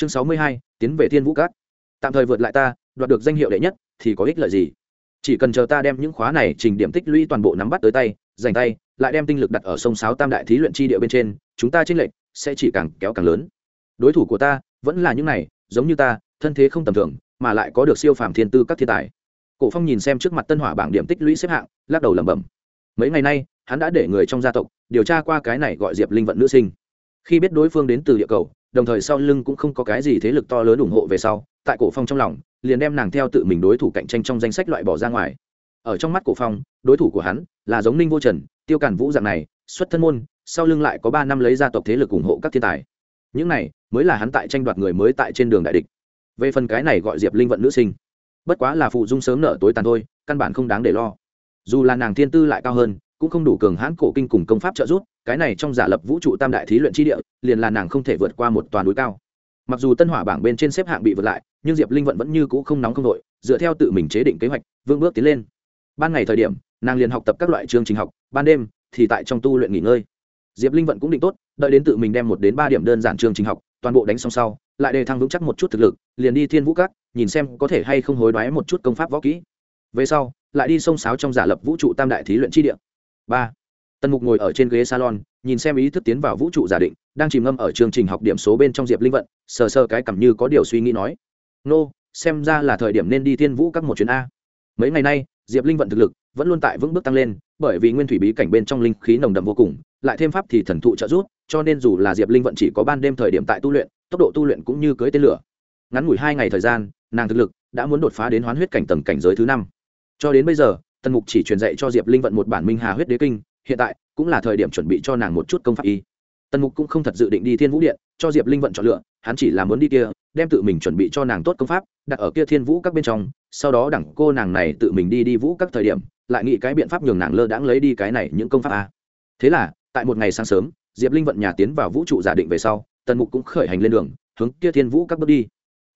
chương sáu mươi hai, tiến về thiên vũ cát tạm thời vượt lại ta, đoạt được danh hiệu đệ nhất, thì có ích lợi gì? Chỉ cần chờ ta đem những khóa này trình điểm tích lũy toàn bộ nắm bắt tới tay dành tay, lại đem tinh lực đặt ở sông sáo tam đại thí luyện chi địa bên trên, chúng ta trên lệch sẽ chỉ càng kéo càng lớn. Đối thủ của ta vẫn là những này, giống như ta, thân thế không tầm thường, mà lại có được siêu phàm thiên tư các thiên tài. Cổ phong nhìn xem trước mặt tân hỏa bảng điểm tích lũy xếp hạng, lắc đầu lẩm bẩm. Mấy ngày nay, hắn đã để người trong gia tộc điều tra qua cái này gọi diệp linh vận nữ sinh. Khi biết đối phương đến từ địa cầu đồng thời sau lưng cũng không có cái gì thế lực to lớn ủng hộ về sau, tại cổ phong trong lòng, liền đem nàng theo tự mình đối thủ cạnh tranh trong danh sách loại bỏ ra ngoài. Ở trong mắt cổ phong, đối thủ của hắn là giống ninh vô trần, tiêu cản vũ dạng này, xuất thân môn, sau lưng lại có ba năm lấy gia tộc thế lực ủng hộ các thiên tài. Những này mới là hắn tại tranh đoạt người mới tại trên đường đại địch. Về phần cái này gọi diệp linh vận nữ sinh, bất quá là phụ dung sớm nở tối tàn thôi, căn bản không đáng để lo. Dù là nàng thiên tư lại cao hơn cũng không đủ cường hãn cổ kinh cùng công pháp trợ giúp, cái này trong giả lập vũ trụ tam đại thí luyện tri địa, liền là nàng không thể vượt qua một toàn núi cao. Mặc dù tân hỏa bảng bên trên xếp hạng bị vượt lại, nhưng diệp linh vận vẫn như cũ không nóng không đội dựa theo tự mình chế định kế hoạch vương bước tiến lên. Ban ngày thời điểm, nàng liền học tập các loại chương trình học, ban đêm thì tại trong tu luyện nghỉ ngơi. Diệp linh vận cũng định tốt, đợi đến tự mình đem một đến ba điểm đơn giản chương trình học, toàn bộ đánh xong sau, lại đề thăng vững chắc một chút thực lực, liền đi thiên vũ các, nhìn xem có thể hay không hối đoái một chút công pháp võ kỹ. Về sau, lại đi sông sáo trong giả lập vũ trụ tam đại thí luyện chi địa ba. Tần mục ngồi ở trên ghế salon, nhìn xem ý thức tiến vào vũ trụ giả định, đang chìm ngâm ở chương trình học điểm số bên trong diệp linh vận, sờ sờ cái cảm như có điều suy nghĩ nói. Nô, xem ra là thời điểm nên đi thiên vũ các một chuyến a. Mấy ngày nay, diệp linh vận thực lực vẫn luôn tại vững bước tăng lên, bởi vì nguyên thủy bí cảnh bên trong linh khí nồng đậm vô cùng, lại thêm pháp thì thần thụ trợ giúp, cho nên dù là diệp linh vận chỉ có ban đêm thời điểm tại tu luyện, tốc độ tu luyện cũng như cưới tên lửa. Ngắn ngủi hai ngày thời gian, nàng thực lực đã muốn đột phá đến hoán huyết cảnh tầng cảnh giới thứ năm. Cho đến bây giờ tần mục chỉ truyền dạy cho diệp linh vận một bản minh hà huyết đế kinh, hiện tại cũng là thời điểm chuẩn bị cho nàng một chút công pháp y. Tần mục cũng không thật dự định đi thiên vũ điện, cho diệp linh vận chọn lựa, hắn chỉ là muốn đi kia, đem tự mình chuẩn bị cho nàng tốt công pháp, đặt ở kia thiên vũ các bên trong, sau đó đẳng cô nàng này tự mình đi đi vũ các thời điểm, lại nghĩ cái biện pháp nhường nàng lơ đãng lấy đi cái này những công pháp a. Thế là, tại một ngày sáng sớm, diệp linh vận nhà tiến vào vũ trụ giả định về sau, tần mục cũng khởi hành lên đường, hướng kia thiên vũ các bước đi.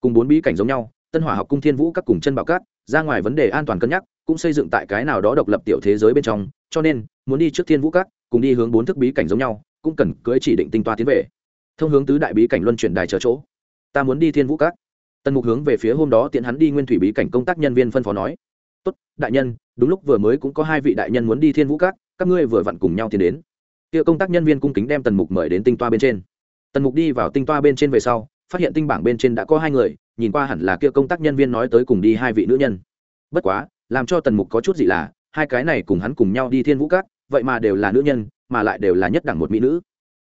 Cùng bốn bí cảnh giống nhau, tân hỏa học cung thiên vũ các cùng chân bảo cát ra ngoài vấn đề an toàn cân nhắc, cũng xây dựng tại cái nào đó độc lập tiểu thế giới bên trong, cho nên, muốn đi trước thiên vũ các, cùng đi hướng bốn thức bí cảnh giống nhau, cũng cần cưới chỉ định tinh toa tiến về. Thông hướng tứ đại bí cảnh luân chuyển đài chờ chỗ. Ta muốn đi thiên vũ các. Tần mục hướng về phía hôm đó tiện hắn đi nguyên thủy bí cảnh công tác nhân viên phân phó nói. Tốt, đại nhân, đúng lúc vừa mới cũng có hai vị đại nhân muốn đi thiên vũ các các ngươi vừa vặn cùng nhau tiến đến. Kia công tác nhân viên cung kính đem tần mục mời đến tinh toa bên trên. Tần mục đi vào tinh toa bên trên về sau phát hiện tinh bảng bên trên đã có hai người, nhìn qua hẳn là kia công tác nhân viên nói tới cùng đi hai vị nữ nhân. Bất quá, làm cho tần mục có chút gì là, hai cái này cùng hắn cùng nhau đi thiên vũ cát vậy mà đều là nữ nhân, mà lại đều là nhất đẳng một mỹ nữ.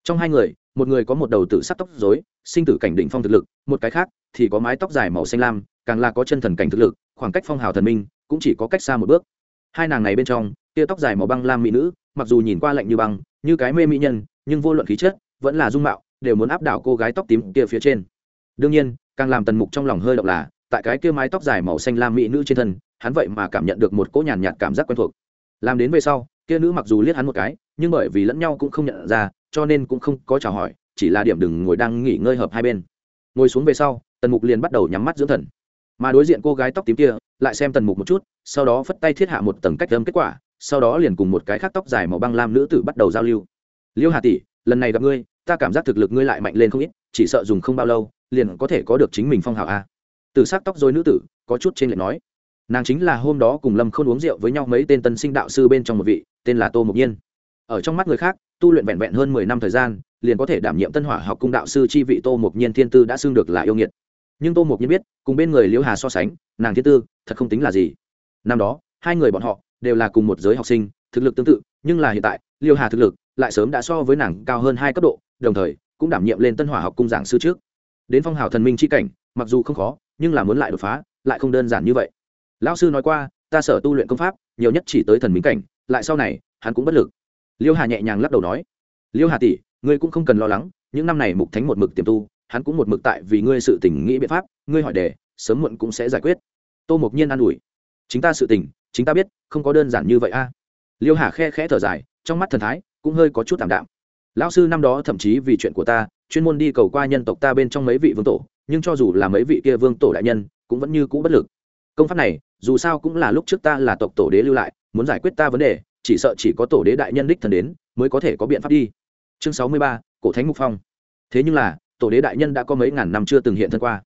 Trong hai người, một người có một đầu tử sắc tóc dối sinh tử cảnh đỉnh phong thực lực, một cái khác thì có mái tóc dài màu xanh lam, càng là có chân thần cảnh thực lực, khoảng cách phong hào thần minh cũng chỉ có cách xa một bước. Hai nàng này bên trong tia tóc dài màu băng lam mỹ nữ, mặc dù nhìn qua lạnh như băng, như cái mê mỹ nhân, nhưng vô luận khí chất vẫn là dung mạo, đều muốn áp đảo cô gái tóc tím kia phía trên đương nhiên, càng làm tần mục trong lòng hơi động là, tại cái kia mái tóc dài màu xanh lam mỹ nữ trên thân, hắn vậy mà cảm nhận được một cỗ nhàn nhạt cảm giác quen thuộc. Làm đến về sau, kia nữ mặc dù liếc hắn một cái, nhưng bởi vì lẫn nhau cũng không nhận ra, cho nên cũng không có chào hỏi, chỉ là điểm đừng ngồi đang nghỉ ngơi hợp hai bên. Ngồi xuống về sau, tần mục liền bắt đầu nhắm mắt dưỡng thần. Mà đối diện cô gái tóc tím kia, lại xem tần mục một chút, sau đó phất tay thiết hạ một tầng cách âm kết quả, sau đó liền cùng một cái khác tóc dài màu băng lam nữ tử bắt đầu giao lưu. Liêu hà tỷ, lần này gặp ngươi, ta cảm giác thực lực ngươi lại mạnh lên không ít chỉ sợ dùng không bao lâu, liền có thể có được chính mình phong hào a. Từ s ắ c tóc dối nữ tử, có chút trên lệ nói. Nàng chính là hôm đó cùng lâm k h ô n uống rượu với nhau mấy tên tân sinh đạo sư bên trong một vị, tên là tô mục nhiên. Ở trong mắt người khác, tu luyện vẹn vẹn hơn mười năm thời gian, liền có thể đảm nhiệm tân hỏa học cung đạo sư chi vị tô mục nhiên thiên tư đã xưng được là yêu nghiệt. Nhưng tô mục nhiên biết, cùng bên người liễu hà so sánh, nàng thiên tư thật không tính là gì. Năm đó, hai người bọn họ đều là cùng một giới học sinh, thực lực tương tự, nhưng là hiện tại liêu hà thực lực lại sớm đã so với nàng cao hơn hai cấp độ, đồng thời cũng đảm nhiệm lên tân hỏa học cung giảng sư trước. Đến phong hào thần minh c h i cảnh, mặc dù không khó, nhưng là muốn lại đột phá, lại không đơn giản như vậy. Lão sư nói qua, ta sở tu luyện công pháp, nhiều nhất chỉ tới thần minh cảnh, lại sau này, hắn cũng bất lực. Liêu hà nhẹ nhàng lắc đầu nói, liêu hà tỷ, ngươi cũng không cần lo lắng, những năm này mục thánh một mực tiềm tu, hắn cũng một mực tại vì ngươi sự tình nghĩ biện pháp, ngươi hỏi đề, sớm muộn cũng sẽ giải quyết. Tô mộc nhiên an ủi, chính ta sự tình, chính ta biết, không có đơn giản như vậy a. Liêu hà khe khẽ thở dài, trong mắt thần thái cũng hơi có chút t ạ m đạm lão sư năm đó thậm chí vì chuyện của ta, chuyên môn đi cầu qua nhân tộc ta bên trong mấy vị vương tổ, nhưng cho dù là mấy vị kia vương tổ đại nhân, cũng vẫn như cũ bất lực. Công pháp này, dù sao cũng là lúc trước ta là tộc tổ đế lưu lại, muốn giải quyết ta vấn đề, chỉ sợ chỉ có tổ đế đại nhân đích thần đến, mới có thể có biện pháp đi. Chương sáu mươi ba, cổ thánh mục phong. Thế nhưng là, tổ đế đại nhân đã có mấy ngàn năm chưa từng hiện thân qua.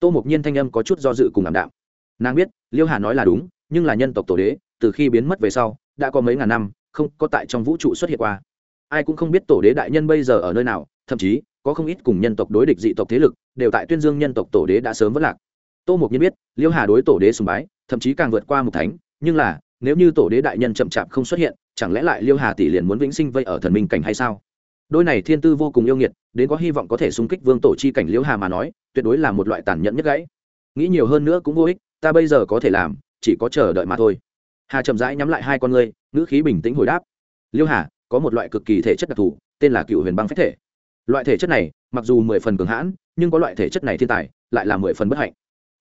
Tô mục nhiên thanh âm có chút do dự cùng ảm đạm. Nàng biết, liêu hà nói là đúng, nhưng là nhân tộc tổ đế, từ khi biến mất về sau, đã có mấy ngàn năm, không có tại trong vũ trụ xuất hiện qua ai cũng không biết tổ đế đại nhân bây giờ ở nơi nào, thậm chí, có không ít cùng nhân tộc đối địch dị tộc thế lực, đều tại tuyên dương nhân tộc tổ đế đã sớm vất lạc. Tô mục nhiên biết, liêu hà đối tổ đế sùng bái, thậm chí càng vượt qua mục thánh, nhưng là, nếu như tổ đế đại nhân chậm chạp không xuất hiện, chẳng lẽ lại liêu hà tỷ liền muốn vĩnh sinh vây ở thần minh cảnh hay sao? Đôi này thiên tư vô cùng yêu nghiệt, đến có hy vọng có thể xung kích vương tổ chi cảnh liêu hà mà nói, tuyệt đối là một loại tàn nhẫn nhất gãy. Nghĩ nhiều hơn nữa cũng vô ích, ta bây giờ có thể làm, chỉ có chờ đợi mà thôi. Hà chậm rãi nhắm lại hai con ngươi, ngữ khí bình tĩnh hồi đáp. Liêu hà có một loại cực kỳ thể chất đặc thù, tên là cựu huyền băng phách thể. Loại thể chất này, mặc dù mười phần cường hãn, nhưng có loại thể chất này thiên tài, lại là mười phần bất hạnh.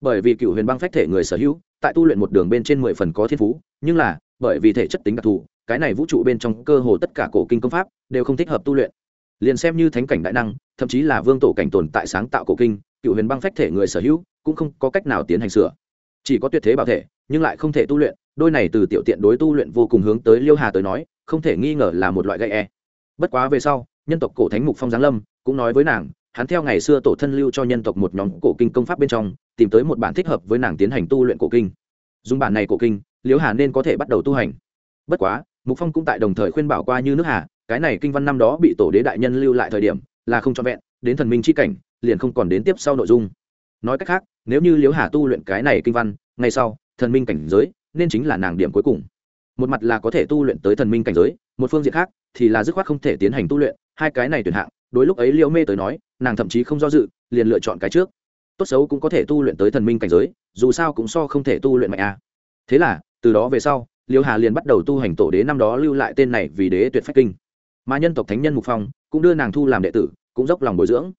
Bởi vì cựu huyền băng phách thể người sở hữu, tại tu luyện một đường bên trên mười phần có thiên phú, nhưng là, bởi vì thể chất tính đặc thù, cái này vũ trụ bên trong cơ hồ tất cả cổ kinh công pháp đều không thích hợp tu luyện. Liền xem như thánh cảnh đại năng, thậm chí là vương tổ cảnh tồn tại sáng tạo cổ kinh, cựu huyền băng phách thể người sở hữu cũng không có cách nào tiến hành sửa. Chỉ có tuyệt thế bảo thể, nhưng lại không thể tu luyện, đôi này từ tiểu tiện đối tu luyện vô cùng hướng tới liêu hà tới nói không thể nghi ngờ là một loại gây e. Bất quá về sau, nhân tộc cổ thánh mục phong giáng lâm cũng nói với nàng, hắn theo ngày xưa tổ thân lưu cho nhân tộc một nhóm cổ kinh công pháp bên trong, tìm tới một bản thích hợp với nàng tiến hành tu luyện cổ kinh. Dùng bản này cổ kinh, liễu hà nên có thể bắt đầu tu hành. Bất quá, mục phong cũng tại đồng thời khuyên bảo qua như nước hà, cái này kinh văn năm đó bị tổ đế đại nhân lưu lại thời điểm, là không cho vẹn, đến thần minh c h i cảnh, liền không còn đến tiếp sau nội dung. Nói cách khác, nếu như liễu hà tu luyện cái này kinh văn ngay sau, thần minh cảnh giới, nên chính là nàng điểm cuối cùng một mặt là có thể tu luyện tới thần minh cảnh giới, một phương diện khác thì là dứt khoát không thể tiến hành tu luyện, hai cái này tuyển hạng, đối lúc ấy liễu mê tới nói, nàng thậm chí không do dự, liền lựa chọn cái trước. Tốt xấu cũng có thể tu luyện tới thần minh cảnh giới, dù sao cũng so không thể tu luyện mạnh a thế là, từ đó về sau, liễu hà liền bắt đầu tu hành tổ đế năm đó lưu lại tên này vì đế tuyệt phách kinh. Mà nhân tộc thánh nhân mục phong cũng đưa nàng thu làm đệ tử, cũng dốc lòng bồi dưỡng.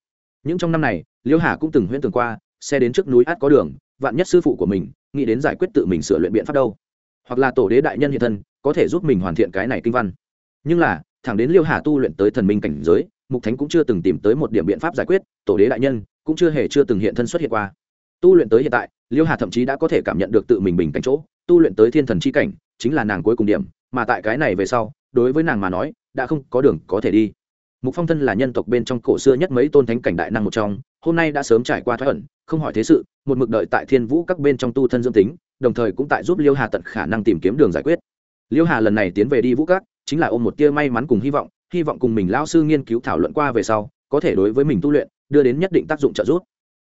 Những trong năm này, liễu hà cũng từng huyễn tưởng qua, xe đến trước núi át có đường, vạn nhất sư phụ của mình nghĩ đến giải quyết tự mình sửa luyện biện pháp đâu hoặc là tổ đế đại nhân hiện thân, có thể giúp mình hoàn thiện cái này kinh văn. Nhưng là, thẳng đến liêu hà tu luyện tới thần minh cảnh giới, mục thánh cũng chưa từng tìm tới một điểm biện pháp giải quyết, tổ đế đại nhân cũng chưa hề chưa từng hiện thân xuất hiện qua. Tu luyện tới hiện tại, liêu hà thậm chí đã có thể cảm nhận được tự mình bình cảnh chỗ, tu luyện tới thiên thần c h i cảnh, chính là nàng cuối cùng điểm, mà tại cái này về sau, đối với nàng mà nói, đã không có đường có thể đi. Mục phong thân là nhân tộc bên trong cổ xưa nhất mấy tôn thánh cảnh đại năng một trong hôm nay đã sớm trải qua thoái ẩn, không hỏi thế sự, một mực đợi tại thiên vũ các bên trong tu thân dương tính, đồng thời cũng tại giúp liêu hà tận khả năng tìm kiếm đường giải quyết. Liêu hà lần này tiến về đi vũ các, chính là ôm một tia may mắn cùng hy vọng hy vọng cùng mình lao sư nghiên cứu thảo luận qua về sau, có thể đối với mình tu luyện, đưa đến nhất định tác dụng trợ giúp.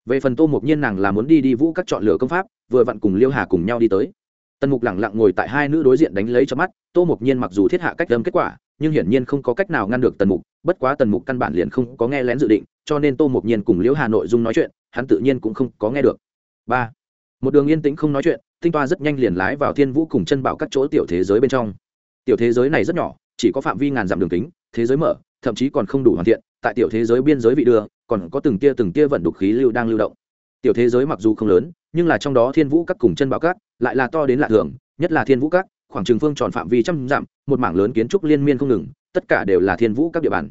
Về phần tô mục nhiên nàng là muốn đi đi vũ các chọn lựa công pháp, vừa vặn cùng liêu hà cùng nhau đi tới. Tần mục lẳng lặng ngồi tại hai nữ đối diện đánh lấy cho mắt, tô mục nhiên mặc dù thiết hạ cách đâm kết quả nhưng hiển nhiên không có cách nào ngăn được tần mục, bất quá tần mục căn bản liền không có nghe lén dự định, cho nên tô mục nhiên cùng liễu hà nội dung nói chuyện, hắn tự nhiên cũng không có nghe được. Ba, một đường yên tĩnh không nói chuyện, tinh toa rất nhanh liền lái vào thiên vũ cùng chân bảo các chỗ tiểu thế giới bên trong. Tiểu thế giới này rất nhỏ, chỉ có phạm vi ngàn dặm đường kính, thế giới mở, thậm chí còn không đủ hoàn thiện, tại tiểu thế giới biên giới vị đưa, còn có từng tia từng tia vận đục khí lưu đang lưu động. Tiểu thế giới mặc dù không lớn, nhưng là trong đó thiên vũ các cùng chân bảo các, lại là to đến lạ thường, nhất là thiên vũ các khoảng trường phương tròn phạm vi trăm dặm, một mảng lớn kiến trúc liên miên không ngừng, tất cả đều là thiên vũ các địa bàn.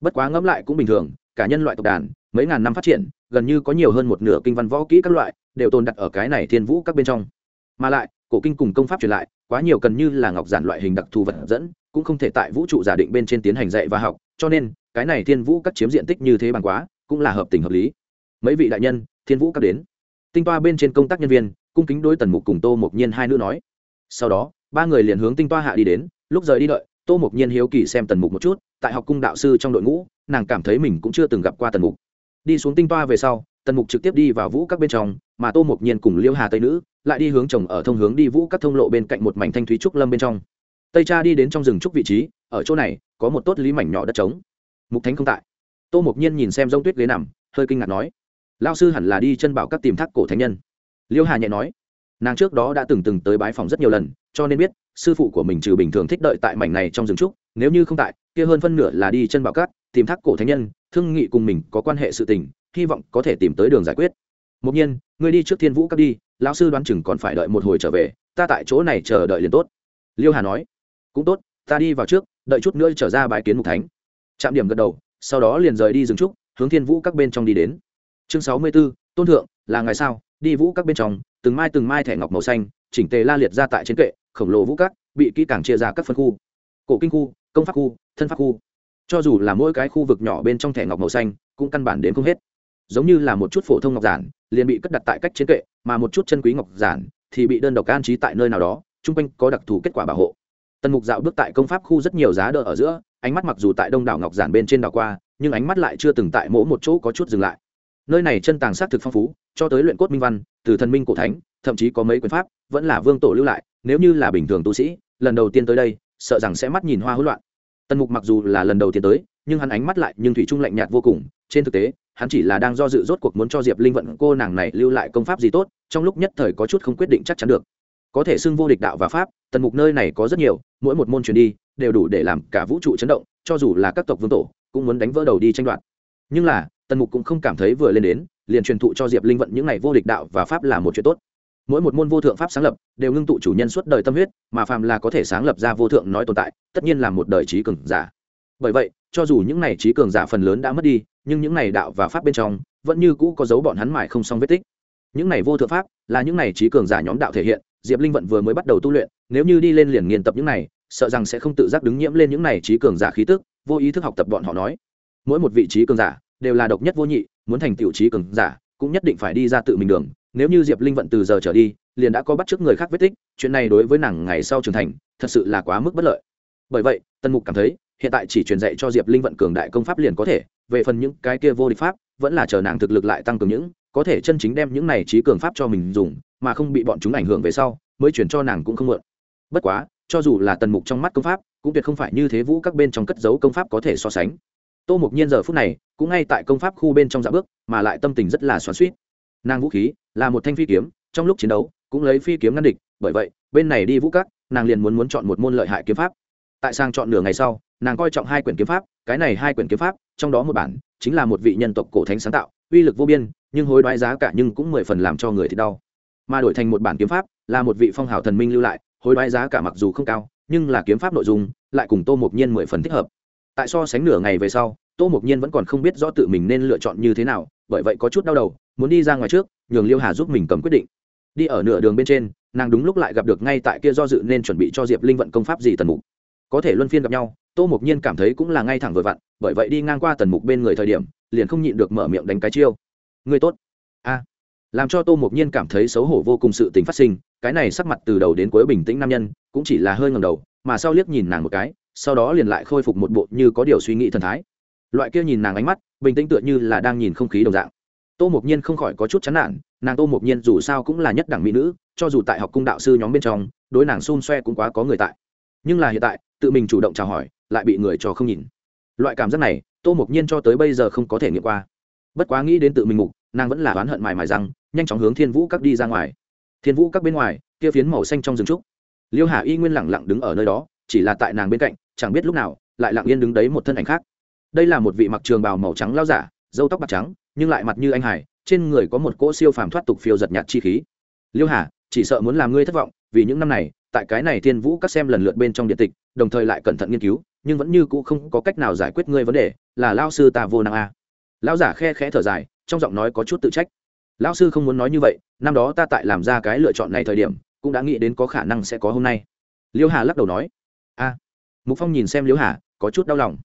Bất quá ngẫm lại cũng bình thường, cả nhân loại tộc đàn, mấy ngàn năm phát triển, gần như có nhiều hơn một nửa kinh văn võ kỹ các loại, đều tồn đặt ở cái này thiên vũ các bên trong. Mà lại, cổ kinh cùng công pháp truyền lại, quá nhiều cần như là ngọc giản loại hình đặc thù vật dẫn, cũng không thể tại vũ trụ giả định bên trên tiến hành dạy và học, cho nên, cái này thiên vũ các chiếm diện tích như thế bằng quá, cũng là hợp tình hợp lý. Mấy vị đại nhân, thiên vũ các đến. Tinh toa bên trên công tác nhân viên, cung kính đối tần mục cùng tô mộc nhiên hai nữ nói. Sau đó ba người liền hướng tinh toa hạ đi đến, lúc rời đi đợi, tô Mục nhiên hiếu kỳ xem tần mục một chút, tại học cung đạo sư trong đội ngũ, nàng cảm thấy mình cũng chưa từng gặp qua tần mục. Đi xuống tinh toa về sau, tần mục trực tiếp đi vào vũ các bên trong, mà tô Mục nhiên cùng liêu hà tây nữ lại đi hướng chồng ở thông hướng đi vũ các thông lộ bên cạnh một mảnh thanh thúy trúc lâm bên trong. Tây cha đi đến trong rừng trúc vị trí, ở chỗ này, có một tốt lý mảnh nhỏ đất trống. Mục thánh không tại. Tô Mục nhiên nhìn xem g tuyết ghế nằm, hơi kinh ngạc nói lao sư hẳn là đi chân bảo các tìm thác cổ thánh nhân. Liêu hà nhẹ nói nàng trước đó đã từng từng tới bái phòng rất nhiều lần, cho nên biết, sư phụ của mình trừ bình thường thích đợi tại mảnh này trong rừng trúc, nếu như không tại, kia hơn phân nửa là đi chân bảo cát, tìm thác cổ thánh nhân, thương nghị cùng mình có quan hệ sự tình, hy vọng có thể tìm tới đường giải quyết. Một nhiên người đi trước thiên vũ cát đi, lão sư đoán chừng còn phải đợi một hồi trở về, ta tại chỗ này chờ đợi liền tốt. Liêu hà nói, cũng tốt, ta đi vào trước, đợi chút nữa trở ra bãi kiến mục thánh. Chạm điểm gật đầu, sau đó liền rời đi rừng trúc, hướng thiên vũ các bên trong đi đến. Chương sáu mươi b ố tôn thượng, là ngày sao? Đi vũ các bên trong từng mai từng mai thẻ ngọc màu xanh, chỉnh tề la liệt ra tại trên kệ, khổng lồ vũ các, bị kỹ càng chia ra các phân khu. Cổ kinh khu, công pháp khu, thân pháp khu. Cho dù là mỗi cái khu vực nhỏ bên trong thẻ ngọc màu xanh, cũng căn bản đến không hết. Giống như là một chút phổ thông ngọc giản, liền bị cất đặt tại cách trên kệ, mà một chút chân quý ngọc giản thì bị đơn độc an trí tại nơi nào đó, chung quanh có đặc thù kết quả bảo hộ. Tần mục dạo bước tại công pháp khu rất nhiều giá đỡ ở giữa, ánh mắt mặc dù tại đông đảo ngọc giản bên trên đảo qua, nhưng ánh mắt lại chưa từng tại mỗi một chỗ có chút dừng lại nơi này chân tàng xác thực phong phú, cho tới luyện cốt minh văn, từ thần minh cổ thánh, thậm chí có mấy quyền pháp, vẫn là vương tổ lưu lại, nếu như là bình thường tu sĩ, lần đầu tiên tới đây, sợ rằng sẽ mắt nhìn hoa hỗn loạn. Tần mục mặc dù là lần đầu tiên tới, nhưng hắn ánh mắt lại nhưng thủy trung lạnh nhạt vô cùng, trên thực tế, hắn chỉ là đang do dự rốt cuộc muốn cho diệp linh vận cô nàng này lưu lại công pháp gì tốt, trong lúc nhất thời có chút không quyết định chắc chắn được. Có thể xưng vô địch đạo và pháp, tần mục nơi này có rất nhiều, mỗi một môn truyền đi, đều đủ để làm cả vũ trụ chấn động, cho dù là các tộc vương tổ, cũng muốn đánh vỡ đầu đi tranh đoạt. Nhưng là tần mục cũng không cảm thấy vừa lên đến, liền truyền thụ cho diệp linh vận những ngày vô địch đạo và pháp là một chuyện tốt. Mỗi một môn vô thượng pháp sáng lập, đều ngưng tụ chủ nhân suốt đời tâm huyết, mà phàm là có thể sáng lập ra vô thượng nói tồn tại, tất nhiên là một đời trí cường giả. Bởi vậy, cho dù những này trí cường giả phần lớn đã mất đi, nhưng những này đạo và pháp bên trong, vẫn như cũ có dấu bọn hắn mải không xong vết tích. Những này vô thượng pháp, là những này trí cường giả nhóm đạo thể hiện, diệp linh vận vừa mới bắt đầu tu luyện, nếu như đi lên liền nghiền tập những này, sợ rằng sẽ không tự giác đứng nhiễm lên những này trí cường giả khí tức, vô ý thức học tập bọn họ nói. Mỗi một vị trí cường giả đều là độc nhất vô nhị, muốn thành tiểu trí cường giả, cũng nhất định phải đi ra tự mình đường. Nếu như diệp linh vận từ giờ trở đi, liền đã có bắt chước người khác vết tích, chuyện này đối với nàng ngày sau trưởng thành, thật sự là quá mức bất lợi. Bởi vậy tân mục cảm thấy, hiện tại chỉ truyền dạy cho diệp linh vận cường đại công pháp liền có thể, về phần những cái kia vô địch pháp, vẫn là chờ nàng thực lực lại tăng cường những, có thể chân chính đem những này trí cường pháp cho mình dùng, mà không bị bọn chúng ảnh hưởng về sau, mới chuyển cho nàng cũng không mượn. Bất quá, cho dù là tần mục trong mắt công pháp, cũng tuyệt không phải như thế vũ các bên trong cất giấu công pháp có thể so sánh tô mục nhiên giờ phút này cũng ngay tại công pháp khu bên trong dạ bước mà lại tâm tình rất là xoắn suýt nàng vũ khí là một thanh phi kiếm trong lúc chiến đấu cũng lấy phi kiếm ngăn địch bởi vậy bên này đi vũ cắt, nàng liền muốn muốn chọn một môn lợi hại kiếm pháp. Tại sang chọn nửa ngày sau nàng coi trọng hai quyển kiếm pháp cái này hai quyển kiếm pháp trong đó một bản chính là một vị nhân tộc cổ thánh sáng tạo uy lực vô biên nhưng hối đoái giá cả nhưng cũng mười phần làm cho người thì đau. Mà đổi thành một bản kiếm pháp là một vị phong hào thần minh lưu lại hối đoái giá cả mặc dù không cao nhưng là kiếm pháp nội dung lại cùng tô Mục nhiên mười phần thích hợp tại so sánh nửa ngày về sau, tô Mục nhiên vẫn còn không biết rõ tự mình nên lựa chọn như thế nào, bởi vậy có chút đau đầu, muốn đi ra ngoài trước, nhường liêu hà giúp mình cầm quyết định. Đi ở nửa đường bên trên, nàng đúng lúc lại gặp được ngay tại kia do dự nên chuẩn bị cho diệp linh vận công pháp gì tần mục. Có thể luân phiên gặp nhau, tô Mục nhiên cảm thấy cũng là ngay thẳng vừa vặn, bởi vậy đi ngang qua tần mục bên người thời điểm, liền không nhịn được mở miệng đánh cái chiêu. Người tốt. A. Làm cho tô Mục nhiên cảm thấy xấu hổ vô cùng sự tình phát sinh, cái này sắc mặt từ đầu đến cuối bình tĩnh nam nhân, cũng chỉ là hơi ngầm đầu, mà sau liếc nhìn nàng một cái sau đó liền lại khôi phục một bộ như có điều suy nghĩ thần thái. Loại kia nhìn nàng ánh mắt, bình tĩnh tựa như là đang nhìn không khí đồng dạng. Tô mộc nhiên không khỏi có chút chán nản, nàng tô mộc nhiên dù sao cũng là nhất đẳng mỹ nữ, cho dù tại học cung đạo sư nhóm bên trong, đối nàng xun xoe cũng quá có người tại. Nhưng là hiện tại, tự mình chủ động chào hỏi, lại bị người cho không nhìn. Loại cảm giác này, tô mộc nhiên cho tới bây giờ không có thể nghiệm qua. Bất quá nghĩ đến tự mình mục nàng vẫn là oán hận mài mài rằng nhanh chóng hướng thiên vũ các đi ra ngoài. Thiên vũ các bên ngoài, kia phiến màu xanh trong rừng trúc. Liêu hà y nguyên lẳng lặng đứng ở nơi đó, chỉ là tại nàng bên cạnh chẳng biết lúc nào, lại lặng yên đứng đấy một thân ảnh khác. Đây là một vị mặc trường bào màu trắng lao giả dâu tóc bạc trắng, nhưng lại mặt như anh hải, trên người có một cỗ siêu phàm thoát tục phiêu giật nhạt chi khí. Liêu hà, chỉ sợ muốn làm ngươi thất vọng, vì những năm này, tại cái này thiên vũ các xem lần lượt bên trong điện tịch, đồng thời lại cẩn thận nghiên cứu, nhưng vẫn như cũ không có cách nào giải quyết ngươi vấn đề, là lao sư ta vô năng a. Lão giả khe khẽ thở dài, trong giọng nói có chút tự trách. Lão sư không muốn nói như vậy, năm đó ta tại làm ra cái lựa chọn này thời điểm, cũng đã nghĩ đến có khả năng sẽ có hôm nay. Liêu hà lắc đầu nói, a mục phong nhìn xem liễu hà, có chút đau lòng.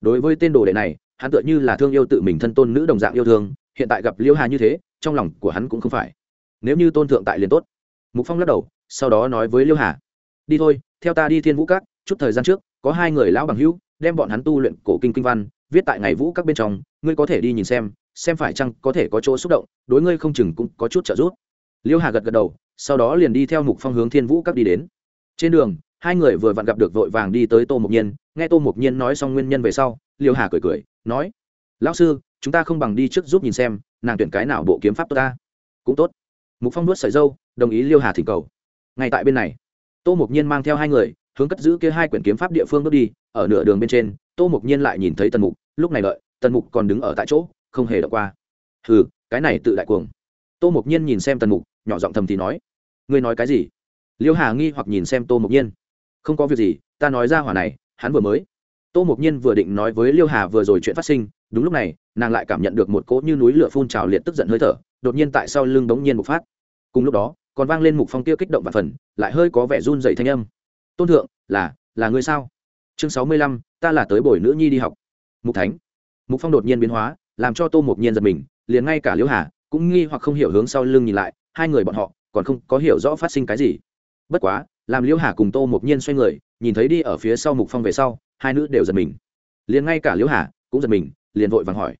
Đối với tên đồ đệ này, hắn tựa như là thương yêu tự mình thân tôn nữ đồng dạng yêu thương, hiện tại gặp liễu hà như thế, trong lòng của hắn cũng không phải. Nếu như tôn thượng tại liền tốt. Mục phong lắc đầu, sau đó nói với liễu hà, đi thôi, theo ta đi thiên vũ các, chút thời gian trước, có hai người lão bằng hữu, đem bọn hắn tu luyện cổ kinh kinh văn, viết tại ngày vũ các bên trong, ngươi có thể đi nhìn xem xem phải chăng có thể có chỗ xúc động, đối ngươi không chừng cũng có chút trợ giúp. Liêu hà gật gật đầu, sau đó liền đi theo mục phong hướng thiên vũ các đi đến. Trên đường hai người vừa vặn gặp được vội vàng đi tới tô mục nhiên, nghe tô mục nhiên nói xong nguyên nhân về sau, liêu hà cười cười, nói, lão sư, chúng ta không bằng đi trước giúp nhìn xem, nàng tuyển cái nào bộ kiếm pháp tốt ta? Cũng tốt. Mục phong nuốt sợi dâu, đồng ý liêu hà thỉnh cầu. Ngay tại bên này, tô mục nhiên mang theo hai người, hướng cất giữ kia hai quyển kiếm pháp địa phương bước đi, ở nửa đường bên trên, tô mục nhiên lại nhìn thấy tần mục, lúc này lợi tần mục còn đứng ở tại chỗ, không hề đọc qua. Hừ, cái này tự đại cuồng. Tô mục nhiên nhìn xem tần mục, nhỏ giọng thầm thì nói, ngươi nói cái gì? Liêu hà nghi hoặc nhìn xem tô mục nhiên không có việc gì, ta nói ra hỏa này, hắn vừa mới. Tô mục nhiên vừa định nói với liêu hà vừa rồi chuyện phát sinh, đúng lúc này, nàng lại cảm nhận được một cỗ như núi lửa phun trào liệt tức giận hơi thở, đột nhiên tại sau lưng bỗng nhiên bộc phát. Cùng lúc đó, còn vang lên mục phong kia kích động và phần, lại hơi có vẻ run dày thanh âm. Tôn thượng, là là ngươi sao? Chương sáu mươi lăm, ta là tới bồi nữ nhi đi học. Mục thánh. Mục phong đột nhiên biến hóa, làm cho tô mục nhiên giật mình, liền ngay cả liễu hà cũng nghi hoặc không hiểu hướng sau lưng nhìn lại, hai người bọn họ còn không có hiểu rõ phát sinh cái gì. Bất quá làm liễu hà cùng tô Mục nhiên xoay người, nhìn thấy đi ở phía sau mục phong về sau, hai nữ đều giật mình. Liền ngay cả liễu hà cũng giật mình, liền vội vàng hỏi.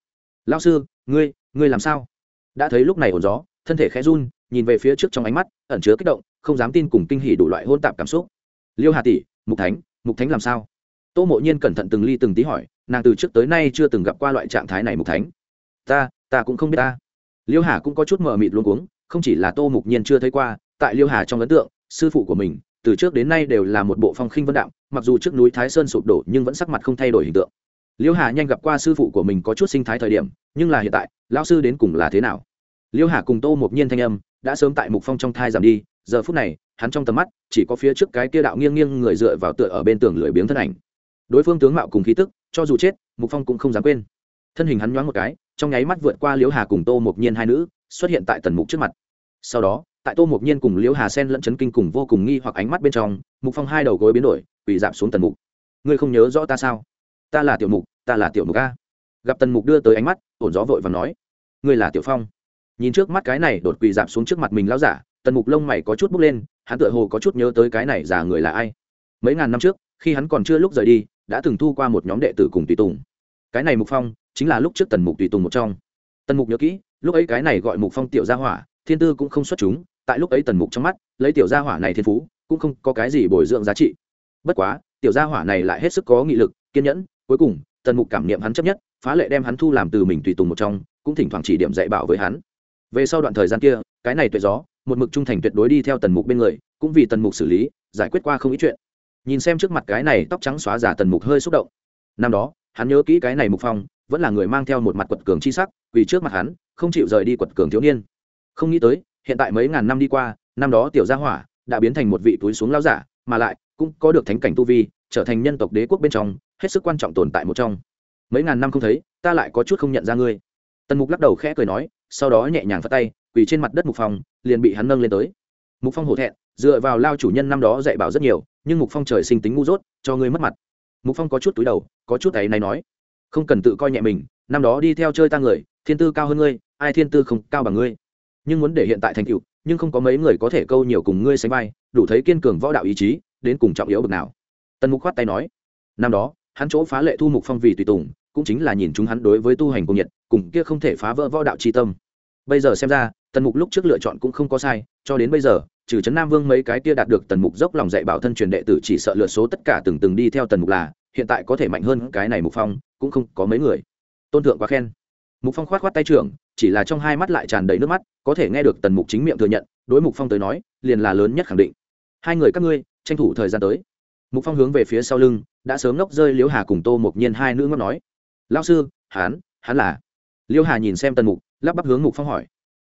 Lao sư, ngươi ngươi làm sao? Đã thấy lúc này ổn gió, thân thể khẽ run, nhìn về phía trước trong ánh mắt, ẩn chứa kích động, không dám tin cùng kinh hỉ đủ loại hôn tạp cảm xúc. Liêu hà tỷ, mục thánh mục thánh làm sao? Tô mộ nhiên cẩn thận từng ly từng tí hỏi, nàng từ trước tới nay chưa từng gặp qua loại trạng thái này mục thánh. Ta ta cũng không biết ta. Liêu hà cũng có chút mờ mịt luôn cuống, không chỉ là tô mục nhiên chưa thấy qua, tại liêu hà trong ấn tượng, sư phụ của mình từ trước đến nay đều là một bộ phong khinh vân đạm mặc dù trước núi thái sơn sụp đổ nhưng vẫn sắc mặt không thay đổi hình tượng. Liêu hà nhanh gặp qua sư phụ của mình có chút sinh thái thời điểm, nhưng là hiện tại, lão sư đến cùng là thế nào? Liêu hà cùng tô một nhiên thanh âm, đã sớm tại mục phong trong thai giảm đi, giờ phút này, hắn trong tầm mắt, chỉ có phía trước cái kia đạo nghiêng nghiêng người dựa vào tựa ở bên tường lưỡi biếng thân ảnh. Đối phương tướng mạo cùng khí tức, cho dù chết, mục phong cũng không dám quên. Thân hình hắn nhoáng một cái, trong nháy mắt vượt qua liễu hà cùng tô một nhiên hai nữ, xuất hiện tại tần mục trước mặt. Sau đó tại tô một nhiên cùng liễu hà sen lẫn chấn kinh cùng vô cùng nghi hoặc ánh mắt bên trong, mục phong hai đầu gối biến đổi, quỳ giảm xuống tần mục. Ngươi không nhớ rõ ta sao? Ta là tiểu mục, ta là tiểu mục a. Gặp tần mục đưa tới ánh mắt, ổn gió vội và nói. Ngươi là tiểu phong. Nhìn trước mắt cái này đột quỳ giảm xuống trước mặt mình lao giả, tần mục lông mày có chút bốc lên, hắn tựa hồ có chút nhớ tới cái này già người là ai. Mấy ngàn năm trước, khi hắn còn chưa lúc rời đi, đã từng thu qua một nhóm đệ tử cùng tùy tùng. Cái này mục phong, chính là lúc trước tần mục tùy tùng một trong. Tần mục nhớ kỹ, lúc ấy cái này gọi mục phong tiểu gia hỏa, thiên tư cũng không xuất chúng tại lúc ấy tần mục trong mắt, lấy tiểu gia hỏa này thiên phú, cũng không có cái gì bồi dưỡng giá trị. Bất quá, tiểu gia hỏa này lại hết sức có nghị lực, kiên nhẫn. Cuối cùng, tần mục cảm niệm hắn chấp nhất, phá lệ đem hắn thu làm từ mình tùy tùng một trong, cũng thỉnh thoảng chỉ điểm dạy bảo với hắn. Về sau đoạn thời gian kia, cái này tuệ gió, một mực trung thành tuyệt đối đi theo tần mục bên người, cũng vì tần mục xử lý, giải quyết qua không ít chuyện. Nhìn xem trước mặt cái này tóc trắng xóa giả tần mục hơi xúc động. Năm đó, hắn nhớ kỹ cái này mục phong, vẫn là người mang theo một mặt quật cường chi sắc vì trước mặt hắn, không chịu rời đi quật cường thiếu niên. Không nghĩ tới hiện tại mấy ngàn năm đi qua, năm đó tiểu gia hỏa đã biến thành một vị túi xuống lao giả, mà lại cũng có được thánh cảnh tu vi, trở thành nhân tộc đế quốc bên trong, hết sức quan trọng tồn tại một trong. Mấy ngàn năm không thấy, ta lại có chút không nhận ra ngươi. Tần mục lắc đầu khẽ cười nói, sau đó nhẹ nhàng phất tay, quỳ trên mặt đất mục phong, liền bị hắn nâng lên tới. Mục phong hổ thẹn, dựa vào lao chủ nhân năm đó dạy bảo rất nhiều, nhưng mục phong trời sinh tính ngu dốt, cho ngươi mất mặt. Mục phong có chút túi đầu, có chút ấy này nói, không cần tự coi nhẹ mình, năm đó đi theo chơi ta người, thiên tư cao hơn ngươi, ai thiên tư không cao bằng ngươi? Nhưng muốn để hiện tại thành tựu, nhưng không có mấy người có thể câu nhiều cùng ngươi sánh vai, đủ thấy kiên cường võ đạo ý chí, đến cùng trọng yếu bực nào. Tần mục khoát tay nói. Năm đó, hắn chỗ phá lệ thu mục phong vì tùy tùng, cũng chính là nhìn chúng hắn đối với tu hành công nhiệt, cùng kia không thể phá vỡ võ đạo chi tâm. Bây giờ xem ra, tần mục lúc trước lựa chọn cũng không có sai, cho đến bây giờ, trừ trấn nam vương mấy cái kia đạt được tần mục dốc lòng dạy bảo thân truyền đệ tử chỉ sợ lựa số tất cả từng từng đi theo tần mục là, hiện tại có thể mạnh hơn cái này mục phong, cũng không có mấy người. Tôn thượng quá khen. Mục phong khoát khoát tay trưởng chỉ là trong hai mắt lại tràn đầy nước mắt, có thể nghe được tần mục chính miệng thừa nhận, đối mục phong tới nói, liền là lớn nhất khẳng định. Hai người các ngươi, tranh thủ thời gian tới. Mục phong hướng về phía sau lưng, đã sớm ngốc rơi liễu hà cùng tô mộc nhiên hai nữ ngốc nói. Lao sư hán hán là? Liễu hà nhìn xem tần mục, lắp bắp hướng mục phong hỏi.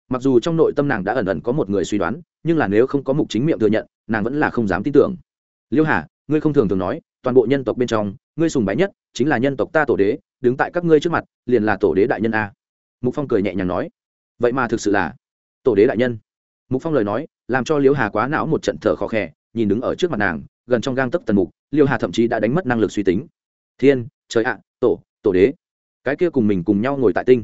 Mặc dù trong nội tâm nàng đã ẩn ẩn có một người suy đoán, nhưng là nếu không có mục chính miệng thừa nhận, nàng vẫn là không dám tin tưởng. Liễu hà, ngươi không thường thường nói, toàn bộ nhân tộc bên trong, ngươi sùng bái nhất chính là nhân tộc ta tổ đế, đứng tại các ngươi trước mặt, liền là tổ đế đại nhân a mục phong cười nhẹ nhàng nói vậy mà thực sự là tổ đế đại nhân. Mục phong lời nói làm cho liễu hà quá não một trận thở khó khẽ, nhìn đứng ở trước mặt nàng gần trong gang tấc tần mục liêu hà thậm chí đã đánh mất năng lực suy tính. Thiên trời ạ tổ tổ đế. Cái kia cùng mình cùng nhau ngồi tại tinh.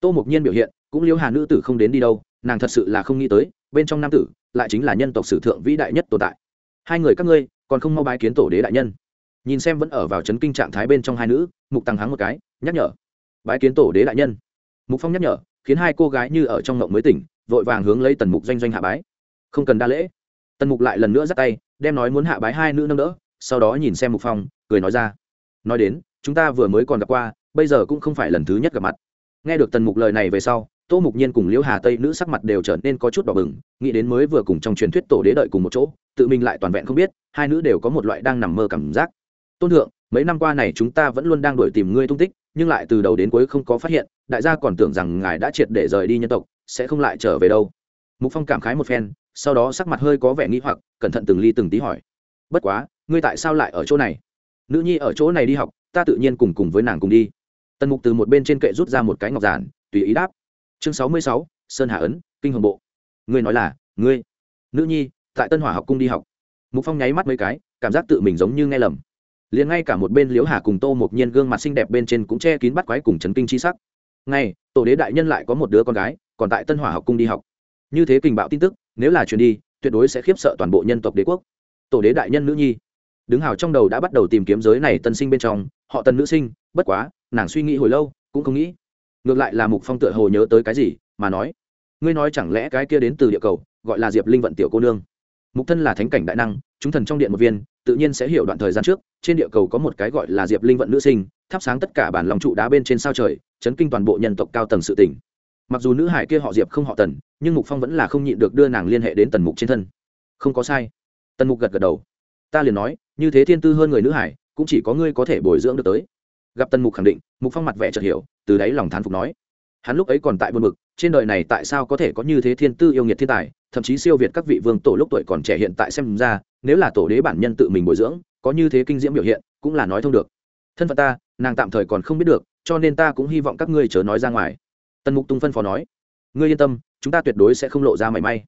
Tô mục nhiên biểu hiện cũng liêu hà nữ tử không đến đi đâu nàng thật sự là không nghĩ tới bên trong nam tử lại chính là nhân tộc sử thượng vĩ đại nhất tồn tại. Hai người các ngươi còn không mau bái kiến tổ đế đại nhân. Nhìn xem vẫn ở vào chấn kinh trạng thái bên trong hai nữ mục tăng hắng một cái nhắc nhở bái kiến tổ đế đại nhân mục phong nhắc nhở, khiến hai cô gái như ở trong ngộng mới tỉnh, vội vàng hướng lấy tần mục doanh doanh hạ bái. Không cần đa lễ. Tần mục lại lần nữa dắt tay, đem nói muốn hạ bái hai nữ nâng đỡ, sau đó nhìn xem mục phong, cười nói ra. Nói đến, chúng ta vừa mới còn gặp qua, bây giờ cũng không phải lần thứ nhất gặp mặt. Nghe được tần mục lời này về sau, tô mục nhiên cùng liễu hà tây nữ sắc mặt đều trở nên có chút đỏ bừng, nghĩ đến mới vừa cùng trong truyền thuyết tổ đế đợi cùng một chỗ, tự mình lại toàn vẹn không biết, hai nữ đều có một loại đang nằm mơ cảm giác. Tôn thượng mấy năm qua này chúng ta vẫn luôn đang đuổi tìm ngươi tung tích, nhưng lại từ đầu đến cuối không có phát hiện, đại gia còn tưởng rằng ngài đã triệt để rời đi nhân tộc, sẽ không lại trở về đâu. Mục phong cảm khái một phen, sau đó sắc mặt hơi có vẻ nghĩ hoặc, cẩn thận từng ly từng tí hỏi. Bất quá, ngươi tại sao lại ở chỗ này? Nữ nhi ở chỗ này đi học, ta tự nhiên cùng cùng với nàng cùng đi. Tần mục từ một bên trên kệ rút ra một cái ngọc giản, tùy ý đáp. Chương sáu mươi sáu, sơn hà ấn, kinh hồng bộ. Ngươi nói là, ngươi. Nữ nhi, tại tân hỏa học cung đi học. Mục phong nháy mắt mấy cái, cảm giác tự mình giống như nghe lầm liền ngay cả một bên liễu hà cùng tô một nhiên gương mặt xinh đẹp bên trên cũng che kín bắt quái cùng chấn kinh chi sắc. Ngay, tổ đế đại nhân lại có một đứa con gái, còn tại tân hỏa học cung đi học. Như thế kình bạo tin tức, nếu là truyền đi, tuyệt đối sẽ khiếp sợ toàn bộ nhân tộc đế quốc. Tổ đế đại nhân nữ nhi, đứng hào trong đầu đã bắt đầu tìm kiếm giới này tân sinh bên trong, họ tần nữ sinh, bất quá, nàng suy nghĩ hồi lâu, cũng không nghĩ. Ngược lại là mục phong tựa hồ nhớ tới cái gì, mà nói, ngươi nói chẳng lẽ cái kia đến từ địa cầu, gọi là diệp linh vận tiểu cô nương? Mục thân là thánh cảnh đại năng chúng thần trong điện một viên, tự nhiên sẽ hiểu đoạn thời gian trước, trên địa cầu có một cái gọi là diệp linh vận nữ sinh, thắp sáng tất cả bản lòng trụ đá bên trên sao trời, chấn kinh toàn bộ nhân tộc cao tầng sự tỉnh mặc dù nữ hải kia họ diệp không họ tần, nhưng mục phong vẫn là không nhịn được đưa nàng liên hệ đến tần mục trên thân. Không có sai. Tần mục gật gật đầu. Ta liền nói, như thế thiên tư hơn người nữ hải, cũng chỉ có ngươi có thể bồi dưỡng được tới. Gặp tần mục khẳng định, mục phong mặt vẻ chợt hiểu, từ đáy lòng thán phục nói. Hắn lúc ấy còn tại buồn mực trên đời này tại sao có thể có như thế thiên tư yêu nghiệt thiên tài thậm chí siêu việt các vị vương tổ lúc tuổi còn trẻ hiện tại xem ra, nếu là tổ đế bản nhân tự mình bồi dưỡng, có như thế kinh diễm biểu hiện, cũng là nói thông được. Thân phận ta, nàng tạm thời còn không biết được, cho nên ta cũng hy vọng các ngươi chớ nói ra ngoài. Tần mục tung phân phó nói. Ngươi yên tâm, chúng ta tuyệt đối sẽ không lộ ra mảy may.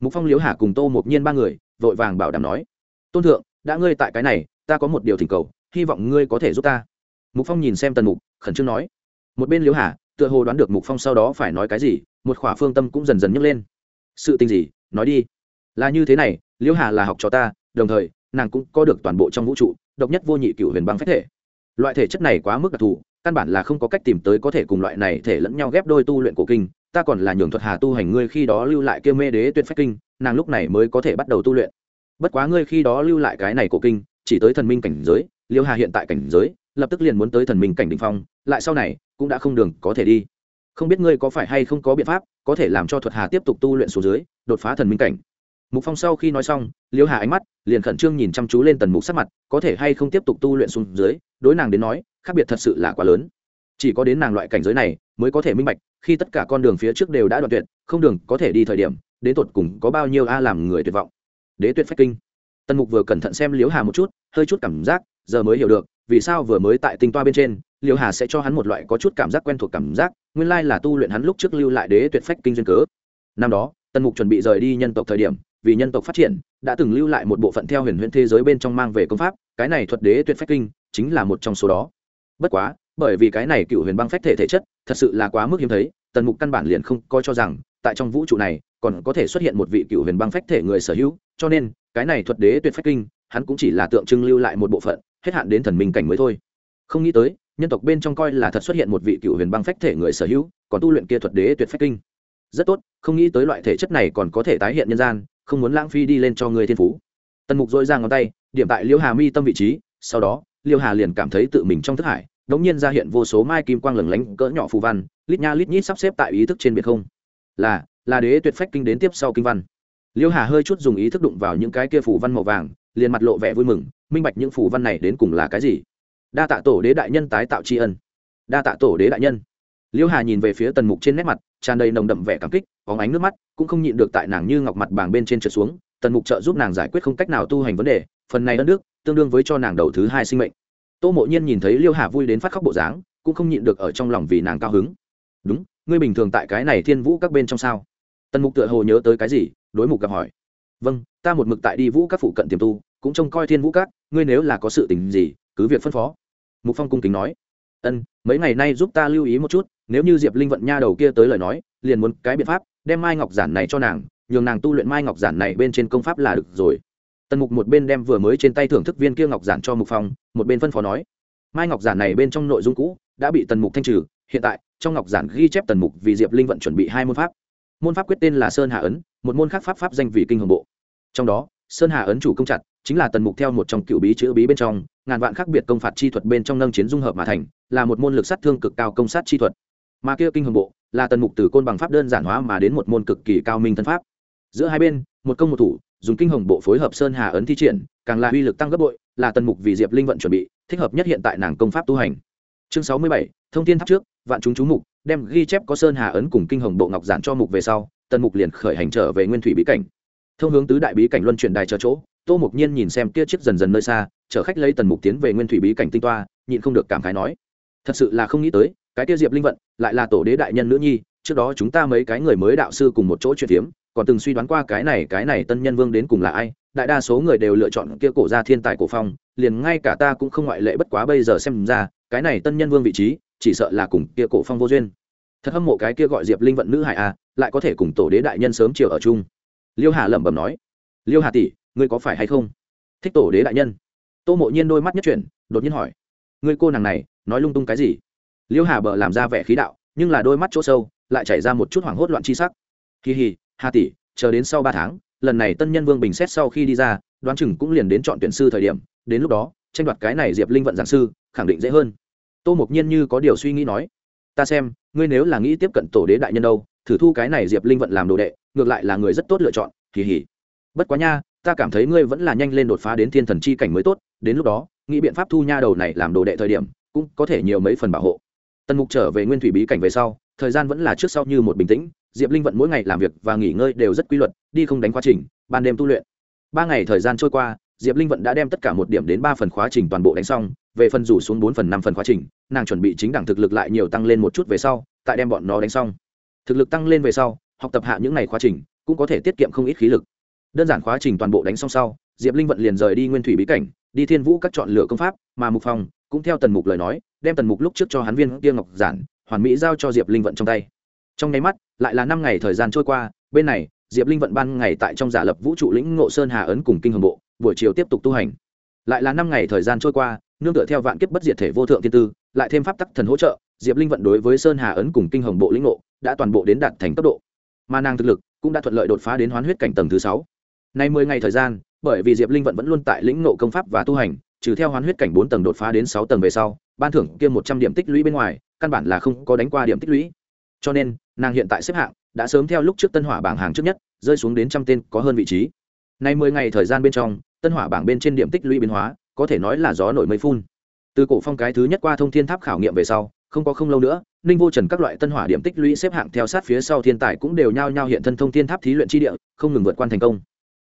Mục phong liếu hà cùng tô một nhiên ba người, vội vàng bảo đảm nói. Tôn thượng, đã ngươi tại cái này, ta có một điều thỉnh cầu, hy vọng ngươi có thể giúp ta. Mục phong nhìn xem tần mục, khẩn trương nói. Một bên liếu hà, tựa hồ đoán được mục phong sau đó phải nói cái gì, một khỏa phương tâm cũng dần dần nhấc lên sự tình gì, nói đi. Là như thế này, liễu hà là học cho ta, đồng thời, nàng cũng có được toàn bộ trong vũ trụ, độc nhất vô nhị cựu huyền băng phép thể. Loại thể chất này quá mức đặc thù, căn bản là không có cách tìm tới có thể cùng loại này thể lẫn nhau ghép đôi tu luyện cổ kinh, ta còn là nhường thuật hà tu hành ngươi khi đó lưu lại kia mê đế tuyệt phách kinh, nàng lúc này mới có thể bắt đầu tu luyện. Bất quá ngươi khi đó lưu lại cái này cổ kinh, chỉ tới thần minh cảnh giới, Liễu hà hiện tại cảnh giới, lập tức liền muốn tới thần minh cảnh đình phong, lại sau này, cũng đã không đường có thể đi không biết ngươi có phải hay không có biện pháp, có thể làm cho thuật hà tiếp tục tu luyện số dưới, đột phá thần minh cảnh. Mục phong sau khi nói xong, liêu hà ánh mắt liền khẩn trương nhìn chăm chú lên tần mục sắc mặt, có thể hay không tiếp tục tu luyện xuống dưới, đối nàng đến nói, khác biệt thật sự là quá lớn. Chỉ có đến nàng loại cảnh giới này, mới có thể minh bạch, khi tất cả con đường phía trước đều đã đoạn tuyệt, không đường có thể đi thời điểm, đến tột cùng có bao nhiêu a làm người tuyệt vọng. Đế tuyệt phách kinh. Tần mục vừa cẩn thận xem liếu hà một chút, hơi chút cảm giác, giờ mới hiểu được, vì sao vừa mới tại tinh toa bên trên liêu hà sẽ cho hắn một loại có chút cảm giác quen thuộc cảm giác, nguyên lai là tu luyện hắn lúc trước lưu lại đế tuyệt phách kinh duyên cớ. Năm đó, tần mục chuẩn bị rời đi nhân tộc thời điểm, vì nhân tộc phát triển, đã từng lưu lại một bộ phận theo huyền huyễn thế giới bên trong mang về công pháp, cái này thuật đế tuyệt phách kinh chính là một trong số đó. Bất quá, bởi vì cái này cựu huyền băng phách thể thể chất, thật sự là quá mức hiếm thấy, tần mục căn bản liền không coi cho rằng, tại trong vũ trụ này, còn có thể xuất hiện một vị cựu huyền băng phách thể người sở hữu, cho nên, cái này thuật đế tuyệt phách kinh, hắn cũng chỉ là tượng trưng lưu lại một bộ phận, hết hạn đến thần minh cảnh mới thôi. Không nghĩ tới nhân tộc bên trong coi là thật xuất hiện một vị cựu huyền băng phách thể người sở hữu, còn tu luyện kia thuật đế tuyệt phách kinh. Rất tốt, không nghĩ tới loại thể chất này còn có thể tái hiện nhân gian, không muốn lãng phí đi lên cho người thiên phú. Tần mục dội ra ngón tay, điểm tại liêu hà mi tâm vị trí, sau đó, liêu hà liền cảm thấy tự mình trong thức hải, đống nhiên ra hiện vô số mai kim quang lừng lánh cỡ nhỏ phù văn, lít nha lít nhít sắp xếp tại ý thức trên biệt không. Là là đế tuyệt phách kinh đến tiếp sau kinh văn. Liêu hà hơi chút dùng ý thức đụng vào những cái kia phù văn màu vàng, liền mặt lộ vẻ vui mừng, minh bạch những phù văn này đến cùng là cái gì đa tạ tổ đế đại nhân tái tạo tri ân. Đa tạ tổ đế đại nhân. Liêu hà nhìn về phía tần mục trên nét mặt, tràn đầy nồng đậm vẻ cảm kích có ánh nước mắt, cũng không nhịn được tại nàng như ngọc mặt bàng bên trên trượt xuống. Tần mục trợ giúp nàng giải quyết không cách nào tu hành vấn đề, phần này ân đức, tương đương với cho nàng đầu thứ hai sinh mệnh. Tô mộ nhiên nhìn thấy liêu hà vui đến phát khóc bộ dáng, cũng không nhịn được ở trong lòng vì nàng cao hứng. Đúng, ngươi bình thường tại cái này thiên vũ các bên trong sao? Tần mục tựa hồ nhớ tới cái gì, đối mục gặp hỏi. Vâng ta một mực tại đi vũ các phụ cận tiềm tu, cũng trông coi thiên vũ các, ngươi nếu là có sự tình gì cứ việc phân phó. Mục phong cung kính nói, ân, mấy ngày nay giúp ta lưu ý một chút, nếu như diệp linh vận nha đầu kia tới lời nói, liền muốn cái biện pháp, đem mai ngọc giản này cho nàng, nhường nàng tu luyện mai ngọc giản này bên trên công pháp là được rồi. Tần mục một bên đem vừa mới trên tay thưởng thức viên kia ngọc giản cho mục phong, một bên phân phó nói, mai ngọc giản này bên trong nội dung cũ, đã bị tần mục thanh trừ, hiện tại, trong ngọc giản ghi chép tần mục vì diệp linh vận chuẩn bị hai môn pháp. Môn pháp quyết tên là sơn hà ấn, một môn khác pháp pháp danh vị kinh hồng bộ. Trong đó, sơn hà ấn chủ công chặt chính là tần mục theo một trong cựu bí chữ bí bên trong, ngàn vạn khác biệt công phạt chi thuật bên trong nâng chiến dung hợp mà thành, là một môn lực sát thương cực cao công sát chi thuật. Mà kia kinh hồng bộ, là tần mục từ côn bằng pháp đơn giản hóa mà đến một môn cực kỳ cao minh thân pháp. Giữa hai bên, một công một thủ, dùng kinh hồng bộ phối hợp sơn hà ấn thi triển, càng là uy lực tăng gấp bội, là tần mục vì diệp linh vận chuẩn bị, thích hợp nhất hiện tại nàng công pháp tu hành. Chương sáu mươi bảy, thông tin tháp trước, vạn chúng chú mục, đem ghi chép có sơn hà ấn cùng kinh hồng bộ ngọc giản cho mục về sau, tần mục liền khởi hành trở về nguyên thủy bí cảnh. Thông hướng tứ đại bí cảnh luân chuyển đài chờ chỗ tô mục nhiên nhìn xem kia chiếc dần dần nơi xa, chở khách lấy tần mục tiến về nguyên thủy bí cảnh tinh toa, nhịn không được cảm khái nói, thật sự là không nghĩ tới, cái kia diệp linh vận lại là tổ đế đại nhân nữ nhi, trước đó chúng ta mấy cái người mới đạo sư cùng một chỗ chuyện phiếm, còn từng suy đoán qua cái này cái này tân nhân vương đến cùng là ai, đại đa số người đều lựa chọn kia cổ ra thiên tài cổ phong, liền ngay cả ta cũng không ngoại lệ bất quá bây giờ xem ra, cái này tân nhân vương vị trí, chỉ sợ là cùng kia cổ phong vô duyên. Thật hâm mộ cái kia gọi diệp linh vận nữ hải a à, lại có thể cùng tổ đế đại nhân sớm chiều ở chung. Liêu hà lẩm bẩm nói, liêu hà tỷ ngươi có phải hay không? Thích tổ đế đại nhân. Tô mộ nhiên đôi mắt nhất chuyển, đột nhiên hỏi. Ngươi cô nàng này, nói lung tung cái gì? Liêu hà bờ làm ra vẻ khí đạo, nhưng là đôi mắt chỗ sâu, lại chảy ra một chút hoảng hốt loạn chi sắc. Kỳ hì, hà tỷ, chờ đến sau ba tháng, lần này tân nhân vương bình xét sau khi đi ra, đoán chừng cũng liền đến chọn tuyển sư thời điểm, đến lúc đó, tranh đoạt cái này diệp linh vận giảng sư, khẳng định dễ hơn. Tô mộc nhiên như có điều suy nghĩ nói. Ta xem, ngươi nếu là nghĩ tiếp cận tổ đế đại nhân đâu, thử thu cái này diệp linh vận làm đồ đệ, ngược lại là người rất tốt lựa chọn, kỳ hì. Bất quá nha ta cảm thấy ngươi vẫn là nhanh lên đột phá đến thiên thần chi cảnh mới tốt, đến lúc đó, nghĩ biện pháp thu nha đầu này làm đồ đệ thời điểm, cũng có thể nhiều mấy phần bảo hộ. Tần mục trở về nguyên thủy bí cảnh về sau, thời gian vẫn là trước sau như một bình tĩnh, diệp linh vận mỗi ngày làm việc và nghỉ ngơi đều rất quy luật, đi không đánh quá trình, ban đêm tu luyện. Ba ngày thời gian trôi qua, diệp linh vận đã đem tất cả một điểm đến ba phần khóa trình toàn bộ đánh xong, về phần rủ xuống bốn phần năm phần khóa trình, nàng chuẩn bị chính đẳng thực lực lại nhiều tăng lên một chút về sau, tại đem bọn nó đánh xong. Thực lực tăng lên về sau, học tập hạ những ngày khóa trình, cũng có thể tiết kiệm không ít khí lực đơn giản khóa trình toàn bộ đánh xong sau, diệp linh vận liền rời đi nguyên thủy bí cảnh, đi thiên vũ các chọn lựa công pháp, mà mục phong cũng theo tần mục lời nói, đem tần mục lúc trước cho hắn viên tiên ngọc giản, hoàn mỹ giao cho diệp linh vận trong tay. Trong nháy mắt, lại là năm ngày thời gian trôi qua, bên này, diệp linh vận ban ngày tại trong giả lập vũ trụ lĩnh ngộ sơn hà ấn cùng kinh hồng bộ, buổi chiều tiếp tục tu hành. Lại là năm ngày thời gian trôi qua, nương tựa theo vạn kiếp bất diệt thể vô thượng thiên tư, lại thêm pháp tắc thần hỗ trợ, diệp linh vận đối với sơn hà ấn cùng kinh hồng bộ lĩnh ngộ đã toàn bộ đến đạt thành cấp độ. Mà nàng thực lực cũng đã thuận lợi đột phá đến hoán huyết cảnh tầng thứ sáu nay mười ngày thời gian, bởi vì diệp linh vận vẫn luôn tại lĩnh ngộ công pháp và tu hành, trừ theo hoán huyết cảnh bốn tầng đột phá đến sáu tầng về sau, ban thưởng kia một trăm điểm tích lũy bên ngoài, căn bản là không có đánh qua điểm tích lũy. Cho nên, nàng hiện tại xếp hạng đã sớm theo lúc trước tân hỏa bảng hàng trước nhất, rơi xuống đến trăm tên có hơn vị trí. Nay mười ngày thời gian bên trong, tân hỏa bảng bên trên điểm tích lũy biến hóa, có thể nói là gió nổi mây phun. Từ cổ phong cái thứ nhất qua thông thiên tháp khảo nghiệm về sau, không có không lâu nữa, ninh vô trần các loại tân hỏa điểm tích lũy xếp hạng theo sát phía sau thiên tài cũng đều nhao nhao hiện thân thông thiên tháp thí luyện tri địa, không ngừng vượt qua thành công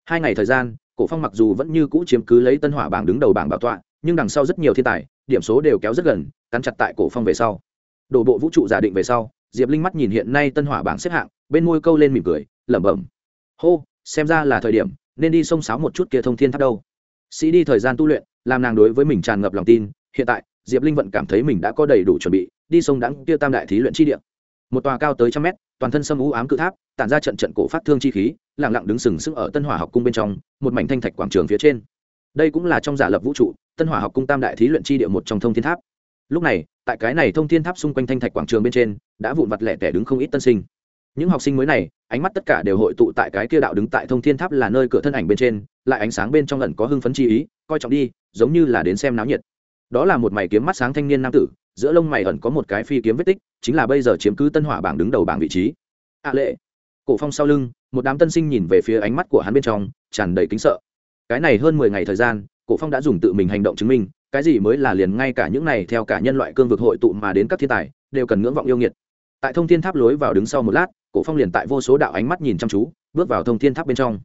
hai ngày thời gian, cổ phong mặc dù vẫn như cũ chiếm cứ lấy tân hỏa bảng đứng đầu bảng bảo tọa, nhưng đằng sau rất nhiều thiên tài, điểm số đều kéo rất gần, cắn chặt tại cổ phong về sau. Đổ bộ vũ trụ giả định về sau, diệp linh mắt nhìn hiện nay tân hỏa bảng xếp hạng, bên môi câu lên mỉm cười, lẩm bẩm. Hô, xem ra là thời điểm, nên đi xông sáo một chút kia thông thiên tháp đâu. Sĩ đi thời gian tu luyện, làm nàng đối với mình tràn ngập lòng tin, hiện tại, diệp linh vẫn cảm thấy mình đã có đầy đủ chuẩn bị, đi sông đắng kia tam đại thí luyện chi địa một tòa cao tới trăm mét, toàn thân sâm u ám cự tháp, tản ra trận trận cổ phát thương chi khí lẳng lặng đứng sừng sững ở tân hỏa học cung bên trong, một mảnh thanh thạch quảng trường phía trên. Đây cũng là trong giả lập vũ trụ, tân hỏa học cung tam đại thí luyện chi địa một trong thông thiên tháp. Lúc này, tại cái này thông thiên tháp xung quanh thanh thạch quảng trường bên trên, đã vụn vặt lẻ tẻ đứng không ít tân sinh. Những học sinh mới này, ánh mắt tất cả đều hội tụ tại cái kia đạo đứng tại thông thiên tháp là nơi cửa thân ảnh bên trên, lại ánh sáng bên trong lần có hưng phấn chi ý, coi trọng đi, giống như là đến xem náo nhiệt. Đó là một mày kiếm mắt sáng thanh niên nam tử giữa lông mày ẩn có một cái phi kiếm vết tích, chính là bây giờ chiếm cứ tân hỏa bảng đứng đầu bảng vị trí. A lệ. Cổ phong sau lưng, một đám tân sinh nhìn về phía ánh mắt của hắn bên trong, tràn đầy kính sợ. Cái này hơn mười ngày thời gian, cổ phong đã dùng tự mình hành động chứng minh, cái gì mới là liền ngay cả những này theo cả nhân loại cương vực hội tụ mà đến các thiên tài, đều cần ngưỡng vọng yêu nghiệt. Tại thông thiên tháp lối vào đứng sau một lát, cổ phong liền tại vô số đạo ánh mắt nhìn chăm chú, bước vào thông thiên tháp bên trong.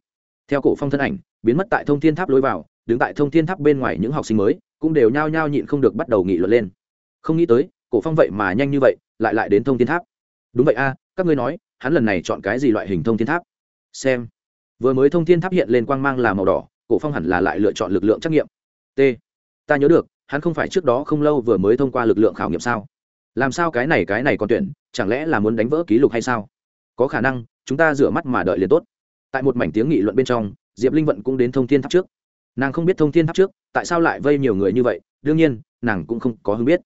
Theo cổ phong thân ảnh, biến mất tại thông thiên tháp lối vào, đứng tại thông thiên tháp bên ngoài những học sinh mới, cũng đều nhao nhao nhịn không được bắt đầu nghị luận lên không nghĩ tới, cổ phong vậy mà nhanh như vậy, lại lại đến thông thiên tháp. Đúng vậy a, các ngươi nói, hắn lần này chọn cái gì loại hình thông thiên tháp? Xem. Vừa mới thông thiên tháp hiện lên quang mang là màu đỏ, cổ phong hẳn là lại lựa chọn lực lượng trắc nghiệm. T. Ta nhớ được, hắn không phải trước đó không lâu vừa mới thông qua lực lượng khảo nghiệm sao? Làm sao cái này cái này còn tuyển, chẳng lẽ là muốn đánh vỡ kỷ lục hay sao? Có khả năng, chúng ta rửa mắt mà đợi liền tốt. Tại một mảnh tiếng nghị luận bên trong, diệp linh vận cũng đến thông thiên tháp trước. Nàng không biết thông thiên tháp trước, tại sao lại vây nhiều người như vậy, đương nhiên, nàng cũng không có hứng biết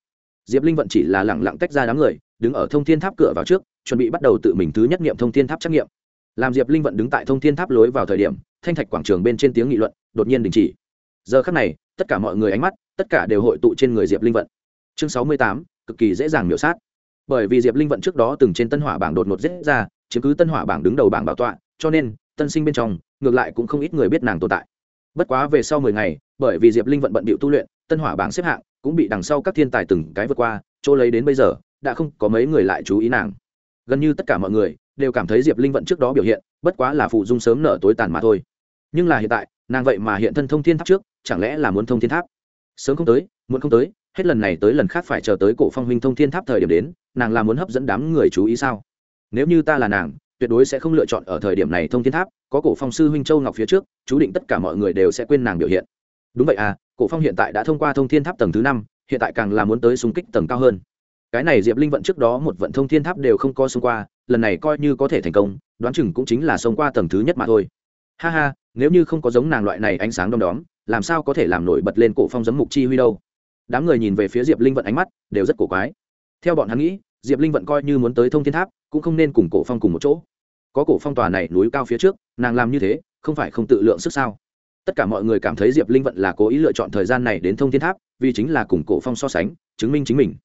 diệp linh vận chỉ là lẳng lặng tách ra đám người, đứng ở thông thiên tháp cửa vào trước, chuẩn bị bắt đầu tự mình thứ nhất nghiệm thông thiên tháp trắc nghiệm. Làm diệp linh vận đứng tại thông thiên tháp lối vào thời điểm, thanh thạch quảng trường bên trên tiếng nghị luận đột nhiên đình chỉ. Giờ khắc này, tất cả mọi người ánh mắt, tất cả đều hội tụ trên người diệp linh vận. Chương sáu mươi tám, cực kỳ dễ dàng miểu sát. Bởi vì diệp linh vận trước đó từng trên tân hỏa bảng đột ngột dễ ra chứng cứ tân hỏa bảng đứng đầu bảng bảo tọa, cho nên, tân sinh bên trong, ngược lại cũng không ít người biết nàng tồn tại. Bất quá về sau mười ngày, bởi vì diệp linh vận bận bịu tu luyện, tân hỏa bảng xếp hạng cũng bị đằng sau các thiên tài từng cái vượt qua, chỗ lấy đến bây giờ, đã không có mấy người lại chú ý nàng. Gần như tất cả mọi người đều cảm thấy diệp linh vận trước đó biểu hiện, bất quá là phụ dung sớm nở tối tàn mà thôi. Nhưng là hiện tại, nàng vậy mà hiện thân thông thiên tháp trước, chẳng lẽ là muốn thông thiên tháp? Sớm không tới muốn không tới, hết lần này tới lần khác phải chờ tới cổ phong huynh thông thiên tháp thời điểm đến, nàng là muốn hấp dẫn đám người chú ý sao? Nếu như ta là nàng, tuyệt đối sẽ không lựa chọn ở thời điểm này thông thiên tháp, có cổ phong sư huynh châu ngọc phía trước, chú định tất cả mọi người đều sẽ quên nàng biểu hiện. Đúng vậy à cổ phong hiện tại đã thông qua thông thiên tháp tầng thứ năm, hiện tại càng là muốn tới xung kích tầng cao hơn. Cái này diệp linh vận trước đó một vận thông thiên tháp đều không có xông qua, lần này coi như có thể thành công, đoán chừng cũng chính là xông qua tầng thứ nhất mà thôi. Ha ha, nếu như không có giống nàng loại này ánh sáng đom đóm, làm sao có thể làm nổi bật lên cổ phong giấm mục chi huy đâu? Đám người nhìn về phía diệp linh vận ánh mắt đều rất cổ quái. Theo bọn hắn nghĩ, diệp linh vận coi như muốn tới thông thiên tháp, cũng không nên cùng cổ phong cùng một chỗ. Có cổ phong tòa này núi cao phía trước, nàng làm như thế, không phải không tự lượng sức sao? Tất cả mọi người cảm thấy diệp linh vận là cố ý lựa chọn thời gian này đến thông thiên tháp, vì chính là cùng cổ phong so sánh, chứng minh chính mình.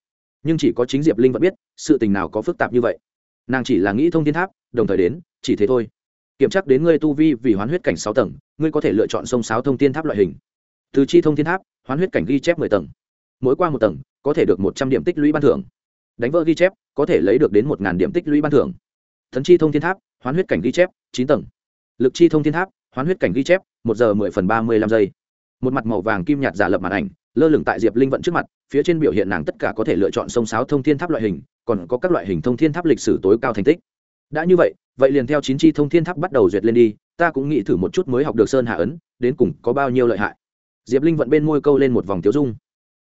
Nhưng chỉ có chính diệp linh vận biết, sự tình nào có phức tạp như vậy. Nàng chỉ là nghĩ thông thiên tháp, đồng thời đến, chỉ thế thôi. Kiểm tra đến ngươi tu vi vì hoán huyết cảnh sáu tầng, ngươi có thể lựa chọn sông sáo thông thiên tháp loại hình. Từ chi thông thiên tháp, hoán huyết cảnh ghi chép mười tầng. Mỗi qua một tầng, có thể được một trăm điểm tích lũy ban thưởng. Đánh vỡ ghi chép, có thể lấy được đến một điểm tích lũy ban thưởng. Thần chi thông thiên tháp, hoán huyết cảnh ghi chép, chín tầng. Lực chi thông thiên tháp, hoán huyết cảnh ghi chép một giờ mười phần ba mươi lăm giây. Một mặt màu vàng kim nhạt giả lập màn ảnh, lơ lửng tại diệp linh vận trước mặt, phía trên biểu hiện nàng tất cả có thể lựa chọn sông sáo thông thiên tháp loại hình, còn có các loại hình thông thiên tháp lịch sử tối cao thành tích. Đã như vậy vậy liền theo chín chi thông thiên tháp bắt đầu duyệt lên đi, ta cũng nghĩ thử một chút mới học được sơn hạ ấn, đến cùng có bao nhiêu lợi hại. Diệp linh vận bên môi câu lên một vòng tiếu dung.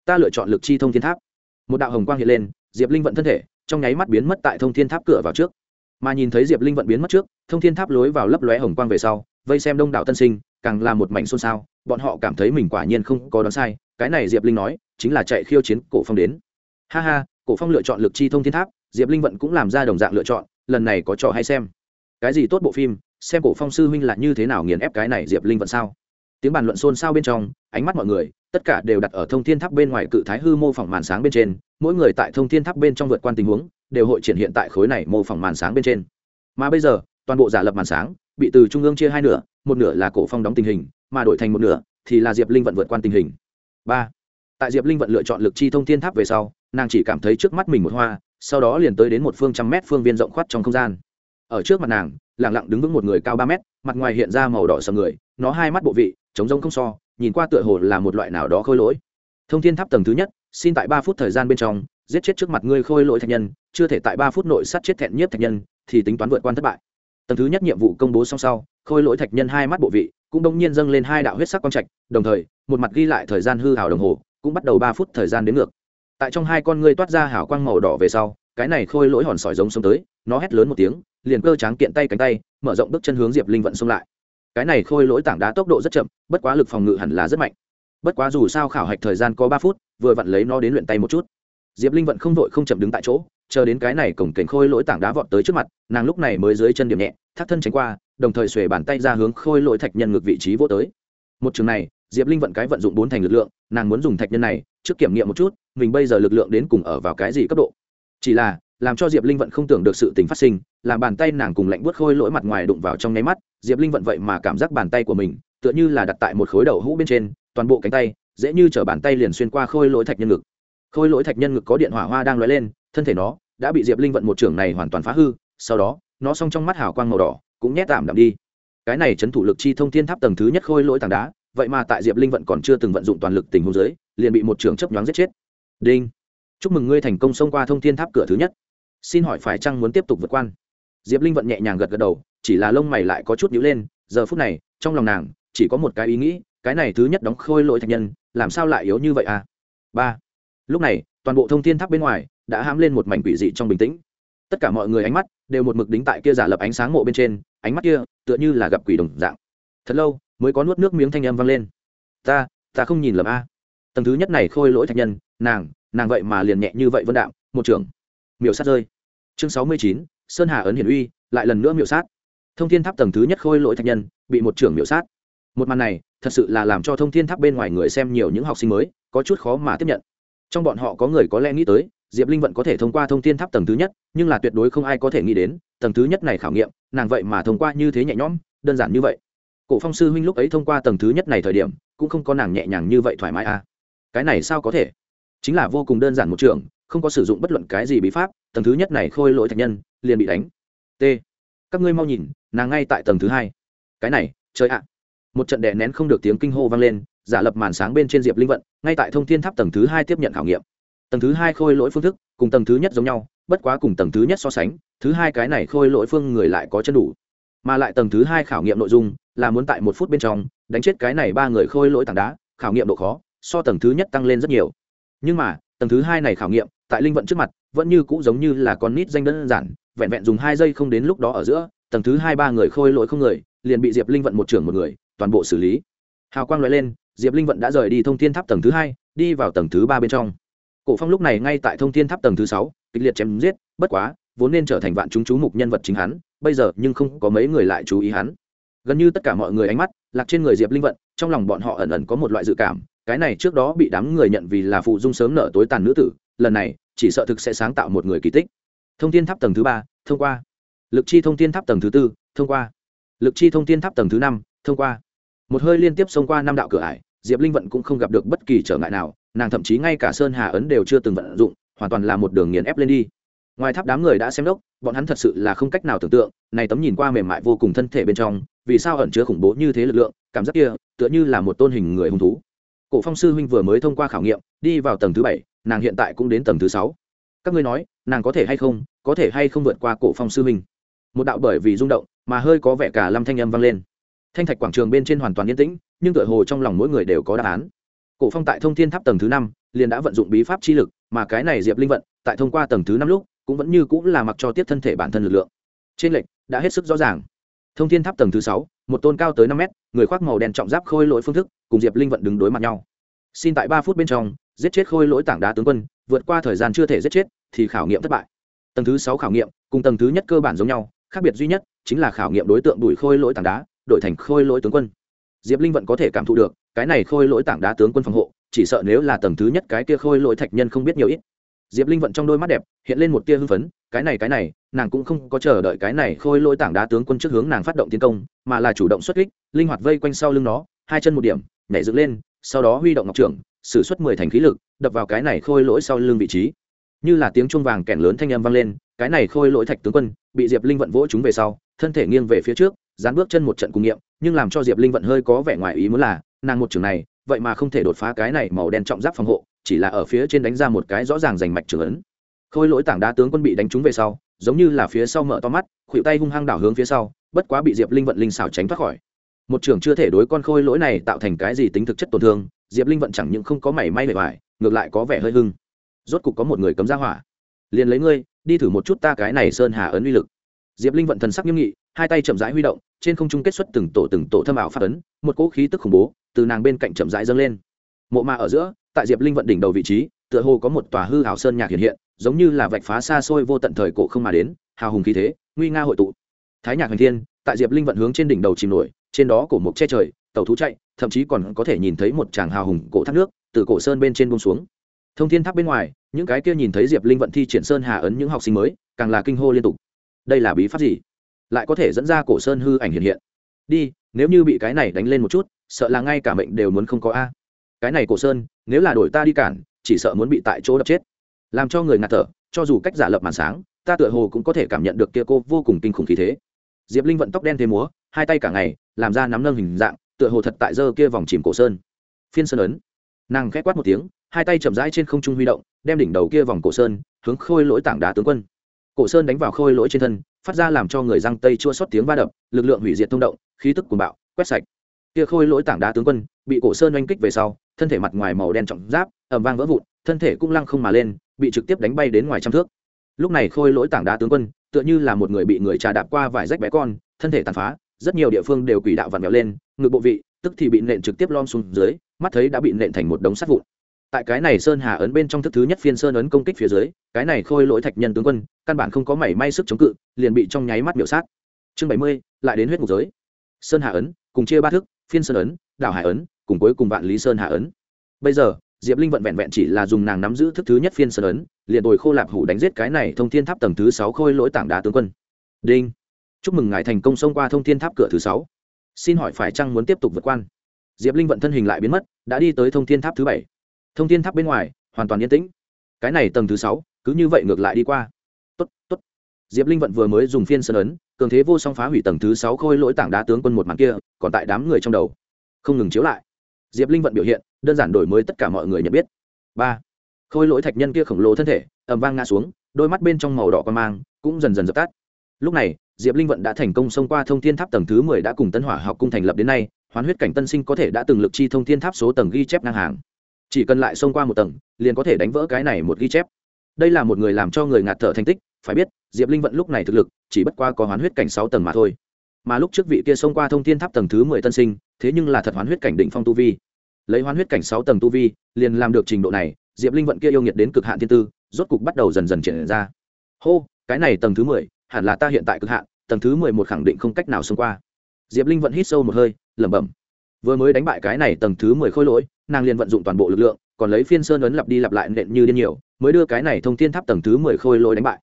Ta lựa chọn lực chi thông thiên tháp. Một đạo hồng quang hiện lên, diệp linh vận thân thể, trong nháy mắt biến mất tại thông thiên tháp cửa vào trước. Mà nhìn thấy diệp linh vận biến mất trước, thông thiên tháp lối vào lấp lóe hồng quang về sau, vây xem đông đảo tân sinh càng là một mảnh xôn xao, bọn họ cảm thấy mình quả nhiên không có đoán sai, cái này diệp linh nói, chính là chạy khiêu chiến cổ phong đến. Ha ha, cổ phong lựa chọn lực chi thông thiên tháp, diệp linh vận cũng làm ra đồng dạng lựa chọn, lần này có trò hay xem. Cái gì tốt bộ phim, xem cổ phong sư huynh là như thế nào nghiền ép cái này diệp linh vận sao? Tiếng bàn luận xôn xao bên trong, ánh mắt mọi người, tất cả đều đặt ở thông thiên tháp bên ngoài cự thái hư mô phỏng màn sáng bên trên, mỗi người tại thông thiên tháp bên trong vượt quan tình huống, đều hội triển hiện tại khối này mô phỏng màn sáng bên trên. Mà bây giờ, toàn bộ giả lập màn sáng bị từ trung ương chia hai nửa, một nửa là cổ phong đóng tình hình, mà đổi thành một nửa thì là diệp linh vận vượt quan tình hình. Ba, tại diệp linh vận lựa chọn lực chi thông thiên tháp về sau, nàng chỉ cảm thấy trước mắt mình một hoa, sau đó liền tới đến một phương trăm mét phương viên rộng khoát trong không gian. Ở trước mặt nàng lẳng lặng đứng vững một người cao ba mét, mặt ngoài hiện ra màu đỏ sầm người, nó hai mắt bộ vị chống rông không so, nhìn qua tựa hồ là một loại nào đó khôi lỗi. Thông thiên tháp tầng thứ nhất, xin tại ba phút thời gian bên trong, giết chết trước mặt ngươi khôi lỗi thạch nhân, chưa thể tại ba phút nội sát chết thẹn nhiếp thạch nhân, thì tính toán vượt quan thất bại tầng thứ nhất nhiệm vụ công bố xong sau, khôi lỗi thạch nhân hai mắt bộ vị cũng đông nhiên dâng lên hai đạo huyết sắc quang trạch, đồng thời, một mặt ghi lại thời gian hư hảo đồng hồ, cũng bắt đầu ba phút thời gian đến ngược. Tại trong hai con ngươi toát ra hảo quang màu đỏ về sau, cái này khôi lỗi hòn sỏi giống xông tới, nó hét lớn một tiếng, liền cơ tráng kiện tay cánh tay, mở rộng bước chân hướng diệp linh vận xông lại. Cái này khôi lỗi tảng đá tốc độ rất chậm, bất quá lực phòng ngự hẳn là rất mạnh. Bất quá dù sao khảo hạch thời gian có ba phút, vừa vặn lấy nó đến luyện tay một chút. Diệp linh vận không vội không chậm đứng tại chỗ chờ đến cái này cổng cảnh khôi lỗi tảng đá vọt tới trước mặt, nàng lúc này mới dưới chân điểm nhẹ, thắt thân tránh qua, đồng thời xuề bàn tay ra hướng khôi lỗi thạch nhân ngược vị trí vô tới. Một trường này, diệp linh vận cái vận dụng bốn thành lực lượng, nàng muốn dùng thạch nhân này, trước kiểm nghiệm một chút, mình bây giờ lực lượng đến cùng ở vào cái gì cấp độ. Chỉ là, làm cho diệp linh vận không tưởng được sự tình phát sinh, làm bàn tay nàng cùng lạnh buốt khôi lỗi mặt ngoài đụng vào trong nháy mắt, diệp linh vận vậy mà cảm giác bàn tay của mình, tựa như là đặt tại một khối đầu hũ bên trên, toàn bộ cánh tay, dễ như chở bàn tay liền xuyên qua khôi lỗi thạch nhân ngực. Khôi lỗi thạch nhân ngực có điện hỏa hoa đang lóe lên, thân thể nó đã bị diệp linh vận một trưởng này hoàn toàn phá hư, sau đó, nó xong trong mắt hào quang màu đỏ cũng nhét tạm đạm đi. Cái này chấn thủ lực chi thông thiên tháp tầng thứ nhất khôi lỗi tảng đá, vậy mà tại diệp linh vận còn chưa từng vận dụng toàn lực tình huống dưới, liền bị một trưởng chấp nhoáng giết chết. Đinh! Chúc mừng ngươi thành công xông qua thông thiên tháp cửa thứ nhất. Xin hỏi phải chăng muốn tiếp tục vượt quan diệp linh vận nhẹ nhàng gật gật đầu, chỉ là lông mày lại có chút nhíu lên, giờ phút này, trong lòng nàng, chỉ có một cái ý nghĩ, cái này thứ nhất đóng khôi lỗi thạch nhân, làm sao lại yếu như vậy à? Ba! Lúc này, toàn bộ thông thiên tháp bên ngoài đã hãm lên một mảnh quỷ dị trong bình tĩnh. Tất cả mọi người ánh mắt đều một mực đính tại kia giả lập ánh sáng mộ bên trên, ánh mắt kia tựa như là gặp quỷ đồng dạng. Thật lâu mới có nuốt nước miếng thanh âm vang lên. Ta ta không nhìn lầm a. Tầng thứ nhất này khôi lỗi thạch nhân, nàng nàng vậy mà liền nhẹ như vậy vân đạo một trưởng. Miểu sát rơi. Chương sáu mươi chín, sơn hà ấn hiển uy, lại lần nữa miểu sát. Thông thiên tháp tầng thứ nhất khôi lỗi thạch nhân, bị một trưởng miểu sát. Một màn này thật sự là làm cho thông thiên tháp bên ngoài người xem nhiều những học sinh mới có chút khó mà tiếp nhận. Trong bọn họ có người có lẽ nghĩ tới diệp linh vận có thể thông qua thông thiên tháp tầng thứ nhất, nhưng là tuyệt đối không ai có thể nghĩ đến, tầng thứ nhất này khảo nghiệm, nàng vậy mà thông qua như thế nhẹ nhõm, đơn giản như vậy. Cổ phong sư huynh lúc ấy thông qua tầng thứ nhất này thời điểm, cũng không có nàng nhẹ nhàng như vậy thoải mái à. Cái này sao có thể? Chính là vô cùng đơn giản một trường, không có sử dụng bất luận cái gì bí pháp, tầng thứ nhất này khôi lỗi thạch nhân, liền bị đánh. T. Các ngươi mau nhìn, nàng ngay tại tầng thứ hai. Cái này chơi ạ. Một trận đè nén không được tiếng kinh hô vang lên, giả lập màn sáng bên trên diệp linh vận, ngay tại thông thiên tháp tầng thứ hai tiếp nhận khảo nghiệm tầng thứ hai khôi lỗi phương thức, cùng tầng thứ nhất giống nhau, bất quá cùng tầng thứ nhất so sánh, thứ hai cái này khôi lỗi phương người lại có chân đủ. Mà lại tầng thứ hai khảo nghiệm nội dung, là muốn tại một phút bên trong, đánh chết cái này ba người khôi lỗi tảng đá, khảo nghiệm độ khó, so tầng thứ nhất tăng lên rất nhiều. Nhưng mà, tầng thứ hai này khảo nghiệm, tại linh vận trước mặt, vẫn như cũ giống như là con nít danh đơn giản, vẹn vẹn dùng hai giây không đến lúc đó ở giữa, tầng thứ hai ba người khôi lỗi không người, liền bị diệp linh vận một trưởng một người, toàn bộ xử lý. Hào quang loại lên, diệp linh vận đã rời đi thông thiên tháp tầng thứ hai, đi vào tầng thứ ba bên trong cổ phong lúc này ngay tại thông thiên tháp tầng thứ sáu, kịch liệt chém giết, bất quá, vốn nên trở thành vạn chúng chú mục nhân vật chính hắn, bây giờ nhưng không có mấy người lại chú ý hắn. Gần như tất cả mọi người ánh mắt lạc trên người diệp linh vận, trong lòng bọn họ ẩn ẩn có một loại dự cảm, cái này trước đó bị đám người nhận vì là phụ dung sớm nở tối tàn nữ tử, lần này, chỉ sợ thực sẽ sáng tạo một người kỳ tích. Thông tin tháp tầng thứ ba, thông qua. Lực chi thông tin tháp tầng thứ tư, thông qua. Lực chi thông tin tháp tầng thứ năm, thông qua. Một hơi liên tiếp xông qua năm đạo cửa ải diệp linh vận cũng không gặp được bất kỳ trở ngại nào, nàng thậm chí ngay cả sơn hà ấn đều chưa từng vận dụng, hoàn toàn là một đường nghiền ép lên đi. Ngoài tháp đám người đã xem đốc, bọn hắn thật sự là không cách nào tưởng tượng, này tấm nhìn qua mềm mại vô cùng thân thể bên trong, vì sao ẩn chứa khủng bố như thế lực lượng, cảm giác kia, tựa như là một tôn hình người hung thú. Cổ phong sư huynh vừa mới thông qua khảo nghiệm, đi vào tầng thứ bảy, nàng hiện tại cũng đến tầng thứ sáu. Các ngươi nói, nàng có thể hay không, có thể hay không vượt qua cổ phong sư huynh? Một đạo bởi vì rung động, mà hơi có vẻ cả lâm thanh âm vang lên. Thanh thạch quảng trường bên trên hoàn toàn yên tĩnh nhưng tựa hồ trong lòng mỗi người đều có đáp án. Cổ phong tại thông thiên tháp tầng thứ năm, liền đã vận dụng bí pháp chi lực, mà cái này diệp linh vận, tại thông qua tầng thứ năm lúc, cũng vẫn như cũng là mặc cho tiếp thân thể bản thân lực lượng. Trên lệch, đã hết sức rõ ràng. Thông thiên tháp tầng thứ sáu, một tôn cao tới năm mét, người khoác màu đen trọng giáp khôi lỗi phương thức, cùng diệp linh vận đứng đối mặt nhau. Xin tại ba phút bên trong, giết chết khôi lỗi tảng đá tướng quân, vượt qua thời gian chưa thể giết chết, thì khảo nghiệm thất bại. Tầng thứ sáu khảo nghiệm, cùng tầng thứ nhất cơ bản giống nhau, khác biệt duy nhất chính là khảo nghiệm đối tượng đuổi khôi lỗi tảng đá, đổi thành khôi lỗi tướng quân diệp linh vận có thể cảm thụ được, cái này khôi lỗi tảng đá tướng quân phòng hộ, chỉ sợ nếu là tầng thứ nhất cái kia khôi lỗi thạch nhân không biết nhiều ít. Diệp linh vận trong đôi mắt đẹp, hiện lên một tia hưng phấn, cái này cái này, nàng cũng không có chờ đợi cái này khôi lỗi tảng đá tướng quân trước hướng nàng phát động tiến công, mà là chủ động xuất kích, linh hoạt vây quanh sau lưng nó, hai chân một điểm, nhảy dựng lên, sau đó huy động ngọc trưởng, sử xuất mười thành khí lực, đập vào cái này khôi lỗi sau lưng vị trí. Như là tiếng chuông vàng kèn lớn thanh âm vang lên, cái này khôi lỗi thạch tướng quân, bị diệp linh vận vỗ chúng về sau, thân thể nghiêng về phía trước dán bước chân một trận cùng nghiệm, nhưng làm cho diệp linh vận hơi có vẻ ngoài ý muốn là, nàng một trường này, vậy mà không thể đột phá cái này màu đen trọng giáp phòng hộ, chỉ là ở phía trên đánh ra một cái rõ ràng rành mạch trường ấn. Khôi lỗi tảng đá tướng quân bị đánh trúng về sau, giống như là phía sau mở to mắt khuỵu tay hung hăng đảo hướng phía sau, bất quá bị diệp linh vận linh xảo tránh thoát khỏi. Một trường chưa thể đối con khôi lỗi này tạo thành cái gì tính thực chất tổn thương, diệp linh vận chẳng những không có mảy may bề ngoài, ngược lại có vẻ hơi hưng. Rốt cục có một người cấm ra hỏa. Liền lấy ngươi, đi thử một chút ta cái này sơn hà ấn uy lực. Diệp linh vận thần sắc nghiêm nghị hai tay chậm rãi huy động, trên không trung kết xuất từng tổ từng tổ thâm ảo phát ấn, một cỗ khí tức khủng bố từ nàng bên cạnh chậm rãi dâng lên. Mộ ma ở giữa, tại diệp linh vận đỉnh đầu vị trí, tựa hồ có một tòa hư hảo sơn nhạc hiện hiện, giống như là vạch phá xa xôi vô tận thời cổ không mà đến, hào hùng khí thế, nguy nga hội tụ. Thái nhạc hành thiên, tại diệp linh vận hướng trên đỉnh đầu chìm nổi, trên đó cổ mục che trời, tàu thú chạy, thậm chí còn có thể nhìn thấy một tràng hào hùng cổ thác nước từ cổ sơn bên trên bông xuống. Thông thiên tháp bên ngoài, những cái kia nhìn thấy diệp linh vận thi triển sơn hà ấn những học sinh mới, càng là kinh hô liên tục. Đây là bí pháp gì? Lại có thể dẫn ra cổ sơn hư ảnh hiện hiện. Đi, nếu như bị cái này đánh lên một chút, sợ là ngay cả mệnh đều muốn không có a. Cái này cổ sơn, nếu là đổi ta đi cản, chỉ sợ muốn bị tại chỗ đập chết. Làm cho người ngạt thở, cho dù cách giả lập màn sáng, ta tựa hồ cũng có thể cảm nhận được kia cô vô cùng kinh khủng khí thế. Diệp linh vận tóc đen thế múa, hai tay cả ngày, làm ra nắm nâng hình dạng, tựa hồ thật tại dơ kia vòng chìm cổ sơn. Phiên sơn ấn. Nàng khét quát một tiếng, hai tay chậm rãi trên không trung huy động, đem đỉnh đầu kia vòng cổ sơn, hướng khôi lỗi tảng đá tướng quân cổ sơn đánh vào khôi lỗi trên thân, phát ra làm cho người răng tây chua xót tiếng va đập, lực lượng hủy diệt thông động, khí tức cuồng bạo, quét sạch. Kia khôi lỗi tảng đá tướng quân, bị cổ sơn oanh kích về sau, thân thể mặt ngoài màu đen trọng giáp ẩm vang vỡ vụn, thân thể cũng lăng không mà lên, bị trực tiếp đánh bay đến ngoài trăm thước. Lúc này khôi lỗi tảng đá tướng quân, tựa như là một người bị người trà đạp qua vài rách bé con, thân thể tàn phá, rất nhiều địa phương đều quỷ đạo vặn vẹo lên, ngực bộ vị, tức thì bị nện trực tiếp lom xuống dưới, mắt thấy đã bị nện thành một đống sắt vụn tại cái này sơn hà ấn bên trong thức thứ nhất phiên sơn ấn công kích phía dưới, cái này khôi lỗi thạch nhân tướng quân, căn bản không có mảy may sức chống cự, liền bị trong nháy mắt biểu sát. Chương bảy mươi, lại đến huyết mục giới. Sơn hà ấn, cùng chia ba thức, phiên sơn ấn, đảo hải ấn, cùng cuối cùng vạn lý sơn hà ấn. Bây giờ, diệp linh vận vẹn vẹn chỉ là dùng nàng nắm giữ thức thứ nhất phiên sơn ấn, liền đồi khô lạp hủ đánh giết cái này thông thiên tháp tầng thứ sáu khôi lỗi tảng đá tướng quân. Đinh. Chúc mừng ngài thành công xông qua thông thiên tháp cửa thứ sáu. Xin hỏi phải chăng muốn tiếp tục vượt quan? Diệp linh vận thân hình lại biến mất, đã đi tới thông thiên tháp thứ bảy thông thiên tháp bên ngoài, hoàn toàn yên tĩnh. Cái này tầng thứ sáu, cứ như vậy ngược lại đi qua. Tốt tốt. Diệp linh vận vừa mới dùng phiên sơn ấn, cường thế vô song phá hủy tầng thứ sáu khôi lỗi tảng đá tướng quân một màn kia, còn tại đám người trong đầu. Không ngừng chiếu lại. Diệp linh vận biểu hiện, đơn giản đổi mới tất cả mọi người nhận biết. Ba. Khôi lỗi thạch nhân kia khổng lồ thân thể ẩm vang ngã xuống, đôi mắt bên trong màu đỏ con mang cũng dần dần dập tắt. Lúc này, diệp linh vận đã thành công xông qua thông thiên tháp tầng thứ mười đã cùng tân hỏa học cung thành lập đến nay, hoán huyết cảnh tân sinh có thể đã từng lực chi thông thiên tháp số tầng ghi chép ngang hàng chỉ cần lại xông qua một tầng, liền có thể đánh vỡ cái này một ghi chép. Đây là một người làm cho người ngạt thở thành tích, phải biết, diệp linh vận lúc này thực lực, chỉ bất qua có hoán huyết cảnh sáu tầng mà thôi. Mà lúc trước vị kia xông qua thông thiên tháp tầng thứ mười tân sinh, thế nhưng là thật hoán huyết cảnh định phong tu vi. Lấy hoán huyết cảnh sáu tầng tu vi, liền làm được trình độ này, diệp linh vận kia yêu nghiệt đến cực hạn thiên tư, rốt cục bắt đầu dần dần triển ra. Hô, cái này tầng thứ mười, hẳn là ta hiện tại cực hạn, tầng thứ mười một khẳng định không cách nào xông qua. Diệp linh vận hít sâu một hơi, lẩm bẩm vừa mới đánh bại cái này tầng thứ mười khôi lỗi, nàng liền vận dụng toàn bộ lực lượng, còn lấy phiên sơn ấn lặp đi lặp lại nện như điên nhiều, mới đưa cái này thông thiên tháp tầng thứ mười khôi lỗi đánh bại.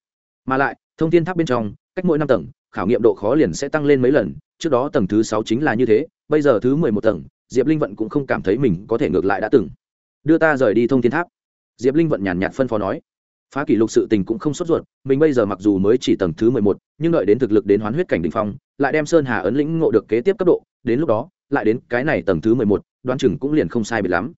Mà lại, thông thiên tháp bên trong, cách mỗi năm tầng, khảo nghiệm độ khó liền sẽ tăng lên mấy lần, trước đó tầng thứ sáu chính là như thế, bây giờ thứ mười một tầng, diệp linh vận cũng không cảm thấy mình có thể ngược lại đã từng. Đưa ta rời đi thông thiên tháp. Diệp linh vận nhàn nhạt phân phó nói. Phá kỷ lục sự tình cũng không sốt ruột, mình bây giờ mặc dù mới chỉ tầng thứ mười một, nhưng đợi đến thực lực đến hoán huyết cảnh đỉnh phong, lại đem sơn hà ấn lĩnh ngộ được kế tiếp cấp độ, đến lúc đó lại đến cái này tầng thứ mười một, đoán chừng cũng liền không sai biệt lắm.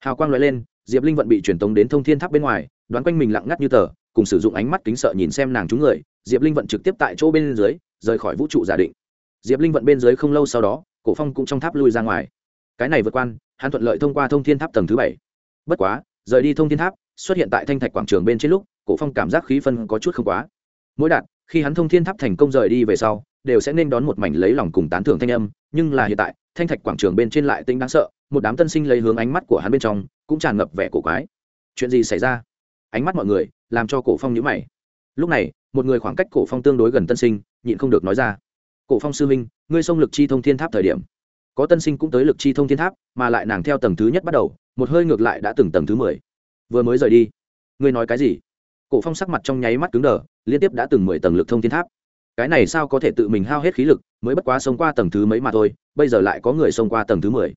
Hào quang loại lên, diệp linh vận bị truyền tống đến thông thiên tháp bên ngoài, đoán quanh mình lặng ngắt như tờ, cùng sử dụng ánh mắt kính sợ nhìn xem nàng chúng người, diệp linh vận trực tiếp tại chỗ bên dưới, rời khỏi vũ trụ giả định. Diệp linh vận bên dưới không lâu sau đó, cổ phong cũng trong tháp lui ra ngoài. Cái này vượt quan, hắn thuận lợi thông qua thông thiên tháp tầng thứ bảy. Bất quá, rời đi thông thiên tháp, xuất hiện tại thanh thạch quảng trường bên trên lúc, cổ phong cảm giác khí phân có chút không quá. Mỗi đạt khi hắn thông thiên tháp thành công rời đi về sau, đều sẽ nên đón một mảnh lấy lòng cùng tán thưởng thanh âm, nhưng là hiện tại thanh thạch quảng trường bên trên lại tinh đáng sợ, một đám tân sinh lấy hướng ánh mắt của hắn bên trong, cũng tràn ngập vẻ cổ quái. Chuyện gì xảy ra? Ánh mắt mọi người làm cho cổ phong nhíu mày. Lúc này, một người khoảng cách cổ phong tương đối gần tân sinh, nhịn không được nói ra. Cổ phong sư minh ngươi xông lực chi thông thiên tháp thời điểm. Có tân sinh cũng tới lực chi thông thiên tháp, mà lại nàng theo tầng thứ nhất bắt đầu, một hơi ngược lại đã từng tầng thứ mười. Vừa mới rời đi. Ngươi nói cái gì? Cổ phong sắc mặt trong nháy mắt cứng đờ, liên tiếp đã từng mười tầng lực thông thiên tháp cái này sao có thể tự mình hao hết khí lực, mới bất quá sống qua tầng thứ mấy mà thôi, bây giờ lại có người sống qua tầng thứ mười.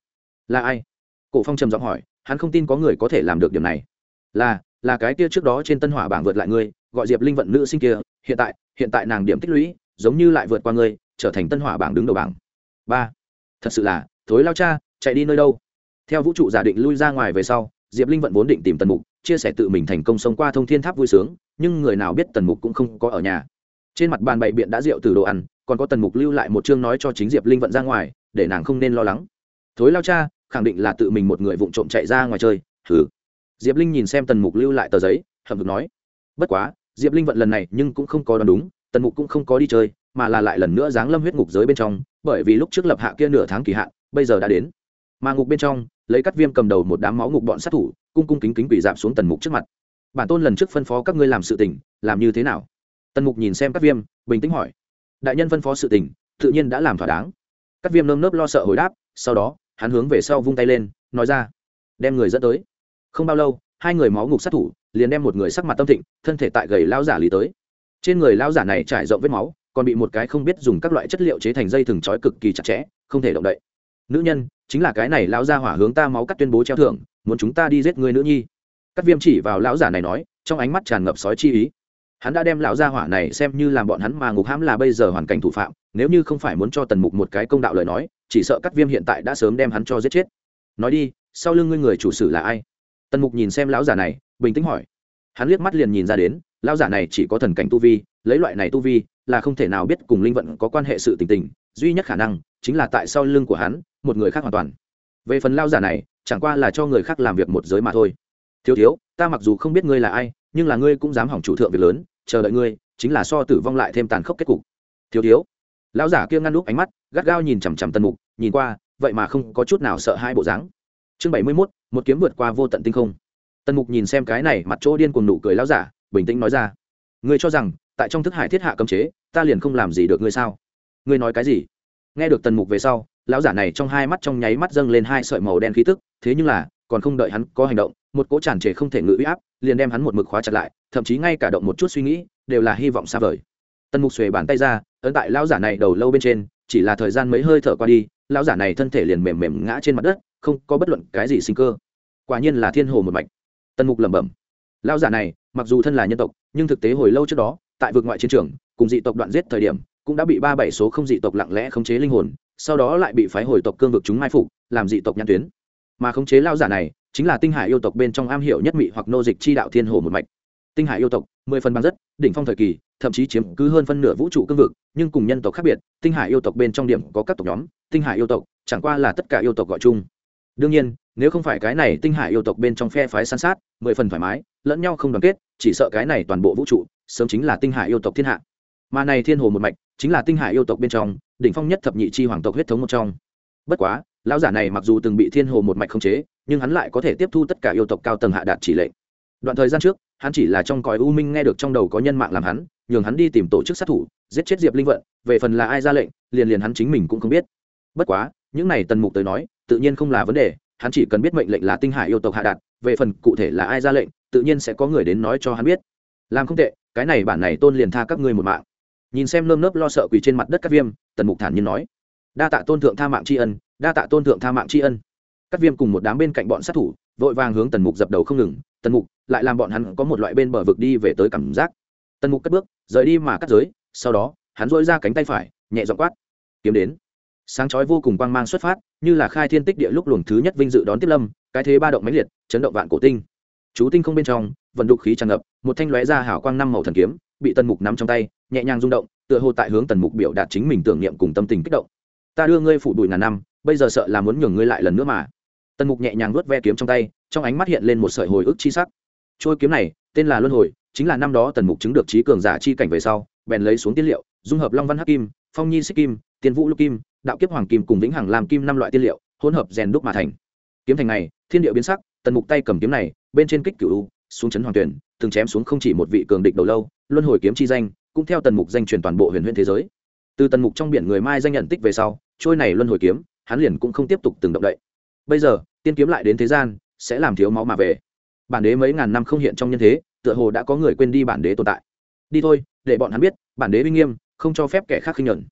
Là ai? Cổ phong trầm giọng hỏi, hắn không tin có người có thể làm được điểm này. Là là cái kia trước đó trên tân hỏa bảng vượt lại ngươi, gọi diệp linh vận nữ sinh kia, hiện tại hiện tại nàng điểm tích lũy, giống như lại vượt qua ngươi, trở thành tân hỏa bảng đứng đầu bảng. Ba, thật sự là, thối lao cha, chạy đi nơi đâu? Theo vũ trụ giả định lui ra ngoài về sau, diệp linh vận vốn định tìm tần mục, chia sẻ tự mình thành công sống qua thông thiên tháp vui sướng, nhưng người nào biết tần mục cũng không có ở nhà trên mặt bàn bày biện đã rượu từ đồ ăn, còn có tần mục lưu lại một chương nói cho chính diệp linh vận ra ngoài, để nàng không nên lo lắng. Thối lao cha, khẳng định là tự mình một người vụng trộm chạy ra ngoài chơi thử diệp linh nhìn xem tần mục lưu lại tờ giấy hầm hực nói, bất quá, diệp linh vận lần này nhưng cũng không có đoán đúng, tần mục cũng không có đi chơi, mà là lại lần nữa giáng lâm huyết ngục giới bên trong, bởi vì lúc trước lập hạ kia nửa tháng kỳ hạn, bây giờ đã đến. Mà ngục bên trong, lấy cắt viêm cầm đầu một đám máu ngục bọn sát thủ, cung cung kính kính quỷ giảm xuống tần mục trước mặt. Bản tôn lần trước phân phó các ngươi làm sự tình, làm như thế nào? Tần mục nhìn xem các viêm, bình tĩnh hỏi. Đại nhân phân phó sự tình, tự nhiên đã làm thỏa đáng. Các viêm nơm nớp lo sợ hồi đáp, sau đó, hắn hướng về sau vung tay lên, nói ra. Đem người dẫn tới. Không bao lâu, hai người máu ngục sát thủ, liền đem một người sắc mặt tâm thịnh, thân thể tại gầy lao giả lý tới. Trên người lao giả này trải rộng vết máu, còn bị một cái không biết dùng các loại chất liệu chế thành dây thừng trói cực kỳ chặt chẽ, không thể động đậy. Nữ nhân, chính là cái này lão gia hỏa hướng ta máu cắt tuyên bố treo thưởng, muốn chúng ta đi giết người nữ nhi. Cắt viêm chỉ vào lão giả này nói, trong ánh mắt tràn ngập sói chi ý hắn đã đem lão gia hỏa này xem như làm bọn hắn mà ngục hãm là bây giờ hoàn cảnh thủ phạm, nếu như không phải muốn cho tần mục một cái công đạo lời nói, chỉ sợ cắt viêm hiện tại đã sớm đem hắn cho giết chết. Nói đi, sau lưng ngươi người chủ sử là ai? Tần mục nhìn xem lão giả này, bình tĩnh hỏi. Hắn liếc mắt liền nhìn ra đến, lão giả này chỉ có thần cảnh tu vi, lấy loại này tu vi là không thể nào biết cùng linh vận có quan hệ sự tình tình, duy nhất khả năng chính là tại sau lưng của hắn, một người khác hoàn toàn. Về phần lao giả này, chẳng qua là cho người khác làm việc một giới mà thôi. Thiếu thiếu, ta mặc dù không biết ngươi là ai, nhưng là ngươi cũng dám hỏng chủ thượng việc lớn chờ đợi ngươi, chính là so tử vong lại thêm tàn khốc kết cục. Thiếu thiếu. Lão giả kia ngăn lúc ánh mắt, gắt gao nhìn chằm chằm tân mục, nhìn qua, vậy mà không có chút nào sợ hai bộ dáng. Chương bảy mươi mốt, một kiếm vượt qua vô tận tinh không. Tân mục nhìn xem cái này mặt chỗ điên cùng nụ cười lão giả, bình tĩnh nói ra. Ngươi cho rằng, tại trong thức hải thiết hạ cấm chế, ta liền không làm gì được ngươi sao? Ngươi nói cái gì? Nghe được tần mục về sau, lão giả này trong hai mắt trong nháy mắt dâng lên hai sợi màu đen khí tức, thế nhưng là, còn không đợi hắn có hành động, một cỗ tràn trề không thể ngự uy áp liền đem hắn một mực khóa chặt lại, thậm chí ngay cả động một chút suy nghĩ, đều là hy vọng xa vời. Tần mục xuề bàn tay ra, ấn tại lão giả này đầu lâu bên trên, chỉ là thời gian mấy hơi thở qua đi, lão giả này thân thể liền mềm mềm ngã trên mặt đất, không có bất luận cái gì sinh cơ. Quả nhiên là thiên hồ một mạch. Tần mục lẩm bẩm. Lão giả này, mặc dù thân là nhân tộc, nhưng thực tế hồi lâu trước đó, tại vực ngoại chiến trường, cùng dị tộc đoạn giết thời điểm, cũng đã bị ba bảy số không dị tộc lặng lẽ khống chế linh hồn, sau đó lại bị phái hồi tộc cương vực chúng mai phục, làm dị tộc nhãn tuyến. Mà khống chế lao giả này chính là tinh hải yêu tộc bên trong am hiểu nhất mị hoặc nô dịch chi đạo thiên hồ một mạch. Tinh hải yêu tộc, mười phần bằng rất, đỉnh phong thời kỳ, thậm chí chiếm cứ hơn phân nửa vũ trụ cương vực, nhưng cùng nhân tộc khác biệt, tinh hải yêu tộc bên trong điểm có các tộc nhóm, tinh hải yêu tộc, chẳng qua là tất cả yêu tộc gọi chung. Đương nhiên, nếu không phải cái này tinh hải yêu tộc bên trong phe phái san sát, mười phần thoải mái, lẫn nhau không đoàn kết, chỉ sợ cái này toàn bộ vũ trụ, sớm chính là tinh hải yêu tộc thiên hạ. Mà này thiên hồ một mạch, chính là tinh hải yêu tộc bên trong, đỉnh phong nhất thập nhị chi hoàng tộc huyết thống một trong. Bất quá lão giả này mặc dù từng bị thiên hồ một mạch khống chế, nhưng hắn lại có thể tiếp thu tất cả yêu tộc cao tầng hạ đạt chỉ lệnh. Đoạn thời gian trước, hắn chỉ là trong cõi u minh nghe được trong đầu có nhân mạng làm hắn, nhường hắn đi tìm tổ chức sát thủ, giết chết diệp linh vận, về phần là ai ra lệnh, liền liền hắn chính mình cũng không biết. Bất quá, những này tần mục tới nói, tự nhiên không là vấn đề, hắn chỉ cần biết mệnh lệnh là tinh hải yêu tộc hạ đạt, về phần cụ thể là ai ra lệnh, tự nhiên sẽ có người đến nói cho hắn biết. Làm không tệ, cái này bản này tôn liền tha các ngươi một mạng. Nhìn xem nơm nớp lo sợ quỳ trên mặt đất các viêm, tần mục thản nhiên nói đa tạ tôn thượng tha mạng tri ân, đa tạ tôn thượng tha mạng tri ân. Các viêm cùng một đám bên cạnh bọn sát thủ, vội vàng hướng tần mục dập đầu không ngừng. Tần mục lại làm bọn hắn có một loại bên bờ vực đi về tới cảm giác. Tần mục cất bước, rời đi mà cắt giới, sau đó, hắn dỗi ra cánh tay phải, nhẹ dọn quát, kiếm đến. Sáng chói vô cùng quang mang xuất phát, như là khai thiên tích địa lúc luồng thứ nhất vinh dự đón tiếp lâm, cái thế ba động mãnh liệt, chấn động vạn cổ tinh. Chú tinh không bên trong, vận đục khí tràn ngập, một thanh lóe ra hảo quang năm màu thần kiếm, bị tần mục nắm trong tay, nhẹ nhàng rung động, tựa hồ tại hướng tần mục biểu đạt chính mình tưởng niệm cùng tâm tình kích động ta đưa ngươi phụ đùi ngàn năm, bây giờ sợ là muốn nhường ngươi lại lần nữa mà. Tần mục nhẹ nhàng nuốt ve kiếm trong tay, trong ánh mắt hiện lên một sợi hồi ức chi sắc. Trôi kiếm này, tên là luân hồi, chính là năm đó tần mục chứng được trí cường giả chi cảnh về sau, bèn lấy xuống tiên liệu, dung hợp long văn hắc kim, phong nhi xích kim, tiên vũ lục kim, đạo kiếp hoàng kim cùng vĩnh hằng làm kim năm loại tiên liệu, hỗn hợp rèn đúc mà thành. Kiếm thành này, thiên địa biến sắc, tần mục tay cầm kiếm này, bên trên kích cửu xuống chấn hoàng tuyển, từng chém xuống không chỉ một vị cường địch đầu lâu, luân hồi kiếm chi danh, cũng theo tần mục danh truyền toàn bộ huyền huyền thế giới từ tần mục trong biển người mai danh nhận tích về sau, trôi này luân hồi kiếm, hắn liền cũng không tiếp tục từng động đậy. Bây giờ, tiên kiếm lại đến thế gian, sẽ làm thiếu máu mà về. Bản đế mấy ngàn năm không hiện trong nhân thế, tựa hồ đã có người quên đi bản đế tồn tại. Đi thôi, để bọn hắn biết, bản đế uy nghiêm, không cho phép kẻ khác khinh nhẫn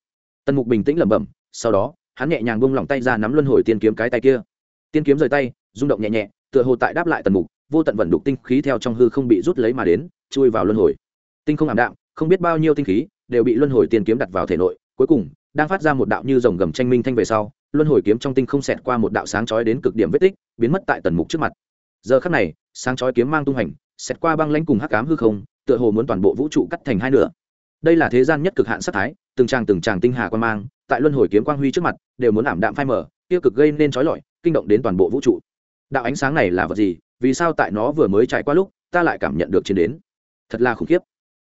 tần mục bình tĩnh lẩm bẩm, sau đó, hắn nhẹ nhàng buông lỏng tay ra nắm luân hồi tiên kiếm cái tay kia. Tiên kiếm rời tay, rung động nhẹ nhẹ, tựa hồ tại đáp lại tần mục, vô tận vận đục tinh khí theo trong hư không bị rút lấy mà đến, chui vào luân hồi. Tinh không ảm đạm, không biết bao nhiêu tinh khí đều bị luân hồi tiên kiếm đặt vào thể nội, cuối cùng, đang phát ra một đạo như dòng gầm tranh minh thanh về sau, luân hồi kiếm trong tinh không xẹt qua một đạo sáng chói đến cực điểm vết tích, biến mất tại tần mục trước mặt. Giờ khắc này, sáng chói kiếm mang tung hành, xẹt qua băng lãnh cùng hắc ám hư không, tựa hồ muốn toàn bộ vũ trụ cắt thành hai nửa. Đây là thế gian nhất cực hạn sát thái, từng tràng từng tràng tinh hà quan mang, tại luân hồi kiếm quang huy trước mặt, đều muốn ảm đạm phai mở tiêu cực gây nên trói lọi, kinh động đến toàn bộ vũ trụ. Đạo ánh sáng này là vật gì? Vì sao tại nó vừa mới trải qua lúc, ta lại cảm nhận được chiến đến? Thật là khủng khiếp.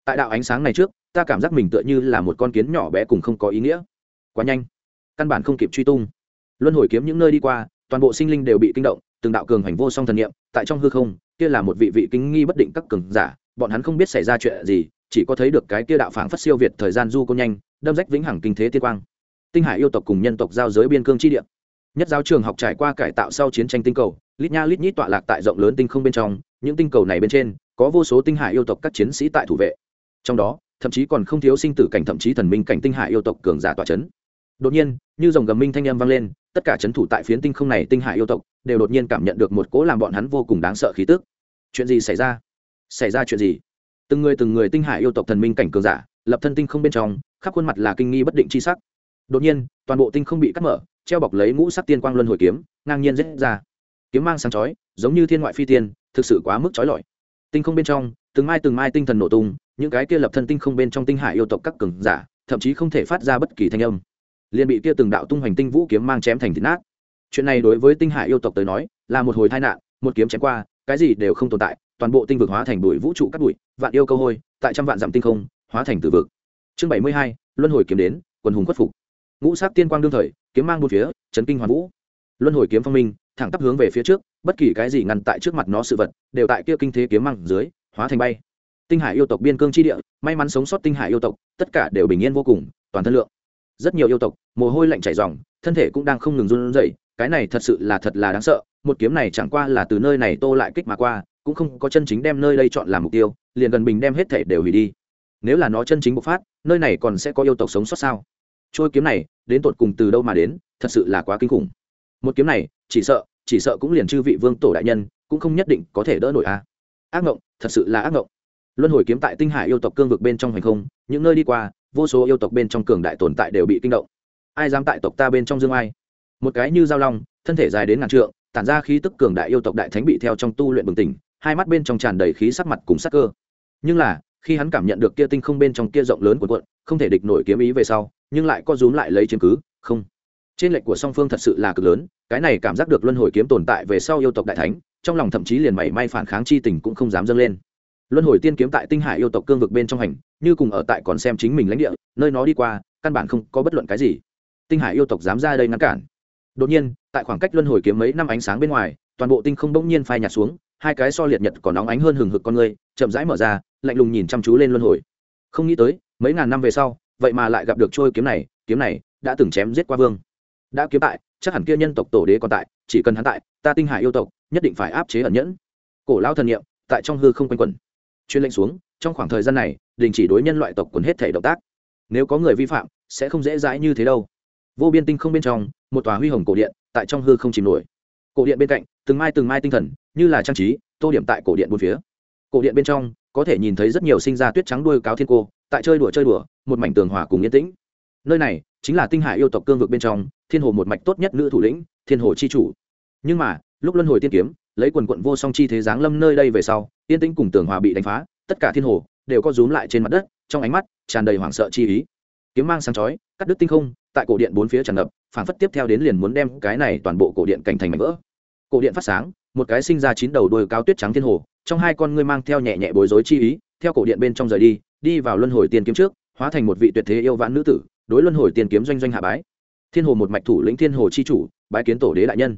Tại đạo ánh sáng này trước ta cảm giác mình tựa như là một con kiến nhỏ bé cùng không có ý nghĩa. Quá nhanh. Căn bản không kịp truy tung. Luân hồi kiếm những nơi đi qua, toàn bộ sinh linh đều bị kinh động, từng đạo cường hành vô song thần niệm, tại trong hư không, kia là một vị vị kinh nghi bất định các cường giả, bọn hắn không biết xảy ra chuyện gì, chỉ có thấy được cái kia đạo phảng phất siêu việt thời gian du cô nhanh, đâm rách vĩnh hằng kinh thế tiên quang. Tinh hải yêu tộc cùng nhân tộc giao giới biên cương chi địa. Nhất giáo trường học trải qua cải tạo sau chiến tranh tinh cầu, lít nha lít nhít tọa lạc tại rộng lớn tinh không bên trong, những tinh cầu này bên trên, có vô số tinh hải yêu tộc các chiến sĩ tại thủ vệ. Trong đó thậm chí còn không thiếu sinh tử cảnh, thậm chí thần minh cảnh tinh hải yêu tộc cường giả tọa chấn. Đột nhiên, như dòng gầm minh thanh âm vang lên, tất cả chấn thủ tại phiến tinh không này tinh hải yêu tộc đều đột nhiên cảm nhận được một cỗ làm bọn hắn vô cùng đáng sợ khí tức. Chuyện gì xảy ra? Xảy ra chuyện gì? Từng người từng người tinh hải yêu tộc thần minh cảnh cường giả, lập thân tinh không bên trong, khắp khuôn mặt là kinh nghi bất định chi sắc. Đột nhiên, toàn bộ tinh không bị cắt mở, treo bọc lấy ngũ sắc tiên quang luân hồi kiếm, ngang nhiên rết ra. Kiếm mang sáng chói, giống như thiên ngoại phi tiên, thực sự quá mức chói lọi tinh không bên trong, từng mai từng mai tinh thần nổ tung, những cái kia lập thân tinh không bên trong tinh hải yêu tộc các cường giả, thậm chí không thể phát ra bất kỳ thanh âm. Liền bị kia từng đạo tung hoành tinh vũ kiếm mang chém thành thịt nát. Chuyện này đối với tinh hải yêu tộc tới nói, là một hồi tai nạn, một kiếm chém qua, cái gì đều không tồn tại, toàn bộ tinh vực hóa thành bụi vũ trụ cắt bụi, vạn yêu câu hôi, tại trăm vạn dặm tinh không, hóa thành tử vực. Chương bảy mươi hai, luân hồi kiếm đến, quần hùng khuất phục. Ngũ sắc tiên quang đương thời, kiếm mang bốn phía, chấn kinh hoàn vũ. Luân hồi kiếm phong minh thẳng tắp hướng về phía trước, bất kỳ cái gì ngăn tại trước mặt nó sự vật, đều tại kia kinh thế kiếm mang dưới, hóa thành bay. Tinh hải yêu tộc biên cương tri địa, may mắn sống sót tinh hải yêu tộc, tất cả đều bình yên vô cùng, toàn thân lượng. Rất nhiều yêu tộc, mồ hôi lạnh chảy ròng, thân thể cũng đang không ngừng run rẩy, cái này thật sự là thật là đáng sợ, một kiếm này chẳng qua là từ nơi này tô lại kích mà qua, cũng không có chân chính đem nơi đây chọn làm mục tiêu, liền gần bình đem hết thể đều hủy đi. Nếu là nó chân chính bộc phát, nơi này còn sẽ có yêu tộc sống sót sao? Trôi kiếm này, đến tột cùng từ đâu mà đến, thật sự là quá kinh khủng một kiếm này, chỉ sợ chỉ sợ cũng liền chư vị vương tổ đại nhân, cũng không nhất định có thể đỡ nổi a. Ác ngộng, thật sự là ác ngộng. Luân hồi kiếm tại tinh hải yêu tộc cương vực bên trong hành không, những nơi đi qua, vô số yêu tộc bên trong cường đại tồn tại đều bị kinh động. Ai dám tại tộc ta bên trong dương ai? Một cái như dao long, thân thể dài đến ngàn trượng, tản ra khí tức cường đại yêu tộc đại thánh bị theo trong tu luyện bừng tỉnh, hai mắt bên trong tràn đầy khí sắc mặt cùng sắc cơ. Nhưng là, khi hắn cảm nhận được kia tinh không bên trong kia rộng lớn của quận không thể địch nổi kiếm ý về sau, nhưng lại có rúm lại lấy chứng cứ, không trên lệnh của song phương thật sự là cực lớn, cái này cảm giác được luân hồi kiếm tồn tại về sau yêu tộc đại thánh, trong lòng thậm chí liền mảy may phản kháng chi tình cũng không dám dâng lên. Luân hồi tiên kiếm tại tinh hải yêu tộc cương vực bên trong hành, như cùng ở tại còn xem chính mình lãnh địa, nơi nó đi qua, căn bản không có bất luận cái gì. Tinh hải yêu tộc dám ra đây ngăn cản. Đột nhiên, tại khoảng cách luân hồi kiếm mấy năm ánh sáng bên ngoài, toàn bộ tinh không bỗng nhiên phai nhạt xuống, hai cái so liệt nhật còn nóng ánh hơn hừng hực con người, chậm rãi mở ra, lạnh lùng nhìn chăm chú lên luân hồi. Không nghĩ tới, mấy ngàn năm về sau, vậy mà lại gặp được trôi kiếm này kiếm này đã từng chém giết qua vương đã kiếm tại, chắc hẳn kia nhân tộc tổ đế còn tại, chỉ cần hắn tại, ta tinh hải yêu tộc, nhất định phải áp chế ẩn nhẫn. Cổ lao thần nghiệm tại trong hư không quanh quẩn. Chuyên lệnh xuống, trong khoảng thời gian này, đình chỉ đối nhân loại tộc quần hết thể động tác. Nếu có người vi phạm, sẽ không dễ dãi như thế đâu. Vô biên tinh không bên trong, một tòa huy hồng cổ điện, tại trong hư không chìm nổi. Cổ điện bên cạnh, từng mai từng mai tinh thần, như là trang trí, tô điểm tại cổ điện bốn phía. Cổ điện bên trong, có thể nhìn thấy rất nhiều sinh ra tuyết trắng đuôi cáo thiên cô, tại chơi đùa chơi đùa, một mảnh tường hòa cùng yên tĩnh. Nơi này, chính là tinh hải yêu tộc cương vực bên trong thiên hồ một mạch tốt nhất nữ thủ lĩnh, thiên hồ chi chủ. Nhưng mà, lúc luân hồi tiên kiếm, lấy quần quận vô song chi thế giáng lâm nơi đây về sau, yên tĩnh cùng tường hòa bị đánh phá, tất cả thiên hồ đều có rúm lại trên mặt đất, trong ánh mắt tràn đầy hoảng sợ chi ý. Kiếm mang sáng chói, cắt đứt tinh không, tại cổ điện bốn phía tràn ngập phản phất tiếp theo đến liền muốn đem cái này toàn bộ cổ điện cảnh thành mảnh vỡ. Cổ điện phát sáng, một cái sinh ra chín đầu đôi cao tuyết trắng thiên hồ, trong hai con ngươi mang theo nhẹ nhẹ bối rối chi ý, theo cổ điện bên trong rời đi đi vào luân hồi tiên kiếm trước, hóa thành một vị tuyệt thế yêu vãn nữ tử, đối luân hồi tiên kiếm doanh doanh hạ bái thiên hồ một mạch thủ lĩnh thiên hồ chi chủ, bái kiến tổ đế đại nhân.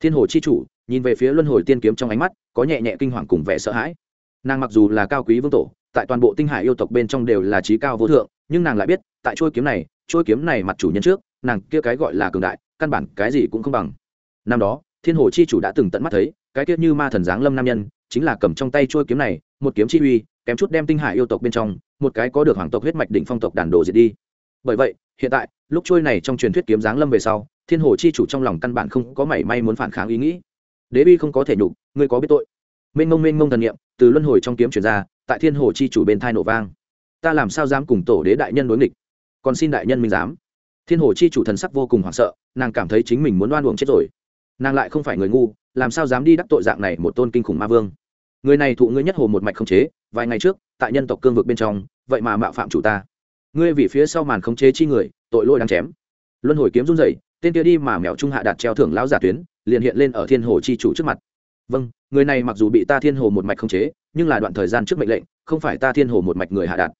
Thiên hồ chi chủ, nhìn về phía luân hồi tiên kiếm trong ánh mắt, có nhẹ nhẹ kinh hoàng cùng vẻ sợ hãi. Nàng mặc dù là cao quý vương tổ, tại toàn bộ tinh hải yêu tộc bên trong đều là trí cao vô thượng, nhưng nàng lại biết, tại trôi kiếm này trôi kiếm này mặt chủ nhân trước, nàng kia cái gọi là cường đại, căn bản cái gì cũng không bằng. Năm đó, thiên hồ chi chủ đã từng tận mắt thấy, cái tiết như ma thần giáng lâm nam nhân, chính là cầm trong tay trôi kiếm này, một kiếm chi uy, kém chút đem tinh hải yêu tộc bên trong, một cái có được hoàng tộc huyết mạch đỉnh phong tộc đàn đồ diệt đi. Bởi vậy hiện tại, lúc trôi này trong truyền thuyết kiếm giáng lâm về sau, thiên hồ chi chủ trong lòng căn bản không có mảy may muốn phản kháng ý nghĩ. Đế bi không có thể nhục, ngươi có biết tội. Mênh mông mênh mông thần niệm, từ luân hồi trong kiếm chuyển ra, tại thiên hồ chi chủ bên thai nổ vang. Ta làm sao dám cùng tổ đế đại nhân đối nghịch? Còn xin đại nhân minh dám thiên hồ chi chủ thần sắc vô cùng hoảng sợ, nàng cảm thấy chính mình muốn đoan uổng chết rồi. Nàng lại không phải người ngu, làm sao dám đi đắc tội dạng này một tôn kinh khủng ma vương? Người này thụ ngươi nhất hồ một mạch không chế, vài ngày trước, tại nhân tộc cương vực bên trong, vậy mà mạo phạm chủ ta ngươi vì phía sau màn khống chế chi người, tội lỗi đáng chém. Luân hồi kiếm run rẩy, tên kia đi mà mèo trung hạ đạt treo thưởng lão giả tuyến, liền hiện lên ở thiên hồ chi chủ trước mặt. Vâng người này mặc dù bị ta thiên hồ một mạch khống chế, nhưng là đoạn thời gian trước mệnh lệnh, không phải ta thiên hồ một mạch người hạ đạt.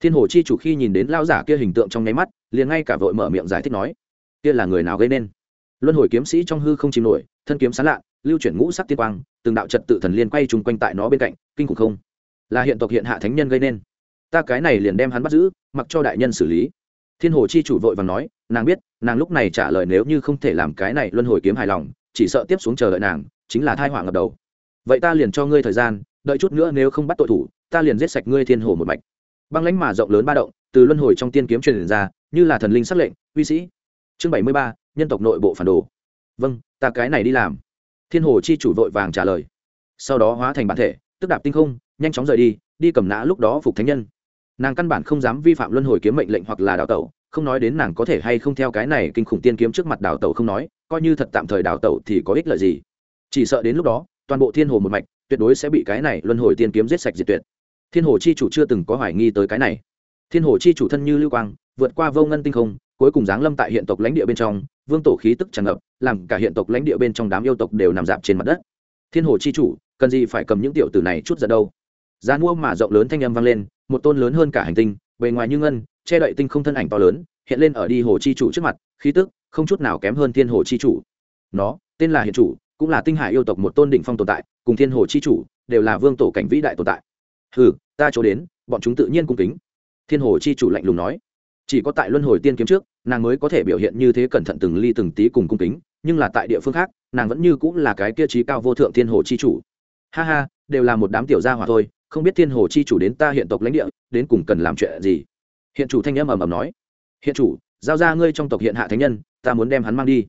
Thiên hồ chi chủ khi nhìn đến lão giả kia hình tượng trong nháy mắt, liền ngay cả vội mở miệng giải thích nói, kia là người nào gây nên? Luân hồi kiếm sĩ trong hư không chìm nổi, thân kiếm sán lạ, lưu chuyển ngũ sắc tiên quang, từng đạo trật tự thần liên quay chung quanh tại nó bên cạnh, kinh khủng không? Là hiện tộc hiện hạ thánh nhân gây nên ta cái này liền đem hắn bắt giữ, mặc cho đại nhân xử lý. Thiên hồ chi chủ vội và nói, nàng biết, nàng lúc này trả lời nếu như không thể làm cái này luân hồi kiếm hài lòng, chỉ sợ tiếp xuống chờ đợi nàng, chính là thai họa ngập đầu. Vậy ta liền cho ngươi thời gian, đợi chút nữa nếu không bắt tội thủ, ta liền giết sạch ngươi thiên hồ một mạch. Băng lãnh mà rộng lớn ba động, từ luân hồi trong tiên kiếm truyền ra, như là thần linh sắc lệnh, uy sĩ. Chương bảy mươi ba, nhân tộc nội bộ phản đồ. Vâng ta cái này đi làm. Thiên hồ chi chủ vội vàng trả lời. Sau đó hóa thành bản thể, tức đạp tinh không, nhanh chóng rời đi đi cầm nã lúc đó phục thánh nhân nàng căn bản không dám vi phạm luân hồi kiếm mệnh lệnh hoặc là đào tẩu, không nói đến nàng có thể hay không theo cái này kinh khủng tiên kiếm trước mặt đào tẩu không nói, coi như thật tạm thời đào tẩu thì có ích lợi gì. Chỉ sợ đến lúc đó, toàn bộ thiên hồ một mạch tuyệt đối sẽ bị cái này luân hồi tiên kiếm giết sạch diệt tuyệt. Thiên hồ chi chủ chưa từng có hoài nghi tới cái này. Thiên hồ chi chủ thân như lưu quang, vượt qua vô ngân tinh không, cuối cùng giáng lâm tại hiện tộc lãnh địa bên trong, vương tổ khí tức tràn ngập, làm cả hiện tộc lãnh địa bên trong đám yêu tộc đều nằm dạp trên mặt đất. Thiên hồ chi chủ, cần gì phải cầm những tiểu tử này chút giận đâu? Giá mua mà rộng lớn thanh âm vang lên, một tôn lớn hơn cả hành tinh, bề ngoài như ngân, che đậy tinh không thân ảnh to lớn, hiện lên ở đi hồ chi chủ trước mặt, khí tức không chút nào kém hơn thiên hồ chi chủ. Nó, tên là hiện chủ, cũng là tinh hải yêu tộc một tôn đỉnh phong tồn tại, cùng thiên hồ chi chủ đều là vương tổ cảnh vĩ đại tồn tại. Hừ, ta chỗ đến, bọn chúng tự nhiên cung kính. Thiên hồ chi chủ lạnh lùng nói. Chỉ có tại luân hồi tiên kiếm trước, nàng mới có thể biểu hiện như thế cẩn thận từng ly từng tí cùng cung kính, nhưng là tại địa phương khác, nàng vẫn như cũng là cái kia trí cao vô thượng thiên hồ chi chủ. Ha ha, đều là một đám tiểu gia hỏa thôi không biết thiên hồ chi chủ đến ta hiện tộc lãnh địa, đến cùng cần làm chuyện gì? Hiện chủ thanh âm ầm ầm nói. Hiện chủ, giao ra ngươi trong tộc hiện hạ thánh nhân, ta muốn đem hắn mang đi.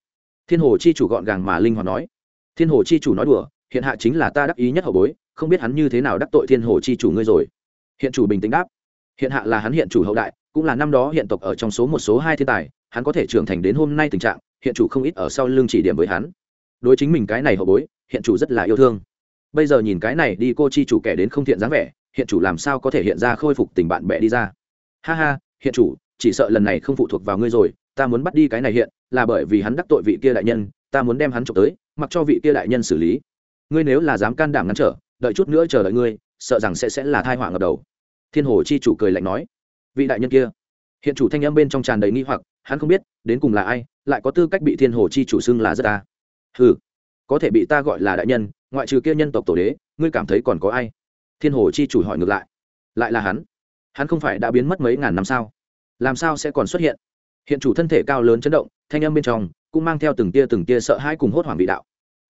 Thiên hồ chi chủ gọn gàng mà linh hoạt nói. Thiên hồ chi chủ nói đùa, hiện hạ chính là ta đắc ý nhất hậu bối, không biết hắn như thế nào đắc tội thiên hồ chi chủ ngươi rồi. Hiện chủ bình tĩnh đáp. Hiện hạ là hắn hiện chủ hậu đại, cũng là năm đó hiện tộc ở trong số một số hai thiên tài, hắn có thể trưởng thành đến hôm nay tình trạng, hiện chủ không ít ở sau lưng chỉ điểm với hắn. Đối chính mình cái này hậu bối, hiện chủ rất là yêu thương bây giờ nhìn cái này đi, cô chi chủ kẻ đến không thiện dáng vẻ, hiện chủ làm sao có thể hiện ra khôi phục tình bạn bè đi ra? Ha ha, hiện chủ, chỉ sợ lần này không phụ thuộc vào ngươi rồi, ta muốn bắt đi cái này hiện, là bởi vì hắn đắc tội vị kia đại nhân, ta muốn đem hắn trộm tới, mặc cho vị kia đại nhân xử lý. Ngươi nếu là dám can đảm ngăn trở, đợi chút nữa chờ đợi ngươi, sợ rằng sẽ sẽ là thai họa ngập đầu. Thiên hồ chi chủ cười lạnh nói. Vị đại nhân kia. Hiện chủ thanh âm bên trong tràn đầy nghi hoặc, hắn không biết, đến cùng là ai, lại có tư cách bị thiên hồ chi chủ xưng là rất ta? Ừ có thể bị ta gọi là đại nhân ngoại trừ kia nhân tộc tổ đế, ngươi cảm thấy còn có ai? Thiên hồ chi chủ hỏi ngược lại. Lại là hắn. Hắn không phải đã biến mất mấy ngàn năm sao? Làm sao sẽ còn xuất hiện? Hiện chủ thân thể cao lớn chấn động, thanh âm bên trong cũng mang theo từng tia từng tia sợ hãi cùng hốt hoảng vị đạo.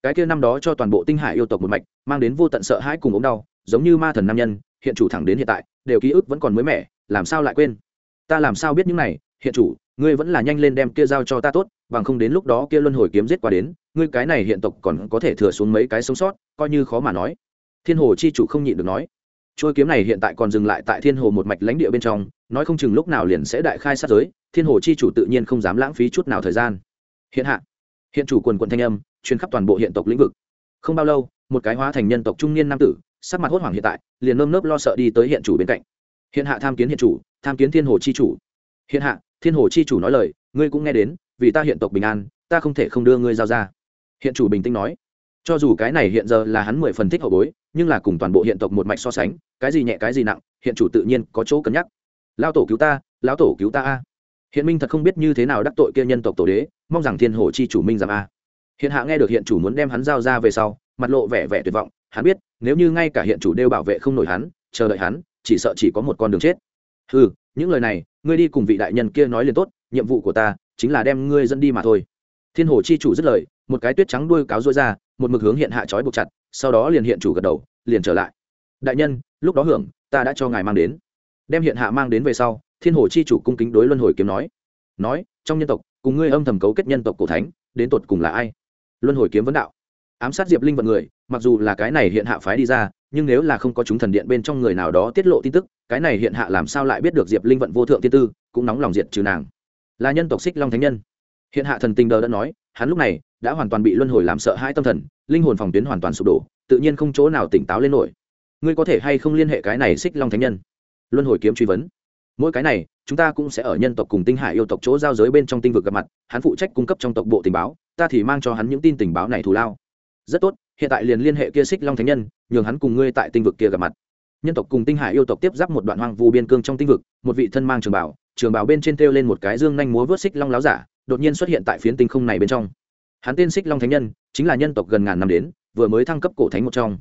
Cái kia năm đó cho toàn bộ tinh hải yêu tộc một mạch, mang đến vô tận sợ hãi cùng ống đau, giống như ma thần nam nhân, hiện chủ thẳng đến hiện tại, đều ký ức vẫn còn mới mẻ, làm sao lại quên? Ta làm sao biết những này? Hiện chủ, ngươi vẫn là nhanh lên đem kia giao cho ta tốt, bằng không đến lúc đó kia luân hồi kiếm giết qua đến ngươi cái này hiện tộc còn có thể thừa xuống mấy cái sống sót, coi như khó mà nói. Thiên hồ chi chủ không nhịn được nói. Trôi kiếm này hiện tại còn dừng lại tại thiên hồ một mạch lãnh địa bên trong, nói không chừng lúc nào liền sẽ đại khai sát giới, thiên hồ chi chủ tự nhiên không dám lãng phí chút nào thời gian. Hiện hạ, hiện chủ quần quận thanh âm chuyên khắp toàn bộ hiện tộc lĩnh vực. Không bao lâu, một cái hóa thành nhân tộc trung niên nam tử, sắc mặt hốt hoảng hiện tại, liền nơm nớp lo sợ đi tới hiện chủ bên cạnh. Hiện hạ tham kiến hiện chủ, tham kiến thiên hồ chi chủ. Hiện hạ, thiên hồ chi chủ nói lời, ngươi cũng nghe đến, vì ta hiện tộc bình an, ta không thể không đưa ngươi giao ra hiện chủ bình tĩnh nói, cho dù cái này hiện giờ là hắn mười phần thích hậu bối, nhưng là cùng toàn bộ hiện tộc một mạch so sánh, cái gì nhẹ, cái gì nặng, hiện chủ tự nhiên có chỗ cân nhắc. Lao tổ cứu ta, lão tổ cứu ta a. Hiện minh thật không biết như thế nào đắc tội kia nhân tộc tổ đế, mong rằng thiên hồ chi chủ minh giảm a. Hiện hạ nghe được hiện chủ muốn đem hắn giao ra về sau, mặt lộ vẻ vẻ tuyệt vọng, hắn biết, nếu như ngay cả hiện chủ đều bảo vệ không nổi hắn, chờ đợi hắn, chỉ sợ chỉ có một con đường chết. Ừ những lời này, ngươi đi cùng vị đại nhân kia nói liền tốt, nhiệm vụ của ta chính là đem ngươi dẫn đi mà thôi. Thiên hồ chi chủ dứt lời một cái tuyết trắng đuôi cáo rối ra, một mực hướng hiện hạ trói buộc chặt, sau đó liền hiện chủ gật đầu, liền trở lại. Đại nhân, lúc đó hưởng, ta đã cho ngài mang đến. Đem hiện hạ mang đến về sau, thiên hồ chi chủ cung kính đối luân hồi kiếm nói. Nói, trong nhân tộc, cùng ngươi âm thầm cấu kết nhân tộc cổ thánh, đến tột cùng là ai? Luân hồi kiếm vấn đạo. Ám sát diệp linh vận người, mặc dù là cái này hiện hạ phái đi ra, nhưng nếu là không có chúng thần điện bên trong người nào đó tiết lộ tin tức, cái này hiện hạ làm sao lại biết được diệp linh vận vô thượng tiên tư, cũng nóng lòng diệt trừ nàng. Là nhân tộc xích long thánh nhân. Hiện hạ thần tình đờ đã nói hắn lúc này đã hoàn toàn bị luân hồi làm sợ hai tâm thần, linh hồn phòng tuyến hoàn toàn sụp đổ, tự nhiên không chỗ nào tỉnh táo lên nổi. Ngươi có thể hay không liên hệ cái này xích long thánh nhân? Luân hồi kiếm truy vấn. Mỗi cái này, chúng ta cũng sẽ ở nhân tộc cùng tinh hải yêu tộc chỗ giao giới bên trong tinh vực gặp mặt, hắn phụ trách cung cấp trong tộc bộ tình báo, ta thì mang cho hắn những tin tình báo này thù lao. Rất tốt, hiện tại liền liên hệ kia xích long thánh nhân, nhường hắn cùng ngươi tại tinh vực kia gặp mặt. Nhân tộc cùng tinh hải yêu tộc tiếp giáp một đoạn hoang vu biên cương trong tinh vực, một vị thân mang trường bảo trường bảo bên trên treo lên một cái dương nhanh múa vớt xích long láo giả đột nhiên xuất hiện tại phiến tinh không này bên trong. Hắn tên xích long thánh nhân, chính là nhân tộc gần ngàn năm đến, vừa mới thăng cấp cổ thánh một trong.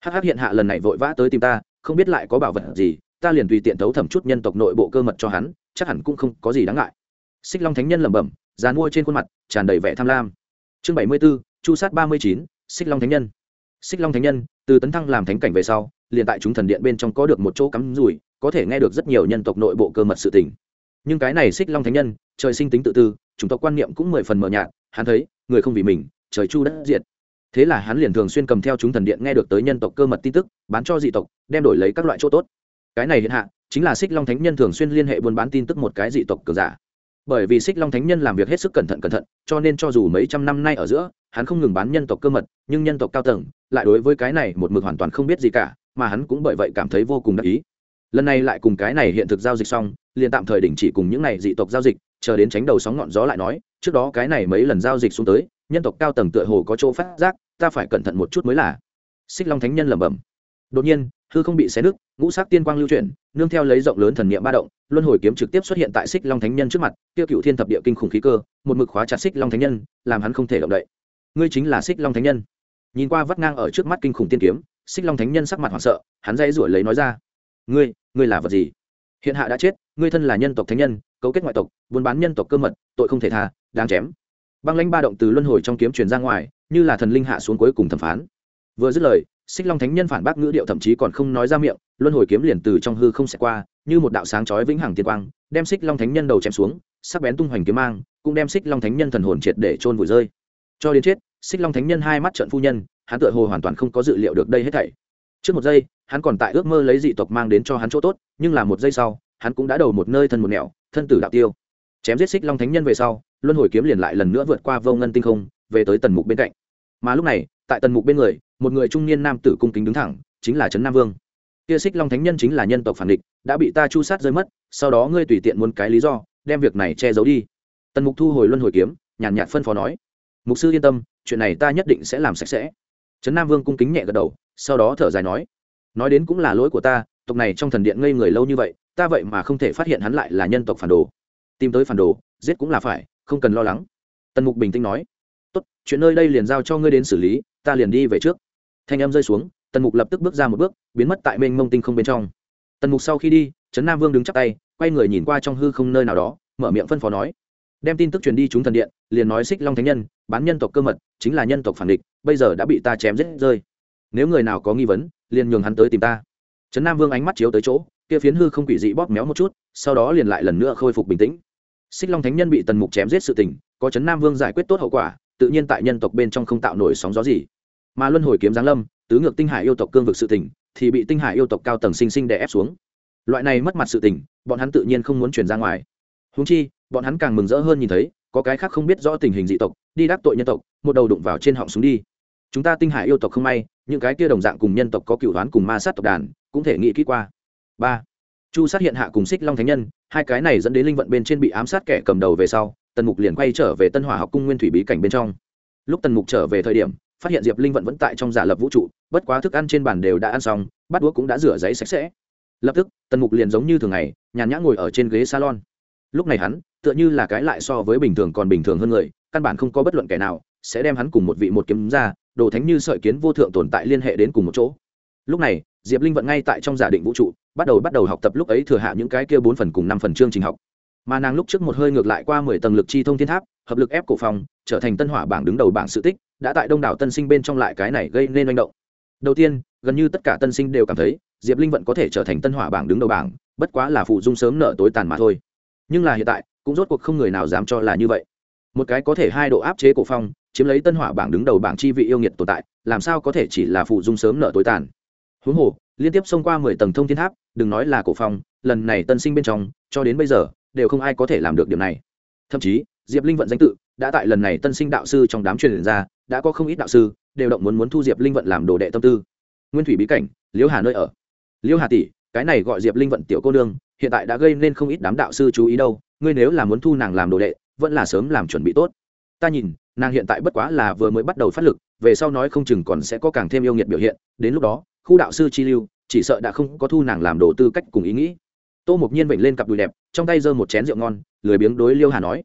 Hắc hắc hiện hạ lần này vội vã tới tìm ta, không biết lại có bảo vật gì, ta liền tùy tiện thấu thẩm chút nhân tộc nội bộ cơ mật cho hắn, chắc hẳn cũng không có gì đáng ngại. Xích long thánh nhân lẩm bẩm dàn mua trên khuôn mặt, tràn đầy vẻ tham lam. Chương bảy mươi b ố chu sát ba mươi chín, xích long thánh nhân. Xích long thánh nhân, từ tấn thăng làm thánh cảnh về sau, liền tại chúng thần điện bên trong có được một chỗ cắm rủi, có thể nghe được rất nhiều nhân tộc nội bộ cơ mật sự tình. Nhưng cái này xích long thánh nhân, trời sinh tính tự tư chủng tộc quan niệm cũng mười phần mờ nhạt, hắn thấy, người không vì mình, trời chu đất diệt. Thế là hắn liền thường xuyên cầm theo chúng thần điện nghe được tới nhân tộc cơ mật tin tức, bán cho dị tộc, đem đổi lấy các loại chỗ tốt. Cái này hiện hạ, chính là xích long thánh nhân thường xuyên liên hệ buôn bán tin tức một cái dị tộc cường giả. Bởi vì xích long thánh nhân làm việc hết sức cẩn thận cẩn thận, cho nên cho dù mấy trăm năm nay ở giữa, hắn không ngừng bán nhân tộc cơ mật, nhưng nhân tộc cao tầng, lại đối với cái này một mực hoàn toàn không biết gì cả, mà hắn cũng bởi vậy cảm thấy vô cùng đắc ý. Lần này lại cùng cái này hiện thực giao dịch xong, liền tạm thời đình chỉ cùng những này dị tộc giao dịch chờ đến tránh đầu sóng ngọn gió lại nói, trước đó cái này mấy lần giao dịch xuống tới, nhân tộc cao tầng tựa hồ có chỗ phát giác, ta phải cẩn thận một chút mới là. Xích long thánh nhân lẩm bẩm. Đột nhiên, hư không bị xé nứt, ngũ sắc tiên quang lưu chuyển, nương theo lấy rộng lớn thần niệm ba động, luân hồi kiếm trực tiếp xuất hiện tại xích long thánh nhân trước mặt, tiêu cựu thiên thập địa kinh khủng khí cơ, một mực khóa chặt xích long thánh nhân, làm hắn không thể động đậy. Ngươi chính là xích long thánh nhân. Nhìn qua vắt ngang ở trước mắt kinh khủng tiên kiếm, xích long thánh nhân sắc mặt hoảng sợ, hắn dây rủi lấy nói ra. Ngươi ngươi là vật gì? Hiện hạ đã chết, ngươi thân là nhân tộc thánh nhân, cấu kết ngoại tộc, buôn bán nhân tộc cơ mật, tội không thể tha, đáng chém. Băng lãnh ba động từ luân hồi trong kiếm truyền ra ngoài, như là thần linh hạ xuống cuối cùng thẩm phán. Vừa dứt lời, xích long thánh nhân phản bác ngữ điệu thậm chí còn không nói ra miệng, luân hồi kiếm liền từ trong hư không xẹt qua, như một đạo sáng chói vĩnh hằng tiên quang, đem xích long thánh nhân đầu chém xuống, sắc bén tung hoành kiếm mang, cũng đem xích long thánh nhân thần hồn triệt để trôn vùi rơi. Cho đến chết, xích long thánh nhân hai mắt trận phu nhân, hắn tựa hồ hoàn toàn không có dự liệu được đây hết thảy trước một giây, hắn còn tại ước mơ lấy dị tộc mang đến cho hắn chỗ tốt, nhưng là một giây sau, hắn cũng đã đầu một nơi thân một nẻo, thân tử đạo tiêu. Chém giết xích long thánh nhân về sau, luân hồi kiếm liền lại lần nữa vượt qua vô ngân tinh không, về tới tần mục bên cạnh. Mà lúc này, tại tần mục bên người, một người trung niên nam tử cung kính đứng thẳng, chính là trấn nam vương. Kia xích long thánh nhân chính là nhân tộc phản địch, đã bị ta chu sát rơi mất, sau đó ngươi tùy tiện muốn cái lý do, đem việc này che giấu đi. Tần mục thu hồi luân hồi kiếm, nhàn nhạt phân phó nói. Mục sư yên tâm, chuyện này ta nhất định sẽ làm sạch sẽ trấn nam vương cung kính nhẹ gật đầu, sau đó thở dài nói nói đến cũng là lỗi của ta, tộc này trong thần điện ngây người lâu như vậy, ta vậy mà không thể phát hiện hắn lại là nhân tộc phản đồ. Tìm tới phản đồ, giết cũng là phải, không cần lo lắng. Tần mục bình tĩnh nói, tốt, chuyện nơi đây liền giao cho ngươi đến xử lý, ta liền đi về trước. Thanh em rơi xuống, tần mục lập tức bước ra một bước, biến mất tại mênh mông tinh không bên trong. Tần mục sau khi đi, trấn nam vương đứng chắc tay, quay người nhìn qua trong hư không nơi nào đó, mở miệng phân phó nói đem tin tức truyền đi chúng thần điện, liền nói xích long thánh nhân, bán nhân tộc cơ mật, chính là nhân tộc phản địch, bây giờ đã bị ta chém giết rơi. Nếu người nào có nghi vấn, liền nhường hắn tới tìm ta. Trấn nam vương ánh mắt chiếu tới chỗ, kia phiến hư không quỷ dị bóp méo một chút, sau đó liền lại lần nữa khôi phục bình tĩnh. Xích long thánh nhân bị tần mục chém giết sự tình, có trấn nam vương giải quyết tốt hậu quả, tự nhiên tại nhân tộc bên trong không tạo nổi sóng gió gì. Mà luân hồi kiếm giáng lâm, tứ ngược tinh hải yêu tộc cương vực sự tình, thì bị tinh hải yêu tộc cao tầng sinh sinh đè ép xuống. Loại này mất mặt sự tình, bọn hắn tự nhiên không muốn chuyển ra ngoài. Húng chi bọn hắn càng mừng rỡ hơn nhìn thấy, có cái khác không biết rõ tình hình dị tộc, đi đắc tội nhân tộc, một đầu đụng vào trên họng súng đi. Chúng ta tinh hải yêu tộc không may, những cái kia đồng dạng cùng nhân tộc có cựu đoán cùng ma sát tộc đàn, cũng thể nghĩ kỹ qua. Ba. Chu sát hiện hạ cùng xích long thánh nhân, hai cái này dẫn đến linh vận bên trên bị ám sát kẻ cầm đầu về sau, tần mục liền quay trở về tân hỏa học cung nguyên thủy bí cảnh bên trong. Lúc tần mục trở về thời điểm, phát hiện diệp linh vận vẫn tại trong giả lập vũ trụ, bất quá thức ăn trên bàn đều đã ăn xong, bát đũa cũng đã rửa giấy sạch sẽ. Lập tức, tần mục liền giống như thường ngày, nhàn nhã ngồi ở trên ghế salon lúc này hắn, tựa như là cái lại so với bình thường còn bình thường hơn người, căn bản không có bất luận kẻ nào, sẽ đem hắn cùng một vị một kiếm ra, đồ thánh như sợi kiến vô thượng tồn tại liên hệ đến cùng một chỗ. Lúc này, diệp linh vận ngay tại trong giả định vũ trụ, bắt đầu bắt đầu học tập lúc ấy thừa hạ những cái kia bốn phần cùng năm phần chương trình học. Mà nàng lúc trước một hơi ngược lại qua mười tầng lực chi thông thiên tháp, hợp lực ép cổ phòng, trở thành tân hỏa bảng đứng đầu bảng sự tích, đã tại đông đảo tân sinh bên trong lại cái này gây nên manh động. Đầu tiên, gần như tất cả tân sinh đều cảm thấy, diệp linh vận có thể trở thành tân hỏa bảng đứng đầu bảng, bất quá là phụ dung sớm nợ tối tàn mà thôi nhưng là hiện tại, cũng rốt cuộc không người nào dám cho là như vậy. Một cái có thể hai độ áp chế cổ phong, chiếm lấy tân hỏa bảng đứng đầu bảng chi vị yêu nghiệt tồn tại, làm sao có thể chỉ là phụ dung sớm nợ tối tàn? Huống hồ, liên tiếp xông qua mười tầng thông thiên tháp, đừng nói là cổ phong, lần này tân sinh bên trong, cho đến bây giờ, đều không ai có thể làm được điều này. Thậm chí, diệp linh vận danh tự, đã tại lần này tân sinh đạo sư trong đám truyền ra, đã có không ít đạo sư, đều động muốn muốn thu diệp linh vận làm đồ đệ tâm tư. Nguyên thủy bí cảnh, liễu hà nơi ở. Liễu hà tỷ, cái này gọi diệp linh vận tiểu cô nương hiện tại đã gây nên không ít đám đạo sư chú ý đâu, ngươi nếu là muốn thu nàng làm đồ đệ, vẫn là sớm làm chuẩn bị tốt. Ta nhìn, nàng hiện tại bất quá là vừa mới bắt đầu phát lực, về sau nói không chừng còn sẽ có càng thêm yêu nghiệt biểu hiện, đến lúc đó, khu đạo sư chi lưu, chỉ sợ đã không có thu nàng làm đồ tư cách cùng ý nghĩ. Tô mục nhiên bệnh lên cặp đùi đẹp, trong tay giơ một chén rượu ngon, lười biếng đối liêu hà nói,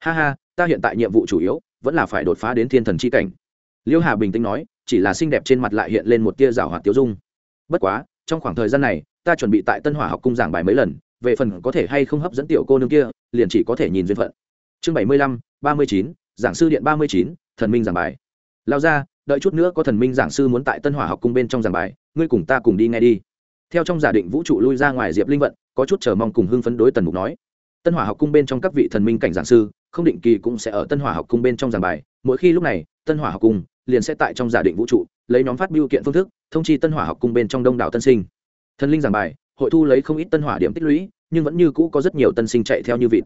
ha ha, ta hiện tại nhiệm vụ chủ yếu, vẫn là phải đột phá đến thiên thần chi cảnh. Liêu hà bình tĩnh nói, chỉ là xinh đẹp trên mặt lại hiện lên một tia rào hoạt tiêu dung. Bất quá, trong khoảng thời gian này ta chuẩn bị tại tân hỏa học cung giảng bài mấy lần, về phần có thể hay không hấp dẫn tiểu cô nương kia, liền chỉ có thể nhìn duyên phận. Chương bảy mươi lăm, ba mươi chín, giảng sư điện ba mươi chín, thần minh giảng bài. Lao ra, đợi chút nữa có thần minh giảng sư muốn tại tân hỏa học cung bên trong giảng bài, ngươi cùng ta cùng đi ngay đi. Theo trong giả định vũ trụ lui ra ngoài diệp linh vận, có chút chờ mong cùng hưng phấn đối tần mục nói. Tân hỏa học cung bên trong các vị thần minh cảnh giảng sư, không định kỳ cũng sẽ ở tân hỏa học cung bên trong giảng bài, mỗi khi lúc này, tân hỏa học cung liền sẽ tại trong giả định vũ trụ, lấy nhóm phát biểu kiện phương thức, thông chi tân hỏa học cung bên trong đông đảo tân sinh thần linh giảng bài, hội thu lấy không ít tân hỏa điểm tích lũy, nhưng vẫn như cũ có rất nhiều tân sinh chạy theo như vịt.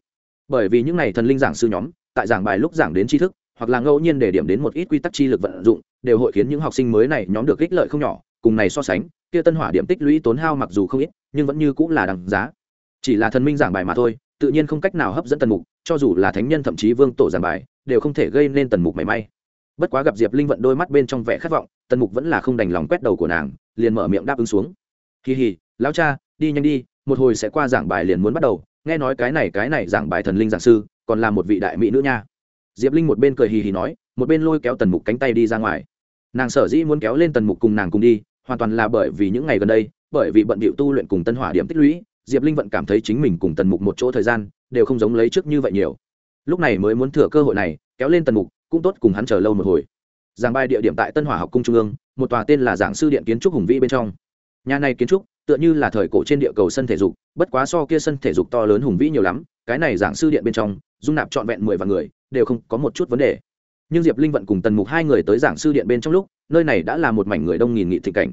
Bởi vì những n à y thần linh giảng sư nhóm, tại giảng bài lúc giảng đến tri thức, hoặc là ngẫu nhiên để điểm đến một ít quy tắc chi lực vận dụng, đều hội khiến những học sinh mới này nhóm được ích lợi không nhỏ, cùng này so sánh, kia tân hỏa điểm tích lũy tốn hao mặc dù không ít, nhưng vẫn như cũng là đằng giá. Chỉ là thần minh giảng bài mà thôi, tự nhiên không cách nào hấp dẫn tần mục, cho dù là thánh nhân thậm chí vương tổ giảng bài, đều không thể gây nên tần mục mảy may. Bất quá gặp diệp linh vận đôi mắt bên trong vẻ khát vọng, tần mục vẫn là không đành lòng quét đầu của nàng, liền mở miệng đáp ứng xuống kỳ hì, lão cha, đi nhanh đi, một hồi sẽ qua giảng bài liền muốn bắt đầu. Nghe nói cái này cái này giảng bài thần linh giảng sư, còn là một vị đại mỹ nữ nha. Diệp linh một bên cười hì hì nói, một bên lôi kéo tần mục cánh tay đi ra ngoài. Nàng sở dĩ muốn kéo lên tần mục cùng nàng cùng đi, hoàn toàn là bởi vì những ngày gần đây, bởi vì bận bịu tu luyện cùng tân hỏa điểm tích lũy, diệp linh vẫn cảm thấy chính mình cùng tần mục một chỗ thời gian, đều không giống lấy trước như vậy nhiều. Lúc này mới muốn thừa cơ hội này, kéo lên tần mục, cũng tốt cùng hắn chờ lâu một hồi. Giảng bài địa điểm tại tân hỏa học cung trung ương, một tòa tên là giảng sư điện kiến trúc hùng vĩ bên trong nhà này kiến trúc, tựa như là thời cổ trên địa cầu sân thể dục, bất quá so kia sân thể dục to lớn hùng vĩ nhiều lắm, cái này giảng sư điện bên trong, dung nạp trọn vẹn mười vạn người, đều không có một chút vấn đề. Nhưng diệp linh vận cùng tần mục hai người tới giảng sư điện bên trong lúc, nơi này đã là một mảnh người đông nghìn nghị thị cảnh.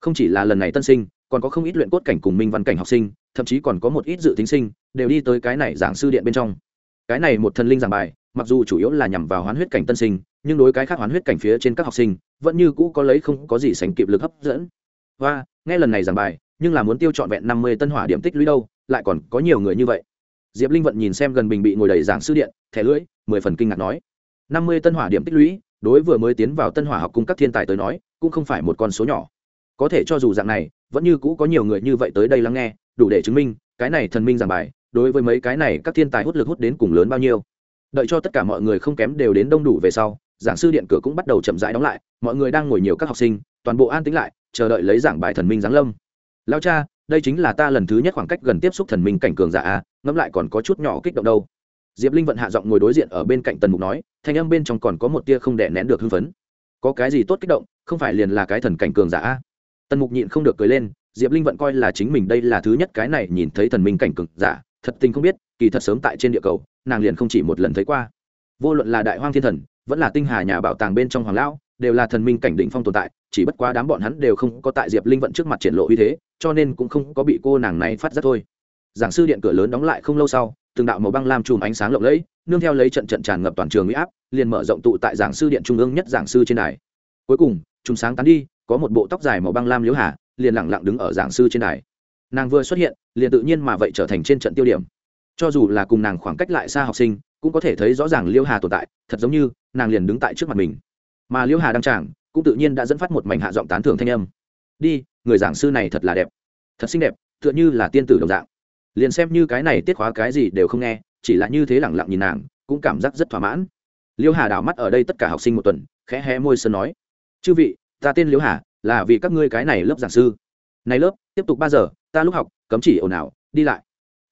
Không chỉ là lần này tân sinh, còn có không ít luyện cốt cảnh cùng minh văn cảnh học sinh, thậm chí còn có một ít dự tính sinh, đều đi tới cái này giảng sư điện bên trong. Cái này một thần linh giảng bài, mặc dù chủ yếu là nhằm vào hoán huyết cảnh tân sinh, nhưng đối cái khác hoán huyết cảnh phía trên các học sinh, vẫn như cũ có lấy không có gì sánh kịp lực hấp dẫn. Và nghe lần này giảng bài, nhưng là muốn tiêu trọn vẹn năm mươi tân hỏa điểm tích lũy đâu, lại còn có nhiều người như vậy. Diệp linh vận nhìn xem gần bình bị ngồi đầy giảng sư điện, thẻ lưỡi, mười phần kinh ngạc nói. năm mươi tân hỏa điểm tích lũy, đối vừa mới tiến vào tân hỏa học cung các thiên tài tới nói, cũng không phải một con số nhỏ. Có thể cho dù dạng này, vẫn như cũ có nhiều người như vậy tới đây lắng nghe, đủ để chứng minh, cái này thần minh giảng bài, đối với mấy cái này các thiên tài hút lực hút đến cùng lớn bao nhiêu. Đợi cho tất cả mọi người không kém đều đến đông đủ về sau giảng sư điện cửa cũng bắt đầu chậm rãi đóng lại, mọi người đang ngồi nhiều các học sinh, toàn bộ an tĩnh lại, chờ đợi lấy giảng bài thần minh giáng lâm. Lao cha, đây chính là ta lần thứ nhất khoảng cách gần tiếp xúc thần minh cảnh cường giả a, ngẫm lại còn có chút nhỏ kích động đâu. Diệp linh vận hạ giọng ngồi đối diện ở bên cạnh tần mục nói, thanh âm bên trong còn có một tia không đè nén được hưng phấn. Có cái gì tốt kích động, không phải liền là cái thần cảnh cường giả a? Tần mục nhịn không được cười lên, diệp linh vận coi là chính mình đây là thứ nhất cái này nhìn thấy thần minh cảnh cường giả, thật tình không biết, kỳ thật sớm tại trên địa cầu, nàng liền không chỉ một lần thấy qua. Vô luận là đại hoang thiên thần vẫn là tinh hà nhà bảo tàng bên trong hoàng lão, đều là thần minh cảnh đỉnh phong tồn tại, chỉ bất quá đám bọn hắn đều không có tại diệp linh vận trước mặt triển lộ uy thế, cho nên cũng không có bị cô nàng này phát giác thôi. Giảng sư điện cửa lớn đóng lại không lâu sau, từng đạo màu băng lam chùm ánh sáng lộng lẫy, nương theo lấy trận trận tràn ngập toàn trường uy áp, liền mở rộng tụ tại giảng sư điện trung ương nhất giảng sư trên đài. Cuối cùng, chùm sáng tán đi, có một bộ tóc dài màu băng lam liễu hà, liền lẳng lặng đứng ở giảng sư trên đài. Nàng vừa xuất hiện, liền tự nhiên mà vậy trở thành trên trận tiêu điểm. Cho dù là cùng nàng khoảng cách lại xa học sinh cũng có thể thấy rõ ràng liêu hà tồn tại, thật giống như nàng liền đứng tại trước mặt mình. Mà liêu hà đăng tràng, cũng tự nhiên đã dẫn phát một mảnh hạ giọng tán thưởng thanh âm. Đi, người giảng sư này thật là đẹp. Thật xinh đẹp, tựa như là tiên tử đồng dạng. Liền xem như cái này tiết khóa cái gì đều không nghe, chỉ là như thế lẳng lặng nhìn nàng, cũng cảm giác rất thỏa mãn. Liêu hà đảo mắt ở đây tất cả học sinh một tuần, khẽ hé môi sơn nói, chư vị, ta tên liêu hà, là vì các ngươi cái này lớp giảng sư. Này lớp, tiếp tục ba giờ, ta lúc học, cấm chỉ ồn ào, đi lại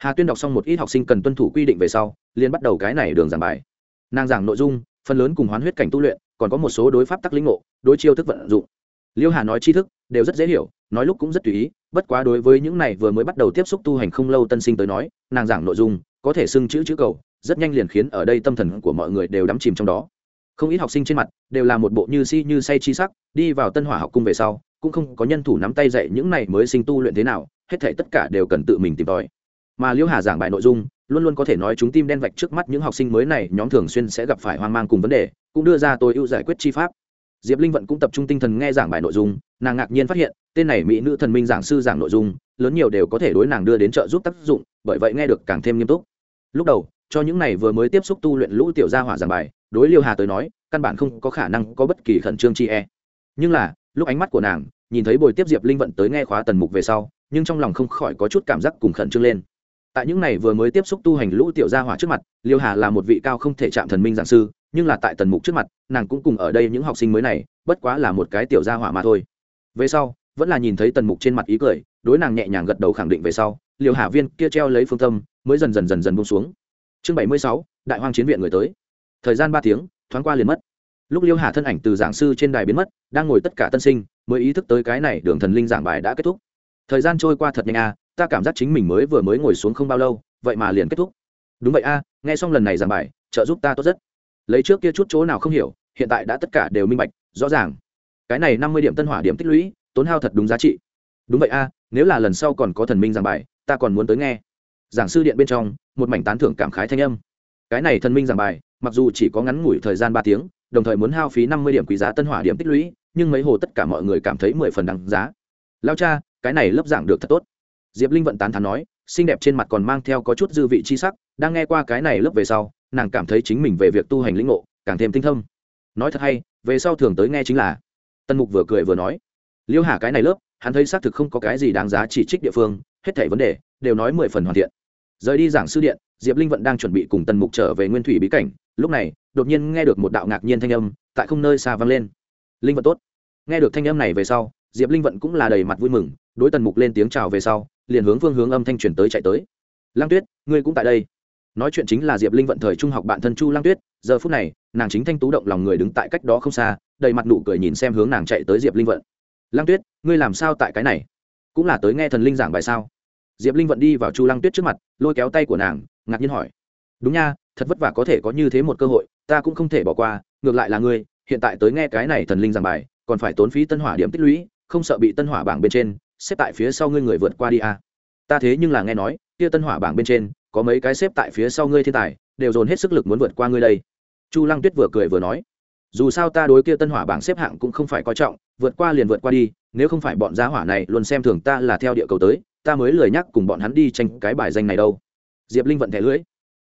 hà tuyên đọc xong một ít học sinh cần tuân thủ quy định về sau, liền bắt đầu cái này đường giảng bài. Nàng giảng nội dung, phần lớn cùng hoán huyết cảnh tu luyện, còn có một số đối pháp tắc linh ngộ, đối chiêu thức vận dụng. Liêu hà nói tri thức, đều rất dễ hiểu, nói lúc cũng rất tùy ý, bất quá đối với những này vừa mới bắt đầu tiếp xúc tu hành không lâu tân sinh tới nói, nàng giảng nội dung, có thể xưng chữ chữ cầu, rất nhanh liền khiến ở đây tâm thần của mọi người đều đắm chìm trong đó. Không ít học sinh trên mặt đều là một bộ như si như say chi sắc, đi vào tân hỏa học cung về sau, cũng không có nhân thủ nắm tay dạy những này mới sinh tu luyện thế nào, hết thể tất cả đều cần tự mình tìm tòi mà liễu hà giảng bài nội dung, luôn luôn có thể nói chúng tim đen vạch trước mắt những học sinh mới này nhóm thường xuyên sẽ gặp phải hoang mang cùng vấn đề, cũng đưa ra tối ưu giải quyết chi pháp. Diệp linh vận cũng tập trung tinh thần nghe giảng bài nội dung, nàng ngạc nhiên phát hiện, tên này mỹ nữ thần minh giảng sư giảng nội dung, lớn nhiều đều có thể đối nàng đưa đến trợ giúp tác dụng, bởi vậy nghe được càng thêm nghiêm túc. Lúc đầu, cho những này vừa mới tiếp xúc tu luyện lũ tiểu gia hỏa giảng bài, đối liêu hà tới nói, căn bản không có khả năng có bất kỳ khẩn trương chi e. Nhưng là, lúc ánh mắt của nàng, nhìn thấy bồi tiếp diệp linh vận tới nghe khóa tần mục về sau, nhưng trong lòng không khỏi có chút cảm giác cùng khẩn trương lên tại những này vừa mới tiếp xúc tu hành lũ tiểu gia hỏa trước mặt, liêu hà là một vị cao không thể chạm thần minh giảng sư, nhưng là tại tần mục trước mặt, nàng cũng cùng ở đây những học sinh mới này, bất quá là một cái tiểu gia hỏa mà thôi. Về sau, vẫn là nhìn thấy tần mục trên mặt ý cười, đối nàng nhẹ nhàng gật đầu khẳng định về sau liều hà viên kia treo lấy phương tâm, mới dần dần dần dần bông xuống. Chương bảy mươi sáu, đại hoang chiến viện người tới. Thời gian ba tiếng, thoáng qua liền mất. Lúc liêu hà thân ảnh từ giảng sư trên đài biến mất, đang ngồi tất cả tân sinh, mới ý thức tới cái này đường thần linh giảng bài đã kết thúc. Thời gian trôi qua thật nhanh a ta cảm giác chính mình mới vừa mới ngồi xuống không bao lâu, vậy mà liền kết thúc. Đúng vậy a, nghe xong lần này giảng bài, trợ giúp ta tốt rất. Lấy trước kia chút chỗ nào không hiểu, hiện tại đã tất cả đều minh bạch, rõ ràng. Cái này năm mươi điểm tân hỏa điểm tích lũy, tốn hao thật đúng giá trị. Đúng vậy a, nếu là lần sau còn có thần minh giảng bài, ta còn muốn tới nghe. Giảng sư điện bên trong, một mảnh tán thưởng cảm khái thanh âm. Cái này thần minh giảng bài, mặc dù chỉ có ngắn ngủi thời gian ba tiếng, đồng thời muốn hao phí năm mươi điểm quý giá tân hỏa điểm tích lũy, nhưng mấy hồ tất cả mọi người cảm thấy mười phần đằng giá. Lao cha, cái này lớp giảng được thật tốt diệp linh vận tán thán nói, xinh đẹp trên mặt còn mang theo có chút dư vị chi sắc, đang nghe qua cái này lớp về sau, nàng cảm thấy chính mình về việc tu hành lĩnh ngộ, càng thêm tinh thông nói thật hay, về sau thường tới nghe chính là. Tân mục vừa cười vừa nói, liêu hà cái này lớp, hắn thấy xác thực không có cái gì đáng giá chỉ trích địa phương, hết thảy vấn đề, đều nói mười phần hoàn thiện. Rời đi giảng sư điện, diệp linh vận đang chuẩn bị cùng tần mục trở về nguyên thủy bí cảnh, lúc này, đột nhiên nghe được một đạo ngạc nhiên thanh âm, tại không nơi xa vang lên. Linh vận tốt. Nghe được thanh âm này về sau, diệp linh vận cũng là đầy mặt vui mừng, đối tần mục lên tiếng chào về sau liền hướng phương hướng âm thanh truyền tới chạy tới. Lang tuyết, ngươi cũng tại đây. Nói chuyện chính là diệp linh vận thời trung học bạn thân chu lang tuyết, giờ phút này, nàng chính thanh tú động lòng người đứng tại cách đó không xa, đầy mặt nụ cười nhìn xem hướng nàng chạy tới diệp linh vận. Lang tuyết, ngươi làm sao tại cái này? Cũng là tới nghe thần linh giảng bài sao? Diệp linh vận đi vào chu lang tuyết trước mặt, lôi kéo tay của nàng, ngạc nhiên hỏi. Đúng nha, thật vất vả có thể có như thế một cơ hội, ta cũng không thể bỏ qua, ngược lại là ngươi, hiện tại tới nghe cái này thần linh giảng bài, còn phải tốn phí tân hỏa điểm tích lũy, không sợ bị tân hỏa bảng bên trên xếp tại phía sau ngươi người vượt qua đi à. ta thế nhưng là nghe nói, kia tân hỏa bảng bên trên, có mấy cái xếp tại phía sau ngươi thiên tài, đều dồn hết sức lực muốn vượt qua ngươi đây. Chu lăng tuyết vừa cười vừa nói, dù sao ta đối kia tân hỏa bảng xếp hạng cũng không phải coi trọng, vượt qua liền vượt qua đi, nếu không phải bọn giá hỏa này luôn xem thường ta là theo địa cầu tới, ta mới lười nhắc cùng bọn hắn đi tranh cái bài danh này đâu. Diệp linh vận thẻ lưỡi,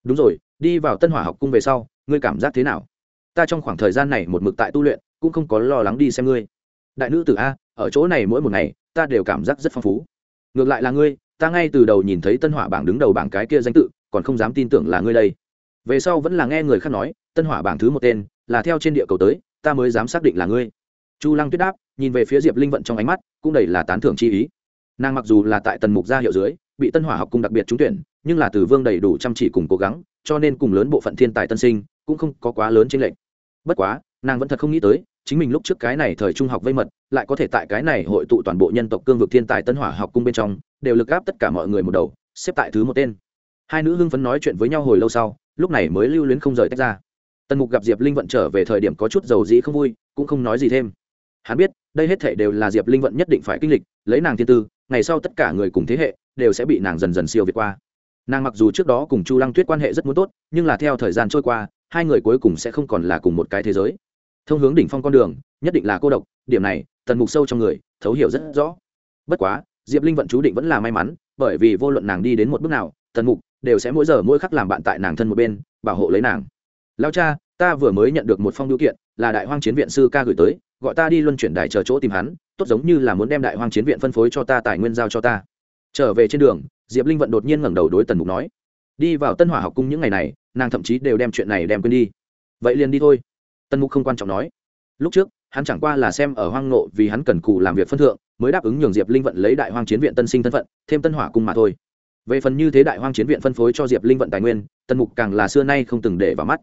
đúng rồi, đi vào tân hỏa học cung về sau, ngươi cảm giác thế nào? Ta trong khoảng thời gian này một mực tại tu luyện, cũng không có lo lắng đi xem ngươi. Đại nữ tử a, ở chỗ này mỗi một ngày ta đều cảm giác rất phong phú. Ngược lại là ngươi, ta ngay từ đầu nhìn thấy tân hỏa bảng đứng đầu bảng cái kia danh tự, còn không dám tin tưởng là ngươi đây. Về sau vẫn là nghe người khác nói, tân hỏa bảng thứ một tên, là theo trên địa cầu tới, ta mới dám xác định là ngươi. Chu lăng tuyết đáp, nhìn về phía diệp linh vận trong ánh mắt, cũng đầy là tán thưởng chi ý. Nàng mặc dù là tại tần mục gia hiệu dưới, bị tân hỏa học cung đặc biệt trúng tuyển, nhưng là từ vương đầy đủ chăm chỉ cùng cố gắng, cho nên cùng lớn bộ phận thiên tài tân sinh, cũng không có quá lớn trên lệnh bất quá, nàng vẫn thật không nghĩ tới chính mình lúc trước cái này thời trung học vây mật, lại có thể tại cái này hội tụ toàn bộ nhân tộc cương vực thiên tài tân hỏa học cung bên trong, đều lực gáp tất cả mọi người một đầu, xếp tại thứ một tên. Hai nữ hưng phấn nói chuyện với nhau hồi lâu sau, lúc này mới lưu luyến không rời tách ra. Tần mục gặp diệp linh vận trở về thời điểm có chút dầu dĩ không vui, cũng không nói gì thêm. Hắn biết, đây hết thể đều là diệp linh vận nhất định phải kinh lịch, lấy nàng thiên tư, ngày sau tất cả người cùng thế hệ đều sẽ bị nàng dần dần siêu việt qua. Nàng mặc dù trước đó cùng chu lăng tuyết quan hệ rất muốn tốt, nhưng là theo thời gian trôi qua, hai người cuối cùng sẽ không còn là cùng một cái thế giới thông hướng đỉnh phong con đường, nhất định là cô độc, điểm này, tần mục sâu trong người, thấu hiểu rất rõ. Bất quá, diệp linh vận chú định vẫn là may mắn, bởi vì vô luận nàng đi đến một bước nào, tần mục đều sẽ mỗi giờ mỗi khắc làm bạn tại nàng thân một bên, bảo hộ lấy nàng. Lao cha, ta vừa mới nhận được một phong điều kiện, là đại hoang chiến viện sư ca gửi tới, gọi ta đi luân chuyển đài chờ chỗ tìm hắn, tốt giống như là muốn đem đại hoang chiến viện phân phối cho ta tài nguyên giao cho ta. Trở về trên đường, diệp linh vận đột nhiên ngẩng đầu đối tần mục nói, đi vào tân hỏa học cung những ngày này, nàng thậm chí đều đem chuyện này đem quên đi. Vậy liền đi thôi. Tân mục không quan trọng nói. Lúc trước, hắn chẳng qua là xem ở hoang nộ vì hắn cần cù làm việc phân thượng, mới đáp ứng nhường diệp linh vận lấy đại hoang chiến viện tân sinh thân phận, thêm tân hỏa cung mà thôi. Về phần như thế đại hoang chiến viện phân phối cho diệp linh vận tài nguyên, Tân mục càng là xưa nay không từng để vào mắt.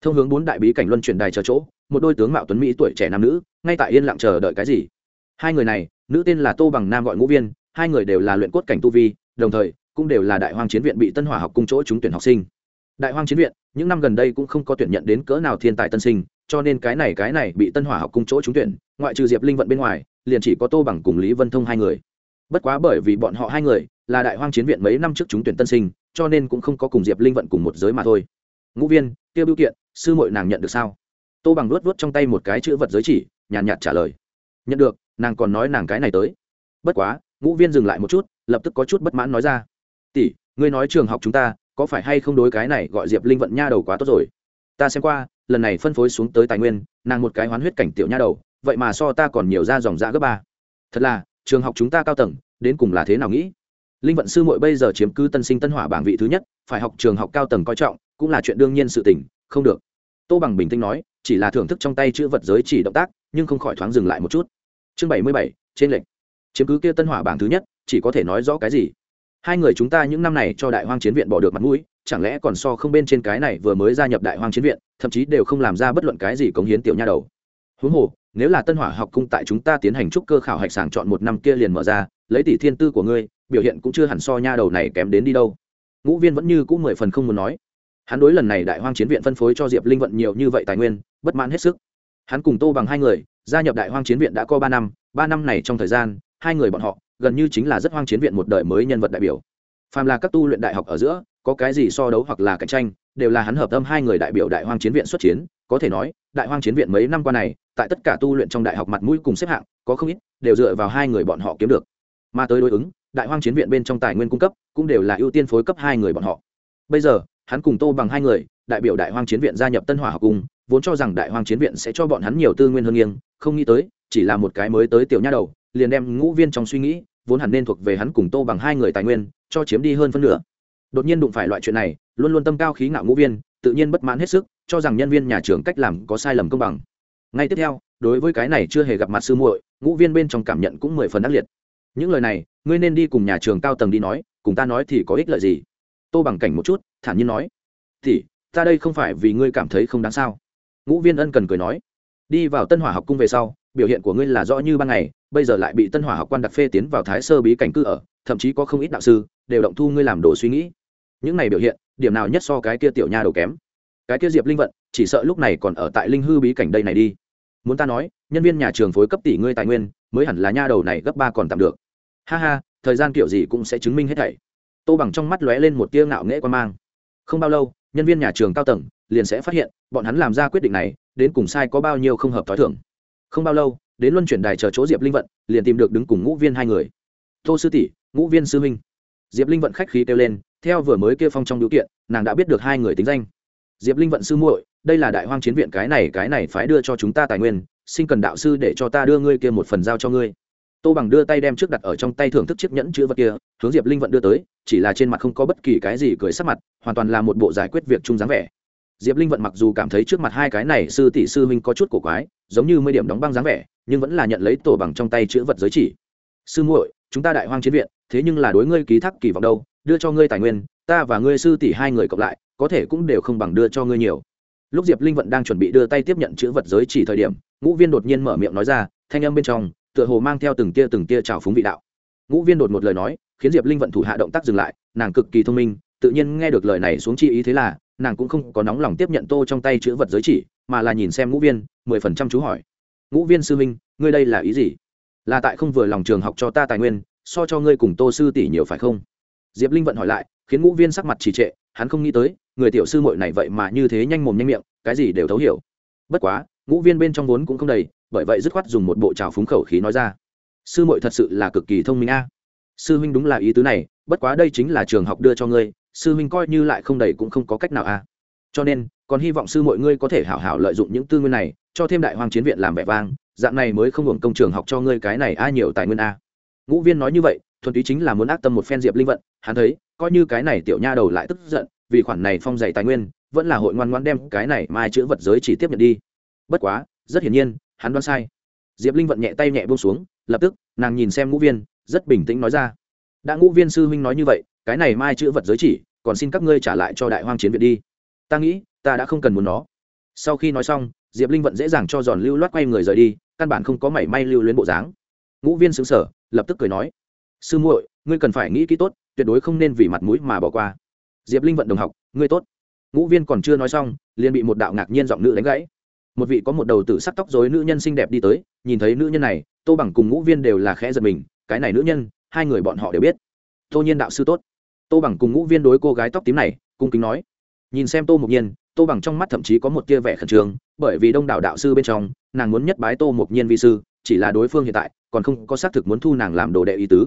Thông hướng bốn đại bí cảnh luân chuyển đài chờ chỗ, một đôi tướng mạo tuấn mỹ tuổi trẻ nam nữ, ngay tại yên lặng chờ đợi cái gì? Hai người này, nữ tên là tô bằng nam gọi ngũ viên, hai người đều là luyện cốt cảnh tu vi, đồng thời, cũng đều là đại hoang chiến viện bị tân hỏa học cung chỗ trúng tuyển học sinh. Đại hoang chiến viện, những năm gần đây cũng không có tuyển nhận đến cỡ nào thiên tài tân sinh cho nên cái này cái này bị tân hỏa học cung chỗ trúng tuyển ngoại trừ diệp linh vận bên ngoài liền chỉ có tô bằng cùng lý vân thông hai người. Bất quá bởi vì bọn họ hai người là đại hoang chiến viện mấy năm trước trúng tuyển tân sinh cho nên cũng không có cùng diệp linh vận cùng một giới mà thôi. Ngũ viên tiêu biểu kiện sư mội nàng nhận được sao? Tô bằng luốt luốt trong tay một cái chữ vật giới chỉ nhàn nhạt, nhạt trả lời. Nhận được nàng còn nói nàng cái này tới. Bất quá ngũ viên dừng lại một chút lập tức có chút bất mãn nói ra. Tỷ ngươi nói trường học chúng ta có phải hay không đối cái này gọi diệp linh vận nha đầu quá tốt rồi? Ta xem qua lần này phân phối xuống tới tài nguyên, nàng một cái hoán huyết cảnh tiểu nha đầu, vậy mà so ta còn nhiều ra dòng dã gấp ba. Thật là, trường học chúng ta cao tầng, đến cùng là thế nào nghĩ? Linh vận sư muội bây giờ chiếm cứ tân sinh tân hỏa bảng vị thứ nhất, phải học trường học cao tầng coi trọng, cũng là chuyện đương nhiên sự tình, không được. Tô bằng bình tĩnh nói, chỉ là thưởng thức trong tay chữ vật giới chỉ động tác, nhưng không khỏi thoáng dừng lại một chút. Chương bảy mươi bảy, trên lệnh. Chiếm cứ kia tân hỏa bảng thứ nhất, chỉ có thể nói rõ cái gì? Hai người chúng ta những năm này cho đại hoang chiến viện bỏ được mặt mũi, chẳng lẽ còn so không bên trên cái này vừa mới gia nhập đại hoang chiến viện, thậm chí đều không làm ra bất luận cái gì cống hiến tiểu nha đầu. Huống hồ, nếu là tân hỏa học cung tại chúng ta tiến hành trúc cơ khảo hạch sàng chọn một năm kia liền mở ra, lấy tỷ thiên tư của ngươi, biểu hiện cũng chưa hẳn so nha đầu này kém đến đi đâu. Ngũ viên vẫn như cũng mười phần không muốn nói. Hắn đối lần này đại hoang chiến viện phân phối cho diệp linh vận nhiều như vậy tài nguyên, bất mãn hết sức. Hắn cùng tô bằng hai người, gia nhập đại hoang chiến viện đã có ba năm ba năm này trong thời gian, hai người bọn họ gần như chính là rất hoang chiến viện một đời mới nhân vật đại biểu. Phàm là các tu luyện đại học ở giữa, có cái gì so đấu hoặc là cạnh tranh, đều là hắn hợp tâm hai người đại biểu đại hoang chiến viện xuất chiến. Có thể nói, đại hoang chiến viện mấy năm qua này, tại tất cả tu luyện trong đại học mặt mũi cùng xếp hạng, có không ít, đều dựa vào hai người bọn họ kiếm được. Mà tới đối ứng, đại hoang chiến viện bên trong tài nguyên cung cấp, cũng đều là ưu tiên phối cấp hai người bọn họ. Bây giờ, hắn cùng tô bằng hai người, đại biểu đại hoang chiến viện gia nhập tân hỏa học cung, vốn cho rằng đại hoang chiến viện sẽ cho bọn hắn nhiều tư nguyên hơn nghiêng, không nghĩ tới, chỉ là một cái mới tới tiểu nha đầu, liền đem ngũ viên trong suy nghĩ vốn hẳn nên thuộc về hắn cùng tô bằng hai người tài nguyên, cho chiếm đi hơn phân nửa. Đột nhiên đụng phải loại chuyện này, luôn luôn tâm cao khí ngạo ngũ viên, tự nhiên bất mãn hết sức, cho rằng nhân viên nhà trường cách làm có sai lầm công bằng. Ngay tiếp theo, đối với cái này chưa hề gặp mặt sư muội, ngũ viên bên trong cảm nhận cũng mười phần ác liệt. Những lời này, ngươi nên đi cùng nhà trường cao tầng đi nói, cùng ta nói thì có ích lợi gì? Tô bằng cảnh một chút, thản nhiên nói. Thì, ta đây không phải vì ngươi cảm thấy không đáng sao? Ngũ viên ân cần cười nói. Đi vào tân hỏa học cung về sau biểu hiện của ngươi là rõ như ban ngày, bây giờ lại bị tân hỏa học quan đặc phê tiến vào thái sơ bí cảnh cư ở, thậm chí có không ít đạo sư đều động thu ngươi làm đồ suy nghĩ. Những này biểu hiện, điểm nào nhất so cái kia tiểu nha đầu kém? Cái kia diệp linh vận, chỉ sợ lúc này còn ở tại linh hư bí cảnh đây này đi. Muốn ta nói, nhân viên nhà trường phối cấp tỷ ngươi tài nguyên, mới hẳn là nha đầu này gấp ba còn tạm được. Ha ha, thời gian kiểu gì cũng sẽ chứng minh hết thảy. Tô bằng trong mắt lóe lên một tia ngạo nghễ quan mang. Không bao lâu, nhân viên nhà trường cao tầng liền sẽ phát hiện, bọn hắn làm ra quyết định này, đến cùng sai có bao nhiêu không hợp t h ó i thưởng không bao lâu, đến luân chuyển đài chờ chỗ diệp linh vận, liền tìm được đứng cùng ngũ viên hai người. Tô sư tỷ, ngũ viên sư huynh. diệp linh vận khách khí kêu lên, theo vừa mới kêu phong trong điều kiện, nàng đã biết được hai người tính danh. Diệp linh vận sư muội, đây là đại hoang chiến viện cái này cái này phải đưa cho chúng ta tài nguyên, xin cần đạo sư để cho ta đưa ngươi kia một phần giao cho ngươi. Tô bằng đưa tay đem trước đặt ở trong tay thưởng thức chiếc nhẫn chữ vật kia, hướng diệp linh vận đưa tới, chỉ là trên mặt không có bất kỳ cái gì cười sắc mặt, hoàn toàn là một bộ giải quyết việc chung dáng vẻ diệp linh vận mặc dù cảm thấy trước mặt hai cái này sư tỷ sư huynh có chút cổ quái, giống như mười điểm đóng băng dáng vẻ, nhưng vẫn là nhận lấy tổ bằng trong tay chữ vật giới chỉ. Sư muội, chúng ta đại hoang chiến viện, thế nhưng là đối ngươi ký thác kỳ vọng đâu, đưa cho ngươi tài nguyên, ta và ngươi sư tỷ hai người cộng lại, có thể cũng đều không bằng đưa cho ngươi nhiều. Lúc diệp linh vận đang chuẩn bị đưa tay tiếp nhận chữ vật giới chỉ thời điểm, ngũ viên đột nhiên mở miệng nói ra, thanh âm bên trong, tựa hồ mang theo từng tia từng tia trào phúng vị đạo. Ngũ viên đột một lời nói, khiến diệp linh vận thủ hạ động tác dừng lại, nàng cực kỳ thông minh, tự nhiên nghe được lời này xuống chi ý thế là nàng cũng không có nóng lòng tiếp nhận tô trong tay chữ vật giới chỉ, mà là nhìn xem ngũ viên, mười phần trăm chú hỏi. Ngũ viên sư minh ngươi đây là ý gì? Là tại không vừa lòng trường học cho ta tài nguyên, so cho ngươi cùng tô sư tỷ nhiều phải không? Diệp linh vận hỏi lại, khiến ngũ viên sắc mặt trì trệ, hắn không nghĩ tới, người tiểu sư mội này vậy mà như thế nhanh mồm nhanh miệng, cái gì đều thấu hiểu. Bất quá, ngũ viên bên trong vốn cũng không đầy, bởi vậy dứt khoát dùng một bộ trào phúng khẩu khí nói ra. Sư mội thật sự là cực kỳ thông minh a. Sư huynh đúng là ý tứ này, bất quá đây chính là trường học đưa cho ngươi sư huynh coi như lại không đầy cũng không có cách nào a cho nên, còn hy vọng sư mọi ngươi có thể hảo hảo lợi dụng những tư nguyên này, cho thêm đại hoàng chiến viện làm vẻ vang, dạng này mới không hưởng công trường học cho ngươi cái này a nhiều tài nguyên a. Ngũ viên nói như vậy, thuần túy chính là muốn ác tâm một phen diệp linh vận, hắn thấy, coi như cái này tiểu nha đầu lại tức giận, vì khoản này phong dày tài nguyên, vẫn là hội ngoan ngoan đem cái này mai chữ vật giới chỉ tiếp nhận đi. Bất quá, rất hiển nhiên, hắn đoán sai. Diệp linh vận nhẹ tay nhẹ buông xuống, lập tức, nàng nhìn xem ngũ viên, rất bình tĩnh nói ra. Đã ngũ viên sư huynh nói như vậy cái này mai chữ vật giới chỉ, còn xin các ngươi trả lại cho đại hoang chiến viện đi. Ta nghĩ, ta đã không cần muốn nó. Sau khi nói xong, diệp linh vận dễ dàng cho giòn lưu loát quay người rời đi, căn bản không có mảy may lưu luyến bộ dáng. Ngũ viên xứng sở lập tức cười nói, sư muội, ngươi cần phải nghĩ kỹ tốt, tuyệt đối không nên vì mặt mũi mà bỏ qua. Diệp linh vận đồng học, ngươi tốt. Ngũ viên còn chưa nói xong, liền bị một đạo ngạc nhiên giọng nữ đánh gãy. Một vị có một đầu tử sắc tóc dối nữ nhân xinh đẹp đi tới, nhìn thấy nữ nhân này, tô bằng cùng ngũ viên đều là khẽ giật mình, cái này nữ nhân, hai người bọn họ đều biết. Tô nhiên đạo sư tốt tô bằng cùng ngũ viên đối cô gái tóc tím này, cung kính nói. Nhìn xem tô mục nhiên, tô bằng trong mắt thậm chí có một tia vẻ khẩn trương, bởi vì đông đảo đạo sư bên trong, nàng muốn nhất bái tô mục nhiên vi sư, chỉ là đối phương hiện tại, còn không có xác thực muốn thu nàng làm đồ đệ ý tứ.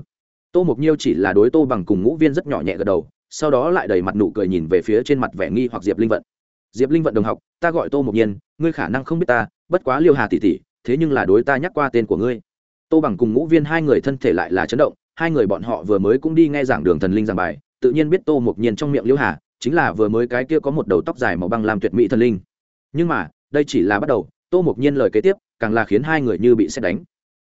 Tô mục nhiêu chỉ là đối tô bằng cùng ngũ viên rất nhỏ nhẹ gật đầu, sau đó lại đầy mặt nụ cười nhìn về phía trên mặt vẻ nghi hoặc diệp linh vận. Diệp linh vận đồng học, ta gọi tô mục nhiên, ngươi khả năng không biết ta, bất quá liêu hà tỷ tỷ, thế nhưng là đối ta nhắc qua tên của ngươi. Tô bằng cùng ngũ viên hai người thân thể lại là chấn động, hai người bọn họ vừa mới cũng đi nghe giảng đường thần linh giảng bài tự nhiên biết tô mục nhiên trong miệng liễu hà, chính là vừa mới cái kia có một đầu tóc dài màu băng làm tuyệt mỹ thần linh. Nhưng mà, đây chỉ là bắt đầu, tô mục nhiên lời kế tiếp, càng là khiến hai người như bị xét đánh.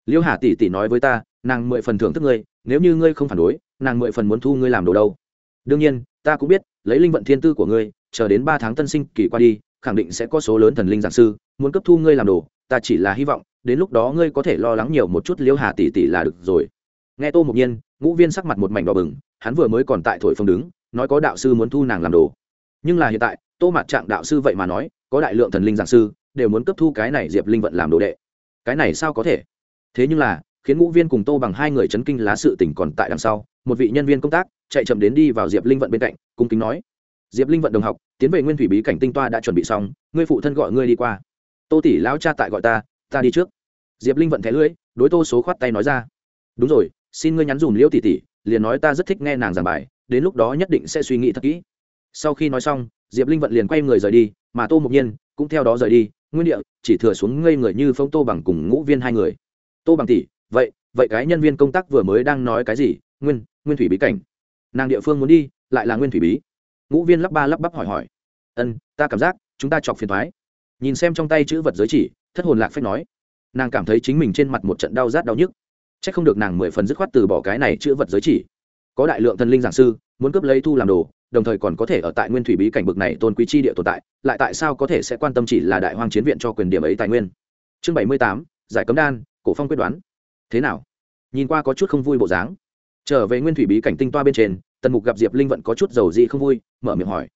Liễu hà tỷ tỷ nói với ta, nàng mười phần thưởng thức ngươi, nếu như ngươi không phản đối, nàng mười phần muốn thu ngươi làm đồ đâu. Đương nhiên, ta cũng biết, lấy linh vận thiên tư của ngươi, chờ đến ba tháng tân sinh kỳ qua đi, khẳng định sẽ có số lớn thần linh giảng sư, muốn cấp thu ngươi làm đồ, ta chỉ là hy vọng, đến lúc đó ngươi có thể lo lắng nhiều một chút liễu hà tỷ tỷ là được rồi. Nghe tô mục nhiên ngũ viên sắc mặt một mảnh đỏ bừng, hắn vừa mới còn tại thổi phồng đứng, nói có đạo sư muốn thu nàng làm đồ. Nhưng là hiện tại, tô mặt trạng đạo sư vậy mà nói, có đại lượng thần linh giảng sư, đều muốn cấp thu cái này diệp linh vận làm đồ đệ. Cái này sao có thể? Thế nhưng là, khiến ngũ viên cùng tô bằng hai người chấn kinh lá sự tỉnh còn tại đằng sau, một vị nhân viên công tác chạy chậm đến đi vào diệp linh vận bên cạnh, cung kính nói, diệp linh vận đồng học, tiến về nguyên thủy bí cảnh tinh toa đã chuẩn bị xong, ngươi phụ thân gọi ngươi đi qua. Tô tỷ, lão cha tại gọi ta ta đi trước. Diệp linh vận thẻ lưỡi, đối tô số khoát tay nói ra. Đúng rồi xin ngươi nhắn dùm liễu tỷ tỷ, liền nói ta rất thích nghe nàng giảng bài, đến lúc đó nhất định sẽ suy nghĩ thật kỹ. Sau khi nói xong, diệp linh vận liền quay người rời đi, mà tô mục nhiên cũng theo đó rời đi. Nguyên địa chỉ thừa xuống ngây người như phong tô bằng cùng ngũ viên hai người. Tô bằng tỷ, vậy vậy cái nhân viên công tác vừa mới đang nói cái gì? Nguyên nguyên thủy bí cảnh. Nàng địa phương muốn đi, lại là nguyên thủy bí. Ngũ viên lắp ba lắp bắp hỏi hỏi. Ân, ta cảm giác chúng ta chọc phiền thoái. Nhìn xem trong tay chữ vật giới chỉ, thất hồn lạc phép nói. Nàng cảm thấy chính mình trên mặt một trận đau rát đau nhức c h ắ c không được nàng mười phần dứt khoát từ bỏ cái này chữ vật giới chỉ. Có đại lượng thần linh giảng sư, muốn cướp lấy thu làm đồ, đồng thời còn có thể ở tại nguyên thủy bí cảnh bực này tôn quý chi địa tồn tại, lại tại sao có thể sẽ quan tâm chỉ là đại hoang chiến viện cho quyền điểm ấy tài nguyên? Chương bảy mươi tám, giải cấm đan, cổ phong quyết đoán. Thế nào? Nhìn qua có chút không vui bộ dáng. Trở về nguyên thủy bí cảnh tinh toa bên trên, tần mục gặp diệp linh vận có chút dầu dị không vui, mở miệng hỏi.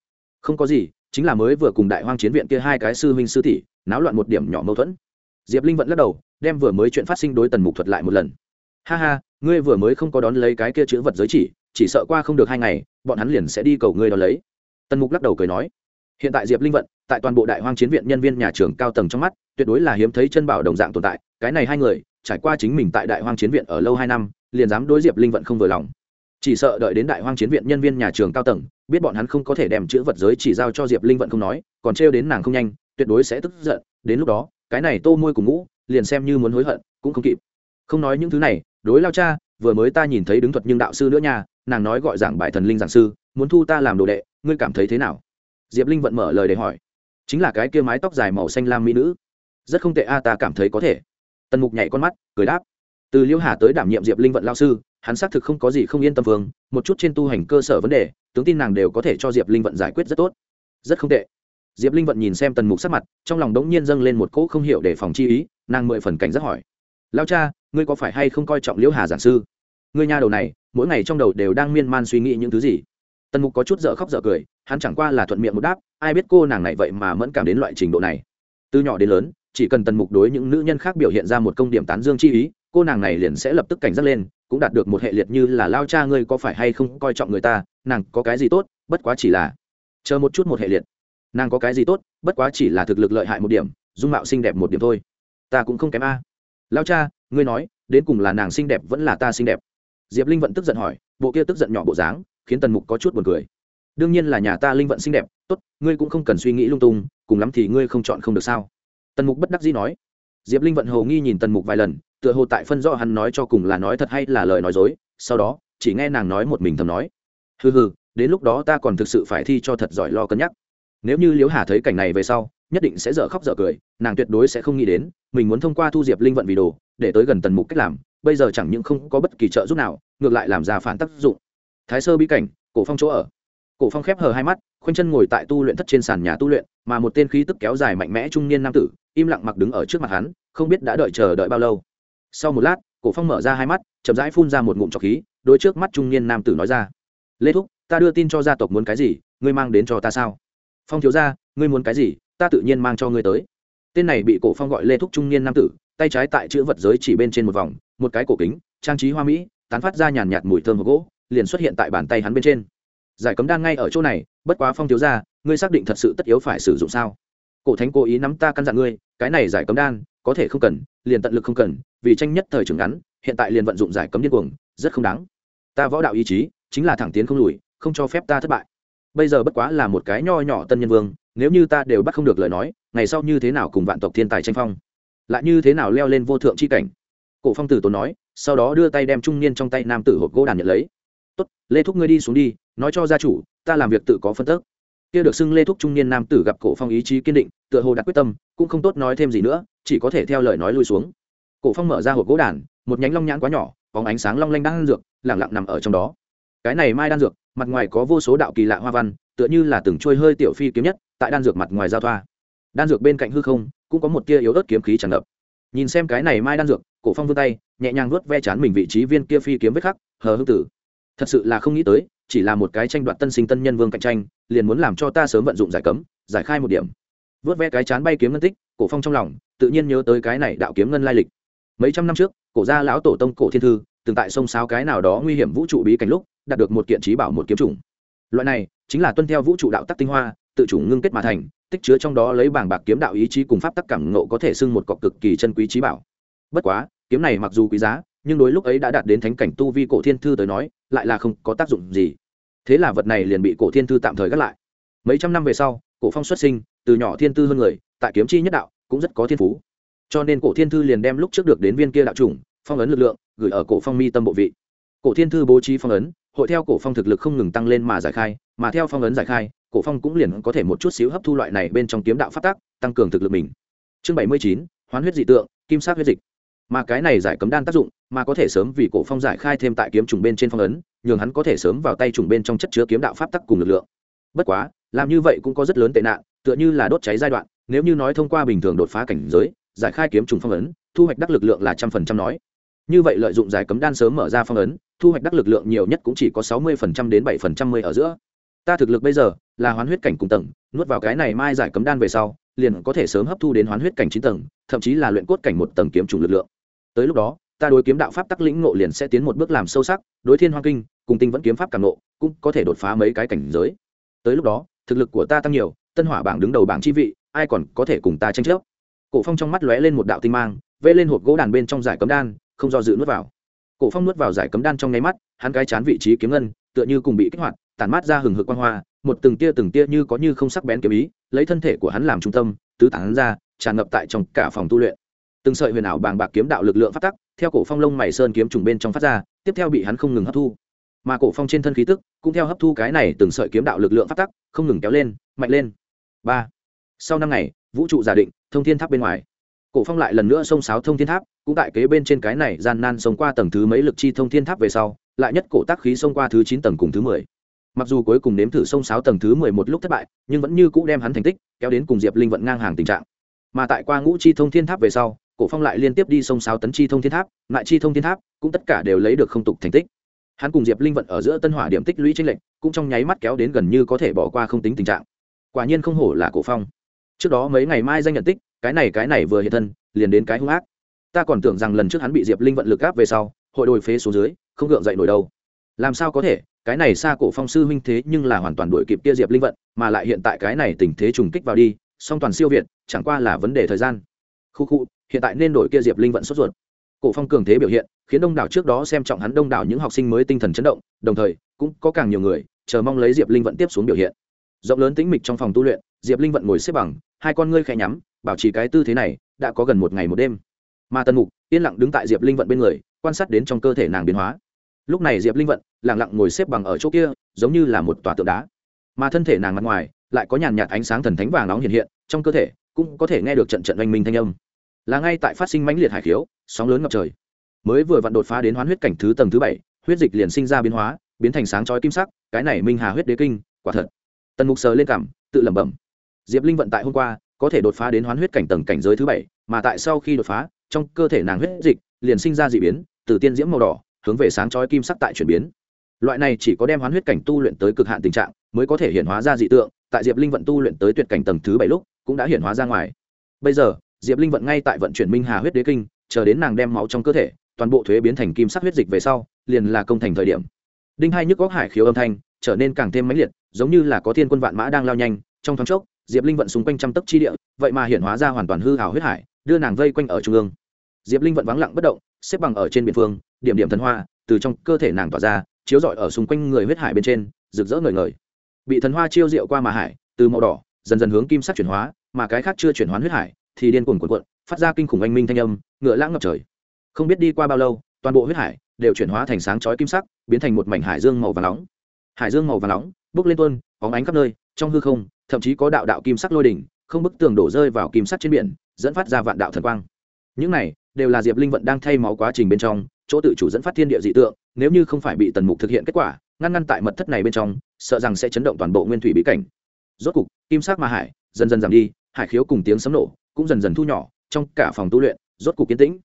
Không có gì, chính là mới vừa cùng đại hoang chiến viện kia hai cái sư huynh sư tỷ, náo loạn một điểm nhỏ mâu thuẫn. Diệp linh vận lắc đầu, đem vừa mới chuyện phát sinh đối tần mục thuật lại một lần ha ha, ngươi vừa mới không có đón lấy cái kia chữ vật giới chỉ chỉ sợ qua không được hai ngày, bọn hắn liền sẽ đi cầu ngươi đón lấy. Tần mục lắc đầu cười nói, hiện tại diệp linh vận, tại toàn bộ đại hoang chiến viện nhân viên nhà trường cao tầng trong mắt, tuyệt đối là hiếm thấy chân bảo đồng dạng tồn tại, cái này hai người, trải qua chính mình tại đại hoang chiến viện ở lâu hai năm, liền dám đối diệp linh vận không vừa lòng. Chỉ sợ đợi đến đại hoang chiến viện nhân viên nhà trường cao tầng, biết bọn hắn không có thể đem chữ vật giới chỉ giao cho diệp linh vận không nói, còn trêu đến nàng không nhanh, tuyệt đối sẽ tức giận, đến lúc đó, cái này tô môi cùng ngũ, liền xem như muốn hối hận, cũng không kịp. Không nói những thứ này đối lao cha, vừa mới ta nhìn thấy đứng thuật nhưng đạo sư nữa nha, nàng nói gọi giảng bài thần linh giảng sư, muốn thu ta làm đồ đệ, ngươi cảm thấy thế nào? Diệp linh vận mở lời để hỏi. Chính là cái kia mái tóc dài màu xanh lam mỹ nữ. Rất không tệ a, ta cảm thấy có thể. Tần mục nhảy con mắt, cười đáp. Từ liễu hà tới đảm nhiệm diệp linh vận lao sư, hắn xác thực không có gì không yên tâm phương một chút trên tu hành cơ sở vấn đề, tướng tin nàng đều có thể cho diệp linh vận giải quyết rất tốt. Rất không tệ. Diệp linh vận nhìn xem tần mục sắc mặt, trong lòng đống nhiên dâng lên một cỗ không hiểu để phòng chi ý, nàng mười phần cảnh rất hỏi lao cha, ngươi có phải hay không coi trọng liễu hà giảng sư? Ngươi nhà đầu này, mỗi ngày trong đầu đều đang miên man suy nghĩ những thứ gì? Tần mục có chút dở khóc dở cười, hắn chẳng qua là thuận miệng một đáp, ai biết cô nàng này vậy mà mẫn cảm đến loại trình độ này. Từ nhỏ đến lớn, chỉ cần tần mục đối những nữ nhân khác biểu hiện ra một công điểm tán dương chi ý, cô nàng này liền sẽ lập tức cảnh giác lên, cũng đạt được một hệ liệt như là lao cha ngươi có phải hay không coi trọng người ta, nàng có cái gì tốt, bất quá chỉ là chờ một chút một hệ liệt. Nàng có cái gì tốt, bất quá chỉ là thực lực lợi hại một điểm, dung mạo xinh đẹp một điểm thôi. Ta cũng không kém a lao cha, ngươi nói, đến cùng là nàng xinh đẹp vẫn là ta xinh đẹp? Diệp linh vận tức giận hỏi, bộ kia tức giận nhỏ bộ dáng, khiến tần mục có chút buồn cười. Đương nhiên là nhà ta linh vận xinh đẹp, tốt, ngươi cũng không cần suy nghĩ lung tung, cùng lắm thì ngươi không chọn không được sao? Tần mục bất đắc dĩ nói. Diệp linh vận hầu nghi nhìn tần mục vài lần, tựa hồ tại phân rõ hắn nói cho cùng là nói thật hay là lời nói dối, sau đó, chỉ nghe nàng nói một mình thầm nói. Hừ hừ, đến lúc đó ta còn thực sự phải thi cho thật giỏi lo cân nhắc nếu như liễu hà thấy cảnh này về sau, nhất định sẽ dở khóc dở cười, nàng tuyệt đối sẽ không nghĩ đến, mình muốn thông qua thu diệp linh vận vì đồ, để tới gần tần mục cách làm, bây giờ chẳng những không có bất kỳ trợ giúp nào, ngược lại làm ra phản tác dụng. Thái sơ bí cảnh, cổ phong chỗ ở. Cổ phong khép hờ hai mắt, khoanh chân ngồi tại tu luyện thất trên sàn nhà tu luyện, mà một tên khí tức kéo dài mạnh mẽ trung niên nam tử, im lặng mặc đứng ở trước mặt hắn, không biết đã đợi chờ đợi bao lâu. Sau một lát, cổ phong mở ra hai mắt, chậm rãi phun ra một ngụm trọc khí đôi trước mắt trung niên nam tử nói ra. Lê thúc, ta đưa tin cho gia tộc muốn cái gì, ngươi mang đến cho ta sao? Phong thiếu gia, ngươi muốn cái gì, ta tự nhiên mang cho ngươi tới. Tên này bị cổ phong gọi lê thúc trung niên nam tử, tay trái tại chữ vật giới chỉ bên trên một vòng, một cái cổ kính, trang trí hoa mỹ, tán phát ra nhàn nhạt mùi thơm hộp gỗ, liền xuất hiện tại bàn tay hắn bên trên. Giải cấm đan ngay ở chỗ này, bất quá phong thiếu gia, ngươi xác định thật sự tất yếu phải sử dụng sao? Cổ thánh cố ý nắm ta căn dặn ngươi, cái này giải cấm đan, có thể không cần, liền tận lực không cần, vì tranh nhất thời trường ngắn, hiện tại liền vận dụng giải cấm điên cuồng, rất không đáng. Ta võ đạo ý chí, chính là thẳng tiến không lùi, không cho phép ta thất bại bây giờ bất quá là một cái nho nhỏ tân nhân vương, nếu như ta đều bắt không được lời nói, ngày sau như thế nào cùng vạn tộc thiên tài tranh phong? Lại như thế nào leo lên vô thượng c h i cảnh? Cổ phong tử tốn nói, sau đó đưa tay đem trung niên trong tay nam tử hộp gỗ đàn nhận lấy. Tốt, lê thúc ngươi đi xuống đi, nói cho gia chủ, ta làm việc tự có phân tức. Kia được xưng lê thúc trung niên nam tử gặp cổ phong ý chí kiên định, tựa hồ đặt quyết tâm, cũng không tốt nói thêm gì nữa, chỉ có thể theo lời nói lui xuống. Cổ phong mở ra hộp gỗ đàn, một nhánh long nhãn quá nhỏ, bóng ánh sáng long lanh đang dược lẳng lặng nằm ở trong đó. Cái này mai đan dược mặt ngoài có vô số đạo kỳ lạ hoa văn, tựa như là từng trôi hơi tiểu phi kiếm nhất, tại đan dược mặt ngoài giao thoa. Đan dược bên cạnh hư không, cũng có một tia yếu ớt kiếm khí tràn ngập. Nhìn xem cái này mai đan dược, cổ phong vươn tay, nhẹ nhàng vuốt ve chán mình vị trí viên kia phi kiếm vết khắc, hờ hư tử. Thật sự là không nghĩ tới, chỉ là một cái tranh đoạt tân sinh tân nhân vương cạnh tranh, liền muốn làm cho ta sớm vận dụng giải cấm, giải khai một điểm. Vớt ve cái chán bay kiếm ngân tích, cổ phong trong lòng, tự nhiên nhớ tới cái này đạo kiếm ngân lai lịch. Mấy trăm năm trước, cổ gia lão tổ tông cổ thiên thư, từng tại sông sáo cái nào đó nguy hiểm vũ trụ bí cảnh lúc đạt được một kiện trí bảo một kiếm trùng loại này chính là tuân theo vũ trụ đạo tắc tinh hoa, tự chủ ngưng kết mà thành, tích chứa trong đó lấy bảng bạc kiếm đạo ý chí cùng pháp tắc cảm ngộ có thể xưng một cọc cực kỳ chân quý trí bảo. Bất quá, kiếm này mặc dù quý giá, nhưng đối lúc ấy đã đạt đến thánh cảnh tu vi cổ thiên thư tới nói, lại là không có tác dụng gì. Thế là vật này liền bị cổ thiên thư tạm thời gác lại. Mấy trăm năm về sau, cổ phong xuất sinh, từ nhỏ thiên tư hơn người, tại kiếm chi nhất đạo cũng rất có thiên phú. Cho nên cổ thiên thư liền đem lúc trước được đến viên kia đạo chủng, phong ấn lực lượng, gửi ở cổ phong mi tâm bộ vị. Cổ thiên thư bố trí phong ấn hội theo cổ phong thực lực không ngừng tăng lên mà giải khai, mà theo phong ấn giải khai, cổ phong cũng liền có thể một chút xíu hấp thu loại này bên trong kiếm đạo phát tác tăng cường thực lực mình. Chương bảy mươi chín, hoán huyết dị tượng, kim sát huyết dịch. Mà cái này giải cấm đan tác dụng, mà có thể sớm vì cổ phong giải khai thêm tại kiếm trùng bên trên phong ấn, nhường hắn có thể sớm vào tay trùng bên trong chất chứa kiếm đạo pháp tắc cùng lực lượng. Bất quá, làm như vậy cũng có rất lớn tệ nạn, tựa như là đốt cháy giai đoạn, nếu như nói thông qua bình thường đột phá cảnh giới, giải khai kiếm trùng phong ấn, thu hoạch đắc lực lượng là trăm phần trăm nói như vậy lợi dụng giải cấm đan sớm mở ra phong ấn, thu hoạch đắc lực lượng nhiều nhất cũng chỉ có sáu mươi phần trăm đến bảy phần trăm mươi ở giữa. Ta thực lực bây giờ là hoán huyết cảnh cùng tầng, nuốt vào cái này mai giải cấm đan về sau, liền có thể sớm hấp thu đến hoán huyết cảnh chín tầng, thậm chí là luyện cốt cảnh một tầng kiếm trùng lực lượng. Tới lúc đó, ta đối kiếm đạo pháp tắc lĩnh ngộ liền sẽ tiến một bước làm sâu sắc, đối thiên hoa kinh, cùng tinh vẫn kiếm pháp càng ngộ, cũng có thể đột phá mấy cái cảnh giới. Tới lúc đó, thực lực của ta tăng nhiều, tân hỏa bảng đứng đầu bảng chi vị, ai còn có thể cùng ta tranh chấp? Cổ phong trong mắt lóe lên một đạo tinh mang, vẽ lên hộp gỗ đàn bên trong giải cấm đan không do dự nuốt vào. Cổ phong nuốt vào giải cấm đan trong nháy mắt, hắn cái chán vị trí kiếm ngân, tựa như cùng bị kích hoạt, tản mát ra hừng hực quang hoa, một từng tia từng tia như có như không sắc bén kiếm ý, lấy thân thể của hắn làm trung tâm, tứ tán ra, tràn ngập tại trong cả phòng tu luyện. Từng sợi huyền ảo bàng bạc kiếm đạo lực lượng phát tắc, theo cổ phong lông mày sơn kiếm trùng bên trong phát ra, tiếp theo bị hắn không ngừng hấp thu. Mà cổ phong trên thân khí tức, cũng theo hấp thu cái này từng sợi kiếm đạo lực lượng phát tắc, không ngừng kéo lên, mạnh lên. Ba. Sau năm ngày, vũ trụ giả định, thông thiên tháp bên ngoài. Cổ phong lại lần nữa xông sáo thông thiên tháp cũng tại kế bên trên cái này, gian nan sống qua tầng thứ mấy lực chi thông thiên tháp về sau, lại nhất cổ tác khí xông qua thứ chín tầng cùng thứ mười. Mặc dù cuối cùng nếm thử xông sáo tầng thứ mười một lúc thất bại, nhưng vẫn như cũ đem hắn thành tích kéo đến cùng diệp linh vận ngang hàng tình trạng. Mà tại qua ngũ chi thông thiên tháp về sau, cổ phong lại liên tiếp đi sông sáo tấn chi thông thiên tháp, lại chi thông thiên tháp, cũng tất cả đều lấy được không tục thành tích. Hắn cùng diệp linh vận ở giữa tân hỏa điểm tích lũy tranh lệch, cũng trong nháy mắt kéo đến gần như có thể bỏ qua không tính tình trạng. Quả nhiên không hổ là cổ phong. Trước đó mấy ngày mai danh nhận tích, cái này cái này vừa hiện thân, liền đến cái hung ác ta còn tưởng rằng lần trước hắn bị diệp linh vận lực áp về sau, hội đồi phế xuống dưới, không gượng dậy nổi đâu. Làm sao có thể, cái này xa cổ phong sư huynh thế nhưng là hoàn toàn đuổi kịp kia diệp linh vận, mà lại hiện tại cái này tình thế trùng kích vào đi, song toàn siêu việt, chẳng qua là vấn đề thời gian. Khu khu, hiện tại nên đổi kia diệp linh vận sốt ruột. Cổ phong cường thế biểu hiện, khiến đông đảo trước đó xem trọng hắn đông đảo những học sinh mới tinh thần chấn động, đồng thời, cũng có càng nhiều người, chờ mong lấy diệp linh vận tiếp xuống biểu hiện. Rộng lớn tĩnh mịch trong phòng tu luyện, diệp linh vận ngồi xếp bằng, hai con ngươi khẽ nhắm, bảo trì cái tư thế này, đã có gần một ngày một đêm mà tần mục yên lặng đứng tại diệp linh vận bên người quan sát đến trong cơ thể nàng biến hóa lúc này diệp linh vận lẳng lặng ngồi xếp bằng ở chỗ kia giống như là một tòa tượng đá mà thân thể nàng mặt ngoài lại có nhàn nhạt ánh sáng thần thánh vàng nóng hiện hiện trong cơ thể cũng có thể nghe được trận trận oanh minh thanh âm là ngay tại phát sinh mãnh liệt hải khiếu sóng lớn ngập trời mới vừa vặn đột phá đến hoán huyết cảnh thứ tầng thứ bảy huyết dịch liền sinh ra biến hóa biến thành sáng chói kim sắc cái này minh hà huyết đế kinh quả thật tần mục sờ lên cảm tự lẩm bẩm diệp linh vận tại hôm qua có thể đột phá đến hoán huyết cảnh tầng cảnh giới thứ bảy mà tại sau khi đột phá trong cơ thể nàng huyết dịch liền sinh ra d ị biến, từ tiên diễm màu đỏ, hướng về sáng chói kim sắc tại chuyển biến. Loại này chỉ có đem hoán huyết cảnh tu luyện tới cực hạn tình trạng mới có thể hiện hóa ra dị tượng, tại diệp linh vận tu luyện tới tuyệt cảnh tầng thứ bảy lúc cũng đã hiện hóa ra ngoài. Bây giờ, diệp linh vận ngay tại vận chuyển minh hà huyết đế kinh, chờ đến nàng đem máu trong cơ thể, toàn bộ thuế biến thành kim sắc huyết dịch về sau, liền là công thành thời điểm. Đinh hai nhức góc hải khiếu âm thanh trở nên càng thêm mãnh liệt, giống như là có thiên quân vạn mã đang lao nhanh. Trong thoáng chốc, diệp linh vận xung quanh trăm tấc chi địa, vậy mà hiện hóa ra hoàn toàn hư hào huyết hải, đưa nàng vây quanh ở trung ương diệp linh vận vắng lặng bất động, xếp bằng ở trên biển phương, điểm điểm thần hoa từ trong cơ thể nàng tỏa ra, chiếu rọi ở xung quanh người huyết hải bên trên, rực rỡ ngời ngời. Bị thần hoa chiêu diệu qua mà hải, từ màu đỏ, dần dần hướng kim sắc chuyển hóa, mà cái khác chưa chuyển hóa huyết hải thì điên cuồng cuộn cuộn, phát ra kinh khủng anh minh thanh âm, ngựa lãng ngập trời. Không biết đi qua bao lâu, toàn bộ huyết hải đều chuyển hóa thành sáng chói kim sắc, biến thành một mảnh hải dương màu vàng nóng. Hải dương màu vàng nóng bốc lên tuôn óng ánh khắp nơi, trong hư không, thậm chí có đạo đạo kim sắc lôi đỉnh, không bức tường đổ rơi vào kim sắc trên biển, dẫn phát ra vạn đạo thần quang. Những này đều là diệp linh vận đang thay máu quá trình bên trong, chỗ tự chủ dẫn phát thiên địa dị tượng, nếu như không phải bị tần mục thực hiện kết quả, ngăn ngăn tại mật thất này bên trong, sợ rằng sẽ chấn động toàn bộ nguyên thủy bí cảnh. Rốt cục, kim sắc mà hải dần dần giảm đi, hải khiếu cùng tiếng sấm nổ cũng dần dần thu nhỏ, trong cả phòng tu luyện, rốt cục kiến tĩnh.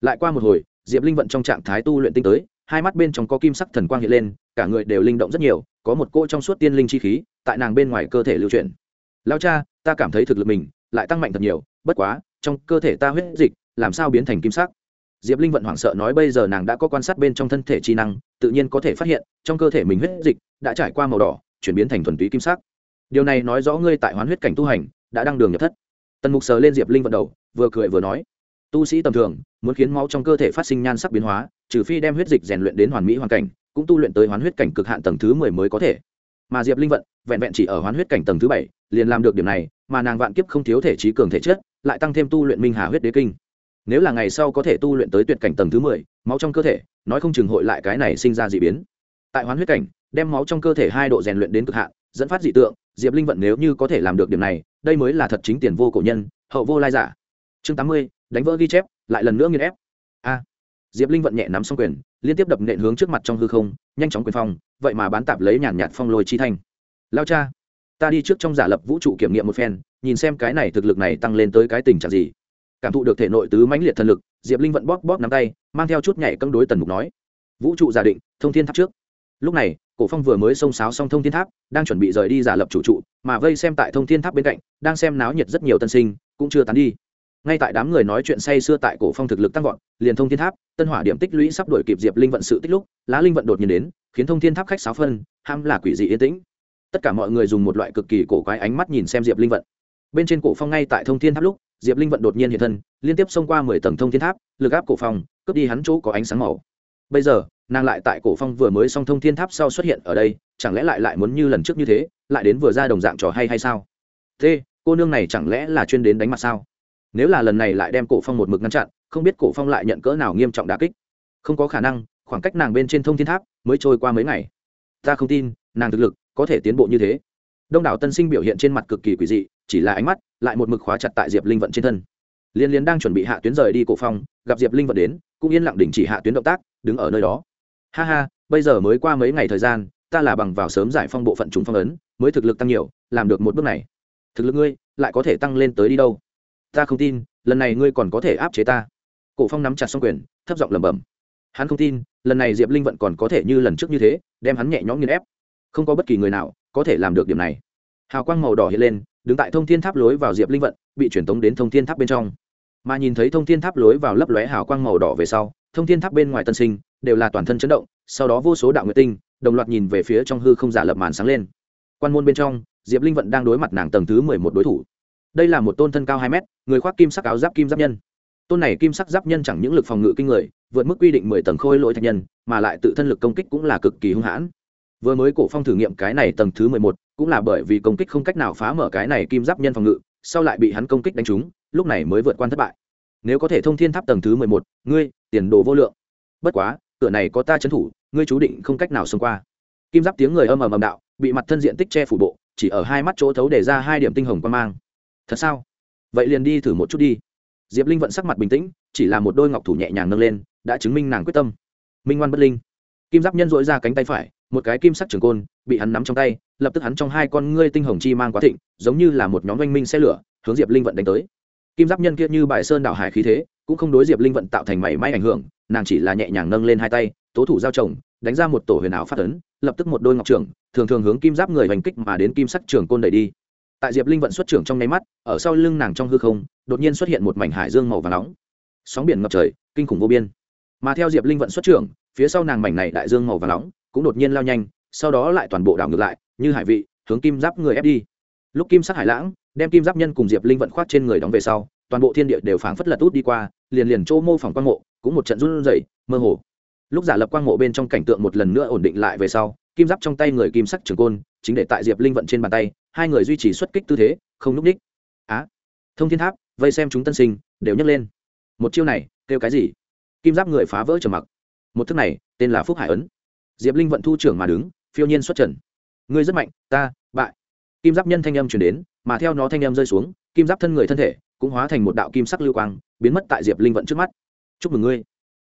Lại qua một hồi, diệp linh vận trong trạng thái tu luyện tinh tới, hai mắt bên trong có kim sắc thần quang hiện lên, cả người đều linh động rất nhiều, có một cô trong suốt tiên linh chi khí tại nàng bên ngoài cơ thể lưu chuyển. Lao cha, ta cảm thấy thực lực mình lại tăng mạnh thật nhiều, bất quá, trong cơ thể ta huyết dịch làm sao biến thành kim sắc? Diệp linh vận hoảng sợ nói bây giờ nàng đã có quan sát bên trong thân thể trí năng, tự nhiên có thể phát hiện, trong cơ thể mình huyết dịch đã trải qua màu đỏ, chuyển biến thành thuần túy kim sắc. Điều này nói rõ ngươi tại hoán huyết cảnh tu hành, đã đăng đường nhập thất. Tần mục sờ lên diệp linh vận đầu, vừa cười vừa nói, tu sĩ tầm thường, muốn khiến máu trong cơ thể phát sinh nhan sắc biến hóa, trừ phi đem huyết dịch rèn luyện đến hoàn mỹ hoàn cảnh, cũng tu luyện tới hoán huyết cảnh cực hạn tầng thứ mười mới có thể. Mà diệp linh vận, vẹn vẹn chỉ ở hoán huyết cảnh tầng thứ bảy, liền làm được điểm này, mà nàng vạn kiếp không thiếu thể trí cường thể chất, lại tăng thêm tu luyện minh hà huyết đế kinh nếu là ngày sau có thể tu luyện tới tuyệt cảnh tầng thứ mười, máu trong cơ thể, nói không chừng hội lại cái này sinh ra d ị biến. Tại hoán huyết cảnh, đem máu trong cơ thể hai độ rèn luyện đến cực hạn, dẫn phát dị tượng, diệp linh vận nếu như có thể làm được điểm này, đây mới là thật chính tiền vô cổ nhân, hậu vô lai giả. Chương tám mươi, đánh vỡ ghi chép, lại lần nữa nghiên ép. A. Diệp linh vận nhẹ nắm xong quyền, liên tiếp đập nện hướng trước mặt trong hư không, nhanh chóng quyền phong, vậy mà bán tạp lấy nhàn nhạt phong lôi chi thanh. Lao cha, ta đi trước trong giả lập vũ trụ kiểm nghiệm một phen, nhìn xem cái này thực lực này tăng lên tới cái tình trạng gì cảm thụ được thể nội tứ mãnh liệt thần lực, diệp linh vận bóp bóp nắm tay, mang theo chút nhảy cân đối tần mục nói, vũ trụ giả định, thông thiên tháp trước. Lúc này, cổ phong vừa mới xông sáo xong thông thiên tháp, đang chuẩn bị rời đi giả lập chủ trụ, mà vây xem tại thông thiên tháp bên cạnh, đang xem náo nhiệt rất nhiều tân sinh, cũng chưa tán đi. Ngay tại đám người nói chuyện say xưa tại cổ phong thực lực tăng vọt, liền thông thiên tháp, tân hỏa điểm tích lũy sắp đổi kịp diệp linh vận sự tích lúc, lá linh vận đột nhiên đến, khiến thông thiên tháp khách sáo phân, ham là quỷ dị yên tĩnh. Tất cả mọi người dùng một loại cực kỳ cổ quái ánh mắt nhìn xem diệp linh vận. Bên trên cổ phong ngay tại thông thiên tháp lúc diệp linh vận đột nhiên hiện thân, liên tiếp xông qua mười tầng thông thiên tháp, lực áp cổ phong, cướp đi hắn chỗ có ánh sáng màu. Bây giờ, nàng lại tại cổ phong vừa mới xong thông thiên tháp sau xuất hiện ở đây, chẳng lẽ lại lại muốn như lần trước như thế, lại đến vừa ra đồng dạng trò hay hay sao? Thế, cô nương này chẳng lẽ là chuyên đến đánh mặt sao? Nếu là lần này lại đem cổ phong một mực ngăn chặn, không biết cổ phong lại nhận cỡ nào nghiêm trọng đả kích. Không có khả năng, khoảng cách nàng bên trên thông thiên tháp mới trôi qua mấy ngày. Ta không tin, nàng thực lực có thể tiến bộ như thế. Đông đảo tân sinh biểu hiện trên mặt cực kỳ quỷ dị chỉ là ánh mắt, lại một mực khóa chặt tại diệp linh vận trên thân. Liên liên đang chuẩn bị hạ tuyến rời đi cổ phong gặp diệp linh vận đến, cũng yên lặng đình chỉ hạ tuyến động tác, đứng ở nơi đó. Ha ha, bây giờ mới qua mấy ngày thời gian, ta là bằng vào sớm giải phong bộ phận trùng phong ấn, mới thực lực tăng nhiều, làm được một bước này. Thực lực ngươi, lại có thể tăng lên tới đi đâu? Ta không tin, lần này ngươi còn có thể áp chế ta. Cổ phong nắm chặt xong quyền, thấp giọng lẩm bẩm. Hắn không tin, lần này diệp linh vận còn có thể như lần trước như thế, đem hắn nhẹ nhõm nghiền ép. Không có bất kỳ người nào có thể làm được điểm này. Hào quang màu đỏ hiện lên đứng tại thông thiên tháp lối vào diệp linh vận, bị truyền tống đến thông thiên tháp bên trong. Mà nhìn thấy thông thiên tháp lối vào lấp lóe hào quang màu đỏ về sau, thông thiên tháp bên ngoài tân sinh đều là toàn thân chấn động, sau đó vô số đạo nguyệt tinh, đồng loạt nhìn về phía trong hư không giả lập màn sáng lên. Quan môn bên trong, diệp linh vận đang đối mặt nàng tầng thứ mười một đối thủ. Đây là một tôn thân cao hai mét, người khoác kim sắc áo giáp kim giáp nhân. Tôn này kim sắc giáp nhân chẳng những lực phòng ngự kinh người, vượt mức quy định mười tầng khôi lỗi thạch nhân, mà lại tự thân lực công kích cũng là cực kỳ hung hãn. Vừa mới cổ phong thử nghiệm cái này tầng thứ mười một cũng là bởi vì công kích không cách nào phá mở cái này kim giáp nhân phòng ngự, sau lại bị hắn công kích đánh trúng, lúc này mới vượt qua thất bại. Nếu có thể thông thiên tháp tầng thứ mười một, ngươi, tiền đồ vô lượng. Bất quá, cửa này có ta trấn thủ, ngươi chú định không cách nào xông qua. Kim giáp tiếng người âm ầm ầm đạo, bị mặt thân diện tích che phủ bộ, chỉ ở hai mắt chỗ thấu để ra hai điểm tinh hồng quan mang. Thật sao? Vậy liền đi thử một chút đi. Diệp linh vận sắc mặt bình tĩnh, chỉ là một đôi ngọc thủ nhẹ nhàng nâng lên, đã chứng minh nàng quyết tâm. Minh ngoan bất linh. Kim giáp nhân dội ra cánh tay phải, một cái kim sắc trường côn, bị hắn nắm trong tay lập tức hắn trong hai con ngươi tinh hồng chi mang quá thịnh, giống như là một nhóm oanh minh xe lửa, hướng diệp linh vận đánh tới. Kim giáp nhân kia như bài sơn đảo hải khí thế, cũng không đối diệp linh vận tạo thành mảy may ảnh hưởng, nàng chỉ là nhẹ nhàng nâng lên hai tay, tố thủ giao chồng, đánh ra một tổ huyền ảo phát ấn, lập tức một đôi ngọc trưởng, thường thường hướng kim giáp người hành kích mà đến kim sắc trường côn đẩy đi. Tại diệp linh vận xuất trưởng trong nháy mắt, ở sau lưng nàng trong hư không, đột nhiên xuất hiện một mảnh hải dương màu và nóng. Sóng biển ngập trời, kinh khủng vô biên. Mà theo diệp linh vận xuất trưởng, phía sau nàng mảnh này đại dương màu và nóng, cũng đột nhiên lao nhanh, sau đó lại toàn bộ đảo ngược lại như hải vị, hướng kim giáp người ép đi. Lúc kim sắc hải lãng, đem kim giáp nhân cùng diệp linh vận khoát trên người đóng về sau, toàn bộ thiên địa đều phảng phất lật út đi qua, liền liền chỗ mô phỏng quang mộ, cũng một trận run rẩy, mơ hồ. Lúc giả lập quang mộ bên trong cảnh tượng một lần nữa ổn định lại về sau, kim giáp trong tay người kim sắc trường côn, chính để tại diệp linh vận trên bàn tay, hai người duy trì xuất kích tư thế, không núp ních. Á, thông thiên tháp, vây xem chúng tân sinh, đều nhấc lên. Một chiêu này, kêu cái gì? Kim giáp người phá vỡ trầm mặc. Một thức này, tên là phúc hải ấn. Diệp linh vận thu trưởng mà đứng, phiêu nhiên xuất trần ngươi rất mạnh, ta, bại. Kim giáp nhân thanh âm chuyển đến, mà theo nó thanh âm rơi xuống, kim giáp thân người thân thể cũng hóa thành một đạo kim sắc lưu quang, biến mất tại diệp linh vận trước mắt. Chúc mừng ngươi.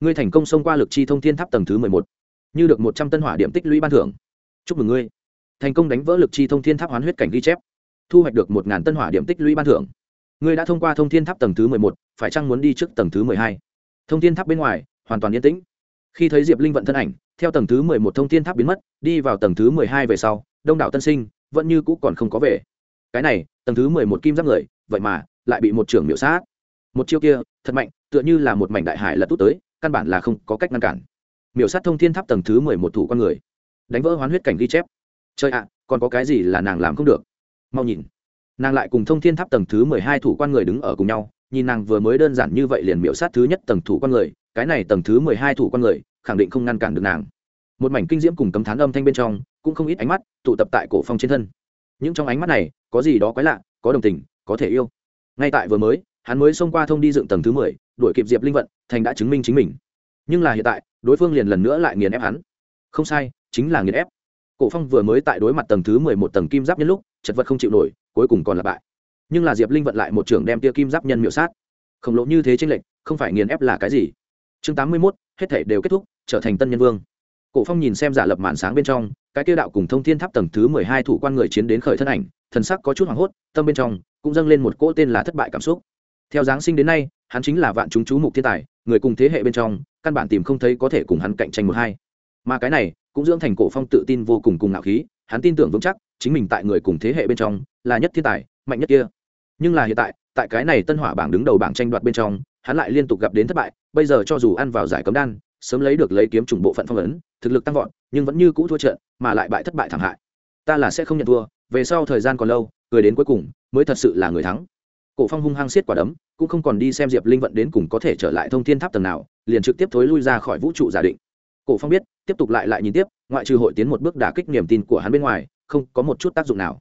Ngươi thành công xông qua lực chi thông thiên tháp tầng thứ mười một. Như được một trăm tân hỏa điểm tích lũy ban thưởng. Chúc mừng ngươi. Thành công đánh vỡ lực chi thông thiên tháp hoán huyết cảnh ghi chép. Thu hoạch được một ngàn tân hỏa điểm tích lũy ban thưởng. Ngươi đã thông qua thông thiên tháp tầng thứ mười một, phải chăng muốn đi trước tầng thứ mười hai? Thông thiên tháp bên ngoài, hoàn toàn yên tĩnh. Khi thấy diệp linh vận thân ảnh, theo tầng thứ mười một thông thiên tháp biến mất, đi vào tầng thứ mười hai về sau đông đảo tân sinh, vẫn như cũ còn không có về. Cái này, tầng thứ mười một kim giáp người, vậy mà, lại bị một trưởng miểu sát. Một chiêu kia, thật mạnh, tựa như là một mảnh đại hải lật tút tới, căn bản là không có cách ngăn cản. Miểu sát thông thiên tháp tầng thứ mười một thủ con người. Đánh vỡ hoán huyết cảnh ghi chép. Chơi ạ, còn có cái gì là nàng làm không được? Mau nhìn. Nàng lại cùng thông thiên tháp tầng thứ mười hai thủ quan người đứng ở cùng nhau, nhìn nàng vừa mới đơn giản như vậy liền miểu sát thứ nhất tầng thủ quan người, cái này tầng thứ mười hai thủ quan người, khẳng định không ngăn cản được nàng một mảnh kinh diễm cùng cấm thán âm thanh bên trong cũng không ít ánh mắt tụ tập tại cổ phong trên thân. Những trong ánh mắt này có gì đó quái lạ có đồng tình có thể yêu. Ngay tại vừa mới hắn mới xông qua thông đi dựng tầng thứ mười đuổi kịp diệp linh vận thành đã chứng minh chính mình. Nhưng là hiện tại đối phương liền lần nữa lại nghiền ép hắn. Không sai chính là nghiền ép. Cổ phong vừa mới tại đối mặt tầng thứ mười một tầng kim giáp nhân lúc chật vật không chịu nổi cuối cùng còn là bại. Nhưng là diệp linh vận lại một trưởng đem tia kim giáp nhân miểu sát. Khổng lồ như thế tranh lệch không phải nghiền ép là cái gì? Chương tám mươi 81, hết thể đều kết thúc trở thành tân nhân vương cổ phong nhìn xem giả lập màn sáng bên trong, cái kia đạo cùng thông thiên tháp tầng thứ mười hai thủ quan người chiến đến khởi thân ảnh, thần sắc có chút hoảng hốt, tâm bên trong cũng dâng lên một cỗ tên là thất bại cảm xúc. Theo giáng sinh đến nay, hắn chính là vạn chúng chú mục thiên tài, người cùng thế hệ bên trong, căn bản tìm không thấy có thể cùng hắn cạnh tranh một hai. Mà cái này cũng dưỡng thành cổ phong tự tin vô cùng cùng ngạo khí, hắn tin tưởng vững chắc chính mình tại người cùng thế hệ bên trong là nhất thiên tài, mạnh nhất kia. Nhưng là hiện tại tại cái này tân hỏa bảng đứng đầu bảng tranh đoạt bên trong, hắn lại liên tục gặp đến thất bại, bây giờ cho dù ăn vào giải cấm đan, sớm lấy được lấy kiếm trùng bộ phận phong ấn thực lực tăng vọt, nhưng vẫn như cũ thua trận, mà lại bại thất bại thảm hại. Ta là sẽ không nhận thua, về sau thời gian còn lâu người đến cuối cùng, mới thật sự là người thắng. Cổ phong hung hăng xiết quả đấm, cũng không còn đi xem diệp linh vận đến cùng có thể trở lại thông thiên tháp tầng nào, liền trực tiếp thối lui ra khỏi vũ trụ giả định. Cổ phong biết, tiếp tục lại lại nhìn tiếp, ngoại trừ hội tiến một bước đả kích niềm tin của hắn bên ngoài, không có một chút tác dụng nào.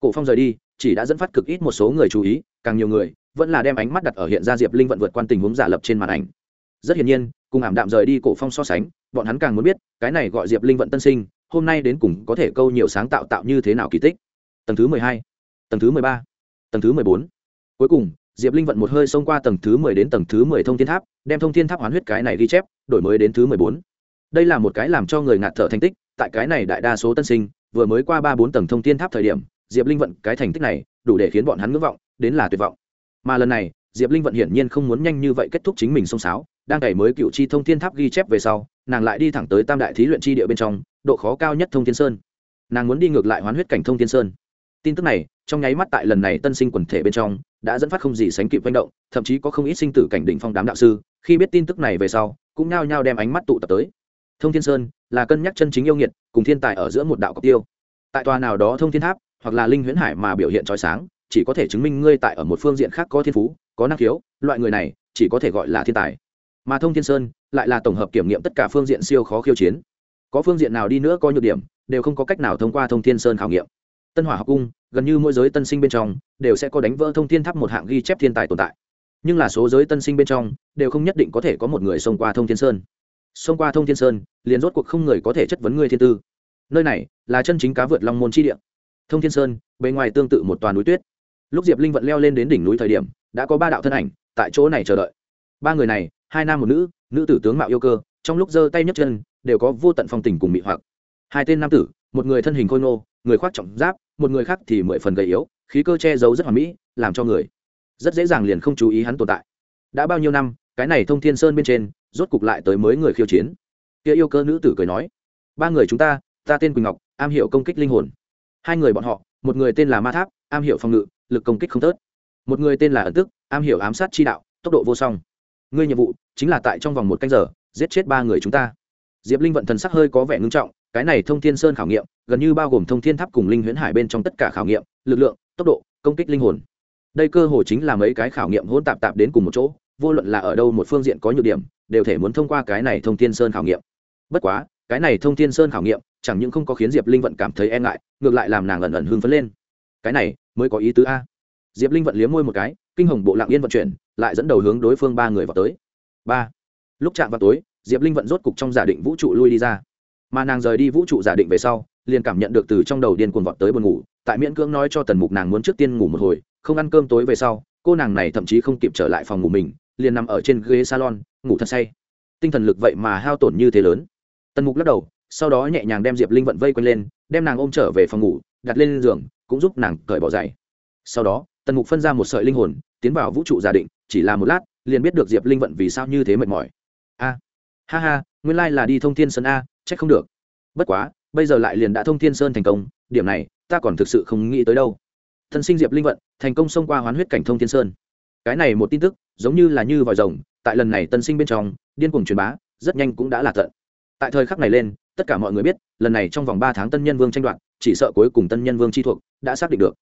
Cổ phong rời đi, chỉ đã dẫn phát cực ít một số người chú ý, càng nhiều người, vẫn là đem ánh mắt đặt ở hiện ra diệp linh vận vượt quan tình huống giả lập trên màn ảnh rất hiển nhiên, cùng ảm đạm rời đi cổ phong so sánh, bọn hắn càng muốn biết, cái này gọi diệp linh vận tân sinh, hôm nay đến cùng có thể câu nhiều sáng tạo tạo như thế nào kỳ tích. Tầng thứ mười hai, tầng thứ mười ba, tầng thứ mười bốn. Cuối cùng, diệp linh vận một hơi xông qua tầng thứ mười đến tầng thứ mười thông thiên tháp, đem thông thiên tháp hoán huyết cái này ghi chép, đổi mới đến thứ mười bốn. Đây là một cái làm cho người ngạt thở thành tích, tại cái này đại đa số tân sinh, vừa mới qua ba bốn tầng thông thiên tháp thời điểm, diệp linh vận cái thành tích này, đủ để khiến bọn hắn ngưỡng vọng, đến là tuyệt vọng. Mà lần này, diệp linh vận hiển nhiên không muốn nhanh như vậy kết thúc chính mình xông xáo đang cày mới cựu chi thông thiên tháp ghi chép về sau, nàng lại đi thẳng tới tam đại thí luyện chi địa bên trong, độ khó cao nhất thông thiên sơn. Nàng muốn đi ngược lại hoán huyết cảnh thông thiên sơn. Tin tức này, trong nháy mắt tại lần này tân sinh quần thể bên trong, đã dẫn phát không gì sánh kịp manh động, thậm chí có không ít sinh tử cảnh đỉnh phong đám đạo sư, khi biết tin tức này về sau, cũng nao nhao đem ánh mắt tụ tập tới. Thông thiên sơn là cân nhắc chân chính yêu nghiệt, cùng thiên tài ở giữa một đạo cọc tiêu. Tại tòa nào đó thông thiên tháp, hoặc là linh huyễn hải mà biểu hiện trói sáng, chỉ có thể chứng minh ngươi tại ở một phương diện khác có thiên phú, có năng khiếu, loại người này chỉ có thể gọi là thiên tài mà thông thiên sơn lại là tổng hợp kiểm nghiệm tất cả phương diện siêu khó khiêu chiến. Có phương diện nào đi nữa có nhược điểm, đều không có cách nào thông qua thông thiên sơn khảo nghiệm. Tân hỏa học cung, gần như mỗi giới tân sinh bên trong, đều sẽ có đánh vỡ thông thiên tháp một hạng ghi chép thiên tài tồn tại. Nhưng là số giới tân sinh bên trong, đều không nhất định có thể có một người xông qua thông thiên sơn. Xông qua thông thiên sơn, liền rốt cuộc không người có thể chất vấn người thiên tư. Nơi này là chân chính cá vượt long môn chi địa. Thông thiên sơn, bề ngoài tương tự một toàn núi tuyết. Lúc diệp linh vận leo lên đến đỉnh núi thời điểm, đã có ba đạo thân ảnh tại chỗ này chờ đợi. Ba người này hai nam một nữ nữ tử tướng mạo yêu cơ, trong lúc giơ tay nhấc chân, đều có vô tận phong tình cùng mị hoặc. Hai tên nam tử, một người thân hình khôi ngô, người khoác trọng giáp, một người khác thì mười phần gầy yếu, khí cơ che giấu rất hoàn mỹ, làm cho người rất dễ dàng liền không chú ý hắn tồn tại. Đã bao nhiêu năm, cái này thông thiên sơn bên trên, rốt cục lại tới mới người khiêu chiến. Kia yêu cơ nữ tử cười nói, ba người chúng ta ta tên quỳnh ngọc, am hiểu công kích linh hồn. Hai người bọn họ, một người tên là ma tháp, am hiểu phòng ngự, lực công kích không tớt. Một người tên là ẩn tức, am hiểu ám sát chi đạo, tốc độ vô song ngươi nhiệm vụ chính là tại trong vòng một canh giờ giết chết ba người chúng ta. Diệp linh vận thần sắc hơi có vẻ ngưng trọng, cái này thông thiên sơn khảo nghiệm, gần như bao gồm thông thiên tháp cùng linh huyễn hải bên trong tất cả khảo nghiệm, lực lượng, tốc độ, công kích linh hồn. Đây cơ hồ chính là mấy cái khảo nghiệm hỗn tạp tạp đến cùng một chỗ, vô luận là ở đâu một phương diện có nhược điểm, đều thể muốn thông qua cái này thông thiên sơn khảo nghiệm. Bất quá, cái này thông thiên sơn khảo nghiệm chẳng những không có khiến diệp linh vận cảm thấy e ngại, ngược lại làm nàng ẩn ẩn hưng phấn lên. Cái này mới có ý tứ a. Diệp linh vận liếm môi một cái kinh hồng bộ lạng yên vận chuyển, lại dẫn đầu hướng đối phương ba người vào tới. Ba. Lúc chạm vào tối, diệp linh vận rốt cục trong giả định vũ trụ lui đi ra. Mà nàng rời đi vũ trụ giả định về sau, liền cảm nhận được từ trong đầu điên cuồng vọt tới buồn ngủ, tại miễn cưỡng nói cho tần mục nàng muốn trước tiên ngủ một hồi, không ăn cơm tối về sau, cô nàng này thậm chí không kịp trở lại phòng ngủ mình, liền nằm ở trên ghế salon, ngủ thật say. Tinh thần lực vậy mà hao tổn như thế lớn. Tần mục lắc đầu, sau đó nhẹ nhàng đem diệp linh vận vây quanh lên, đem nàng ôm trở về phòng ngủ, đặt lên giường, cũng giúp nàng cởi bỏ giày. Sau đó, tần mục phân ra một sợi linh hồn tiến vào vũ trụ giả định, chỉ là một lát, liền biết được diệp linh vận vì sao như thế mệt mỏi. A, ha ha, nguyên lai là đi thông thiên sơn a c h ắ c không được. Bất quá, bây giờ lại liền đã thông thiên sơn thành công, điểm này, ta còn thực sự không nghĩ tới đâu. Thân sinh diệp linh vận, thành công xông qua hoán huyết cảnh thông thiên sơn. Cái này một tin tức, giống như là như vòi rồng, tại lần này tân sinh bên trong, điên cuồng truyền bá, rất nhanh cũng đã là tận. Tại thời khắc này lên, tất cả mọi người biết, lần này trong vòng ba tháng tân nhân vương tranh đoạt, chỉ sợ cuối cùng tân nhân vương chi thuộc, đã xác định được.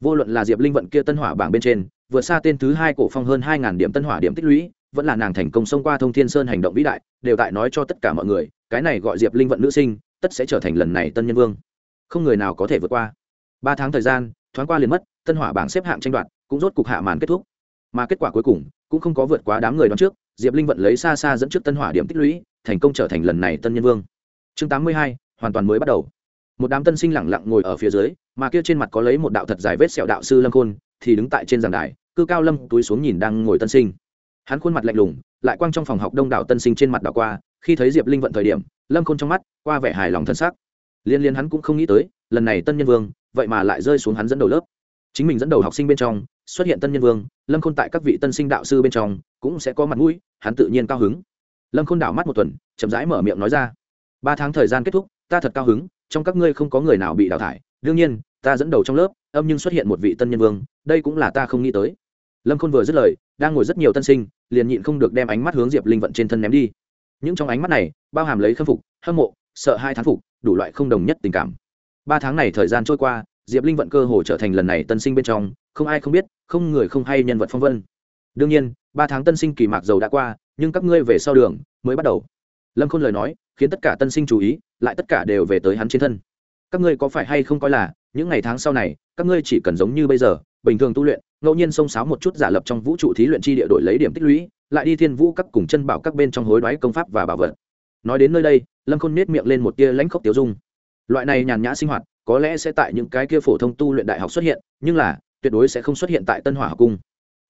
Vô luận là diệp linh vận kia tân hỏa bảng bên trên vượt xa tên thứ hai cổ phong hơn hai điểm tân hỏa điểm tích lũy, vẫn là nàng thành công xông qua thông thiên sơn hành động vĩ đại, đều tại nói cho tất cả mọi người, cái này gọi diệp linh vận nữ sinh, tất sẽ trở thành lần này tân nhân vương. Không người nào có thể vượt qua. Ba tháng thời gian, thoáng qua liền mất, tân hỏa bảng xếp hạng tranh đoạt, cũng rốt cục hạ màn kết thúc. Mà kết quả cuối cùng, cũng không có vượt quá đám người đón trước, diệp linh vận lấy xa xa dẫn trước tân hỏa điểm tích lũy, thành công trở thành lần này tân nhân vương. Chương tám mươi hai, hoàn toàn mới bắt đầu một đám tân sinh lẳng lặng ngồi ở phía dưới, mà kia trên mặt có lấy một đạo thật dài vết sẹo đạo sư lâm khôn, thì đứng tại trên giảng đài cư cao lâm túi xuống nhìn đang ngồi tân sinh. Hắn khuôn mặt lạnh lùng, lại quang trong phòng học đông đảo tân sinh trên mặt đảo qua, khi thấy diệp linh vận thời điểm, lâm khôn trong mắt qua vẻ hài lòng thân xác liên liên hắn cũng không nghĩ tới, lần này tân nhân vương, vậy mà lại rơi xuống hắn dẫn đầu lớp. Chính mình dẫn đầu học sinh bên trong, xuất hiện tân nhân vương, lâm khôn tại các vị tân sinh đạo sư bên trong, cũng sẽ có mặt mũi, hắn tự nhiên cao hứng. Lâm khôn đảo mắt một tuần, chậm rãi mở miệng nói ra. Ba tháng thời gian kết thúc, ta thật cao hứng trong các ngươi không có người nào bị đào thải. Đương nhiên, ta dẫn đầu trong lớp, âm nhưng xuất hiện một vị tân nhân vương, đây cũng là ta không nghĩ tới. Lâm khôn vừa dứt lời, đang ngồi rất nhiều tân sinh, liền nhịn không được đem ánh mắt hướng diệp linh vận trên thân ném đi. Những trong ánh mắt này, bao hàm lấy khâm phục, hâm mộ, sợ hai thán phục, đủ loại không đồng nhất tình cảm. Ba tháng này thời gian trôi qua, diệp linh vận cơ hồ trở thành lần này tân sinh bên trong, không ai không biết, không người không hay nhân vật phong vân. Đương nhiên, ba tháng tân sinh kỳ mạc dầu đã qua, nhưng các ngươi về sau đường mới bắt đầu. Lâm khôn lời nói, khiến tất cả tân sinh chú ý lại tất cả đều về tới hắn trên thân. Các ngươi có phải hay không coi là, những ngày tháng sau này, các ngươi chỉ cần giống như bây giờ, bình thường tu luyện, ngẫu nhiên xông xáo một chút giả lập trong vũ trụ thí luyện chi địa đổi lấy điểm tích lũy, lại đi thiên vũ các cùng chân bảo các bên trong hối đoái công pháp và bảo vật. Nói đến nơi đây, lâm khôn nết miệng lên một tia lãnh khốc tiêu dung. Loại này nhàn nhã sinh hoạt, có lẽ sẽ tại những cái kia phổ thông tu luyện đại học xuất hiện, nhưng là, tuyệt đối sẽ không xuất hiện tại tân hỏa học cung.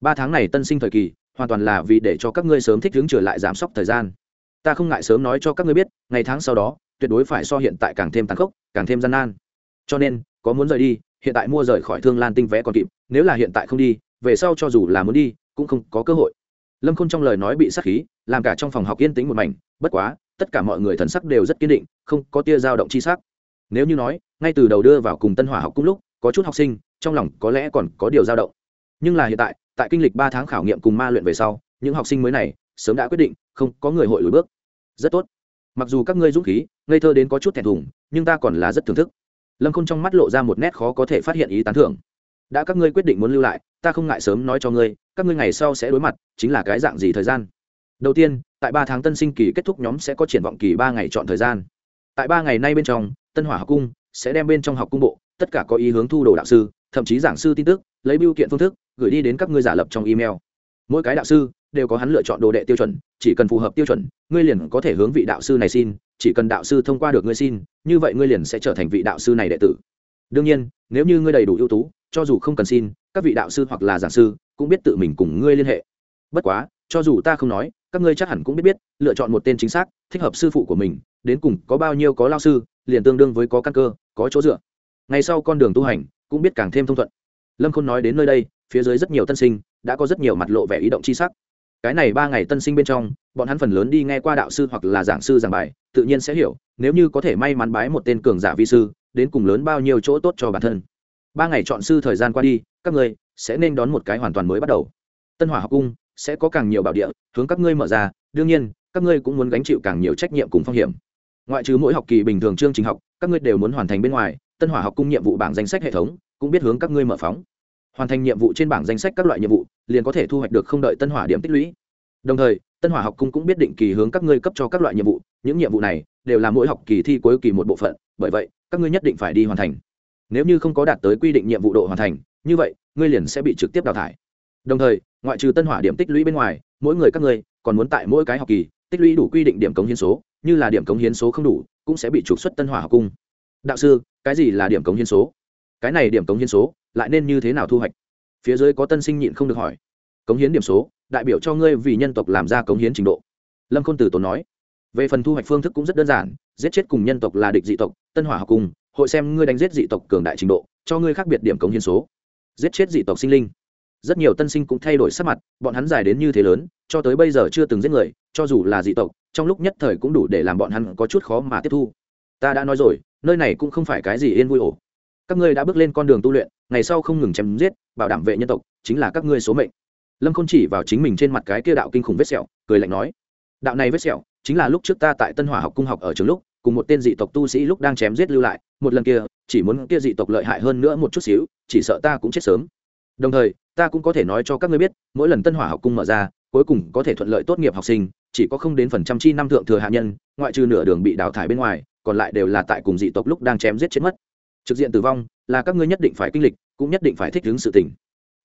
Ba tháng này tân sinh thời kỳ, hoàn toàn là vì để cho các ngươi sớm thích ứng trở lại giảm sốc thời gian. Ta không ngại sớm nói cho các ngươi biết, ngày tháng sau đó tuyệt đối phải so hiện tại càng thêm tàn khốc, càng thêm gian nan. Cho nên, có muốn rời đi, hiện tại mua rời khỏi thương lan tinh vé còn kịp, nếu là hiện tại không đi, về sau cho dù là muốn đi, cũng không có cơ hội. Lâm khôn trong lời nói bị sắc khí, làm cả trong phòng học yên tĩnh một mảnh, bất quá, tất cả mọi người thần sắc đều rất kiên định, không có tia dao động chi sắc. Nếu như nói, ngay từ đầu đưa vào cùng tân hỏa học cùng lúc, có chút học sinh, trong lòng có lẽ còn có điều dao động. Nhưng là hiện tại tại kinh lịch ba tháng khảo nghiệm cùng ma luyện về sau, những học sinh mới này, sớm đã quyết định, không có người hội lùi bước. Rất tốt mặc dù các ngươi dũng khí, ngây thơ đến có chút thẹn thùng, nhưng ta còn là rất thưởng thức. Lâm khôn trong mắt lộ ra một nét khó có thể phát hiện ý tán thưởng. Đã các ngươi quyết định muốn lưu lại, ta không ngại sớm nói cho ngươi, các ngươi ngày sau sẽ đối mặt, chính là cái dạng gì thời gian? Đầu tiên, tại ba tháng tân sinh kỳ kết thúc nhóm sẽ có triển vọng kỳ ba ngày chọn thời gian. Tại ba ngày nay bên trong, tân hỏa học cung sẽ đem bên trong học cung bộ, tất cả có ý hướng thu đồ đạo sư, thậm chí giảng sư tin tức, lấy biêu kiện phương thức, gửi đi đến các ngươi giả lập trong email. Mỗi cái đạo sư đều có hắn lựa chọn đồ đệ tiêu chuẩn, chỉ cần phù hợp tiêu chuẩn, ngươi liền có thể hướng vị đạo sư này xin, chỉ cần đạo sư thông qua được ngươi xin, như vậy ngươi liền sẽ trở thành vị đạo sư này đệ tử. Đương nhiên, nếu như ngươi đầy đủ ưu tú, cho dù không cần xin, các vị đạo sư hoặc là giảng sư cũng biết tự mình cùng ngươi liên hệ. Bất quá, cho dù ta không nói, các ngươi chắc hẳn cũng biết biết, lựa chọn một tên chính xác, thích hợp sư phụ của mình, đến cùng có bao nhiêu có lao sư, liền tương đương với có căn cơ, có chỗ dựa. Ngày sau con đường tu hành cũng biết càng thêm thông thuận. Lâm khôn nói đến nơi đây, phía dưới rất nhiều tân sinh, đã có rất nhiều mặt lộ vẻ ý động c h i sắc cái này ba ngày tân sinh bên trong, bọn hắn phần lớn đi nghe qua đạo sư hoặc là giảng sư giảng bài, tự nhiên sẽ hiểu, nếu như có thể may mắn bái một tên cường giả vi sư, đến cùng lớn bao nhiêu chỗ tốt cho bản thân. Ba ngày chọn sư thời gian qua đi, các ngươi sẽ nên đón một cái hoàn toàn mới bắt đầu. Tân hỏa học cung sẽ có càng nhiều bảo địa, hướng các ngươi mở ra, đương nhiên, các ngươi cũng muốn gánh chịu càng nhiều trách nhiệm cùng phong hiểm. Ngoại trừ mỗi học kỳ bình thường chương trình học, các ngươi đều muốn hoàn thành bên ngoài, tân hỏa học cung nhiệm vụ bảng danh sách hệ thống cũng biết hướng các ngươi mở phóng. Hoàn thành nhiệm vụ trên bảng danh sách các loại nhiệm vụ liền có thể thu hoạch được không đợi tân hỏa điểm tích lũy. Đồng thời, tân hỏa học cung cũng biết định kỳ hướng các ngươi cấp cho các loại nhiệm vụ, những nhiệm vụ này đều là mỗi học kỳ thi cuối kỳ một bộ phận, bởi vậy, các ngươi nhất định phải đi hoàn thành. Nếu như không có đạt tới quy định nhiệm vụ độ hoàn thành, như vậy, ngươi liền sẽ bị trực tiếp đào thải. Đồng thời, ngoại trừ tân hỏa điểm tích lũy bên ngoài, mỗi người các ngươi còn muốn tại mỗi cái học kỳ tích lũy đủ quy định điểm cống hiến số, như là điểm cống hiến số không đủ, cũng sẽ bị trục xuất tân hỏa học cung. Đạo sư, cái gì là điểm cống hiến số? Cái này điểm cống hiến số lại nên như thế nào thu hoạch? Phía dưới có tân sinh nhịn không được hỏi. Cống hiến điểm số, đại biểu cho ngươi vì nhân tộc làm ra cống hiến trình độ. Lâm khôn tử tốn nói. Về phần thu hoạch phương thức cũng rất đơn giản, giết chết cùng nhân tộc là địch dị tộc, tân hỏa học cùng, hội xem ngươi đánh giết dị tộc cường đại trình độ, cho ngươi khác biệt điểm cống hiến số. Giết chết dị tộc sinh linh. Rất nhiều tân sinh cũng thay đổi sắc mặt, bọn hắn dài đến như thế lớn, cho tới bây giờ chưa từng giết người, cho dù là dị tộc, trong lúc nhất thời cũng đủ để làm bọn hắn có chút khó mà tiếp thu. Ta đã nói rồi, nơi này cũng không phải cái gì yên vui ổ. Các ngươi đã bước lên con đường tu luyện ngày sau không ngừng chém giết, bảo đảm vệ nhân tộc, chính là các ngươi số mệnh. Lâm k h ô n chỉ vào chính mình trên mặt cái kia đạo kinh khủng vết sẹo, cười lạnh nói, đạo này vết sẹo, chính là lúc trước ta tại tân hỏa học cung học ở trường lúc, cùng một tên dị tộc tu sĩ lúc đang chém giết lưu lại, một lần kia, chỉ muốn kia dị tộc lợi hại hơn nữa một chút xíu, chỉ sợ ta cũng chết sớm. Đồng thời, ta cũng có thể nói cho các ngươi biết, mỗi lần tân hỏa học cung mở ra, cuối cùng có thể thuận lợi tốt nghiệp học sinh, chỉ có không đến phần trăm chi năm thượng thừa hạ nhân, ngoại trừ nửa đường bị đào thải bên ngoài, còn lại đều là tại cùng dị tộc lúc đang chém giết chết mất trực diện tử vong là các ngươi nhất định phải kinh lịch, cũng nhất định phải thích ứng sự tỉnh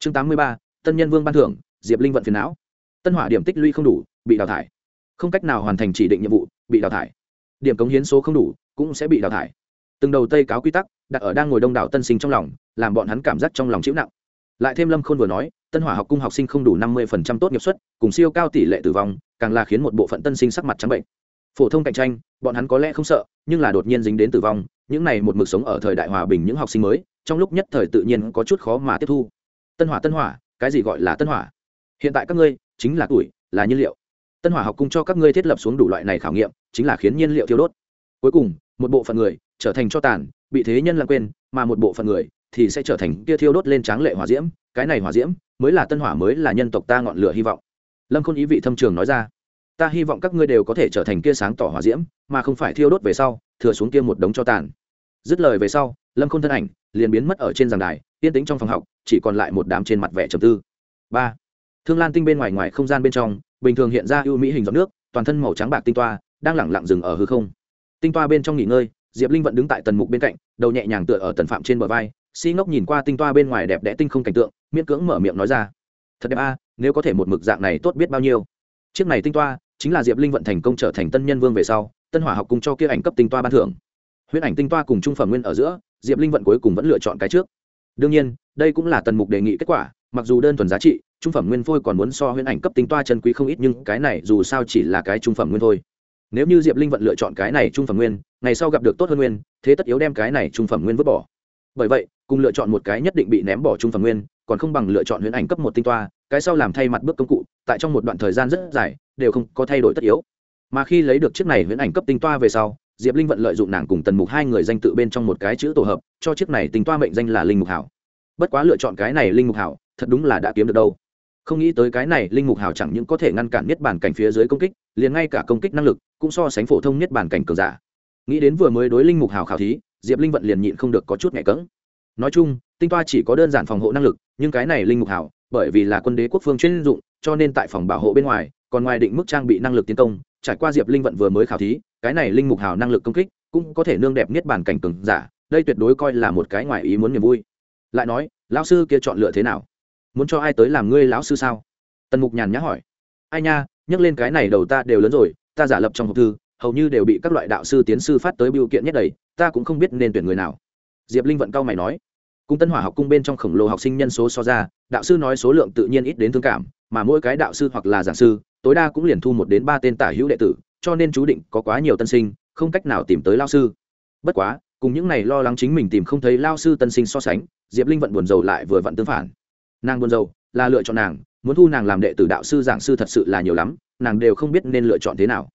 chương tám mươi ba, tân nhân vương ban thưởng, diệp linh vận phiền não. Tân hỏa điểm tích lũy không đủ, bị đào thải. Không cách nào hoàn thành chỉ định nhiệm vụ, bị đào thải. Điểm cống hiến số không đủ, cũng sẽ bị đào thải. Từng đầu tây cáo quy tắc, đặt ở đang ngồi đông đảo tân sinh trong lòng, làm bọn hắn cảm giác trong lòng chịu nặng. Lại thêm lâm khôn vừa nói, tân hỏa học cung học sinh không đủ năm mươi tốt nghiệp suất, cùng siêu cao tỷ lệ tử vong, càng là khiến một bộ phận tân sinh sắc mặt trắng bệnh. Phổ thông cạnh tranh, bọn hắn có lẽ không sợ, nhưng là đột nhiên dính đến tử vong những này một mực sống ở thời đại hòa bình những học sinh mới, trong lúc nhất thời tự nhiên có chút khó mà tiếp thu. Tân hỏa tân hỏa, cái gì gọi là tân hỏa? Hiện tại các ngươi chính là tuổi, là nhiên liệu. Tân hỏa học cung cho các ngươi thiết lập xuống đủ loại này khảo nghiệm, chính là khiến nhiên liệu thiêu đốt. Cuối cùng, một bộ phận người trở thành cho tàn, bị thế nhân lãng quên, mà một bộ phận người thì sẽ trở thành kia thiêu đốt lên tráng lệ hỏa diễm, cái này hỏa diễm mới là tân hỏa mới là nhân tộc ta ngọn lửa hy vọng. Lâm khôn ý vị thâm trường nói ra, ta hy vọng các ngươi đều có thể trở thành kia sáng tỏ hỏa diễm, mà không phải thiêu đốt về sau, thừa xuống kia một đống cho tàn dứt lời về sau, lâm k h ô n thân ảnh liền biến mất ở trên giảng đài, yên tĩnh trong phòng học, chỉ còn lại một đám trên mặt vẻ trầm tư. Ba. Thương lan tinh bên ngoài ngoài không gian bên trong, bình thường hiện ra ưu mỹ hình giọt nước, toàn thân màu trắng bạc tinh toa, đang lẳng lặng dừng ở hư không. Tinh toa bên trong nghỉ ngơi, diệp linh vận đứng tại tần mục bên cạnh, đầu nhẹ nhàng tựa ở tần phạm trên bờ vai, si ngốc nhìn qua tinh toa bên ngoài đẹp đẽ tinh không cảnh tượng, miễn cưỡng mở miệng nói ra. Thật đẹp a, nếu có thể một mực dạng này tốt biết bao nhiêu. Chiếc này tinh toa chính là diệp linh vận thành công trở thành tân nhân vương về sau, tân hỏa học cùng cho kia ảnh cấp tinh toa ban thưởng huyễn ảnh tinh toa cùng trung phẩm nguyên ở giữa, diệp linh vận cuối cùng vẫn lựa chọn cái trước. Đương nhiên, đây cũng là tần mục đề nghị kết quả, mặc dù đơn thuần giá trị, trung phẩm nguyên phôi còn muốn so huyễn ảnh cấp tinh toa chân quý không ít, nhưng cái này dù sao chỉ là cái trung phẩm nguyên thôi. Nếu như diệp linh vận lựa chọn cái này trung phẩm nguyên, ngày sau gặp được tốt hơn nguyên, thế tất yếu đem cái này trung phẩm nguyên vứt bỏ. Bởi vậy, cùng lựa chọn một cái nhất định bị ném bỏ trung phẩm nguyên, còn không bằng lựa chọn huyễn ảnh cấp một tinh toa, cái sau làm thay mặt bước công cụ, tại trong một đoạn thời gian rất dài, đều không có thay đổi tất yếu. Mà khi lấy được chiếc này huyễn ảnh cấp tinh toa về sau diệp linh vận lợi dụng nàng cùng tần mục hai người danh tự bên trong một cái chữ tổ hợp, cho chiếc này tinh toa mệnh danh là linh mục hảo. Bất quá lựa chọn cái này linh mục hảo, thật đúng là đã kiếm được đâu. Không nghĩ tới cái này linh mục hảo chẳng những có thể ngăn cản niết bản cảnh phía dưới công kích, liền ngay cả công kích năng lực cũng so sánh phổ thông niết bản cảnh cường giả. Nghĩ đến vừa mới đối linh mục hảo khảo thí, diệp linh vận liền nhịn không được có chút nhẹ cỡng nói chung, tinh toa chỉ có đơn giản phòng hộ năng lực, nhưng cái này linh mục hảo, bởi vì là quân đế quốc phương chuyên dụng, cho nên tại phòng bảo hộ bên ngoài, còn ngoài định mức trang bị năng lực tiến công trải qua diệp linh vận vừa mới khảo thí, cái này linh mục Hào năng lực công kích cũng có thể nương đẹp niết bản cảnh cường giả, đây tuyệt đối coi là một cái ngoài ý muốn niềm vui. Lại nói, lão sư kia chọn lựa thế nào? Muốn cho ai tới làm ngươi lão sư sao? Tần mục nhàn nhã hỏi. Ai nha, nhắc lên cái này đầu ta đều lớn rồi, ta giả lập trong hộp thư, hầu như đều bị các loại đạo sư tiến sư phát tới biểu kiện nhất đầy, ta cũng không biết nên tuyển người nào. Diệp linh vận cao mày nói. Cung tân hỏa học cung bên trong khổng lồ học sinh nhân số so ra, đạo sư nói số lượng tự nhiên ít đến thương cảm, mà mỗi cái đạo sư hoặc là giảng sư tối đa cũng liền thu một đến ba tên tả hữu đệ tử, cho nên chú định có quá nhiều tân sinh, không cách nào tìm tới lao sư. Bất quá, cùng những này lo lắng chính mình tìm không thấy lao sư tân sinh so sánh, diệp linh vận buồn rầu lại vừa vặn tương phản. Nàng buồn rầu là lựa chọn nàng, muốn thu nàng làm đệ tử đạo sư giảng sư thật sự là nhiều lắm, nàng đều không biết nên lựa chọn thế nào.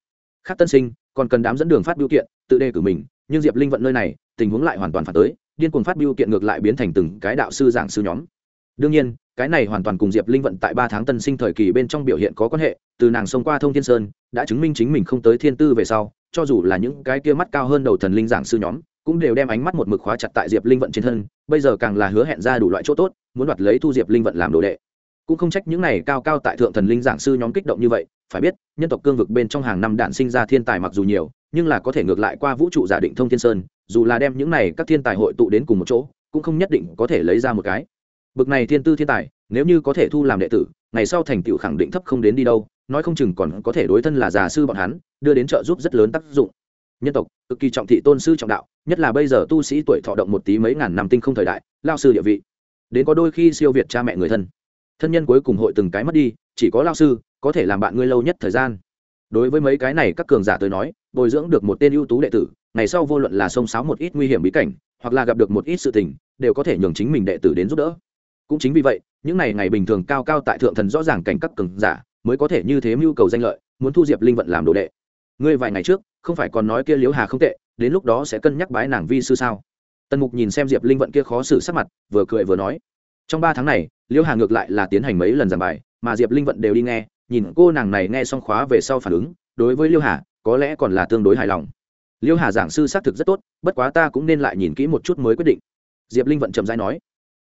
Khác tân sinh, còn cần đám dẫn đường phát biểu kiện, tự đề cử mình, nhưng diệp linh vận nơi này, tình huống lại hoàn toàn phản tới, điên cuồng phát biểu kiện ngược lại biến thành từng cái đạo sư giảng sư nhóm đương nhiên, cái này hoàn toàn cùng diệp linh vận tại ba tháng tân sinh thời kỳ bên trong biểu hiện có quan hệ, từ nàng xông qua thông thiên sơn, đã chứng minh chính mình không tới thiên tư về sau, cho dù là những cái kia mắt cao hơn đầu thần linh giảng sư nhóm, cũng đều đem ánh mắt một mực khóa chặt tại diệp linh vận trên thân, bây giờ càng là hứa hẹn ra đủ loại chỗ tốt, muốn đoạt lấy thu diệp linh vận làm đồ đệ. Cũng không trách những này cao cao tại thượng thần linh giảng sư nhóm kích động như vậy, phải biết, nhân tộc cương vực bên trong hàng năm đạn sinh ra thiên tài mặc dù nhiều, nhưng là có thể ngược lại qua vũ trụ giả định thông thiên sơn, dù là đem những này các thiên tài hội tụ đến cùng một chỗ, cũng không nhất định có thể lấy ra một cái bực này thiên tư thiên tài, nếu như có thể thu làm đệ tử, ngày sau thành tựu khẳng định thấp không đến đi đâu, nói không chừng còn có thể đối thân là già sư bọn hắn, đưa đến trợ giúp rất lớn tác dụng. Nhân tộc, cực kỳ trọng thị tôn sư trọng đạo, nhất là bây giờ tu sĩ tuổi thọ động một tí mấy ngàn năm tinh không thời đại, lao sư địa vị. Đến có đôi khi siêu việt cha mẹ người thân. Thân nhân cuối cùng hội từng cái mất đi, chỉ có lao sư, có thể làm bạn ngươi lâu nhất thời gian. Đối với mấy cái này các cường giả tới nói, bồi dưỡng được một tên ưu tú đệ tử, ngày sau vô luận là xông xáo một ít nguy hiểm bí cảnh, hoặc là gặp được một ít sự tình, đều có thể nhường chính mình đệ tử đến giúp đỡ cũng chính vì vậy, những ngày ngày bình thường cao cao tại thượng thần rõ ràng cảnh các cường giả mới có thể như thế mưu cầu danh lợi, muốn thu diệp linh vận làm đồ đệ. Ngươi vài ngày trước, không phải còn nói kia liễu hà không tệ, đến lúc đó sẽ cân nhắc bái nàng vi sư sao? Tần mục nhìn xem diệp linh vận kia khó xử sắc mặt, vừa cười vừa nói. Trong ba tháng này, liễu hà ngược lại là tiến hành mấy lần giảng bài, mà diệp linh vận đều đi nghe, nhìn cô nàng này nghe xong khóa về sau phản ứng, đối với liễu hà, có lẽ còn là tương đối hài lòng. Liễu hà giảng sư xác thực rất tốt, bất quá ta cũng nên lại nhìn kỹ một chút mới quyết định. Diệp linh vận chậm rãi nói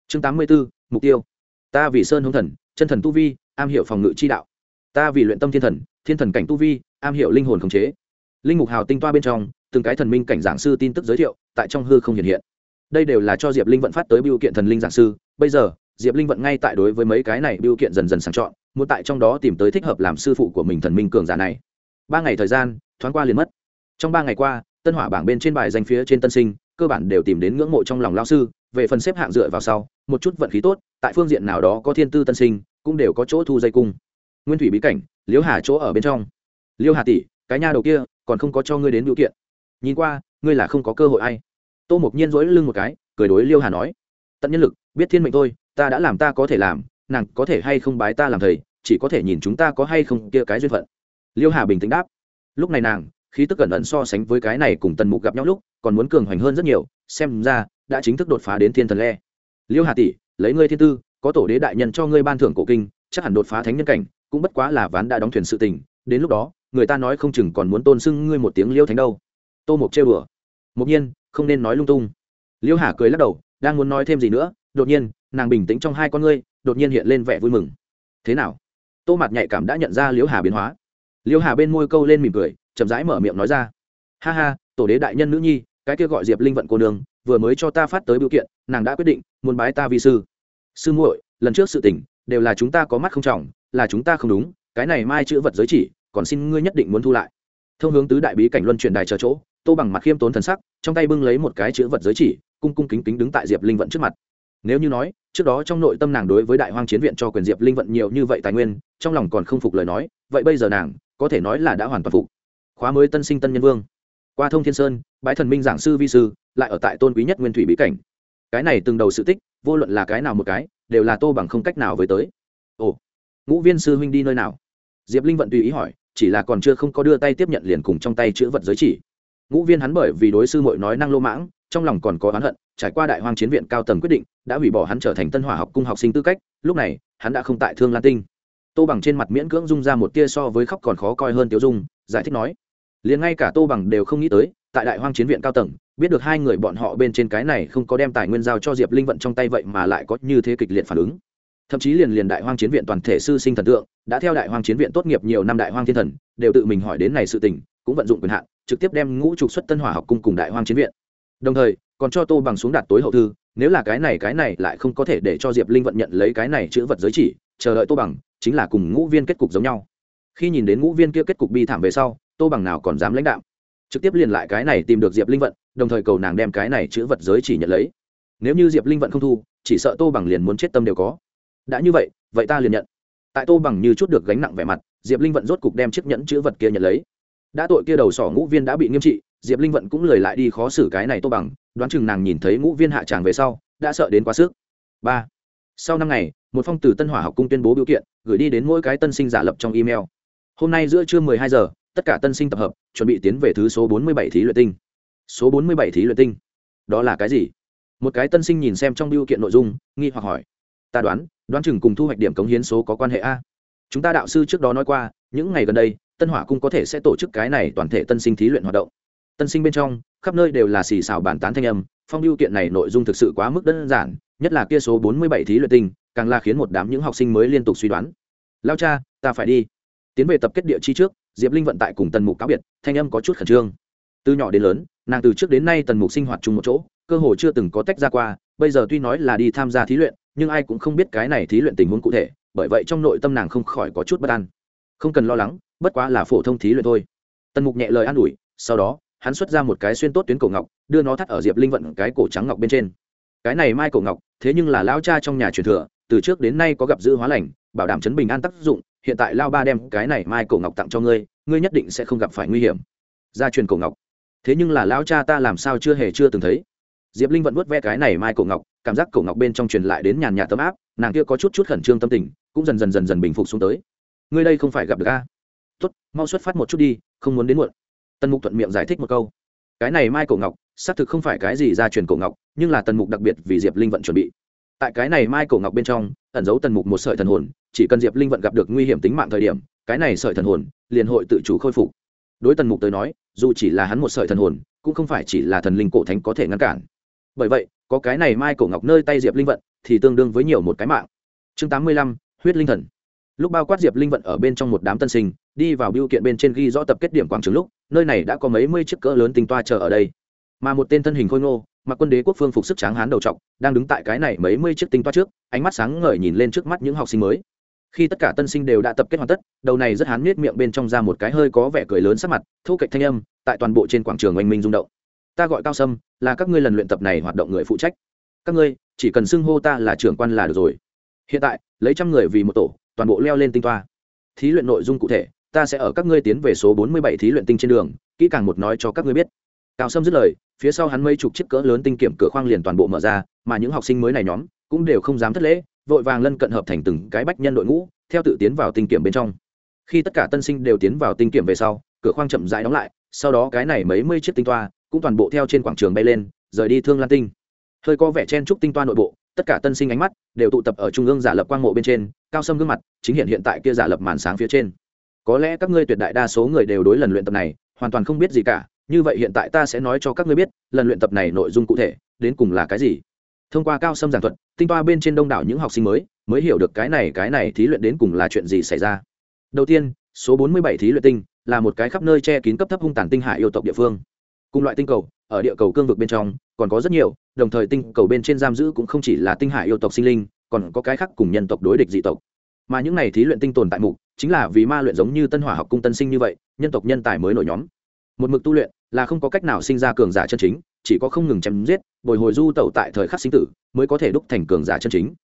chương tám mươi b ố mục tiêu. Ta vì sơn hướng thần, chân thần tu vi, am hiểu phòng ngự chi đạo. Ta vì luyện tâm thiên thần thiên thần cảnh tu vi, am hiểu linh hồn khống chế. Linh mục hào tinh toa bên trong, từng cái thần minh cảnh giảng sư tin tức giới thiệu, tại trong hư không hiện hiện. Đây đều là cho diệp linh vận phát tới biểu kiện thần linh giảng sư. Bây giờ, diệp linh vận ngay tại đối với mấy cái này biểu kiện dần dần sàng chọn, muốn tại trong đó tìm tới thích hợp làm sư phụ của mình thần minh cường giả này. Ba ngày thời gian, thoáng qua liền mất. Trong ba ngày qua, tân hỏa bảng bên trên bài danh phía trên tân sinh, cơ bản đều tìm đến ngưỡng mộ trong lòng lao sư về phần xếp hạng dựa vào sau, một chút vận khí tốt, tại phương diện nào đó có thiên tư tân sinh, cũng đều có chỗ thu dây cung. Nguyên thủy bí cảnh, liễu hà chỗ ở bên trong. Liêu hà tỷ, cái nha đầu kia, còn không có cho ngươi đến biểu kiện. Nhìn qua, ngươi là không có cơ hội ai. Tô mộc nhiên dỗi lưng một cái, cười đối liêu hà nói, tận nhân lực, biết thiên mệnh thôi, ta đã làm ta có thể làm, nàng có thể hay không bái ta làm thầy, chỉ có thể nhìn chúng ta có hay không kia cái duyên phận. Liêu hà bình tĩnh đáp, lúc này nàng khí tức cẩn ẩn so sánh với cái này cùng tần mục gặp nhau lúc, còn muốn cường hoành hơn rất nhiều, xem ra, đã chính thức đột phá đến thiên thần le. Liêu hà tỷ, lấy ngươi thiên tư, có tổ đế đại nhân cho ngươi ban thưởng cổ kinh, chắc hẳn đột phá thánh nhân cảnh, cũng bất quá là ván đã đóng thuyền sự tình, đến lúc đó, người ta nói không chừng còn muốn tôn sưng ngươi một tiếng liêu thánh đâu. Tô mục trêu đùa. Mục nhiên, không nên nói lung tung. Liêu hà cười lắc đầu, đang muốn nói thêm gì nữa, đột nhiên, nàng bình tĩnh trong hai con ngươi, đột nhiên hiện lên vẻ vui mừng. Thế nào? Tô mặt nhạy cảm đã nhận ra liêu hà biến hóa. Liêu hà bên môi câu lên mỉm cười chậm rãi mở miệng nói ra. Ha ha, tổ đế đại nhân nữ nhi, cái kia gọi diệp linh vận cô đường vừa mới cho ta phát tới biểu kiện, nàng đã quyết định, muốn bái ta vi sư. Sư muội, lần trước sự tình, đều là chúng ta có mắt không trọng, là chúng ta không đúng, cái này mai chữ vật giới chỉ, còn xin ngươi nhất định muốn thu lại. Thông hướng tứ đại bí cảnh luân truyền đài chờ chỗ, tô bằng mặt khiêm tốn thần sắc, trong tay bưng lấy một cái chữ vật giới chỉ, cung cung kính kính đứng tại diệp linh vận trước mặt. Nếu như nói, trước đó trong nội tâm nàng đối với đại hoang chiến viện cho quyền diệp linh vận nhiều như vậy tài nguyên, trong lòng còn không phục lời nói, vậy bây giờ nàng, có thể nói là đã hoàn toàn phục khóa mới tân sinh tân nhân vương. Qua thông thiên sơn, bái thần minh giảng sư vi sư, lại ở tại tôn quý nhất nguyên thủy bí cảnh. Cái này từng đầu sự tích, vô luận là cái nào một cái, đều là tô bằng không cách nào với tới. Ồ, ngũ viên sư huynh đi nơi nào? Diệp linh vận tùy ý hỏi, chỉ là còn chưa không có đưa tay tiếp nhận liền cùng trong tay chữ vật giới chỉ. Ngũ viên hắn bởi vì đối sư mội nói năng lô mãng, trong lòng còn có oán hận, trải qua đại hoang chiến viện cao tầng quyết định, đã hủy bỏ hắn trở thành tân hỏa học cung học sinh tư cách, lúc này, hắn đã không tại thương lan tinh. Tô bằng trên mặt miễn cưỡng dung ra một tia so với khóc còn khó coi hơn tiêu dung, giải thích nói liền ngay cả tô bằng đều không nghĩ tới, tại đại hoang chiến viện cao tầng, biết được hai người bọn họ bên trên cái này không có đem tài nguyên giao cho diệp linh vận trong tay vậy mà lại có như thế kịch liệt phản ứng. Thậm chí liền liền đại hoang chiến viện toàn thể sư sinh thần tượng, đã theo đại hoang chiến viện tốt nghiệp nhiều năm đại hoang thiên thần, đều tự mình hỏi đến này sự tình, cũng vận dụng quyền hạn, trực tiếp đem ngũ trục xuất tân hỏa học cung cùng đại hoang chiến viện. Đồng thời, còn cho tô bằng xuống đạt tối hậu thư, nếu là cái này cái này lại không có thể để cho diệp linh vận nhận lấy cái này chữ vật giới chỉ, chờ đợi tô bằng, chính là cùng ngũ viên kết cục giống nhau. Khi nhìn đến ngũ viên kia kết cục bi thảm về sau tô bằng nào còn dám lãnh đạo trực tiếp liền lại cái này tìm được diệp linh vận, đồng thời cầu nàng đem cái này chữ vật giới chỉ nhận lấy. Nếu như diệp linh vận không thu, chỉ sợ tô bằng liền muốn chết tâm đều có. Đã như vậy vậy ta liền nhận. Tại tô bằng như chút được gánh nặng vẻ mặt, diệp linh vận rốt cục đem chiếc nhẫn chữ vật kia nhận lấy. Đã tội kia đầu sỏ ngũ viên đã bị nghiêm trị, diệp linh vận cũng lời lại đi khó xử cái này tô bằng, đoán chừng nàng nhìn thấy ngũ viên hạ tràng về sau, đã sợ đến quá sức. Ba. Sau năm ngày, một phong từ tân hỏa học cung tuyên bố biểu kiện, gửi đi đến mỗi cái tân sinh giả lập trong email. Hôm nay giữa trưa mười hai giờ tất cả tân sinh tập hợp, chuẩn bị tiến về thứ số bốn mươi bảy thí luyện tinh. Số bốn mươi bảy thí luyện tinh. Đó là cái gì? Một cái tân sinh nhìn xem trong biêu kiện nội dung, nghi hoặc hỏi. Ta đoán đoán chừng cùng thu hoạch điểm cống hiến số có quan hệ a. Chúng ta đạo sư trước đó nói qua, những ngày gần đây, tân hỏa cung có thể sẽ tổ chức cái này toàn thể tân sinh thí luyện hoạt động. Tân sinh bên trong, khắp nơi đều là xì xào bản tán thanh âm, phong biêu kiện này nội dung thực sự quá mức đơn giản, nhất là kia số bốn mươi bảy thí luyện tinh, càng là khiến một đám những học sinh mới liên tục suy đoán. Lao cha, ta phải đi. Tiến về tập kết địa chi trước diệp linh vận tại cùng tần mục cáo biệt, thanh âm có chút khẩn trương. Từ nhỏ đến lớn, nàng từ trước đến nay tần mục sinh hoạt chung một chỗ, cơ hồ chưa từng có tách ra qua, bây giờ tuy nói là đi tham gia thí luyện, nhưng ai cũng không biết cái này thí luyện tình huống cụ thể, bởi vậy trong nội tâm nàng không khỏi có chút bất an. Không cần lo lắng, bất quá là phổ thông thí luyện thôi. Tần mục nhẹ lời an ủi, sau đó, hắn xuất ra một cái xuyên tốt tuyến cổ ngọc, đưa nó thắt ở diệp linh vận cái cổ trắng ngọc bên trên. Cái này mai cổ ngọc, thế nhưng là lao cha trong nhà truyền thừa, từ trước đến nay có gặp dữ hóa lành, bảo đảm chấn bình an tác dụng hiện tại lao ba đem cái này mai cổ ngọc tặng cho ngươi ngươi nhất định sẽ không gặp phải nguy hiểm. Gia truyền cổ ngọc. Thế nhưng là lao cha ta làm sao chưa hề chưa từng thấy. Diệp linh vẫn vuốt ve cái này mai cổ ngọc, cảm giác cổ ngọc bên trong truyền lại đến nhàn nhạt tấm áp, nàng kia có chút chút khẩn trương tâm tình, cũng dần dần dần dần bình phục xuống tới. Ngươi đây không phải gặp được a? Tốt, mau xuất phát một chút đi, không muốn đến muộn. Tần mục thuận miệng giải thích một câu. Cái này mai cổ ngọc, xác thực không phải cái gì ra truyền cổ ngọc, nhưng là tần mục đặc biệt vì diệp linh vận chuẩn bị. Tại cái này mai cổ ngọc bên trong, ẩn giấu tần mục một sợi thần hồn chỉ cần diệp linh vận gặp được nguy hiểm tính mạng thời điểm, cái này sợi thần hồn liền hội tự chủ khôi phục. Đối tần mục tới nói, dù chỉ là hắn một sợi thần hồn, cũng không phải chỉ là thần linh cổ thánh có thể ngăn cản. Bởi vậy, có cái này mai cổ ngọc nơi tay diệp linh vận thì tương đương với nhiều một cái mạng. Chương tám mươi lăm, huyết linh thần. Lúc bao quát diệp linh vận ở bên trong một đám tân sinh, đi vào biêu kiện bên trên ghi rõ tập kết điểm quảng trường lúc, nơi này đã có mấy mươi chiếc cỡ lớn tinh toa chờ ở đây. Mà một tên thân hình khôi ngô, mặc quân đế quốc phương phục sức tráng hán đầu trọc, đang đứng tại cái này mấy mươi chiếc tinh toa trước, ánh mắt sáng ngời nhìn lên trước mắt những học sinh mới khi tất cả tân sinh đều đã tập kết hoàn tất, đầu này rất hán miết miệng bên trong ra một cái hơi có vẻ cười lớn sắc mặt thu kệch thanh âm, tại toàn bộ trên quảng trường oanh minh rung động. Ta gọi cao sâm, là các ngươi lần luyện tập này hoạt động người phụ trách. Các ngươi, chỉ cần xưng hô ta là trưởng quan là được rồi. Hiện tại, lấy trăm người vì một tổ, toàn bộ leo lên tinh toa. Thí luyện nội dung cụ thể, ta sẽ ở các ngươi tiến về số bốn mươi bảy thí luyện tinh trên đường, kỹ càng một nói cho các ngươi biết. Cao sâm dứt lời, phía sau hắn mấy chục chiếc cỡ lớn tinh kiểm cửa khoang liền toàn bộ mở ra, mà những học sinh mới này nhóm, cũng đều không dám thất lễ vội vàng lân cận hợp thành từng cái bách nhân đội ngũ, theo tự tiến vào tinh kiểm bên trong. Khi tất cả tân sinh đều tiến vào tinh kiểm về sau, cửa khoang chậm rãi đóng lại, sau đó cái này mấy mươi chiếc tinh toa cũng toàn bộ theo trên quảng trường bay lên, rời đi thương lan tinh. Hơi có vẻ chen trúc tinh toa nội bộ, tất cả tân sinh ánh mắt đều tụ tập ở trung ương giả lập quang mộ bên trên, cao sâm gương mặt chính hiện hiện tại kia giả lập màn sáng phía trên. Có lẽ các ngươi tuyệt đại đa số người đều đối lần luyện tập này hoàn toàn không biết gì cả, như vậy hiện tại ta sẽ nói cho các ngươi biết, lần luyện tập này nội dung cụ thể, đến cùng là cái gì thông qua cao sâm giảng thuật, tinh toa bên trên đông đảo những học sinh mới mới hiểu được cái này cái này thí luyện đến cùng là chuyện gì xảy ra. Đầu tiên, số 47 thí luyện tinh là một cái khắp nơi che kín cấp thấp hung tàn tinh hải yêu tộc địa phương. Cùng loại tinh cầu, ở địa cầu cương vực bên trong, còn có rất nhiều, đồng thời tinh cầu bên trên giam giữ cũng không chỉ là tinh hải yêu tộc sinh linh, còn có cái khác cùng nhân tộc đối địch dị tộc. Mà những này thí luyện tinh tồn tại mục, chính là vì ma luyện giống như tân hỏa học cung tân sinh như vậy, nhân tộc nhân tài mới nổi nhóm. Một mực tu luyện là không có cách nào sinh ra cường giả chân chính, chỉ có không ngừng chém giết bồi hồi du tẩu tại thời khắc sinh tử, mới có thể đúc thành cường giả chân chính.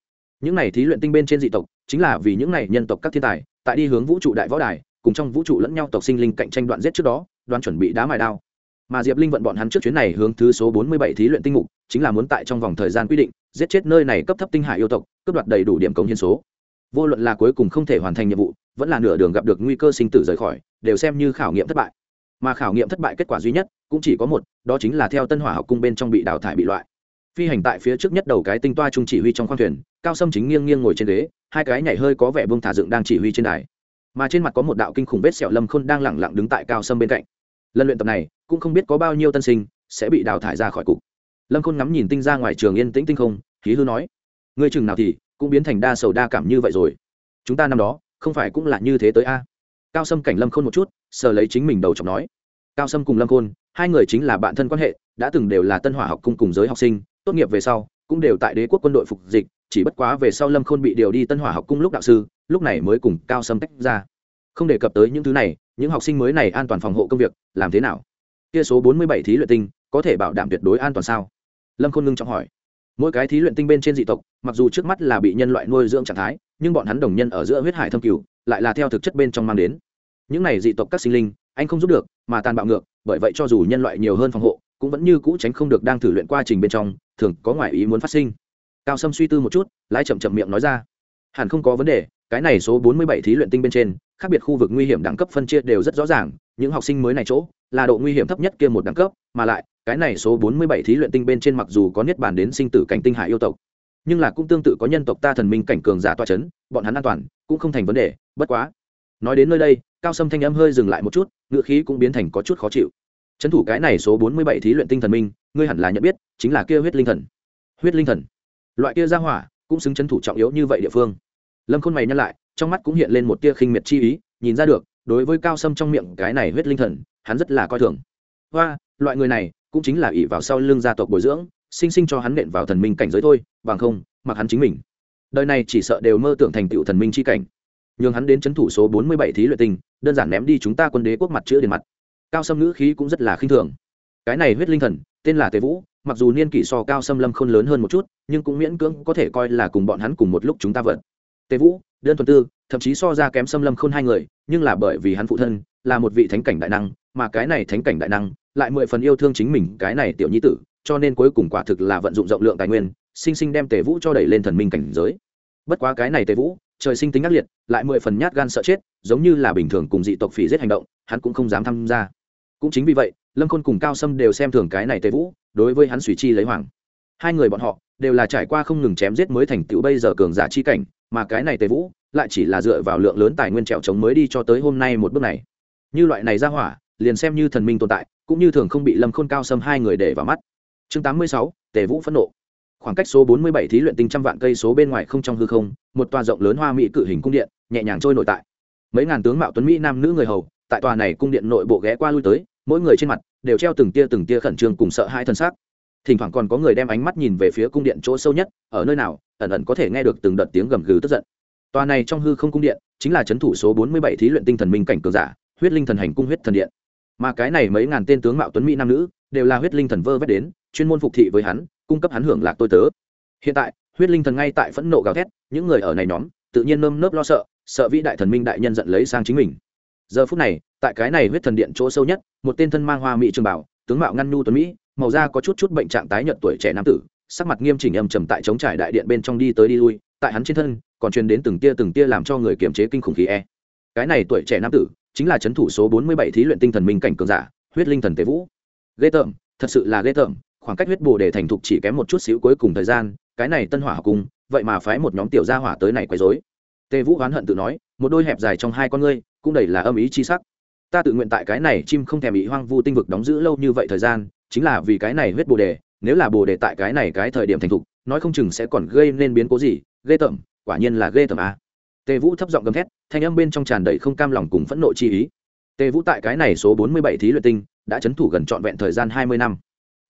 Những này thí luyện tinh bên trên dị tộc, chính là vì những này nhân tộc các thiên tài, tại đi hướng vũ trụ đại võ đài, cùng trong vũ trụ lẫn nhau tộc sinh linh cạnh tranh đoạn giết trước đó đoán chuẩn bị đá mài đao. Mà diệp linh vận bọn hắn trước chuyến này hướng thứ số bốn mươi bảy thí luyện tinh mục, chính là muốn tại trong vòng thời gian quy định, giết chết nơi này cấp thấp tinh hải yêu tộc, cướp đoạt đầy đủ điểm cống hiến số. Vô luận là cuối cùng không thể hoàn thành nhiệm vụ, vẫn là nửa đường gặp được nguy cơ sinh tử rời khỏi, đều xem như khảo nghiệm thất bại mà khảo nghiệm thất bại kết quả duy nhất cũng chỉ có một, đó chính là theo tân hỏa học cung bên trong bị đào thải bị loại. Phi hành tại phía trước nhất đầu cái tinh toa trung chỉ huy trong khoang thuyền, cao sâm chính nghiêng nghiêng ngồi trên ghế, hai cái nhảy hơi có vẻ bông thả dựng đang chỉ huy trên đài. Mà trên mặt có một đạo kinh khủng vết sẹo lâm khôn đang lẳng lặng đứng tại cao sâm bên cạnh. Lần luyện tập này, cũng không biết có bao nhiêu tân sinh sẽ bị đào thải ra khỏi cục. Lâm khôn ngắm nhìn tinh ra ngoài trường yên tĩnh tinh không khí hư nói người chừng nào thì cũng biến thành đa sầu đa cảm như vậy rồi. Chúng ta năm đó không phải cũng là như thế tới a? Cao sâm cảnh lâm khôn một chút, sờ lấy chính mình đầu chọc nói. Cao sâm cùng lâm khôn, hai người chính là bạn thân quan hệ, đã từng đều là tân hỏa học cung cùng giới học sinh, tốt nghiệp về sau, cũng đều tại đế quốc quân đội phục dịch, chỉ bất quá về sau lâm khôn bị điều đi tân hỏa học cung lúc đạo sư, lúc này mới cùng cao sâm tách ra. Không đề cập tới những thứ này, những học sinh mới này an toàn phòng hộ công việc, làm thế nào? Kia số bốn mươi bảy thí luyện tinh, có thể bảo đảm tuyệt đối an toàn sao? Lâm khôn ngưng trọng hỏi. Mỗi cái thí luyện tinh bên trên dị tộc, mặc dù trước mắt là bị nhân loại nuôi dưỡng trạng thái, nhưng bọn hắn đồng nhân ở giữa huyết hải thâm cửu lại là theo thực chất bên trong mang đến. Những này dị tộc các sinh linh, anh không giúp được, mà tàn bạo ngược, bởi vậy cho dù nhân loại nhiều hơn phòng hộ, cũng vẫn như cũ tránh không được đang thử luyện quá trình bên trong, thường có ngoại ý muốn phát sinh. Cao sâm suy tư một chút, lái chậm chậm miệng nói ra. Hẳn không có vấn đề, cái này số bốn mươi bảy thí luyện tinh bên trên, khác biệt khu vực nguy hiểm đẳng cấp phân chia đều rất rõ ràng, những học sinh mới này chỗ, là độ nguy hiểm thấp nhất kia một đẳng cấp, mà lại, cái này số bốn mươi bảy thí luyện tinh bên trên mặc dù có niết bàn đến sinh tử cảnh tinh hải yêu tộc nhưng là cũng tương tự có nhân tộc ta thần minh cảnh cường giả toa chấn, bọn hắn an toàn, cũng không thành vấn đề, bất quá. Nói đến nơi đây, cao sâm thanh âm hơi dừng lại một chút ngựa khí cũng biến thành có chút khó chịu. Trấn thủ cái này số bốn mươi bảy thí luyện tinh thần minh, ngươi hẳn là nhận biết, chính là kia huyết linh thần. Huyết linh thần. Loại kia ra hỏa, cũng xứng trấn thủ trọng yếu như vậy địa phương. Lâm khôn mày nhắc lại, trong mắt cũng hiện lên một tia khinh miệt chi ý, nhìn ra được, đối với cao sâm trong miệng cái này huyết linh thần, hắn rất là coi thường. Hoa, loại người này, cũng chính là ỷ vào sau lưng gia tộc bồi dưỡng sinh sinh cho hắn nện vào thần minh cảnh giới thôi, bằng không, mặc hắn chính mình. Đời này chỉ sợ đều mơ tưởng thành tựu thần minh c h i cảnh. Nhường hắn đến c h ấ n thủ số bốn mươi bảy thí luyện tinh đơn giản ném đi chúng ta quân đế quốc mặt chữ đến mặt. Cao sâm ngữ khí cũng rất là khinh thường. Cái này huyết linh thần, tên là tề vũ, mặc dù niên kỷ so cao xâm lâm khôn lớn hơn một chút, nhưng cũng miễn cưỡng có thể coi là cùng bọn hắn cùng một lúc chúng ta vận tề vũ, đơn thuần tư, thậm chí so ra kém xâm lâm khôn hai người, nhưng là bởi vì hắn phụ thân, là một vị thánh cảnh đại năng, mà cái này thánh cảnh đại năng, lại mười phần yêu thương chính mình cái này tiểu nhi tử cho nên cuối cùng quả thực là vận dụng rộng lượng tài nguyên, sinh sinh đem tề vũ cho đẩy lên thần minh cảnh giới. Bất quá cái này tề vũ, trời sinh tính ác liệt, lại mười phần nhát gan sợ chết, giống như là bình thường cùng dị tộc phỉ giết hành động, hắn cũng không dám tham gia. Cũng chính vì vậy, lâm khôn cùng cao sâm đều xem thường cái này tề vũ, đối với hắn suy chi lấy hoàng. Hai người bọn họ đều là trải qua không ngừng chém giết mới thành tựu bây giờ cường giả chi cảnh, mà cái này tề vũ lại chỉ là dựa vào lượng lớn tài nguyên trèo trống mới đi cho tới hôm nay một bước này. Như loại này ra hỏa, liền xem như thần minh tồn tại, cũng như thường không bị lâm khôn cao sâm hai người để vào mắt chương tám mươi sáu, tề vũ phẫn nộ. Khoảng cách số bốn mươi bảy thí luyện tinh trăm vạn cây số bên ngoài không trong hư không, một tòa rộng lớn hoa mỹ cự hình cung điện, nhẹ nhàng trôi nội tại. Mấy ngàn tướng mạo tuấn mỹ nam nữ người hầu, tại tòa này cung điện nội bộ ghé qua lui tới, mỗi người trên mặt đều treo từng tia từng tia khẩn trương cùng sợ hai thân xác. Thỉnh thoảng còn có người đem ánh mắt nhìn về phía cung điện chỗ sâu nhất, ở nơi nào, ẩn ẩn có thể nghe được từng đợt tiếng gầm gừ tức giận. Tòa này trong hư không cung điện chính là c h ấ n thủ số bốn mươi bảy thí luyện tinh thần minh cảnh cường giả, huyết linh thần hành cung huyết thần điện. Mà cái này mấy ngàn tên tướng mạo tuấn mỹ nam nữ đều là huyết linh thần vơ vét đến chuyên môn phục thị với hắn, cung cấp hắn hưởng lạc tôi tớ. Hiện tại, huyết linh thần ngay tại phẫn nộ gào thét, những người ở này nhóm, tự nhiên nơm nớp lo sợ sợ vĩ đại thần minh đại nhân giận lấy sang chính mình. Giờ phút này, tại cái này huyết thần điện chỗ sâu nhất, một tên thân mang hoa mỹ trường bảo, tướng mạo ngăn nhu tuấn mỹ, màu da có chút chút bệnh trạng tái nhợt tuổi trẻ nam tử, sắc mặt nghiêm chỉnh âm trầm tại chống trải đại điện bên trong đi tới đi lui, tại hắn trên thân, còn truyền đến từng tia từng tia làm cho người kiềm chế kinh khủng khí e. Cái này tuổi trẻ nam tử, chính là c thủ số bốn mươi bảy thí luyện tinh thần minh cảnh cường giả, huyết linh thần tế vũ. Ghê tởm, thật sự là ghê tởm khoảng cách huyết bồ để thành thục chỉ kém một chút xíu cuối cùng thời gian cái này tân hỏa học cùng, vậy mà phái một nhóm tiểu gia hỏa tới này quấy rối. Tề vũ oán hận tự nói một đôi hẹp dài trong hai con ngươi cũng đầy là âm ý chi sắc. Ta tự nguyện tại cái này chim không thèm bị hoang vu tinh vực đóng giữ lâu như vậy thời gian chính là vì cái này huyết bồ đề nếu là bồ đề tại cái này cái thời điểm thành thục nói không chừng sẽ còn gây nên biến cố gì ghê tởm quả nhiên là ghê tởm a tề vũ thấp giọng gầm thét thanh âm bên trong tràn đầy không cam lòng cùng phẫn nộ chi ý. Tề vũ tại cái này số bốn mươi bảy thí luyện tinh đã c h ấ n thủ gần trọn vẹn thời gian hai mươi năm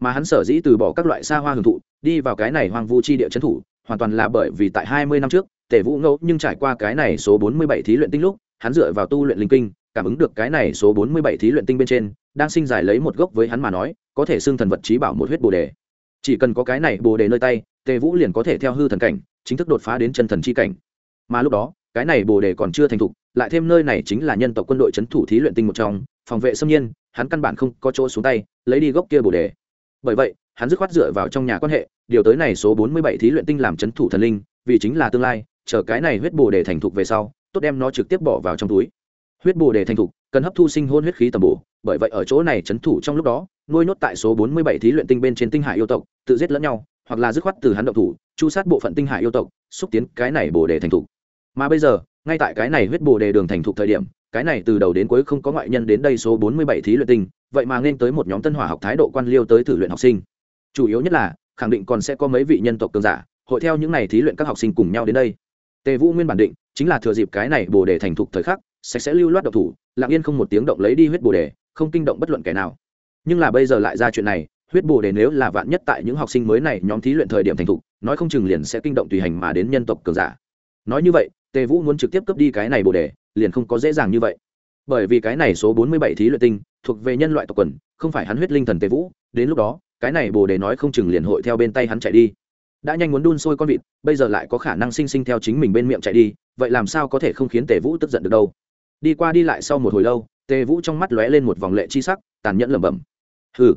mà hắn sở dĩ từ bỏ các loại xa hoa hưởng thụ, đi vào cái này hoang vu chi địa c h ấ n thủ, hoàn toàn là bởi vì tại hai mươi năm trước, tề vũ ngẫu nhưng trải qua cái này số bốn mươi bảy thí luyện tinh lúc, hắn dựa vào tu luyện linh kinh, cảm ứng được cái này số bốn mươi bảy thí luyện tinh bên trên, đang sinh giải lấy một gốc với hắn mà nói, có thể xưng thần vật trí bảo một huyết bồ đề. Chỉ cần có cái này bồ đề nơi tay, tề vũ liền có thể theo hư thần cảnh, chính thức đột phá đến chân thần chi cảnh. Mà lúc đó, cái này bồ đề còn chưa thành thục, lại thêm nơi này chính là nhân tộc quân đội c h ấ n thủ thí luyện tinh một trong, phòng vệ xâm nhiên, hắn căn bản không có chỗ xuống tay, lấy đi gốc kia bồ đề bởi vậy, hắn dứt khoát dựa vào trong nhà quan hệ, điều tới này số bốn mươi bảy thí luyện tinh làm c h ấ n thủ thần linh, vì chính là tương lai, chờ cái này huyết bồ để thành thục về sau, tốt đem nó trực tiếp bỏ vào trong túi. Huyết bồ để thành thục, cần hấp thu sinh hôn huyết khí tầm bổ, bởi vậy ở chỗ này c h ấ n thủ trong lúc đó, nuôi nốt tại số bốn mươi bảy thí luyện tinh bên trên tinh hải yêu tộc, tự giết lẫn nhau, hoặc là dứt khoát từ hắn động thủ, chu sát bộ phận tinh hải yêu tộc, xúc tiến cái này bồ đề thành thục. Mà bây giờ, ngay tại cái này huyết bồ đề đường thành thục thời điểm cái này từ đầu đến cuối không có ngoại nhân đến đây số bốn mươi bảy thí luyện tinh, vậy mà nên tới một nhóm tân hỏa học thái độ quan liêu tới thử luyện học sinh. Chủ yếu nhất là, khẳng định còn sẽ có mấy vị nhân tộc cường giả, hội theo những này thí luyện các học sinh cùng nhau đến đây. Tề vũ nguyên bản định, chính là thừa dịp cái này bồ đề thành thục thời khắc, sẽ sẽ lưu loát độc thủ, lặng yên không một tiếng động lấy đi huyết bồ đề, không kinh động bất luận kẻ nào. Nhưng là bây giờ lại ra chuyện này, huyết bồ đề nếu là vạn nhất tại những học sinh mới này nhóm thí luyện thời điểm thành thục, nói không chừng liền sẽ kinh động tùy hành mà đến nhân tộc cường giả. Nói như vậy, tề vũ muốn trực tiếp cướp đi cái này bồ đề liền không có dễ dàng như vậy. Bởi vì cái này số bốn mươi bảy thí luyện tinh thuộc về nhân loại tộc quần, không phải hắn huyết linh thần tề vũ, đến lúc đó, cái này bồ đề nói không chừng liền hội theo bên tay hắn chạy đi. Đã nhanh muốn đun sôi con vịt, bây giờ lại có khả năng sinh sinh theo chính mình bên miệng chạy đi, vậy làm sao có thể không khiến tề vũ tức giận được đâu? Đi qua đi lại sau một hồi lâu, tề vũ trong mắt lóe lên một vòng lệ chi sắc, tàn nhẫn lẩm bẩm. Hừ,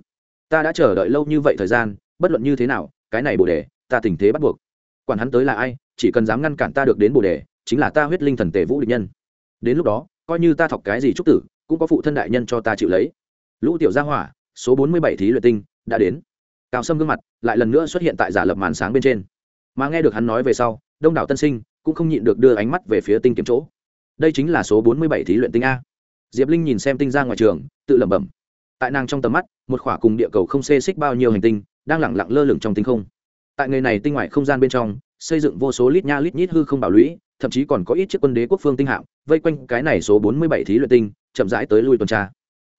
ta đã chờ đợi lâu như vậy thời gian, bất luận như thế nào, cái này bồ đề, ta tình thế bắt buộc. Quản hắn tới là ai, chỉ cần dám ngăn cản ta được đến bồ đề, chính là ta huyết linh thần tề vũ địch nhân đến lúc đó, coi như ta thọc cái gì trúc tử, cũng có phụ thân đại nhân cho ta chịu lấy. Lũ tiểu gia hỏa, số bốn mươi bảy thí luyện tinh, đã đến. Cao sâm gương mặt lại lần nữa xuất hiện tại giả lập màn sáng bên trên. Mà nghe được hắn nói về sau, đông đảo tân sinh cũng không nhịn được đưa ánh mắt về phía tinh kiếm chỗ. Đây chính là số bốn mươi bảy thí luyện tinh a. Diệp linh nhìn xem tinh ra ngoài trường, tự lẩm bẩm. Tại nàng trong tầm mắt, một khỏa cùng địa cầu không xê xích bao nhiêu hành tinh, đang lẳng lặng lơ lửng trong tinh không. Tại người này tinh ngoại không gian bên trong, xây dựng vô số lít nha lít nhít hư không bảo lũy thậm chí còn có ít chiếc quân đế quốc phương tinh hạm, vây quanh cái này số bốn mươi bảy thí luyện tinh, chậm rãi tới lui tuần tra.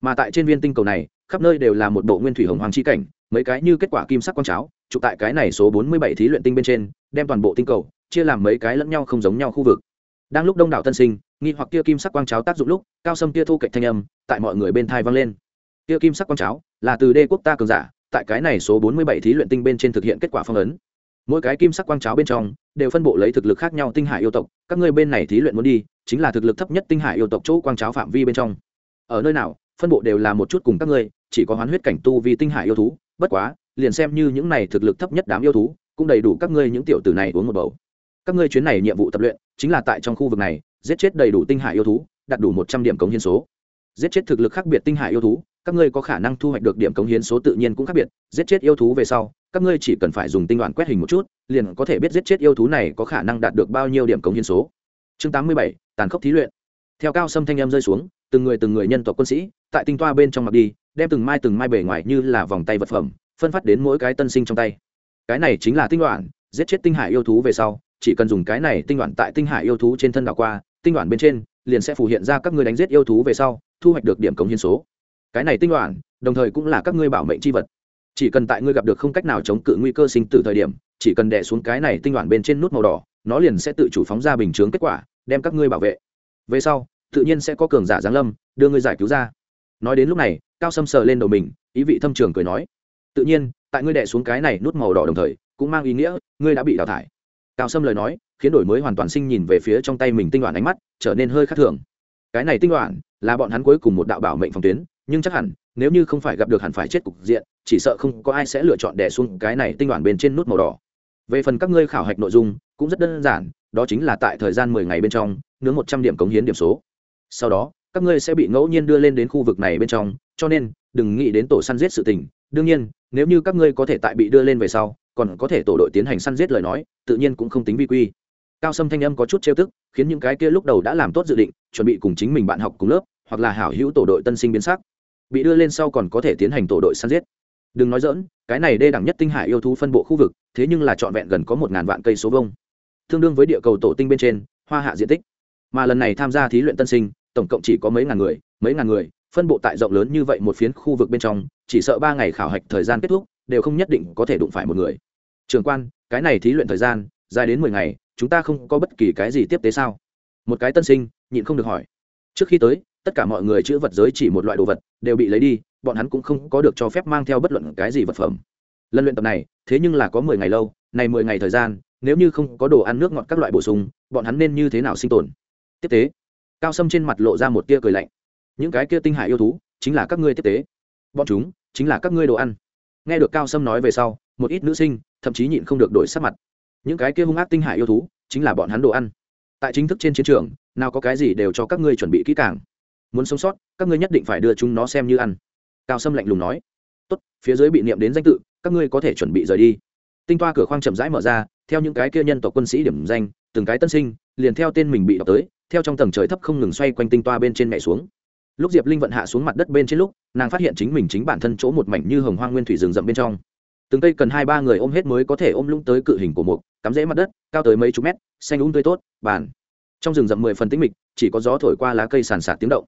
Mà tại trên viên tinh cầu này, khắp nơi đều là một bộ nguyên thủy hồng hoàng chi cảnh, mấy cái như kết quả kim sắc quang cháo chụp tại cái này số bốn mươi bảy thí luyện tinh bên trên, đem toàn bộ tinh cầu chia làm mấy cái lẫn nhau không giống nhau khu vực. Đang lúc đông đảo tân sinh, nghi hoặc kia kim sắc quang cháo tác dụng lúc, cao sâm kia thu cạnh thanh âm tại mọi người bên thai vang lên. Kia kim sắc quang cháo là từ đê quốc ta cường giả, tại cái này số bốn mươi bảy thí luyện tinh bên trên thực hiện kết quả phong ấn mỗi cái kim sắc quang cháo bên trong đều phân bộ lấy thực lực khác nhau tinh hải yêu tộc. Các ngươi bên này thí luyện muốn đi, chính là thực lực thấp nhất tinh hải yêu tộc chỗ quang cháo phạm vi bên trong. Ở nơi nào, phân bộ đều là một chút cùng các ngươi, chỉ có hoán huyết cảnh tu vì tinh hải yêu thú. Bất quá, liền xem như những này thực lực thấp nhất đám yêu thú, cũng đầy đủ các ngươi những tiểu tử này uống một bầu. Các ngươi chuyến này nhiệm vụ tập luyện, chính là tại trong khu vực này, giết chết đầy đủ tinh hải yêu thú, đạt đủ một trăm điểm cống hiến số. Giết chết thực lực khác biệt tinh hải yêu thú, các ngươi có khả năng thu hoạch được điểm cống hiến số tự nhiên cũng khác biệt. Giết chết yêu thú về sau các ngươi chỉ cần phải dùng tinh đoạn quét hình một chút, liền có thể biết giết chết yêu thú này có khả năng đạt được bao nhiêu điểm cống hiến số. Chương tám mươi bảy, tàn khốc thí luyện. Theo cao sâm thanh em rơi xuống, từng người từng người nhân tộc quân sĩ, tại tinh toa bên trong mặt đi, đem từng mai từng mai bề ngoài như là vòng tay vật phẩm, phân phát đến mỗi cái tân sinh trong tay. Cái này chính là tinh đoạn giết chết tinh hải yêu thú về sau, chỉ cần dùng cái này tinh đoạn tại tinh hải yêu thú trên thân đảo qua, tinh đoạn bên trên, liền sẽ phủ hiện ra các ngươi đánh giết yêu thú về sau, thu hoạch được điểm cống hiến số. Cái này tinh đoạn đồng thời cũng là các ngươi bảo mệnh c h i vật chỉ cần tại ngươi gặp được không cách nào chống cự nguy cơ sinh tử thời điểm, chỉ cần đè xuống cái này tinh hoàn bên trên nút màu đỏ, nó liền sẽ tự chủ phóng ra bình chướng kết quả, đem các ngươi bảo vệ. Về sau, tự nhiên sẽ có cường giả giáng lâm, đưa ngươi giải cứu ra. Nói đến lúc này, cao sâm sờ lên đầu mình, ý vị thâm trường cười nói, tự nhiên, tại ngươi đè xuống cái này nút màu đỏ đồng thời, cũng mang ý nghĩa, ngươi đã bị đào thải. Cao sâm lời nói, khiến đổi mới hoàn toàn sinh nhìn về phía trong tay mình tinh đoàn ánh mắt, trở nên hơi khác thường. Cái này tinh đoàn là bọn hắn cuối cùng một đạo bảo mệnh phòng tuyến nhưng chắc hẳn, nếu như không phải gặp được hẳn phải chết cục diện, chỉ sợ không có ai sẽ lựa chọn đẻ xuống cái này tinh đoàn bên trên nút màu đỏ. Về phần các ngươi khảo hạch nội dung, cũng rất đơn giản, đó chính là tại thời gian mười ngày bên trong, nướng một trăm điểm cống hiến điểm số. Sau đó, các ngươi sẽ bị ngẫu nhiên đưa lên đến khu vực này bên trong, cho nên, đừng nghĩ đến tổ săn giết sự tình. Đương nhiên, nếu như các ngươi có thể tại bị đưa lên về sau, còn có thể tổ đội tiến hành săn giết lời nói, tự nhiên cũng không tính vi quy. Cao sâm thanh âm có chút trêu tức, khiến những cái kia lúc đầu đã làm tốt dự định, chuẩn bị cùng chính mình bạn học cùng lớp, hoặc là hảo hữu tổ đội tân sinh biến sắc bị đưa lên sau còn có thể tiến hành tổ đội săn giết. Đừng nói dỡn cái này đê đẳng nhất tinh hải yêu thú phân bộ khu vực, thế nhưng là trọn vẹn gần có một ngàn vạn cây số vông tương đương với địa cầu tổ tinh bên trên, hoa hạ diện tích. Mà lần này tham gia thí luyện tân sinh, tổng cộng chỉ có mấy ngàn người, mấy ngàn người, phân bộ tại rộng lớn như vậy một phiến khu vực bên trong, chỉ sợ ba ngày khảo hạch thời gian kết thúc, đều không nhất định có thể đụng phải một người. Trường quan, cái này thí luyện thời gian, dài đến mười ngày, chúng ta không có bất kỳ cái gì tiếp tế sao? Một cái tân sinh, nhịn không được hỏi. Trước khi tới tất cả mọi người chữ vật giới chỉ một loại đồ vật, đều bị lấy đi, bọn hắn cũng không có được cho phép mang theo bất luận cái gì vật phẩm. Lần luyện tập này, thế nhưng là có mười ngày lâu, này mười ngày thời gian, nếu như không có đồ ăn nước ngọt các loại bổ sung, bọn hắn nên như thế nào sinh tồn? Tiếp tế. Cao sâm trên mặt lộ ra một tia cười lạnh. Những cái kia tinh hải yêu thú, chính là các ngươi tiếp tế. Bọn chúng, chính là các ngươi đồ ăn. Nghe được cao sâm nói về sau, một ít nữ sinh, thậm chí nhịn không được đổi sắc mặt. Những cái kia hung ác tinh hải yêu thú, chính là bọn hắn đồ ăn. Tại chính thức trên chiến trường, nào có cái gì đều cho các ngươi chuẩn bị kỹ càng muốn sống sót, các ngươi nhất định phải đưa chúng nó xem như ăn. Cao sâm lạnh lùng nói. Tốt, phía dưới bị niệm đến danh tự, các ngươi có thể chuẩn bị rời đi. Tinh toa cửa khoang chậm rãi mở ra, theo những cái kia nhân tộc quân sĩ điểm danh, từng cái tân sinh, liền theo tên mình bị đọc tới, theo trong tầng trời thấp không ngừng xoay quanh tinh toa bên trên mẹ xuống. Lúc diệp linh vận hạ xuống mặt đất bên trên lúc, nàng phát hiện chính mình chính bản thân chỗ một mảnh như hồng hoang nguyên thủy rừng rậm bên trong. Từng cây cần hai ba người ôm hết mới có thể ôm lũng tới cự hình của mục, cắm rễ mặt đất, cao tới mấy chục mét, xanh úng tươi tốt, bàn. Trong rừng rậm mười phần tĩnh mịch, chỉ có gió thổi qua lá cây sàn sạt tiếng động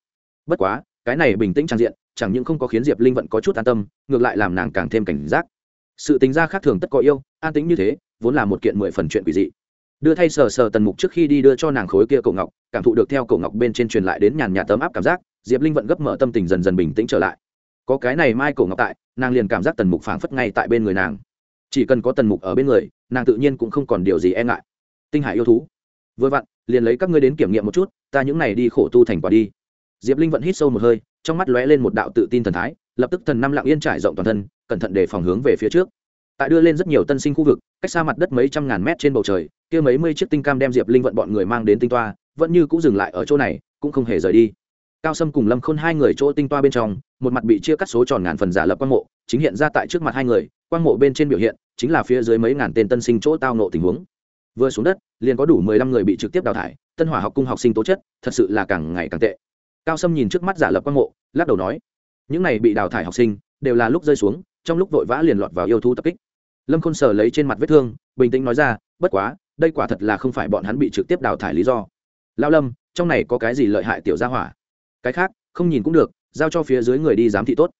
bất quá, cái này bình tĩnh trang diện, chẳng những không có khiến diệp linh vận có chút an tâm, ngược lại làm nàng càng thêm cảnh giác. Sự tính ra khác thường tất có yêu, an tĩnh như thế, vốn là một kiện mười phần chuyện quỷ dị. Đưa thay sờ sờ tần mục trước khi đi đưa cho nàng khối kia cổ ngọc, cảm thụ được theo cổ ngọc bên trên truyền lại đến nhàn nhạt tấm áp cảm giác, diệp linh vận gấp mở tâm tình dần dần bình tĩnh trở lại. Có cái này mai cổ ngọc tại, nàng liền cảm giác tần mục phảng phất ngay tại bên người nàng. Chỉ cần có tần mục ở bên người, nàng tự nhiên cũng không còn điều gì e ngại. Tinh hải yêu thú, vừa vặn, liền lấy các ngươi đến kiểm nghiệm một chút, ta những này đi khổ tu thành quả đi diệp linh vẫn hít sâu một hơi, trong mắt lóe lên một đạo tự tin thần thái, lập tức thần năm lặng yên trải rộng toàn thân, cẩn thận để phòng hướng về phía trước. Tại đưa lên rất nhiều tân sinh khu vực, cách xa mặt đất mấy trăm ngàn mét trên bầu trời, kia mấy mươi chiếc tinh cam đem diệp linh vận bọn người mang đến tinh toa, vẫn như cũng dừng lại ở chỗ này, cũng không hề rời đi. Cao sâm cùng lâm khôn hai người chỗ tinh toa bên trong, một mặt bị chia cắt số tròn ngàn phần giả lập quang mộ, chính hiện ra tại trước mặt hai người, quang mộ bên trên biểu hiện, chính là phía dưới mấy ngàn tên tân sinh chỗ tao nộ tình huống. Vừa xuống đất, liền có đủ mười lăm người bị trực tiếp đào thải, tân hỏa học cung học sinh tố chất, thật sự là càng ngày càng tệ cao sâm nhìn trước mắt giả lập quang mộ, lắc đầu nói, những này bị đào thải học sinh đều là lúc rơi xuống, trong lúc vội vã liền lọt vào yêu thú tập kích. Lâm khôn sờ lấy trên mặt vết thương, bình tĩnh nói ra, bất quá, đây quả thật là không phải bọn hắn bị trực tiếp đào thải lý do. Lao lâm, trong này có cái gì lợi hại tiểu gia hỏa? Cái khác, không nhìn cũng được, giao cho phía dưới người đi giám thị tốt.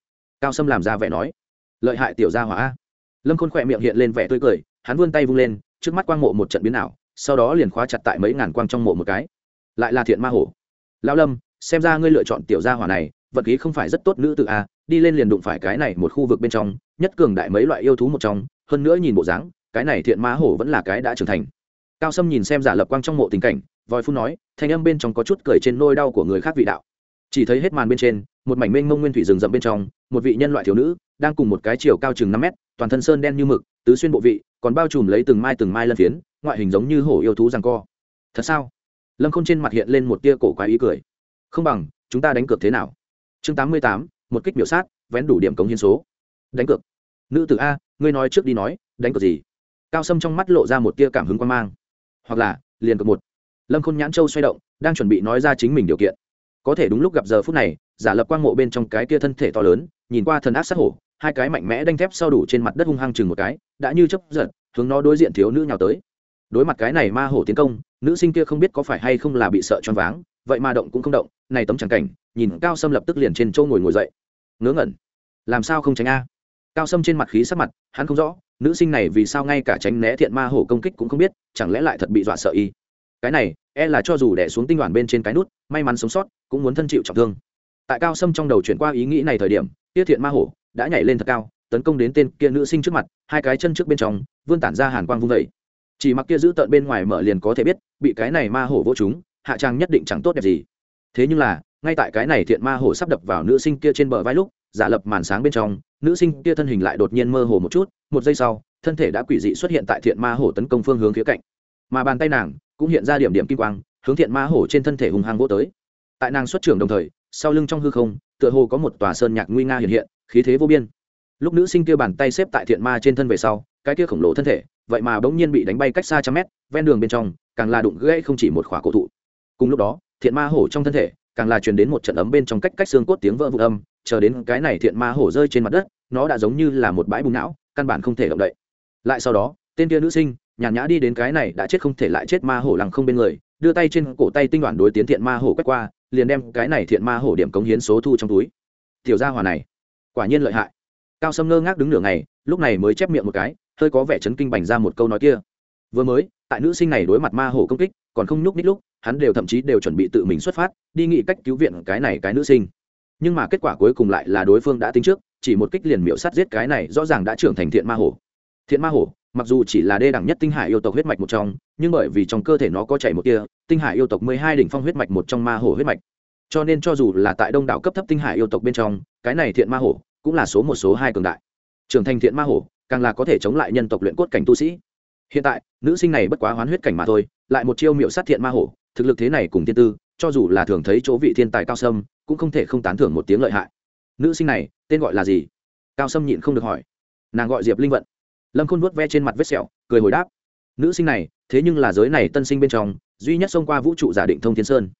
Cao sâm làm ra vẻ nói, lợi hại tiểu gia hỏa lâm khôn khỏe miệng hiện lên vẻ tươi cười, hắn vươn tay vung lên, trước mắt quang mộ một trận biến ảo, sau đó liền khóa chặt tại mấy ngàn quang trong mộ một cái. Lại là thiện ma hổ. Lão lâm xem ra ngươi lựa chọn tiểu gia hỏa này, vật khí không phải rất tốt nữ tự a à, đi lên liền đụng phải cái này một khu vực bên trong, nhất cường đại mấy loại yêu thú một trong, hơn nữa nhìn bộ dáng, cái này thiện ma hổ vẫn là cái đã trưởng thành. Cao sâm nhìn xem giả lập quang trong mộ tình cảnh, vòi phun nói, thanh âm bên trong có chút cười trên nôi đau của người khác vị đạo. Chỉ thấy hết màn bên trên, một mảnh mênh mông nguyên thủy rừng rậm bên trong, một vị nhân loại thiếu nữ, đang cùng một cái chiều cao chừng năm mét, toàn thân sơn đen như mực, tứ xuyên bộ vị, còn bao trùm lấy từng mai từng mai lân phiến, ngoại hình giống như hổ yêu thú rằng co. Thật sao? Lâm k h ô n trên mặt hiện lên một tia cổ quái ý cười không bằng, chúng ta đánh cược thế nào? Chương tám mươi tám, một kích biểu sát, vén đủ điểm cống hiến số. Đánh cược. Nữ tử a, ngươi nói trước đi nói, đánh cược gì? Cao sâm trong mắt lộ ra một tia cảm hứng quan mang. Hoặc là, liền cược một. Lâm khôn nhãn châu xoay động, đang chuẩn bị nói ra chính mình điều kiện. Có thể đúng lúc gặp giờ phút này, giả lập quang mộ bên trong cái kia thân thể to lớn, nhìn qua thần ác sát hổ, hai cái mạnh mẽ đanh thép sau đủ trên mặt đất hung hăng chừng một cái, đã như chấp giật, hướng nó đối diện thiếu nữ nhào tới. Đối mặt cái này ma hổ tiến công, nữ sinh kia không biết có phải hay không là bị sợ choáng váng, vậy mà động cũng không động này tấm trắng cảnh, nhìn cao sâm lập tức liền trên châu ngồi ngồi dậy. Ngớ ngẩn. Làm sao không tránh a? Cao sâm trên mặt khí sắc mặt, hắn không rõ, nữ sinh này vì sao ngay cả tránh né thiện ma hổ công kích cũng không biết, chẳng lẽ lại thật bị dọa sợ y? Cái này e là cho dù đẻ xuống tinh đoàn bên trên cái nút, may mắn sống sót, cũng muốn thân chịu trọng thương. Tại cao sâm trong đầu chuyển qua ý nghĩ này thời điểm tiết thiện ma hổ đã nhảy lên thật cao, tấn công đến tên kia nữ sinh trước mặt, hai cái chân trước bên trong, vươn tản ra hàn quang vung vẩy chỉ mặc kia giữ tợn bên ngoài mở liền có thể biết, bị cái này ma hổ vô chúng, hạ trang nhất định chẳng tốt đẹp gì thế nhưng là, ngay tại cái này thiện ma hổ sắp đập vào nữ sinh kia trên bờ vai lúc, giả lập màn sáng bên trong, nữ sinh kia thân hình lại đột nhiên mơ hồ một chút, một giây sau, thân thể đã quỷ dị xuất hiện tại thiện ma hổ tấn công phương hướng phía cạnh. Mà bàn tay nàng cũng hiện ra điểm điểm kim quang, hướng thiện ma hổ trên thân thể hùng hăng vô tới. Tại nàng xuất trưởng đồng thời, sau lưng trong hư không, tựa hồ có một tòa sơn nhạc nguy nga hiện hiện, khí thế vô biên. Lúc nữ sinh kia bàn tay xếp tại thiện ma trên thân về sau, cái kia khổng lồ thân thể, vậy mà bỗng nhiên bị đánh bay cách xa trăm mét, ven đường bên trong, càng là đụng gãy không chỉ một khỏa cổ thụ. Cùng lúc đó thiện ma hổ trong thân thể, càng là truyền đến một trận ấm bên trong cách cách xương cốt tiếng vỡ vụn âm, chờ đến cái này thiện ma hổ rơi trên mặt đất, nó đã giống như là một bãi bùng não, căn bản không thể động đậy. Lại sau đó, tên kia nữ sinh, nhàn nhã đi đến cái này đã chết không thể lại chết ma hổ lằng không bên người, đưa tay trên cổ tay tinh đoàn đối tiến thiện ma hổ quét qua, liền đem cái này thiện ma hổ điểm cống hiến số thu trong túi. Tiểu gia hòa này, quả nhiên lợi hại. Cao sâm ngơ ngác đứng nửa ngày, lúc này mới chép miệng một cái, hơi có vẻ chấn kinh bành ra một câu nói kia. Vừa mới, tại nữ sinh này đối mặt ma hổ công kích, còn không nhúc nít lúc hắn đều thậm chí đều chuẩn bị tự mình xuất phát, đi nghĩ cách cứu viện cái này cái nữ sinh. Nhưng mà kết quả cuối cùng lại là đối phương đã tính trước, chỉ một kích liền miễu sát giết cái này rõ ràng đã trưởng thành thiện ma hổ. Thiện ma hổ, mặc dù chỉ là đê đẳng nhất tinh hải yêu tộc huyết mạch một trong, nhưng bởi vì trong cơ thể nó có chảy một kia tinh hải yêu tộc mười hai đỉnh phong huyết mạch một trong ma hổ huyết mạch. Cho nên cho dù là tại đông đảo cấp thấp tinh hải yêu tộc bên trong, cái này thiện ma hổ cũng là số một, số hai cường đại. Trưởng thành thiện ma hổ, càng là có thể chống lại nhân tộc luyện cốt cảnh tu sĩ. Hiện tại, nữ sinh này bất quá hoán huyết cảnh mà thôi, lại một chiêu miệu sát thiện ma hổ thực lực thế này cùng thiên tư, cho dù là thường thấy chỗ vị thiên tài cao sâm, cũng không thể không tán thưởng một tiếng lợi hại. Nữ sinh này, tên gọi là gì? Cao sâm nhịn không được hỏi. Nàng gọi diệp linh vận. Lâm khôn vuốt ve trên mặt vết sẹo, cười hồi đáp. Nữ sinh này, thế nhưng là giới này tân sinh bên trong, duy nhất xông qua vũ trụ giả định thông thiên sơn.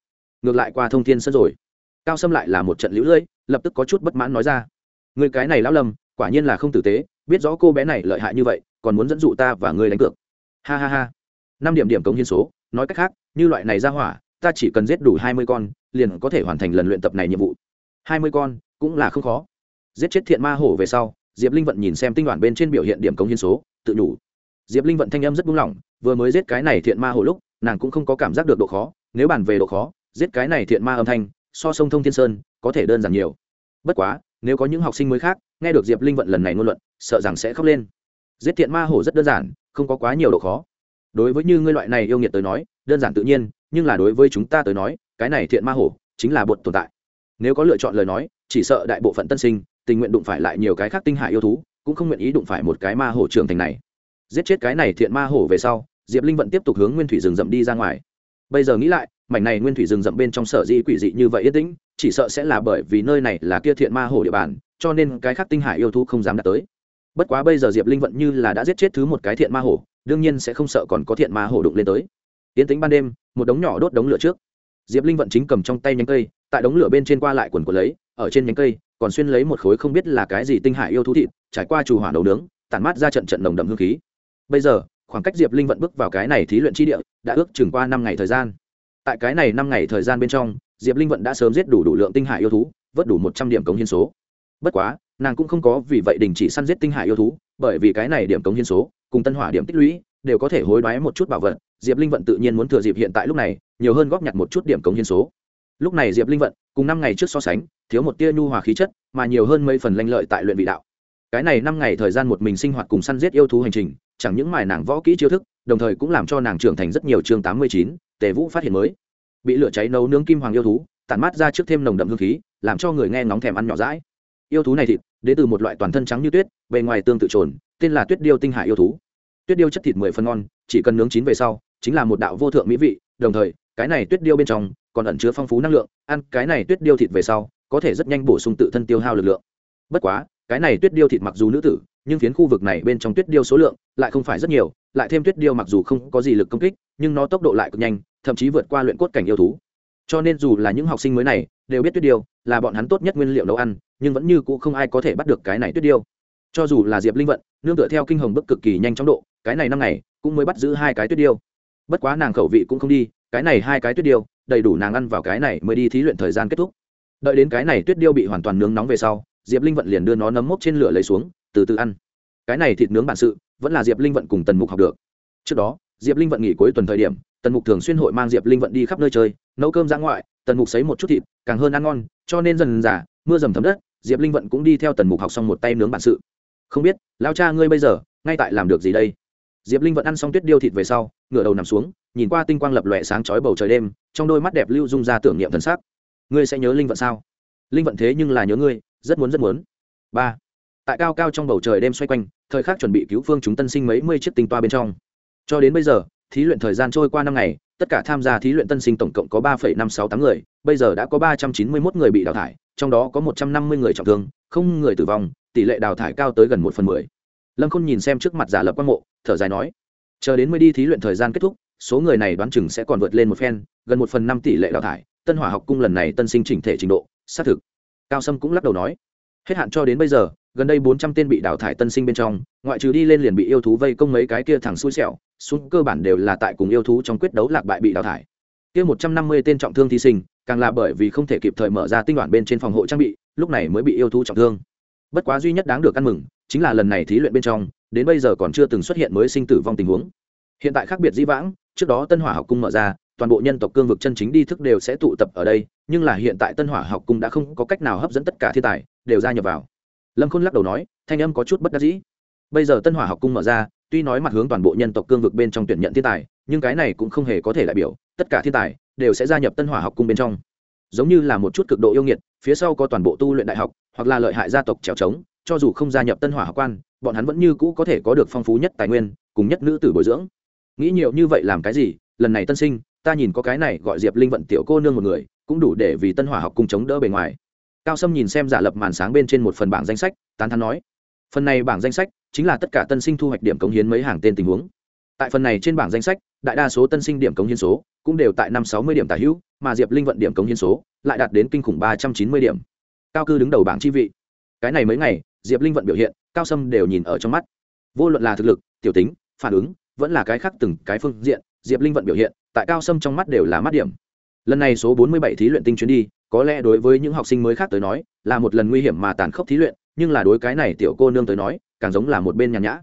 Ngược lại qua thông thiên sơn rồi. Cao sâm lại là một trận lũ lưỡi, lập tức có chút bất mãn nói ra. Người cái này lão lâm, quả nhiên là không tử tế, biết rõ cô bé này lợi hại như vậy, còn muốn dẫn dụ ta và ngươi đánh cược. Ha ha ha. Năm điểm điểm cống hiến số nói cách khác, như loại này ra hỏa, ta chỉ cần giết đủ hai mươi con, liền có thể hoàn thành lần luyện tập này nhiệm vụ. hai mươi con, cũng là không khó. Giết chết thiện ma hổ về sau, diệp linh vận nhìn xem tinh đoàn bên trên biểu hiện điểm cống hiến số, tự nhủ. diệp linh vận thanh âm rất buông lỏng, vừa mới giết cái này thiện ma hổ lúc, nàng cũng không có cảm giác được độ khó, nếu bàn về độ khó, giết cái này thiện ma âm thanh, so sông thông thiên sơn, có thể đơn giản nhiều. Bất quá, nếu có những học sinh mới khác, nghe được diệp linh vận lần này ngôn luận, sợ rằng sẽ khóc lên. Giết thiện ma hổ rất đơn giản, không có quá nhiều độ khó đối với như ngươi loại này yêu nghiệt tới nói, đơn giản tự nhiên, nhưng là đối với chúng ta tới nói, cái này thiện ma hổ, chính là bột tồn tại. Nếu có lựa chọn lời nói, chỉ sợ đại bộ phận tân sinh, tình nguyện đụng phải lại nhiều cái khác tinh hại yêu thú, cũng không nguyện ý đụng phải một cái ma hổ trưởng thành này. Giết chết cái này thiện ma hổ về sau, diệp linh vẫn tiếp tục hướng nguyên thủy rừng rậm đi ra ngoài. Bây giờ nghĩ lại, mảnh này nguyên thủy rừng rậm bên trong sở di quỷ dị như vậy yên tĩnh, chỉ sợ sẽ là bởi vì nơi này là kia thiện ma hổ địa bàn, cho nên cái khác tinh hải yêu thú không dám đạt tới bất quá bây giờ diệp linh vận như là đã giết chết thứ một cái thiện ma hổ, đương nhiên sẽ không sợ còn có thiện ma hổ đụng lên tới. Yến tính ban đêm, một đống nhỏ đốt đống lửa trước. Diệp linh vận chính cầm trong tay nhánh cây, tại đống lửa bên trên qua lại quần của lấy, ở trên nhánh cây, còn xuyên lấy một khối không biết là cái gì tinh hải yêu thú thịt, trải qua chủ hỏa đầu nướng, tản mát ra trận trận nồng đậm hương khí. Bây giờ, khoảng cách diệp linh vận bước vào cái này thí luyện chi địa, đã ước chừng qua năm ngày thời gian. Tại cái này năm ngày thời gian bên trong, diệp linh vận đã sớm giết đủ đủ lượng tinh hải yêu thú, vớt đủ một trăm điểm cống hiến số. Bất quá nàng cũng không có vì vậy đình chỉ săn giết tinh hải yêu thú, bởi vì cái này điểm cống hiến số, cùng tân hỏa điểm tích lũy, đều có thể hối đoái một chút bảo vật. Diệp linh vận tự nhiên muốn thừa dịp hiện tại lúc này, nhiều hơn góp nhặt một chút điểm cống hiến số. Lúc này diệp linh vận, cùng năm ngày trước so sánh, thiếu một tia nhu hòa khí chất, mà nhiều hơn mấy phần lanh lợi tại luyện vị đạo. Cái này năm ngày thời gian một mình sinh hoạt cùng săn giết yêu thú hành trình, chẳng những mài nàng võ kỹ chiêu thức, đồng thời cũng làm cho nàng trưởng thành rất nhiều chương tám mươi chín, tề vũ phát hiện mới. Bị lửa cháy nấu nướng kim hoàng yêu thú, tản mát ra trước thêm nồng đậm hương khí, làm cho người nghe ngóng thèm ăn nhỏ rãi yêu thú này thịt đến từ một loại toàn thân trắng như tuyết, bề ngoài tương tự trồn, tên là tuyết điêu tinh hải yêu thú. Tuyết điêu chất thịt mười phân ngon, chỉ cần nướng chín về sau, chính là một đạo vô thượng mỹ vị, đồng thời, cái này tuyết điêu bên trong còn ẩn chứa phong phú năng lượng, ăn cái này tuyết điêu thịt về sau, có thể rất nhanh bổ sung tự thân tiêu hao lực lượng. Bất quá, cái này tuyết điêu thịt mặc dù nữ tử, nhưng phiến khu vực này bên trong tuyết điêu số lượng lại không phải rất nhiều, lại thêm tuyết điêu mặc dù không có gì lực công kích, nhưng nó tốc độ lại cực nhanh, thậm chí vượt qua luyện cốt cảnh yêu thú. Cho nên dù là những học sinh mới này đều biết tuyết điêu là bọn hắn tốt nhất nguyên liệu nấu ăn nhưng vẫn như cũ không ai có thể bắt được cái này tuyết điêu. Cho dù là diệp linh vận, nương tựa theo kinh hồng bức cực kỳ nhanh chóng độ, cái này năm ngày cũng mới bắt giữ hai cái tuyết điêu. Bất quá nàng khẩu vị cũng không đi, cái này hai cái tuyết điêu, đầy đủ nàng ăn vào cái này mới đi thí luyện thời gian kết thúc. Đợi đến cái này tuyết điêu bị hoàn toàn nướng nóng về sau, diệp linh vận liền đưa nó nấm mốc trên lửa lấy xuống, từ từ ăn. Cái này thịt nướng bản sự, vẫn là diệp linh vận cùng tần mục học được. Trước đó, diệp linh vận nghỉ cuối tuần thời điểm, tần mục thường xuyên hội mang diệp linh vận đi khắp nơi chơi, nấu cơm ra ngoại, tần mục xấy một chút thịt, càng hơn ăn ngon, cho nên dần dà, mưa dầm thấm đất diệp linh vận cũng đi theo tần mục học xong một tay nướng bản sự. Không biết lao cha ngươi bây giờ, ngay tại làm được gì đây? Diệp linh vận ăn xong tuyết điêu thịt về sau, ngửa đầu nằm xuống, nhìn qua tinh quang lập lòe sáng chói bầu trời đêm, trong đôi mắt đẹp lưu dung ra tưởng niệm thần sắc. Ngươi sẽ nhớ linh vận sao? Linh vận thế nhưng là nhớ ngươi, rất muốn rất muốn. Ba. Tại cao cao trong bầu trời đêm xoay quanh, thời khắc chuẩn bị cứu phương chúng tân sinh mấy mươi chiếc tinh toa bên trong. Cho đến bây giờ, thí luyện thời gian trôi qua năm ngày tất cả tham gia thí luyện tân sinh tổng cộng có ba năm sáu tám người, bây giờ đã có ba trăm chín mươi một người bị đào thải, trong đó có một trăm năm mươi người trọng thương, không người tử vong, tỷ lệ đào thải cao tới gần một phần mười. Lâm khôn nhìn xem trước mặt giả lập quan mộ, thở dài nói, chờ đến mới đi thí luyện thời gian kết thúc, số người này đoán chừng sẽ còn vượt lên một phen, gần một phần năm tỷ lệ đào thải, tân hỏa học cung lần này tân sinh chỉnh thể trình độ, xác thực. Cao sâm cũng lắc đầu nói, hết hạn cho đến bây giờ, gần đây bốn trăm tên bị đào thải tân sinh bên trong, ngoại trừ đi lên liền bị yêu thú vây công mấy cái kia thẳng xui xẻo xuống cơ bản đều là tại cùng yêu thú trong quyết đấu lạc bại bị đào thải. Kia một trăm năm mươi tên trọng thương thí sinh, càng là bởi vì không thể kịp thời mở ra tinh đoạn bên trên phòng hộ trang bị, lúc này mới bị yêu thú trọng thương. Bất quá duy nhất đáng được ăn mừng, chính là lần này thí luyện bên trong, đến bây giờ còn chưa từng xuất hiện mới sinh tử vong tình huống. Hiện tại khác biệt dĩ vãng, trước đó tân hỏa học cung mở ra, toàn bộ nhân tộc cương vực chân chính đi thức đều sẽ tụ tập ở đây, nhưng là hiện tại tân hỏa học cung đã không có cách nào hấp dẫn tất cả thiên tài, đều gia nhập vào. Lâm khôn lắc đầu nói, thanh âm có chút bất đắc dĩ bây giờ tân hỏa học cung mở ra, tuy nói mặt hướng toàn bộ nhân tộc cương vực bên trong tuyển nhận thiên tài, nhưng cái này cũng không hề có thể đại biểu, tất cả thiên tài đều sẽ gia nhập tân hỏa học cung bên trong. Giống như là một chút cực độ yêu nghiệt, phía sau có toàn bộ tu luyện đại học, hoặc là lợi hại gia tộc trèo trống, cho dù không gia nhập tân hỏa học quan, bọn hắn vẫn như cũ có thể có được phong phú nhất tài nguyên, cùng nhất nữ tử bồi dưỡng. Nghĩ nhiều như vậy làm cái gì? Lần này tân sinh, ta nhìn có cái này gọi diệp linh vận tiểu cô nương một người, cũng đủ để vì tân hỏa học Cung chống đỡ bề ngoài. Cao sâm nhìn xem giả lập màn sáng bên trên một phần bảng danh sách, tán thắn nói, phần này bảng danh sách chính là tất cả tân sinh thu hoạch điểm cống hiến mấy hàng tên tình huống. Tại phần này trên bảng danh sách, đại đa số tân sinh điểm cống hiến số cũng đều tại năm sáu mươi điểm tả hữu, mà diệp linh vận điểm cống hiến số lại đạt đến kinh khủng ba trăm chín mươi điểm. Cao cư đứng đầu bảng chi vị. Cái này mấy ngày, diệp linh vận biểu hiện, cao sâm đều nhìn ở trong mắt. Vô luận là thực lực, tiểu tính, phản ứng, vẫn là cái khác từng cái phương diện, diệp linh vận biểu hiện, tại cao sâm trong mắt đều là mắt điểm. Lần này số bốn mươi bảy thí luyện tinh chuyến đi, có lẽ đối với những học sinh mới khác tới nói, là một lần nguy hiểm mà tàn khốc thí luyện, nhưng là đối cái này tiểu cô nương tới nói càng giống là một bên nhàn nhã.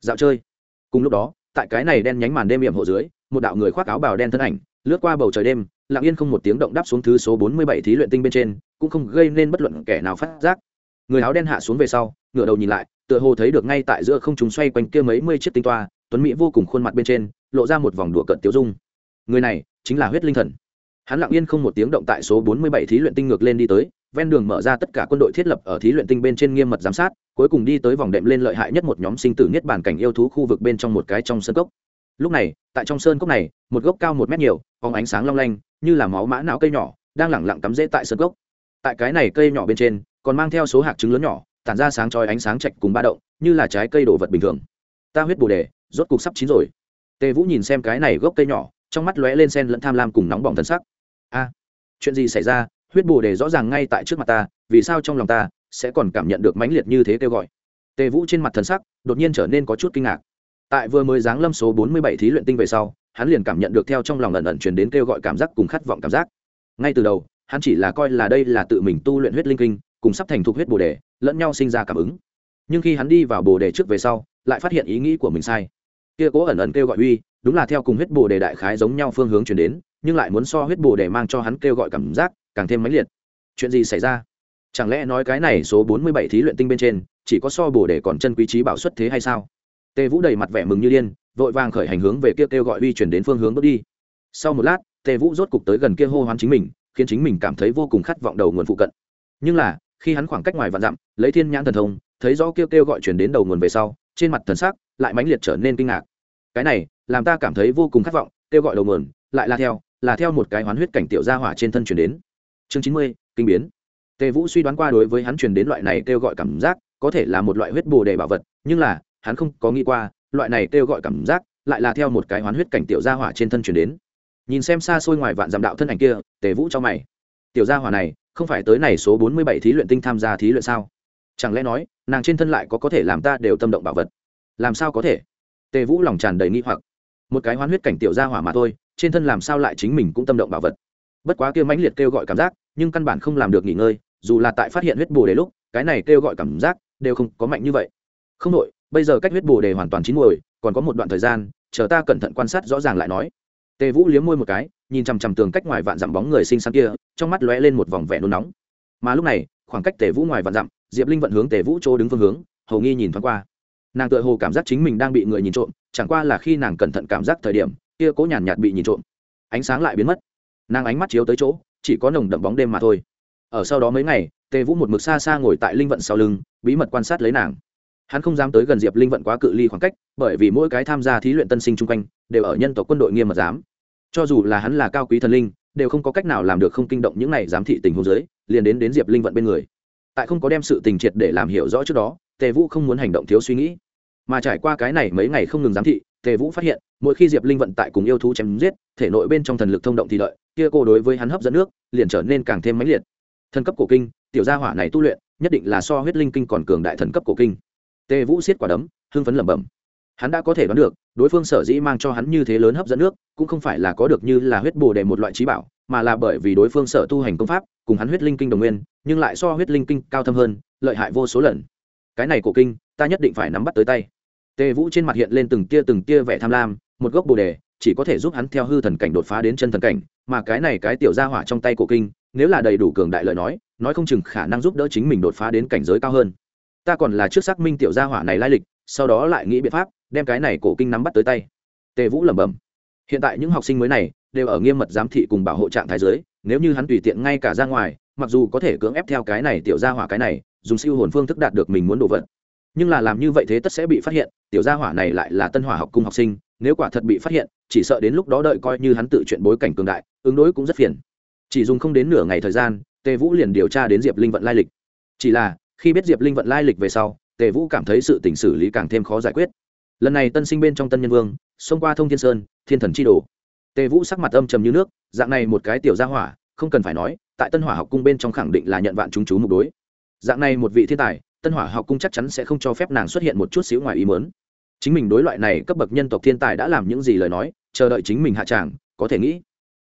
Dạo chơi. Cùng lúc đó, tại cái này đen nhánh màn đêm hiểm hộ dưới, một đạo người khoác áo bào đen thân ảnh, lướt qua bầu trời đêm, lặng yên không một tiếng động đáp xuống thứ số bốn mươi bảy thí luyện tinh bên trên, cũng không gây nên bất luận kẻ nào phát giác. Người áo đen hạ xuống về sau, ngửa đầu nhìn lại, tựa hồ thấy được ngay tại giữa không chúng xoay quanh kia mấy mươi chiếc tinh toa, tuấn mỹ vô cùng khuôn mặt bên trên, lộ ra một vòng đùa cận tiêu dung. Người này chính là huyết linh thần. Hắn lặng yên không một tiếng động tại số bốn mươi bảy thí luyện tinh ngược lên đi tới ven đường mở ra tất cả quân đội thiết lập ở thí luyện tinh bên trên nghiêm mật giám sát, cuối cùng đi tới vòng đệm lên lợi hại nhất một nhóm sinh tử niết bản cảnh yêu thú khu vực bên trong một cái trong sơn cốc. Lúc này, tại trong sơn cốc này, một gốc cao một mét nhiều, phóng ánh sáng long lanh, như là máu mã não cây nhỏ, đang lẳng lặng cắm rễ tại sơn cốc. Tại cái này cây nhỏ bên trên, còn mang theo số hạt trứng lớn nhỏ, tản ra sáng chói ánh sáng chạch cùng ba động, như là trái cây đồ vật bình thường. Ta huyết bồ đề, rốt cục sắp chín rồi. Tề vũ nhìn xem cái này gốc cây nhỏ, trong mắt lóe lên sen lẫn tham lam cùng nóng bỏng thân sắc. A, chuyện gì xảy ra? Huyết bồ đề rõ ràng ngay tại trước mặt ta, vì sao trong lòng ta sẽ còn cảm nhận được mãnh liệt như thế kêu gọi? Tề vũ trên mặt thần sắc đột nhiên trở nên có chút kinh ngạc. Tại vừa mới giáng lâm số bốn mươi bảy thí luyện tinh về sau, hắn liền cảm nhận được theo trong lòng ẩn ẩn truyền đến kêu gọi cảm giác cùng khát vọng cảm giác. Ngay từ đầu, hắn chỉ là coi là đây là tự mình tu luyện huyết linh kinh, cùng sắp thành thục huyết bồ đề, lẫn nhau sinh ra cảm ứng. Nhưng khi hắn đi vào bồ đề trước về sau, lại phát hiện ý nghĩ của mình sai. Kia cố ẩn ẩn kêu gọi uy, đúng là theo cùng huyết bồ đề đại khái giống nhau phương hướng chuyển đến, nhưng lại muốn so huyết bồ đề mang cho hắn kêu gọi cảm giác càng thêm mãnh liệt. Chuyện gì xảy ra? Chẳng lẽ nói cái này số bốn mươi bảy thí luyện tinh bên trên, chỉ có so bồ để còn chân quý trí bảo xuất thế hay sao? Tề vũ đầy mặt vẻ mừng như điên, vội vàng khởi hành hướng về kia kêu gọi uy chuyển đến phương hướng bước đi. Sau một lát, tề vũ rốt cục tới gần kia hô hoán chính mình, khiến chính mình cảm thấy vô cùng khát vọng đầu nguồn phụ cận. Nhưng là, khi hắn khoảng cách ngoài vạn dặm, lấy thiên nhãn thần thông, thấy rõ kêu kêu gọi chuyển đến đầu nguồn về sau, trên mặt thần sắc lại mãnh liệt trở nên kinh ngạc. Cái này, làm ta cảm thấy vô cùng khát vọng, kêu gọi đầu nguồn, lại là theo là theo một cái hoán huyết cảnh tiểu gia hỏa trên thân chuyển đến chương chín mươi, kinh biến. Tề vũ suy đoán qua đối với hắn truyền đến loại này kêu gọi cảm giác, có thể là một loại huyết bồ đề bảo vật, nhưng là, hắn không có nghĩ qua, loại này kêu gọi cảm giác lại là theo một cái hoán huyết cảnh tiểu gia hỏa trên thân truyền đến. Nhìn xem xa xôi ngoài vạn dặm đạo thân ảnh kia, tề vũ cho mày. Tiểu gia hỏa này, không phải tới này số bốn mươi bảy thí luyện tinh tham gia thí luyện sao? Chẳng lẽ nói, nàng trên thân lại có có thể làm ta đều tâm động bảo vật? Làm sao có thể? Tề vũ lòng tràn đầy nghi hoặc. Một cái hoán huyết cảnh tiểu gia hỏa mà thôi, trên thân làm sao lại chính mình cũng tâm động bảo vật? Bất quá kia mãnh liệt kêu gọi cảm giác, nhưng căn bản không làm được nghỉ ngơi, dù là tại phát hiện huyết bồ đề lúc, cái này kêu gọi cảm giác đều không có mạnh như vậy. Không đội bây giờ cách huyết bồ đề hoàn toàn chín muồi, còn có một đoạn thời gian, chờ ta cẩn thận quan sát rõ ràng lại nói. Tề vũ liếm môi một cái, nhìn chằm chằm tường cách ngoài vạn dặm bóng người xinh xắn kia, trong mắt lóe lên một vòng vẻ nôn nóng. Mà lúc này, khoảng cách tề vũ ngoài vạn dặm, diệp linh vận hướng tề vũ chỗ đứng phương hướng, hầu nghi nhìn thoáng qua. Nàng tựa hồ cảm giác chính mình đang bị người nhìn trộm, chẳng qua là khi nàng cẩn thận cảm giác thời điểm, kia cố nhàn nhạt bị nhìn trộm. Ánh sáng lại biến mất nàng ánh mắt chiếu tới chỗ, chỉ có nồng đậm bóng đêm mà thôi. Ở sau đó mấy ngày, tề vũ một mực xa xa ngồi tại linh vận sau lưng, bí mật quan sát lấy nàng. Hắn không dám tới gần diệp linh vận quá cự ly khoảng cách, bởi vì mỗi cái tham gia thí luyện tân sinh chung quanh, đều ở nhân tộc quân đội nghiêm mật giám. Cho dù là hắn là cao quý thần linh, đều không có cách nào làm được không kinh động những này giám thị tình huống giới liền đến đến diệp linh vận bên người. Tại không có đem sự tình triệt để làm hiểu rõ trước đó, tề vũ không muốn hành động thiếu suy nghĩ. Mà trải qua cái này mấy ngày không ngừng giám thị, tề vũ phát hiện, mỗi khi diệp linh vận tại cùng yêu thú chém giết, thể nội bên trong thần lực thông động thì đợi kia cô đối với hắn hấp dẫn nước, liền trở nên càng thêm mãnh liệt. Thần cấp cổ kinh, tiểu gia hỏa này tu luyện, nhất định là so huyết linh kinh còn cường đại thần cấp cổ kinh. Tề vũ siết quả đấm, hưng phấn lẩm bẩm. Hắn đã có thể đoán được, đối phương sở dĩ mang cho hắn như thế lớn hấp dẫn nước, cũng không phải là có được như là huyết bồ đề một loại trí bảo, mà là bởi vì đối phương sở tu hành công pháp, cùng hắn huyết linh kinh đồng nguyên, nhưng lại so huyết linh kinh cao thâm hơn, lợi hại vô số lần. Cái này cổ kinh, ta nhất định phải nắm bắt tới tay. Tề vũ trên mặt hiện lên từng tia từng tia vẻ tham lam, một gốc bồ đề chỉ có thể giúp hắn theo hư thần cảnh đột phá đến chân thần cảnh, mà cái này cái tiểu gia hỏa trong tay cổ kinh, nếu là đầy đủ cường đại lợi nói nói không chừng khả năng giúp đỡ chính mình đột phá đến cảnh giới cao hơn. Ta còn là trước xác minh tiểu gia hỏa này lai lịch, sau đó lại nghĩ biện pháp, đem cái này cổ kinh nắm bắt tới tay. Tề vũ lẩm bẩm. Hiện tại những học sinh mới này, đều ở nghiêm mật giám thị cùng bảo hộ trạng thái giới, nếu như hắn tùy tiện ngay cả ra ngoài, mặc dù có thể cưỡng ép theo cái này tiểu gia hỏa cái này, dùng siêu hồn phương thức đạt được mình muốn đồ vật. Nhưng là làm như vậy thế tất sẽ bị phát hiện, tiểu gia hỏa này lại là tân hỏa học cung học sinh nếu quả thật bị phát hiện, chỉ sợ đến lúc đó đợi coi như hắn tự chuyện bối cảnh cường đại, ứng đối cũng rất phiền. Chỉ dùng không đến nửa ngày thời gian, tề vũ liền điều tra đến diệp linh vận lai lịch. Chỉ là, khi biết diệp linh vận lai lịch về sau, tề vũ cảm thấy sự tình xử lý càng thêm khó giải quyết. Lần này tân sinh bên trong tân nhân vương, xông qua thông thiên sơn, thiên thần chi đồ. Tề vũ sắc mặt âm trầm như nước, dạng này một cái tiểu gia hỏa, không cần phải nói, tại tân hỏa học cung bên trong khẳng định là nhận vạn chúng chú mục đối. Dạng này một vị thiên tài, tân hỏa học cung chắc chắn sẽ không cho phép nàng xuất hiện một chút xíu ngoài ý mớn chính mình đối loại này cấp bậc nhân tộc thiên tài đã làm những gì lời nói, chờ đợi chính mình hạ tràng, có thể nghĩ.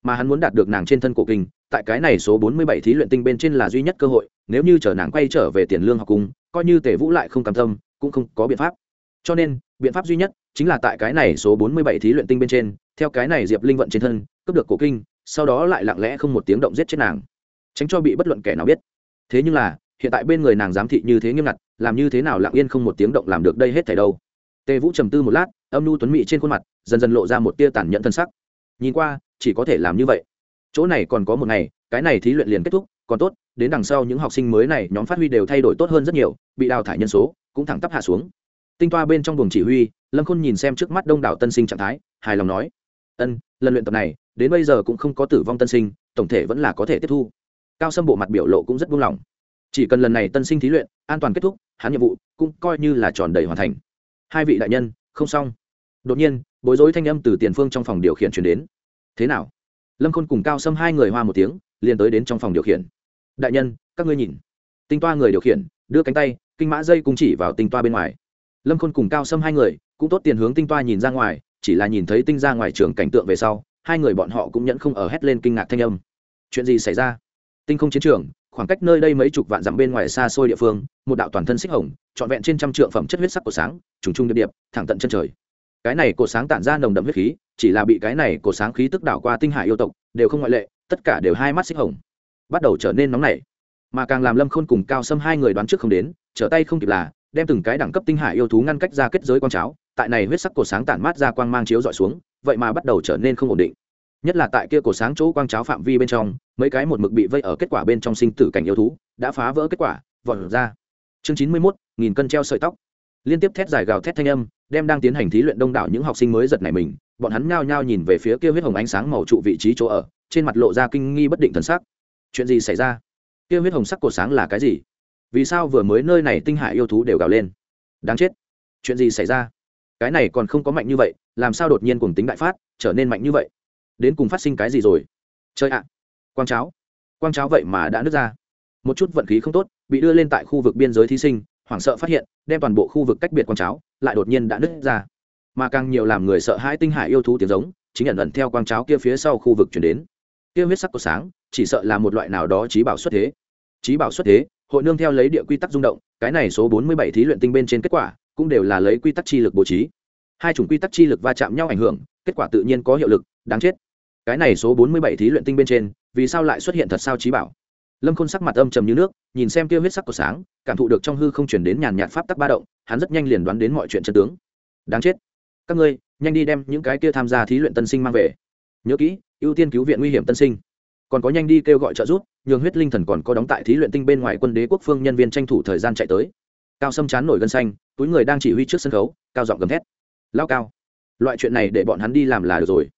Mà hắn muốn đạt được nàng trên thân cổ kinh, tại cái này số bốn mươi bảy thí luyện tinh bên trên là duy nhất cơ hội, nếu như chờ nàng quay trở về tiền lương học cung coi như tề vũ lại không cam tâm, cũng không có biện pháp. Cho nên, biện pháp duy nhất chính là tại cái này số bốn mươi bảy thí luyện tinh bên trên, theo cái này diệp linh vận trên thân, cướp được cổ kinh, sau đó lại lặng lẽ không một tiếng động giết chết nàng. Tránh cho bị bất luận kẻ nào biết. Thế nhưng là, hiện tại bên người nàng giám thị như thế nghiêm ngặt, làm như thế nào lặng yên không một tiếng động làm được đây hết thảy đâu? Tề vũ trầm tư một lát, âm nhu tuấn mỹ trên khuôn mặt, dần dần lộ ra một tia tản nhận thân sắc. Nhìn qua, chỉ có thể làm như vậy. Chỗ này còn có một ngày, cái này thí luyện liền kết thúc, còn tốt, đến đằng sau những học sinh mới này nhóm phát huy đều thay đổi tốt hơn rất nhiều, bị đào thải nhân số cũng thẳng tắp hạ xuống. Tinh toa bên trong buồng chỉ huy, lâm khôn nhìn xem trước mắt đông đảo tân sinh trạng thái, hài lòng nói, ân, lần luyện tập này, đến bây giờ cũng không có tử vong tân sinh, tổng thể vẫn là có thể tiếp thu. Cao sâm bộ mặt biểu lộ cũng rất buông lỏng. Chỉ cần lần này tân sinh thí luyện, an toàn kết thúc, hắn nhiệm vụ cũng coi như là tròn đầy hoàn thành hai vị đại nhân, không xong. Đột nhiên, bối rối thanh âm từ tiền phương trong phòng điều khiển chuyển đến. Thế nào? Lâm khôn cùng cao sâm hai người hoa một tiếng, liền tới đến trong phòng điều khiển. Đại nhân, các ngươi nhìn. Tinh toa người điều khiển, đưa cánh tay, kinh mã dây cùng chỉ vào tinh toa bên ngoài. Lâm khôn cùng cao sâm hai người, cũng tốt tiền hướng tinh toa nhìn ra ngoài, chỉ là nhìn thấy tinh ra ngoài trường cảnh tượng về sau, hai người bọn họ cũng nhẫn không ở hét lên kinh ngạc thanh âm. Chuyện gì xảy ra? Tinh không chiến trường khoảng cách nơi đây mấy chục vạn dặm bên ngoài xa xôi địa phương, một đạo toàn thân xích hồng, trọn vẹn trên trăm trượng phẩm chất huyết sắc của sáng, trùng trung điệp điệp, thẳng tận chân trời. Cái này cổ sáng tản ra nồng đậm huyết khí, chỉ là bị cái này cổ sáng khí tức đảo qua tinh hải yêu tộc, đều không ngoại lệ, tất cả đều hai mắt xích hồng. Bắt đầu trở nên nóng nảy. Mà càng làm lâm khôn cùng cao xâm hai người đoán trước không đến, trở tay không kịp là, đem từng cái đẳng cấp tinh hải yêu thú ngăn cách ra kết giới quang cháo, tại này huyết sắc cổ sáng tản mát ra quang mang chiếu dọi xuống, vậy mà bắt đầu trở nên không ổn định nhất là tại kia cổ sáng chỗ quang cháo phạm vi bên trong, mấy cái một mực bị vây ở kết quả bên trong sinh tử cảnh yêu thú, đã phá vỡ kết quả, vọt ra. Chương chín mươi mốt, nghìn cân treo sợi tóc. Liên tiếp thét dài gào thét thanh âm, đem đang tiến hành thí luyện đông đảo những học sinh mới giật này mình, bọn hắn nhao nhao nhìn về phía kia huyết hồng ánh sáng màu trụ vị trí chỗ ở, trên mặt lộ ra kinh nghi bất định thần sắc. Chuyện gì xảy ra? Kia huyết hồng sắc cổ sáng là cái gì? Vì sao vừa mới nơi này tinh hải yêu thú đều gào lên? Đáng chết. Chuyện gì xảy ra? Cái này còn không có mạnh như vậy, làm sao đột nhiên cùng tính đại phát, trở nên mạnh như vậy? Đến cùng phát sinh cái gì rồi? Chơi ạ! Quang cháo. Quang cháo vậy mà đã nứt ra. Một chút vận khí không tốt, bị đưa lên tại khu vực biên giới thí sinh, hoảng sợ phát hiện, đem toàn bộ khu vực cách biệt quang cháo, lại đột nhiên đã nứt ra. Mà càng nhiều làm người sợ hãi tinh hải yêu thú tiếng giống, chính ẩn ẩn theo quang cháo kia phía sau khu vực chuyển đến. Kia huyết sắc của sáng, chỉ sợ là một loại nào đó trí bảo xuất thế. Trí bảo xuất thế, hội nương theo lấy địa quy tắc rung động, cái này số bốn mươi bảy thí luyện tinh bên trên kết quả, cũng đều là lấy quy tắc chi lực bố trí. Hai chủng quy tắc chi lực va chạm nhau ảnh hưởng, kết quả tự nhiên có hiệu lực, đáng chết cái này số bốn mươi bảy thí luyện tinh bên trên, vì sao lại xuất hiện thật sao trí bảo? Lâm khôn sắc mặt âm trầm như nước, nhìn xem tiêu huyết sắc của sáng, cảm thụ được trong hư không chuyển đến nhàn nhạt pháp tắc ba động, hắn rất nhanh liền đoán đến mọi chuyện chân tướng. Đáng chết. Các ngươi, nhanh đi đem những cái kia tham gia thí luyện tân sinh mang về. Nhớ kỹ, ưu tiên cứu viện nguy hiểm tân sinh. Còn có nhanh đi kêu gọi trợ giúp, nhường huyết linh thần còn có đóng tại thí luyện tinh bên ngoài quân đế quốc phương nhân viên tranh thủ thời gian chạy tới. Cao sâm chán nổi gân xanh, túi người đang chỉ huy trước sân khấu, cao giọng gầm thét. Lao cao, loại chuyện này để bọn hắn đi làm là được rồi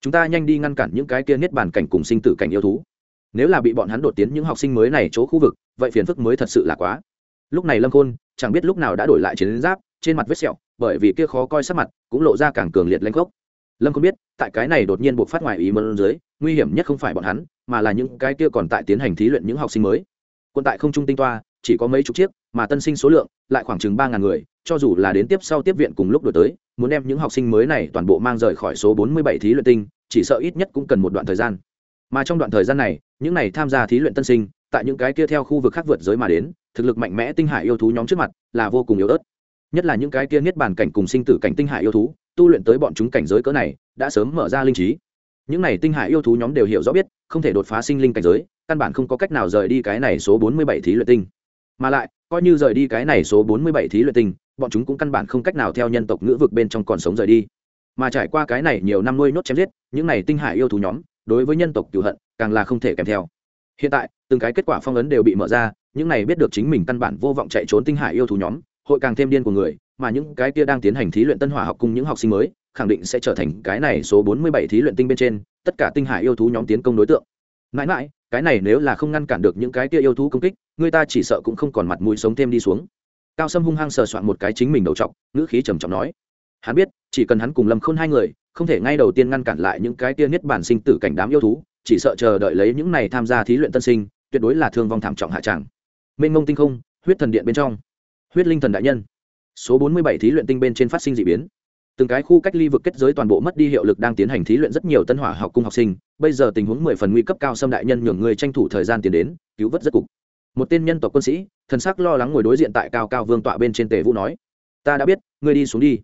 chúng ta nhanh đi ngăn cản những cái kia niết bàn cảnh cùng sinh tử cảnh yêu thú. Nếu là bị bọn hắn đột tiến những học sinh mới này chỗ khu vực, vậy phiền phức mới thật sự là quá. Lúc này lâm khôn chẳng biết lúc nào đã đổi lại chiến giáp, trên mặt vết sẹo, bởi vì kia khó coi sắc mặt cũng lộ ra càng cường liệt lanh gốc lâm khôn biết, tại cái này đột nhiên buộc phát ngoài ý mơn dưới, nguy hiểm nhất không phải bọn hắn, mà là những cái kia còn tại tiến hành thí luyện những học sinh mới. Quân tại không trung tinh toa, chỉ có mấy chục chiếc, mà tân sinh số lượng lại khoảng chừng ba ngàn người, cho dù là đến tiếp sau tiếp viện cùng lúc đổi tới muốn đem những học sinh mới này toàn bộ mang rời khỏi số 47 thí luyện tinh, chỉ sợ ít nhất cũng cần một đoạn thời gian. Mà trong đoạn thời gian này, những này tham gia thí luyện tân sinh, tại những cái kia theo khu vực khác vượt giới mà đến, thực lực mạnh mẽ tinh hải yêu thú nhóm trước mặt là vô cùng yếu ớt. Nhất là những cái kia niết bàn cảnh cùng sinh tử cảnh tinh hải yêu thú, tu luyện tới bọn chúng cảnh giới cỡ này, đã sớm mở ra linh trí. Những này tinh hải yêu thú nhóm đều hiểu rõ biết, không thể đột phá sinh linh cảnh giới, căn bản không có cách nào rời đi cái này số 47 thí luyện tinh. Mà lại, coi như rời đi cái này số 47 thí luyện tinh bọn chúng cũng căn bản không cách nào theo nhân tộc ngữ vực bên trong còn sống rời đi. Mà trải qua cái này nhiều năm nuôi nhốt chém giết, những này tinh hải yêu thú nhóm, đối với nhân tộc cựu hận, càng là không thể kèm theo. Hiện tại, từng cái kết quả phong ấn đều bị mở ra, những này biết được chính mình căn bản vô vọng chạy trốn tinh hải yêu thú nhóm, hội càng thêm điên của người, mà những cái kia đang tiến hành thí luyện tân hỏa học cùng những học sinh mới, khẳng định sẽ trở thành cái này số 47 thí luyện tinh bên trên, tất cả tinh hải yêu thú nhóm tiến công đối tượng. Mãi mãi, cái này nếu là không ngăn cản được những cái kia yêu thú công kích, người ta chỉ sợ cũng không còn mặt mũi sống thêm đi xuống cao sâm hung hăng sờ soạn một cái chính mình đầu trọc, ngữ khí trầm trọng nói. Hắn biết, chỉ cần hắn cùng lâm khôn hai người, không thể ngay đầu tiên ngăn cản lại những cái tiên nhất bản sinh tử cảnh đám yêu thú, chỉ sợ chờ đợi lấy những này tham gia thí luyện tân sinh, tuyệt đối là thương vong thảm trọng hạ tràng. Mênh mông tinh không, huyết thần điện bên trong. Huyết linh thần đại nhân. Số bốn mươi bảy thí luyện tinh bên trên phát sinh d ị biến. Từng cái khu cách ly vực kết giới toàn bộ mất đi hiệu lực đang tiến hành thí luyện rất nhiều tân hỏa học cung học sinh, bây giờ tình huống mười phần nguy cấp cao xâm đại nhân nhường người tranh thủ thời gian tiến đến, cứu vớt rất cục một tên nhân tộc quân sĩ, thần sắc lo lắng ngồi đối diện tại cao cao vương tọa bên trên tề vũ nói, ta đã biết, ngươi đi xuống đi.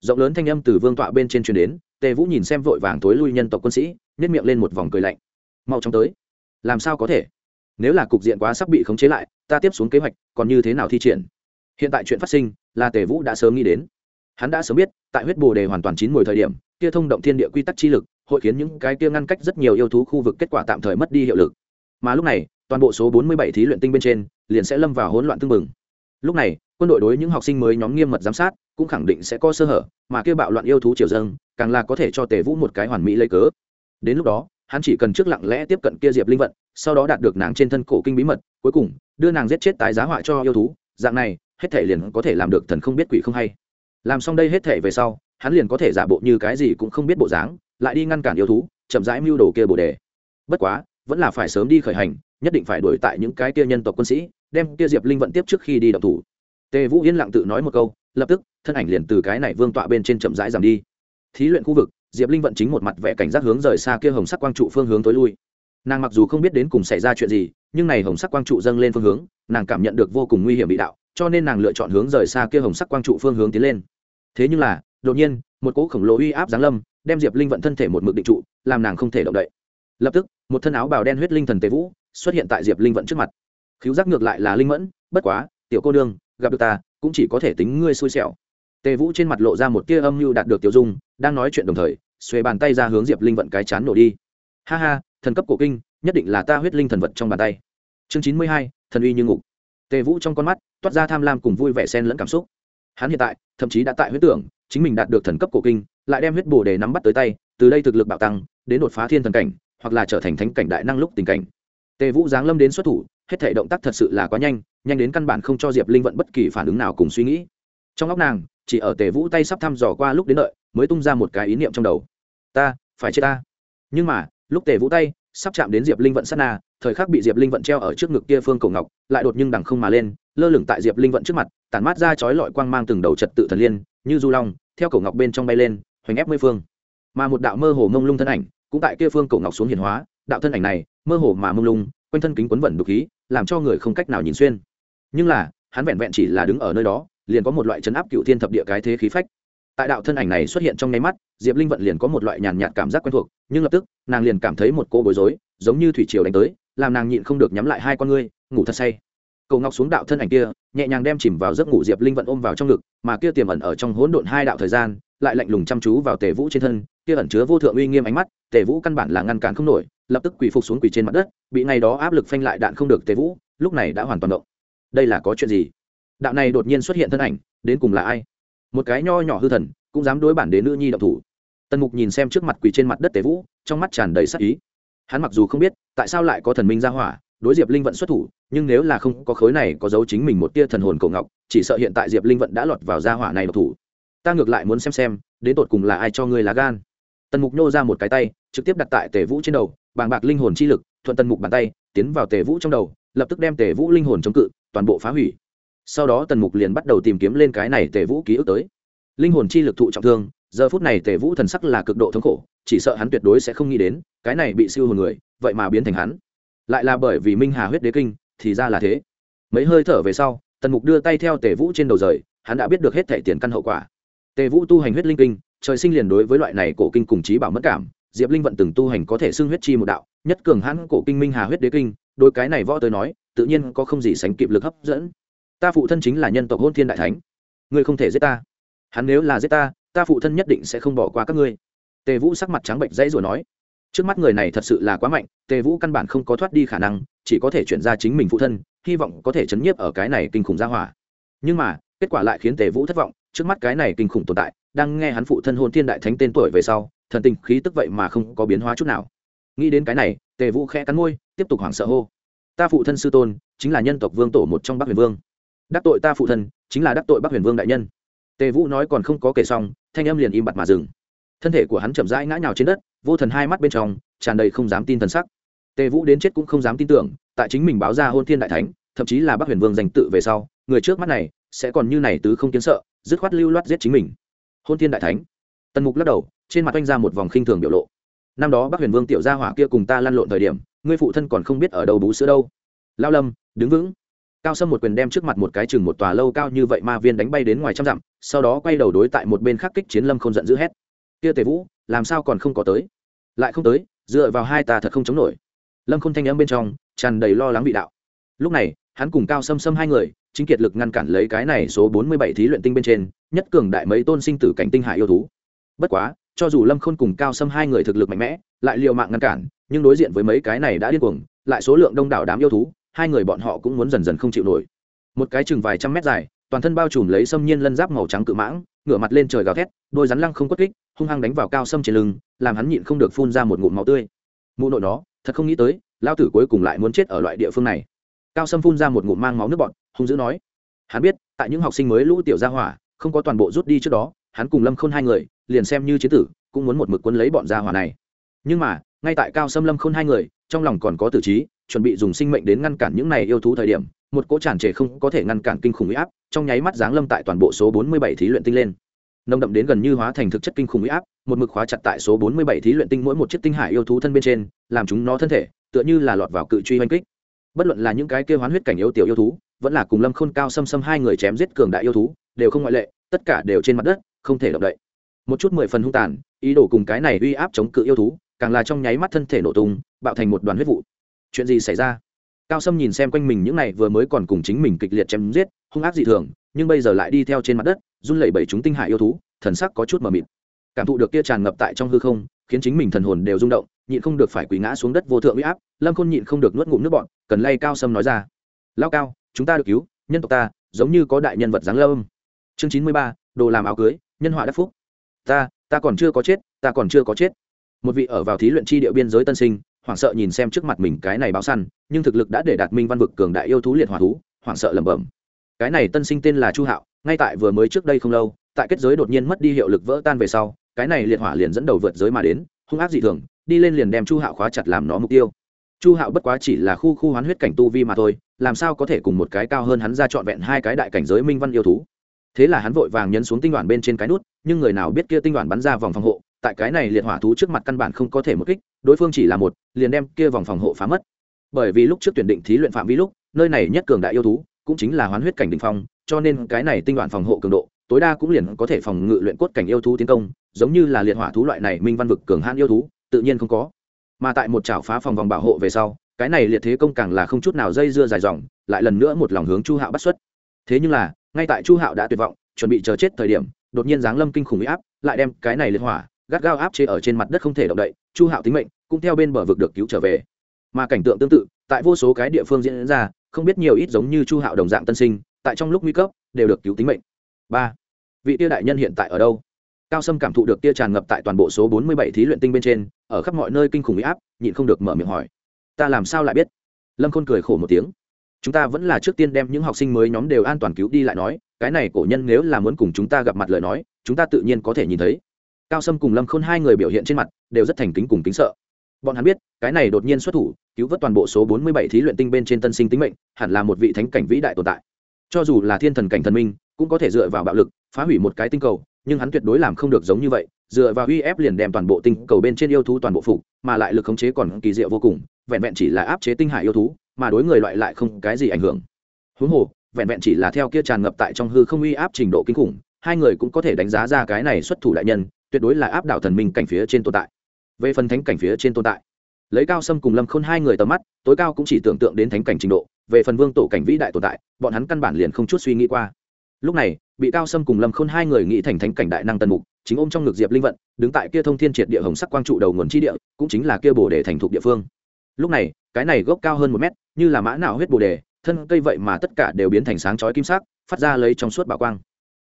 Rộng lớn thanh âm từ vương tọa bên trên truyền đến, tề vũ nhìn xem vội vàng tối lui nhân tộc quân sĩ nhét miệng lên một vòng cười lạnh. Mau chóng tới. Làm sao có thể? Nếu là cục diện quá sắp bị khống chế lại, ta tiếp xuống kế hoạch, còn như thế nào thi triển? Hiện tại chuyện phát sinh, là tề vũ đã sớm nghĩ đến. Hắn đã sớm biết, tại huyết bồ đề hoàn toàn chín mùi thời điểm, kia thông động thiên địa quy tắc chi lực, hội khiến những cái kia ngăn cách rất nhiều yêu thú khu vực kết quả tạm thời mất đi hiệu lực. Mà lúc này toàn bộ số bốn mươi bảy thí luyện tinh bên trên, liền sẽ lâm vào hỗn loạn tương mừng lúc này, quân đội đối những học sinh mới nhóm nghiêm mật giám sát, cũng khẳng định sẽ có sơ hở, mà kia bạo loạn yêu thú triều dâng, càng là có thể cho tề vũ một cái hoàn mỹ lấy cớ. Đến lúc đó, hắn chỉ cần trước lặng lẽ tiếp cận kia diệp linh vận, sau đó đạt được nàng trên thân cổ kinh bí mật, cuối cùng, đưa nàng giết chết tái giá họa cho yêu thú, dạng này, hết thể liền có thể làm được thần không biết quỷ không hay. Làm xong đây hết thể về sau, hắn liền có thể giả bộ như cái gì cũng không biết bộ dáng, lại đi ngăn cản yêu thú, chậm rãi mưu đồ kia bồ đề. Bất quá, vẫn là phải sớm đi khởi hành nhất định phải đuổi tại những cái kia nhân tộc quân sĩ, đem kia diệp linh vận tiếp trước khi đi động thủ. Tề vũ yên lặng tự nói một câu, lập tức, thân ảnh liền từ cái này vương tọa bên trên chậm rãi giảm đi. Thí luyện khu vực, diệp linh vận chính một mặt vẽ cảnh giác hướng rời xa kia hồng sắc quang trụ phương hướng tối lui. Nàng mặc dù không biết đến cùng xảy ra chuyện gì, nhưng này hồng sắc quang trụ dâng lên phương hướng, nàng cảm nhận được vô cùng nguy hiểm bị đạo, cho nên nàng lựa chọn hướng rời xa kia hồng sắc quang trụ phương hướng tiến lên. Thế nhưng là, đột nhiên, một cỗ khổng lồ uy áp giáng lâm, đem diệp linh vận thân thể một mực định trụ, làm nàng không thể động đậy. Lập tức, một thân áo bào đen huyết linh thần tề vũ xuất hiện tại diệp linh vận trước mặt. Khiếu giác ngược lại là linh mẫn, bất quá, tiểu cô đương gặp được ta, cũng chỉ có thể tính ngươi xui xẻo. Tề vũ trên mặt lộ ra một tia âm mưu đạt được tiểu dung, đang nói chuyện đồng thời, xuề bàn tay ra hướng diệp linh vận cái chán nổ đi. Ha ha, thần cấp cổ kinh, nhất định là ta huyết linh thần vật trong bàn tay. Chương chín mươi hai, thần uy như ngục. Tề vũ trong con mắt, toát ra tham lam cùng vui vẻ xen lẫn cảm xúc. Hắn hiện tại, thậm chí đã tại huyết tưởng, chính mình đạt được thần cấp cổ kinh, lại đem huyết bồ để nắm bắt tới tay, từ đây thực lực bạo tăng, đến đột phá thiên thần cảnh, hoặc là trở thành thánh cảnh đại năng lúc tình cảnh tề vũ giáng lâm đến xuất thủ, hết thể động tác thật sự là quá nhanh nhanh đến căn bản không cho diệp linh vận bất kỳ phản ứng nào cùng suy nghĩ. Trong óc nàng, chỉ ở tề vũ tay sắp thăm dò qua lúc đến đợi, mới tung ra một cái ý niệm trong đầu. Ta, phải chết ta. Nhưng mà, lúc tề vũ tay sắp chạm đến diệp linh vận sát na, thời khắc bị diệp linh vận treo ở trước ngực kia phương cổ ngọc, lại đột nhưng đằng không mà lên, lơ lửng tại diệp linh vận trước mặt, tản mát ra chói lọi quang mang từng đầu trật tự thần liên, như du long, theo cổ ngọc bên trong bay lên, hoành ép mây phương. Mà một đạo mơ hồ mông lung thân ảnh, cũng tại kia phương cổ ngọc xuống hiển hóa, đạo thân ảnh này mơ hồ mà mông lung, quanh thân kính quấn vẩn đục khí, làm cho người không cách nào nhìn xuyên. Nhưng là, hắn vẹn vẹn chỉ là đứng ở nơi đó, liền có một loại chấn áp cựu thiên thập địa cái thế khí phách. Tại đạo thân ảnh này xuất hiện trong nháy mắt, diệp linh vận liền có một loại nhàn nhạt cảm giác quen thuộc, nhưng lập tức, nàng liền cảm thấy một cô bối rối, giống như thủy triều đánh tới, làm nàng nhịn không được nhắm lại hai con ngươi, ngủ thật say. Cầu ngọc xuống đạo thân ảnh kia, nhẹ nhàng đem chìm vào giấc ngủ diệp linh vận ôm vào trong ngực, mà kia tiềm ẩn ở trong hỗn độn hai đạo thời gian, lại lạnh lùng chăm chú vào tề vũ trên thân, kia ẩn chứa vô thượng uy nghiêm ánh mắt, tề vũ căn bản là ngăn cản không nổi lập tức quỳ phục xuống quỳ trên mặt đất, bị ngày đó áp lực phanh lại đạn không được tề vũ, lúc này đã hoàn toàn động. Đây là có chuyện gì? Đạo này đột nhiên xuất hiện thân ảnh, đến cùng là ai? Một cái nho nhỏ hư thần, cũng dám đối bản đến nữ nhi động thủ. Tần mục nhìn xem trước mặt quỳ trên mặt đất tề vũ, trong mắt tràn đầy sắc ý. Hắn mặc dù không biết, tại sao lại có thần minh ra hỏa, đối diệp linh vận xuất thủ, nhưng nếu là không có khối này có dấu chính mình một tia thần hồn cổ ngọc, chỉ sợ hiện tại diệp linh vận đã lọt vào gia hỏa này độc thủ. Ta ngược lại muốn xem xem, đến tột cùng là ai cho ngươi lá gan? Tần mục nhô ra một cái tay trực tiếp đặt tại tề vũ trên đầu, bàng bạc linh hồn chi lực, thuận tần mục bàn tay, tiến vào tề vũ trong đầu, lập tức đem tề vũ linh hồn chống cự, toàn bộ phá hủy. Sau đó tần mục liền bắt đầu tìm kiếm lên cái này tề vũ ký ức tới. Linh hồn chi lực thụ trọng thương, giờ phút này tề vũ thần sắc là cực độ thống khổ, chỉ sợ hắn tuyệt đối sẽ không nghĩ đến, cái này bị siêu hồn người, vậy mà biến thành hắn. Lại là bởi vì minh hà huyết đế kinh, thì ra là thế. Mấy hơi thở về sau, tần mục đưa tay theo tề vũ trên đầu rời, hắn đã biết được hết thẻ tiền căn hậu quả. Tề vũ tu hành huyết linh kinh, trời sinh liền đối với loại này cổ kinh cùng trí bảo mất cảm diệp linh vận từng tu hành có thể xưng huyết chi một đạo, nhất cường hãn cổ kinh minh hà huyết đế kinh đôi cái này võ tới nói, tự nhiên có không gì sánh kịp lực hấp dẫn. Ta phụ thân chính là nhân tộc hôn thiên đại thánh. Ngươi không thể giết ta. Hắn nếu là giết ta ta phụ thân nhất định sẽ không bỏ qua các ngươi. Tề vũ sắc mặt trắng bệnh dãy rồi nói, trước mắt người này thật sự là quá mạnh, tề vũ căn bản không có thoát đi khả năng, chỉ có thể chuyển ra chính mình phụ thân, hy vọng có thể chấn nhiếp ở cái này kinh khủng ra hỏa. Nhưng mà, kết quả lại khiến tề vũ thất vọng, trước mắt cái này kinh khủng tồn tại, đang nghe hắn phụ thân hôn thiên đại thánh tên tuổi về sau thần tình khí tức vậy mà không có biến hóa chút nào. Nghĩ đến cái này, tề vũ khẽ cắn môi, tiếp tục hoảng sợ hô. Ta phụ thân sư tôn chính là nhân tộc vương tổ một trong bắc huyền vương. Đắc tội ta phụ thân chính là đắc tội bắc huyền vương đại nhân. Tề vũ nói còn không có kể xong, thanh âm liền im bặt mà dừng. Thân thể của hắn chậm rãi ngã nhào trên đất, vô thần hai mắt bên trong tràn đầy không dám tin thần sắc. Tề vũ đến chết cũng không dám tin tưởng, tại chính mình báo ra hôn thiên đại thánh, thậm chí là bắc huyền vương danh tự về sau, người trước mắt này sẽ còn như này tứ không kiến sợ, dứt khoát lưu loát giết chính mình. Hôn thiên đại thánh. Tần mục lắc đầu trên mặt oanh ra một vòng khinh thường biểu lộ. Năm đó bắc huyền vương tiểu gia hỏa kia cùng ta lăn lộn thời điểm, ngươi phụ thân còn không biết ở đâu bú sữa đâu. Lao lâm, đứng vững. Cao sâm một quyền đem trước mặt một cái chừng một tòa lâu cao như vậy ma viên đánh bay đến ngoài trăm dặm, sau đó quay đầu đối tại một bên khác kích chiến lâm không giận dữ hét. Kia tề vũ, làm sao còn không có tới? Lại không tới, dựa vào hai ta thật không chống nổi. Lâm không thanh âm bên trong, tràn đầy lo lắng vị đạo. Lúc này, hắn cùng cao sâm sâm hai người, chính kiệt lực ngăn cản lấy cái này số bốn mươi bảy thí luyện tinh bên trên, nhất cường đại mấy tôn sinh tử cảnh tinh hải yêu thú. Bất quá cho dù lâm khôn cùng cao sâm hai người thực lực mạnh mẽ, lại liều mạng ngăn cản, nhưng đối diện với mấy cái này đã điên cuồng, lại số lượng đông đảo đám yêu thú, hai người bọn họ cũng muốn dần dần không chịu nổi. Một cái chừng vài trăm mét dài, toàn thân bao trùm lấy xâm nhiên lân giáp màu trắng cự mãng, ngửa mặt lên trời gào thét, đôi rắn lăng không quất kích, hung hăng đánh vào cao sâm trên lưng, làm hắn nhịn không được phun ra một ngụm máu tươi. Mụ nội nó, thật không nghĩ tới lao tử cuối cùng lại muốn chết ở loại địa phương này. Cao sâm phun ra một ngụm mang máu nước bọt, hung dữ nói. Hắn biết, tại những học sinh mới lũ tiểu gia hỏa, không có toàn bộ rút đi trước đó, hắn cùng lâm khôn hai người liền xem như chiến tử, cũng muốn một mực quân lấy bọn gia hỏa này. Nhưng mà, ngay tại cao sâm lâm khôn hai người, trong lòng còn có tử trí, chuẩn bị dùng sinh mệnh đến ngăn cản những này yêu thú thời điểm, một cỗ tràn trề không có thể ngăn cản kinh khủng huy áp, trong nháy mắt giáng lâm tại toàn bộ số 47 thí luyện tinh lên. Nồng đậm đến gần như hóa thành thực chất kinh khủng huy áp, một mực khóa chặt tại số 47 thí luyện tinh mỗi một chiếc tinh hải yêu thú thân bên trên, làm chúng nó thân thể, tựa như là lọt vào cự truy hoanh kích. Bất luận là những cái kêu hoán huyết cảnh yêu tiểu yêu thú, vẫn là cùng lâm khôn cao xâm xâm hai người chém giết cường đại yêu thú, đều không ngoại lệ, tất cả đều trên mặt đất, không thể động đậy một chút mười phần hung tàn, ý đồ cùng cái này uy áp chống cự yêu thú, càng là trong nháy mắt thân thể nổ tung, bạo thành một đoàn huyết vụ. Chuyện gì xảy ra? Cao sâm nhìn xem quanh mình những này vừa mới còn cùng chính mình kịch liệt chém giết, hung ác dị thường, nhưng bây giờ lại đi theo trên mặt đất, run lẩy bẩy chúng tinh hải yêu thú, thần sắc có chút mờ mịt. Cảm thụ được kia tràn ngập tại trong hư không, khiến chính mình thần hồn đều rung động, nhịn không được phải quỳ ngã xuống đất vô thượng uy áp, lâm khôn nhịn không được nuốt ngụm nước bọn cần lay cao sâm nói ra. Lao cao, chúng ta được cứu, nhân tộc ta, giống như có đại nhân vật giáng lâm. Chương chín mươi ba, đồ làm áo cưới, nhân họa đắc phúc ta ta còn chưa có chết, ta còn chưa có chết. Một vị ở vào thí luyện chi địa biên giới tân sinh, hoảng sợ nhìn xem trước mặt mình cái này báo săn, nhưng thực lực đã để đạt minh văn vực cường đại yêu thú liệt hòa thú, hoảng sợ lẩm bẩm. Cái này tân sinh tên là chu hạo, ngay tại vừa mới trước đây không lâu, tại kết giới đột nhiên mất đi hiệu lực vỡ tan về sau, cái này liệt hỏa liền dẫn đầu vượt giới mà đến, hung ác dị thường, đi lên liền đem chu hạo khóa chặt làm nó mục tiêu. Chu hạo bất quá chỉ là khu khu hoán huyết cảnh tu vi mà thôi, làm sao có thể cùng một cái cao hơn hắn ra trọn vẹn hai cái đại cảnh giới minh văn yêu thú? Thế là hắn vội vàng nhấn xuống tinh đoàn bên trên cái nút, nhưng người nào biết kia tinh đoàn bắn ra vòng phòng hộ, tại cái này liệt hỏa thú trước mặt căn bản không có thể một kích, đối phương chỉ là một, liền đem kia vòng phòng hộ phá mất. Bởi vì lúc trước tuyển định thí luyện phạm vi lúc, nơi này nhất cường đại yêu thú, cũng chính là hoán huyết cảnh đỉnh phong, cho nên cái này tinh đoàn phòng hộ cường độ, tối đa cũng liền có thể phòng ngự luyện cốt cảnh yêu thú tiến công, giống như là liệt hỏa thú loại này minh văn vực cường hãn yêu thú, tự nhiên không có. Mà tại một chảo phá phòng vòng bảo hộ về sau, cái này liệt thế công càng là không chút nào dây dưa dài dòng, lại lần nữa một lòng hướng chu hạo bắt xuất. Thế nhưng là ngay tại chu hạo đã tuyệt vọng, chuẩn bị chờ chết thời điểm, đột nhiên giáng lâm kinh khủng huy áp, lại đem cái này liệt hỏa, gắt gao áp chế ở trên mặt đất không thể động đậy, chu hạo tính mệnh cũng theo bên bờ vực được cứu trở về. Mà cảnh tượng tương tự, tại vô số cái địa phương diễn ra, không biết nhiều ít giống như chu hạo đồng dạng tân sinh, tại trong lúc nguy cấp, đều được cứu tính mệnh. Ba, vị tia đại nhân hiện tại ở đâu? Cao sâm cảm thụ được tia tràn ngập tại toàn bộ số bốn mươi bảy thí luyện tinh bên trên, ở khắp mọi nơi kinh khủng huy áp, nhịn không được mở miệng hỏi. Ta làm sao lại biết? Lâm khôn cười khổ một tiếng chúng ta vẫn là trước tiên đem những học sinh mới nhóm đều an toàn cứu đi lại nói, cái này cổ nhân nếu là muốn cùng chúng ta gặp mặt lời nói, chúng ta tự nhiên có thể nhìn thấy. Cao sâm cùng lâm khôn hai người biểu hiện trên mặt, đều rất thành kính cùng kính sợ. Bọn hắn biết, cái này đột nhiên xuất thủ, cứu vớt toàn bộ số bốn mươi bảy thí luyện tinh bên trên tân sinh tính mệnh, hẳn là một vị thánh cảnh vĩ đại tồn tại. Cho dù là thiên thần cảnh thần minh, cũng có thể dựa vào bạo lực, phá hủy một cái tinh cầu nhưng hắn tuyệt đối làm không được giống như vậy, dựa vào uy e ép liền đem toàn bộ tinh cầu bên trên yêu thú toàn bộ phục, mà lại lực khống chế còn kỳ diệu vô cùng, vẹn vẹn chỉ là áp chế tinh hải yêu thú, mà đối người loại lại không cái gì ảnh hưởng. Huống hồ, vẹn vẹn chỉ là theo kia tràn ngập tại trong hư không uy áp e trình độ kinh khủng, hai người cũng có thể đánh giá ra cái này xuất thủ đại nhân, tuyệt đối là áp đảo thần minh cảnh phía trên tồn tại. Về phần thánh cảnh phía trên tồn tại, lấy cao sâm cùng lâm khôn hai người tầm mắt, tối cao cũng chỉ tưởng tượng đến thánh cảnh trình độ, về phần vương tổ cảnh vĩ đại tồn tại, bọn hắn căn bản liền không chút suy nghĩ qua. Lúc này bị cao sâm cùng lâm khôn hai người nghĩ thành thánh cảnh đại năng tần mục, chính ôm trong ngực diệp linh vận, đứng tại kia thông thiên triệt địa hồng sắc quang trụ đầu nguồn chi địa, cũng chính là kia bồ đề thành thục địa phương. Lúc này, cái này gốc cao hơn một mét, như là mã nào huyết bồ đề, thân cây vậy mà tất cả đều biến thành sáng chói kim sắc, phát ra lấy trong suốt bảo quang.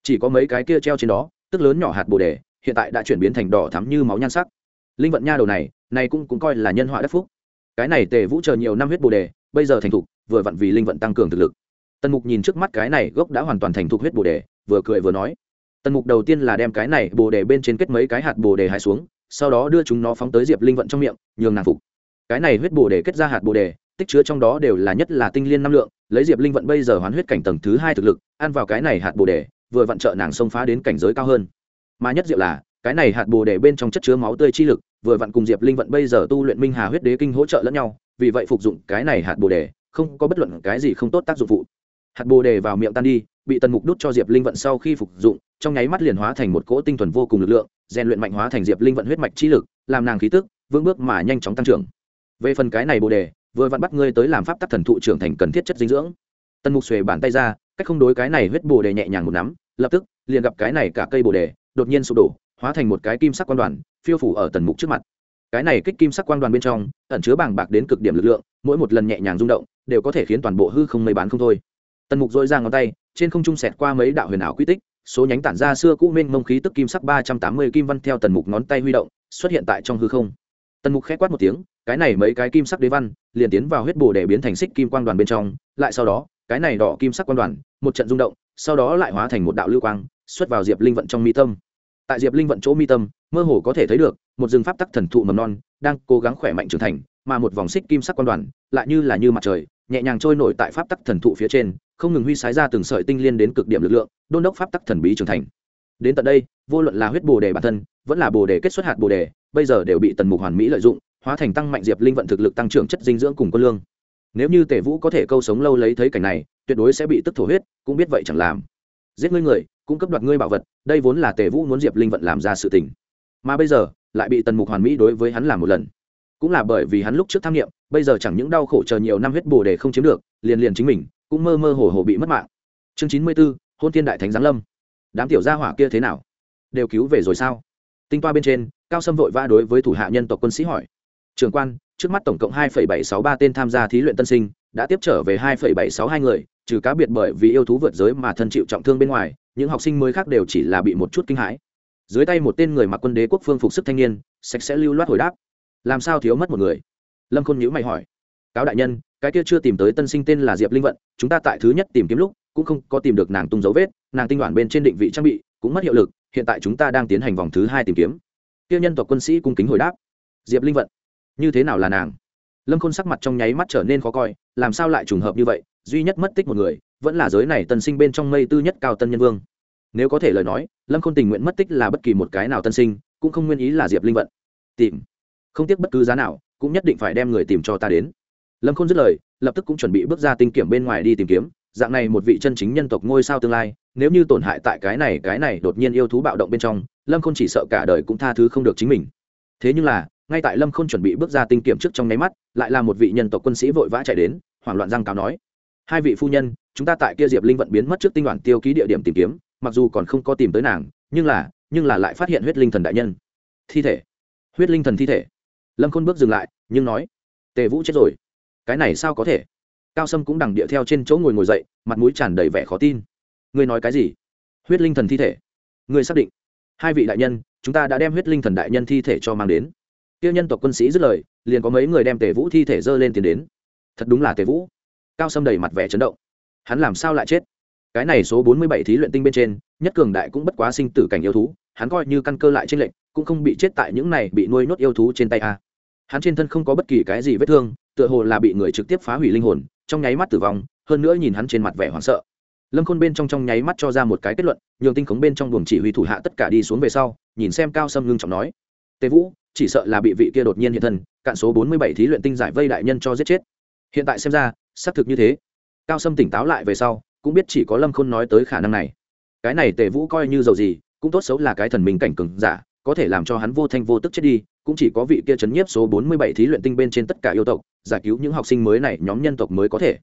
Chỉ có mấy cái kia treo trên đó, tức lớn nhỏ hạt bồ đề, hiện tại đã chuyển biến thành đỏ thắm như máu nhan sắc. Linh vận nha đầu này này cũng cũng coi là nhân họa đất phúc. Cái này tề vũ chờ nhiều năm huyết bồ đề, bây giờ thành thục, vừa vặn vì linh vận tăng cường thực lực. Tần mục nhìn trước mắt cái này gốc đã hoàn toàn thành thục huyết bồ đề vừa cười vừa nói. Tần mục đầu tiên là đem cái này bồ đề bên trên kết mấy cái hạt bồ đề hai xuống, sau đó đưa chúng nó phóng tới diệp linh vận trong miệng, nhường nàng phục. Cái này huyết bồ đề kết ra hạt bồ đề, tích chứa trong đó đều là nhất là tinh liên năng lượng, lấy diệp linh vận bây giờ hoán huyết cảnh tầng thứ hai thực lực, ăn vào cái này hạt bồ đề, vừa vặn trợ nàng xông phá đến cảnh giới cao hơn. Mà nhất diệu là, cái này hạt bồ đề bên trong chất chứa máu tươi chi lực, vừa vặn cùng diệp linh vận bây giờ tu luyện minh hà huyết đế kinh hỗ trợ lẫn nhau, vì vậy phục dụng cái này hạt bồ đề, không có bất luận cái gì không tốt tác dụng phụ. Hạt bồ đề vào miệng tan đi bị tần mục đút cho diệp linh vận sau khi phục dụng, trong nháy mắt liền hóa thành một cỗ tinh thuần vô cùng lực lượng, rèn luyện mạnh hóa thành diệp linh vận huyết mạch chi lực, làm nàng khí tức vững bước mà nhanh chóng tăng trưởng. Về phần cái này bồ đề, vừa vặn bắt ngươi tới làm pháp tắc thần thụ trưởng thành cần thiết chất dinh dưỡng. Tần mục xuề bàn tay ra, cách không đối cái này huyết bồ đề nhẹ nhàng một nắm, lập tức liền gặp cái này cả cây bồ đề đột nhiên sụp đổ, hóa thành một cái kim sắc quan đoàn, phiêu phủ ở tần mục trước mặt. Cái này kích kim sắc quan đoàn bên trong, ẩn chứa bàng bạc đến cực điểm lực lượng, mỗi một lần nhẹ nhàng rung động, đều có thể khiến toàn bộ hư không mây bán không thôi. Tần mục dội ra ngón tay trên không trung xẹt qua mấy đạo huyền ảo quy tích, số nhánh tản ra xưa cũ mênh mông khí tức kim sắc ba trăm tám mươi kim văn theo tần mục ngón tay huy động, xuất hiện tại trong hư không. Tần mục khẽ quát một tiếng, cái này mấy cái kim sắc đế văn, liền tiến vào huyết bồ để biến thành xích kim quang đoàn bên trong, lại sau đó, cái này đỏ kim sắc quang đoàn, một trận rung động, sau đó lại hóa thành một đạo lưu quang, xuất vào diệp linh vận trong mi tâm. Tại diệp linh vận chỗ mi tâm, mơ hồ có thể thấy được, một rừng pháp tắc thần thụ mầm non, đang cố gắng khỏe mạnh trưởng thành, mà một vòng xích kim sắc quang đoàn, lại như là như mặt trời, nhẹ nhàng trôi nổi tại pháp tắc thần thụ phía trên không ngừng huy sái ra từng sợi tinh liên đến cực điểm lực lượng, đôn đốc pháp tắc thần bí trưởng thành. Đến tận đây, vô luận là huyết bồ đề bản thân, vẫn là bồ đề kết xuất hạt bồ đề, bây giờ đều bị tần mục hoàn mỹ lợi dụng, hóa thành tăng mạnh diệp linh vận thực lực tăng trưởng chất dinh dưỡng cùng quân lương. Nếu như tề vũ có thể câu sống lâu lấy thấy cảnh này, tuyệt đối sẽ bị tức thổ huyết, cũng biết vậy chẳng làm. Giết ngươi người cũng cấp đoạt ngươi bảo vật, đây vốn là tề vũ muốn diệp linh vận làm ra sự tình. Mà bây giờ, lại bị tần mục hoàn mỹ đối với hắn làm một lần. Cũng là bởi vì hắn lúc trước tham nghiệm, bây giờ chẳng những đau khổ chờ nhiều năm huyết bồ để không chiếm được, liền liền chính mình cũng mơ mơ hồ hồ bị mất mạng. Chương chín mươi b ố hôn thiên đại thánh giáng lâm. Đám tiểu gia hỏa kia thế nào? Đều cứu về rồi sao? Tinh toa bên trên, cao sâm vội vã đối với thủ hạ nhân tộc quân sĩ hỏi. Trường quan, trước mắt tổng cộng hai bảy sáu ba tên tham gia thí luyện tân sinh, đã tiếp trở về hai bảy sáu hai người, trừ cá biệt bởi vì yêu thú vượt giới mà thân chịu trọng thương bên ngoài, những học sinh mới khác đều chỉ là bị một chút kinh hãi. Dưới tay một tên người mặc quân đế quốc phương phục sức thanh niên, sạch sẽ lưu loát hồi đáp. Làm sao thiếu mất một người? Lâm khôn nhữ mày hỏi cáo đại nhân, cái kia chưa tìm tới tân sinh tên là diệp linh vận, chúng ta tại thứ nhất tìm kiếm lúc, cũng không có tìm được nàng tung dấu vết, nàng tinh đoàn bên trên định vị trang bị, cũng mất hiệu lực, hiện tại chúng ta đang tiến hành vòng thứ hai tìm kiếm. Kia nhân tộc quân sĩ cung kính hồi đáp. Diệp linh vận, như thế nào là nàng? Lâm khôn sắc mặt trong nháy mắt trở nên khó coi, làm sao lại trùng hợp như vậy, duy nhất mất tích một người, vẫn là giới này tân sinh bên trong mây tư nhất cao tân nhân vương. Nếu có thể lời nói, lâm khôn tình nguyện mất tích là bất kỳ một cái nào tân sinh, cũng không nguyên ý là diệp linh vận. Tìm. Không tiếc bất cứ giá nào, cũng nhất định phải đem người tìm cho ta đến lâm khôn dứt lời, lập tức cũng chuẩn bị bước ra tinh kiểm bên ngoài đi tìm kiếm. Dạng này một vị chân chính nhân tộc ngôi sao tương lai, nếu như tổn hại tại cái này cái này đột nhiên yêu thú bạo động bên trong, lâm khôn chỉ sợ cả đời cũng tha thứ không được chính mình. Thế nhưng là, ngay tại lâm khôn chuẩn bị bước ra tinh kiểm trước trong nháy mắt, lại là một vị nhân tộc quân sĩ vội vã chạy đến, hoảng loạn răng cáo nói, hai vị phu nhân, chúng ta tại kia diệp linh vận biến mất trước tinh đoàn tiêu ký địa điểm tìm kiếm, mặc dù còn không có tìm tới nàng, nhưng là nhưng là lại phát hiện huyết linh thần đại nhân. Thi thể. Huyết linh thần thi thể. Lâm khôn bước dừng lại, nhưng nói, tề vũ chết rồi cái này sao có thể? Cao sâm cũng đằng địa theo trên chỗ ngồi ngồi dậy, mặt mũi tràn đầy vẻ khó tin. Ngươi nói cái gì? Huyết linh thần thi thể. Ngươi xác định. Hai vị đại nhân, chúng ta đã đem huyết linh thần đại nhân thi thể cho mang đến. Tiêu nhân tộc quân sĩ dứt lời, liền có mấy người đem tề vũ thi thể dơ lên tiến đến. Thật đúng là tề vũ. Cao sâm đầy mặt vẻ chấn động. Hắn làm sao lại chết? Cái này số bốn mươi bảy thí luyện tinh bên trên, nhất cường đại cũng bất quá sinh tử cảnh yêu thú, hắn coi như căn cơ lại trên lệnh cũng không bị chết tại những này bị nuôi nhốt yêu thú trên tay a. Hắn trên thân không có bất kỳ cái gì vết thương tựa hồ là bị người trực tiếp phá hủy linh hồn, trong nháy mắt tử vong, hơn nữa nhìn hắn trên mặt vẻ hoảng sợ. Lâm khôn bên trong trong nháy mắt cho ra một cái kết luận, nhường tinh khống bên trong buồng chỉ huy thủ hạ tất cả đi xuống về sau, nhìn xem cao sâm ngưng trọng nói, tề vũ, chỉ sợ là bị vị kia đột nhiên hiện thân, cạn số bốn mươi bảy thí luyện tinh giải vây đại nhân cho giết chết. Hiện tại xem ra, xác thực như thế. Cao sâm tỉnh táo lại về sau, cũng biết chỉ có lâm khôn nói tới khả năng này. Cái này tề vũ coi như giàu gì, cũng tốt xấu là cái thần minh cảnh cường giả, có thể làm cho hắn vô thanh vô tức chết đi cũng chỉ có vị kia chấn nhiếp số bốn mươi bảy thí luyện tinh bên trên tất cả yêu tộc, giải cứu những học sinh mới này nhóm nhân tộc mới có thể.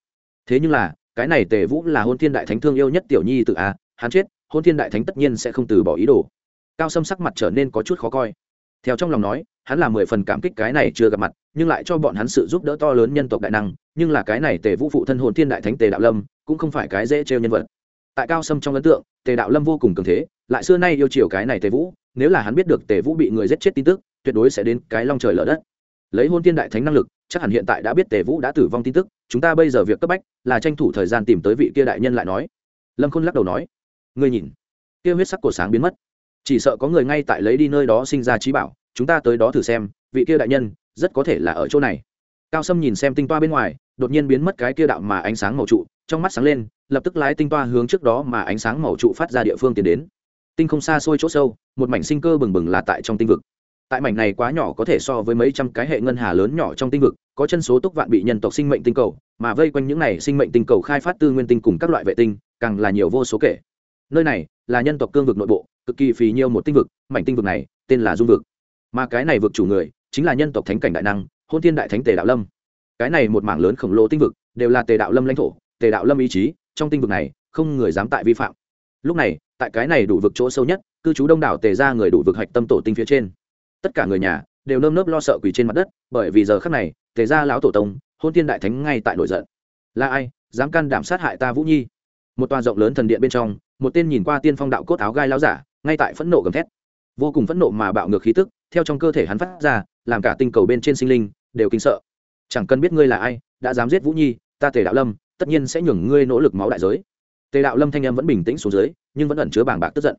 Thế nhưng là, cái này tề vũ là hôn thiên đại thánh thương yêu nhất tiểu nhi tự a, hắn chết, hôn thiên đại thánh tất nhiên sẽ không từ bỏ ý đồ. Cao sâm sắc mặt trở nên có chút khó coi. Theo trong lòng nói, hắn là mười phần cảm kích cái này chưa gặp mặt, nhưng lại cho bọn hắn sự giúp đỡ to lớn nhân tộc đại năng, nhưng là cái này tề vũ phụ thân hồn thiên đại thánh tề đạo lâm, cũng không phải cái dễ trêu nhân vật. Tại cao sâm trong ấn tượng, tề đạo lâm vô cùng cường thế, lại xưa nay yêu chiều cái này tề vũ, nếu là hắn biết được tề vũ bị người giết chết tin tức tuyệt đối sẽ đến cái long trời lở đất. Lấy hôn tiên đại thánh năng lực, chắc hẳn hiện tại đã biết tề vũ đã tử vong tin tức, chúng ta bây giờ việc cấp bách là tranh thủ thời gian tìm tới vị kia đại nhân lại nói. Lâm khôn lắc đầu nói, ngươi nhìn, kia huyết sắc cổ sáng biến mất. Chỉ sợ có người ngay tại lấy đi nơi đó sinh ra trí bảo, chúng ta tới đó thử xem, vị kia đại nhân rất có thể là ở chỗ này. Cao sâm nhìn xem tinh toa bên ngoài, đột nhiên biến mất cái kia đạo mà ánh sáng màu trụ, trong mắt sáng lên, lập tức lái tinh toa hướng trước đó mà ánh sáng màu trụ phát ra địa phương tiến đến. Tinh không xa xôi chỗ sâu, một mảnh sinh cơ bừng bừng là tại trong tinh vực tại mảnh này quá nhỏ có thể so với mấy trăm cái hệ ngân hà lớn nhỏ trong tinh vực, có chân số túc vạn bị nhân tộc sinh mệnh tinh cầu, mà vây quanh những này sinh mệnh tinh cầu khai phát tư nguyên tinh cùng các loại vệ tinh, càng là nhiều vô số kể. Nơi này là nhân tộc cương vực nội bộ, cực kỳ phì nhiêu một tinh vực, mảnh tinh vực này tên là dung vực. Mà cái này vực chủ người chính là nhân tộc thánh cảnh đại năng, hôn thiên đại thánh tề đạo lâm. Cái này một mảng lớn khổng lồ tinh vực đều là tề đạo lâm lãnh thổ, tề đạo lâm ý chí, trong tinh vực này không người dám tại vi phạm. Lúc này, tại cái này đủ vực chỗ sâu nhất, cư trú đông đảo tề ra người đủ vực hạch tâm tổ tinh phía trên tất cả người nhà đều nơm nớp lo sợ quỳ trên mặt đất, bởi vì giờ khắc này, tề ra lão tổ tông, hôn thiên đại thánh ngay tại nổi giận. Là ai dám can đảm sát hại ta vũ nhi? Một tòa rộng lớn thần điện bên trong, một tên nhìn qua tiên phong đạo cốt áo gai lao giả, ngay tại phẫn nộ gầm thét. Vô cùng phẫn nộ mà bạo ngược khí tức, theo trong cơ thể hắn phát ra, làm cả tinh cầu bên trên sinh linh đều kinh sợ. Chẳng cần biết ngươi là ai, đã dám giết vũ nhi, ta tề đạo lâm, tất nhiên sẽ nhường ngươi nỗ lực máu đại giới. Tề đạo lâm thanh em vẫn bình tĩnh xuống dưới, nhưng vẫn ẩn chứa bàng bạc tức giận.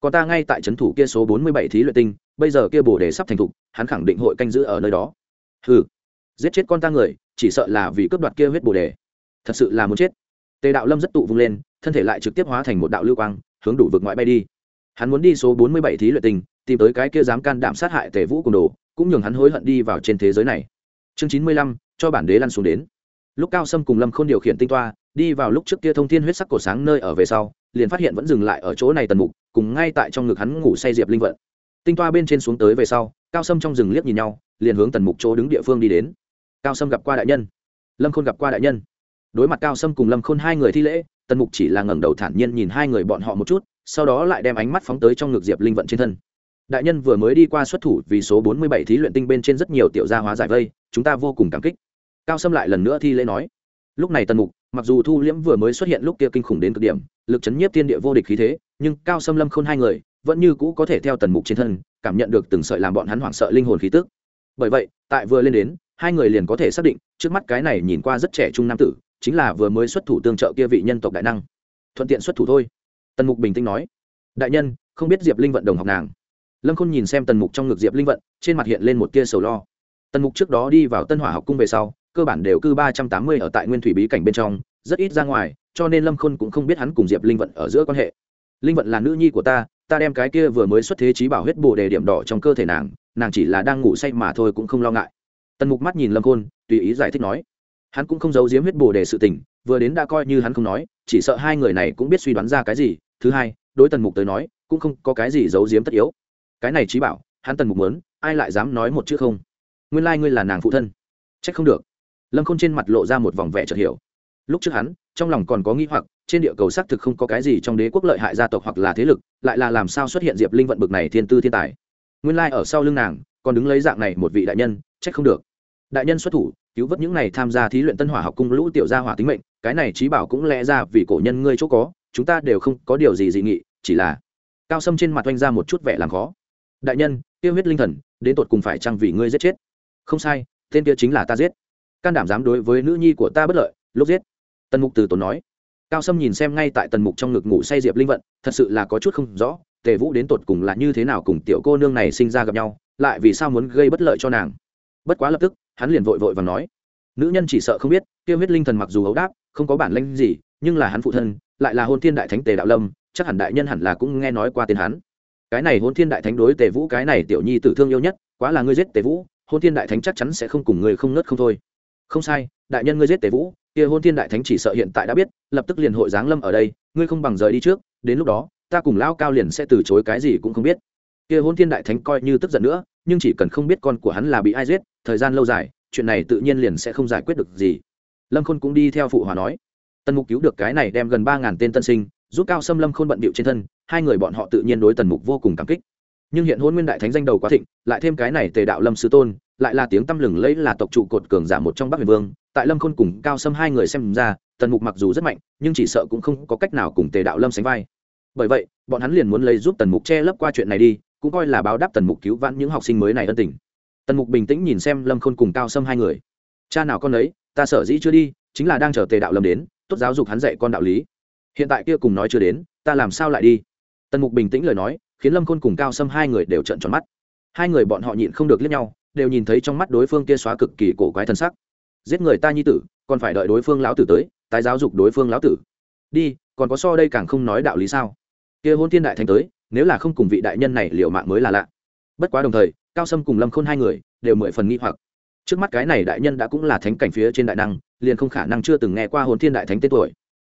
Còn ta ngay tại trấn thủ kia số bốn mươi bảy thí luyện tinh bây giờ kia bồ đề sắp thành thục hắn khẳng định hội canh giữ ở nơi đó. Hừ giết chết con ta người chỉ sợ là vì cướp đoạt kia huyết bồ đề. Thật sự là muốn chết. Tề đạo lâm rất tụ vung lên thân thể lại trực tiếp hóa thành một đạo lưu quang hướng đủ vực ngoại bay đi. Hắn muốn đi số bốn mươi bảy thí luyện tình, tìm tới cái kia dám can đảm sát hại tề vũ cùng đồ cũng nhường hắn hối hận đi vào trên thế giới này. Chương chín mươi lăm cho bản đế lăn xuống đến. Lúc cao sâm cùng lâm k h ô n điều khiển tinh toa đi vào lúc trước kia thông thiên huyết sắc cổ sáng nơi ở về sau liền phát hiện vẫn dừng lại ở chỗ này tần mục cùng ngay tại trong ngực hắn ngủ say diệp linh vận tinh toa bên trên xuống tới về sau, cao sâm trong rừng liếc nhìn nhau, liền hướng tần mục chỗ đứng địa phương đi đến. Cao sâm gặp qua đại nhân. Lâm khôn gặp qua đại nhân. Đối mặt cao sâm cùng lâm khôn hai người thi lễ, tần mục chỉ là ngẩng đầu thản nhiên nhìn hai người bọn họ một chút, sau đó lại đem ánh mắt phóng tới trong ngực diệp linh vận trên thân. Đại nhân vừa mới đi qua xuất thủ vì số bốn mươi bảy thí luyện tinh bên trên rất nhiều tiểu gia hóa giải vây, chúng ta vô cùng cảm kích. Cao sâm lại lần nữa thi lễ nói. Lúc này tần mục, mặc dù thu liễm vừa mới xuất hiện lúc kia kinh khủng đến cực điểm, lực chấn nhiếp thiên địa vô địch khí thế, nhưng cao sâm lâm khôn hai người vẫn như cũ có thể theo tần mục trên thân, cảm nhận được từng sợi làm bọn hắn hoảng sợ linh hồn khí tức. Bởi vậy, tại vừa lên đến, hai người liền có thể xác định, trước mắt cái này nhìn qua rất trẻ trung nam tử, chính là vừa mới xuất thủ tương trợ kia vị nhân tộc đại năng. Thuận tiện xuất thủ thôi. Tần mục bình tĩnh nói. Đại nhân, không biết diệp linh vận đồng học nàng. Lâm khôn nhìn xem tần mục trong ngực diệp linh vận, trên mặt hiện lên một tia sầu lo. Tần mục trước đó đi vào tân hỏa học cung về sau, cơ bản đều cư ba trăm tám mươi ở tại nguyên thủy bí cảnh bên trong, rất ít ra ngoài, cho nên lâm khôn cũng không biết hắn cùng diệp linh vận ở giữa quan hệ. Linh vận là nữ nhi của ta ta đem cái kia vừa mới xuất thế trí bảo huyết bồ đề điểm đỏ trong cơ thể nàng nàng chỉ là đang ngủ say mà thôi cũng không lo ngại. Tần mục mắt nhìn lâm khôn, tùy ý giải thích nói, hắn cũng không giấu giếm huyết bồ đề sự tình, vừa đến đã coi như hắn không nói, chỉ sợ hai người này cũng biết suy đoán ra cái gì. Thứ hai, đối tần mục tới nói, cũng không có cái gì giấu giếm tất yếu. Cái này trí bảo, hắn tần mục mớn ai lại dám nói một chữ không? Nguyên lai、like、ngươi là nàng phụ thân. C h ắ c không được. Lâm k h ô n trên mặt lộ ra một vòng vẻ chợt hiểu lúc trước hắn, trong lòng còn có nghĩ hoặc, trên địa cầu xác thực không có cái gì trong đế quốc lợi hại gia tộc hoặc là thế lực, lại là làm sao xuất hiện diệp linh vận bực này thiên tư thiên tài. Nguyên lai、like、ở sau lưng nàng, còn đứng lấy dạng này một vị đại nhân c h ắ c không được. Đại nhân xuất thủ, cứu vớt những này tham gia thí luyện tân hỏa học cung lũ tiểu gia hỏa tính mệnh, cái này trí bảo cũng lẽ ra vì cổ nhân ngươi chỗ có, chúng ta đều không có điều gì dị nghị, chỉ là cao sâm trên mặt oanh ra một chút vẻ làm khó. Đại nhân, tiêu huyết linh thần, đến tột cùng phải chăng vì ngươi giết chết? Không sai, tên kia chính là ta giết. Can đảm dám đối với nữ nhi của ta bất lợi, lúc giết tần mục từ tốn nói. Cao sâm nhìn xem ngay tại tần mục trong ngực ngủ say diệp linh vận, thật sự là có chút không rõ, tề vũ đến tột cùng là như thế nào cùng tiểu cô nương này sinh ra gặp nhau, lại vì sao muốn gây bất lợi cho nàng. Bất quá lập tức, hắn liền vội vội và nói. Nữ nhân chỉ sợ không biết, tiêu huyết linh thần mặc dù ấu đáp, không có bản lanh gì, nhưng là hắn phụ thân, lại là hôn thiên đại thánh tề đạo lâm, chắc hẳn đại nhân hẳn là cũng nghe nói qua tên hắn. Cái này hôn thiên đại thánh đối tề vũ cái này tiểu nhi tử thương yêu nhất, quá là ngươi giết tề vũ, hôn thiên đại thánh chắc chắn sẽ không cùng người không nớt không thôi không sai, đại nhân ngươi giết tề vũ, kia hôn thiên đại thánh chỉ sợ hiện tại đã biết, lập tức liền hội giáng lâm ở đây, ngươi không bằng rời đi trước, đến lúc đó, ta cùng Lão cao liền sẽ từ chối cái gì cũng không biết. Kia hôn thiên đại thánh coi như tức giận nữa, nhưng chỉ cần không biết con của hắn là bị ai giết, thời gian lâu dài, chuyện này tự nhiên liền sẽ không giải quyết được gì. Lâm khôn cũng đi theo phụ hòa nói. Tần mục cứu được cái này đem gần ba ngàn tên tân sinh, giúp cao xâm lâm khôn bận bịu trên thân, hai người bọn họ tự nhiên đối tần mục vô cùng cảm kích. Nhưng hiện hôn nguyên đại thánh danh đầu quá thịnh, lại thêm cái này tề đạo lâm sư tôn lại là tiếng tăm lừng lấy là tộc trụ cột cường giả một trong bắc huyền vương. Tại lâm khôn cùng cao sâm hai người xem ra, tần mục mặc dù rất mạnh, nhưng chỉ sợ cũng không có cách nào cùng tề đạo lâm sánh vai. Bởi vậy, bọn hắn liền muốn lấy giúp tần mục che lấp qua chuyện này đi, cũng coi là báo đáp tần mục cứu vãn những học sinh mới này ân tình. Tần mục bình tĩnh nhìn xem lâm khôn cùng cao sâm hai người. Cha nào con ấy ta sở dĩ chưa đi, chính là đang chờ tề đạo lâm đến, tốt giáo dục hắn dạy con đạo lý. Hiện tại kia cùng nói chưa đến, ta làm sao lại đi? Tần mục bình tĩnh lời nói, khiến lâm khôn cùng cao sâm hai người đều trợn tròn mắt. Hai người bọn họ nhịn không được liếc nhau đều nhìn thấy trong mắt đối phương kia xóa cực kỳ cổ quái thân sắc. Giết người ta nhi tử, còn phải đợi đối phương lão tử tới, tái giáo dục đối phương lão tử. Đi, còn có so đây càng không nói đạo lý sao? Kia hôn thiên đại thánh tới, nếu là không cùng vị đại nhân này liệu mạng mới là lạ. Bất quá đồng thời, cao sâm cùng lâm khôn hai người đều mười phần nghi hoặc. Trước mắt cái này đại nhân đã cũng là thánh cảnh phía trên đại năng, liền không khả năng chưa từng nghe qua hồn thiên đại thánh tên tuổi.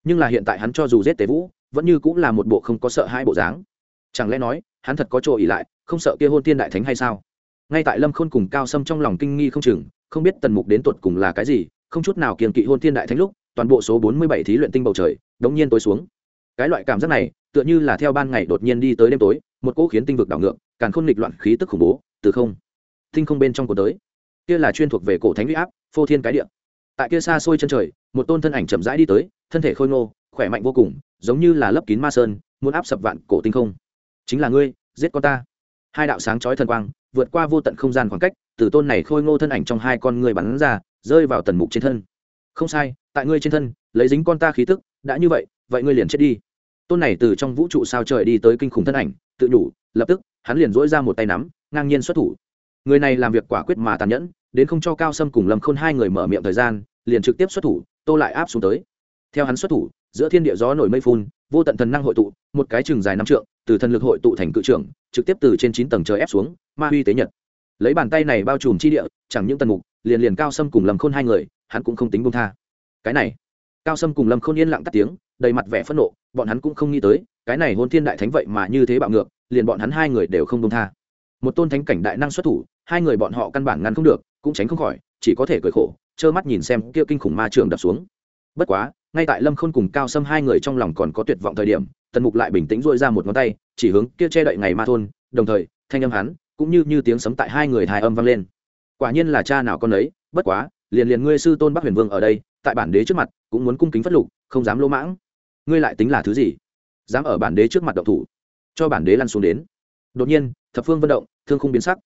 Nhưng là hiện tại hắn cho dù giết tế vũ, vẫn như cũng là một bộ không có sợ hai bộ dáng. Chẳng lẽ nói, hắn thật có chỗ ỉ lại, không sợ kia hôn thiên đại thánh hay sao? Ngay tại lâm khôn cùng cao sâm trong lòng kinh nghi không chừng, không biết tần mục đến tuột cùng là cái gì, không chút nào kiềm kỵ hôn thiên đại thánh lúc, toàn bộ số bốn mươi bảy thí luyện tinh bầu trời, đống nhiên tối xuống. Cái loại cảm giác này, tựa như là theo ban ngày đột nhiên đi tới đêm tối, một cỗ khiến tinh vực đảo ngược càng khôn nghịch loạn khí tức khủng bố, từ không, tinh không bên trong cuộc tới. Kia là chuyên thuộc về cổ thánh huy áp, phô thiên cái địa. Tại kia xa xôi chân trời, một tôn thân ảnh chậm rãi đi tới, thân thể khôi ngô, khỏe mạnh vô cùng, giống như là lấp kín ma sơn, muốn áp sập vạn cổ tinh không. Chính là ngươi, giết con ta. Hai đạo sáng chói thần quang vượt qua vô tận không gian khoảng cách, từ tôn này khôi ngô thân ảnh trong hai con người bắn ra, rơi vào tần mục trên thân. Không sai, tại ngươi trên thân, lấy dính con ta khí tức, đã như vậy vậy ngươi liền chết đi. Tôn này từ trong vũ trụ sao trời đi tới kinh khủng thân ảnh, tự nhủ, lập tức, hắn liền dỗi ra một tay nắm, ngang nhiên xuất thủ. Người này làm việc quả quyết mà tàn nhẫn, đến không cho cao sâm cùng lâm khôn hai người mở miệng thời gian, liền trực tiếp xuất thủ, tô lại áp xuống tới. Theo hắn xuất thủ, giữa thiên địa gió nổi mây phun, vô tận thần năng hội tụ, một cái chừng dài năm trượng từ thần lực hội tụ thành cự trưởng, trực tiếp từ trên chín tầng trời ép xuống, ma huy tế nhật. Lấy bàn tay này bao trùm chi địa, chẳng những tần mục, liền liền cao sâm cùng lâm khôn hai người, hắn cũng không tính bông tha. Cái này, cao sâm cùng lâm khôn yên lặng tắt tiếng, đầy mặt vẻ phẫn nộ, bọn hắn cũng không nghĩ tới, cái này hôn thiên đại thánh vậy mà như thế bạo ngược, liền bọn hắn hai người đều không bông tha. Một tôn thánh cảnh đại năng xuất thủ, hai người bọn họ căn bản ngăn không được, cũng tránh không khỏi, chỉ có thể cười khổ, trơ mắt nhìn xem kia kinh khủng ma trường đập xuống. Bất quá, ngay tại lâm khôn cùng cao sâm hai người trong lòng còn có tuyệt vọng thời điểm tần mục lại bình tĩnh dội ra một ngón tay, chỉ hướng kia che đậy ngày ma thôn, đồng thời, thanh âm hắn cũng như như tiếng sấm tại hai người hài âm vang lên. Quả nhiên là cha nào con ấy bất quá, liền liền ngươi sư tôn bắc huyền vương ở đây, tại bản đế trước mặt, cũng muốn cung kính phất lục, không dám lỗ mãng. Ngươi lại tính là thứ gì? Dám ở bản đế trước mặt động thủ, cho bản đế lăn xuống đến. Đột nhiên, thập phương vận động, thương không biến sắc.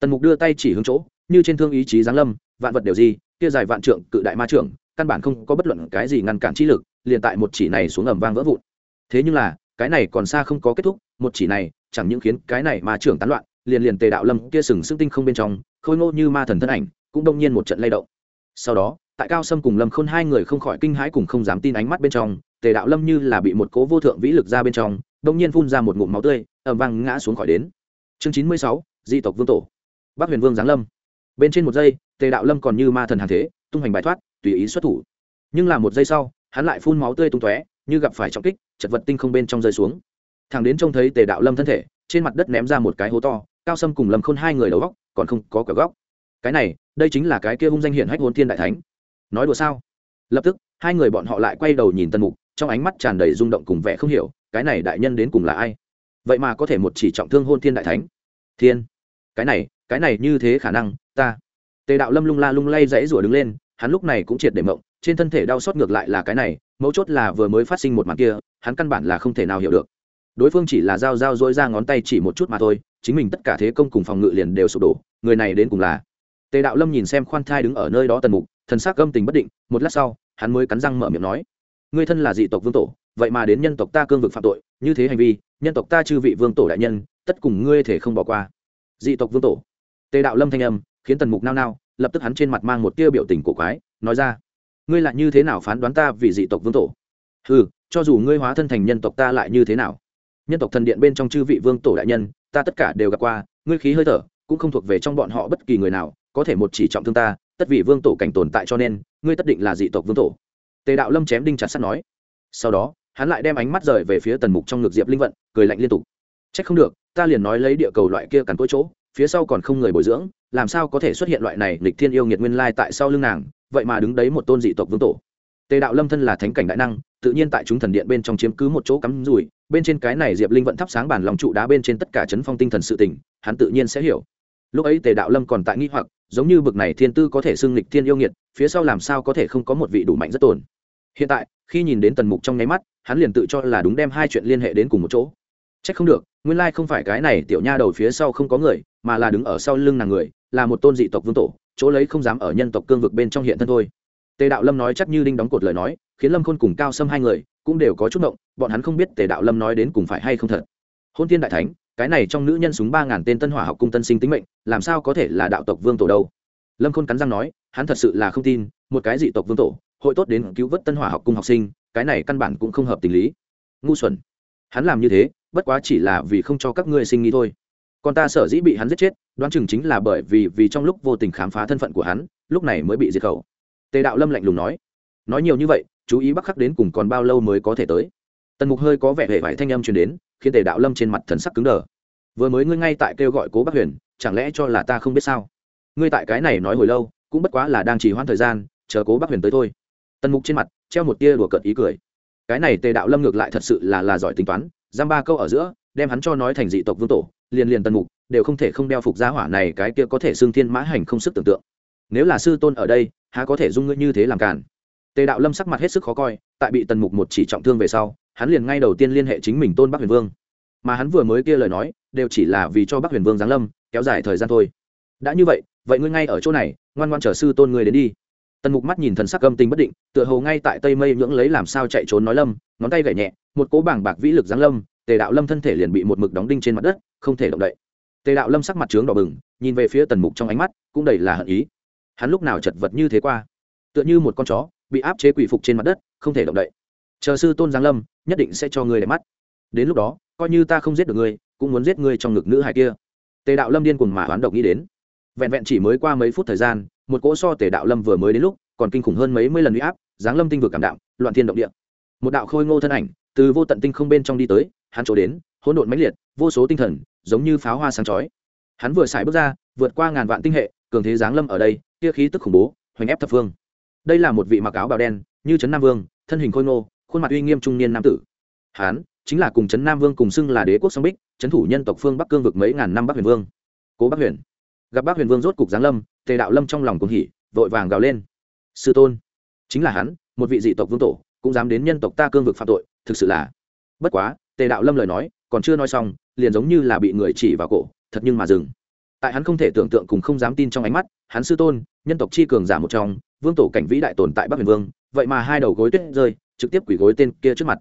Tần mục đưa tay chỉ hướng chỗ, như trên thương ý chí giáng lâm, vạn vật đều gì, kia dài vạn trượng cự đại ma trưởng, căn bản không có bất luận cái gì ngăn cản trí lực, liền tại một chỉ này xuống ầm vang vỡ vụn thế nhưng là, cái này còn xa không có kết thúc, một chỉ này, chẳng những khiến cái này ma trưởng tán loạn, liền liền tề đạo lâm kia sừng sững tinh không bên trong, khôi ngô như ma thần thân ảnh, cũng đông nhiên một trận lay động. Sau đó, tại cao sâm cùng lâm khôn hai người không khỏi kinh hãi cùng không dám tin ánh mắt bên trong, tề đạo lâm như là bị một cố vô thượng vĩ lực ra bên trong, đông nhiên phun ra một ngụm máu tươi ẩm vang ngã xuống khỏi đến. Chương chín mươi sáu, di tộc vương tổ. Bắc huyền vương giáng lâm. Bên trên một giây, tề đạo lâm còn như ma thần hàng thế, tung hoành bài thoát, tùy ý xuất thủ. Nhưng là một giây sau, hắn lại phun máu tươi tung tóe như gặp phải trọng kích, chật vật tinh không bên trong rơi xuống. Thằng đến trông thấy tề đạo lâm thân thể, trên mặt đất ném ra một cái hố to, cao sâm cùng lâm khôn hai người đầu góc, còn không có quả góc. Cái này, đây chính là cái kia hung danh hiển hách hôn thiên đại thánh. Nói đùa sao? Lập tức, hai người bọn họ lại quay đầu nhìn tân mục, trong ánh mắt tràn đầy rung động cùng vẻ không hiểu, cái này đại nhân đến cùng là ai? Vậy mà có thể một chỉ trọng thương hôn thiên đại thánh. Thiên! Cái này cái này như thế khả năng, ta. Tề đạo lâm lung la lung lay dãy rủa đứng lên hắn lúc này cũng triệt để mộng, trên thân thể đau xót ngược lại là cái này, mấu chốt là vừa mới phát sinh một màn kia, hắn căn bản là không thể nào hiểu được. Đối phương chỉ là dao dao dỗi ra ngón tay chỉ một chút mà thôi, chính mình tất cả thế công cùng phòng ngự liền đều sụp đổ, người này đến cùng là. Tề đạo lâm nhìn xem khoan thai đứng ở nơi đó tần mục, thần sắc gâm tình bất định, một lát sau, hắn mới cắn răng mở miệng nói, ngươi thân là dị tộc vương tổ, vậy mà đến nhân tộc ta cương vực phạm tội, như thế hành vi, nhân tộc ta chư vị vương tổ đại nhân, tất cùng ngươi thể không bỏ qua. Dị tộc vương tổ? Tề đạo lâm thanh âm, khiến tần mục nao nao lập tức hắn trên mặt mang một tia biểu tình cổ quái, nói ra, ngươi lại như thế nào phán đoán ta vì dị tộc vương tổ? Ừ cho dù ngươi hóa thân thành nhân tộc ta lại như thế nào? Nhân tộc thần điện bên trong chư vị vương tổ đại nhân, ta tất cả đều gặp qua, ngươi khí hơi thở cũng không thuộc về trong bọn họ bất kỳ người nào, có thể một chỉ trọng thương ta, tất vị vương tổ cảnh tồn tại cho nên, ngươi tất định là dị tộc vương tổ. Tề đạo lâm chém đinh chặt sắt nói. Sau đó, hắn lại đem ánh mắt rời về phía tần mục trong ngực diệp linh vận, cười lạnh liên tục. C h ắ c không được, ta liền nói lấy địa cầu loại kia cằn cỗi chỗ phía sau còn không người bồi dưỡng, làm sao có thể xuất hiện loại này lịch thiên yêu nghiệt nguyên lai tại sau lưng nàng, vậy mà đứng đấy một tôn dị tộc vương tổ. Tề đạo lâm thân là thánh cảnh đại năng, tự nhiên tại chúng thần điện bên trong chiếm cứ một chỗ cắm rủi, bên trên cái này diệp linh vận thắp sáng bản lòng trụ đá bên trên tất cả chấn phong tinh thần sự tình, hắn tự nhiên sẽ hiểu. Lúc ấy tề đạo lâm còn tại nghi hoặc, giống như bực này thiên tư có thể xưng lịch thiên yêu nghiệt, phía sau làm sao có thể không có một vị đủ mạnh rất tồn. Hiện tại, khi nhìn đến tần mục trong nháy mắt, hắn liền tự cho là đúng đem hai chuyện liên hệ đến cùng một chỗ. C h ắ c không được, nguyên lai không phải cái này tiểu nha đầu phía sau không có người mà là đứng ở sau lưng nàng người, là một tôn dị tộc vương tổ, chỗ lấy không dám ở nhân tộc cương vực bên trong hiện thân thôi. Tề đạo lâm nói chắc như đinh đóng cột lời nói, khiến lâm khôn cùng cao xâm hai người cũng đều có chút động bọn hắn không biết tề đạo lâm nói đến cùng phải hay không thật. Hôn tiên đại thánh, cái này trong nữ nhân súng ba ngàn tên tân hỏa học cung tân sinh tính mệnh, làm sao có thể là đạo tộc vương tổ đâu? Lâm khôn cắn răng nói, hắn thật sự là không tin, một cái dị tộc vương tổ, hội tốt đến cứu vớt tân hỏa học cung học sinh, cái này căn bản cũng không hợp tình lý. Ngu xuẩn. Hắn làm như thế, bất quá chỉ là vì không cho các ngươi sinh nghi thôi con ta sở dĩ bị hắn giết chết, đoán chừng chính là bởi vì vì trong lúc vô tình khám phá thân phận của hắn, lúc này mới bị diệt khẩu. Tề đạo lâm lạnh lùng nói. Nói nhiều như vậy, chú ý bắc khắc đến cùng còn bao lâu mới có thể tới? Tần mục hơi có vẻ hệ vải thanh âm truyền đến, khiến tề đạo lâm trên mặt thần sắc cứng đờ. Vừa mới ngươi ngay tại kêu gọi cố bắc huyền, chẳng lẽ cho là ta không biết sao? Ngươi tại cái này nói hồi lâu, cũng bất quá là đang trì hoãn thời gian, chờ cố bắc huyền tới thôi. Tần mục trên mặt, treo một tia đùa cợt ý cười. Cái này tề đạo lâm ngược lại thật sự là là giỏi tính toán, giam ba câu ở giữa, đem hắn cho nói thành dị tộc vương tổ liền liền tần mục đều không thể không đeo phục giá hỏa này, cái kia có thể xương thiên mã hành không sức tưởng tượng. Nếu là sư tôn ở đây, há có thể dung ngươi như thế làm cản tề đạo lâm sắc mặt hết sức khó coi, tại bị tần mục một chỉ trọng thương về sau, hắn liền ngay đầu tiên liên hệ chính mình tôn bắc huyền vương. Mà hắn vừa mới kia lời nói, đều chỉ là vì cho bắc huyền vương giáng lâm, kéo dài thời gian thôi. Đã như vậy vậy ngươi ngay ở chỗ này, ngoan ngoan chờ sư tôn ngươi đến đi. Tần mục mắt nhìn thần sắc âm tình bất định, tựa hồ ngay tại tây mây nhưỡng lấy làm sao chạy trốn nói lâm, ngón tay gảy nhẹ, một cố bảng bạc vĩ lực giáng lâm tề đạo lâm thân thể liền bị một mực đóng đinh trên mặt đất, không thể động đậy. Tề đạo lâm sắc mặt trướng đỏ bừng, nhìn về phía tần mục trong ánh mắt, cũng đầy là hận ý. Hắn lúc nào chật vật như thế qua? Tựa như một con chó, bị áp chế quỷ phục trên mặt đất, không thể động đậy. Chờ sư tôn giáng lâm, nhất định sẽ cho ngươi để mắt. Đến lúc đó, coi như ta không giết được ngươi, cũng muốn giết ngươi trong ngực nữ hài kia. Tề đạo lâm điên cuồng mà oán độc nghĩ đến. Vẹn vẹn chỉ mới qua mấy phút thời gian, một cỗ so tề đạo lâm vừa mới đến lúc, còn kinh khủng hơn mấy mươi lần huy áp, giáng lâm tinh vực cảm đạo loạn thiên động địa. Một đạo khôi ngô thân ảnh, từ vô tận tinh không bên trong đi tới hắn chỗ đến hỗn độn mãnh liệt vô số tinh thần giống như pháo hoa sáng chói. Hắn vừa xài bước ra vượt qua ngàn vạn tinh hệ cường thế giáng lâm ở đây kia khí tức khủng bố hoành ép thập phương. Đây là một vị mặc áo bào đen như trấn nam vương thân hình khôi ngô khuôn mặt uy nghiêm trung niên nam tử. Hắn, chính là cùng trấn nam vương cùng xưng là đế quốc song bích trấn thủ nhân tộc phương bắc cương vực mấy ngàn năm bắc huyền vương. Cố bắc huyền. Gặp bắc huyền vương rốt cục giáng lâm tề đạo lâm trong lòng cùng hỉ vội vàng gào lên. Sư tôn. Chính là hắn một vị dị tộc vương tổ cũng dám đến nhân tộc ta cương vực phạm tội thực sự là. Bất quá tề đạo lâm lời nói, còn chưa nói xong, liền giống như là bị người chỉ vào cổ, thật nhưng mà dừng. Tại hắn không thể tưởng tượng cùng không dám tin trong ánh mắt, hắn sư tôn, nhân tộc chi cường giả một trong, vương tổ cảnh vĩ đại tồn tại bắc huyền vương, vậy mà hai đầu gối tuyết rơi, trực tiếp quỷ gối tên kia trước mặt.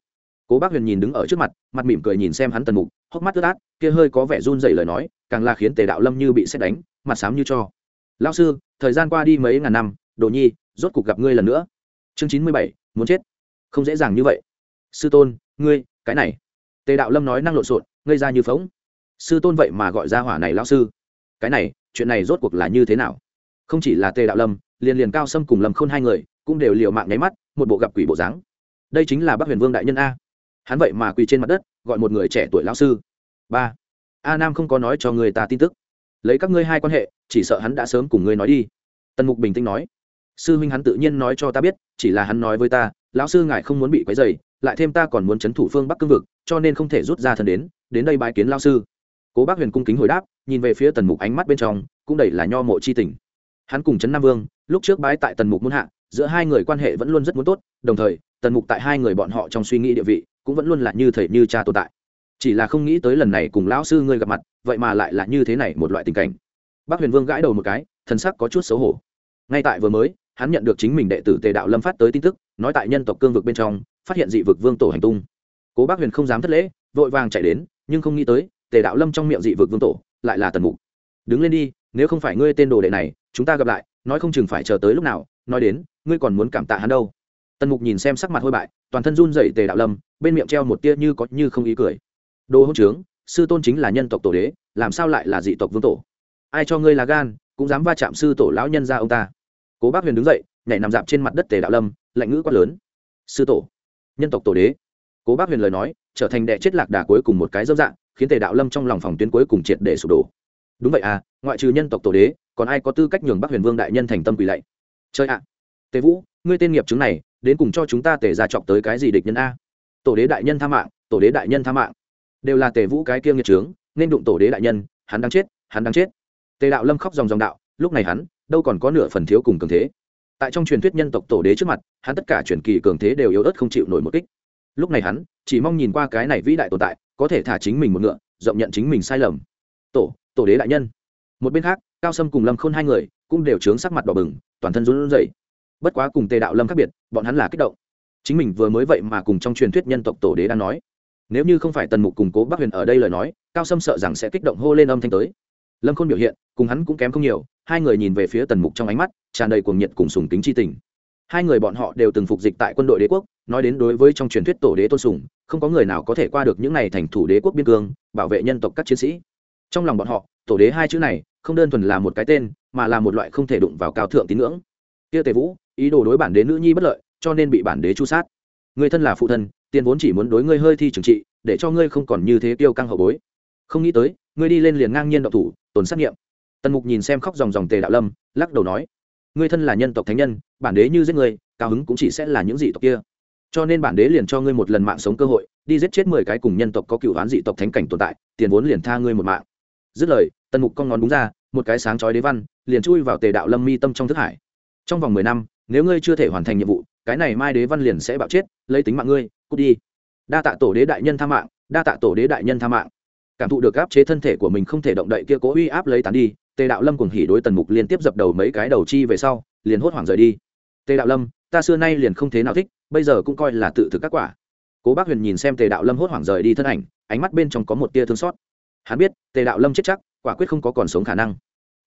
Cố bác huyền nhìn đứng ở trước mặt mặt mỉm cười nhìn xem hắn tần mục, hốc mắt ướt át, kia hơi có vẻ run dày lời nói, càng là khiến tề đạo lâm như bị xét đánh, mặt xám như cho. Lao sư, thời gian qua đi mấy ngàn năm, đồ nhi, rốt cuộc gặp ngươi lần nữa. Chương chín mươi bảy, muốn chết. Không dễ dàng như vậy. Sư tôn, ngươi, cái này tề đạo lâm nói năng lộn xộn, ngây ra như phóng sư tôn vậy mà gọi ra hỏa này lao sư. Cái này, chuyện này rốt cuộc là như thế nào? Không chỉ là tề đạo lâm, liền liền cao sâm cùng lâm khôn hai người, cũng đều liều mạng nháy mắt, một bộ gặp quỷ bộ dáng. Đây chính là bác huyền vương đại nhân a. Hắn vậy mà quỳ trên mặt đất, gọi một người trẻ tuổi lão sư. Ba. A nam không có nói cho người ta tin tức. Lấy các ngươi hai quan hệ, chỉ sợ hắn đã sớm cùng ngươi nói đi. Tần mục bình tĩnh nói. Sư huynh hắn tự nhiên nói cho ta biết, chỉ là hắn nói với ta lão sư ngài không muốn bị quấy dày lại thêm ta còn muốn c h ấ n thủ phương bắc cương vực, cho nên không thể rút ra thần đến đến đây bãi kiến lao sư. Cố bác huyền cung kính hồi đáp, nhìn về phía tần mục ánh mắt bên trong, cũng đầy là nho mộ c h i tình. Hắn cùng trấn nam vương, lúc trước bái tại tần mục muốn hạ, giữa hai người quan hệ vẫn luôn rất muốn tốt, đồng thời, tần mục tại hai người bọn họ trong suy nghĩ địa vị, cũng vẫn luôn là như thầy như cha tồn tại. Chỉ là không nghĩ tới lần này cùng lão sư ngươi gặp mặt, vậy mà lại là như thế này một loại tình cảnh. Bác huyền vương gãi đầu một cái, thần sắc có chút xấu hổ. Ngay tại vừa mới hắn nhận được chính mình đệ tử tề đạo lâm phát tới tin tức, nói tại nhân tộc cương vực bên trong, phát hiện dị vực vương tổ hành tung. Cố bác huyền không dám thất lễ, vội vàng chạy đến, nhưng không nghĩ tới, tề đạo lâm trong miệng dị vực vương tổ lại là tần mục. Đứng lên đi, nếu không phải ngươi tên đồ đệ này, chúng ta gặp lại, nói không chừng phải chờ tới lúc nào, nói đến, ngươi còn muốn cảm tạ hắn đâu. Tần mục nhìn xem sắc mặt hôi bại, toàn thân run dậy tề đạo lâm, bên miệng treo một tia như có như không ý cười. Đồ hỗn trướng, sư tôn chính là nhân tộc tổ đế, làm sao lại là dị tộc vương tổ? Ai cho ngươi là gan, cũng dám va chạm sư tổ lão nhân ra ông ta cố bác huyền đứng dậy, nhảy nằm dạp trên mặt đất tề đạo lâm, lạnh ngữ quát lớn. Sư tổ, nhân tộc tổ đế. Cố bác huyền lời nói, trở thành đệ chết lạc đà cuối cùng một cái dâm dạng, khiến tề đạo lâm trong lòng phòng tuyến cuối cùng triệt để sụp đổ. Đúng vậy à ngoại trừ nhân tộc tổ đế, còn ai có tư cách nhường bắc huyền vương đại nhân thành tâm quỳ lạy? Chơi ạ à. tề vũ, ngươi tên nghiệp chứng này, đến cùng cho chúng ta tề ra chọc tới cái gì địch nhân a? Tổ đế đại nhân tha mạng, tổ đế đại nhân tha mạng. Đều là tề vũ cái kia nghiệt trướng nên đụng tổ đế đại nhân, hắn đang chết, hắn đang chết. Tề đạo lâm khóc dòng dòng đạo, lúc này hắn đâu còn có nửa phần thiếu cùng cường thế. Tại trong truyền thuyết nhân tộc tổ đế trước mặt, hắn tất cả truyền kỳ cường thế đều yếu ớt không chịu nổi một kích. Lúc này hắn, chỉ mong nhìn qua cái này vĩ đại tồn tại, có thể thả chính mình một ngựa, rộng nhận chính mình sai lầm. Tổ tổ đế đại nhân. Một bên khác, cao sâm cùng lâm khôn hai người cũng đều trướng sắc mặt đỏ bừng, toàn thân run rẩy. Bất quá cùng tề đạo lâm khác biệt, bọn hắn là kích động. Chính mình vừa mới vậy mà cùng trong truyền thuyết nhân tộc tổ đế đang nói. Nếu như không phải tần mục cùng cố bắc huyền ở đây lời nói, cao sâm sợ rằng sẽ kích động hô lên âm thanh tới lâm khôn biểu hiện, cùng hắn cũng kém không nhiều, hai người nhìn về phía tần mục trong ánh mắt, tràn đầy cuồng nhiệt cùng sùng kính c h i tình. Hai người bọn họ đều từng phục dịch tại quân đội đế quốc, nói đến đối với trong truyền thuyết tổ đế tôn sùng, không có người nào có thể qua được những n à y thành thủ đế quốc biên cương, bảo vệ nhân tộc các chiến sĩ. Trong lòng bọn họ, tổ đế hai chữ này, không đơn thuần là một cái tên, mà là một loại không thể đụng vào cao thượng tín ngưỡng. Kia tề vũ, ý đồ đối bản đế nữ nhi bất lợi, cho nên bị bản đế chu sát. Người thân là phụ thân, tiền vốn chỉ muốn đối ngươi hơi thi trừng trị, để cho ngươi không còn như thế tiêu căng hậu bối. Không nghĩ tới, ngươi đi lên liền ngang nhiên độc thủ tồn xác nghiệm. Tần mục nhìn xem khóc dòng dòng tề đạo lâm, lắc đầu nói, ngươi thân là nhân tộc thánh nhân, bản đế như giết ngươi, cao hứng cũng chỉ sẽ là những dị tộc kia. Cho nên bản đế liền cho ngươi một lần mạng sống cơ hội, đi giết chết mười cái cùng nhân tộc có cựu đoán dị tộc thánh cảnh tồn tại, tiền vốn liền tha ngươi một mạng. Dứt lời, tần mục con ngón đúng ra, một cái sáng chói đế văn, liền chui vào tề đạo lâm mi tâm trong thức hải. Trong vòng mười năm, nếu ngươi chưa thể hoàn thành nhiệm vụ, cái này mai đế văn liền sẽ bạo chết, lấy tính mạng ngươi, cút đi. Đa tạ tổ đế đại nhân tha mạng, đa tạ tổ đế đại nhân tha mạng cảm thụ được áp chế thân thể của mình không thể động đậy kia cố uy áp lấy tán đi, tề đạo lâm cùng hỉ đối tần mục liên tiếp dập đầu mấy cái đầu chi về sau, liền hốt hoảng rời đi. Tề đạo lâm, ta xưa nay liền không thế nào thích, bây giờ cũng coi là tự thực các quả. Cố bác huyền nhìn xem tề đạo lâm hốt hoảng rời đi thân ảnh, ánh mắt bên trong có một tia thương xót. Hắn biết, tề đạo lâm chết chắc, quả quyết không có còn sống khả năng.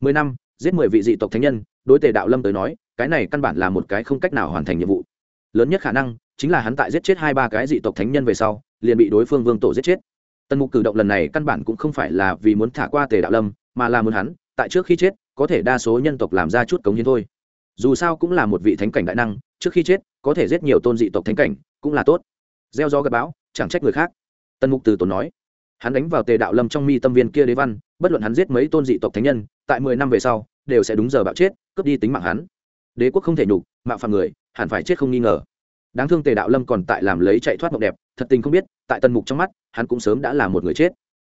Mười năm, giết mười vị dị tộc thánh nhân, đối tề đạo lâm tới nói, cái này căn bản là một cái không cách nào hoàn thành nhiệm vụ. Lớn nhất khả năng, chính là hắn tại giết chết hai, ba cái dị tộc thánh nhân về sau, liền bị đối phương vương tổ giết chết tần mục cử động lần này căn bản cũng không phải là vì muốn thả qua tề đạo lâm, mà là muốn hắn, tại trước khi chết, có thể đa số nhân tộc làm ra chút cống hiến thôi. Dù sao cũng là một vị thánh cảnh đại năng, trước khi chết, có thể giết nhiều tôn dị tộc thánh cảnh, cũng là tốt. Gieo gió gặp bão, chẳng trách người khác. Tần mục từ tốn nói. Hắn đánh vào tề đạo lâm trong mi tâm viên kia đế văn, bất luận hắn giết mấy tôn dị tộc thánh nhân, tại mười năm về sau, đều sẽ đúng giờ bạo chết, cướp đi tính mạng hắn. Đế quốc không thể nhục, mạo phạm người, hẳn phải chết không nghi ngờ. Đáng thương tề đạo lâm còn tại làm lấy chạy thoát mộng đẹp, thật tình không biết, tại tần mục trong mắt hắn cũng sớm đã là một người chết.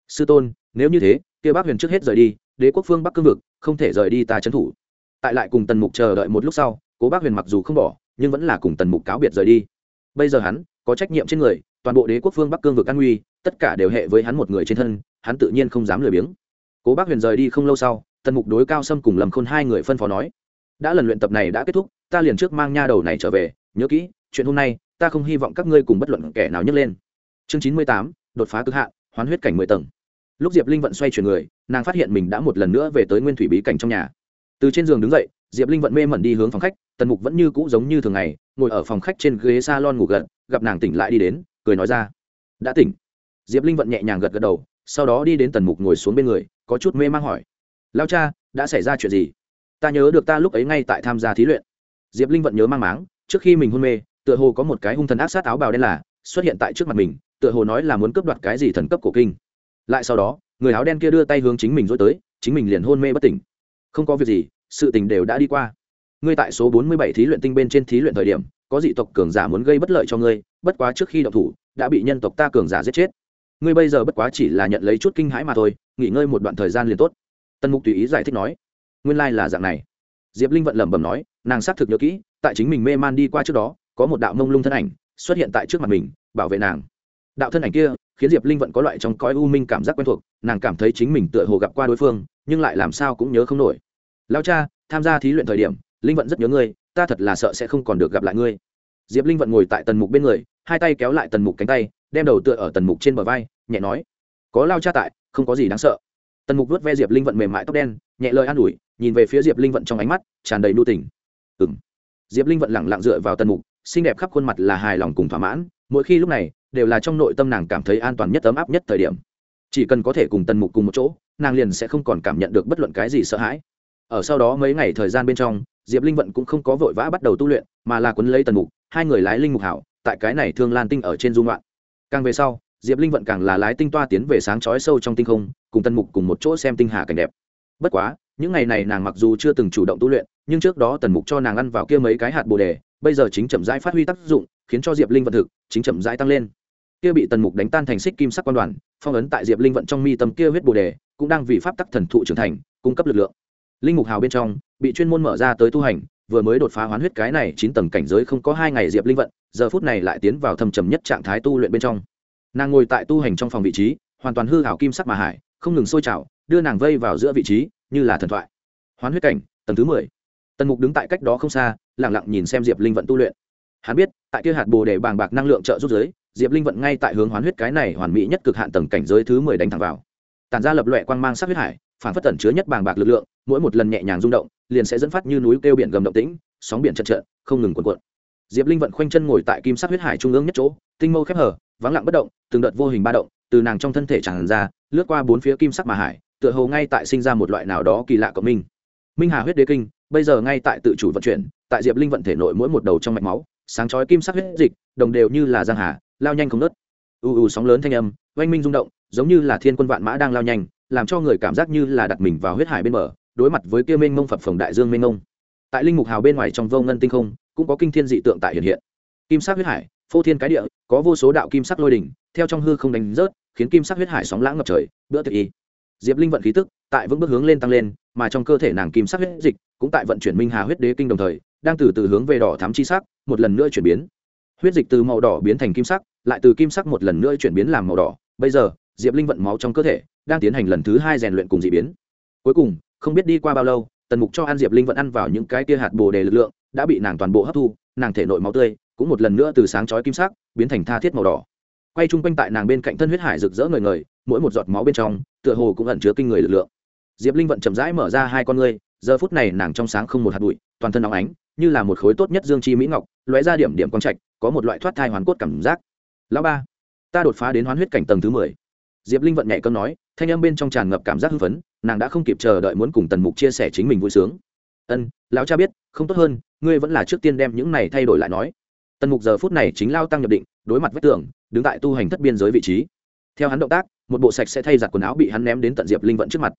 Sư tôn, nếu như thế, kia bác huyền trước hết rời đi, đế quốc phương bắc cương vực, không thể rời đi ta trấn thủ. Tại lại cùng tần mục chờ đợi một lúc sau, cố bác huyền mặc dù không bỏ, nhưng vẫn là cùng tần mục cáo biệt rời đi. Bây giờ hắn có trách nhiệm trên người, toàn bộ đế quốc phương bắc cương vực an nguy, tất cả đều hệ với hắn một người trên thân, hắn tự nhiên không dám lười biếng. Cố bác huyền rời đi không lâu sau, tần mục đối cao sâm cùng lầm khôn hai người phân phó nói, đã lần luyện tập này đã kết thúc, ta liền trước mang nha đầu này trở về, nhớ kỹ, chuyện hôm nay, ta không hy vọng các ngươi cùng bất luận kẻ nào nhấc lên. Chương chín mươi tám đột phá cực hạn, hoán huyết cảnh mười tầng. Lúc diệp linh vận xoay chuyển người, nàng phát hiện mình đã một lần nữa về tới nguyên thủy bí cảnh trong nhà. Từ trên giường đứng dậy, diệp linh vận mê mẩn đi hướng phòng khách, tần mục vẫn như cũ giống như thường ngày, ngồi ở phòng khách trên ghế s a lon ngủ gật, gặp nàng tỉnh lại đi đến, cười nói ra, đã tỉnh. Diệp linh vận nhẹ nhàng gật gật đầu, sau đó đi đến tần mục ngồi xuống bên người, có chút mê mang hỏi, lao cha, đã xảy ra chuyện gì? Ta nhớ được ta lúc ấy ngay tại tham gia thí luyện. Diệp linh vận nhớ mang máng, trước khi mình hôn mê, tựa hồ có một cái hung thần ác sát áo bào đen là, xuất hiện tại trước mặt mình tựa hồ nói là muốn cướp đoạt cái gì thần cấp cổ kinh. Lại sau đó, người áo đen kia đưa tay hướng chính mình dối tới, chính mình liền hôn mê bất tỉnh. Không có việc gì, sự tình đều đã đi qua. Ngươi tại số bốn mươi bảy thí luyện tinh bên trên thí luyện thời điểm, có dị tộc cường giả muốn gây bất lợi cho ngươi, bất quá trước khi đậu thủ, đã bị nhân tộc ta cường giả giết chết. Ngươi bây giờ bất quá chỉ là nhận lấy chút kinh hãi mà thôi, nghỉ ngơi một đoạn thời gian liền tốt. Tân mục tùy ý giải thích nói, nguyên lai、like、là dạng này. Diệp linh vận lẩm bẩm nói, nàng xác thực nhớ kỹ, tại chính mình mê man đi qua trước đó, có một đạo mông lung thân ảnh xuất hiện tại trước mặt mình, bảo vệ nàng đạo thân ảnh kia, khiến diệp linh vận có loại trong cõi u minh cảm giác quen thuộc, nàng cảm thấy chính mình tựa hồ gặp qua đối phương, nhưng lại làm sao cũng nhớ không nổi. Lao cha, tham gia thí luyện thời điểm, linh vận rất nhớ ngươi, ta thật là sợ sẽ không còn được gặp lại ngươi. Diệp linh vận ngồi tại tần mục bên người, hai tay kéo lại tần mục cánh tay, đem đầu tựa ở tần mục trên bờ vai, nhẹ nói, có lao cha tại, không có gì đáng sợ. Tần mục vớt ve diệp linh vận mềm mại tóc đen, nhẹ lời an ủi, nhìn về phía diệp linh vận trong ánh mắt tràn đầy nu tình. Ừ m diệp linh vận lẳng lặng dựa vào tần mục, xinh đẹp khắp khuôn mặt là hài lòng cùng thỏa mãn mỗi khi lúc này đều là trong nội tâm nàng cảm thấy an toàn nhất, ấm áp nhất thời điểm. Chỉ cần có thể cùng tần mục cùng một chỗ, nàng liền sẽ không còn cảm nhận được bất luận cái gì sợ hãi. Ở sau đó mấy ngày thời gian bên trong, diệp linh vận cũng không có vội vã bắt đầu tu luyện, mà là quấn lấy tần mục, hai người lái linh mục hảo, tại cái này thương lan tinh ở trên dung loạn càng về sau, diệp linh vận càng là lái tinh toa tiến về sáng chói sâu trong tinh không, cùng tần mục cùng một chỗ xem tinh hà cảnh đẹp. Bất quá, những ngày này nàng mặc dù chưa từng chủ động tu luyện, nhưng trước đó tần mục cho nàng ăn vào kia mấy cái hạt bồ đề bây giờ chính chậm rãi phát huy tác dụng, khiến cho diệp linh vận thực, chính chậm rãi tăng lên. Kia bị tần mục đánh tan thành xích kim sắc quan đoàn, phong ấn tại diệp linh vận trong mi tâm kia huyết bồ đề, cũng đang vì pháp tắc thần thụ trưởng thành, cung cấp lực lượng. Linh mục hào bên trong, bị chuyên môn mở ra tới tu hành, vừa mới đột phá hoán huyết cái này chín tầng cảnh giới không có hai ngày diệp linh vận, giờ phút này lại tiến vào thâm trầm nhất trạng thái tu luyện bên trong. Nàng ngồi tại tu hành trong phòng vị trí, hoàn toàn hư hảo kim sắc mà hải, không ngừng sôi trào, đưa nàng vây vào giữa vị trí, như là thần thoại. Hoán huyết cảnh, tầng thứ mười. Tần mục đứng tại cách đó không xa lẳng lặng nhìn xem diệp linh vận tu luyện. Hắn biết, tại kia hạt bồ để bàng bạc năng lượng trợ giúp giới, diệp linh vận ngay tại hướng hoán huyết cái này hoàn mỹ nhất cực hạn tầng cảnh giới thứ mười đánh thẳng vào. Tản ra lập loẹ quang mang sắc huyết hải, phản phất tẩn chứa nhất bàng bạc lực lượng, mỗi một lần nhẹ nhàng rung động, liền sẽ dẫn phát như núi kêu biển gầm động tĩnh, sóng biển trận trận không ngừng cuộn cuộn. Diệp linh vận khoanh chân ngồi tại kim sắc huyết hải trung ương nhất chỗ, tinh mâu khép hở, vắng lặng bất động, từng đợt vô hình ba động, từ nàng trong thân thể tràn ra, lướt qua bốn phía kim sắc mà hải, tựa hồ ngay tại sinh ra một loại nào đó kỳ lạ của mình. minh hà huyết đế kinh, bây giờ ngay tại tự chủ vận chuyển tại diệp linh vận thể nội mỗi một đầu trong mạch máu, sáng chói kim sắc huyết dịch, đồng đều như là giang hà, lao nhanh không nớt u u sóng lớn thanh âm, oanh minh rung động, giống như là thiên quân vạn mã đang lao nhanh, làm cho người cảm giác như là đặt mình vào huyết hải bên bờ, đối mặt với kia mênh mông phập phồng đại dương mênh mông. Tại linh mục hào bên ngoài trong vô ngân tinh không, cũng có kinh thiên dị tượng tại hiện hiện. Kim sắc huyết hải, phô thiên cái địa, có vô số đạo kim sắc lôi đỉnh, theo trong hư không đánh rớt, khiến kim sắc huyết hải sóng lãng ngập trời, bữa tự y. Diệp linh vận khí tức, tại vững bước hướng lên tăng lên, mà trong cơ thể nàng kim sắc huyết dịch, cũng tại vận chuyển minh hà huyết đế kinh đồng thời đang từ từ hướng về đỏ thắm chi sắc, một lần nữa chuyển biến. Huyết dịch từ màu đỏ biến thành kim sắc, lại từ kim sắc một lần nữa chuyển biến làm màu đỏ. Bây giờ, diệp linh vận máu trong cơ thể, đang tiến hành lần thứ hai rèn luyện cùng d ị biến. Cuối cùng, không biết đi qua bao lâu, tần mục cho ăn diệp linh vận ăn vào những cái tia hạt bồ đề lực lượng, đã bị nàng toàn bộ hấp thu, nàng thể nội máu tươi cũng một lần nữa từ sáng chói kim sắc biến thành tha thiết màu đỏ. Quay chung quanh tại nàng bên cạnh thân huyết hải rực rỡ ngời ngời, mỗi một giọt máu bên trong, tựa hồ cũng ẩn chứa kinh người lực lượng. Diệp linh vận chậm rãi mở ra hai con ngươi, giờ phút này nàng trong sáng không một hạt bụi, toàn thân óng ánh như là một khối tốt nhất dương chi mỹ ngọc, lóe ra điểm điểm quang trạch, có một loại thoát thai hoàn cốt cảm giác. Lão ba, ta đột phá đến hoán huyết cảnh tầng thứ mười. Diệp linh vận nhẹ cơn nói, thanh âm bên trong tràn ngập cảm giác hưng phấn, nàng đã không kịp chờ đợi muốn cùng tần mục chia sẻ chính mình vui sướng. Ân, lão cha biết, không tốt hơn, ngươi vẫn là trước tiên đem những này thay đổi lại nói. Tần mục giờ phút này chính lao tăng nhập định, đối mặt với tường, đứng tại tu hành thất biên giới vị trí. Theo hắn động tác, một bộ sạch sẽ thay giặt quần áo bị hắn ném đến tận diệp linh vận trước mặt.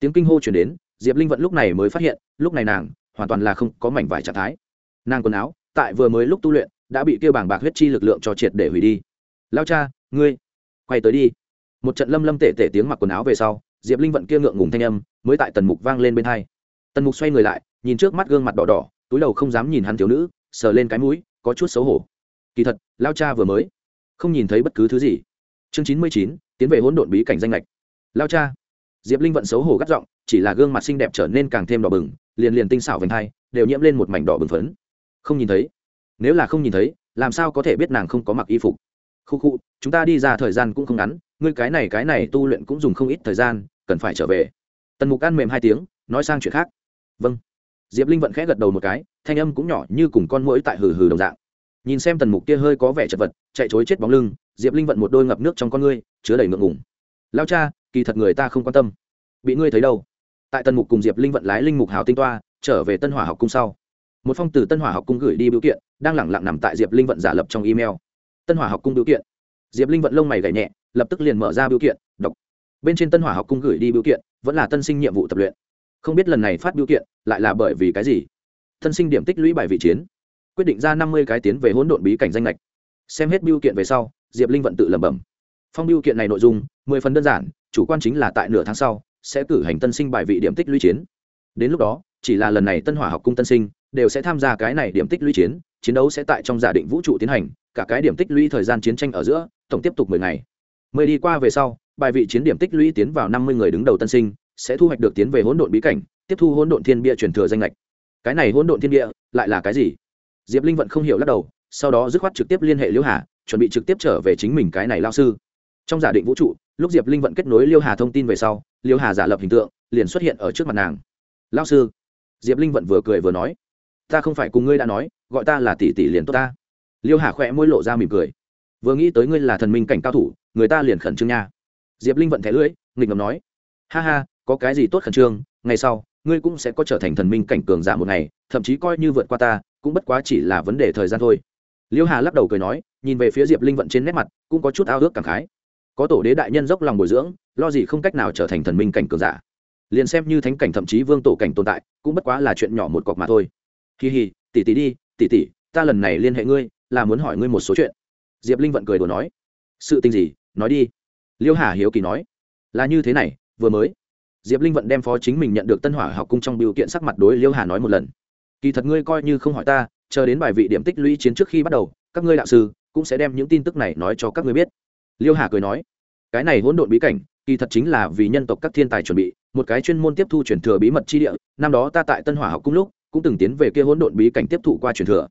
Tiếng kinh hô chuyển đến, diệp linh vận lúc này mới phát hiện, lúc này nàng hoàn toàn là không có mảnh vải trạng thái. Nàng quần áo, tại vừa mới lúc tu luyện, đã bị kêu bảng bạc huyết chi lực lượng cho triệt để hủy đi. Lao cha, ngươi, quay tới đi. Một trận lâm lâm tể tể tiếng mặc quần áo về sau, diệp linh vận kia ngượng ngùng thanh âm mới tại tần mục vang lên bên hai. Tần mục xoay người lại, nhìn trước mắt gương mặt đỏ đỏ, túi đầu không dám nhìn hắn thiếu nữ, sờ lên cái mũi, có chút xấu hổ. Kỳ thật, lao cha vừa mới không nhìn thấy bất cứ thứ gì. Chương chín mươi chín, tiến về hỗn độn bí cảnh danh lệch lao cha. Diệp linh vận xấu hổ gắt giọng, chỉ là gương mặt xinh đẹp trở nên càng thêm đỏ bừng liền liền tinh xảo vành hai đều nhiễm lên một mảnh đỏ bừng phấn. Không nhìn thấy. Nếu là không nhìn thấy, làm sao có thể biết nàng không có mặc y phục? Khu khu, chúng ta đi ra thời gian cũng không ngắn, ngươi cái này cái này tu luyện cũng dùng không ít thời gian, cần phải trở về. Tần mục ăn mềm hai tiếng, nói sang chuyện khác. Vâng. Diệp linh vận khẽ gật đầu một cái, thanh âm cũng nhỏ như cùng con mũi tại hừ hừ đồng dạng. Nhìn xem tần mục kia hơi có vẻ chật vật, chạy chối chết bóng lưng, diệp linh vận một đôi ngập nước trong con ngươi, chứa đầy ngượng ngùng. Lao cha, kỳ thật người ta không quan tâm. Bị ngươi thấy đâu? Tại tân mục cùng diệp linh vận lái linh mục hào tinh toa, trở về tân hỏa học cung sau. Một phong từ tân hỏa học cung gửi đi biểu kiện, đang lẳng lặng nằm tại diệp linh vận giả lập trong email. Tân hỏa học cung biểu kiện. Diệp linh vận lông mày gảy nhẹ, lập tức liền mở ra biểu kiện, đọc. Bên trên tân hỏa học cung gửi đi biểu kiện, vẫn là tân sinh nhiệm vụ tập luyện. Không biết lần này phát biểu kiện, lại là bởi vì cái gì? Tân sinh điểm tích lũy bài vị chiến. Quyết định ra năm mươi cái tiến về hỗn độn bí cảnh danh lệch xem hết biểu kiện về sau, diệp linh vận tự lẩm bẩm. Phong biểu kiện này nội dung, mười phần đơn giản, chủ quan chính là tại nửa tháng sau sẽ cử hành tân sinh bài vị điểm tích lũy chiến. Đến lúc đó, chỉ là lần này tân hỏa học cung tân sinh đều sẽ tham gia cái này điểm tích lũy chiến chiến đấu sẽ tại trong giả định vũ trụ tiến hành, cả cái điểm tích lũy thời gian chiến tranh ở giữa, tổng tiếp tục mười ngày. Mười đi qua về sau, bài vị chiến điểm tích lũy tiến vào năm mươi người đứng đầu tân sinh sẽ thu hoạch được tiến về hỗn độn bí cảnh, tiếp thu hỗn độn thiên bia truyền thừa danh lệch cái này hỗn độn thiên địa lại là cái gì? Diệp linh vẫn không hiểu lắc đầu, sau đó dứt khoát trực tiếp liên hệ liêu hà, chuẩn bị trực tiếp trở về chính mình cái này lao sư. Trong giả định vũ trụ, lúc diệp linh vận kết nối liêu hà thông tin về sau liêu hà giả lập hình tượng, liền xuất hiện ở trước mặt nàng. Lao sư. Diệp linh vận vừa cười vừa nói, ta không phải cùng ngươi đã nói, gọi ta là tỷ tỷ liền tốt ta. Liêu hà khỏe môi lộ ra mỉm cười. Vừa nghĩ tới ngươi là thần minh cảnh cao thủ, người ta liền khẩn trương nha. Diệp linh vận thẻ lưỡi, nghịch ngầm nói, ha ha, có cái gì tốt khẩn trương, ngày sau, ngươi cũng sẽ có trở thành thần minh cảnh cường giả một ngày, thậm chí coi như vượt qua ta, cũng bất quá chỉ là vấn đề thời gian thôi. Liêu hà lắc đầu cười nói, nhìn về phía diệp linh vận trên nét mặt, cũng có chút ao ước cảm khái có tổ đế đại nhân dốc lòng bồi dưỡng, lo gì không cách nào trở thành thần minh cảnh cường giả. Liền xem như thánh cảnh thậm chí vương tổ cảnh tồn tại, cũng bất quá là chuyện nhỏ một cọc mà thôi. Kỳ hì tỉ tỉ đi tỉ tỉ ta lần này liên hệ ngươi, là muốn hỏi ngươi một số chuyện. Diệp linh vận cười đùa nói. Sự tình gì, nói đi. Liêu hà hiếu kỳ nói. Là như thế này, vừa mới. Diệp linh vận đem phó chính mình nhận được tân hỏa học cung trong biểu kiện sắc mặt đối liêu hà nói một lần. Kỳ thật ngươi coi như không hỏi ta, chờ đến bài vị điểm tích lũy chiến trước khi bắt đầu, các ngươi đạo sư cũng sẽ đem những tin tức này nói cho các ngươi biết liêu hà cười nói, cái này hỗn độn bí cảnh, kỳ thật chính là vì nhân tộc các thiên tài chuẩn bị, một cái chuyên môn tiếp thu truyền thừa bí mật chi địa, năm đó ta tại tân hỏa học cung lúc, cũng từng tiến về kia hỗn độn bí cảnh tiếp thụ qua truyền thừa.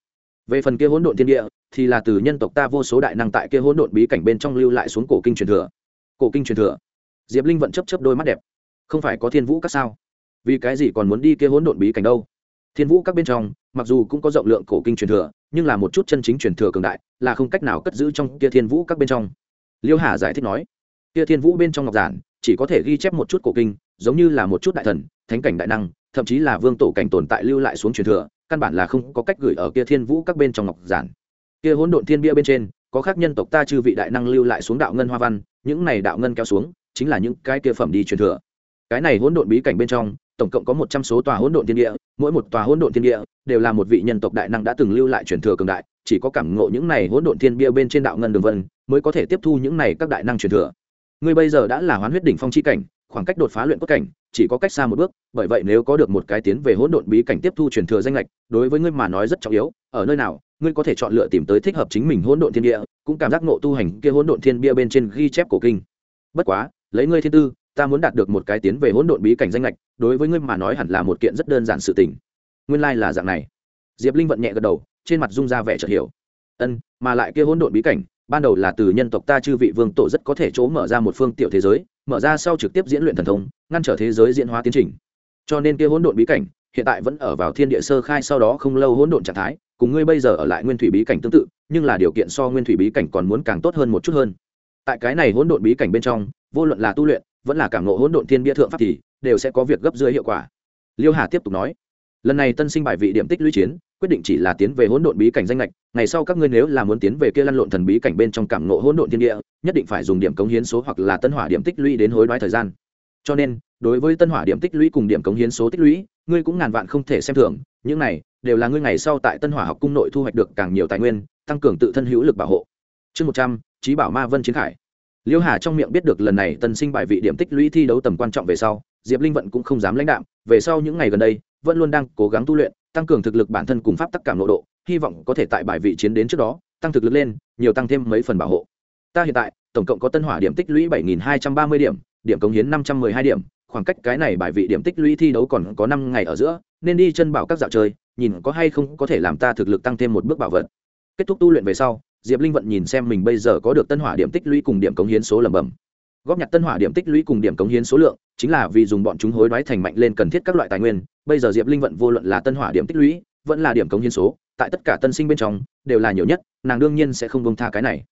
Về phần kia hỗn độn thiên địa, thì là từ nhân tộc ta vô số đại năng tại kia hỗn độn bí cảnh bên trong lưu lại xuống cổ kinh truyền thừa. Cổ kinh truyền thừa. Diệp linh vận chấp chấp đôi mắt đẹp. Không phải có thiên vũ các sao? Vì cái gì còn muốn đi kia hỗn độn bí cảnh đâu? Thiên vũ các bên trong, mặc dù cũng có rộng lượng cổ kinh truyền thừa, nhưng là một chút chân chính truyền thừa cường đại, là không cách nào cất giữ trong kia thiên vũ các bên trong liêu hà giải thích nói, kia thiên vũ bên trong ngọc giản, chỉ có thể ghi chép một chút cổ kinh, giống như là một chút đại thần, thánh cảnh đại năng, thậm chí là vương tổ cảnh tồn tại lưu lại xuống truyền thừa, căn bản là không có cách gửi ở kia thiên vũ các bên trong ngọc giản. Kia hỗn độn thiên bia bên trên, có khác nhân tộc ta chư vị đại năng lưu lại xuống đạo ngân hoa văn, những này đạo ngân kéo xuống, chính là những cái kia phẩm đi truyền thừa. Cái này hỗn độn bí cảnh bên trong tổng cộng có một trăm số tòa hỗn độn thiên địa, mỗi một tòa hỗn độn thiên địa đều là một vị nhân tộc đại năng đã từng lưu lại truyền thừa cường đại, chỉ có cảm ngộ những này hỗn độn thiên bia bên trên đạo ngân đường vân mới có thể tiếp thu những này các đại năng truyền thừa. Ngươi bây giờ đã là hoán huyết đỉnh phong chi cảnh, khoảng cách đột phá luyện cốt cảnh chỉ có cách xa một bước, bởi vậy nếu có được một cái tiến về hỗn độn bí cảnh tiếp thu truyền thừa danh lệch, đối với ngươi mà nói rất trọng yếu, ở nơi nào, ngươi có thể chọn lựa tìm tới thích hợp chính mình hỗn độn thiên địa, cũng cảm giác ngộ tu hành kia hỗn độn thiên bia bên trên ghi chép cổ kinh. Bất quá, lấy ngươi thiên tư ta muốn đạt được một cái tiến về hỗn độn bí cảnh danh lệch, đối với ngươi mà nói hẳn là một kiện rất đơn giản sự tình. Nguyên lai là dạng này. Diệp linh vận nhẹ gật đầu, trên mặt dung ra vẻ chợt hiểu. Ân, mà lại kia hỗn độn bí cảnh, ban đầu là từ nhân tộc ta chư vị vương tổ rất có thể chỗ mở ra một phương tiểu thế giới, mở ra sau trực tiếp diễn luyện thần thông, ngăn trở thế giới diễn hóa tiến trình. Cho nên kia hỗn độn bí cảnh, hiện tại vẫn ở vào thiên địa sơ khai sau đó không lâu hỗn độn trạng thái, cùng ngươi bây giờ ở lại nguyên thủy bí cảnh tương tự, nhưng là điều kiện so nguyên thủy bí cảnh còn muốn càng tốt hơn một chút hơn. Tại cái này hỗn độn bí cảnh bên trong, vô luận là tu luyện vẫn là cảm ngộ hỗn độn thiên bia thượng pháp thì đều sẽ có việc gấp dưới hiệu quả. Liêu hà tiếp tục nói, lần này tân sinh bài vị điểm tích lũy chiến, quyết định chỉ là tiến về hỗn độn bí cảnh danh lệch ngày sau các ngươi nếu là muốn tiến về kia lăn lộn thần bí cảnh bên trong cảm ngộ hỗn độn thiên địa, nhất định phải dùng điểm cống hiến số hoặc là tân hỏa điểm tích lũy đến hối đoái thời gian. Cho nên, đối với tân hỏa điểm tích lũy cùng điểm cống hiến số tích lũy, ngươi cũng ngàn vạn không thể xem thường, những này đều là ngươi ngày sau tại tân hỏa học cung nội thu hoạch được càng nhiều tài nguyên, tăng cường tự thân hữu lực bảo hộ. Chương một trăm trí bảo ma vân chiến khải liêu hà trong miệng biết được lần này tân sinh bài vị điểm tích lũy thi đấu tầm quan trọng về sau, diệp linh vận cũng không dám lãnh đạm, về sau những ngày gần đây, vẫn luôn đang cố gắng tu luyện, tăng cường thực lực bản thân cùng pháp tắc cảm nội độ, hy vọng có thể tại bài vị chiến đến trước đó, tăng thực lực lên, nhiều tăng thêm mấy phần bảo hộ. Ta hiện tại, tổng cộng có tân hỏa điểm tích lũy bảy nghìn hai trăm ba mươi điểm điểm cống hiến năm trăm mười hai điểm, khoảng cách cái này bài vị điểm tích lũy thi đấu còn có năm ngày ở giữa, nên đi chân bảo các dạo chơi, nhìn có hay không có thể làm ta thực lực tăng thêm một bước bảo vật. Kết thúc tu luyện về sau diệp linh vận nhìn xem mình bây giờ có được tân hỏa điểm tích lũy cùng điểm cống hiến số lẩm bẩm, góp nhặt tân hỏa điểm tích lũy cùng điểm cống hiến số lượng chính là vì dùng bọn chúng hối đoái thành mạnh lên cần thiết các loại tài nguyên. Bây giờ diệp linh vận vô luận là tân hỏa điểm tích lũy vẫn là điểm cống hiến số tại tất cả tân sinh bên trong đều là nhiều nhất nàng đương nhiên sẽ không bông tha cái này.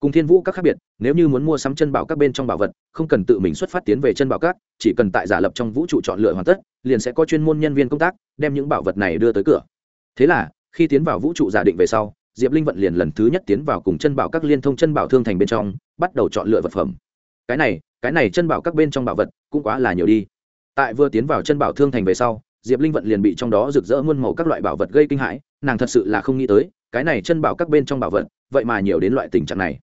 Cùng thiên vũ các khác biệt nếu như muốn mua sắm chân bảo các bên trong bảo vật không cần tự mình xuất phát tiến về chân bảo các chỉ cần tại giả lập trong vũ trụ chọn lựa hoàn tất liền sẽ có chuyên môn nhân viên công tác đem những bảo vật này đưa tới cửa. Thế là khi tiến vào vũ trụ giả định về sau diệp linh vận liền lần thứ nhất tiến vào cùng chân bảo các liên thông chân bảo thương thành bên trong, bắt đầu chọn lựa vật phẩm. Cái này cái này chân bảo các bên trong bảo vật cũng quá là nhiều đi. Tại vừa tiến vào chân bảo thương thành về sau, diệp linh vận liền bị trong đó rực rỡ muôn màu các loại bảo vật gây kinh hãi, nàng thật sự là không nghĩ tới, cái này chân bảo các bên trong bảo vật, vậy mà nhiều đến loại tình trạng này.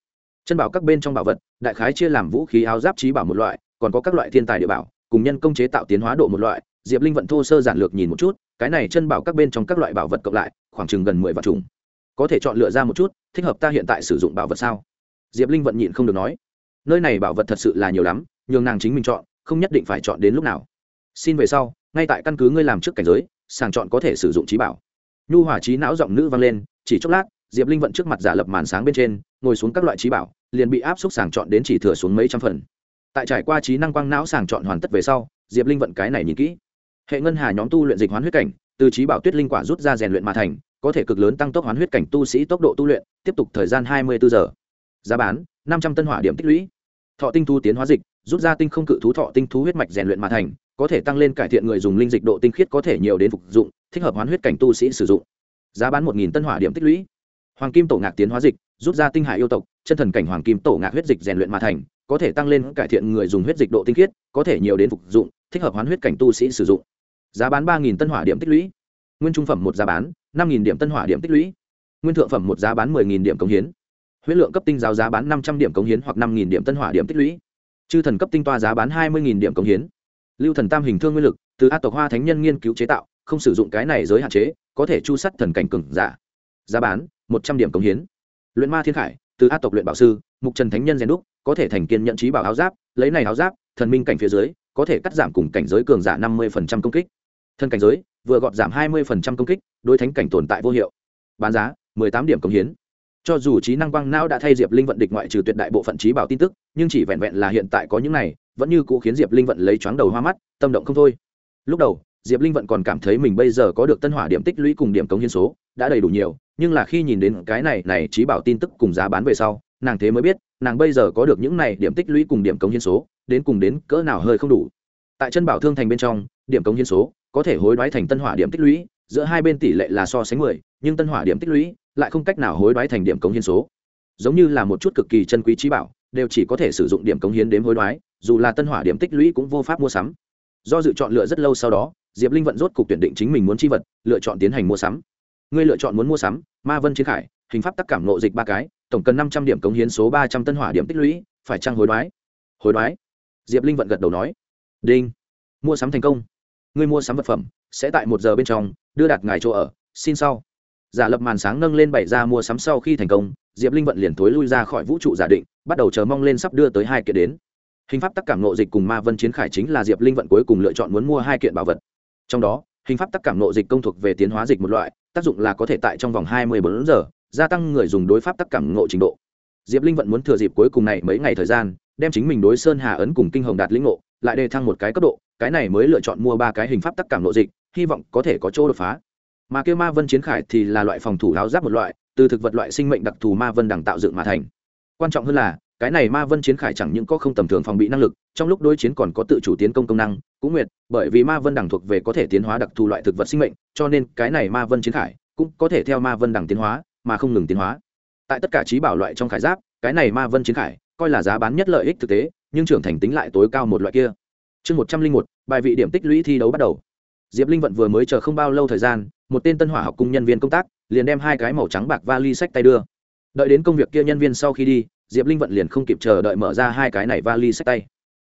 Chân bảo các bên trong bảo vật, đại khái chia làm vũ khí, áo giáp, trí bảo một loại, còn có các loại thiên tài địa bảo, cùng nhân công chế tạo tiến hóa độ một loại. Diệp linh vận thô sơ giản lược nhìn một chút, cái này chân bảo các bên trong các loại bảo vật cộng lại, khoảng chừng gần mười vạn trùng có thể chọn lựa ra một chút, thích hợp ta hiện tại sử dụng bảo vật sao? Diệp linh vận nhịn không được nói. Nơi này bảo vật thật sự là nhiều lắm, nhường nàng chính mình chọn, không nhất định phải chọn đến lúc nào. Xin về sau, ngay tại căn cứ ngươi làm trước cảnh giới, sàng chọn có thể sử dụng trí bảo. Nhu hòa trí não giọng nữ vang lên, chỉ chốc lát, diệp linh vận trước mặt giả lập màn sáng bên trên, ngồi xuống các loại trí bảo, liền bị áp suất sàng chọn đến chỉ thừa xuống mấy trăm phần. Tại trải qua trí năng quang não sàng chọn hoàn tất về sau, diệp linh vận cái này nhìn kỹ. Hệ ngân hà nhóm tu luyện dịch hoán huyết cảnh, từ trí bảo tuyết linh quả rút ra rèn luyện mà thành có thể cực lớn tăng tốc hoán huyết cảnh tu sĩ tốc độ tu luyện, tiếp tục thời gian hai mươi bốn giờ. Giá bán, năm trăm tân hỏa điểm tích lũy. Thọ tinh thu tiến hóa dịch, rút ra tinh không cự thú thọ tinh thú huyết mạch rèn luyện mà thành, có thể tăng lên cải thiện người dùng linh dịch độ tinh khiết có thể nhiều đến phục dụng, thích hợp hoán huyết cảnh tu sĩ sử dụng. Giá bán một tân hỏa điểm tích lũy. Hoàng kim tổ ngạc tiến hóa dịch, rút ra tinh hải yêu tộc, chân thần cảnh hoàng kim tổ ngạc huyết dịch rèn luyện mà thành, có thể tăng lên cải thiện người dùng huyết dịch độ tinh khiết, có thể nhiều đến phục dụng, thích hợp hoán huyết cảnh tu sĩ sử dụng. Giá bán ba tân hỏa điểm tích lũy. Nguyên trung phẩm một giá bán năm điểm tân hỏa điểm tích lũy. Nguyên thượng phẩm một giá bán 10.000 điểm cống hiến. Huyết lượng cấp tinh giáo giá bán năm trăm điểm cống hiến hoặc năm điểm tân hỏa điểm tích lũy. Chư thần cấp tinh toa giá bán hai mươi điểm cống hiến. Lưu thần tam hình thương nguyên lực, từ a tộc hoa thánh nhân nghiên cứu chế tạo, không sử dụng cái này giới hạn chế, có thể chu sắt thần cảnh cừng giả. Giá bán một trăm điểm cống hiến. Luyện ma thiên khải, từ a tộc luyện bảo sư, mục trần thánh nhân rèn đúc, có thể thành kiên nhận trí bảo áo giáp, lấy này áo giáp, thần minh cảnh phía dưới, có thể cắt giảm cùng cảnh giới cường giả năm mươi công kích. Thân cảnh giới vừa gọt giảm hai mươi công kích, đối thánh cảnh tồn tại vô hiệu. Bán giá, mười tám điểm cống hiến. Cho dù trí năng quang não đã thay diệp linh vận địch ngoại trừ tuyệt đại bộ phận trí bảo tin tức, nhưng chỉ vẹn vẹn là hiện tại có những này, vẫn như cũ khiến diệp linh vận lấy choáng đầu hoa mắt, tâm động không thôi. Lúc đầu, diệp linh vận còn cảm thấy mình bây giờ có được tân hỏa điểm tích lũy cùng điểm cống hiến số, đã đầy đủ nhiều, nhưng là khi nhìn đến cái này này trí bảo tin tức cùng giá bán về sau, nàng thế mới biết, nàng bây giờ có được những này điểm tích lũy cùng điểm cống hiến số, đến cùng đến cỡ nào hơi không đủ. Tại chân bảo thương thành bên trong, điểm cống hiến số có thể hối đoái thành tân hỏa điểm tích lũy, giữa hai bên tỷ lệ là so sánh mười, nhưng tân hỏa điểm tích lũy lại không cách nào hối đoái thành điểm cống hiến số. Giống như là một chút cực kỳ chân quý trí bảo, đều chỉ có thể sử dụng điểm cống hiến đếm hối đoái, dù là tân hỏa điểm tích lũy cũng vô pháp mua sắm. Do dự chọn lựa rất lâu sau đó, diệp linh vận rốt cục tuyển định chính mình muốn chi vật, lựa chọn tiến hành mua sắm. Ngươi lựa chọn muốn mua sắm, ma vân chiến khải, hình pháp tắc cảm nộ dịch ba cái, tổng cần năm trăm điểm cống hiến số ba trăm tân hỏa điểm tích lũy, phải trăng hối đoái? Hối đoái? Diệp linh vận gật đầu nói. Đinh. Mua sắm thành công ngươi mua sắm vật phẩm, sẽ tại một giờ bên trong, đưa đạt ngài chỗ ở, xin sau. Giả lập màn sáng nâng lên bảy ra mua sắm sau khi thành công, diệp linh vận liền thối lui ra khỏi vũ trụ giả định, bắt đầu chờ mong lên sắp đưa tới hai kiện đến. Hình pháp tắc cảm nộ dịch cùng ma vân chiến khải chính là diệp linh vận cuối cùng lựa chọn muốn mua hai kiện bảo vật. Trong đó, hình pháp tắc cảm nộ dịch công thuộc về tiến hóa dịch một loại, tác dụng là có thể tại trong vòng hai mươi bốn giờ, gia tăng người dùng đối pháp tắc cảm nộ trình độ. Diệp linh vận muốn thừa dịp cuối cùng này mấy ngày thời gian, đem chính mình đối sơn hà ấn cùng kinh hồng đạt lĩnh ngộ lại đề thăng một cái cấp độ, cái này mới lựa chọn mua ba cái hình pháp tắc cảm lộ dịch, hy vọng có thể có chỗ đột phá. Mà kêu ma vân chiến khải thì là loại phòng thủ áo giáp một loại, từ thực vật loại sinh mệnh đặc thù ma vân đằng tạo dựng mà thành. Quan trọng hơn là, cái này ma vân chiến khải chẳng những có không tầm thường phòng bị năng lực, trong lúc đối chiến còn có tự chủ tiến công công năng, cũng nguyệt, bởi vì ma vân đằng thuộc về có thể tiến hóa đặc thù loại thực vật sinh mệnh, cho nên cái này ma vân chiến khải cũng có thể theo ma vân đằng tiến hóa, mà không ngừng tiến hóa. Tại tất cả trí bảo loại trong khải giáp, cái này ma vân chiến khải coi là giá bán nhất lợi ích thực tế nhưng trưởng thành tính lại tối cao một loại kia. Chương một trăm linh một, bài vị điểm tích lũy thi đấu bắt đầu. Diệp linh vận vừa mới chờ không bao lâu thời gian, một tên tân hỏa học cung nhân viên công tác, liền đem hai cái màu trắng bạc vali sách tay đưa. Đợi đến công việc kia nhân viên sau khi đi, diệp linh vận liền không kịp chờ đợi mở ra hai cái này vali sách tay.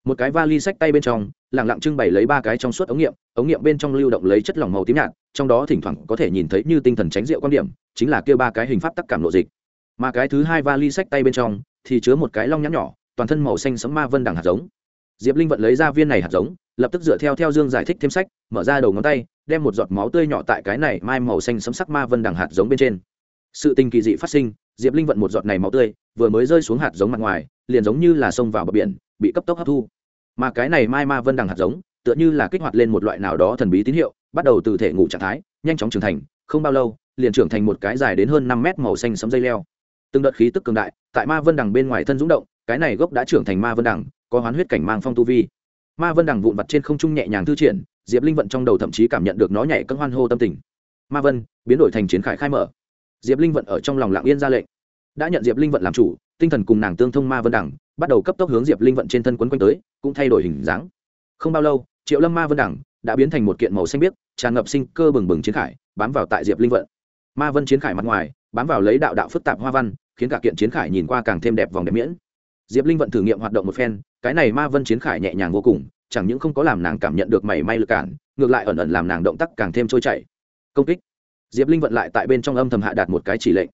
Một cái vali sách tay bên trong lẳng lặng trưng bày lấy ba cái trong suốt ống nghiệm ống nghiệm bên trong lưu động lấy chất lỏng màu tím nhạt, trong đó thỉnh thoảng có thể nhìn thấy như tinh thần tránh rượu quan điểm, chính là kia ba cái hình pháp tắc cảm lộ dịch. Mà cái thứ hai vali sách tay bên trong, thì chứa một cái long nhãn nhỏ toàn thân màu xanh sẫm ma vân đằng hạt giống. Diệp linh vận lấy ra viên này hạt giống, lập tức dựa theo theo dương giải thích thêm sách, mở ra đầu ngón tay, đem một giọt máu tươi nhỏ tại cái này mai màu xanh sẫm sắc ma vân đằng hạt giống bên trên. Sự tình kỳ dị phát sinh, diệp linh vận một giọt này máu tươi, vừa mới rơi xuống hạt giống mặt ngoài, liền giống như là xông vào bờ biển, bị cấp tốc hấp thu. Mà cái này mai ma vân đằng hạt giống, tựa như là kích hoạt lên một loại nào đó thần bí tín hiệu, bắt đầu từ thể ngủ trạng thái, nhanh chóng trưởng thành, không bao lâu, liền trưởng thành một cái dài đến hơn năm mét màu xanh sấm dây leo. Từng đợt khí tức cường đại, tại ma vân đằng bên ngoài thân rúng động cái này gốc đã trưởng thành ma vân đằng, có hoán huyết cảnh mang phong tu vi. Ma vân đằng vụn vặt trên không trung nhẹ nhàng thư triển, diệp linh vận trong đầu thậm chí cảm nhận được nó nhảy cân hoan hô tâm tình. Ma vân, biến đổi thành chiến khải khai mở. Diệp linh vận ở trong lòng lạng yên ra lệnh. Đã nhận diệp linh vận làm chủ, tinh thần cùng nàng tương thông ma vân đẳng bắt đầu cấp tốc hướng diệp linh vận trên thân quấn quanh tới, cũng thay đổi hình dáng. Không bao lâu, triệu lâm ma vân đẳng đã biến thành một kiện màu xanh biếc, tràn ngập sinh cơ bừng bừng chiến khải, bám vào tại diệp linh vận. Ma vân chiến khải mặt ngoài, bám vào lấy đạo đạo phức tạp hoa văn, khiến cả kiện chiến khải nhìn qua càng thêm đẹp vòng đẹp miễn diệp linh vận thử nghiệm hoạt động một phen, cái này ma vân chiến khải nhẹ nhàng vô cùng, chẳng những không có làm nàng cảm nhận được mảy may lực cản, ngược lại ẩn ẩn làm nàng động tác càng thêm trôi chảy. Công kích. Diệp linh vận lại tại bên trong âm thầm hạ đạt một cái chỉ lệnh.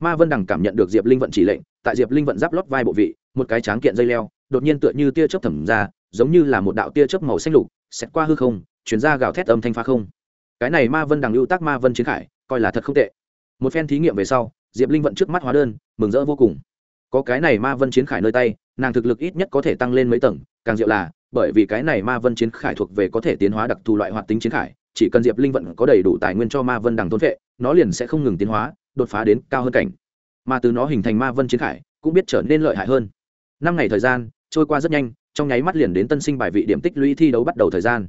Ma vân đằng cảm nhận được diệp linh vận chỉ lệnh, tại diệp linh vận giáp lót vai bộ vị, một cái tráng kiện dây leo, đột nhiên tựa như tia chớp thẩm ra, giống như là một đạo tia chớp màu xanh lục, xẹt qua hư không, chuyển ra gào thét âm thanh phá không. Cái này ma vân đằng lưu tác ma vân chiến khải, coi là thật không tệ. Một phen thí nghiệm về sau, diệp linh vận trước mắt hóa đơn, mừng rỡ vô cùng có cái này ma vân chiến khải nơi tay, nàng thực lực ít nhất có thể tăng lên mấy tầng, càng diệu là, bởi vì cái này ma vân chiến khải thuộc về có thể tiến hóa đặc thù loại hoạt tính chiến khải, chỉ cần diệp linh vận có đầy đủ tài nguyên cho ma vân đằng thôn vệ, nó liền sẽ không ngừng tiến hóa, đột phá đến cao hơn cảnh. Mà từ nó hình thành ma vân chiến khải, cũng biết trở nên lợi hại hơn. Năm ngày thời gian, trôi qua rất nhanh, trong nháy mắt liền đến tân sinh bài vị điểm tích lũy thi đấu bắt đầu thời gian.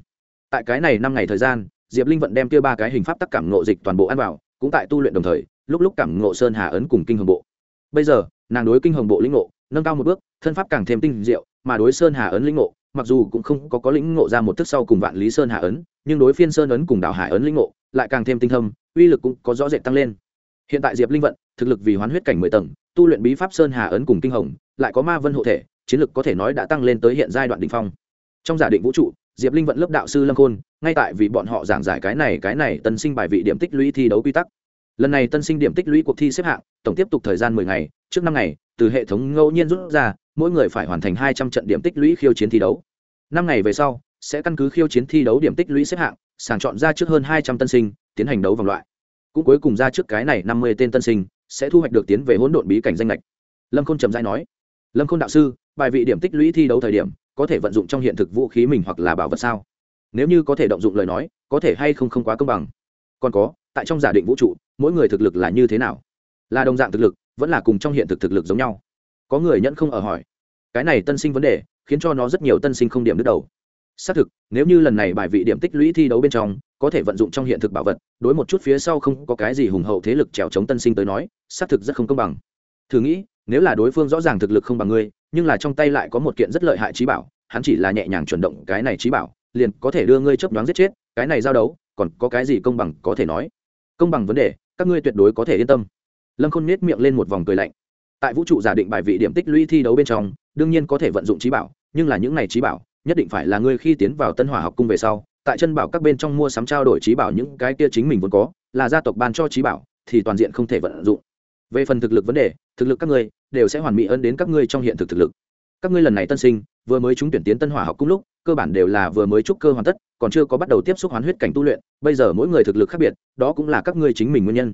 Tại cái này năm ngày thời gian, diệp linh vận đem kia ba cái hình pháp tắc cảm ngộ dịch toàn bộ ăn vào, cũng tại tu luyện đồng thời, lúc lúc cảm ngộ sơn hà ấn cùng kinh hồng bộ bây giờ, nàng đối kinh hồng bộ lĩnh ngộ, nâng cao một bước, thân pháp càng thêm tinh diệu, mà đối sơn hà ấn lĩnh ngộ, mặc dù cũng không có có lĩnh ngộ ra một thức sau cùng vạn lý sơn hà ấn, nhưng đối phiên sơn ấn cùng đảo hải ấn lĩnh ngộ, lại càng thêm tinh thâm, uy lực cũng có rõ rệt tăng lên. Hiện tại diệp linh vận, thực lực vì hoán huyết cảnh mười tầng, tu luyện bí pháp sơn hà ấn cùng kinh hồng, lại có ma vân hộ thể, chiến lực có thể nói đã tăng lên tới hiện giai đoạn đỉnh phong. Trong giả định vũ trụ, diệp linh vận lớp đạo sư lâm khôn, ngay tại vì bọn họ giảng giải cái này cái này tân sinh bài vị điểm tích lũy thi đấu quy tắc lần này tân sinh điểm tích lũy cuộc thi xếp hạng, tổng tiếp tục thời gian mười ngày, trước năm ngày, từ hệ thống ngẫu nhiên rút ra, mỗi người phải hoàn thành hai trăm trận điểm tích lũy khiêu chiến thi đấu. Năm ngày về sau, sẽ căn cứ khiêu chiến thi đấu điểm tích lũy xếp hạng, sàng chọn ra trước hơn hai trăm tân sinh, tiến hành đấu vòng loại. Cũng cuối cùng ra trước cái này năm mươi tên tân sinh, sẽ thu hoạch được tiến về hỗn độn bí cảnh danh lệch. Lâm khôn trầm dai nói, lâm khôn đạo sư, bài vị điểm tích lũy thi đấu thời điểm, có thể vận dụng trong hiện thực vũ khí mình hoặc là bảo vật sao? Nếu như có thể động dụng lời nói, có thể hay không không quá công bằng? Còn có, tại trong giả định vũ trụ mỗi người thực lực là như thế nào? Là đồng dạng thực lực, vẫn là cùng trong hiện thực thực lực giống nhau? Có người nhẫn không ở hỏi. Cái này tân sinh vấn đề, khiến cho nó rất nhiều tân sinh không điểm đứt đầu. Xác thực, nếu như lần này bài vị điểm tích lũy thi đấu bên trong, có thể vận dụng trong hiện thực bảo vật, đối một chút phía sau không có cái gì hùng hậu thế lực trèo chống tân sinh tới nói, xác thực rất không công bằng. Thử nghĩ, nếu là đối phương rõ ràng thực lực không bằng ngươi, nhưng là trong tay lại có một kiện rất lợi hại trí bảo, hắn chỉ là nhẹ nhàng chuyển động cái này trí bảo, liền có thể đưa ngươi chấp đoán giết chết, cái này giao đấu, còn có cái gì công bằng có thể nói? Công bằng vấn đề các ngươi tuyệt đối có thể yên tâm. Lâm khôn nết miệng lên một vòng cười lạnh. Tại vũ trụ giả định bài vị điểm tích lũy thi đấu bên trong, đương nhiên có thể vận dụng trí bảo, nhưng là những này trí bảo, nhất định phải là ngươi khi tiến vào tân hỏa học cung về sau, tại chân bảo các bên trong mua sắm trao đổi trí bảo những cái kia chính mình vốn có, là gia tộc ban cho trí bảo, thì toàn diện không thể vận dụng. Về phần thực lực vấn đề, thực lực các ngươi đều sẽ hoàn mỹ ơn đến các ngươi trong hiện thực thực lực. Các ngươi lần này tân sinh, vừa mới trúng tuyển tiến tân hỏa học cung lúc cơ bản đều là vừa mới trúc cơ hoàn tất, còn chưa có bắt đầu tiếp xúc hoán huyết cảnh tu luyện, bây giờ mỗi người thực lực khác biệt, đó cũng là các ngươi chính mình nguyên nhân.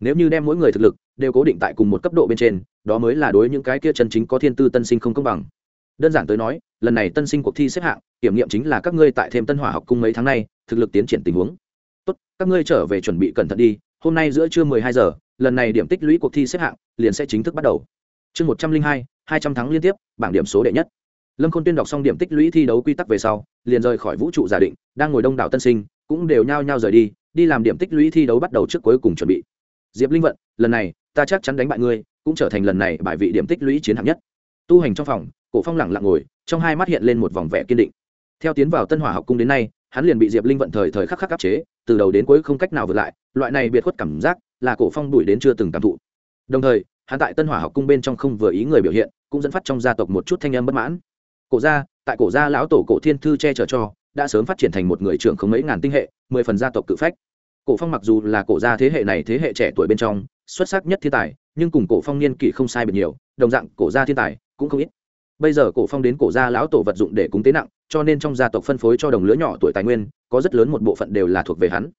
Nếu như đem mỗi người thực lực đều cố định tại cùng một cấp độ bên trên, đó mới là đối những cái kia chân chính có thiên tư tân sinh không công bằng. Đơn giản tới nói, lần này tân sinh cuộc thi xếp hạng, kiểm nghiệm chính là các ngươi tại thêm tân hỏa học cung mấy tháng nay, thực lực tiến triển tình huống. Tốt, các ngươi trở về chuẩn bị cẩn thận đi, hôm nay giữa trưa mười hai giờ, lần này điểm tích lũy cuộc thi xếp hạng liền sẽ chính thức bắt đầu. Chương một trăm linh hai hai trăm tháng liên tiếp, bảng điểm số đệ nhất lâm khôn tuyên đọc xong điểm tích lũy thi đấu quy tắc về sau, liền rời khỏi vũ trụ giả định, đang ngồi đông đảo tân sinh, cũng đều nhao nhao rời đi đi làm điểm tích lũy thi đấu bắt đầu trước cuối cùng chuẩn bị. Diệp linh vận, lần này, ta chắc chắn đánh bại ngươi, cũng trở thành lần này bài vị điểm tích lũy chiến hạng nhất. Tu hành trong phòng, cổ phong lẳng lặng ngồi, trong hai mắt hiện lên một vòng vẻ kiên định. Theo tiến vào tân hỏa học cung đến nay, hắn liền bị diệp linh vận thời thời khắc khắc áp chế, từ đầu đến cuối không cách nào vượt lại, loại này biệt khuất cảm giác là cổ phong đuổi đến chưa từng cảm thụ. Đồng thời, hắn tại tân hỏa học cung bên trong không vừa ý người biểu hiện, cũng dẫn phát trong gia tộc một chút thanh âm bất mãn cổ gia, tại cổ gia lão tổ cổ thiên thư che chở cho, đã sớm phát triển thành một người trưởng không mấy ngàn tinh hệ, mười phần gia tộc cự phách. Cổ phong mặc dù là cổ gia thế hệ này thế hệ trẻ tuổi bên trong, xuất sắc nhất thiên tài, nhưng cùng cổ phong niên kỷ không sai biệt nhiều, đồng dạng cổ gia thiên tài cũng không ít. Bây giờ cổ phong đến cổ gia lão tổ vật dụng để cúng tế nặng, cho nên trong gia tộc phân phối cho đồng lứa nhỏ tuổi tài nguyên, có rất lớn một bộ phận đều là thuộc về hắn.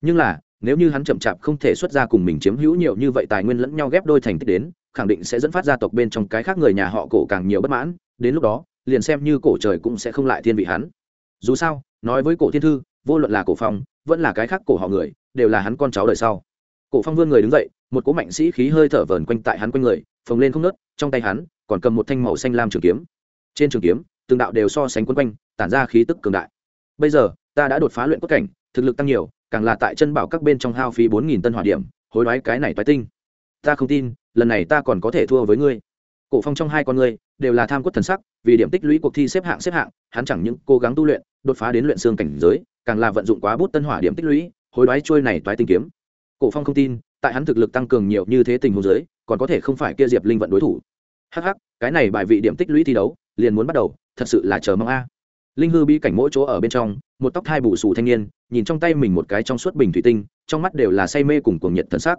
Nhưng là, nếu như hắn chậm chạp không thể xuất ra cùng mình chiếm hữu nhiều như vậy tài nguyên lẫn nhau ghép đôi thành tích đến, khẳng định sẽ dẫn phát gia tộc bên trong cái khác người nhà họ cổ càng nhiều bất mãn, đến lúc đó liền xem như cổ trời cũng sẽ không lại thiên vị hắn. Dù sao, nói với cổ thiên thư, vô luận là cổ phong, vẫn là cái khác cổ họ người, đều là hắn con cháu đời sau. Cổ phong vươn người đứng dậy, một cỗ mạnh sĩ khí hơi thở vờn quanh tại hắn quanh người, phồng lên không nớt, trong tay hắn còn cầm một thanh màu xanh lam trường kiếm. Trên trường kiếm, từng đạo đều so sánh quấn quanh, tản ra khí tức cường đại. Bây giờ, ta đã đột phá luyện cốt cảnh, thực lực tăng nhiều, càng là tại chân bảo các bên trong hao phí bốn nghìn tân hỏa điểm, hối đoái cái này toái tinh. Ta không tin, lần này ta còn có thể thua với ngươi. Cổ phong trong hai con ngươi đều là tham cốt thần sắc, vì điểm tích lũy cuộc thi xếp hạng xếp hạng, hắn chẳng những cố gắng tu luyện, đột phá đến luyện xương cảnh giới, càng là vận dụng quá bút tân hỏa điểm tích lũy, hối đoái trôi này toái tinh kiếm. Cổ phong không tin, tại hắn thực lực tăng cường nhiều như thế tình huống giới còn có thể không phải kia diệp linh vận đối thủ. Hắc hắc, cái này bài vị điểm tích lũy thi đấu, liền muốn bắt đầu, thật sự là chờ mong a. Linh hư bí cảnh mỗi chỗ ở bên trong, một tóc thai bù xù thanh niên, nhìn trong tay mình một cái trong suốt bình thủy tinh, trong mắt đều là say mê cùng cuồng nhiệt thần sắc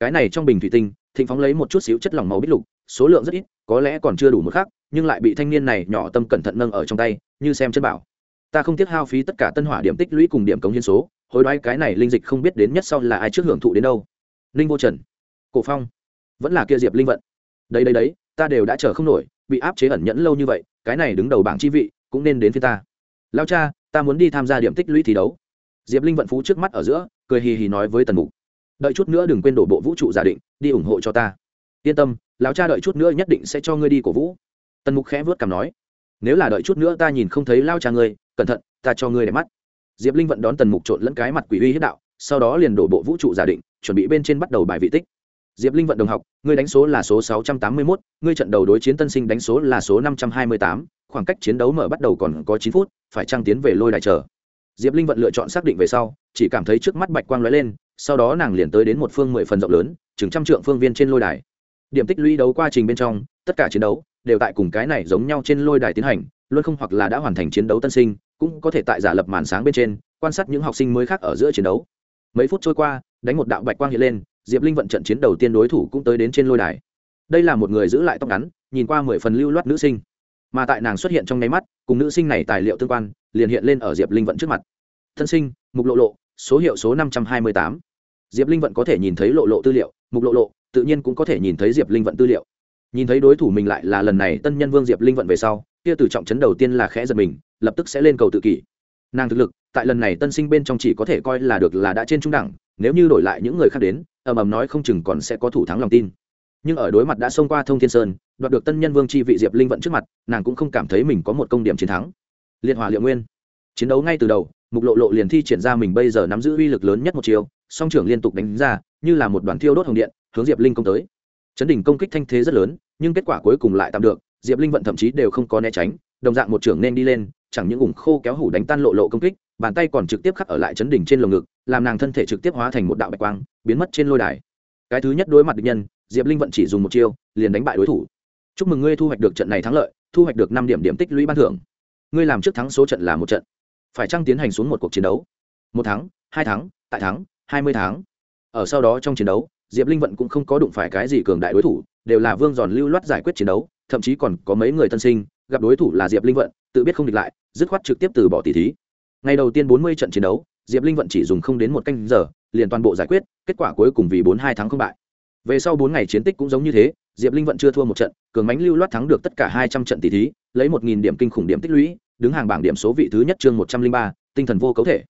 cái này trong bình thủy tinh, thịnh phóng lấy một chút xíu chất lỏng màu bích lục, số lượng rất ít, có lẽ còn chưa đủ một khác nhưng lại bị thanh niên này nhỏ tâm cẩn thận nâng ở trong tay, như xem chân bảo. Ta không tiếc hao phí tất cả tân hỏa điểm tích lũy cùng điểm cống hiến số, hối đoái cái này linh dịch không biết đến nhất sau là ai trước hưởng thụ đến đâu. Linh vô trần, cổ phong, vẫn là kia diệp linh vận. Đấy đấy đấy ta đều đã chờ không nổi, bị áp chế ẩn nhẫn lâu như vậy, cái này đứng đầu bảng chi vị, cũng nên đến phía ta. Lao cha, ta muốn đi tham gia điểm tích lũy thi đấu. Diệp linh vận phú trước mắt ở giữa, cười hì hì nói với tần mục đợi chút nữa đừng quên đổ bộ vũ trụ giả định, đi ủng hộ cho ta. Yên tâm, lão cha đợi chút nữa nhất định sẽ cho ngươi đi cổ vũ. Tần mục khẽ vớt cảm nói. Nếu là đợi chút nữa ta nhìn không thấy lao cha ngươi, cẩn thận, ta cho ngươi để mắt. Diệp linh vận đón tần mục trộn lẫn cái mặt quỷ uy hết đạo, sau đó liền đổ bộ vũ trụ giả định, chuẩn bị bên trên bắt đầu bài vị tích. Diệp linh vận đồng học, ngươi đánh số là số sáu trăm tám mươi mốt, ngươi trận đầu đối chiến tân sinh đánh số là số năm trăm hai mươi tám, khoảng cách chiến đấu mở bắt đầu còn có chín phút, phải trăng tiến về lôi đài chờ? Diệp linh vận lựa chọn xác định về sau, chỉ cảm thấy trước mắt bạch quang lóe lên sau đó nàng liền tới đến một phương mười phần rộng lớn, chừng trăm trượng phương viên trên lôi đài. Điểm tích lũy đấu quá trình bên trong, tất cả chiến đấu đều tại cùng cái này giống nhau trên lôi đài tiến hành, luôn không hoặc là đã hoàn thành chiến đấu tân sinh, cũng có thể tại giả lập màn sáng bên trên, quan sát những học sinh mới khác ở giữa chiến đấu. Mấy phút trôi qua, đánh một đạo bạch quang hiện lên, diệp linh vận trận chiến đầu tiên đối thủ cũng tới đến trên lôi đài. Đây là một người giữ lại tóc ngắn, nhìn qua mười phần lưu loát nữ sinh. Mà tại nàng xuất hiện trong nháy mắt, cùng nữ sinh này tài liệu tương quan, liền hiện lên ở diệp linh vận trước mặt. Thân sinh, mục lộ lộ, số hiệu số năm trăm hai mươi tám diệp linh vận có thể nhìn thấy lộ lộ tư liệu, mục lộ lộ tự nhiên cũng có thể nhìn thấy diệp linh vận tư liệu. Nhìn thấy đối thủ mình lại là lần này tân nhân vương diệp linh vận về sau, kia từ trọng chấn đầu tiên là khẽ giật mình, lập tức sẽ lên cầu tự kỷ. Nàng thực lực, tại lần này tân sinh bên trong chỉ có thể coi là được là đã trên trung đẳng, nếu như đổi lại những người khác đến, ầm ầm nói không chừng còn sẽ có thủ thắng lòng tin. Nhưng ở đối mặt đã xông qua thông thiên sơn, đoạt được tân nhân vương chi vị diệp linh vận trước mặt, nàng cũng không cảm thấy mình có một công điểm chiến thắng. Liệt hòa liệu nguyên. Chiến đấu ngay từ đầu, mục lộ lộ liền thi triển ra mình bây giờ nắm giữ uy lực lớn nhất một chiều song trưởng liên tục đánh ra, như là một đoàn thiêu đốt hồng điện, hướng diệp linh công tới. Chấn đỉnh công kích thanh thế rất lớn, nhưng kết quả cuối cùng lại tạm được, diệp linh vận thậm chí đều không có né tránh, đồng dạng một trưởng nên đi lên, chẳng những ủng khô kéo hủ đánh tan lộ lộ công kích, bàn tay còn trực tiếp khắc ở lại chấn đỉnh trên lồng ngực, làm nàng thân thể trực tiếp hóa thành một đạo bạch quang, biến mất trên lôi đài. Cái thứ nhất đối mặt địch nhân, diệp linh vận chỉ dùng một chiêu, liền đánh bại đối thủ. Chúc mừng ngươi thu hoạch được trận này thắng lợi, thu hoạch được năm điểm điểm tích lũy ban thưởng. Ngươi làm trước thắng số trận là một trận. Phải chăng tiến hành xuống một cuộc chiến đấu? Một tháng hai tháng tại thắng hai mươi tháng. Ở sau đó trong chiến đấu, diệp linh vận cũng không có đụng phải cái gì cường đại đối thủ, đều là vương giòn lưu loát giải quyết chiến đấu, thậm chí còn có mấy người tân sinh, gặp đối thủ là diệp linh vận, tự biết không địch lại, dứt khoát trực tiếp từ bỏ tỷ thí. Ngày đầu tiên bốn mươi trận chiến đấu, diệp linh vận chỉ dùng không đến một canh giờ, liền toàn bộ giải quyết, kết quả cuối cùng vì bốn hai tháng không bại. Về sau bốn ngày chiến tích cũng giống như thế, diệp linh vận chưa thua một trận, cường mánh lưu loát thắng được tất cả hai trăm trận tỷ thí, lấy một nghìn điểm kinh khủng điểm tích lũy, đứng hàng bảng điểm số vị thứ nhất chương một trăm linh ba, tinh thần vô cấu thể.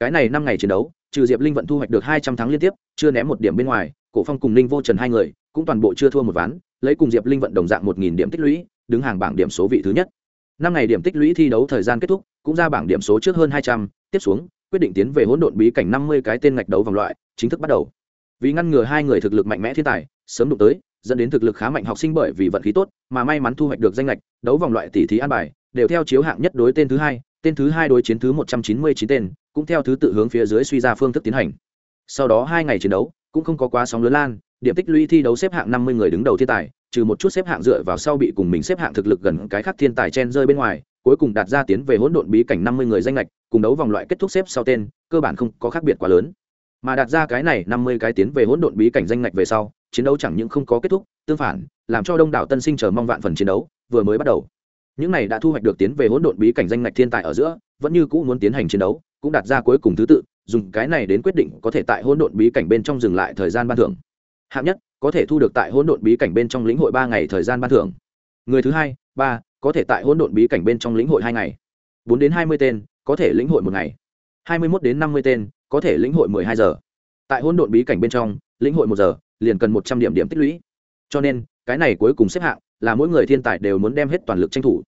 Cái này năm ngày chiến đấu trừ diệp linh vận thu hoạch được hai trăm thắng liên tiếp, chưa ném một điểm bên ngoài, cổ phong cùng ninh vô trần hai người cũng toàn bộ chưa thua một ván, lấy cùng diệp linh vận đồng dạng một nghìn điểm tích lũy, đứng hàng bảng điểm số vị thứ nhất. Năm ngày điểm tích lũy thi đấu thời gian kết thúc, cũng ra bảng điểm số trước hơn hai trăm, tiếp xuống, quyết định tiến về hỗn độn bí cảnh năm mươi cái tên ngạch đấu vòng loại, chính thức bắt đầu. Vì ngăn ngừa hai người thực lực mạnh mẽ thiên tài, sớm đụng tới, dẫn đến thực lực khá mạnh học sinh bởi vì vận khí tốt, mà may mắn thu hoạch được danh lệch đấu vòng loại tỷ thí an bài, đều theo chiếu hạng nhất đối tên thứ hai tên thứ hai đối chiến thứ một trăm chín mươi chín tên, cũng theo thứ tự hướng phía dưới suy ra phương thức tiến hành. Sau đó hai ngày chiến đấu, cũng không có quá sóng lớn lan, điểm tích lũy thi đấu xếp hạng năm mươi người đứng đầu thiên tài, trừ một chút xếp hạng dựa vào sau bị cùng mình xếp hạng thực lực gần cái khác thiên tài chen rơi bên ngoài, cuối cùng đạt ra tiến về hỗn độn bí cảnh năm mươi người danh lệch cùng đấu vòng loại kết thúc xếp sau tên, cơ bản không có khác biệt quá lớn. Mà đạt ra cái này năm mươi cái tiến về hỗn độn bí cảnh danh lệch về sau, chiến đấu chẳng những không có kết thúc, tương phản, làm cho đông đảo tân sinh chờ mong vạn phần chiến đấu, vừa mới bắt đầu những này đã thu hoạch được tiến về hỗn độn bí cảnh danh ngạch thiên tài ở giữa, vẫn như cũ muốn tiến hành chiến đấu, cũng đặt ra cuối cùng thứ tự, dùng cái này đến quyết định có thể tại hỗn độn bí cảnh bên trong dừng lại thời gian ban thưởng. Hạng nhất, có thể thu được tại hỗn độn bí cảnh bên trong lĩnh hội ba ngày thời gian ban thưởng. Người thứ hai, ba, có thể tại hỗn độn bí cảnh bên trong lĩnh hội hai ngày. Bốn đến hai mươi tên, có thể lĩnh hội một ngày. Hai mươi mốt đến năm mươi tên, có thể lĩnh hội mười hai giờ. Tại hỗn độn bí cảnh bên trong, lĩnh hội một giờ, liền cần một trăm điểm điểm tích lũy. Cho nên, cái này cuối cùng xếp hạng là mỗi người thiên tài đều muốn đem hết toàn lực tranh thủ.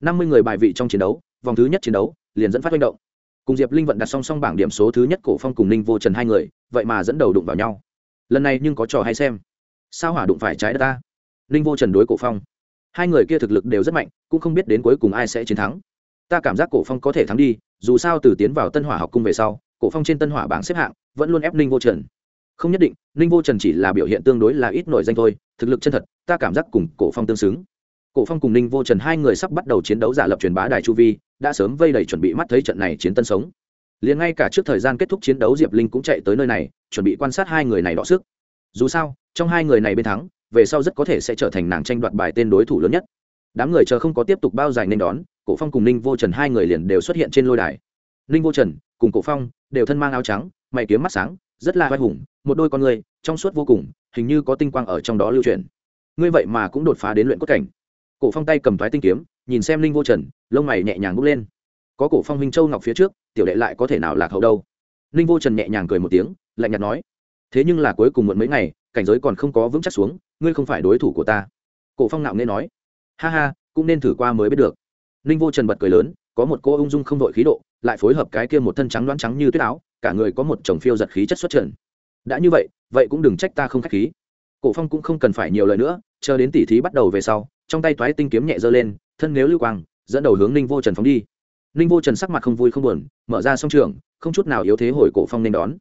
Năm mươi người bài vị trong chiến đấu, vòng thứ nhất chiến đấu, liền dẫn phát manh động. Cùng diệp linh vận đặt song song bảng điểm số thứ nhất cổ phong cùng ninh vô trần hai người, vậy mà dẫn đầu đụng vào nhau. Lần này nhưng có trò hay xem. Sao hỏa đụng phải trái đất ta? Ninh vô trần đối cổ phong. Hai người kia thực lực đều rất mạnh, cũng không biết đến cuối cùng ai sẽ chiến thắng. Ta cảm giác cổ phong có thể thắng đi, dù sao từ tiến vào tân hỏa học cung về sau, cổ phong trên tân hỏa bảng xếp hạng vẫn luôn ép ninh vô trần không nhất định, ninh vô trần chỉ là biểu hiện tương đối là ít nổi danh thôi, thực lực chân thật, ta cảm giác cùng cổ phong tương xứng. Cổ phong cùng ninh vô trần hai người sắp bắt đầu chiến đấu giả lập truyền bá đài chu vi, đã sớm vây đầy chuẩn bị mắt thấy trận này chiến tân sống. Liền ngay cả trước thời gian kết thúc chiến đấu diệp linh cũng chạy tới nơi này, chuẩn bị quan sát hai người này đọ sức. Dù sao, trong hai người này bên thắng, về sau rất có thể sẽ trở thành nàng tranh đoạt bài tên đối thủ lớn nhất. Đám người chờ không có tiếp tục bao dài nên đón, cổ phong cùng ninh vô trần hai người liền đều xuất hiện trên lôi đài. Ninh vô trần cùng cổ phong đều thân mang áo trắng mày kiếm mắt sáng, rất là vai hùng, một đôi con người, trong suốt vô cùng, hình như có tinh quang ở trong đó lưu truyền ngươi vậy mà cũng đột phá đến luyện cốt cảnh. Cổ phong tay cầm thoái tinh kiếm, nhìn xem linh vô trần, lông mày nhẹ nhàng bốc lên. Có cổ phong minh châu ngọc phía trước, tiểu đệ lại có thể nào lạc hậu đâu? Linh vô trần nhẹ nhàng cười một tiếng, lạnh nhạt nói, thế nhưng là cuối cùng muộn mấy ngày, cảnh giới còn không có vững chắc xuống, ngươi không phải đối thủ của ta. Cổ phong nạo nghe nói, ha ha, cũng nên thử qua mới biết được. Linh vô trần bật cười lớn, có một cô ung dung không đội khí độ, lại phối hợp cái kia một thân trắng đoán trắng như tuyết áo cả người có một chồng phiêu giật khí chất xuất trần. Đã như vậy vậy cũng đừng trách ta không khách khí. Cổ phong cũng không cần phải nhiều lời nữa, chờ đến tỉ thí bắt đầu về sau, trong tay toái tinh kiếm nhẹ giơ lên, thân nếu lưu quang, dẫn đầu hướng ninh vô trần phóng đi. Ninh vô trần sắc mặt không vui không buồn, mở ra song trường, không chút nào yếu thế hồi cổ phong nên đón.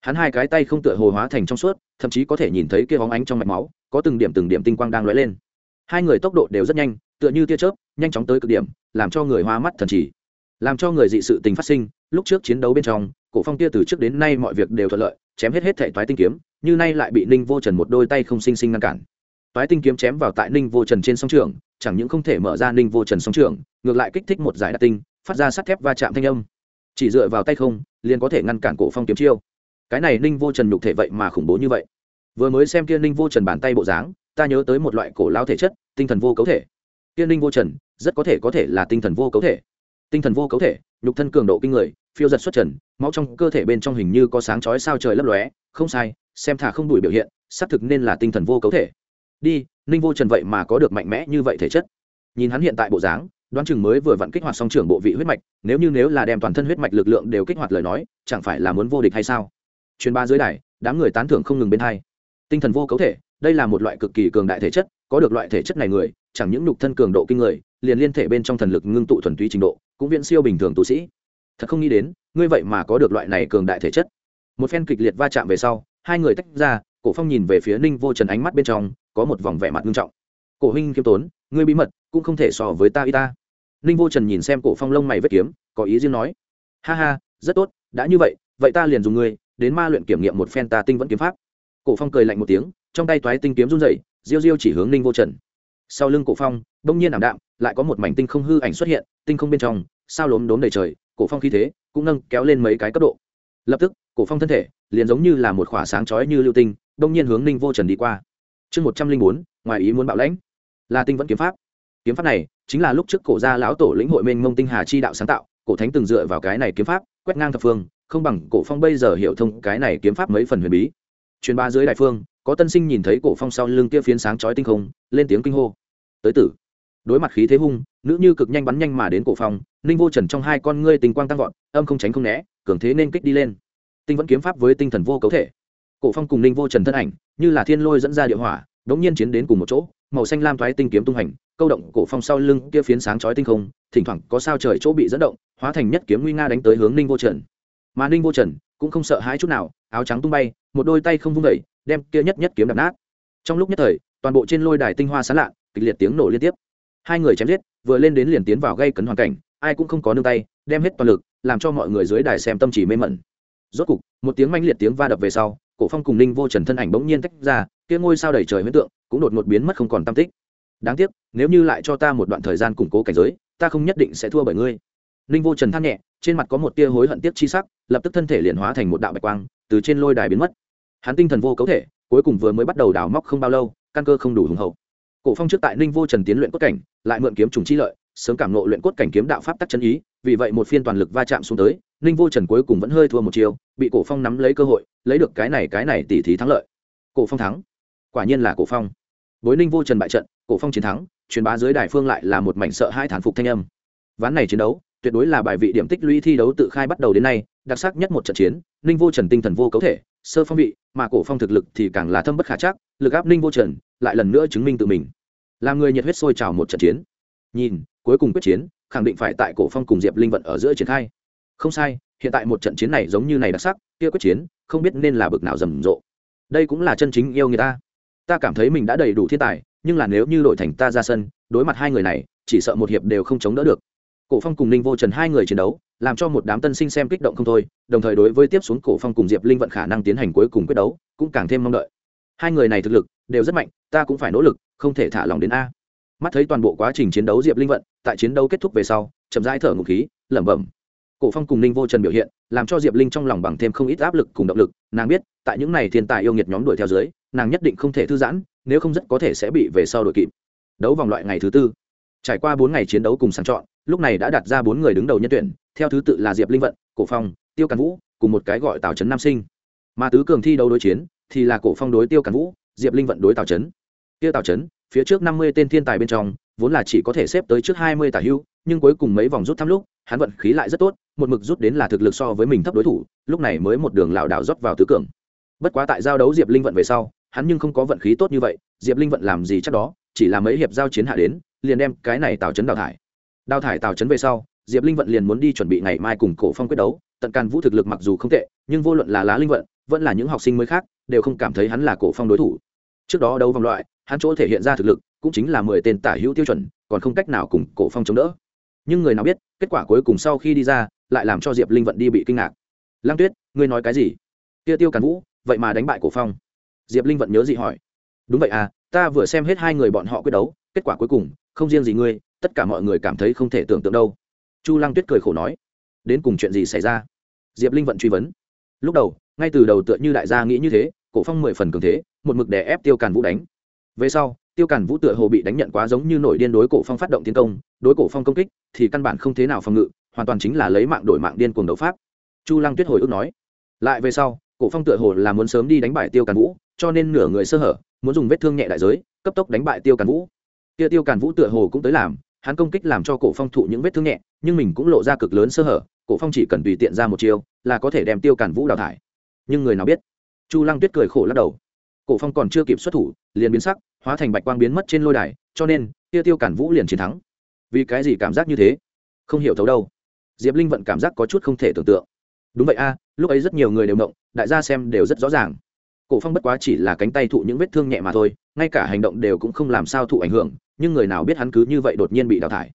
Hắn hai cái tay không tựa hồ hóa thành trong suốt, thậm chí có thể nhìn thấy kia bóng ánh trong mạch máu, có từng điểm từng điểm tinh quang đang lóe lên. Hai người tốc độ đều rất nhanh, tựa như tia chớp, nhanh chóng tới cực điểm, làm cho người hoa mắt thần chỉ làm cho người dị sự tình phát sinh, lúc trước chiến đấu bên trong cổ phong tia từ trước đến nay mọi việc đều thuận lợi, chém hết hết thể toái tinh kiếm, như nay lại bị ninh vô trần một đôi tay không sinh sinh ngăn cản. Toái tinh kiếm chém vào tại ninh vô trần trên song trường, chẳng những không thể mở ra ninh vô trần song trường, ngược lại kích thích một giải đặc tinh, phát ra sắt thép va chạm thanh âm. Chỉ dựa vào tay không, liền có thể ngăn cản cổ phong kiếm chiêu. Cái này ninh vô trần nhục thể vậy mà khủng bố như vậy. Vừa mới xem kia ninh vô trần bàn tay bộ dáng, ta nhớ tới một loại cổ lao thể chất, tinh thần vô cấu thể. Kia ninh vô trần rất có thể có thể là tinh thần vô cấu thể tinh thần vô cấu thể, nhục thân cường độ kinh người, phiêu giật xuất trần, máu trong cơ thể bên trong hình như có sáng chói sao trời lấp lóe, không sai, xem thả không đuổi biểu hiện, xác thực nên là tinh thần vô cấu thể. Đi, ninh vô trần vậy mà có được mạnh mẽ như vậy thể chất. Nhìn hắn hiện tại bộ dáng, đoán chừng mới vừa vặn kích hoạt song trưởng bộ vị huyết mạch, nếu như nếu là đem toàn thân huyết mạch lực lượng đều kích hoạt lời nói, chẳng phải là muốn vô địch hay sao? Truyền ba dưới đài, đám người tán thưởng không ngừng bên hai. Tinh thần vô cấu thể, đây là một loại cực kỳ cường đại thể chất có được loại thể chất này người, chẳng những nhục thân cường độ kinh người, liền liên thể bên trong thần lực ngưng tụ thuần túy trình độ, cũng viễn siêu bình thường tu sĩ. Thật không nghĩ đến, ngươi vậy mà có được loại này cường đại thể chất. Một phen kịch liệt va chạm về sau, hai người tách ra, cổ phong nhìn về phía ninh vô trần ánh mắt bên trong, có một vòng vẻ mặt nghiêm trọng. Cổ huynh kiêm tốn, ngươi bí mật, cũng không thể so với ta y ta. Ninh vô trần nhìn xem cổ phong lông mày vết kiếm, có ý riêng nói, ha ha, rất tốt, đã như vậy vậy ta liền dùng ngươi, đến ma luyện kiểm nghiệm một phen ta tinh vẫn kiếm pháp. Cổ phong cười lạnh một tiếng, trong tay toái tinh kiếm run rẩy diêu diêu chỉ hướng ninh vô trần. Sau lưng cổ phong đông nhiên ảm đạm, lại có một mảnh tinh không hư ảnh xuất hiện, tinh không bên trong, sao lốm đốm đầy trời, cổ phong khí thế cũng nâng kéo lên mấy cái cấp độ. Lập tức, cổ phong thân thể liền giống như là một khỏa sáng chói như lưu tinh đông nhiên hướng ninh vô trần đi qua. Chương một trăm linh bốn, ngoài ý muốn bạo lãnh. Là tinh vẫn kiếm pháp. Kiếm pháp này chính là lúc trước cổ gia lão tổ lĩnh hội minh mông tinh hà chi đạo sáng tạo, cổ thánh từng dựa vào cái này kiếm pháp, quét ngang thập phương, không bằng cổ phong bây giờ hiểu thông cái này kiếm pháp mấy phần huyền bí. Truyền ba dưới đại phương có tân sinh nhìn thấy cổ phong sau lưng kia phiến sáng chói tinh không, lên tiếng kinh hô. Tới tử. Đối mặt khí thế hung, nữ như cực nhanh bắn nhanh mà đến cổ phong, ninh vô trần trong hai con ngươi tình quang tăng vọt, âm không tránh không né, cường thế nên kích đi lên. Tinh vẫn kiếm pháp với tinh thần vô cấu thể. Cổ phong cùng ninh vô trần thân ảnh, như là thiên lôi dẫn ra địa hỏa, đống nhiên chiến đến cùng một chỗ, màu xanh lam thoái tinh kiếm tung hành, câu động cổ phong sau lưng kia phiến sáng chói tinh không, thỉnh thoảng có sao trời chỗ bị dẫn động, hóa thành nhất kiếm nguy nga đánh tới hướng ninh vô trần. Mà ninh vô trần cũng không sợ hãi chút nào, áo trắng tung bay, một đôi tay không vung đẩy đem kia nhất nhất kiếm đập nát. Trong lúc nhất thời, toàn bộ trên lôi đài tinh hoa sán lạ, kịch liệt tiếng nổ liên tiếp. Hai người chém giết, vừa lên đến liền tiến vào gây cấn hoàn cảnh, ai cũng không có nương tay, đem hết toàn lực, làm cho mọi người dưới đài xem tâm chỉ mê mẩn. Rốt cục, một tiếng manh liệt tiếng va đập về sau, cổ phong cùng ninh vô trần thân ảnh bỗng nhiên tách ra, kia ngôi sao đầy trời huyễn tượng cũng đột ngột biến mất không còn tam tích. Đáng tiếc, nếu như lại cho ta một đoạn thời gian củng cố cảnh giới, ta không nhất định sẽ thua bởi ngươi. Ninh vô trần than nhẹ, trên mặt có một tia hối hận tiếc chi sắc, lập tức thân thể liền hóa thành một đạo bạch quang, từ trên lôi đài biến mất hắn tinh thần vô cấu thể, cuối cùng vừa mới bắt đầu đào móc không bao lâu, căn cơ không đủ hùng hậu. Cổ phong trước tại ninh vô trần tiến luyện cốt cảnh, lại mượn kiếm trùng chi lợi, sớm cảm nộ luyện cốt cảnh kiếm đạo pháp tắc chân ý, vì vậy một phiên toàn lực va chạm xuống tới, ninh vô trần cuối cùng vẫn hơi thua một chiều bị cổ phong nắm lấy cơ hội, lấy được cái này cái này tỉ thí thắng lợi. Cổ phong thắng. Quả nhiên là cổ phong. Với ninh vô trần bại trận, cổ phong chiến thắng, truyền bá dưới đài phương lại là một mảnh sợ hai thản phục thanh âm. Ván này chiến đấu, tuyệt đối là bài vị điểm tích lũy thi đấu tự khai bắt đầu đến nay đặc sắc nhất một trận chiến, ninh vô trần tinh thần vô cấu thể, sơ phong vị, mà cổ phong thực lực thì càng là thâm bất khả chắc, lực áp ninh vô trần lại lần nữa chứng minh tự mình. Làm người nhiệt huyết sôi trào một trận chiến. Nhìn, cuối cùng quyết chiến, khẳng định phải tại cổ phong cùng diệp linh vận ở giữa triển khai. Không sai, hiện tại một trận chiến này giống như này đặc sắc, kia quyết chiến, không biết nên là bực nào rầm rộ. Đây cũng là chân chính yêu người ta. Ta cảm thấy mình đã đầy đủ thiên tài, nhưng là nếu như đội thành ta ra sân, đối mặt hai người này, chỉ sợ một hiệp đều không chống đỡ được cổ phong cùng ninh vô trần hai người chiến đấu, làm cho một đám tân sinh xem kích động không thôi, đồng thời đối với tiếp xuống cổ phong cùng diệp linh vận khả năng tiến hành cuối cùng quyết đấu, cũng càng thêm mong đợi. Hai người này thực lực đều rất mạnh, ta cũng phải nỗ lực, không thể thả lòng đến a. Mắt thấy toàn bộ quá trình chiến đấu diệp linh vận, tại chiến đấu kết thúc về sau, chậm rãi thở ngục khí, lẩm bẩm. Cổ phong cùng ninh vô trần biểu hiện, làm cho diệp linh trong lòng bằng thêm không ít áp lực cùng động lực, nàng biết, tại những này thiên tài yêu nghiệt nhóm đuổi theo dưới, nàng nhất định không thể thư giãn, nếu không rất có thể sẽ bị về sau đội kịp. Đấu vòng loại ngày thứ tư. Trải qua bốn ngày chiến đấu cùng sàng chọn lúc này đã đặt ra bốn người đứng đầu nhân tuyển, theo thứ tự là diệp linh vận, cổ phong, tiêu càn vũ, cùng một cái gọi tào trấn nam sinh. Mà tứ cường thi đấu đối chiến thì là cổ phong đối tiêu càn vũ, diệp linh vận đối tào trấn. Tiêu tào trấn, phía trước năm mươi tên thiên tài bên trong, vốn là chỉ có thể xếp tới trước hai mươi tả hưu, nhưng cuối cùng mấy vòng rút thăm lúc, hắn vận khí lại rất tốt, một mực rút đến là thực lực so với mình thấp đối thủ, lúc này mới một đường lảo đảo rót vào tứ cường. Bất quá tại giao đấu diệp linh vận về sau, hắn nhưng không có vận khí tốt như vậy, diệp linh vận làm gì chắc đó, chỉ là mấy hiệp giao chiến hạ đến, liền đem cái này tào trấn đào thải đào thải tào trấn về sau, diệp linh vận liền muốn đi chuẩn bị ngày mai cùng cổ phong quyết đấu, tận càn vũ thực lực mặc dù không tệ, nhưng vô luận là lá linh vận, vẫn là những học sinh mới khác, đều không cảm thấy hắn là cổ phong đối thủ. Trước đó đấu vòng loại, hắn chỗ thể hiện ra thực lực, cũng chính là mười tên tả hữu tiêu chuẩn, còn không cách nào cùng cổ phong chống đỡ. Nhưng người nào biết, kết quả cuối cùng sau khi đi ra, lại làm cho diệp linh vận đi bị kinh ngạc. Lăng tuyết, ngươi nói cái gì? Tiêu tiêu càn vũ, vậy mà đánh bại cổ phong. Diệp linh vận nhớ gì hỏi. Đúng vậy à ta vừa xem hết hai người bọn họ quyết đấu, kết quả cuối cùng, không riêng gì ngươi tất cả mọi người cảm thấy không thể tưởng tượng đâu. Chu lăng tuyết cười khổ nói, đến cùng chuyện gì xảy ra? Diệp linh vận truy vấn. Lúc đầu, ngay từ đầu tựa như đại gia nghĩ như thế, cổ phong mười phần cường thế, một mực đè ép tiêu càn vũ đánh. Về sau, tiêu càn vũ tựa hồ bị đánh nhận quá giống như nổi điên đối cổ phong phát động tiến công, đối cổ phong công kích thì căn bản không thế nào phòng ngự, hoàn toàn chính là lấy mạng đổi mạng điên cuồng đấu pháp. Chu lăng tuyết hồi ức nói, lại về sau, cổ phong tựa hồ là muốn sớm đi đánh bại tiêu càn vũ, cho nên nửa người sơ hở, muốn dùng vết thương nhẹ đại giới, cấp tốc đánh bại tiêu càn vũ. Kia tiêu càn vũ tựa hồ cũng tới làm hắn công kích làm cho cổ phong thụ những vết thương nhẹ, nhưng mình cũng lộ ra cực lớn sơ hở, cổ phong chỉ cần tùy tiện ra một chiêu là có thể đem tiêu cản vũ đào thải. Nhưng người nào biết? Chu lăng tuyết cười khổ lắc đầu. Cổ phong còn chưa kịp xuất thủ, liền biến sắc, hóa thành bạch quang biến mất trên lôi đài, cho nên tiêu tiêu cản vũ liền chiến thắng. Vì cái gì cảm giác như thế? Không hiểu thấu đâu. Diệp linh vận cảm giác có chút không thể tưởng tượng. Đúng vậy a, lúc ấy rất nhiều người đều động, đại gia xem đều rất rõ ràng. Cổ phong bất quá chỉ là cánh tay thụ những vết thương nhẹ mà thôi, ngay cả hành động đều cũng không làm sao thụ ảnh hưởng nhưng người nào biết hắn cứ như vậy đột nhiên bị đào thải?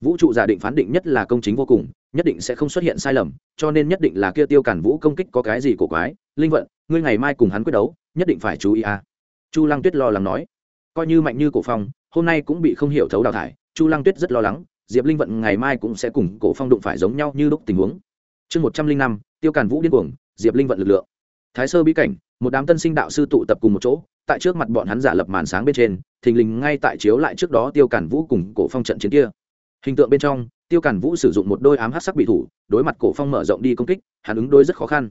Vũ trụ giả định phán định nhất là công chính vô cùng, nhất định sẽ không xuất hiện sai lầm, cho nên nhất định là kia tiêu cản vũ công kích có cái gì cổ quái? Linh vận, ngươi ngày mai cùng hắn quyết đấu, nhất định phải chú ý à? chu lăng tuyết lo lắng nói. Coi như mạnh như cổ phong, hôm nay cũng bị không hiểu thấu đào thải, chu lăng tuyết rất lo lắng, diệp linh vận ngày mai cũng sẽ cùng cổ phong đụng phải giống nhau như lúc tình huống. Chương một trăm linh năm, tiêu cản vũ điên cuồng, diệp linh vận lực lượng. Thái sơ bí cảnh, một đám tân sinh đạo sư tụ tập cùng một chỗ, tại trước mặt bọn hắn giả lập màn sáng bên trên thình lình ngay tại chiếu lại trước đó tiêu cản vũ cùng cổ phong trận chiến kia. Hình tượng bên trong, tiêu cản vũ sử dụng một đôi ám hát sắc bị thủ, đối mặt cổ phong mở rộng đi công kích, hắn ứng đối rất khó khăn.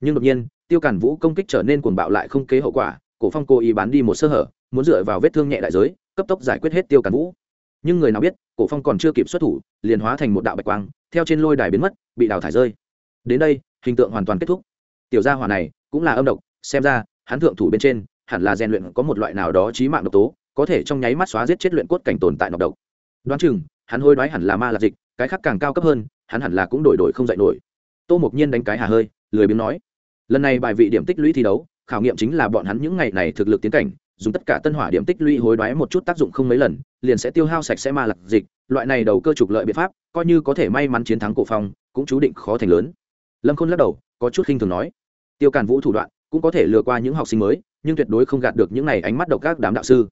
Nhưng đột nhiên, tiêu cản vũ công kích trở nên cuồng bạo lại không kế hậu quả, cổ phong cố ý bán đi một sơ hở, muốn dựa vào vết thương nhẹ đại giới, cấp tốc giải quyết hết tiêu cản vũ. Nhưng người nào biết, cổ phong còn chưa kịp xuất thủ, liền hóa thành một đạo bạch quang, theo trên lôi đài biến mất, bị đào thải rơi. Đến đây, hình tượng hoàn toàn kết thúc. Tiểu gia hỏa này cũng là âm độc, xem ra, hắn thượng thủ bên trên, hẳn là rèn luyện có một loại nào đó trí mạng độc tố có thể trong nháy mắt xóa giết chết luyện cốt cảnh tồn tại nọc độc. Đoán chừng, hắn hôi đoái hẳn là ma lạc dịch, cái khác càng cao cấp hơn, hắn hẳn là cũng đổi đổi không dạy nổi. Tô mộc nhiên đánh cái hà hơi, lười biếng nói, lần này bài vị điểm tích lũy thi đấu, khảo nghiệm chính là bọn hắn những ngày này thực lực tiến cảnh, dùng tất cả tân hỏa điểm tích lũy hối đoái một chút tác dụng không mấy lần, liền sẽ tiêu hao sạch sẽ ma lạc dịch, loại này đầu cơ trục lợi biện pháp, coi như có thể may mắn chiến thắng cổ phong, cũng chú định khó thành lớn. Lâm khôn lắc đầu, có chút khinh thường nói, tiêu càn vũ thủ đoạn cũng có thể lừa qua những học sinh mới, nhưng tuyệt đối không gạt được những này ánh mắt độc các đám đạo sư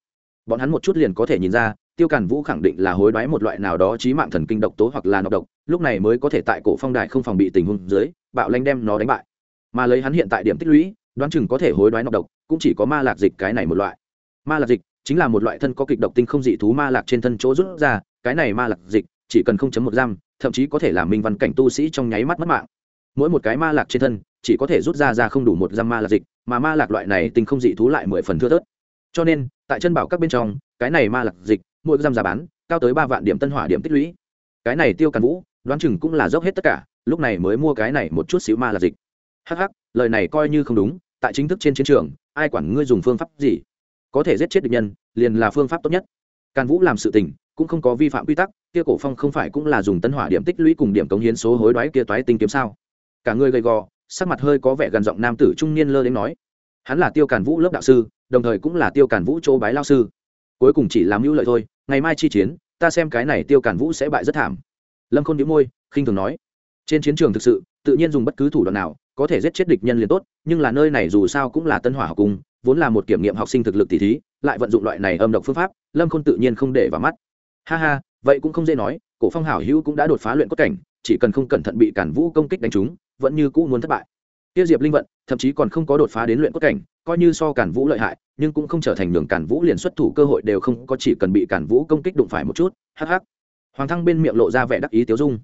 bọn hắn một chút liền có thể nhìn ra, tiêu càn vũ khẳng định là hối đoái một loại nào đó trí mạng thần kinh độc tố hoặc là nọc độc, lúc này mới có thể tại cổ phong đài không phòng bị tình huống dưới, bạo lanh đem nó đánh bại. Mà lấy hắn hiện tại điểm tích lũy, đoán chừng có thể hối đoái nọc độc, cũng chỉ có ma lạc dịch cái này một loại. Ma lạc dịch chính là một loại thân có kịch độc tinh không dị thú ma lạc trên thân chỗ rút ra, cái này ma lạc dịch chỉ cần không chấm một giam, thậm chí có thể làm minh văn cảnh tu sĩ trong nháy mắt mất mạng. Mỗi một cái ma lạc trên thân chỉ có thể rút ra ra không đủ một giam ma lạc dịch, mà ma lạc loại này tinh không dị thú lại mười phần thưa thớt cho nên, tại chân bảo các bên trong, cái này ma lạc dịch, mỗi giam giá bán, cao tới ba vạn điểm tân hỏa điểm tích lũy. Cái này tiêu càn vũ, đoán chừng cũng là dốc hết tất cả, lúc này mới mua cái này một chút xíu ma lạc dịch. Hắc hắc, lời này coi như không đúng, tại chính thức trên chiến trường, ai quản ngươi dùng phương pháp gì? Có thể giết chết địch nhân, liền là phương pháp tốt nhất. Càn vũ làm sự tình, cũng không có vi phạm quy tắc, kia cổ phong không phải cũng là dùng tân hỏa điểm tích lũy cùng điểm cống hiến số hối đoái kia toái tinh kiếm sao? Cả người gầy gò, sắc mặt hơi có vẻ gần giọng nam tử trung niên lơ đến nói hắn là tiêu càn vũ lớp đạo sư, đồng thời cũng là tiêu càn vũ chỗ bái lao sư. Cuối cùng chỉ làm mưu lợi thôi, ngày mai chi chiến, ta xem cái này tiêu càn vũ sẽ bại rất thảm. Lâm khôn đĩu môi, khinh thường nói. Trên chiến trường thực sự, tự nhiên dùng bất cứ thủ đoạn nào, có thể giết chết địch nhân liền tốt, nhưng là nơi này dù sao cũng là tân hỏa học cung, vốn là một kiểm nghiệm học sinh thực lực tỷ thí, lại vận dụng loại này âm độc phương pháp, lâm khôn tự nhiên không để vào mắt. Ha ha, vậy cũng không dễ nói, cổ phong hảo hữu cũng đã đột phá luyện cốt cảnh, chỉ cần không cẩn thận bị cản vũ công kích đánh trúng, vẫn như cũ muốn thất bại tiêu diệp linh vận, thậm chí còn không có đột phá đến luyện cốt cảnh, coi như so cản vũ lợi hại, nhưng cũng không trở thành đường cản vũ liền xuất thủ cơ hội đều không có, chỉ cần bị cản vũ công kích đụng phải một chút, hắc hắc. Hoàng thăng bên miệng lộ ra vẻ đắc ý tiêu dung.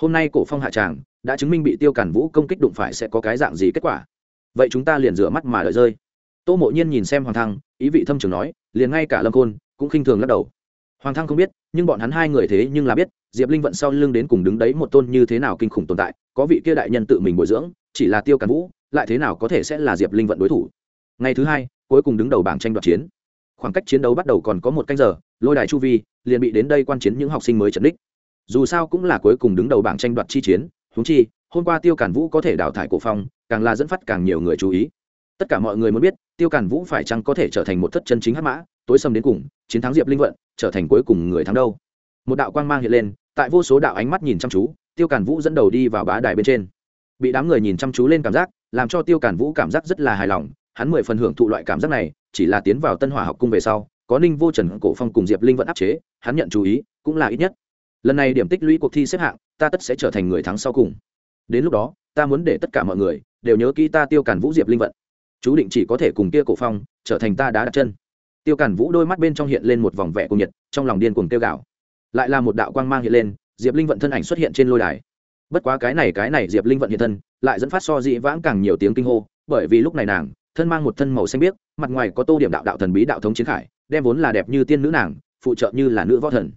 Hôm nay cổ phong hạ tràng, đã chứng minh bị tiêu cản vũ công kích đụng phải sẽ có cái dạng gì kết quả. Vậy chúng ta liền rửa mắt mà đợi rơi. Tô mộ nhiên nhìn xem hoàng thăng, ý vị thâm trường nói, liền ngay cả lâm côn cũng khinh thường lắc đầu hoàng thăng không biết, nhưng bọn hắn hai người thế nhưng là biết, diệp linh vận sau lưng đến cùng đứng đấy một tôn như thế nào kinh khủng tồn tại, có vị kia đại nhân tự mình bồi dưỡng, chỉ là tiêu càn vũ, lại thế nào có thể sẽ là diệp linh vận đối thủ. Ngày thứ hai, cuối cùng đứng đầu bảng tranh đoạt chiến. Khoảng cách chiến đấu bắt đầu còn có một canh giờ, lôi đài chu vi liền bị đến đây quan chiến những học sinh mới trần đích. Dù sao cũng là cuối cùng đứng đầu bảng tranh đoạt chi chiến húng chi, hôm qua tiêu cản vũ có thể đào thải cổ phong, càng là dẫn phát càng nhiều người chú ý tất cả mọi người muốn biết, tiêu cản vũ phải chăng có thể trở thành một thất chân chính hắc mã, tối sầm đến cùng, chiến thắng diệp linh vận, trở thành cuối cùng người thắng đâu? Một đạo quang mang hiện lên, tại vô số đạo ánh mắt nhìn chăm chú, tiêu cản vũ dẫn đầu đi vào bá đài bên trên. Bị đám người nhìn chăm chú lên cảm giác, làm cho tiêu cản vũ cảm giác rất là hài lòng, hắn mười phần hưởng thụ loại cảm giác này, chỉ là tiến vào tân hỏa học cung về sau, có ninh vô trần, cổ phong cùng diệp linh vẫn áp chế, hắn nhận chú ý, cũng là ít nhất. Lần này điểm tích lũy cuộc thi xếp hạng, ta tất sẽ trở thành người thắng sau cùng. Đến lúc đó, ta muốn để tất cả mọi người đều nhớ kỹ ta tiêu cản vũ, diệp linh vận chú định chỉ có thể cùng kia cổ phong trở thành ta đá đặt chân. Tiêu cản vũ đôi mắt bên trong hiện lên một vòng vẻ cùng nhiệt, trong lòng điên cuồng tiêu gạo lại là một đạo quang mang hiện lên, diệp linh vận thân ảnh xuất hiện trên lôi đài. Bất quá cái này cái này diệp linh vận hiện thân, lại dẫn phát so dị vãng càng nhiều tiếng kinh hô, bởi vì lúc này nàng, thân mang một thân màu xanh biếc, mặt ngoài có tô điểm đạo đạo thần bí đạo thống chiến khải, đem vốn là đẹp như tiên nữ nàng, phụ trợ như là nữ võ thần.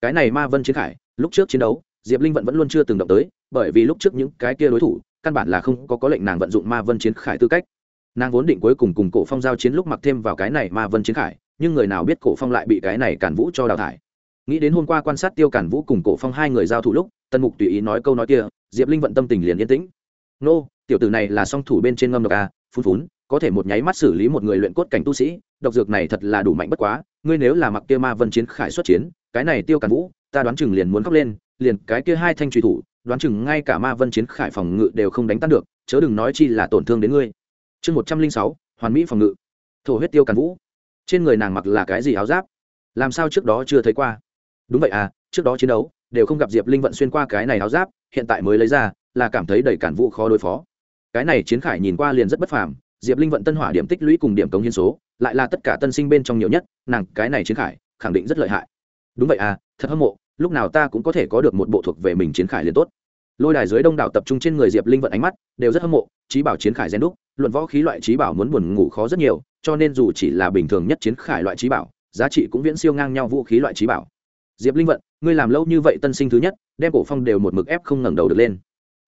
Cái này ma vân chiến khải, lúc trước chiến đấu, diệp linh vận vẫn luôn chưa từng động tới, bởi vì lúc trước những cái kia đối thủ, căn bản là không có có lệnh nàng vận dụng ma vân chiến khải tư cách nàng vốn định cuối cùng cùng cổ phong giao chiến lúc mặc thêm vào cái này mà vân chiến khải, nhưng người nào biết cổ phong lại bị cái này cản vũ cho đào thải. Nghĩ đến hôm qua quan sát tiêu cản vũ cùng cổ phong hai người giao thủ lúc tân mục tùy ý nói câu nói kia, diệp linh vận tâm tình liền yên tĩnh. Nô, tiểu tử này là song thủ bên trên ngâm độc a phun phún, có thể một nháy mắt xử lý một người luyện cốt cảnh tu sĩ, độc dược này thật là đủ mạnh bất quá, ngươi nếu là mặc kia ma vân chiến khải xuất chiến, cái này tiêu cản vũ, ta đoán chừng liền muốn khóc lên, liền cái kia hai thanh truy thủ, đoán chừng ngay cả ma vân chiến khải phòng ngự đều không đánh tan được, chớ đừng nói chi là tổn thương đến ngươi chương một trăm linh sáu, hoàn mỹ phòng ngự. Thổ huyết tiêu cản vũ. Trên người nàng mặc là cái gì áo giáp? Làm sao trước đó chưa thấy qua? Đúng vậy à trước đó chiến đấu, đều không gặp diệp linh vận xuyên qua cái này áo giáp, hiện tại mới lấy ra, là cảm thấy đầy cản vũ khó đối phó. Cái này chiến khải nhìn qua liền rất bất phàm, diệp linh vận tân hỏa điểm tích lũy cùng điểm cống hiến số, lại là tất cả tân sinh bên trong nhiều nhất, nàng cái này chiến khải, khẳng định rất lợi hại. Đúng vậy à thật hâm mộ, lúc nào ta cũng có thể có được một bộ thuộc về mình chiến khải liền tốt. Lôi đài dưới đông đảo tập trung trên người diệp linh vận ánh mắt, đều rất hâm mộ trí bảo chiến khải gen đúc luận võ khí loại trí bảo muốn buồn ngủ khó rất nhiều, cho nên dù chỉ là bình thường nhất chiến khải loại trí bảo, giá trị cũng viễn siêu ngang nhau vũ khí loại trí bảo. Diệp linh vận, ngươi làm lâu như vậy tân sinh thứ nhất, đem cổ phong đều một mực ép không ngẩng đầu được lên.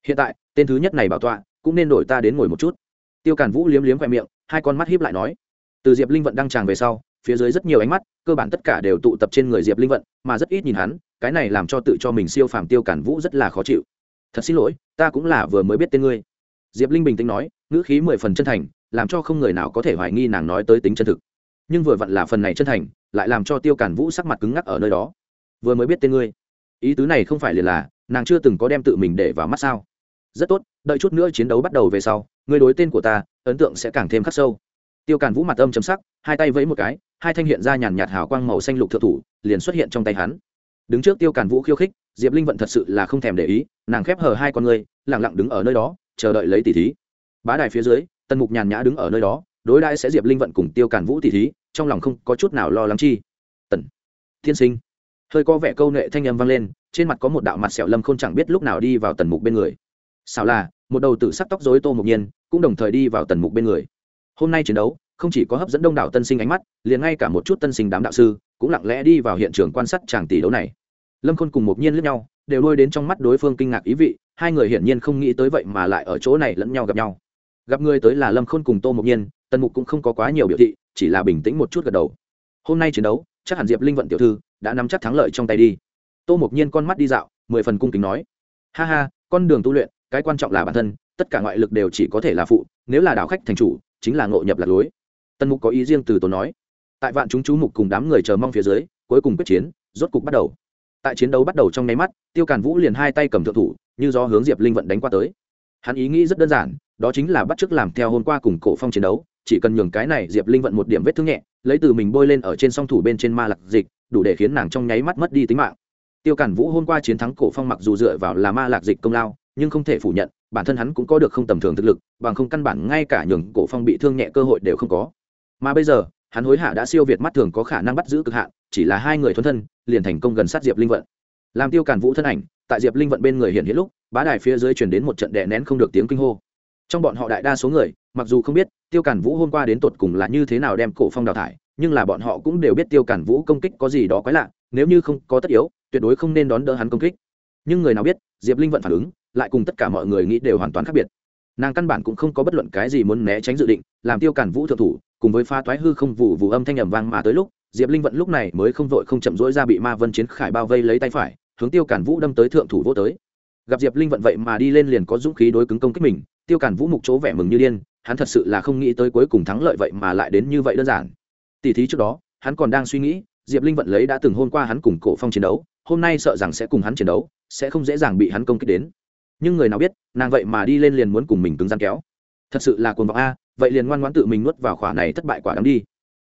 Hiện tại, tên thứ nhất này bảo tọa, cũng nên đổi ta đến ngồi một chút. Tiêu càn vũ liếm liếm khoe miệng, hai con mắt hiếp lại nói. Từ diệp linh vận đăng tràng về sau, phía dưới rất nhiều ánh mắt, cơ bản tất cả đều tụ tập trên người diệp linh vận, mà rất ít nhìn hắn, cái này làm cho tự cho mình siêu phàm tiêu càn vũ rất là khó chịu. Thật xin lỗi, ta cũng là vừa mới biết tên ngươi diệp linh bình tĩnh nói, ngữ khí mười phần chân thành, làm cho không người nào có thể hoài nghi nàng nói tới tính chân thực. Nhưng vừa vặn là phần này chân thành, lại làm cho tiêu càn vũ sắc mặt cứng ngắc ở nơi đó. Vừa mới biết tên ngươi. Ý tứ này không phải liền là, nàng chưa từng có đem tự mình để vào mắt sao? Rất tốt, đợi chút nữa chiến đấu bắt đầu về sau, ngươi đối tên của ta, ấn tượng sẽ càng thêm khắc sâu. Tiêu càn vũ mặt âm chấm sắc, hai tay vẫy một cái, hai thanh hiện ra nhàn nhạt hào quang màu xanh lục thượng thủ, liền xuất hiện trong tay hắn. Đứng trước tiêu càn vũ khiêu khích, diệp linh vận thật sự là không thèm để ý, nàng khép hờ hai con người lẳng lặng đứng ở nơi đó chờ đợi lấy tỷ thí. Bá đài phía dưới, tần mục nhàn nhã đứng ở nơi đó, đối đãi sẽ diệp linh vận cùng tiêu càn vũ tỷ thí, trong lòng không có chút nào lo lắng chi. Tần, thiên sinh. Hơi có vẻ câu nệ thanh âm vang lên, trên mặt có một đạo mặt sẹo lâm không chẳng biết lúc nào đi vào tần mục bên người. Xảo là, một đầu tử sắc tóc dối tô mục nhiên, cũng đồng thời đi vào tần mục bên người. Hôm nay chiến đấu, không chỉ có hấp dẫn đông đảo tân sinh ánh mắt, liền ngay cả một chút tân sinh đám đạo sư, cũng lặng lẽ đi vào hiện trường quan sát chàng tỷ đấu này. Lâm khôn cùng mục nhiên lướt nhau đều lôi đến trong mắt đối phương kinh ngạc ý vị, hai người hiển nhiên không nghĩ tới vậy mà lại ở chỗ này lẫn nhau gặp nhau. Gặp người tới là lâm khôn cùng tô Mộc nhiên, tần mục cũng không có quá nhiều biểu thị, chỉ là bình tĩnh một chút gật đầu. Hôm nay chiến đấu, chắc hẳn diệp linh vận tiểu thư đã nắm chắc thắng lợi trong tay đi. Tô Mộc nhiên con mắt đi dạo, mười phần cung kính nói. Ha ha, con đường tu luyện, cái quan trọng là bản thân, tất cả ngoại lực đều chỉ có thể là phụ, nếu là đạo khách thành chủ, chính là ngộ nhập lạc lối. Tần mục có ý riêng từ tốn nói. Tại vạn chúng chú mục cùng đám người chờ mong phía dưới, cuối cùng quyết chiến, rốt cục bắt đầu tại chiến đấu bắt đầu trong nháy mắt, tiêu càn vũ liền hai tay cầm thượng thủ, như do hướng diệp linh vận đánh qua tới. Hắn ý nghĩ rất đơn giản, đó chính là bắt chước làm theo hôm qua cùng cổ phong chiến đấu, chỉ cần nhường cái này diệp linh vận một điểm vết thương nhẹ, lấy từ mình bôi lên ở trên song thủ bên trên ma lạc dịch, đủ để khiến nàng trong nháy mắt mất đi tính mạng. Tiêu cản vũ hôm qua chiến thắng cổ phong mặc dù dựa vào là ma lạc dịch công lao, nhưng không thể phủ nhận, bản thân hắn cũng có được không tầm thường thực lực, bằng không căn bản ngay cả nhường cổ phong bị thương nhẹ cơ hội đều không có. Mà bây giờ hắn hối hạ đã siêu việt mắt thường có khả năng bắt giữ cực hạn, chỉ là hai người thuấn thân, liền thành công gần sát diệp linh vận. Làm tiêu cản vũ thân ảnh, tại diệp linh vận bên người hiện hiện lúc, bá đài phía dưới truyền đến một trận đè nén không được tiếng kinh hô. Trong bọn họ đại đa số người, mặc dù không biết, tiêu cản vũ hôm qua đến tột cùng là như thế nào đem cổ phong đào thải, nhưng là bọn họ cũng đều biết tiêu cản vũ công kích có gì đó quái lạ, nếu như không có tất yếu, tuyệt đối không nên đón đỡ hắn công kích. Nhưng người nào biết, diệp linh vận phản ứng, lại cùng tất cả mọi người nghĩ đều hoàn toàn khác biệt nàng căn bản cũng không có bất luận cái gì muốn né tránh dự định, làm tiêu cản vũ thượng thủ, cùng với pha toái hư không vụ vụ âm thanh ầm vang mà tới lúc, diệp linh vận lúc này mới không vội không chậm rỗi ra bị ma vân chiến khải bao vây lấy tay phải, hướng tiêu cản vũ đâm tới thượng thủ vô tới. Gặp diệp linh vận vậy mà đi lên liền có dũng khí đối cứng công kích mình, tiêu cản vũ mục chỗ vẻ mừng như điên, hắn thật sự là không nghĩ tới cuối cùng thắng lợi vậy mà lại đến như vậy đơn giản. Tỷ thí trước đó, hắn còn đang suy nghĩ, diệp linh vận lấy đã từng hôn qua hắn cùng cổ phong chiến đấu, hôm nay sợ rằng sẽ cùng hắn chiến đấu, sẽ không dễ dàng bị hắn công kích đến nhưng người nào biết, nàng vậy mà đi lên liền muốn cùng mình cứng gian kéo. Thật sự là cuồng vọng a, vậy liền ngoan ngoãn tự mình nuốt vào khỏa này thất bại quả đáng đi.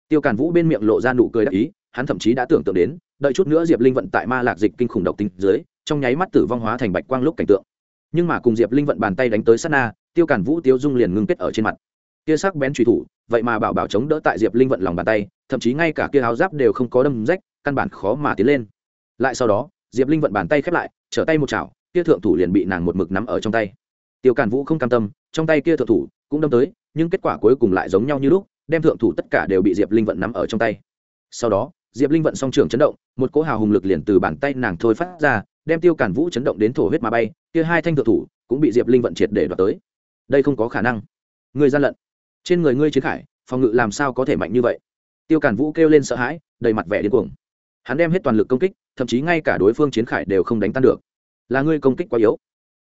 Tiêu càn vũ bên miệng lộ ra nụ cười đắc ý, hắn thậm chí đã tưởng tượng đến, đợi chút nữa diệp linh vận tại ma lạc dịch kinh khủng độc tính dưới, trong nháy mắt tử vong hóa thành bạch quang lúc cảnh tượng. Nhưng mà cùng diệp linh vận bàn tay đánh tới sát na, tiêu càn vũ tiêu dung liền ngưng kết ở trên mặt. Kia sắc bén truy thủ, vậy mà bảo bảo chống đỡ tại diệp linh vận lòng bàn tay, thậm chí ngay cả kia áo giáp đều không có đâm rách, căn bản khó mà tiến lên. Lại sau đó, diệp linh vận bàn tay khép lại, trở tay một chảo kia thượng thủ liền bị nàng một mực nắm ở trong tay. Tiêu càn vũ không cam tâm, trong tay kia thượng thủ cũng đâm tới, nhưng kết quả cuối cùng lại giống nhau như lúc, đem thượng thủ tất cả đều bị diệp linh vận nắm ở trong tay. Sau đó, diệp linh vận song trường chấn động, một cỗ hào hùng lực liền từ bàn tay nàng thôi phát ra, đem tiêu càn vũ chấn động đến thổ huyết mà bay, kia hai thanh thượng thủ cũng bị diệp linh vận triệt để đoạt tới. Đây không có khả năng. Người gian lận. Trên người ngươi chiến khải, phòng ngự làm sao có thể mạnh như vậy? Tiêu càn vũ kêu lên sợ hãi, đầy mặt vẻ điên cuồng. Hắn đem hết toàn lực công kích, thậm chí ngay cả đối phương chiến khải đều không đánh tan được là ngươi công kích quá yếu.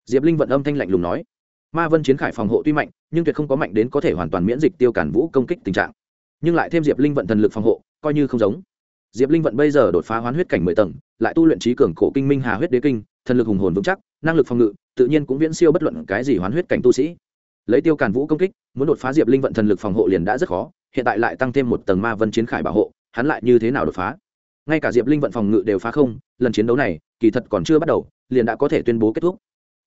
Diệp linh vận âm thanh lạnh lùng nói. Ma vân chiến khải phòng hộ tuy mạnh, nhưng tuyệt không có mạnh đến có thể hoàn toàn miễn dịch tiêu cản vũ công kích tình trạng. Nhưng lại thêm diệp linh vận thần lực phòng hộ, coi như không giống. Diệp linh vận bây giờ đột phá hoán huyết cảnh mười tầng, lại tu luyện trí cường cổ kinh minh hà huyết đế kinh, thần lực hùng hồn vững chắc, năng lực phòng ngự, tự nhiên cũng viễn siêu bất luận cái gì hoán huyết cảnh tu sĩ. Lấy tiêu cản vũ công kích, muốn đột phá diệp linh vận thần lực phòng hộ liền đã rất khó, hiện tại lại tăng thêm một tầng ma vân chiến khải bảo hộ, hắn lại như thế nào đột phá? Ngay cả diệp linh vận phòng ngự đều phá không, lần chiến đấu này, kỳ thật còn chưa bắt đầu, liền đã có thể tuyên bố kết thúc.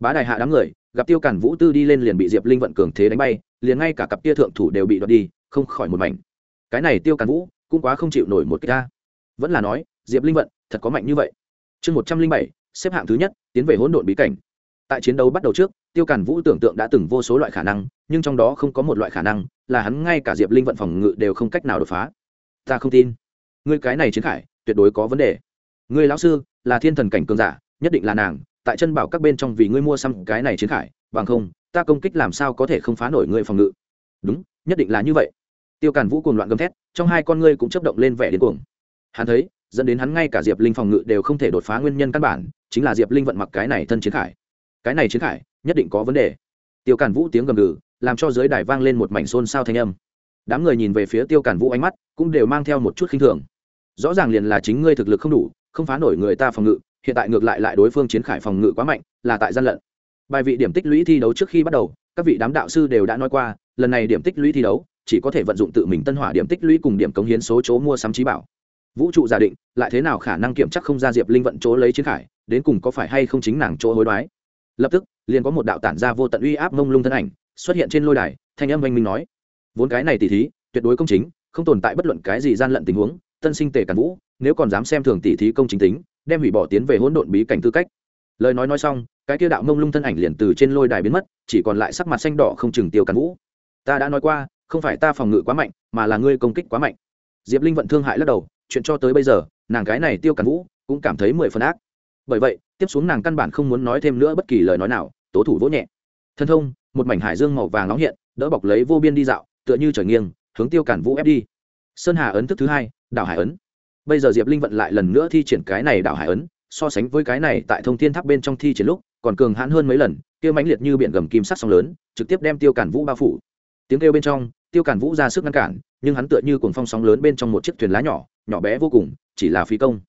Bá đại hạ đám người, gặp tiêu cản vũ tư đi lên liền bị diệp linh vận cường thế đánh bay, liền ngay cả cặp tia thượng thủ đều bị đoạt đi, không khỏi một mảnh. Cái này tiêu cản vũ cũng quá không chịu nổi một cái ta. Vẫn là nói, diệp linh vận thật có mạnh như vậy. Chương một trăm linh bảy, xếp hạng thứ nhất, tiến về hỗn độn bí cảnh. Tại chiến đấu bắt đầu trước, tiêu cản vũ tưởng tượng đã từng vô số loại khả năng, nhưng trong đó không có một loại khả năng là hắn ngay cả diệp linh vận phòng ngự đều không cách nào đột phá. Ta không tin. Ngươi cái này chiến khải tuyệt đối có vấn đề. Ngươi lão sư là thiên thần cảnh cường giả, nhất định là nàng, tại chân bảo các bên trong vì ngươi mua xăm cái này chiến khải, bằng không, ta công kích làm sao có thể không phá nổi ngươi phòng ngự. Đúng, nhất định là như vậy. Tiêu càn vũ cuồng loạn gầm thét, trong hai con ngươi cũng chấp động lên vẻ điên cuồng. Hắn thấy, dẫn đến hắn ngay cả diệp linh phòng ngự đều không thể đột phá nguyên nhân căn bản, chính là diệp linh vận mặc cái này thân chiến khải. Cái này chiến khải, nhất định có vấn đề. Tiêu càn vũ tiếng gầm gừ, làm cho giới đài vang lên một mảnh xôn xao thanh âm. Đám người nhìn về phía tiêu càn vũ ánh mắt cũng đều mang theo một chút khinh thường rõ ràng liền là chính ngươi thực lực không đủ, không phá nổi người ta phòng ngự, hiện tại ngược lại lại đối phương chiến khải phòng ngự quá mạnh, là tại gian lận. Bài vị điểm tích lũy thi đấu trước khi bắt đầu, các vị đám đạo sư đều đã nói qua, lần này điểm tích lũy thi đấu, chỉ có thể vận dụng tự mình tân hỏa điểm tích lũy cùng điểm cống hiến số chỗ mua sắm trí bảo. Vũ trụ giả định, lại thế nào khả năng kiểm chắc không ra diệp linh vận chỗ lấy chiến khải, đến cùng có phải hay không chính nàng chỗ hối đoái. Lập tức, liền có một đạo tản ra vô tận uy áp mông lung thân ảnh, xuất hiện trên lôi đài, thanh âm oanh minh nói. Vốn cái này tỉ thí, tuyệt đối công chính, không tồn tại bất luận cái gì gian lận tình huống tân sinh tề cản vũ, nếu còn dám xem thường tỷ thí công chính tính, đem hủy bỏ tiến về hỗn độn bí cảnh tư cách. Lời nói nói xong, cái kia đạo mông lung thân ảnh liền từ trên lôi đài biến mất, chỉ còn lại sắc mặt xanh đỏ không chừng tiêu cản vũ. Ta đã nói qua, không phải ta phòng ngự quá mạnh, mà là ngươi công kích quá mạnh. Diệp linh vận thương hại lắc đầu, chuyện cho tới bây giờ, nàng cái này tiêu cản vũ cũng cảm thấy mười phần ác. Bởi vậy, tiếp xuống nàng căn bản không muốn nói thêm nữa bất kỳ lời nói nào, tố thủ vỗ nhẹ. Thân thông, một mảnh hải dương màu vàng nóng hiện, đỡ bọc lấy vô biên đi dạo, tựa như trời nghiêng, hướng tiêu cản vũ ép đi sơn hà ấn thức thứ hai, đảo hải ấn. Bây giờ diệp linh vận lại lần nữa thi triển cái này đảo hải ấn, so sánh với cái này tại thông thiên tháp bên trong thi triển lúc, còn cường hãn hơn mấy lần, kia mãnh liệt như biển gầm kim sắc sóng lớn, trực tiếp đem tiêu cản vũ bao phủ. Tiếng kêu bên trong, tiêu cản vũ ra sức ngăn cản, nhưng hắn tựa như cuồng phong sóng lớn bên trong một chiếc thuyền lá nhỏ nhỏ bé vô cùng, chỉ là phi công.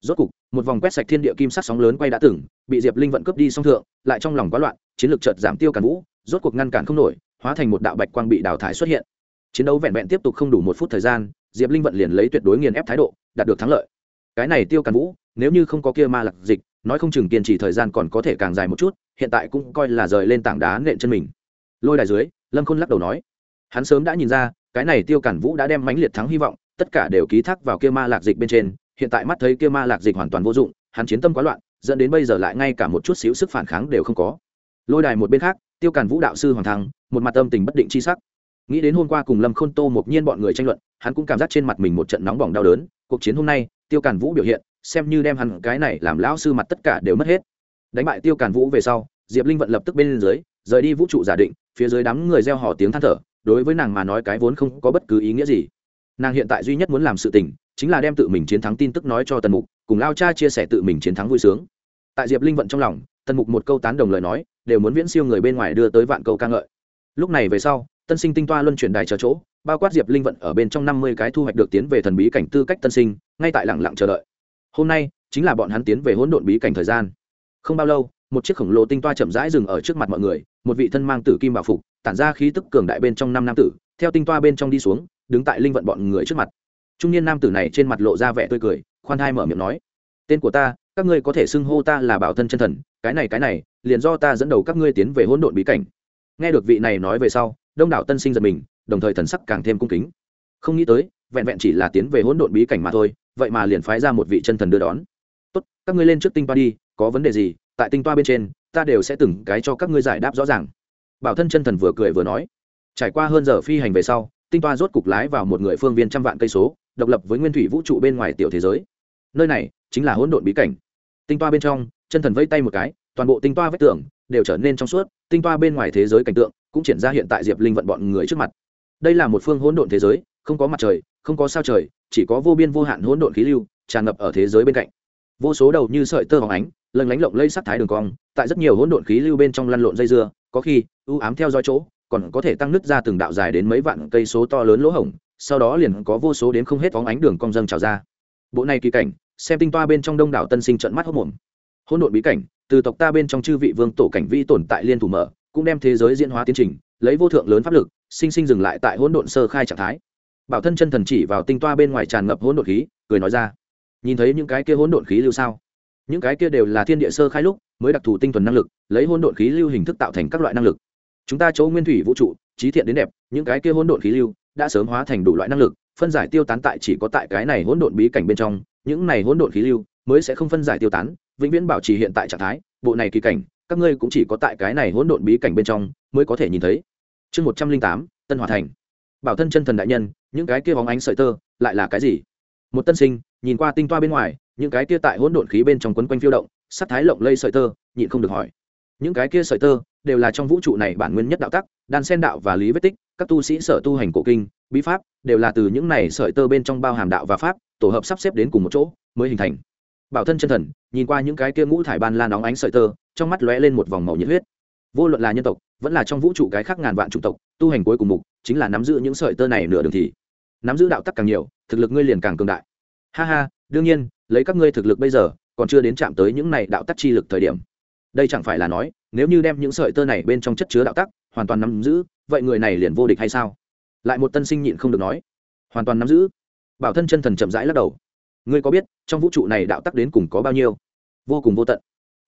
Rốt cục, một vòng quét sạch thiên địa kim sắc sóng lớn quay đã từng, bị diệp linh vận cướp đi song thượng, lại trong lòng quá loạn, chiến lược chợt giảm tiêu cản vũ, rốt cuộc ngăn cản không nổi, hóa thành một đạo bạch quang bị đào thải xuất hiện chiến đấu vẹn vẹn tiếp tục không đủ một phút thời gian, diệp linh vận liền lấy tuyệt đối nghiền ép thái độ, đạt được thắng lợi. Cái này tiêu càn vũ, nếu như không có kia ma lạc dịch, nói không chừng kiên trì thời gian còn có thể càng dài một chút, hiện tại cũng coi là rời lên tảng đá nện chân mình. Lôi đài dưới, lâm khôn lắc đầu nói, hắn sớm đã nhìn ra, cái này tiêu cản vũ đã đem mãnh liệt thắng hy vọng, tất cả đều ký thác vào kia ma lạc dịch bên trên, hiện tại mắt thấy kia ma lạc dịch hoàn toàn vô dụng, hắn chiến tâm quá loạn, dẫn đến bây giờ lại ngay cả một chút xíu sức phản kháng đều không có. Lôi đài một bên khác, tiêu cản vũ đạo sư hoàng thăng, một mặt tâm tình bất định chi sắc nghĩ đến hôm qua cùng lâm khôn tô một nhiên bọn người tranh luận, hắn cũng cảm giác trên mặt mình một trận nóng bỏng đau đớn. Cuộc chiến hôm nay, tiêu càn vũ biểu hiện, xem như đem hắn cái này làm lão sư mặt tất cả đều mất hết. Đánh bại tiêu càn vũ về sau, diệp linh vận lập tức bên dưới, rời đi vũ trụ giả định, phía dưới đám người gieo hò tiếng than thở, đối với nàng mà nói cái vốn không có bất cứ ý nghĩa gì. Nàng hiện tại duy nhất muốn làm sự tình, chính là đem tự mình chiến thắng tin tức nói cho tần mục, cùng lao cha chia sẻ tự mình chiến thắng vui sướng. Tại diệp linh vận trong lòng, tần mục một câu tán đồng lời nói, đều muốn viễn siêu người bên ngoài đưa tới vạn câu ca ngợi. Lúc này về sau tân sinh tinh toa luân chuyển đài chờ chỗ, bao quát diệp linh vận ở bên trong năm mươi cái thu hoạch được tiến về thần bí cảnh tư cách tân sinh, ngay tại lặng lặng chờ đợi. Hôm nay, chính là bọn hắn tiến về hỗn độn bí cảnh thời gian. Không bao lâu, một chiếc khổng lồ tinh toa chậm rãi dừng ở trước mặt mọi người, một vị thân mang tử kim bảo phục, tản ra khí tức cường đại bên trong năm nam tử, theo tinh toa bên trong đi xuống, đứng tại linh vận bọn người trước mặt. Trung niên nam tử này trên mặt lộ ra vẻ tươi cười, khoan thai mở miệng nói, tên của ta, các ngươi có thể xưng hô ta là bảo thân chân thần, cái này cái này, liền do ta dẫn đầu các ngươi tiến về hỗn độn bí cảnh. Nghe được vị này nói về sau đông đảo tân sinh giật mình, đồng thời thần sắc càng thêm cung kính. Không nghĩ tới, vẹn vẹn chỉ là tiến về hỗn độn bí cảnh mà thôi, vậy mà liền phái ra một vị chân thần đưa đón. Tốt, các ngươi lên trước tinh toa đi, có vấn đề gì, tại tinh toa bên trên, ta đều sẽ từng cái cho các ngươi giải đáp rõ ràng. Bảo thân chân thần vừa cười vừa nói. Trải qua hơn giờ phi hành về sau, tinh toa rốt cục lái vào một người phương viên trăm vạn cây số, độc lập với nguyên thủy vũ trụ bên ngoài tiểu thế giới. Nơi này chính là hỗn độn bí cảnh. Tinh toa bên trong, chân thần vây tay một cái, toàn bộ tinh toa vách tường đều trở nên trong suốt, tinh toa bên ngoài thế giới cảnh tượng cũng triển ra hiện tại diệp linh vận bọn người trước mặt. Đây là một phương hỗn độn thế giới, không có mặt trời, không có sao trời, chỉ có vô biên vô hạn hỗn độn khí lưu tràn ngập ở thế giới bên cạnh. Vô số đầu như sợi tơ hóng ánh lần lánh lộng lây sắc thái đường cong, tại rất nhiều hỗn độn khí lưu bên trong lăn lộn dây dưa, có khi ưu ám theo dõi chỗ, còn có thể tăng nứt ra từng đạo dài đến mấy vạn cây số to lớn lỗ hổng, sau đó liền có vô số đến không hết phóng ánh đường cong dâng trào ra. Bộ này kỳ cảnh, xem tinh toa bên trong đông đảo tân sinh trận mắt hốc mồm. Hỗn độn bí cảnh, từ tộc ta bên trong chư vị vương tổ cảnh vi tồn tại liên thủ mở cũng đem thế giới diễn hóa tiến trình, lấy vô thượng lớn pháp lực, sinh sinh dừng lại tại hỗn độn sơ khai trạng thái. Bảo thân chân thần chỉ vào tinh toa bên ngoài tràn ngập hỗn độn khí, cười nói ra, nhìn thấy những cái kia hỗn độn khí lưu sao? Những cái kia đều là thiên địa sơ khai lúc mới đặc thù tinh thuần năng lực, lấy hỗn độn khí lưu hình thức tạo thành các loại năng lực. Chúng ta chỗ nguyên thủy vũ trụ, trí thiện đến đẹp, những cái kia hỗn độn khí lưu đã sớm hóa thành đủ loại năng lực, phân giải tiêu tán tại chỉ có tại cái này hỗn độn bí cảnh bên trong, những này hỗn độn khí lưu mới sẽ không phân giải tiêu tán, vĩnh viễn bảo trì hiện tại trạng thái, bộ này kỳ cảnh các ngươi cũng chỉ có tại cái này hỗn độn bí cảnh bên trong mới có thể nhìn thấy. Chương một trăm linh tám, tân hòa thành. Bảo thân chân thần đại nhân, những cái kia bóng ánh sợi tơ lại là cái gì? Một tân sinh, nhìn qua tinh toa bên ngoài, những cái kia tại hỗn độn khí bên trong quấn quanh phiêu động, sắc thái lộng lây sợi tơ, nhịn không được hỏi. Những cái kia sợi tơ đều là trong vũ trụ này bản nguyên nhất đạo tắc, đan sen đạo và lý vết tích, các tu sĩ sở tu hành cổ kinh, bí pháp đều là từ những này sợi tơ bên trong bao hàm đạo và pháp, tổ hợp sắp xếp đến cùng một chỗ mới hình thành. Bảo thân chân thần, nhìn qua những cái kia ngũ thải ban lan nóng ánh sợi tơ trong mắt lóe lên một vòng màu nhiệt huyết. Vô luận là nhân tộc, vẫn là trong vũ trụ cái khác ngàn vạn chủng tộc, tu hành cuối cùng mục chính là nắm giữ những sợi tơ này nửa đường thì. Nắm giữ đạo tắc càng nhiều, thực lực ngươi liền càng cường đại. Ha ha, đương nhiên, lấy các ngươi thực lực bây giờ, còn chưa đến chạm tới những này đạo tắc chi lực thời điểm. Đây chẳng phải là nói, nếu như đem những sợi tơ này bên trong chất chứa đạo tắc, hoàn toàn nắm giữ, vậy người này liền vô địch hay sao? Lại một tân sinh nhịn không được nói. Hoàn toàn nắm giữ. Bảo thân chân thần chậm rãi lắc đầu. Ngươi có biết, trong vũ trụ này đạo tắc đến cùng có bao nhiêu? Vô cùng vô tận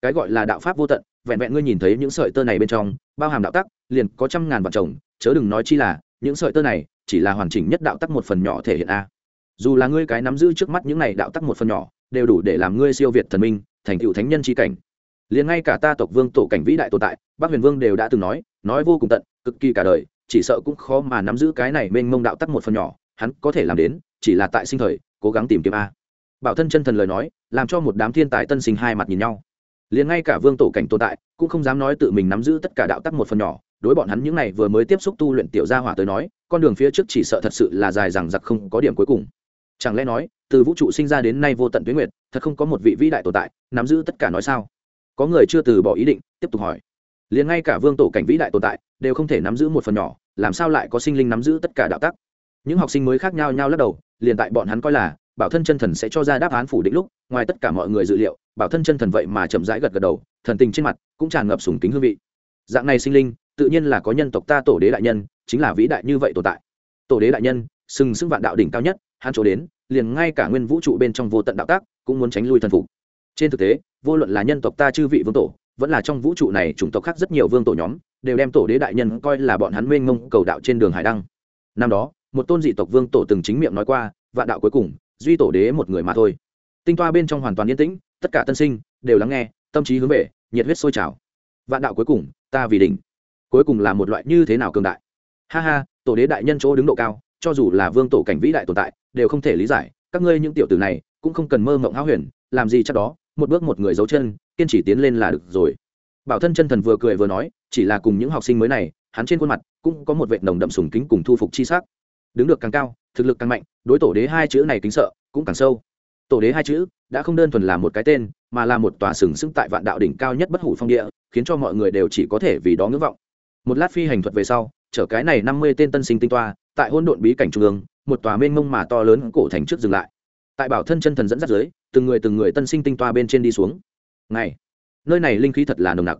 cái gọi là đạo pháp vô tận, vẹn vẹn ngươi nhìn thấy những sợi tơ này bên trong, bao hàm đạo tắc, liền có trăm ngàn vật chồng, chớ đừng nói chi là, những sợi tơ này chỉ là hoàn chỉnh nhất đạo tắc một phần nhỏ thể hiện a. Dù là ngươi cái nắm giữ trước mắt những này đạo tắc một phần nhỏ, đều đủ để làm ngươi siêu việt thần minh, thành tựu thánh nhân tri cảnh. Liền ngay cả ta tộc vương tổ cảnh vĩ đại tồn tại bác huyền vương đều đã từng nói nói vô cùng tận, cực kỳ cả đời, chỉ sợ cũng khó mà nắm giữ cái này mênh mông đạo tắc một phần nhỏ, hắn có thể làm đến, chỉ là tại sinh thời, cố gắng tìm kiếm a. Bảo thân chân thần lời nói, làm cho một đám thiên tài tân sinh hai mặt nhìn nhau liền ngay cả vương tổ cảnh tồn tại, cũng không dám nói tự mình nắm giữ tất cả đạo tắc một phần nhỏ. Đối bọn hắn những này vừa mới tiếp xúc tu luyện tiểu gia hỏa tới nói, con đường phía trước chỉ sợ thật sự là dài rằng giặc không có điểm cuối cùng. Chẳng lẽ nói, từ vũ trụ sinh ra đến nay vô tận tuyến nguyệt, thật không có một vị vĩ đại tồn tại, nắm giữ tất cả nói sao? Có người chưa từ bỏ ý định, tiếp tục hỏi. Liền ngay cả vương tổ cảnh vĩ đại tồn tại, đều không thể nắm giữ một phần nhỏ, làm sao lại có sinh linh nắm giữ tất cả đạo tắc? Những học sinh mới khác nhau nhau lắc đầu, liền tại bọn hắn coi là, bảo thân chân thần sẽ cho ra đáp án phủ định lúc, ngoài tất cả mọi người dự liệu bảo thân chân thần vậy mà chậm rãi gật gật đầu, thần tình trên mặt cũng tràn ngập sùng kính hương vị. Dạng này sinh linh, tự nhiên là có nhân tộc ta tổ đế đại nhân, chính là vĩ đại như vậy tồn tại. Tổ đế đại nhân, sừng sững vạn đạo đỉnh cao nhất, hắn chỗ đến, liền ngay cả nguyên vũ trụ bên trong vô tận đạo tác, cũng muốn tránh lui thần phục. Trên thực tế, vô luận là nhân tộc ta chư vị vương tổ, vẫn là trong vũ trụ này chủng tộc khác rất nhiều vương tổ nhóm, đều đem tổ đế đại nhân coi là bọn hắn mênh mông cầu đạo trên đường hải đăng. Năm đó, một tôn dị tộc vương tổ từng chính miệng nói qua, vạn đạo cuối cùng, duy tổ đế một người mà thôi. Tinh toa bên trong hoàn toàn yên tĩnh tất cả tân sinh đều lắng nghe, tâm trí hướng về, nhiệt huyết sôi trào. Vạn đạo cuối cùng, ta vì đỉnh. Cuối cùng là một loại như thế nào cường đại? Ha ha, tổ đế đại nhân chỗ đứng độ cao, cho dù là vương tổ cảnh vĩ đại tồn tại, đều không thể lý giải, các ngươi những tiểu tử này cũng không cần mơ mộng háo huyền, làm gì chắc đó, một bước một người giấu chân, kiên trì tiến lên là được rồi. Bảo thân chân thần vừa cười vừa nói, chỉ là cùng những học sinh mới này, hắn trên khuôn mặt cũng có một vệ nồng đậm sùng kính cùng thu phục chi sắc. Đứng được càng cao, thực lực càng mạnh, đối tổ đế hai chữ này kính sợ cũng càng sâu tổ đế hai chữ, đã không đơn thuần là một cái tên, mà là một tòa sừng sững tại vạn đạo đỉnh cao nhất bất hủ phong địa, khiến cho mọi người đều chỉ có thể vì đó ngưỡng vọng. Một lát phi hành thuật về sau, chở cái này năm mươi tên tân sinh tinh toa, tại hôn độn bí cảnh trung ương, một tòa mênh mông mà to lớn cổ thành trước dừng lại. Tại bảo thân chân thần dẫn dắt dưới, từng người từng người tân sinh tinh toa bên trên đi xuống. Này, nơi này linh khí thật là nồng nặc.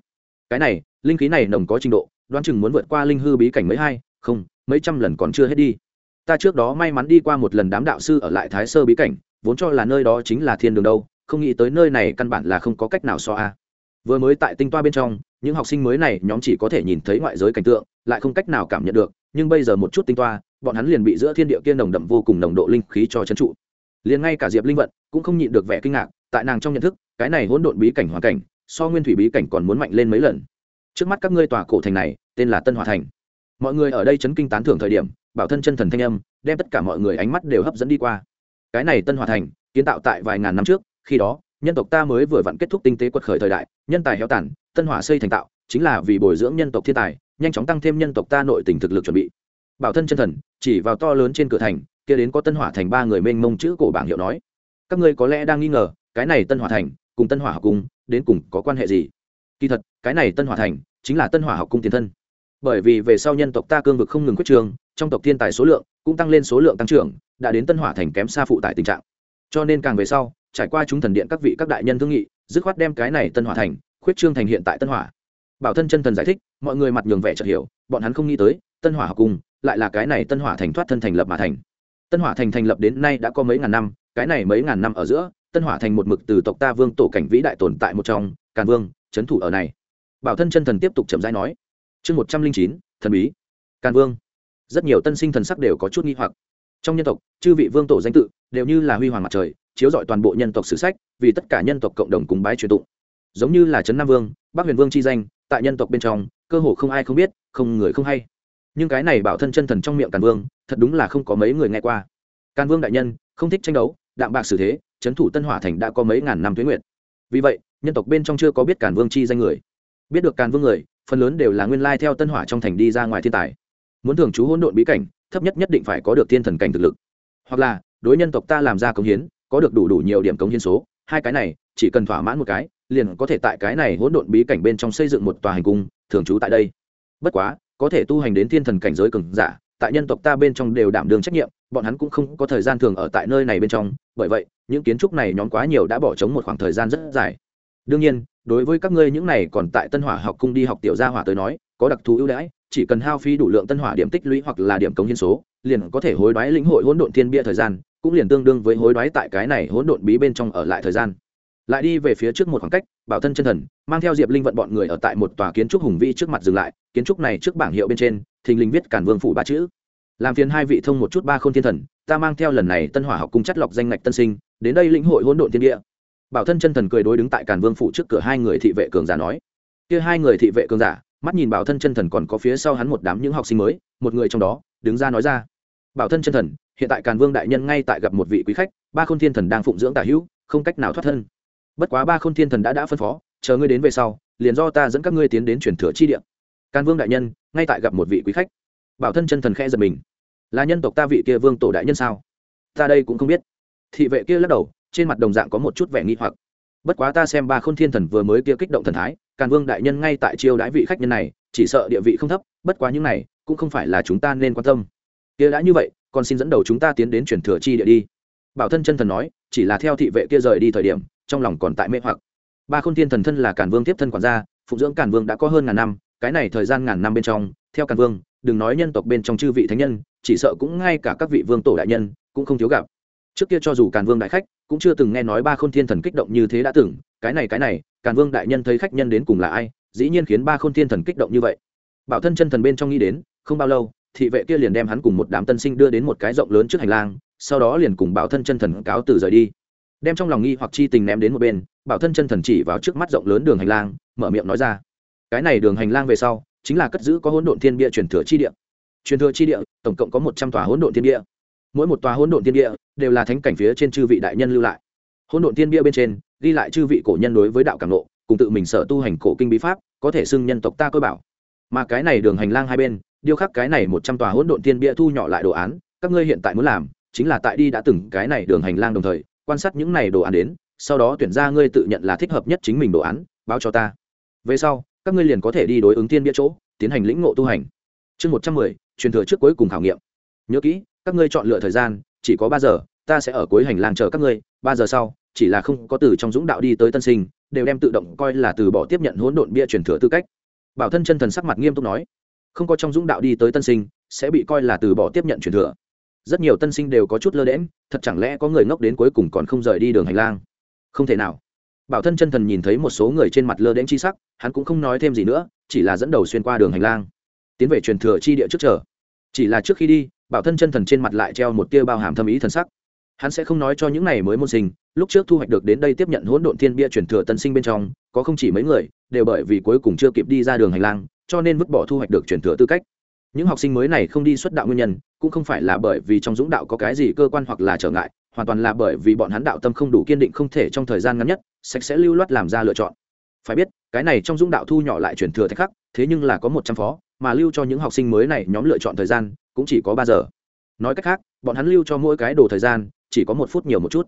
Cái này, linh khí này nồng có trình độ, đoán chừng muốn vượt qua linh hư bí cảnh mấy hai, không, mấy trăm lần còn chưa hết đi. Ta trước đó may mắn đi qua một lần đám đạo sư ở lại thái sơ bí cảnh vốn cho là nơi đó chính là thiên đường đâu, không nghĩ tới nơi này căn bản là không có cách nào so a. Vừa mới tại tinh toa bên trong, những học sinh mới này nhóm chỉ có thể nhìn thấy ngoại giới cảnh tượng, lại không cách nào cảm nhận được, nhưng bây giờ một chút tinh toa, bọn hắn liền bị giữa thiên địa kia nồng đậm vô cùng nồng độ linh khí cho trấn trụ. Liền ngay cả diệp linh vận cũng không nhịn được vẻ kinh ngạc, tại nàng trong nhận thức, cái này hỗn độn bí cảnh hoàn cảnh, so nguyên thủy bí cảnh còn muốn mạnh lên mấy lần. Trước mắt các ngươi tòa cổ thành này, tên là tân hòa thành. Mọi người ở đây chấn kinh tán thưởng thời điểm, bảo thân chân thần thanh âm, đem tất cả mọi người ánh mắt đều hấp dẫn đi qua cái này tân hòa thành, kiến tạo tại vài ngàn năm trước, khi đó, nhân tộc ta mới vừa vặn kết thúc tinh tế quật khởi thời đại, nhân tài héo tàn, tân hỏa xây thành tạo, chính là vì bồi dưỡng nhân tộc thiên tài, nhanh chóng tăng thêm nhân tộc ta nội tình thực lực chuẩn bị. Bảo thân chân thần, chỉ vào to lớn trên cửa thành, kia đến có tân hỏa thành ba người mênh mông chữ cổ bảng hiệu nói, các ngươi có lẽ đang nghi ngờ, cái này tân hỏa thành, cùng tân hỏa học cung, đến cùng có quan hệ gì? Kỳ thật, cái này tân hỏa thành, chính là tân hỏa học cung tiền thân. Bởi vì về sau nhân tộc ta cương vực không ngừng quyết trường, trong tộc thiên tài số lượng cũng tăng lên số lượng tăng trưởng, đã đến tân hỏa thành kém xa phụ tại tình trạng. Cho nên càng về sau, trải qua chúng thần điện các vị các đại nhân thương nghị, dứt khoát đem cái này tân hỏa thành, khuyết trương thành hiện tại tân hỏa. Bảo thân chân thần giải thích, mọi người mặt nhường vẻ chợt hiểu, bọn hắn không nghĩ tới, tân hỏa học cung lại là cái này tân hỏa thành thoát thân thành lập mà thành. Tân hỏa thành thành lập đến nay đã có mấy ngàn năm, cái này mấy ngàn năm ở giữa, tân hỏa thành một mực từ tộc ta vương tổ cảnh vĩ đại tồn tại một trong, càn vương, trấn thủ ở này. Bảo thân chân thần tiếp tục chậm rãi nói. Chương một trăm linh chín, thần bí. Càn vương rất nhiều tân sinh thần sắc đều có chút nghi hoặc. Trong nhân tộc, chư vị vương tổ danh tự đều như là huy hoàng mặt trời, chiếu rọi toàn bộ nhân tộc sử sách, vì tất cả nhân tộc cộng đồng cùng bái truyền tụng. Giống như là trấn nam vương, bắc huyền vương chi danh, tại nhân tộc bên trong, cơ hồ không ai không biết, không người không hay. Nhưng cái này bảo thân chân thần trong miệng càn vương, thật đúng là không có mấy người nghe qua. Càn vương đại nhân, không thích tranh đấu, đạm bạc xử thế, trấn thủ tân hỏa thành đã có mấy ngàn năm tuế nguyện vì vậy, nhân tộc bên trong chưa có biết càn vương chi danh người. Biết được càn vương người, phần lớn đều là nguyên lai theo tân hỏa trong thành đi ra ngoài thiên tài muốn thường trú hỗn độn bí cảnh, thấp nhất nhất định phải có được thiên thần cảnh thực lực. Hoặc là, đối nhân tộc ta làm ra công hiến, có được đủ đủ nhiều điểm cống hiến số, hai cái này, chỉ cần thỏa mãn một cái, liền có thể tại cái này hỗn độn bí cảnh bên trong xây dựng một tòa hành cung, thường trú tại đây. Bất quá, có thể tu hành đến thiên thần cảnh giới cường giả, tại nhân tộc ta bên trong đều đảm đương trách nhiệm, bọn hắn cũng không có thời gian thường ở tại nơi này bên trong, bởi vậy, những kiến trúc này nhóm quá nhiều đã bỏ trống một khoảng thời gian rất dài. Đương nhiên, đối với các ngươi những này còn tại tân hỏa học cung đi học tiểu gia hỏa tới nói, có đặc thù ưu đãi chỉ cần hao phí đủ lượng tân hỏa điểm tích lũy hoặc là điểm cống hiến số, liền có thể hối đoái lĩnh hội hỗn độn thiên bia thời gian, cũng liền tương đương với hối đoái tại cái này hỗn độn bí bên trong ở lại thời gian. Lại đi về phía trước một khoảng cách, bảo thân chân thần, mang theo diệp linh vận bọn người ở tại một tòa kiến trúc hùng vĩ trước mặt dừng lại, kiến trúc này trước bảng hiệu bên trên, thình lình viết cản vương phủ ba chữ. Làm phiền hai vị thông một chút ba khôn thiên thần, ta mang theo lần này tân hỏa học cung chất lọc danh ngạch tân sinh, đến đây lĩnh hội hỗn độn thiên địa bảo thân chân thần cười đối đứng tại cản vương phủ trước cửa hai người thị vệ cường giả nói. Kia hai người thị vệ cường giả mắt nhìn bảo thân chân thần còn có phía sau hắn một đám những học sinh mới, một người trong đó, đứng ra nói ra. Bảo thân chân thần, hiện tại càn vương đại nhân ngay tại gặp một vị quý khách, ba khôn thiên thần đang phụng dưỡng tả hữu, không cách nào thoát thân. Bất quá ba khôn thiên thần đã đã phân phó, chờ ngươi đến về sau, liền do ta dẫn các ngươi tiến đến truyền thừa chi địa. Càn vương đại nhân, ngay tại gặp một vị quý khách. Bảo thân chân thần khẽ giật mình. Là nhân tộc ta vị kia vương tổ đại nhân sao? Ta đây cũng không biết. Thị vệ kia lắc đầu, trên mặt đồng dạng có một chút vẻ nghi hoặc. Bất quá ta xem ba khôn thiên thần vừa mới kia kích động thần thái càn vương đại nhân ngay tại chiêu đãi vị khách nhân này, chỉ sợ địa vị không thấp, bất quá những này cũng không phải là chúng ta nên quan tâm. Kia đã như vậy, còn xin dẫn đầu chúng ta tiến đến chuyển thừa chi địa đi. Bảo thân chân thần nói, chỉ là theo thị vệ kia rời đi thời điểm, trong lòng còn tại mê hoặc. Ba khôn thiên thần thân là càn vương tiếp thân quản gia, phụng dưỡng càn vương đã có hơn ngàn năm, cái này thời gian ngàn năm bên trong, theo càn vương, đừng nói nhân tộc bên trong chư vị thánh nhân, chỉ sợ cũng ngay cả các vị vương tổ đại nhân cũng không thiếu gặp trước kia cho dù càn vương đại khách, cũng chưa từng nghe nói ba khôn thiên thần kích động như thế đã từng, cái này cái này, càn vương đại nhân thấy khách nhân đến cùng là ai, dĩ nhiên khiến ba khôn thiên thần kích động như vậy. Bảo thân chân thần bên trong nghĩ đến, không bao lâu, thị vệ kia liền đem hắn cùng một đám tân sinh đưa đến một cái rộng lớn trước hành lang, sau đó liền cùng bảo thân chân thần cáo từ rời đi. Đem trong lòng nghi hoặc chi tình ném đến một bên, bảo thân chân thần chỉ vào trước mắt rộng lớn đường hành lang, mở miệng nói ra. Cái này đường hành lang về sau, chính là cất giữ có hỗn độn thiên bia truyền thừa chi địa. Truyền thừa chi địa, tổng cộng có một trăm tòa hỗn độn thiên địa mỗi một tòa hỗn độn tiên địa đều là thánh cảnh phía trên chư vị đại nhân lưu lại. Hỗn độn tiên địa bên trên ghi lại chư vị cổ nhân đối với đạo cảm nộ, cùng tự mình sở tu hành cổ kinh bí pháp, có thể xưng nhân tộc ta cơ bảo. Mà cái này đường hành lang hai bên, điêu khắc cái này một trăm tòa hỗn độn tiên địa thu nhỏ lại đồ án, các ngươi hiện tại muốn làm chính là tại đi đã từng cái này đường hành lang đồng thời, quan sát những này đồ án đến, sau đó tuyển ra ngươi tự nhận là thích hợp nhất chính mình đồ án, báo cho ta. Về sau, các ngươi liền có thể đi đối ứng tiên bia chỗ, tiến hành lĩnh ngộ tu hành. Chương một trăm mười, truyền thừa trước cuối cùng khảo nghiệm. Nhớ kỹ các ngươi chọn lựa thời gian, chỉ có ba giờ, ta sẽ ở cuối hành lang chờ các ngươi, ba giờ sau, chỉ là không có từ trong dũng đạo đi tới tân sinh, đều đem tự động coi là từ bỏ tiếp nhận hỗn độn bia truyền thừa tư cách. Bảo thân chân thần sắc mặt nghiêm túc nói, không có trong dũng đạo đi tới tân sinh, sẽ bị coi là từ bỏ tiếp nhận truyền thừa. Rất nhiều tân sinh đều có chút lơ đễm thật chẳng lẽ có người ngốc đến cuối cùng còn không rời đi đường hành lang? Không thể nào. Bảo thân chân thần nhìn thấy một số người trên mặt lơ đễm chi sắc, hắn cũng không nói thêm gì nữa, chỉ là dẫn đầu xuyên qua đường hành lang, tiến về truyền thừa chi địa trước chờ. Chỉ là trước khi đi bảo thân chân thần trên mặt lại treo một tia bao hàm thâm ý thần sắc. Hắn sẽ không nói cho những này mới môn sinh, lúc trước thu hoạch được đến đây tiếp nhận hỗn độn thiên bia truyền thừa tân sinh bên trong, có không chỉ mấy người, đều bởi vì cuối cùng chưa kịp đi ra đường hành lang, cho nên vứt bỏ thu hoạch được truyền thừa tư cách. Những học sinh mới này không đi xuất đạo nguyên nhân, cũng không phải là bởi vì trong dũng đạo có cái gì cơ quan hoặc là trở ngại, hoàn toàn là bởi vì bọn hắn đạo tâm không đủ kiên định không thể trong thời gian ngắn nhất, sạch sẽ lưu loát làm ra lựa chọn. Phải biết, cái này trong dũng đạo thu nhỏ lại truyền thừa thạch khắc, thế nhưng là có một trăm phó, mà lưu cho những học sinh mới này nhóm lựa chọn thời gian cũng chỉ có ba giờ. Nói cách khác, bọn hắn lưu cho mỗi cái đồ thời gian, chỉ có một phút nhiều một chút.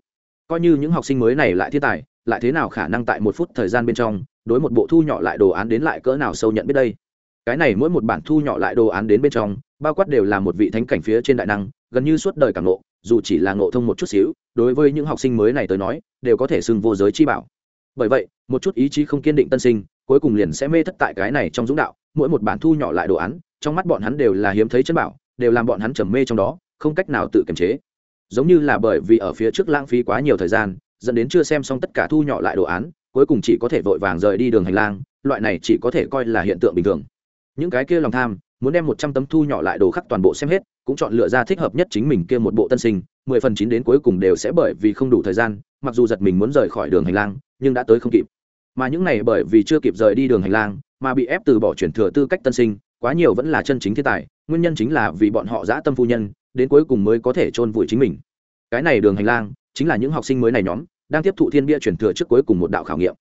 Coi như những học sinh mới này lại thiên tài, lại thế nào khả năng tại một phút thời gian bên trong, đối một bộ thu nhỏ lại đồ án đến lại cỡ nào sâu nhận biết đây? Cái này mỗi một bản thu nhỏ lại đồ án đến bên trong, bao quát đều là một vị thánh cảnh phía trên đại năng, gần như suốt đời càng ngộ, dù chỉ là ngộ thông một chút xíu, đối với những học sinh mới này tới nói, đều có thể xưng vô giới chi bảo. Bởi vậy, một chút ý chí không kiên định tân sinh, cuối cùng liền sẽ mê thất tại cái này trong dũng đạo, mỗi một bản thu nhỏ lại đồ án, trong mắt bọn hắn đều là hiếm thấy chân bảo đều làm bọn hắn trầm mê trong đó, không cách nào tự kiềm chế. Giống như là bởi vì ở phía trước lãng phí quá nhiều thời gian, dẫn đến chưa xem xong tất cả thu nhỏ lại đồ án, cuối cùng chỉ có thể vội vàng rời đi đường hành lang, loại này chỉ có thể coi là hiện tượng bình thường. Những cái kia lòng tham, muốn đem một trăm tấm thu nhỏ lại đồ khắc toàn bộ xem hết, cũng chọn lựa ra thích hợp nhất chính mình kia một bộ tân sinh, mười phần chín đến cuối cùng đều sẽ bởi vì không đủ thời gian, mặc dù giật mình muốn rời khỏi đường hành lang, nhưng đã tới không kịp. Mà những này bởi vì chưa kịp rời đi đường hành lang, mà bị ép từ bỏ chuyển thừa tư cách tân sinh quá nhiều vẫn là chân chính thiên tài, nguyên nhân chính là vì bọn họ dã tâm phu nhân, đến cuối cùng mới có thể chôn vùi chính mình. Cái này đường hành lang, chính là những học sinh mới này nhóm, đang tiếp thụ thiên bia chuyển thừa trước cuối cùng một đạo khảo nghiệm.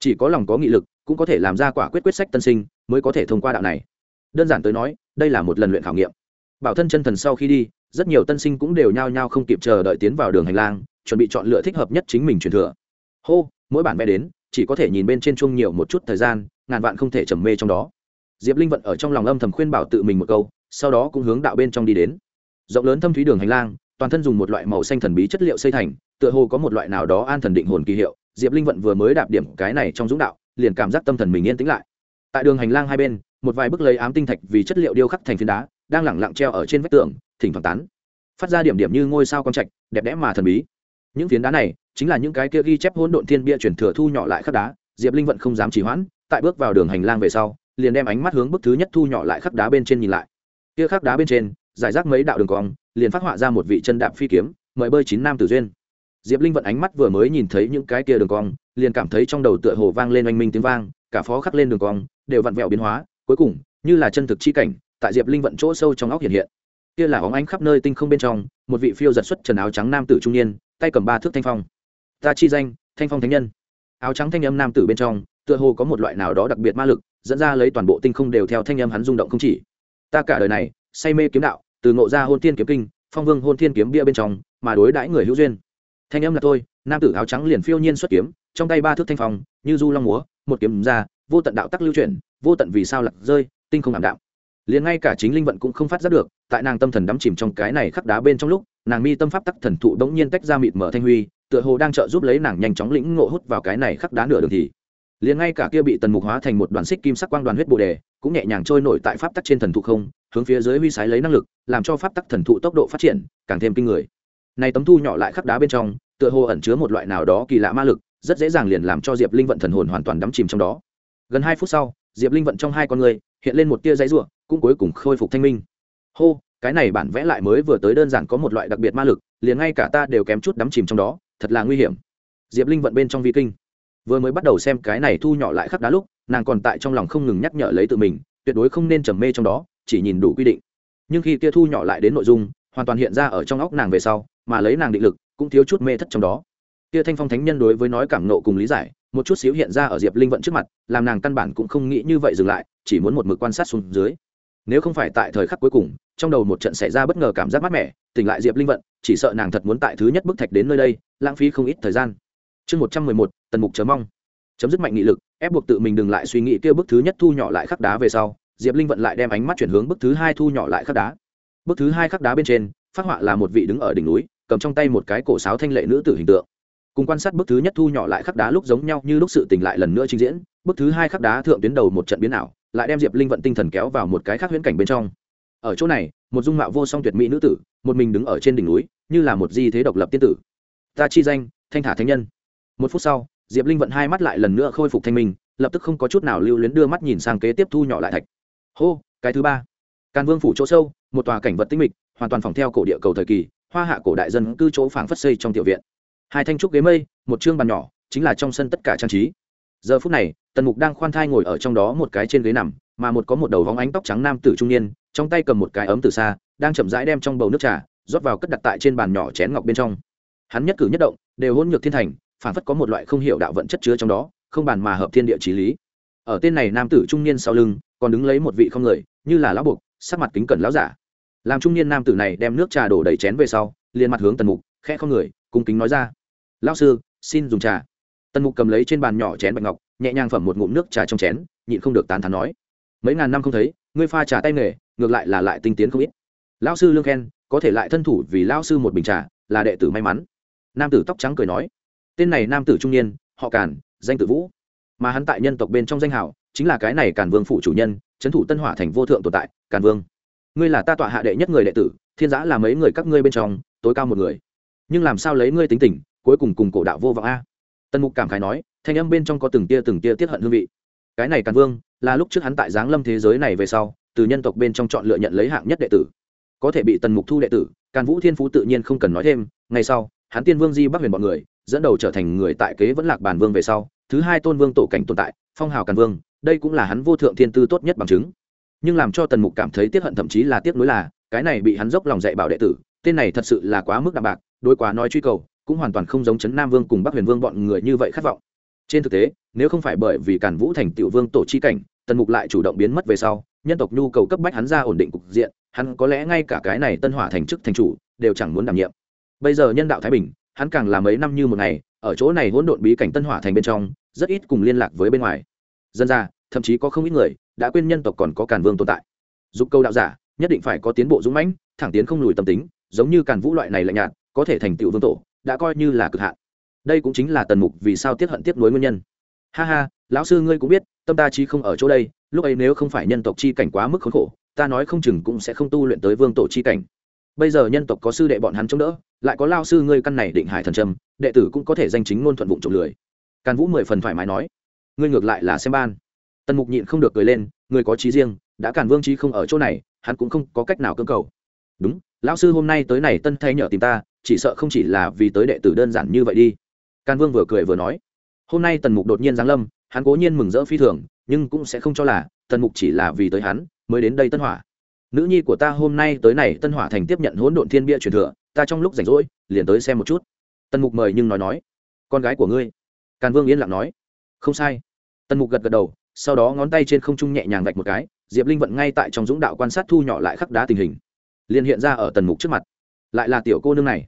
Chỉ có lòng có nghị lực, cũng có thể làm ra quả quyết quyết sách tân sinh, mới có thể thông qua đạo này. Đơn giản tới nói, đây là một lần luyện khảo nghiệm. Bảo thân chân thần sau khi đi, rất nhiều tân sinh cũng đều nhao nhao không kịp chờ đợi tiến vào đường hành lang, chuẩn bị chọn lựa thích hợp nhất chính mình truyền thừa. Hô, mỗi bản vẽ đến, chỉ có thể nhìn bên trên chung nhiều một chút thời gian, ngàn vạn không thể trầm mê trong đó diệp linh vận ở trong lòng âm thầm khuyên bảo tự mình một câu, sau đó cũng hướng đạo bên trong đi đến. Rộng lớn thâm thúy đường hành lang, toàn thân dùng một loại màu xanh thần bí chất liệu xây thành, tựa hồ có một loại nào đó an thần định hồn kỳ hiệu. Diệp linh vận vừa mới đạp điểm cái này trong dũng đạo, liền cảm giác tâm thần mình yên tĩnh lại. Tại đường hành lang hai bên, một vài bức lấy ám tinh thạch vì chất liệu điêu khắc thành phiến đá, đang lẳng lặng treo ở trên vách tường, thỉnh thoảng tán. Phát ra điểm điểm như ngôi sao quang trạch, đẹp đẽ mà thần bí. Những phiến đá này chính là những cái kia ghi chép hỗn độn thiên bia chuyển thừa thu nhỏ lại khắc đá, diệp linh vận không dám trì hoãn, tại bước vào đường hành lang về sau liền đem ánh mắt hướng bức thứ nhất thu nhỏ lại khắc đá bên trên nhìn lại. Kia khắc đá bên trên, giải rác mấy đạo đường cong, liền phát họa ra một vị chân đạp phi kiếm, mời bơi chín nam tử duyên. Diệp linh vận ánh mắt vừa mới nhìn thấy những cái kia đường cong, liền cảm thấy trong đầu tựa hồ vang lên oanh minh tiếng vang, cả phó khắc lên đường cong, đều vặn vẹo biến hóa, cuối cùng, như là chân thực chi cảnh, tại diệp linh vận chỗ sâu trong óc hiện hiện. Kia là óng ánh khắp nơi tinh không bên trong, một vị phiêu giật xuất trần áo trắng nam tử trung niên, tay cầm ba thước thanh phong. Ta chi danh, thanh phong thánh nhân. Áo trắng thanh âm nam tử bên trong tựa hồ có một loại nào đó đặc biệt ma lực, dẫn ra lấy toàn bộ tinh không đều theo thanh âm hắn rung động không chỉ. Ta cả đời này, say mê kiếm đạo, từ ngộ ra hôn thiên kiếm kinh, phong vương hôn thiên kiếm bia bên trong, mà đối đãi người hữu duyên. Thanh âm là tôi, nam tử áo trắng liền phiêu nhiên xuất kiếm, trong tay ba thước thanh phong, như du long múa, một kiếm ra, vô tận đạo tắc lưu chuyển, vô tận vì sao lạc rơi, tinh không ảm đạm. Liền ngay cả chính linh vận cũng không phát giác được, tại nàng tâm thần đắm chìm trong cái này khắc đá bên trong lúc, nàng mi tâm pháp tắc thần thụ đống nhiên tách ra mịt mở thanh huy, tựa hồ đang trợ giúp lấy nàng nhanh chóng lĩnh ngộ hút vào cái này khắc đá nửa đường thì liền ngay cả kia bị tần mục hóa thành một đoàn xích kim sắc quang đoàn huyết bồ đề, cũng nhẹ nhàng trôi nổi tại pháp tắc trên thần thụ không, hướng phía dưới huy sái lấy năng lực, làm cho pháp tắc thần thụ tốc độ phát triển càng thêm kinh người. Này tấm thu nhỏ lại khắc đá bên trong, tựa hồ ẩn chứa một loại nào đó kỳ lạ ma lực, rất dễ dàng liền làm cho diệp linh vận thần hồn hoàn toàn đắm chìm trong đó. Gần hai phút sau, diệp linh vận trong hai con người, hiện lên một tia giấy ruộng cũng cuối cùng khôi phục thanh minh. Hô, cái này bản vẽ lại mới vừa tới đơn giản có một loại đặc biệt ma lực, liền ngay cả ta đều kém chút đắm chìm trong đó, thật là nguy hiểm. Diệp linh vận bên trong vi kinh vừa mới bắt đầu xem cái này thu nhỏ lại khắc đá lúc, nàng còn tại trong lòng không ngừng nhắc nhở lấy tự mình, tuyệt đối không nên trầm mê trong đó, chỉ nhìn đủ quy định. Nhưng khi kia thu nhỏ lại đến nội dung, hoàn toàn hiện ra ở trong óc nàng về sau, mà lấy nàng định lực, cũng thiếu chút mê thất trong đó. Kia thanh phong thánh nhân đối với nói cảm nộ cùng lý giải, một chút xíu hiện ra ở diệp linh vận trước mặt, làm nàng căn bản cũng không nghĩ như vậy dừng lại, chỉ muốn một mực quan sát xuống dưới. Nếu không phải tại thời khắc cuối cùng, trong đầu một trận xảy ra bất ngờ cảm giác mát mẻ, tỉnh lại diệp linh vận, chỉ sợ nàng thật muốn tại thứ nhất bức thạch đến nơi đây, lãng phí không ít thời gian chương một trăm mười một, tần mục chớ mong. Chấm dứt mạnh nghị lực, ép buộc tự mình đừng lại suy nghĩ kia bức thứ nhất thu nhỏ lại khắc đá về sau, diệp linh vận lại đem ánh mắt chuyển hướng bức thứ hai thu nhỏ lại khắc đá. Bức thứ hai khắc đá bên trên, phát họa là một vị đứng ở đỉnh núi, cầm trong tay một cái cổ sáo thanh lệ nữ tử hình tượng. Cùng quan sát bức thứ nhất thu nhỏ lại khắc đá lúc giống nhau như lúc sự tình lại lần nữa trình diễn, bức thứ hai khắc đá thượng tuyến đầu một trận biến ảo, lại đem diệp linh vận tinh thần kéo vào một cái khác huyễn cảnh bên trong. Ở chỗ này, một dung mạo vô song tuyệt mỹ nữ tử, một mình đứng ở trên đỉnh núi, như là một di thế độc lập tiên tử. Ta chi danh, thanh thả thánh nhân một phút sau, diệp linh vận hai mắt lại lần nữa khôi phục thanh minh, lập tức không có chút nào lưu luyến đưa mắt nhìn sang kế tiếp thu nhỏ lại thạch. Hô, cái thứ ba. Càn vương phủ chỗ sâu, một tòa cảnh vật tinh mịch, hoàn toàn phòng theo cổ địa cầu thời kỳ, hoa hạ cổ đại dân cư chỗ phảng phất xây trong tiểu viện. Hai thanh trúc ghế mây, một chương bàn nhỏ, chính là trong sân tất cả trang trí. Giờ phút này, tần mục đang khoan thai ngồi ở trong đó một cái trên ghế nằm, mà một có một đầu vóng ánh tóc trắng nam tử trung niên, trong tay cầm một cái ấm từ xa, đang chậm rãi đem trong bầu nước trà, rót vào cất đặt tại trên bàn nhỏ chén ngọc bên trong. Hắn nhất cử nhất động, đều hôn nhược thiên thành phản phất có một loại không hiểu đạo vận chất chứa trong đó, không bàn mà hợp thiên địa trí lý. Ở tên này nam tử trung niên sau lưng, còn đứng lấy một vị không người, như là lão buộc, sắc mặt kính cẩn lão giả. Làm trung niên nam tử này đem nước trà đổ đầy chén về sau, liền mặt hướng tần mục, khẽ không người, cung kính nói ra. Lão sư, xin dùng trà. Tần mục cầm lấy trên bàn nhỏ chén bạch ngọc, nhẹ nhàng phẩm một ngụm nước trà trong chén, nhịn không được tán thán nói. Mấy ngàn năm không thấy, ngươi pha trà tay nghề, ngược lại là lại tinh tiến không ít. Lão sư lương khen, có thể lại thân thủ vì lão sư một bình trà, là đệ tử may mắn. Nam tử tóc trắng cười nói tên này nam tử trung niên, họ càn, danh tử vũ. Mà hắn tại nhân tộc bên trong danh hào, chính là cái này càn vương phụ chủ nhân, trấn thủ tân hỏa thành vô thượng tồn tại, càn vương. Ngươi là ta tọa hạ đệ nhất người đệ tử, thiên giã là mấy người các ngươi bên trong, tối cao một người. Nhưng làm sao lấy ngươi tính tình, cuối cùng cùng cổ đạo vô vọng a? Tân mục cảm khái nói, thanh âm bên trong có từng tia từng tia tiết hận hương vị. Cái này càn vương, là lúc trước hắn tại giáng lâm thế giới này về sau, từ nhân tộc bên trong chọn lựa nhận lấy hạng nhất đệ tử. Có thể bị tần mục thu đệ tử, càn vũ thiên phú tự nhiên không cần nói thêm ngay sau, hắn tiên vương di bắc huyền bọn người dẫn đầu trở thành người tại kế vẫn lạc bản vương về sau, thứ hai tôn vương tổ cảnh tồn tại, phong hào càn vương, đây cũng là hắn vô thượng thiên tư tốt nhất bằng chứng. Nhưng làm cho tần mục cảm thấy tiếc hận thậm chí là tiếc nuối là, cái này bị hắn dốc lòng dạy bảo đệ tử, tên này thật sự là quá mức đạm bạc, đối quá nói truy cầu, cũng hoàn toàn không giống chấn nam vương cùng bắc huyền vương bọn người như vậy khát vọng. Trên thực tế, nếu không phải bởi vì càn vũ thành tiểu vương tổ chi cảnh, tần mục lại chủ động biến mất về sau, nhân tộc nhu cầu cấp bách hắn ra ổn định cục diện, hắn có lẽ ngay cả cái này tân hỏa thành chức thành chủ, đều chẳng muốn đảm nhiệm. Bây giờ nhân đạo thái bình hắn càng là mấy năm như một ngày, ở chỗ này hỗn độn bí cảnh tân hỏa thành bên trong, rất ít cùng liên lạc với bên ngoài. Dân ra thậm chí có không ít người, đã quên nhân tộc còn có càn vương tồn tại. Dục câu đạo giả, nhất định phải có tiến bộ dũng mãnh, thẳng tiến không lùi tâm tính, giống như càn vũ loại này lạnh nhạt, có thể thành tựu vương tổ, đã coi như là cực hạn. Đây cũng chính là tần mục vì sao tiết hận tiếp nối nguyên nhân. Ha ha, lão sư ngươi cũng biết, tâm ta chi không ở chỗ đây, lúc ấy nếu không phải nhân tộc chi cảnh quá mức khốn khổ, ta nói không chừng cũng sẽ không tu luyện tới vương tổ chi cảnh bây giờ nhân tộc có sư đệ bọn hắn chống đỡ, lại có lao sư ngươi căn này định hải thần trầm đệ tử cũng có thể danh chính ngôn thuận vụng trộm lười. Càn vũ mười phần thoải mái nói, ngươi ngược lại là xem ban. Tần mục nhịn không được cười lên, người có trí riêng, đã càn vương trí không ở chỗ này, hắn cũng không có cách nào cưỡng cầu. Đúng, lão sư hôm nay tới này tân thay nhờ tìm ta, chỉ sợ không chỉ là vì tới đệ tử đơn giản như vậy đi. Càn vương vừa cười vừa nói, hôm nay tần mục đột nhiên giáng lâm, hắn cố nhiên mừng rỡ phi thường, nhưng cũng sẽ không cho là tần mục chỉ là vì tới hắn, mới đến đây tân hỏa nữ nhi của ta hôm nay tới này, tân hỏa thành tiếp nhận hỗn độn thiên bia truyền thừa, ta trong lúc rảnh rỗi, liền tới xem một chút. Tần mục mời nhưng nói nói, con gái của ngươi? Càn vương yên lặng nói, không sai. Tần mục gật gật đầu, sau đó ngón tay trên không trung nhẹ nhàng gạch một cái, diệp linh vận ngay tại trong dũng đạo quan sát thu nhỏ lại khắc đá tình hình, liền hiện ra ở tần mục trước mặt. Lại là tiểu cô nương này.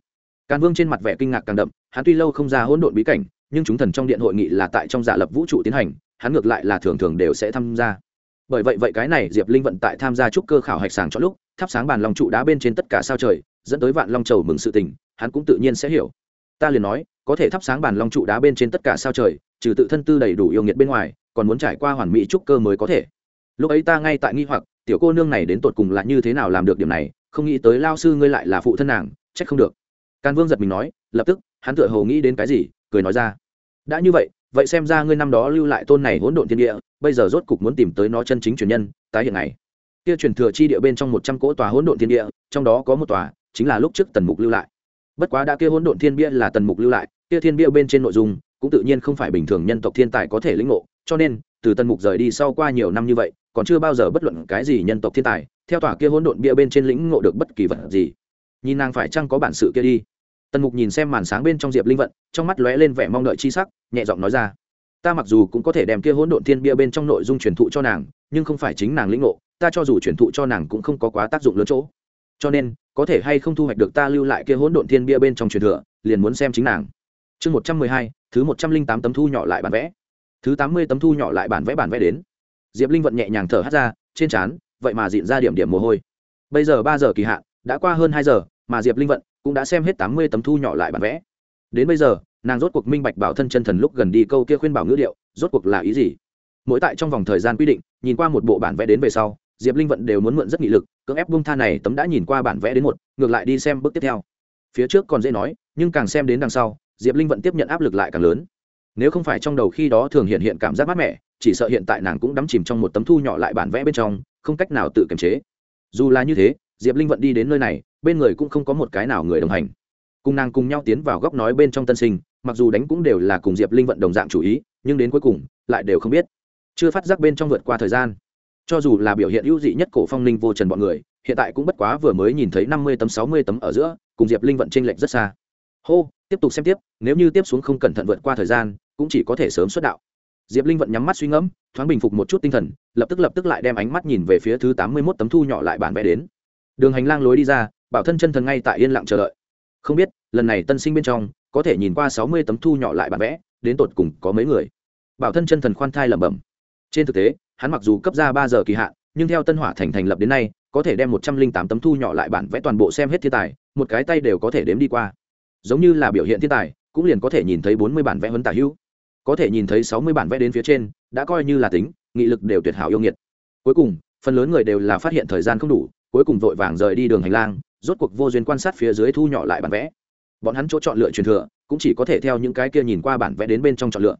Càn vương trên mặt vẻ kinh ngạc càng đậm, hắn tuy lâu không ra hỗn độn bí cảnh, nhưng chúng thần trong điện hội nghị là tại trong giả lập vũ trụ tiến hành, hắn ngược lại là thường thường đều sẽ tham gia bởi vậy vậy cái này diệp linh vận tại tham gia trúc cơ khảo hạch sàng cho lúc, thắp sáng bàn lòng trụ đá bên trên tất cả sao trời, dẫn tới vạn long trầu mừng sự tình, hắn cũng tự nhiên sẽ hiểu. Ta liền nói, có thể thắp sáng bàn long trụ đá bên trên tất cả sao trời, trừ tự thân tư đầy đủ yêu nghiệt bên ngoài, còn muốn trải qua hoàn mỹ trúc cơ mới có thể. Lúc ấy ta ngay tại nghi hoặc, tiểu cô nương này đến tột cùng là như thế nào làm được điểm này, không nghĩ tới lao sư ngươi lại là phụ thân nàng, trách không được. Can vương giật mình nói, lập tức, hắn tựa hồ nghĩ đến cái gì, cười nói ra. Đã như vậy vậy xem ra ngươi năm đó lưu lại tôn này hỗn độn thiên địa, bây giờ rốt cục muốn tìm tới nó chân chính truyền nhân, tái hiện này. Kia truyền thừa chi địa bên trong một trăm cỗ tòa hỗn độn thiên địa, trong đó có một tòa, chính là lúc trước tần mục lưu lại. Bất quá đã kia hỗn độn thiên bia là tần mục lưu lại, kia thiên bia bên trên nội dung cũng tự nhiên không phải bình thường nhân tộc thiên tài có thể lĩnh ngộ, cho nên, từ tần mục rời đi sau qua nhiều năm như vậy, còn chưa bao giờ bất luận cái gì nhân tộc thiên tài, theo tòa kia hỗn độn bia bên trên lĩnh ngộ được bất kỳ vật gì. Nhìn nàng phải chăng có bản sự kia đi tần mục nhìn xem màn sáng bên trong diệp linh vận, trong mắt lóe lên vẻ mong đợi chi sắc, nhẹ giọng nói ra, ta mặc dù cũng có thể đem kia hỗn độn thiên bia bên trong nội dung truyền thụ cho nàng, nhưng không phải chính nàng lĩnh ngộ, ta cho dù truyền thụ cho nàng cũng không có quá tác dụng lớn chỗ. Cho nên, có thể hay không thu hoạch được ta lưu lại kia hỗn độn thiên bia bên trong truyền thừa, liền muốn xem chính nàng. Chương một trăm mười hai, thứ một trăm linh tám tấm thu nhỏ lại bản vẽ. Thứ tám mươi tấm thu nhỏ lại bản vẽ bản vẽ đến. Diệp linh vận nhẹ nhàng thở hát ra, trên trán, vậy mà diện ra điểm điểm mồ hôi. Bây giờ ba giờ kỳ hạn, đã qua hơn hai giờ, mà diệp linh vận cũng đã xem hết tám mươi tấm thu nhỏ lại bản vẽ. Đến bây giờ, nàng rốt cuộc minh bạch bảo thân chân thần lúc gần đi câu kia khuyên bảo ngữ điệu, rốt cuộc là ý gì? Mỗi tại trong vòng thời gian quy định, nhìn qua một bộ bản vẽ đến về sau, diệp linh vận đều muốn mượn rất nghị lực, cưỡng ép bung tha này tấm đã nhìn qua bản vẽ đến một, ngược lại đi xem bước tiếp theo. Phía trước còn dễ nói, nhưng càng xem đến đằng sau, diệp linh vận tiếp nhận áp lực lại càng lớn. Nếu không phải trong đầu khi đó thường hiện hiện cảm giác mát mẻ, chỉ sợ hiện tại nàng cũng đắm chìm trong một tấm thu nhỏ lại bản vẽ bên trong, không cách nào tự kiềm chế. Dù là như thế, diệp linh vận đi đến nơi này bên người cũng không có một cái nào người đồng hành. Cùng nàng cùng nhau tiến vào góc nói bên trong tân sinh, mặc dù đánh cũng đều là cùng diệp linh vận đồng dạng chủ ý, nhưng đến cuối cùng, lại đều không biết. Chưa phát giác bên trong vượt qua thời gian. Cho dù là biểu hiện ưu dị nhất cổ phong linh vô trần bọn người, hiện tại cũng bất quá vừa mới nhìn thấy năm mươi tấm, sáu mươi tấm ở giữa, cùng diệp linh vận t r ê n lệch rất xa. Hô, tiếp tục xem tiếp, nếu như tiếp xuống không cẩn thận vượt qua thời gian, cũng chỉ có thể sớm xuất đạo. Diệp linh vận nhắm mắt suy ngẫm, thoáng bình phục một chút tinh thần, lập tức lập tức lại đem ánh mắt nhìn về phía thứ tám mươi mốt tấm thu nhỏ lại bản vẽ đến. Đường hành lang lối đi ra bảo thân chân thần ngay tại yên lặng chờ đợi. Không biết, lần này tân sinh bên trong, có thể nhìn qua sáu mươi tấm thu nhỏ lại bản vẽ, đến tột cùng có mấy người? Bảo thân chân thần khoan thai lẩm bẩm. Trên thực tế, hắn mặc dù cấp ra ba giờ kỳ hạn, nhưng theo tân hỏa thành thành lập đến nay, có thể đem một trăm linh tám tấm thu nhỏ lại bản vẽ toàn bộ xem hết thiên tài, một cái tay đều có thể đếm đi qua. Giống như là biểu hiện thiên tài, cũng liền có thể nhìn thấy bốn mươi bản vẽ huấn tả hữu. Có thể nhìn thấy sáu mươi bản vẽ đến phía trên, đã coi như là tính, nghị lực đều tuyệt hảo yêu nghiệt. Cuối cùng, phần lớn người đều là phát hiện thời gian không đủ, cuối cùng vội vàng rời đi đường hành lang rốt cuộc vô duyên quan sát phía dưới thu nhỏ lại bản vẽ. Bọn hắn chỗ chọn lựa truyền thừa, cũng chỉ có thể theo những cái kia nhìn qua bản vẽ đến bên trong chọn lựa.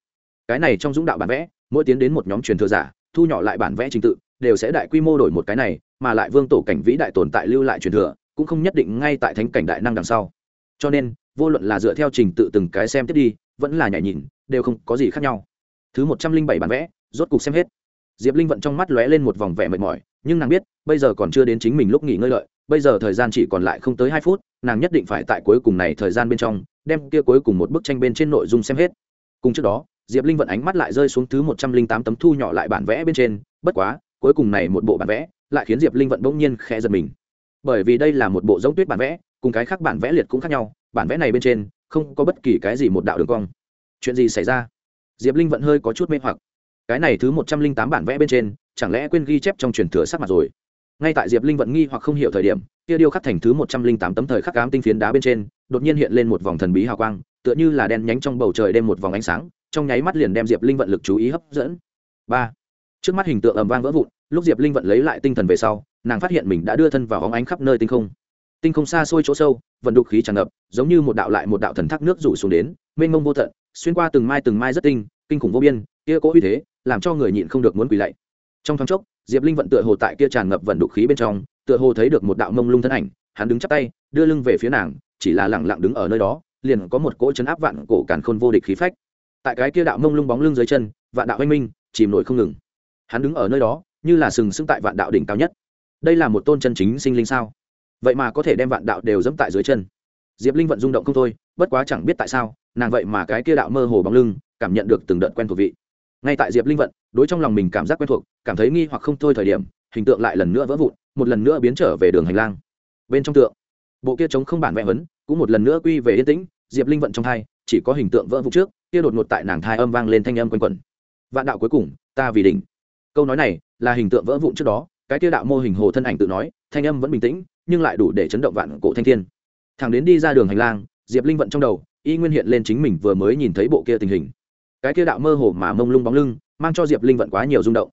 Cái này trong dũng đạo bản vẽ, mỗi tiến đến một nhóm truyền thừa giả, thu nhỏ lại bản vẽ trình tự, đều sẽ đại quy mô đổi một cái này, mà lại vương tổ cảnh vĩ đại tồn tại lưu lại truyền thừa, cũng không nhất định ngay tại thánh cảnh đại năng đằng sau. Cho nên, vô luận là dựa theo trình tự từng cái xem tiếp đi, vẫn là nhảy nhìn, đều không có gì khác nhau. Thứ một trăm linh bảy bản vẽ, rốt cục xem hết. Diệp linh vận trong mắt lóe lên một vòng vẻ mệt mỏi nhưng nàng biết, bây giờ còn chưa đến chính mình lúc nghỉ ngơi lợi bây giờ thời gian chỉ còn lại không tới hai phút, nàng nhất định phải tại cuối cùng này thời gian bên trong, đem kia cuối cùng một bức tranh bên trên nội dung xem hết. Cùng trước đó, diệp linh vận ánh mắt lại rơi xuống thứ một trăm linh tám tấm thu nhỏ lại bản vẽ bên trên, bất quá, cuối cùng này một bộ bản vẽ, lại khiến diệp linh vận bỗng nhiên khẽ giật mình. Bởi vì đây là một bộ giống tuyết bản vẽ, cùng cái khác bản vẽ liệt cũng khác nhau, bản vẽ này bên trên không có bất kỳ cái gì một đạo đường cong. Chuyện gì xảy ra? Diệp linh vận hơi có chút mê hoặc cái này thứ một trăm linh tám bản vẽ bên trên, chẳng lẽ quên ghi chép trong truyền thừa sắc mặt rồi? Ngay tại diệp linh vận nghi hoặc không hiểu thời điểm, kia điêu khắc thành thứ một trăm linh tám tấm thời khắc cám tinh phiến đá bên trên, đột nhiên hiện lên một vòng thần bí hào quang, tựa như là đen nhánh trong bầu trời đêm một vòng ánh sáng, trong nháy mắt liền đem diệp linh vận lực chú ý hấp dẫn. Ba. Trước mắt hình tượng ầm vang vỡ vụn, lúc diệp linh vận lấy lại tinh thần về sau, nàng phát hiện mình đã đưa thân vào óng ánh khắp nơi tinh không. Tinh không xa xôi chỗ sâu, vận đục khí tràn ngập, giống như một đạo lại một đạo thần thác nước rủ xuống đến, mênh mông vô tận, xuyên qua từng mai từng mai rất tinh, kinh khủng vô biên, kia cố uy thế làm cho người nhịn không được muốn quỳ lạy. Trong thoáng chốc, diệp linh vận tựa hồ tại kia tràn ngập vận đục khí bên trong, tựa hồ thấy được một đạo mông lung thân ảnh, hắn đứng chắp tay, đưa lưng về phía nàng, chỉ là lẳng lặng đứng ở nơi đó, liền có một cỗ chấn áp vạn cổ càn khôn vô địch khí phách. Tại cái kia đạo mông lung bóng lưng dưới chân, vạn đạo anh minh, chìm nổi không ngừng. Hắn đứng ở nơi đó, như là sừng sững tại vạn đạo đỉnh cao nhất. Đây là một tôn chân chính sinh linh sao? Vậy mà có thể đem vạn đạo đều dẫm tại dưới chân. Diệp linh vận rung động không thôi, bất quá chẳng biết tại sao, nàng vậy mà cái kia đạo mơ hồ bóng lưng, cảm nhận được từng đợt quen thuộc vị ngay tại diệp linh vận đối trong lòng mình cảm giác quen thuộc cảm thấy nghi hoặc không thôi thời điểm hình tượng lại lần nữa vỡ vụn một lần nữa biến trở về đường hành lang. Bên trong tượng bộ kia trống không bản vẽ vấn cũng một lần nữa quy về yên tĩnh diệp linh vận trong thai, chỉ có hình tượng vỡ vụn trước kia đột ngột tại nàng thai âm vang lên thanh âm quanh quẩn. Vạn đạo cuối cùng ta vì đỉnh. Câu nói này là hình tượng vỡ vụn trước đó cái kia đạo mô hình hồ thân ảnh tự nói thanh âm vẫn bình tĩnh nhưng lại đủ để chấn động vạn cổ thanh thiên. Thằng đến đi ra đường hành lang diệp linh vận trong đầu y nguyên hiện lên chính mình vừa mới nhìn thấy bộ kia tình hình cái kia đạo mơ hồ mà mông lung bóng lưng, mang cho diệp linh vận quá nhiều rung động.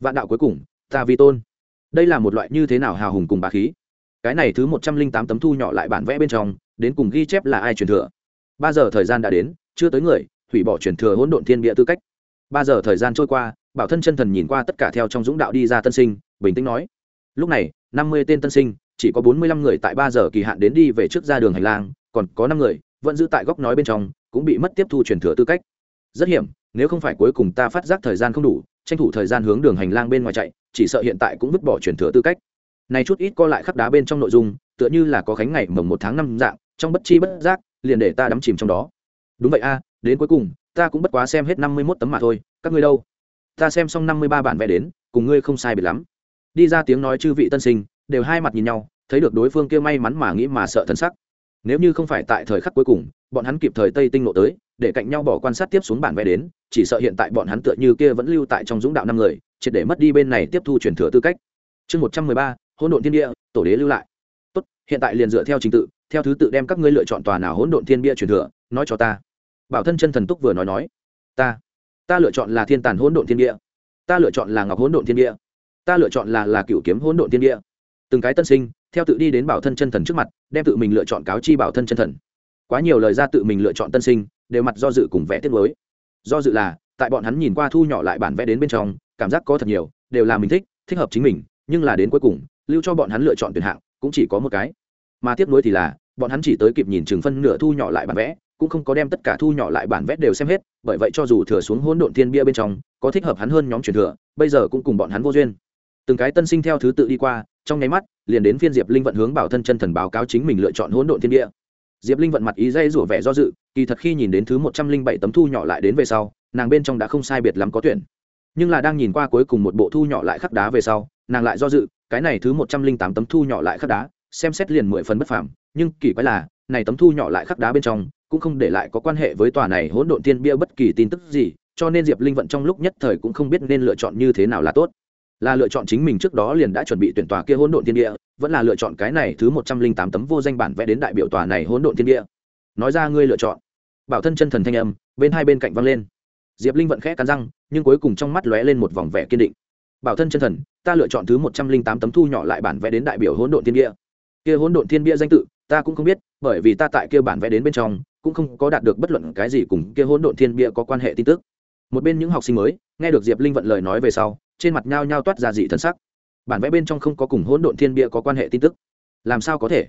Vạn đạo cuối cùng, ta vi tôn. Đây là một loại như thế nào hào hùng cùng bà khí? Cái này thứ một trăm linh tám tấm thu nhỏ lại bản vẽ bên trong, đến cùng ghi chép là ai truyền thừa? Ba giờ thời gian đã đến, chưa tới người, hủy bỏ truyền thừa hỗn độn thiên địa tư cách. Ba giờ thời gian trôi qua, bảo thân chân thần nhìn qua tất cả theo trong dũng đạo đi ra tân sinh, bình tĩnh nói. Lúc này, năm mươi tên tân sinh, chỉ có bốn mươi lăm người tại ba giờ kỳ hạn đến đi về trước ra đường hành lang, còn có năm người vẫn giữ tại góc nói bên trong, cũng bị mất tiếp thu truyền thừa tư cách rất hiểm, nếu không phải cuối cùng ta phát giác thời gian không đủ, tranh thủ thời gian hướng đường hành lang bên ngoài chạy, chỉ sợ hiện tại cũng vứt bỏ truyền thừa tư cách. Này chút ít co lại khắp đá bên trong nội dung, tựa như là có khánh ngày mồng một tháng năm dạng, trong bất chi bất giác, liền để ta đắm chìm trong đó. Đúng vậy a, đến cuối cùng, ta cũng bất quá xem hết năm mươi mốt tấm mà thôi, các ngươi đâu? Ta xem xong năm mươi ba bản vẽ đến, cùng ngươi không sai biệt lắm. Đi ra tiếng nói chư vị tân sinh, đều hai mặt nhìn nhau, thấy được đối phương kia may mắn mà nghĩ mà sợ thân sắc. Nếu như không phải tại thời khắc cuối cùng, bọn hắn kịp thời tây tinh nộ tới để cạnh nhau bỏ quan sát tiếp xuống bản vẽ đến, chỉ sợ hiện tại bọn hắn tựa như kia vẫn lưu tại trong dũng đạo năm người, triệt để mất đi bên này tiếp thu truyền thừa tư cách. Chương một trăm mười ba, hỗn độn thiên địa tổ đế lưu lại. Tốt, hiện tại liền dựa theo trình tự, theo thứ tự đem các ngươi lựa chọn tòa nào hỗn độn thiên bia truyền thừa, nói cho ta. Bảo thân chân thần túc vừa nói nói. Ta ta lựa chọn là thiên tàn hỗn độn thiên địa ta lựa chọn là ngọc hỗn độn thiên địa ta lựa chọn là là cựu kiếm hỗn độn thiên địa từng cái tân sinh, theo tự đi đến bảo thân chân thần trước mặt, đem tự mình lựa chọn cáo chi bảo thân chân thần. Quá nhiều lời ra tự mình lựa chọn tân sinh đều mặt do dự cùng vẽ tiết mới do dự là, tại bọn hắn nhìn qua thu nhỏ lại bản vẽ đến bên trong, cảm giác có thật nhiều, đều là mình thích thích hợp chính mình, nhưng là đến cuối cùng, lưu cho bọn hắn lựa chọn tuyển hạng, cũng chỉ có một cái. Mà tiếp nối thì là, bọn hắn chỉ tới kịp nhìn chừng phân nửa thu nhỏ lại bản vẽ, cũng không có đem tất cả thu nhỏ lại bản vẽ đều xem hết, bởi vậy cho dù thừa xuống hỗn độn thiên bia bên trong, có thích hợp hắn hơn nhóm truyền thừa, bây giờ cũng cùng bọn hắn vô duyên. Từng cái tân sinh theo thứ tự đi qua, trong nháy mắt, liền đến phiên diệp linh vận hướng bảo thân chân thần báo cáo chính mình lựa chọn hỗn độn thiên bia diệp linh vận mặt ý dây rủa vẻ do dự, kỳ thật khi nhìn đến thứ một trăm linh bảy tấm thu nhỏ lại đến về sau, nàng bên trong đã không sai biệt lắm có tuyển. Nhưng là đang nhìn qua cuối cùng một bộ thu nhỏ lại khắc đá về sau, nàng lại do dự, cái này thứ một trăm linh tám tấm thu nhỏ lại khắc đá, xem xét liền mười phần bất phàm, nhưng kỳ quái là, này tấm thu nhỏ lại khắc đá bên trong, cũng không để lại có quan hệ với tòa này hỗn độn tiên bia bất kỳ tin tức gì, cho nên diệp linh vận trong lúc nhất thời cũng không biết nên lựa chọn như thế nào là tốt là lựa chọn chính mình trước đó liền đã chuẩn bị tuyển tòa kia hỗn độn thiên địa, vẫn là lựa chọn cái này thứ một trăm linh tám tấm vô danh bản vẽ đến đại biểu tòa này hỗn độn thiên địa. Nói ra ngươi lựa chọn. Bảo thân chân thần thanh âm, bên hai bên cạnh văng lên. Diệp linh vận khẽ cắn răng, nhưng cuối cùng trong mắt lóe lên một vòng vẻ kiên định. Bảo thân chân thần, ta lựa chọn thứ một trăm linh tám tấm thu nhỏ lại bản vẽ đến đại biểu hỗn độn thiên địa. Kia hỗn độn thiên địa danh tự, ta cũng không biết, bởi vì ta tại kia bản vẽ đến bên trong, cũng không có đạt được bất luận cái gì cùng kia hỗn độn thiên địa có quan hệ tin tức. Một bên những học sinh mới, nghe được diệp linh vận lời nói về sau trên mặt nhao nhao toát ra dị thân sắc. Bản vẽ bên trong không có cùng hỗn độn thiên bia có quan hệ tin tức. Làm sao có thể?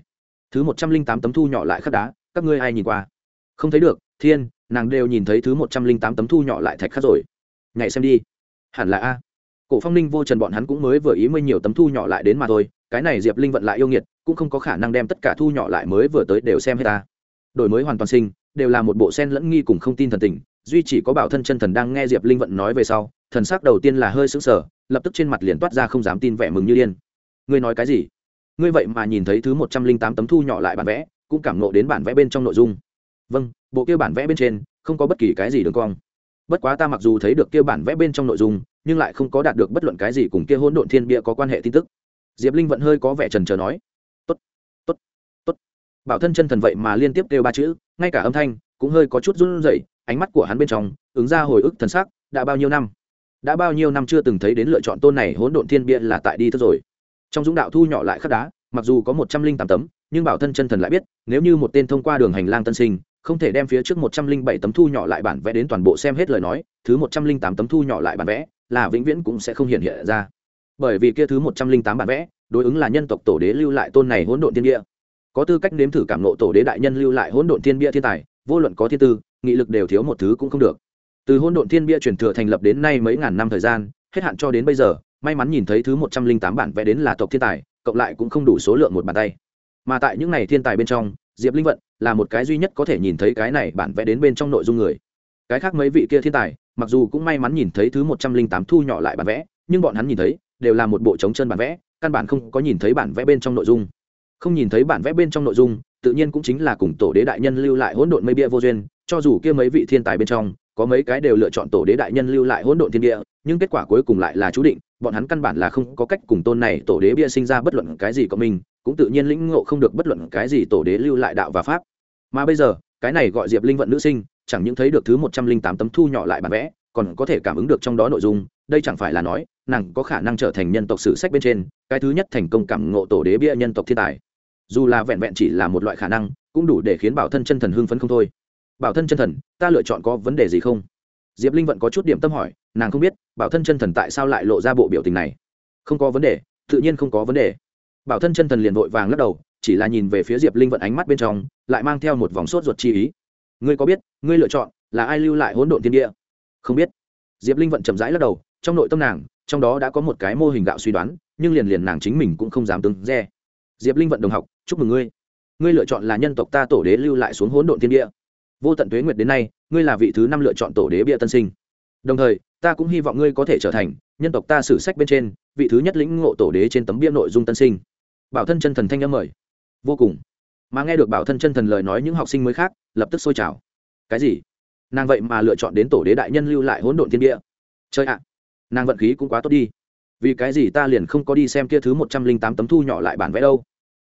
Thứ một trăm linh tám tấm thu nhỏ lại khắc đá, các ngươi ai nhìn qua? Không thấy được, thiên, nàng đều nhìn thấy thứ một trăm linh tám tấm thu nhỏ lại thạch khắc rồi. Nhảy xem đi. Hẳn là a. Cổ phong ninh vô trần bọn hắn cũng mới vừa ý mới nhiều tấm thu nhỏ lại đến mà thôi, cái này diệp linh vận lại yêu nghiệt, cũng không có khả năng đem tất cả thu nhỏ lại mới vừa tới đều xem hết ta. Đổi mới hoàn toàn sinh, đều là một bộ sen lẫn nghi cùng không tin thần tình, duy chỉ có bảo thân chân thần đang nghe diệp linh vận nói về sau thần sắc đầu tiên là hơi sững sờ, lập tức trên mặt liền toát ra không dám tin vẻ mừng như điên. Ngươi nói cái gì? Ngươi vậy mà nhìn thấy thứ một trăm linh tám tấm thu nhỏ lại bản vẽ, cũng cảm nộ đến bản vẽ bên trong nội dung. Vâng bộ kia bản vẽ bên trên, không có bất kỳ cái gì đường cong. Bất quá ta mặc dù thấy được kia bản vẽ bên trong nội dung, nhưng lại không có đạt được bất luận cái gì cùng kia hỗn độn thiên bia có quan hệ tin tức. Diệp linh vẫn hơi có vẻ trần trờ nói, tốt tốt tốt. Bảo thân chân thần vậy mà liên tiếp kêu ba chữ, ngay cả âm thanh cũng hơi có chút run rẩy, ánh mắt của hắn bên trong, ứng ra hồi ức thần sắc, đã bao nhiêu năm? Đã bao nhiêu năm chưa từng thấy đến lựa chọn tôn này hỗn độn thiên bia là tại đi thức rồi. Trong dũng đạo thu nhỏ lại khắc đá, mặc dù có một trăm linh tám tấm, nhưng bảo thân chân thần lại biết, nếu như một tên thông qua đường hành lang tân sinh, không thể đem phía trước một trăm linh bảy tấm thu nhỏ lại bản vẽ đến toàn bộ xem hết lời nói, thứ một trăm linh tám tấm thu nhỏ lại bản vẽ là vĩnh viễn cũng sẽ không hiện hiện ra. Bởi vì kia thứ một trăm linh tám bản vẽ đối ứng là nhân tộc tổ đế lưu lại tôn này hỗn độn thiên địa có tư cách nếm thử cảm nộ tổ đế đại nhân lưu lại hỗn độn thiên bia thiên tài, vô luận có thiên tư, nghị lực đều thiếu một thứ cũng không được từ hỗn độn thiên bia truyền thừa thành lập đến nay mấy ngàn năm thời gian, hết hạn cho đến bây giờ, may mắn nhìn thấy thứ một trăm linh tám bản vẽ đến là tộc thiên tài, cộng lại cũng không đủ số lượng một bàn tay. Mà tại những này thiên tài bên trong, diệp linh vận là một cái duy nhất có thể nhìn thấy cái này bản vẽ đến bên trong nội dung người. Cái khác mấy vị kia thiên tài, mặc dù cũng may mắn nhìn thấy thứ một trăm linh tám thu nhỏ lại bản vẽ, nhưng bọn hắn nhìn thấy, đều là một bộ trống chân bản vẽ, căn bản không có nhìn thấy bản vẽ bên trong nội dung. Không nhìn thấy bản vẽ bên trong nội dung, tự nhiên cũng chính là cùng tổ đế đại nhân lưu lại hỗn độn mây bia vô duyên, cho dù kia mấy vị thiên tài bên trong có mấy cái đều lựa chọn tổ đế đại nhân lưu lại hỗn độn thiên địa, nhưng kết quả cuối cùng lại là chú định, bọn hắn căn bản là không có cách cùng tôn này tổ đế bia sinh ra bất luận cái gì của mình cũng tự nhiên lĩnh ngộ không được bất luận cái gì tổ đế lưu lại đạo và pháp. Mà bây giờ, cái này gọi diệp linh vận nữ sinh, chẳng những thấy được thứ một trăm linh tám tấm thu nhỏ lại bản vẽ, còn có thể cảm ứng được trong đó nội dung, đây chẳng phải là nói, nàng có khả năng trở thành nhân tộc sử sách bên trên, cái thứ nhất thành công cảm ngộ tổ đế bia nhân tộc thiên tài. Dù là vẹn vẹn chỉ là một loại khả năng, cũng đủ để khiến bảo thân chân thần hưng phấn không thôi bảo thân chân thần, ta lựa chọn có vấn đề gì không? Diệp linh vẫn có chút điểm tâm hỏi, nàng không biết, bảo thân chân thần tại sao lại lộ ra bộ biểu tình này? Không có vấn đề, tự nhiên không có vấn đề. Bảo thân chân thần liền vội vàng lắc đầu, chỉ là nhìn về phía diệp linh vận ánh mắt bên trong, lại mang theo một vòng sốt ruột chi ý. Ngươi có biết, ngươi lựa chọn là ai lưu lại hỗn độn thiên địa? Không biết. Diệp linh vận chậm rãi lắc đầu, trong nội tâm nàng, trong đó đã có một cái mô hình gạo suy đoán, nhưng liền liền nàng chính mình cũng không dám tương re diệp linh vận đồng học, chúc mừng ngươi. Ngươi lựa chọn là nhân tộc ta tổ đế lưu lại xuống hỗn độn thiên địa vô tận tuế nguyệt đến nay, ngươi là vị thứ năm lựa chọn tổ đế bia tân sinh. Đồng thời, ta cũng hy vọng ngươi có thể trở thành nhân tộc ta sử sách bên trên vị thứ nhất lĩnh ngộ tổ đế trên tấm bia nội dung tân sinh. Bảo thân chân thần thanh âm mời. Vô cùng. Mà nghe được bảo thân chân thần lời nói những học sinh mới khác, lập tức sôi trào. Cái gì? Nàng vậy mà lựa chọn đến tổ đế đại nhân lưu lại hỗn độn thiên địa. Chơi ạ! Nàng vận khí cũng quá tốt đi. Vì cái gì ta liền không có đi xem kia thứ một trăm linh tám tấm thu nhỏ lại bản vẽ đâu?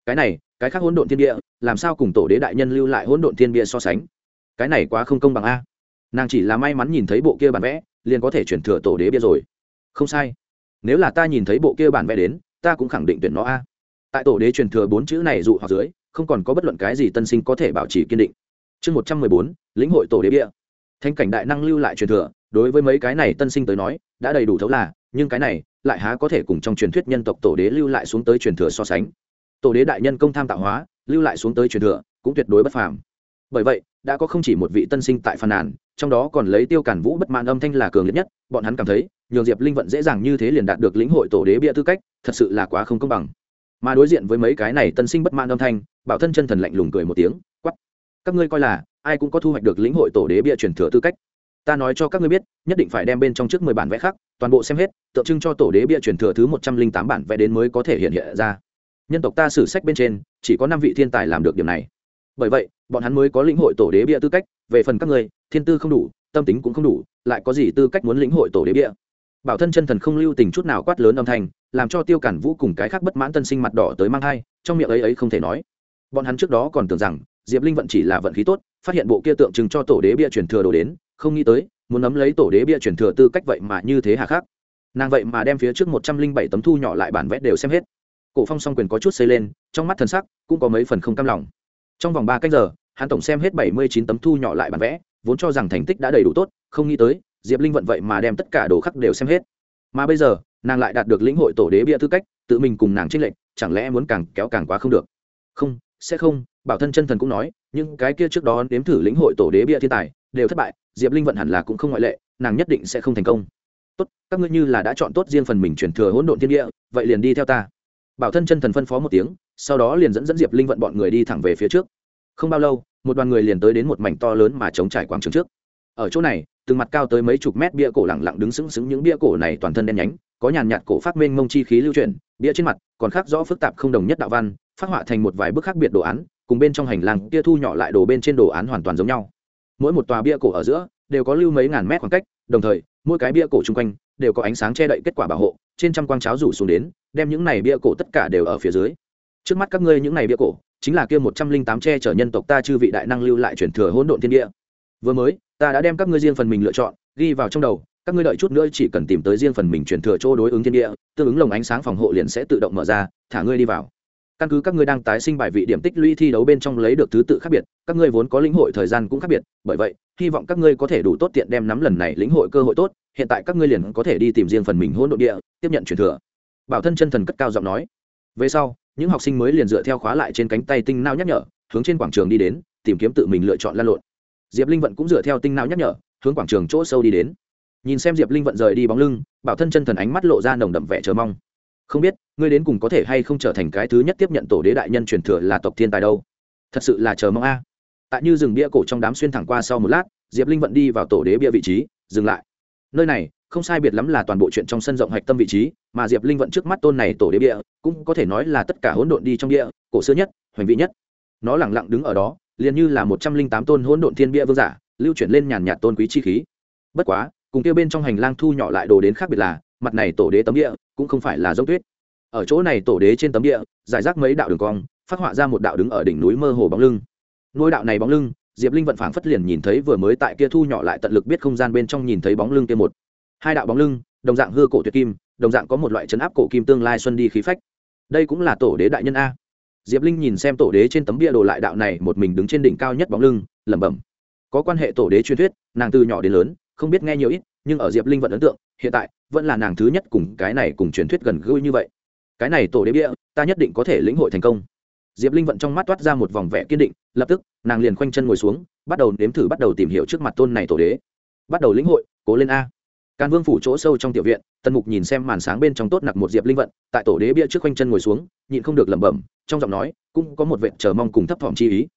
Cái này, cái khác hỗn độn thiên địa, làm sao cùng tổ đế đại nhân lưu lại hỗn độn thiên địa so sánh? Cái này quá không công bằng a. Nàng chỉ là may mắn nhìn thấy bộ kia bản vẽ, liền có thể chuyển thừa tổ đế bia rồi. Không sai. Nếu là ta nhìn thấy bộ kia bản vẽ đến, ta cũng khẳng định tuyển nó a. Tại tổ đế truyền thừa bốn chữ này dụ hoặc dưới, không còn có bất luận cái gì tân sinh có thể bảo trì kiên định. Chương một trăm mười bốn, lĩnh hội tổ đế bia. Thanh cảnh đại năng lưu lại truyền thừa, đối với mấy cái này tân sinh tới nói, đã đầy đủ thấu là, nhưng cái này, lại há có thể cùng trong truyền thuyết nhân tộc tổ đế lưu lại xuống tới truyền thừa so sánh. Tổ đế đại nhân công tham tạo hóa, lưu lại xuống tới truyền thừa, cũng tuyệt đối bất phàm. Bởi vậy đã có không chỉ một vị tân sinh tại phàn nàn, trong đó còn lấy tiêu cản vũ bất mãn âm thanh là cường liệt nhất, bọn hắn cảm thấy, nhường diệp linh vận dễ dàng như thế liền đạt được lĩnh hội tổ đế bia tư cách, thật sự là quá không công bằng. Mà đối diện với mấy cái này tân sinh bất mãn âm thanh, bảo thân chân thần lạnh lùng cười một tiếng quắp các ngươi coi là, ai cũng có thu hoạch được lĩnh hội tổ đế bia truyền thừa tư cách. Ta nói cho các ngươi biết, nhất định phải đem bên trong trước mười bản vẽ khác, toàn bộ xem hết, tượng trưng cho tổ đế bia truyền thừa thứ một trăm linh tám bản vẽ đến mới có thể hiện hiện ra. Nhân tộc ta sử sách bên trên, chỉ có năm vị thiên tài làm được điều này bởi vậy, bọn hắn mới có lĩnh hội tổ đế bia tư cách, về phần các ngươi, thiên tư không đủ, tâm tính cũng không đủ, lại có gì tư cách muốn lĩnh hội tổ đế bia? Bảo thân chân thần không lưu tình chút nào quát lớn âm thanh, làm cho tiêu cản vũ cùng cái khác bất mãn tân sinh mặt đỏ tới mang thai, trong miệng ấy ấy không thể nói. Bọn hắn trước đó còn tưởng rằng, diệp linh vận chỉ là vận khí tốt, phát hiện bộ kia tượng trưng cho tổ đế bia truyền thừa đồ đến, không nghĩ tới, muốn nắm lấy tổ đế bia truyền thừa tư cách vậy mà như thế hà khắc. Nàng vậy mà đem phía trước một trăm linh bảy tấm thu nhỏ lại bản vẽ đều xem hết. Cổ phong song quyền có chút xây lên, trong mắt thần sắc cũng có mấy phần không cam lòng trong vòng ba cách giờ, hắn tổng xem hết bảy mươi chín tấm thu nhỏ lại bản vẽ, vốn cho rằng thành tích đã đầy đủ tốt, không nghĩ tới, diệp linh vận vậy mà đem tất cả đồ khắc đều xem hết. Mà bây giờ, nàng lại đạt được lĩnh hội tổ đế bia tư cách, tự mình cùng nàng trinh lệnh chẳng lẽ muốn càng kéo càng quá không được? Không, sẽ không, bảo thân chân thần cũng nói nhưng cái kia trước đó nếm thử lĩnh hội tổ đế bia thiên tài, đều thất bại, diệp linh vận hẳn là cũng không ngoại lệ, nàng nhất định sẽ không thành công. Tốt, các ngươi như là đã chọn tốt riêng phần mình chuyển thừa hỗn độn thiên địa, vậy liền đi theo ta. Bảo thân chân thần phân phó một tiếng sau đó liền dẫn dẫn diệp linh vận bọn người đi thẳng về phía trước. Không bao lâu một đoàn người liền tới đến một mảnh to lớn mà chống trải quảng trường trước. Ở chỗ này từng mặt cao tới mấy chục mét bia cổ lẳng lặng đứng sững sững những bia cổ này toàn thân đen nhánh có nhàn nhạt cổ phát minh mông chi khí lưu truyền, bia trên mặt còn khác rõ phức tạp không đồng nhất đạo văn phát họa thành một vài bức khác biệt đồ án cùng bên trong hành lang kia thu nhỏ lại đồ bên trên đồ án hoàn toàn giống nhau. Mỗi một tòa bia cổ ở giữa đều có lưu mấy ngàn mét khoảng cách đồng thời mỗi cái bia cổ chung quanh đều có ánh sáng che đậy kết quả bảo hộ trên trăm quang cháo rủ xuống đến đem những này bia cổ tất cả đều ở phía dưới trước mắt các ngươi những này bia cổ, chính là kia một trăm linh tám tre chở nhân tộc ta chư vị đại năng lưu lại truyền thừa hỗn độn thiên địa. Vừa mới, ta đã đem các ngươi riêng phần mình lựa chọn, ghi vào trong đầu, các ngươi đợi chút nữa chỉ cần tìm tới riêng phần mình truyền thừa chỗ đối ứng thiên địa, tương ứng lồng ánh sáng phòng hộ liền sẽ tự động mở ra, thả ngươi đi vào. Căn cứ các ngươi đang tái sinh bài vị điểm tích lũy thi đấu bên trong lấy được thứ tự khác biệt, các ngươi vốn có lĩnh hội thời gian cũng khác biệt, bởi vậy, hy vọng các ngươi có thể đủ tốt tiện đem nắm lần này lĩnh hội cơ hội tốt, hiện tại các ngươi liền có thể đi tìm riêng phần mình hỗn độn địa, tiếp nhận truyền thừa. Bảo thân chân thần cất cao giọng nói. Về sau những học sinh mới liền dựa theo khóa lại trên cánh tay tinh nao nhắc nhở, hướng trên quảng trường đi đến, tìm kiếm tự mình lựa chọn lan lộn. Diệp linh vận cũng dựa theo tinh nao nhắc nhở, hướng quảng trường chỗ sâu đi đến. Nhìn xem diệp linh vận rời đi bóng lưng, bảo thân chân thần ánh mắt lộ ra nồng đậm vẻ chờ mong. Không biết, ngươi đến cùng có thể hay không trở thành cái thứ nhất tiếp nhận tổ đế đại nhân truyền thừa là tộc thiên tài đâu? Thật sự là chờ mong a. Tại như rừng bia cổ trong đám xuyên thẳng qua sau một lát, diệp linh vận đi vào tổ đế bia vị trí, dừng lại. Nơi này không sai biệt lắm là toàn bộ chuyện trong sân rộng hạch tâm vị trí, mà diệp linh vận trước mắt tôn này tổ đế địa, cũng có thể nói là tất cả hỗn độn đi trong địa, cổ xưa nhất, hoành vị nhất. Nó lẳng lặng đứng ở đó, liền như là một trăm linh tám tôn hỗn độn thiên bia vương giả, lưu chuyển lên nhàn nhạt tôn quý chi khí. Bất quá, cùng kia bên trong hành lang thu nhỏ lại đồ đến khác biệt là, mặt này tổ đế tấm địa cũng không phải là dốc tuyết. Ở chỗ này tổ đế trên tấm địa, giải rác mấy đạo đường cong, phát họa ra một đạo đứng ở đỉnh núi mơ hồ bóng lưng. Ngôi đạo này bóng lưng, diệp linh vận phảng phất liền nhìn thấy vừa mới tại kia thu nhỏ lại tận lực biết không gian bên trong nhìn thấy bóng lưng kia một hai đạo bóng lưng, đồng dạng hư cổ tuyệt kim, đồng dạng có một loại chấn áp cổ kim tương lai xuân đi khí phách. Đây cũng là tổ đế đại nhân a. Diệp linh nhìn xem tổ đế trên tấm bia đồ lại đạo này, một mình đứng trên đỉnh cao nhất bóng lưng, lẩm bẩm. Có quan hệ tổ đế truyền thuyết, nàng từ nhỏ đến lớn, không biết nghe nhiều ít, nhưng ở diệp linh vẫn ấn tượng, hiện tại, vẫn là nàng thứ nhất cùng cái này cùng truyền thuyết gần gũi như vậy. Cái này tổ đế bia, ta nhất định có thể lĩnh hội thành công. Diệp linh vận trong mắt toát ra một vòng vẻ kiên định, lập tức, nàng liền khoanh chân ngồi xuống, bắt đầu nếm thử bắt đầu tìm hiểu trước mặt tôn này tổ đế. Bắt đầu lĩnh hội, cố lên a càn vương phủ chỗ sâu trong tiểu viện, tần mục nhìn xem màn sáng bên trong tốt nặc một diệp linh vận, tại tổ đế bia trước quanh chân ngồi xuống, nhịn không được lẩm bẩm, trong giọng nói cũng có một vệ chờ mong cùng thấp thỏm chi ý.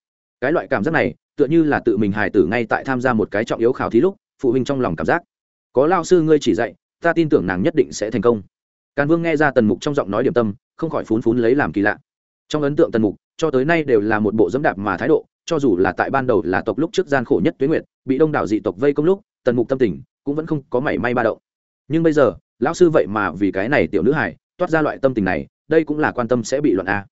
Cái loại cảm giác này, tựa như là tự mình hài tử ngay tại tham gia một cái trọng yếu khảo thí lúc, phụ huynh trong lòng cảm giác. Có lao sư ngươi chỉ dạy, ta tin tưởng nàng nhất định sẽ thành công. Càn vương nghe ra tần mục trong giọng nói điểm tâm, không khỏi phún phún lấy làm kỳ lạ. Trong ấn tượng tần mục, cho tới nay đều là một bộ dẫm đạp mà thái độ, cho dù là tại ban đầu là tộc lúc trước gian khổ nhất tuyến nguyệt, bị đông đảo dị tộc vây công lúc, tần mục tâm tình cũng vẫn không có mảy may ba động. Nhưng bây giờ, lão sư vậy mà vì cái này tiểu nữ hải toát ra loại tâm tình này, đây cũng là quan tâm sẽ bị luận a.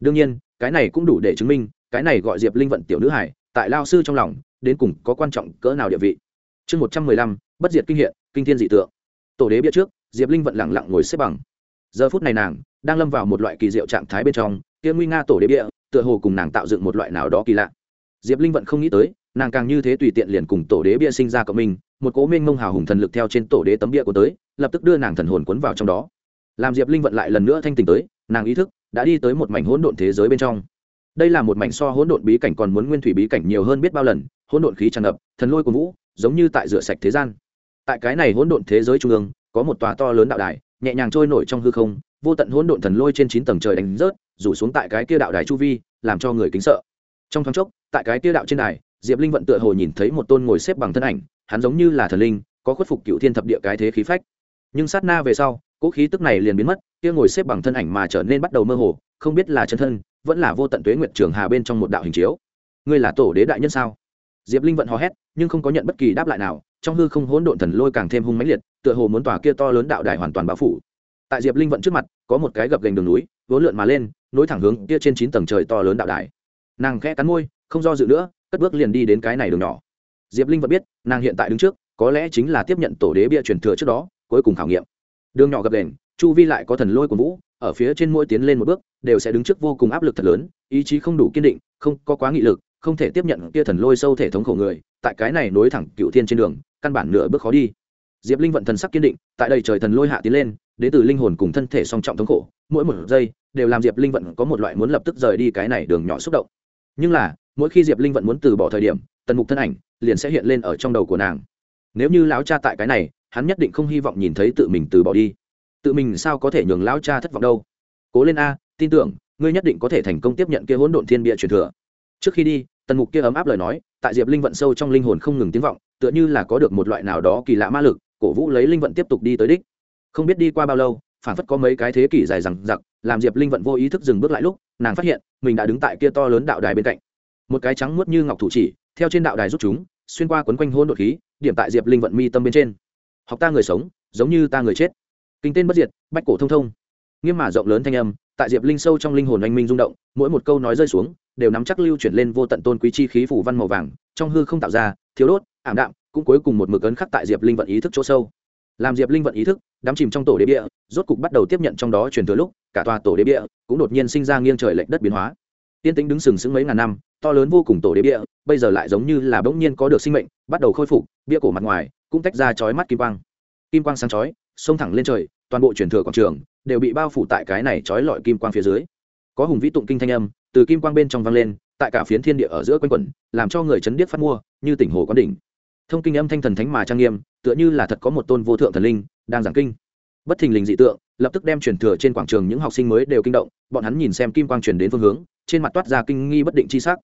Đương nhiên, cái này cũng đủ để chứng minh, cái này gọi diệp linh vận tiểu nữ hải tại lao sư trong lòng, đến cùng có quan trọng cỡ nào địa vị. Chương một trăm mười lăm, bất diệt kinh hiện, kinh thiên dị tượng. Tổ đế biết trước, diệp linh vận lẳng lặng ngồi xếp bằng. Giờ phút này nàng, đang lâm vào một loại kỳ diệu trạng thái bên trong, kia nguy nga tổ đế bia, tựa hồ cùng nàng tạo dựng một loại nào đó kỳ lạ. Diệp linh vận không nghĩ tới, nàng càng như thế tùy tiện liền cùng tổ đế bia sinh ra cộng minh một cố minh mông hào hùng thần lực theo trên tổ đế tấm bia của tới, lập tức đưa nàng thần hồn cuốn vào trong đó. Làm diệp linh vận lại lần nữa thanh tỉnh tới, nàng ý thức đã đi tới một mảnh hỗn độn thế giới bên trong. Đây là một mảnh so hỗn độn bí cảnh còn muốn nguyên thủy bí cảnh nhiều hơn biết bao lần, hỗn độn khí tràn ngập, thần lôi của vũ, giống như tại rửa sạch thế gian. Tại cái này hỗn độn thế giới trung ương, có một tòa to lớn đạo đài, nhẹ nhàng trôi nổi trong hư không, vô tận hỗn độn thần lôi trên chín tầng trời đánh rớt, rủ xuống tại cái kia đạo đài chu vi, làm cho người kính sợ. Trong thoáng chốc, tại cái kia đạo trên đài, diệp linh vận tựa hồ nhìn thấy một tôn ngồi xếp bằng thân ảnh hắn giống như là thần linh, có khuất phục cựu thiên thập địa cái thế khí phách. Nhưng sát na về sau, cỗ khí tức này liền biến mất, kia ngồi xếp bằng thân ảnh mà trở nên bắt đầu mơ hồ, không biết là chân thân, vẫn là vô tận tuế nguyệt trường hà bên trong một đạo hình chiếu. Ngươi là tổ đế đại nhân sao? Diệp linh vận hò hét, nhưng không có nhận bất kỳ đáp lại nào, trong hư không hỗn độn thần lôi càng thêm hung mãnh liệt, tựa hồ muốn tòa kia to lớn đạo đài hoàn toàn bao phủ. Tại diệp linh vận trước mặt, có một cái gập gành đường núi, vốn lượn mà lên, nối thẳng hướng kia trên chín tầng trời to lớn đạo đài. Nàng khẽ cắn môi, không do dự nữa, cất bước liền đi đến cái này đường nhỏ diệp linh vận biết, nàng hiện tại đứng trước, có lẽ chính là tiếp nhận tổ đế bia truyền thừa trước đó, cuối cùng khảo nghiệm. Đường nhỏ gập đền, chu vi lại có thần lôi của vũ, ở phía trên mỗi tiến lên một bước, đều sẽ đứng trước vô cùng áp lực thật lớn, ý chí không đủ kiên định, không có quá nghị lực, không thể tiếp nhận kia thần lôi sâu thể thống khổ người, tại cái này nối thẳng cựu thiên trên đường, căn bản nửa bước khó đi. Diệp linh vận thần sắc kiên định, tại đây trời thần lôi hạ tiến lên, đến từ linh hồn cùng thân thể song trọng thống khổ, mỗi một giây, đều làm diệp linh vận có một loại muốn lập tức rời đi cái này đường nhỏ xúc động. Nhưng là, mỗi khi diệp linh vận muốn từ bỏ thời điểm tần mục thân ảnh liền sẽ hiện lên ở trong đầu của nàng. Nếu như lão cha tại cái này, hắn nhất định không hy vọng nhìn thấy tự mình từ bỏ đi. Tự mình sao có thể nhường lão cha thất vọng đâu? Cố lên a, tin tưởng, ngươi nhất định có thể thành công tiếp nhận kia hỗn độn thiên bịa truyền thừa. Trước khi đi, tần mục kia ấm áp lời nói, tại diệp linh vận sâu trong linh hồn không ngừng tiếng vọng, tựa như là có được một loại nào đó kỳ lạ ma lực, cổ vũ lấy linh vận tiếp tục đi tới đích. Không biết đi qua bao lâu, phản phất có mấy cái thế kỷ dài rằng giặc làm diệp linh vận vô ý thức dừng bước lại lúc, nàng phát hiện, mình đã đứng tại kia to lớn đạo đài bên cạnh. Một cái trắng muốt như ngọc thủ chỉ theo trên đạo đài rút chúng xuyên qua quấn quanh hôn đột khí điểm tại diệp linh vận mi tâm bên trên. Học ta người sống giống như ta người chết. Kinh tên bất diệt bách cổ thông thông. Nghiêm mà rộng lớn thanh âm tại diệp linh sâu trong linh hồn anh minh rung động mỗi một câu nói rơi xuống đều nắm chắc lưu chuyển lên vô tận tôn quý chi khí phủ văn màu vàng trong hư không tạo ra thiếu đốt ảm đạm cũng cuối cùng một mực ấn khắc tại diệp linh vận ý thức chỗ sâu. Làm diệp linh vận ý thức đắm chìm trong tổ đế địa, rốt cục bắt đầu tiếp nhận trong đó truyền thừa lúc cả tòa tổ đế địa cũng đột nhiên sinh ra nghiêng trời lệch đất biến hóa. Tiên tính đứng sừng sững mấy ngàn năm to lớn vô cùng tổ đế địa bây giờ lại giống như là bỗng nhiên có được sinh mệnh, bắt đầu khôi phục, bia cổ mặt ngoài cũng tách ra chói mắt kim quang. Kim quang sáng chói, xông thẳng lên trời, toàn bộ truyền thừa quảng trường đều bị bao phủ tại cái này chói lọi kim quang phía dưới. Có hùng vĩ tụng kinh thanh âm từ kim quang bên trong vang lên, tại cả phiến thiên địa ở giữa quanh quẩn, làm cho người chấn điếc phát mua, như tỉnh hồ quán đỉnh. Thông kinh âm thanh thần thánh mà trang nghiêm, tựa như là thật có một tôn vô thượng thần linh đang giảng kinh. Bất thình lình dị tượng, lập tức đem truyền thừa trên quảng trường những học sinh mới đều kinh động, bọn hắn nhìn xem kim quang truyền đến phương hướng, trên mặt toát ra kinh nghi bất định chi sắc.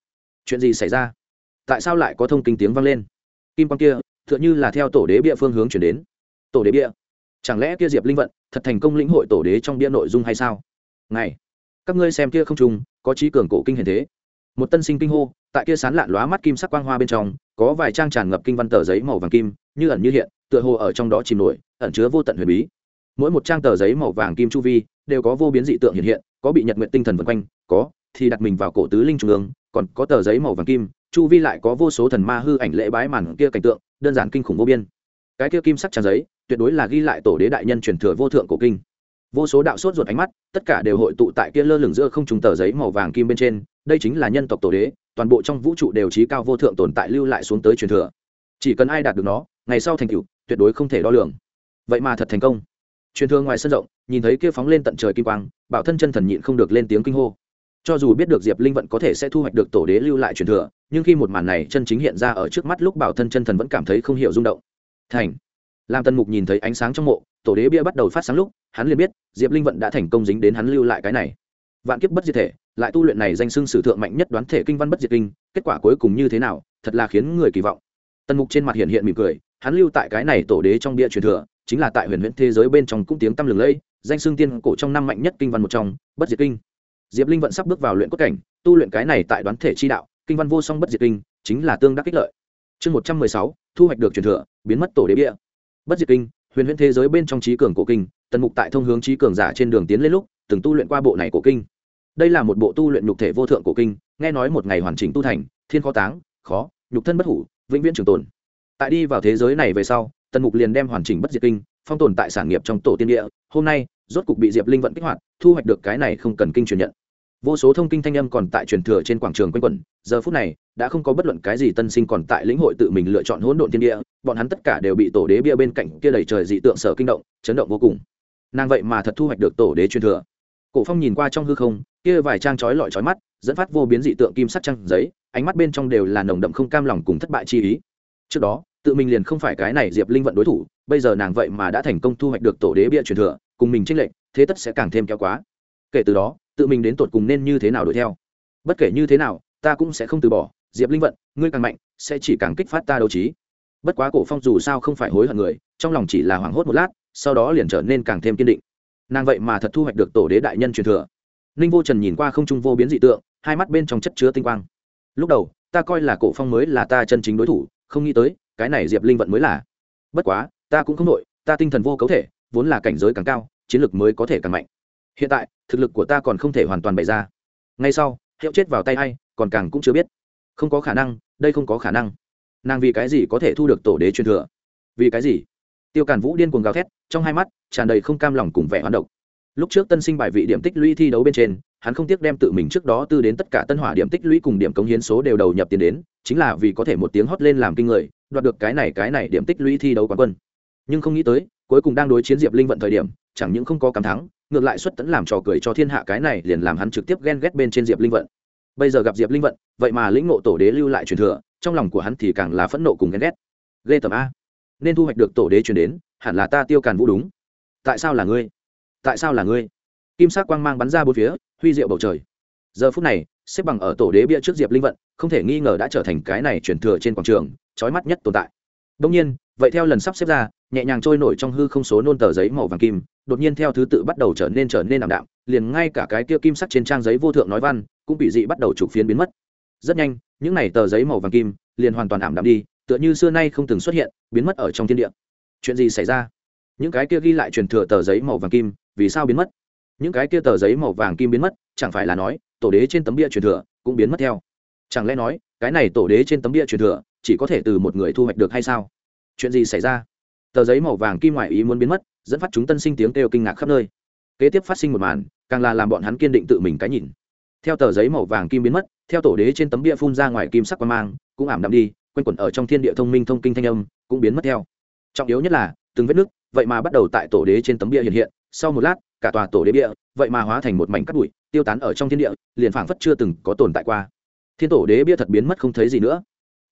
Chuyện gì xảy ra? Tại sao lại có thông kinh tiếng vang lên? Kim quan kia, tựa như là theo tổ đế bia phương hướng chuyển đến. Tổ đế bia? Chẳng lẽ kia diệp linh vận thật thành công lĩnh hội tổ đế trong bia nội dung hay sao? Này các ngươi xem kia không trùng, có trí cường cổ kinh hiển thế. Một tân sinh kinh hô, tại kia sán lạn lóa mắt kim sắc quang hoa bên trong, có vài trang tràn ngập kinh văn tờ giấy màu vàng kim, như ẩn như hiện, tựa hồ ở trong đó chìm nổi, ẩn chứa vô tận huyền bí. Mỗi một trang tờ giấy màu vàng kim chu vi, đều có vô biến dị tượng hiện hiện, có bị nhật nguyện tinh thần vân quanh, có thì đặt mình vào cổ tứ linh trung ương, còn có tờ giấy màu vàng kim, chu vi lại có vô số thần ma hư ảnh lễ bái màn kia cảnh tượng, đơn giản kinh khủng vô biên. Cái kia kim sắc trang giấy, tuyệt đối là ghi lại tổ đế đại nhân truyền thừa vô thượng cổ kinh. Vô số đạo sốt ruột ánh mắt, tất cả đều hội tụ tại kia lơ lửng giữa không trùng tờ giấy màu vàng kim bên trên, đây chính là nhân tộc tổ đế, toàn bộ trong vũ trụ đều trí cao vô thượng tồn tại lưu lại xuống tới truyền thừa. Chỉ cần ai đạt được nó, ngày sau thành tựu, tuyệt đối không thể đo lường. Vậy mà thật thành công. Truyền thừa ngoài sân rộng, nhìn thấy kia phóng lên tận trời kim quang, bảo thân chân thần nhịn không được lên tiếng kinh hô cho dù biết được diệp linh vận có thể sẽ thu hoạch được tổ đế lưu lại truyền thừa, nhưng khi một màn này chân chính hiện ra ở trước mắt lúc bảo thân chân thần vẫn cảm thấy không hiểu rung động. Thành. Làm Tân mục nhìn thấy ánh sáng trong mộ, tổ đế bia bắt đầu phát sáng lúc, hắn liền biết, diệp linh vận đã thành công dính đến hắn lưu lại cái này. Vạn kiếp bất diệt thể, lại tu luyện này danh xưng sử thượng mạnh nhất đoán thể kinh văn bất diệt kinh, kết quả cuối cùng như thế nào, thật là khiến người kỳ vọng. Tân mục trên mặt hiện hiện mỉm cười, hắn lưu tại cái này tổ đế trong bia truyền thừa, chính là tại huyền huyễn thế giới bên trong cũng tiếng tăm lừng lẫy, danh xưng tiên cổ trong năm mạnh nhất kinh văn một trong, bất diệt kinh diệp linh vận sắp bước vào luyện cốt cảnh, tu luyện cái này tại đoán thể chi đạo, kinh văn vô song bất diệt kinh, chính là tương đắc kích lợi. Chương một trăm mười sáu, thu hoạch được truyền thừa, biến mất tổ đế bia. Bất diệt kinh, huyền huyễn thế giới bên trong trí cường cổ kinh, tần mục tại thông hướng trí cường giả trên đường tiến lên lúc, từng tu luyện qua bộ này cổ kinh. Đây là một bộ tu luyện nhục thể vô thượng cổ kinh, nghe nói một ngày hoàn chỉnh tu thành, thiên khó táng, khó, nhục thân bất hủ, vĩnh viễn trường tồn. Tại đi vào thế giới này về sau, tần mục liền đem hoàn chỉnh bất diệt kinh, phong tồn tại sản nghiệp trong tổ tiên địa. Hôm nay, rốt cục bị diệp linh vận kích hoạt, thu hoạch được cái này không cần kinh truyền nhận vô số thông tin thanh âm còn tại truyền thừa trên quảng trường quanh quẩn, giờ phút này, đã không có bất luận cái gì tân sinh còn tại lĩnh hội tự mình lựa chọn hỗn độn thiên địa, bọn hắn tất cả đều bị tổ đế bia bên cạnh kia đầy trời dị tượng sở kinh động, chấn động vô cùng. Nàng vậy mà thật thu hoạch được tổ đế truyền thừa. Cổ phong nhìn qua trong hư không, kia vài trang chói lọi chói mắt, dẫn phát vô biến dị tượng kim sắc trăng giấy, ánh mắt bên trong đều là nồng đậm không cam lòng cùng thất bại chi ý. Trước đó, tự mình liền không phải cái này diệp linh vận đối thủ, bây giờ nàng vậy mà đã thành công thu hoạch được tổ đế bia truyền thừa, cùng mình chênh lệch, thế tất sẽ càng thêm kéo quá. Kể từ đó tự mình đến tột cùng nên như thế nào đuổi theo. Bất kể như thế nào, ta cũng sẽ không từ bỏ, diệp linh vận, ngươi càng mạnh, sẽ chỉ càng kích phát ta đấu trí. Bất quá cổ phong dù sao không phải hối hận người, trong lòng chỉ là hoảng hốt một lát, sau đó liền trở nên càng thêm kiên định. Nàng vậy mà thật thu hoạch được tổ đế đại nhân truyền thừa. Ninh vô trần nhìn qua không trung vô biến dị tượng, hai mắt bên trong chất chứa tinh quang. Lúc đầu, ta coi là cổ phong mới là ta chân chính đối thủ, không nghĩ tới, cái này diệp linh vận mới là. Bất quá, ta cũng không nội ta tinh thần vô cấu thể, vốn là cảnh giới càng cao, chiến lược mới có thể càng mạnh hiện tại, thực lực của ta còn không thể hoàn toàn bày ra. Ngay sau, hiệu chết vào tay hay còn càng cũng chưa biết. Không có khả năng, đây không có khả năng. Nàng vì cái gì có thể thu được tổ đế truyền thừa? Vì cái gì? Tiêu càn vũ điên cuồng gào thét, trong hai mắt, tràn đầy không cam lòng cùng vẻ hoán độc. Lúc trước tân sinh bài vị điểm tích lũy thi đấu bên trên, hắn không tiếc đem tự mình trước đó tư đến tất cả tân hỏa điểm tích lũy cùng điểm cống hiến số đều đầu nhập tiền đến, chính là vì có thể một tiếng hót lên làm kinh người, đoạt được cái này cái này điểm tích lũy thi đấu quán quân. Nhưng không nghĩ tới, cuối cùng đang đối chiến diệp linh vận thời điểm chẳng những không có cảm thắng, ngược lại xuất tẫn làm trò cười cho thiên hạ cái này liền làm hắn trực tiếp ghen ghét bên trên diệp linh vận. Bây giờ gặp diệp linh vận, vậy mà lĩnh ngộ tổ đế lưu lại truyền thừa, trong lòng của hắn thì càng là phẫn nộ cùng ghen ghét. Ghê tầm a. Nên thu hoạch được tổ đế truyền đến, hẳn là ta tiêu càn vũ đúng. Tại sao là ngươi? Tại sao là ngươi? Kim sắc quang mang bắn ra bốn phía, huy diệu bầu trời. Giờ phút này, xếp bằng ở tổ đế bia trước diệp linh vận, không thể nghi ngờ đã trở thành cái này truyền thừa trên quảng trường trói mắt nhất tồn tại. Đông nhiên vậy theo lần sắp xếp ra, nhẹ nhàng trôi nổi trong hư không số nôn tờ giấy màu vàng kim, đột nhiên theo thứ tự bắt đầu trở nên trở nên ảm đạm, liền ngay cả cái kia kim sắc trên trang giấy vô thượng nói văn, cũng bị dị bắt đầu trục phiến biến mất. Rất nhanh, những này tờ giấy màu vàng kim liền hoàn toàn ảm đạm đi, tựa như xưa nay không từng xuất hiện, biến mất ở trong thiên địa. Chuyện gì xảy ra? Những cái kia ghi lại truyền thừa tờ giấy màu vàng kim, vì sao biến mất? Những cái kia tờ giấy màu vàng kim biến mất, chẳng phải là nói, tổ đế trên tấm bia truyền thừa cũng biến mất theo. Chẳng lẽ nói, cái này tổ đế trên tấm bia truyền thừa chỉ có thể từ một người thu hoạch được hay sao? Chuyện gì xảy ra? Tờ giấy màu vàng kim ngoại ý muốn biến mất, dẫn phát chúng tân sinh tiếng kêu kinh ngạc khắp nơi. Kế tiếp phát sinh một màn, càng là làm bọn hắn kiên định tự mình cái nhìn. Theo tờ giấy màu vàng kim biến mất, theo tổ đế trên tấm bia phun ra ngoài kim sắc quang mang, cũng ảm đạm đi, quanh quẩn ở trong thiên địa thông minh thông kinh thanh âm, cũng biến mất theo. Trọng yếu nhất là, từng vết nước vậy mà bắt đầu tại tổ đế trên tấm bia hiện hiện, sau một lát, cả tòa tổ đế bia, vậy mà hóa thành một mảnh cắt bụi, tiêu tán ở trong thiên địa, liền phảng phất chưa từng có tồn tại qua. Thiên tổ đế bia thật biến mất không thấy gì nữa.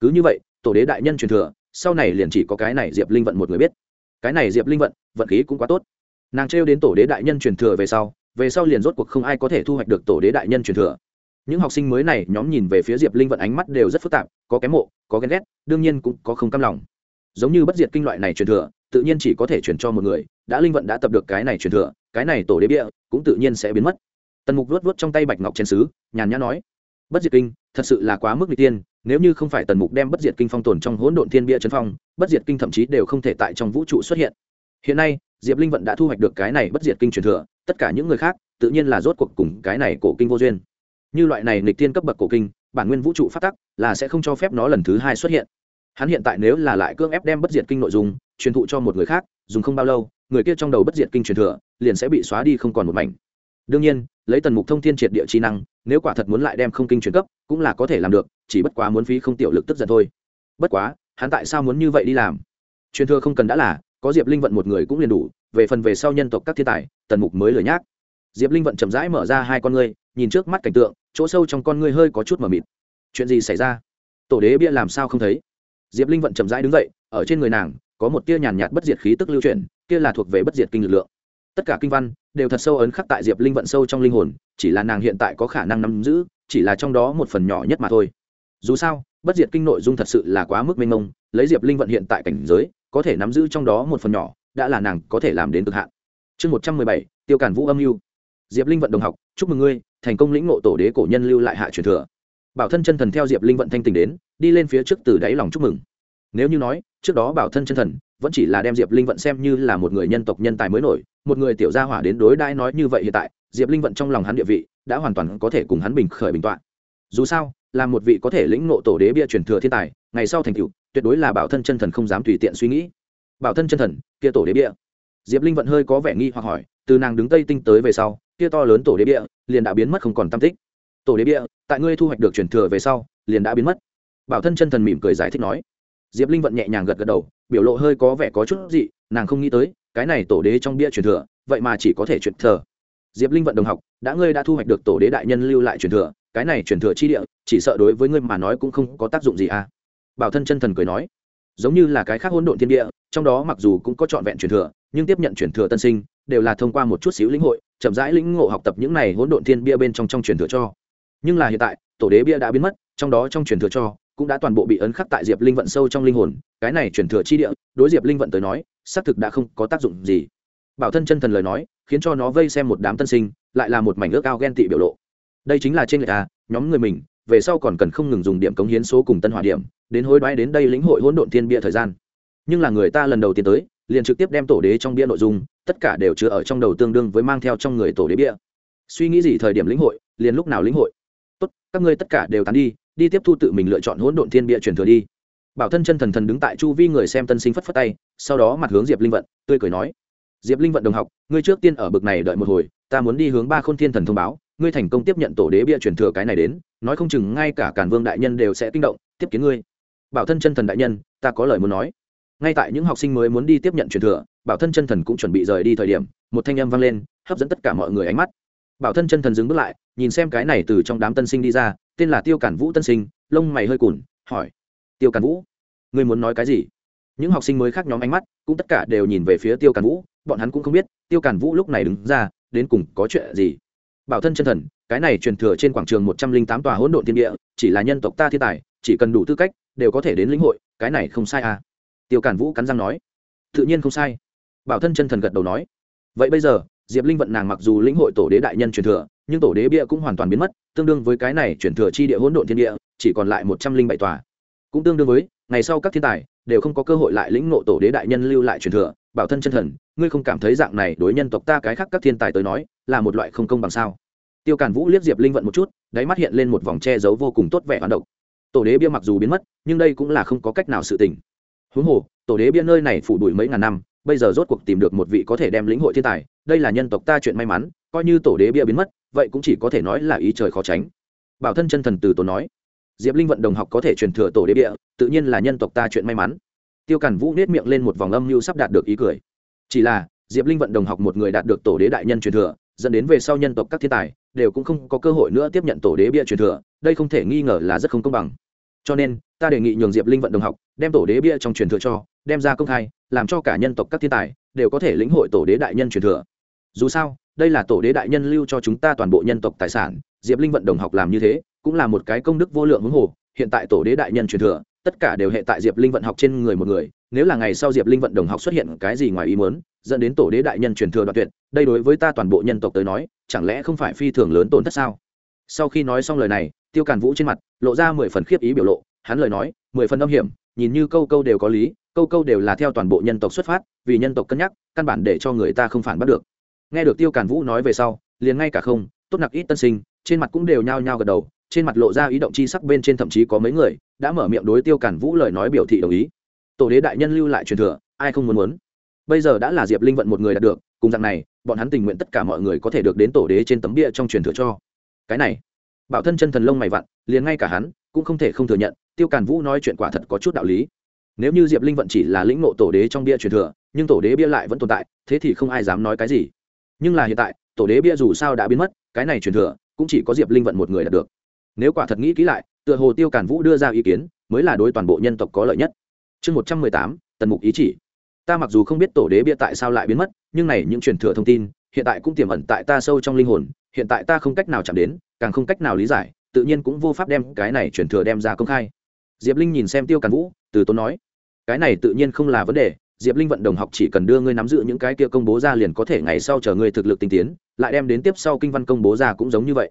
Cứ như vậy, tổ đế đại nhân truyền thừa sau này liền chỉ có cái này diệp linh vận một người biết cái này diệp linh vận vận khí cũng quá tốt nàng trêu đến tổ đế đại nhân truyền thừa về sau về sau liền rốt cuộc không ai có thể thu hoạch được tổ đế đại nhân truyền thừa những học sinh mới này nhóm nhìn về phía diệp linh vận ánh mắt đều rất phức tạp có kém mộ có ghen ghét đương nhiên cũng có không cam lòng giống như bất diệt kinh loại này truyền thừa tự nhiên chỉ có thể truyền cho một người đã linh vận đã tập được cái này truyền thừa cái này tổ đế bia cũng tự nhiên sẽ biến mất tần mục vớt vớt trong tay bạch ngọc chén sứ nhàn nhã nói bất diệt kinh thật sự là quá mức n tiên, nếu như không phải tần mục đem bất diệt kinh phong tồn trong hỗn độn thiên bia trấn phong, bất diệt kinh thậm chí đều không thể tại trong vũ trụ xuất hiện. Hiện nay, diệp linh vận đã thu hoạch được cái này bất diệt kinh truyền thừa, tất cả những người khác, tự nhiên là rốt cuộc cùng cái này cổ kinh vô duyên. Như loại này nịch tiên cấp bậc cổ kinh, bản nguyên vũ trụ phát tắc, là sẽ không cho phép nó lần thứ hai xuất hiện. Hắn hiện tại nếu là lại cưỡng ép đem bất diệt kinh nội dung, truyền thụ cho một người khác, dùng không bao lâu, người kia trong đầu bất diệt kinh truyền thừa, liền sẽ bị xóa đi không còn một mảnh. Đương nhiên lấy tần mục thông thiên triệt địa trí năng, nếu quả thật muốn lại đem không kinh chuyển cấp, cũng là có thể làm được, chỉ bất quá muốn phí không tiểu lực tức giận thôi. Bất quá, hắn tại sao muốn như vậy đi làm? Truyền thừa không cần đã là, có diệp linh vận một người cũng liền đủ, về phần về sau nhân tộc các thiên tài, tần mục mới lười nhác. Diệp linh vận chậm rãi mở ra hai con ngươi, nhìn trước mắt cảnh tượng, chỗ sâu trong con ngươi hơi có chút mờ mịt. Chuyện gì xảy ra? Tổ đế bia làm sao không thấy? Diệp linh vận chậm rãi đứng dậy, ở trên người nàng, có một tia nhàn nhạt bất diệt khí tức lưu chuyển, kia là thuộc về bất diệt kinh lực lượng tất cả kinh văn đều thật sâu ấn khắc tại diệp linh vận sâu trong linh hồn, chỉ là nàng hiện tại có khả năng nắm giữ, chỉ là trong đó một phần nhỏ nhất mà thôi. Dù sao, bất diệt kinh nội dung thật sự là quá mức mênh mông, lấy diệp linh vận hiện tại cảnh giới, có thể nắm giữ trong đó một phần nhỏ, đã là nàng có thể làm đến cực hạn. Chương một trăm mười bảy, tiêu cản vũ âm mưu. Diệp linh vận đồng học, chúc mừng ngươi, thành công lĩnh ngộ tổ đế cổ nhân lưu lại hạ truyền thừa. Bảo thân chân thần theo diệp linh vận thanh tình đến, đi lên phía trước từ đáy lòng chúc mừng. Nếu như nói, trước đó bảo thân chân thần vẫn chỉ là đem diệp linh vận xem như là một người nhân tộc nhân tài mới nổi, một người tiểu gia hỏa đến đối đãi nói như vậy hiện tại, diệp linh vận trong lòng hắn địa vị đã hoàn toàn có thể cùng hắn bình khởi bình tọa dù sao, là một vị có thể lĩnh ngộ tổ đế bia truyền thừa thiên tài, ngày sau thành tựu, tuyệt đối là bảo thân chân thần không dám tùy tiện suy nghĩ. Bảo thân chân thần, kia tổ đế bia. Diệp linh vận hơi có vẻ nghi hoặc hỏi, từ nàng đứng tây tinh tới về sau, kia to lớn tổ đế bia, liền đã biến mất không còn tam tích. Tổ đế bia, tại ngươi thu hoạch được truyền thừa về sau, liền đã biến mất. Bảo thân chân thần mỉm cười giải thích nói diệp linh vận nhẹ nhàng gật gật đầu, biểu lộ hơi có vẻ có chút dị, nàng không nghĩ tới, cái này tổ đế trong bia truyền thừa, vậy mà chỉ có thể truyền thừa. Diệp linh vận đồng học, đã ngươi đã thu hoạch được tổ đế đại nhân lưu lại truyền thừa, cái này truyền thừa chi địa, chỉ sợ đối với ngươi mà nói cũng không có tác dụng gì à? Bảo thân chân thần cười nói, giống như là cái khác hỗn độn thiên địa, trong đó mặc dù cũng có trọn vẹn truyền thừa, nhưng tiếp nhận truyền thừa tân sinh, đều là thông qua một chút xíu lĩnh hội, chậm rãi lĩnh ngộ học tập những này hỗn độn thiên bia bên trong trong truyền thừa cho. Nhưng là hiện tại, tổ đế bia đã biến mất, trong đó trong truyền thừa cho cũng đã toàn bộ bị ấn khắc tại diệp linh vận sâu trong linh hồn, cái này truyền thừa chi địa, đối diệp linh vận tới nói, xác thực đã không có tác dụng gì. Bảo thân chân thần lời nói, khiến cho nó vây xem một đám tân sinh, lại là một mảnh ước ao ghen tị biểu lộ. Đây chính là trên người ta à, nhóm người mình, về sau còn cần không ngừng dùng điểm cống hiến số cùng tân hỏa điểm, đến hối đoái đến đây lĩnh hội hỗn độn thiên bia thời gian. Nhưng là người ta lần đầu tiên tới, liền trực tiếp đem tổ đế trong bia nội dung, tất cả đều chứa ở trong đầu tương đương với mang theo trong người tổ đế bia. Suy nghĩ gì thời điểm lĩnh hội, liền lúc nào lĩnh hội. Tốt, các ngươi tất cả đều tán đi đi tiếp thu tự mình lựa chọn hỗn độn thiên bia truyền thừa đi. Bảo thân chân thần thần đứng tại chu vi người xem tân sinh phất phất tay, sau đó mặt hướng diệp linh vận, tươi cười nói, diệp linh vận đồng học, ngươi trước tiên ở bực này đợi một hồi, ta muốn đi hướng ba khôn thiên thần thông báo, ngươi thành công tiếp nhận tổ đế bia truyền thừa cái này đến, nói không chừng ngay cả cản vương đại nhân đều sẽ kinh động, tiếp kiến ngươi. Bảo thân chân thần đại nhân, ta có lời muốn nói. Ngay tại những học sinh mới muốn đi tiếp nhận truyền thừa, bảo thân chân thần cũng chuẩn bị rời đi thời điểm, một thanh âm vang lên, hấp dẫn tất cả mọi người ánh mắt. Bảo thân chân thần dừng bước lại nhìn xem cái này từ trong đám tân sinh đi ra, tên là tiêu cản vũ tân sinh, lông mày hơi cùn, hỏi, tiêu cản vũ, ngươi muốn nói cái gì? Những học sinh mới khác nhóm ánh mắt cũng tất cả đều nhìn về phía tiêu cản vũ, bọn hắn cũng không biết, tiêu cản vũ lúc này đứng ra, đến cùng có chuyện gì? Bảo thân chân thần, cái này truyền thừa trên quảng trường một trăm linh tám tòa hỗn độn thiên địa, chỉ là nhân tộc ta thiên tài, chỉ cần đủ tư cách, đều có thể đến lĩnh hội, cái này không sai à? Tiêu cản vũ cắn răng nói, tự nhiên không sai. Bảo thân chân thần gật đầu nói, vậy bây giờ, diệp linh vận nàng mặc dù lĩnh hội tổ đế đại nhân truyền thừa nhưng tổ đế bia cũng hoàn toàn biến mất, tương đương với cái này chuyển thừa chi địa hỗn độn thiên địa, chỉ còn lại một trăm linh bảy tòa. Cũng tương đương với, ngày sau các thiên tài đều không có cơ hội lại lĩnh ngộ tổ đế đại nhân lưu lại truyền thừa, bảo thân chân thần, ngươi không cảm thấy dạng này đối nhân tộc ta cái khác các thiên tài tới nói, là một loại không công bằng sao? Tiêu càn vũ liếc diệp linh vận một chút, đáy mắt hiện lên một vòng che giấu vô cùng tốt vẻ hoạt động tổ đế bia mặc dù biến mất, nhưng đây cũng là không có cách nào sự tình. Huống hồ, tổ đế bia nơi này phủ đuổi mấy ngàn năm, bây giờ rốt cuộc tìm được một vị có thể đem lĩnh hội thiên tài, đây là nhân tộc ta chuyện may mắn coi như tổ đế bia biến mất, vậy cũng chỉ có thể nói là ý trời khó tránh. Bảo thân chân thần từ tổ nói, diệp linh vận đồng học có thể truyền thừa tổ đế bia, tự nhiên là nhân tộc ta chuyện may mắn. Tiêu cản vũ nết miệng lên một vòng âm mưu sắp đạt được ý cười. Chỉ là, diệp linh vận đồng học một người đạt được tổ đế đại nhân truyền thừa, dẫn đến về sau nhân tộc các thiên tài, đều cũng không có cơ hội nữa tiếp nhận tổ đế bia truyền thừa, đây không thể nghi ngờ là rất không công bằng. Cho nên, ta đề nghị nhường diệp linh vận đồng học, đem tổ đế bia trong truyền thừa cho, đem ra công khai, làm cho cả nhân tộc các thiên tài, đều có thể lĩnh hội tổ đế đại nhân truyền thừa. Dù sao đây là tổ đế đại nhân lưu cho chúng ta toàn bộ nhân tộc tài sản, diệp linh vận đồng học làm như thế, cũng là một cái công đức vô lượng hướng hồ, hiện tại tổ đế đại nhân truyền thừa, tất cả đều hệ tại diệp linh vận học trên người một người, nếu là ngày sau diệp linh vận đồng học xuất hiện cái gì ngoài ý muốn, dẫn đến tổ đế đại nhân truyền thừa đoạn tuyệt, đây đối với ta toàn bộ nhân tộc tới nói, chẳng lẽ không phải phi thường lớn tổn thất sao? Sau khi nói xong lời này, tiêu càn vũ trên mặt, lộ ra mười phần khiếp ý biểu lộ, hắn lời nói, mười phần âm hiểm, nhìn như câu câu đều có lý, câu câu đều là theo toàn bộ nhân tộc xuất phát, vì nhân tộc cân nhắc, căn bản để cho người ta không phản bắt được nghe được tiêu càn vũ nói về sau, liền ngay cả không, tốt nặc ít tân sinh, trên mặt cũng đều nhao nhao gật đầu, trên mặt lộ ra ý động chi sắc bên trên thậm chí có mấy người, đã mở miệng đối tiêu càn vũ lời nói biểu thị đồng ý. Tổ đế đại nhân lưu lại truyền thừa, ai không muốn muốn? Bây giờ đã là diệp linh vận một người đạt được, cùng dạng này, bọn hắn tình nguyện tất cả mọi người có thể được đến tổ đế trên tấm bia trong truyền thừa cho. Cái này, bảo thân chân thần lông mày vặn, liền ngay cả hắn, cũng không thể không thừa nhận, tiêu càn vũ nói chuyện quả thật có chút đạo lý. Nếu như diệp linh vận chỉ là lĩnh ngộ tổ đế trong bia truyền thừa, nhưng tổ đế bia lại vẫn tồn tại, thế thì không ai dám nói cái gì nhưng là hiện tại, tổ đế bia dù sao đã biến mất, cái này truyền thừa, cũng chỉ có diệp linh vận một người đạt được. Nếu quả thật nghĩ kỹ lại, tựa hồ tiêu càn vũ đưa ra ý kiến, mới là đối toàn bộ nhân tộc có lợi nhất. Chương một trăm mười tám, tần mục ý chỉ. Ta mặc dù không biết tổ đế bia tại sao lại biến mất, nhưng này những truyền thừa thông tin, hiện tại cũng tiềm ẩn tại ta sâu trong linh hồn, hiện tại ta không cách nào chạm đến, càng không cách nào lý giải, tự nhiên cũng vô pháp đem cái này truyền thừa đem ra công khai. Diệp linh nhìn xem tiêu càn vũ, từ tốn nói, cái này tự nhiên không là vấn đề diệp linh vận đồng học chỉ cần đưa ngươi nắm giữ những cái kia công bố ra liền có thể ngày sau chờ ngươi thực lực tinh tiến, lại đem đến tiếp sau kinh văn công bố ra cũng giống như vậy.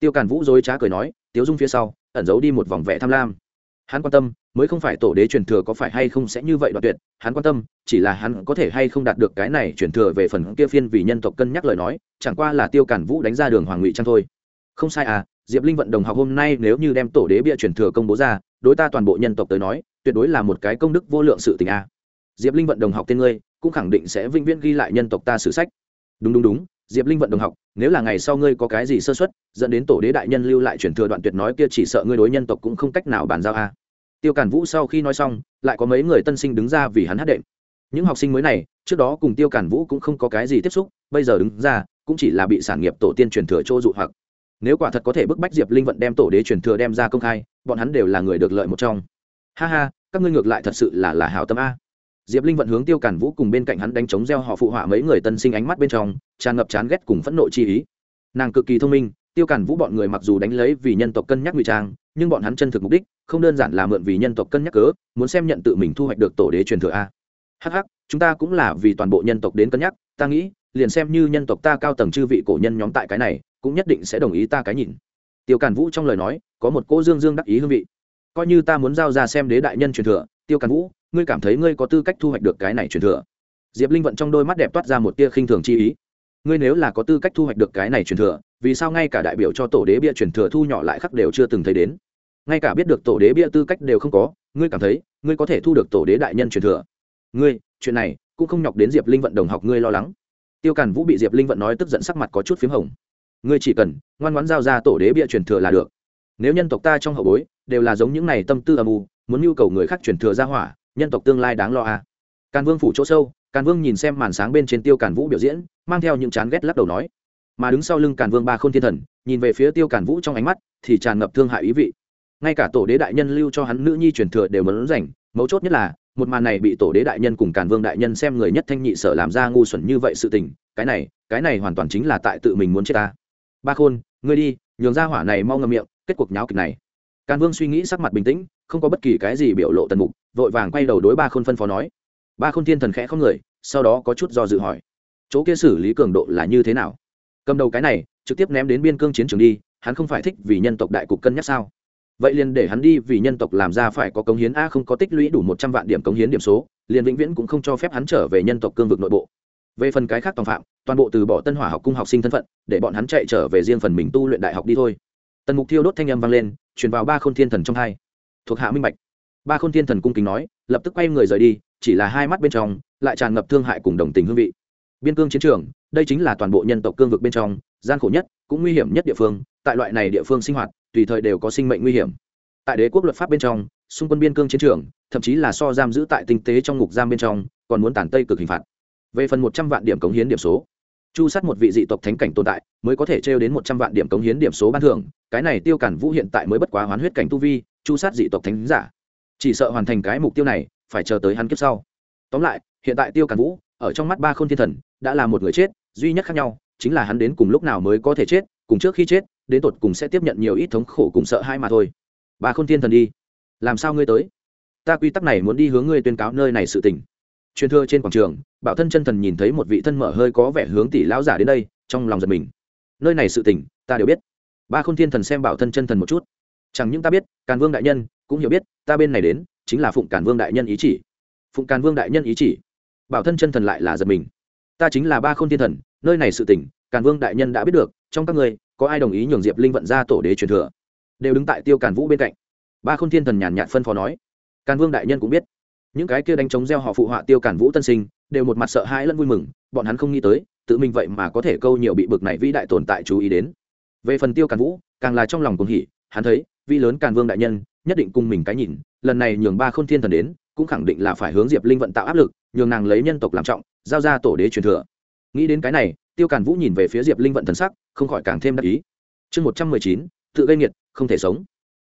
Tiêu càn vũ dối trá cười nói, tiếu dung phía sau, ẩn giấu đi một vòng vẽ tham lam. Hắn quan tâm, mới không phải tổ đế truyền thừa có phải hay không sẽ như vậy đoạt tuyệt, hắn quan tâm, chỉ là hắn có thể hay không đạt được cái này truyền thừa về phần kia phiên vì nhân tộc cân nhắc lời nói, chẳng qua là tiêu cản vũ đánh ra đường hoàng ngụy trang thôi. Không sai à diệp linh vận đồng học hôm nay nếu như đem tổ đế bia truyền thừa công bố ra, đối ta toàn bộ nhân tộc tới nói, tuyệt đối là một cái công đức vô lượng sự tình à diệp linh vận đồng học tên ngươi, cũng khẳng định sẽ vĩnh viễn ghi lại nhân tộc ta sử sách. Đúng đúng đúng, diệp linh vận đồng học, nếu là ngày sau ngươi có cái gì sơ xuất dẫn đến tổ đế đại nhân lưu lại truyền thừa đoạn tuyệt nói kia chỉ sợ ngươi đối nhân tộc cũng không cách nào bàn giao a. Tiêu cản vũ sau khi nói xong, lại có mấy người tân sinh đứng ra vì hắn hát đệm. Những học sinh mới này, trước đó cùng tiêu cản vũ cũng không có cái gì tiếp xúc, bây giờ đứng ra, cũng chỉ là bị sản nghiệp tổ tiên truyền thừa chỗ dụ hoặc. Nếu quả thật có thể bức bách diệp linh vận đem tổ đế truyền thừa đem ra công khai, bọn hắn đều là người được lợi một trong. Ha ha, các ngươi ngược lại thật sự là là hảo tâm a diệp linh vận hướng tiêu cản vũ cùng bên cạnh hắn đánh chống gieo họ phụ họa mấy người tân sinh ánh mắt bên trong, tràn ngập chán ghét cùng phẫn nộ chi ý. Nàng cực kỳ thông minh, tiêu cản vũ bọn người mặc dù đánh lấy vì nhân tộc cân nhắc ngụy trang, nhưng bọn hắn chân thực mục đích không đơn giản là mượn vì nhân tộc cân nhắc cớ, muốn xem nhận tự mình thu hoạch được tổ đế truyền thừa a. Hh chúng ta cũng là vì toàn bộ nhân tộc đến cân nhắc, ta nghĩ, liền xem như nhân tộc ta cao tầng chư vị cổ nhân nhóm tại cái này, cũng nhất định sẽ đồng ý ta cái nhìn. Tiêu cản vũ trong lời nói, có một cô dương dương đắc ý hương vị. Coi như ta muốn giao ra xem đế đại nhân truyền thừa, tiêu cản vũ ngươi cảm thấy ngươi có tư cách thu hoạch được cái này truyền thừa. Diệp linh vận trong đôi mắt đẹp toát ra một tia khinh thường chi ý. Ngươi nếu là có tư cách thu hoạch được cái này truyền thừa, vì sao ngay cả đại biểu cho tổ đế bia truyền thừa thu nhỏ lại khắc đều chưa từng thấy đến? Ngay cả biết được tổ đế bia tư cách đều không có, ngươi cảm thấy ngươi có thể thu được tổ đế đại nhân truyền thừa? Ngươi, chuyện này cũng không nhọc đến diệp linh vận đồng học ngươi lo lắng. Tiêu càn vũ bị diệp linh vận nói tức giận sắc mặt có chút p h í m hồng. Ngươi chỉ cần ngoan ngoãn giao ra tổ đế bia truyền thừa là được. Nếu nhân tộc ta trong hậu bối đều là giống những này tâm tư âm u, muốn nhu cầu người khác truyền thừa ra hỏa nhân tộc tương lai đáng lo à. càn vương phủ chỗ sâu, càn vương nhìn xem màn sáng bên trên tiêu càn vũ biểu diễn, mang theo những chán ghét lắc đầu nói. Mà đứng sau lưng càn vương ba k h ô n thiên thần, nhìn về phía tiêu càn vũ trong ánh mắt, thì tràn ngập thương hại ý vị. Ngay cả tổ đế đại nhân lưu cho hắn nữ nhi truyền thừa đều muốn rảnh, mấu chốt nhất là, một màn này bị tổ đế đại nhân cùng càn vương đại nhân xem người nhất thanh nhị sở làm ra ngu xuẩn như vậy sự tình, cái này cái này hoàn toàn chính là tại tự mình muốn chết ta. Ba khôn, ngươi đi, nhường ra hỏa này mau ngâm miệng, kết cuộc nháo kịch này. Càn vương suy nghĩ sắc mặt bình tĩnh, không có bất kỳ cái gì biểu lộ tần mục vội vàng quay đầu đối ba khôn phân phó nói. Ba khôn thiên thần khẽ không người, sau đó có chút do dự hỏi. Chỗ kia xử lý cường độ là như thế nào? Cầm đầu cái này, trực tiếp ném đến biên cương chiến trường đi, hắn không phải thích vì nhân tộc đại cục cân nhắc sao? Vậy liền để hắn đi vì nhân tộc làm ra phải có cống hiến a không có tích lũy đủ một trăm vạn điểm cống hiến điểm số, liền vĩnh viễn cũng không cho phép hắn trở về nhân tộc cương vực nội bộ. Về phần cái khác toàn phạm, toàn bộ từ bỏ tân hỏa học cung học sinh thân phận, để bọn hắn chạy trở về riêng phần mình tu luyện đại học đi thôi. Tần mục thiêu đốt thanh âm vang lên, truyền vào ba k h ô n thiên thần trong hai. Thuộc hạ minh bạch ba khôn thiên thần cung kính nói, lập tức quay người rời đi, chỉ là hai mắt bên trong, lại tràn ngập thương hại cùng đồng tình hương vị. Biên cương chiến trường, đây chính là toàn bộ nhân tộc cương vực bên trong, gian khổ nhất, cũng nguy hiểm nhất địa phương, tại loại này địa phương sinh hoạt, tùy thời đều có sinh mệnh nguy hiểm. Tại đế quốc luật pháp bên trong, xung quân biên cương chiến trường, thậm chí là so giam giữ tại tinh tế trong ngục giam bên trong, còn muốn tản tây cực hình phạt. Về phần một trăm vạn điểm cống hiến điểm số, chu sát một vị dị tộc thánh cảnh tồn tại, mới có thể trêu đến một trăm vạn điểm cống hiến điểm số ban thưởng, cái này tiêu cản vũ hiện tại mới bất quá hoán huyết cảnh tu vi, chu sát dị tộc thánh giả chỉ sợ hoàn thành cái mục tiêu này, phải chờ tới hắn kiếp sau. Tóm lại, hiện tại tiêu càn vũ, ở trong mắt ba khôn thiên thần, đã là một người chết, duy nhất khác nhau, chính là hắn đến cùng lúc nào mới có thể chết, cùng trước khi chết, đến tột cùng sẽ tiếp nhận nhiều ít thống khổ cùng sợ hãi mà thôi. Bà khôn thiên thần đi. Làm sao ngươi tới? Ta quy tắc này muốn đi hướng ngươi tuyên cáo nơi này sự tình. Truyền thưa trên quảng trường, bảo thân chân thần nhìn thấy một vị thân mở hơi có vẻ hướng tỷ lão giả đến đây, trong lòng giật mình. Nơi này sự tình, ta đều biết. Ba khôn thiên thần xem bảo thân chân thần một chút. Chẳng những ta biết, càn vương đại nhân cũng hiểu biết, ta bên này đến, chính là phụng càn vương đại nhân ý chỉ. Phụng càn vương đại nhân ý chỉ. Bảo thân chân thần lại là giật mình. Ta chính là ba khôn thiên thần, nơi này sự tình, càn vương đại nhân đã biết được, trong các ngươi, có ai đồng ý nhường diệp linh vận ra tổ đế truyền thừa? Đều đứng tại tiêu càn vũ bên cạnh. Ba k h ô n thiên thần nhàn nhạt phân phó nói. Càn vương đại nhân cũng biết. Những cái kia đánh chống gieo họ phụ họa tiêu càn vũ tân sinh, đều một mặt sợ hãi lẫn vui mừng, bọn hắn không nghĩ tới, tự mình vậy mà có thể câu nhiều bị bực này vĩ đại tồn tại chú ý đến. Về phần tiêu càn vũ, càng là trong lòng cùng hỉ, hắn thấy, vi lớn càn vương đại nhân nhất định cùng mình cái nhìn, lần này nhường ba k h ô n thiên thần đến, cũng khẳng định là phải hướng diệp linh vận tạo áp lực, nhường nàng lấy nhân tộc làm trọng, giao ra tổ đế truyền thừa. Nghĩ đến cái này, tiêu càn vũ nhìn về phía diệp linh vận thần sắc, không khỏi càng thêm đắc ý. Chương một trăm mười chín, tự gây nghiệt, không thể sống.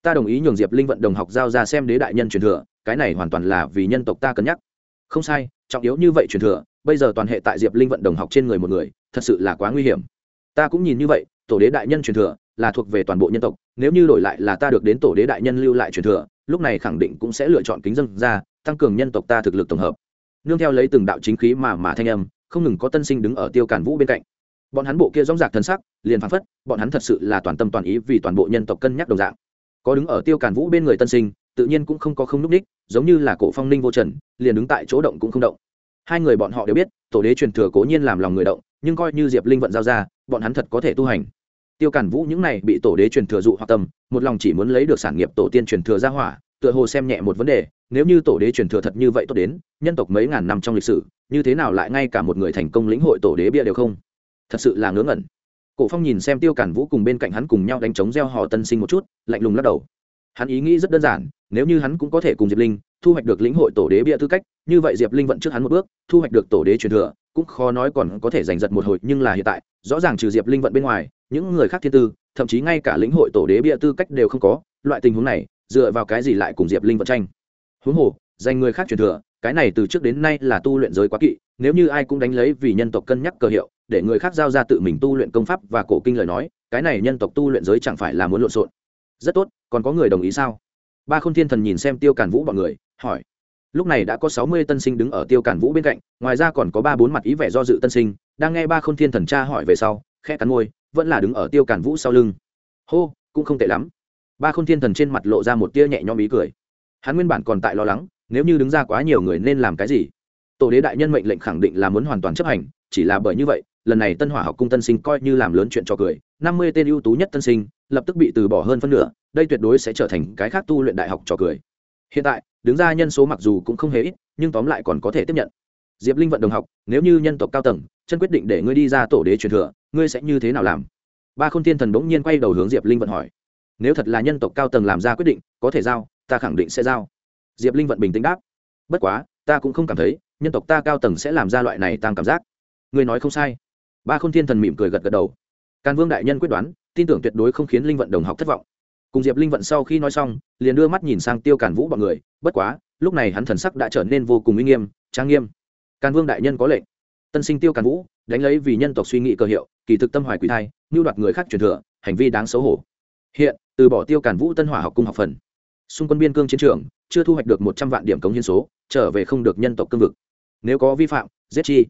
Ta đồng ý nhường diệp linh vận đồng học giao ra xem đế đại nhân truyền thừa, cái này hoàn toàn là vì nhân tộc ta cân nhắc. Không sai, trọng yếu như vậy truyền thừa, bây giờ toàn hệ tại diệp linh vận đồng học trên người một người, thật sự là quá nguy hiểm. Ta cũng nhìn như vậy, tổ đế đại nhân truyền thừa là thuộc về toàn bộ nhân tộc, nếu như đổi lại là ta được đến tổ đế đại nhân lưu lại truyền thừa, lúc này khẳng định cũng sẽ lựa chọn kính dân ra, tăng cường nhân tộc ta thực lực tổng hợp. Nương theo lấy từng đạo chính khí mà mà thanh âm, không ngừng có tân sinh đứng ở tiêu cản vũ bên cạnh. Bọn hắn bộ kia rong rạc thân sắc, liền phán phất, bọn hắn thật sự là toàn tâm toàn ý vì toàn bộ nhân tộc cân nhắc đồng dạng. Có đứng ở tiêu cản vũ bên người tân sinh, tự nhiên cũng không có không núp ních, giống như là cổ phong ninh vô trần, liền đứng tại chỗ động cũng không động. Hai người bọn họ đều biết, tổ đế truyền thừa cố nhiên làm lòng người động, nhưng coi như diệp linh vận giao ra, bọn hắn thật có thể tu hành tiêu cản vũ những này bị tổ đế truyền thừa dụ hoặc tâm, một lòng chỉ muốn lấy được sản nghiệp tổ tiên truyền thừa ra hỏa, tựa hồ xem nhẹ một vấn đề, nếu như tổ đế truyền thừa thật như vậy tốt đến, nhân tộc mấy ngàn năm trong lịch sử, như thế nào lại ngay cả một người thành công lĩnh hội tổ đế bia đều không? Thật sự là ngớ ngẩn. Cổ phong nhìn xem tiêu cản vũ cùng bên cạnh hắn cùng nhau đánh chống gieo họ tân sinh một chút, lạnh lùng lắc đầu. Hắn ý nghĩ rất đơn giản, nếu như hắn cũng có thể cùng diệp linh thu hoạch được lĩnh hội tổ đế bia tư cách, như vậy diệp linh vận trước hắn một bước, thu hoạch được tổ đế truyền thừa cũng khó nói còn có thể giành giật một hồi, nhưng là hiện tại, rõ ràng trừ diệp linh vận bên ngoài, những người khác thiên tư, thậm chí ngay cả lĩnh hội tổ đế bia tư cách đều không có, loại tình huống này, dựa vào cái gì lại cùng diệp linh vận tranh? Huống hồ dành người khác truyền thừa, cái này từ trước đến nay là tu luyện giới quá kỵ, nếu như ai cũng đánh lấy vì nhân tộc cân nhắc cơ hiệu, để người khác giao ra tự mình tu luyện công pháp và cổ kinh lời nói, cái này nhân tộc tu luyện giới chẳng phải là muốn lộn xộn. Rất tốt, còn có người đồng ý sao? Ba k h ô n thiên thần nhìn xem tiêu càn vũ b ọ n người, hỏi lúc này đã có sáu mươi tân sinh đứng ở tiêu càn vũ bên cạnh, ngoài ra còn có ba bốn mặt ý vẻ do dự tân sinh, đang nghe ba k h ô n thiên thần tra hỏi về sau khe cắn môi, vẫn là đứng ở tiêu càn vũ sau lưng. Hô, cũng không tệ lắm. Ba k h ô n thiên thần trên mặt lộ ra một tia nhẹ nhõm ý cười. Hắn nguyên bản còn tại lo lắng, nếu như đứng ra quá nhiều người nên làm cái gì? Tổ đế đại nhân mệnh lệnh khẳng định là muốn hoàn toàn chấp hành, chỉ là bởi như vậy, lần này tân hỏa học cung tân sinh coi như làm lớn chuyện cho cười, năm mươi tên ưu tú nhất tân sinh, lập tức bị từ bỏ hơn phân nửa, đây tuyệt đối sẽ trở thành cái khác tu luyện đại học cho cười. Hiện tại đứng ra nhân số mặc dù cũng không hề ít, nhưng tóm lại còn có thể tiếp nhận. Diệp linh vận đồng học, nếu như nhân tộc cao tầng, chân quyết định để ngươi đi ra tổ đế truyền thừa, ngươi sẽ như thế nào làm? Ba k h ô n thiên thần bỗng nhiên quay đầu hướng diệp linh vận hỏi. Nếu thật là nhân tộc cao tầng làm ra quyết định, có thể giao, ta khẳng định sẽ giao. Diệp linh vận bình tĩnh đáp. Bất quá, ta cũng không cảm thấy, nhân tộc ta cao tầng sẽ làm ra loại này tăng cảm giác. Ngươi nói không sai. Ba k h ô n thiên thần mỉm cười gật gật đầu. Càn vương đại nhân quyết đoán, tin tưởng tuyệt đối không khiến linh vận đồng học thất vọng cùng diệp linh vận sau khi nói xong, liền đưa mắt nhìn sang tiêu càn vũ b ọ n người, bất quá, lúc này hắn thần sắc đã trở nên vô cùng uy nghiêm, trang nghiêm. Càn vương đại nhân có lệnh. Tân sinh tiêu càn vũ, đánh lấy vì nhân tộc suy nghĩ cơ hiệu, kỳ thực tâm hoài quỷ thai, mưu đoạt người khác truyền thừa, hành vi đáng xấu hổ. Hiện, từ bỏ tiêu càn vũ tân hỏa học cung học phần. Xung quân biên cương chiến trường, chưa thu hoạch được một trăm vạn điểm cống hiến số, trở về không được nhân tộc cương vực. Nếu có vi phạm, giết chi.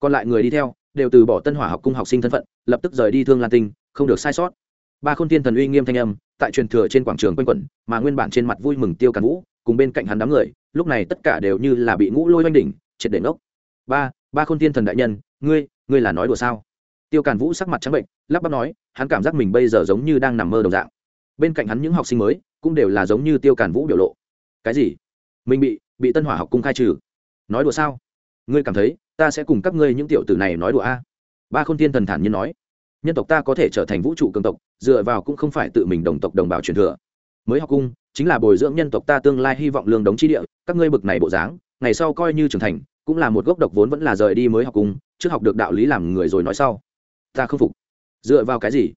Còn lại người đi theo, đều từ bỏ tân hỏa học cung học sinh thân phận, lập tức rời đi thương lan tinh, không được sai sót ba khôn thiên thần uy nghiêm thanh âm, tại truyền thừa trên quảng trường quanh quẩn, mà nguyên bản trên mặt vui mừng tiêu càn vũ, cùng bên cạnh hắn đám người, lúc này tất cả đều như là bị ngũ lôi oanh đỉnh, triệt để ngốc. Ba ba khôn thiên thần đại nhân, ngươi ngươi là nói đùa sao? Tiêu càn vũ sắc mặt trắng bệnh, lắp bắp nói, hắn cảm giác mình bây giờ giống như đang nằm mơ đồng dạng. Bên cạnh hắn những học sinh mới, cũng đều là giống như tiêu càn vũ biểu lộ. Cái gì? Mình bị bị tân hỏa học cung khai trừ? Nói đùa sao? Ngươi cảm thấy, ta sẽ cùng các ngươi những tiểu tử này nói đùa a? À. ba khôn thiên thần thản nhiên nói nhân tộc ta có thể trở thành vũ trụ cường tộc, dựa vào cũng không phải tự mình đồng tộc đồng bào truyền thừa. Mới học cung, chính là bồi dưỡng nhân tộc ta tương lai hy vọng lương đống chi địa, các ngươi bực này bộ dáng, ngày sau coi như trưởng thành, cũng là một gốc độc vốn vẫn là rời đi mới học cung, trước học được đạo lý làm người rồi nói sau. Ta không phục. Dựa vào cái gì?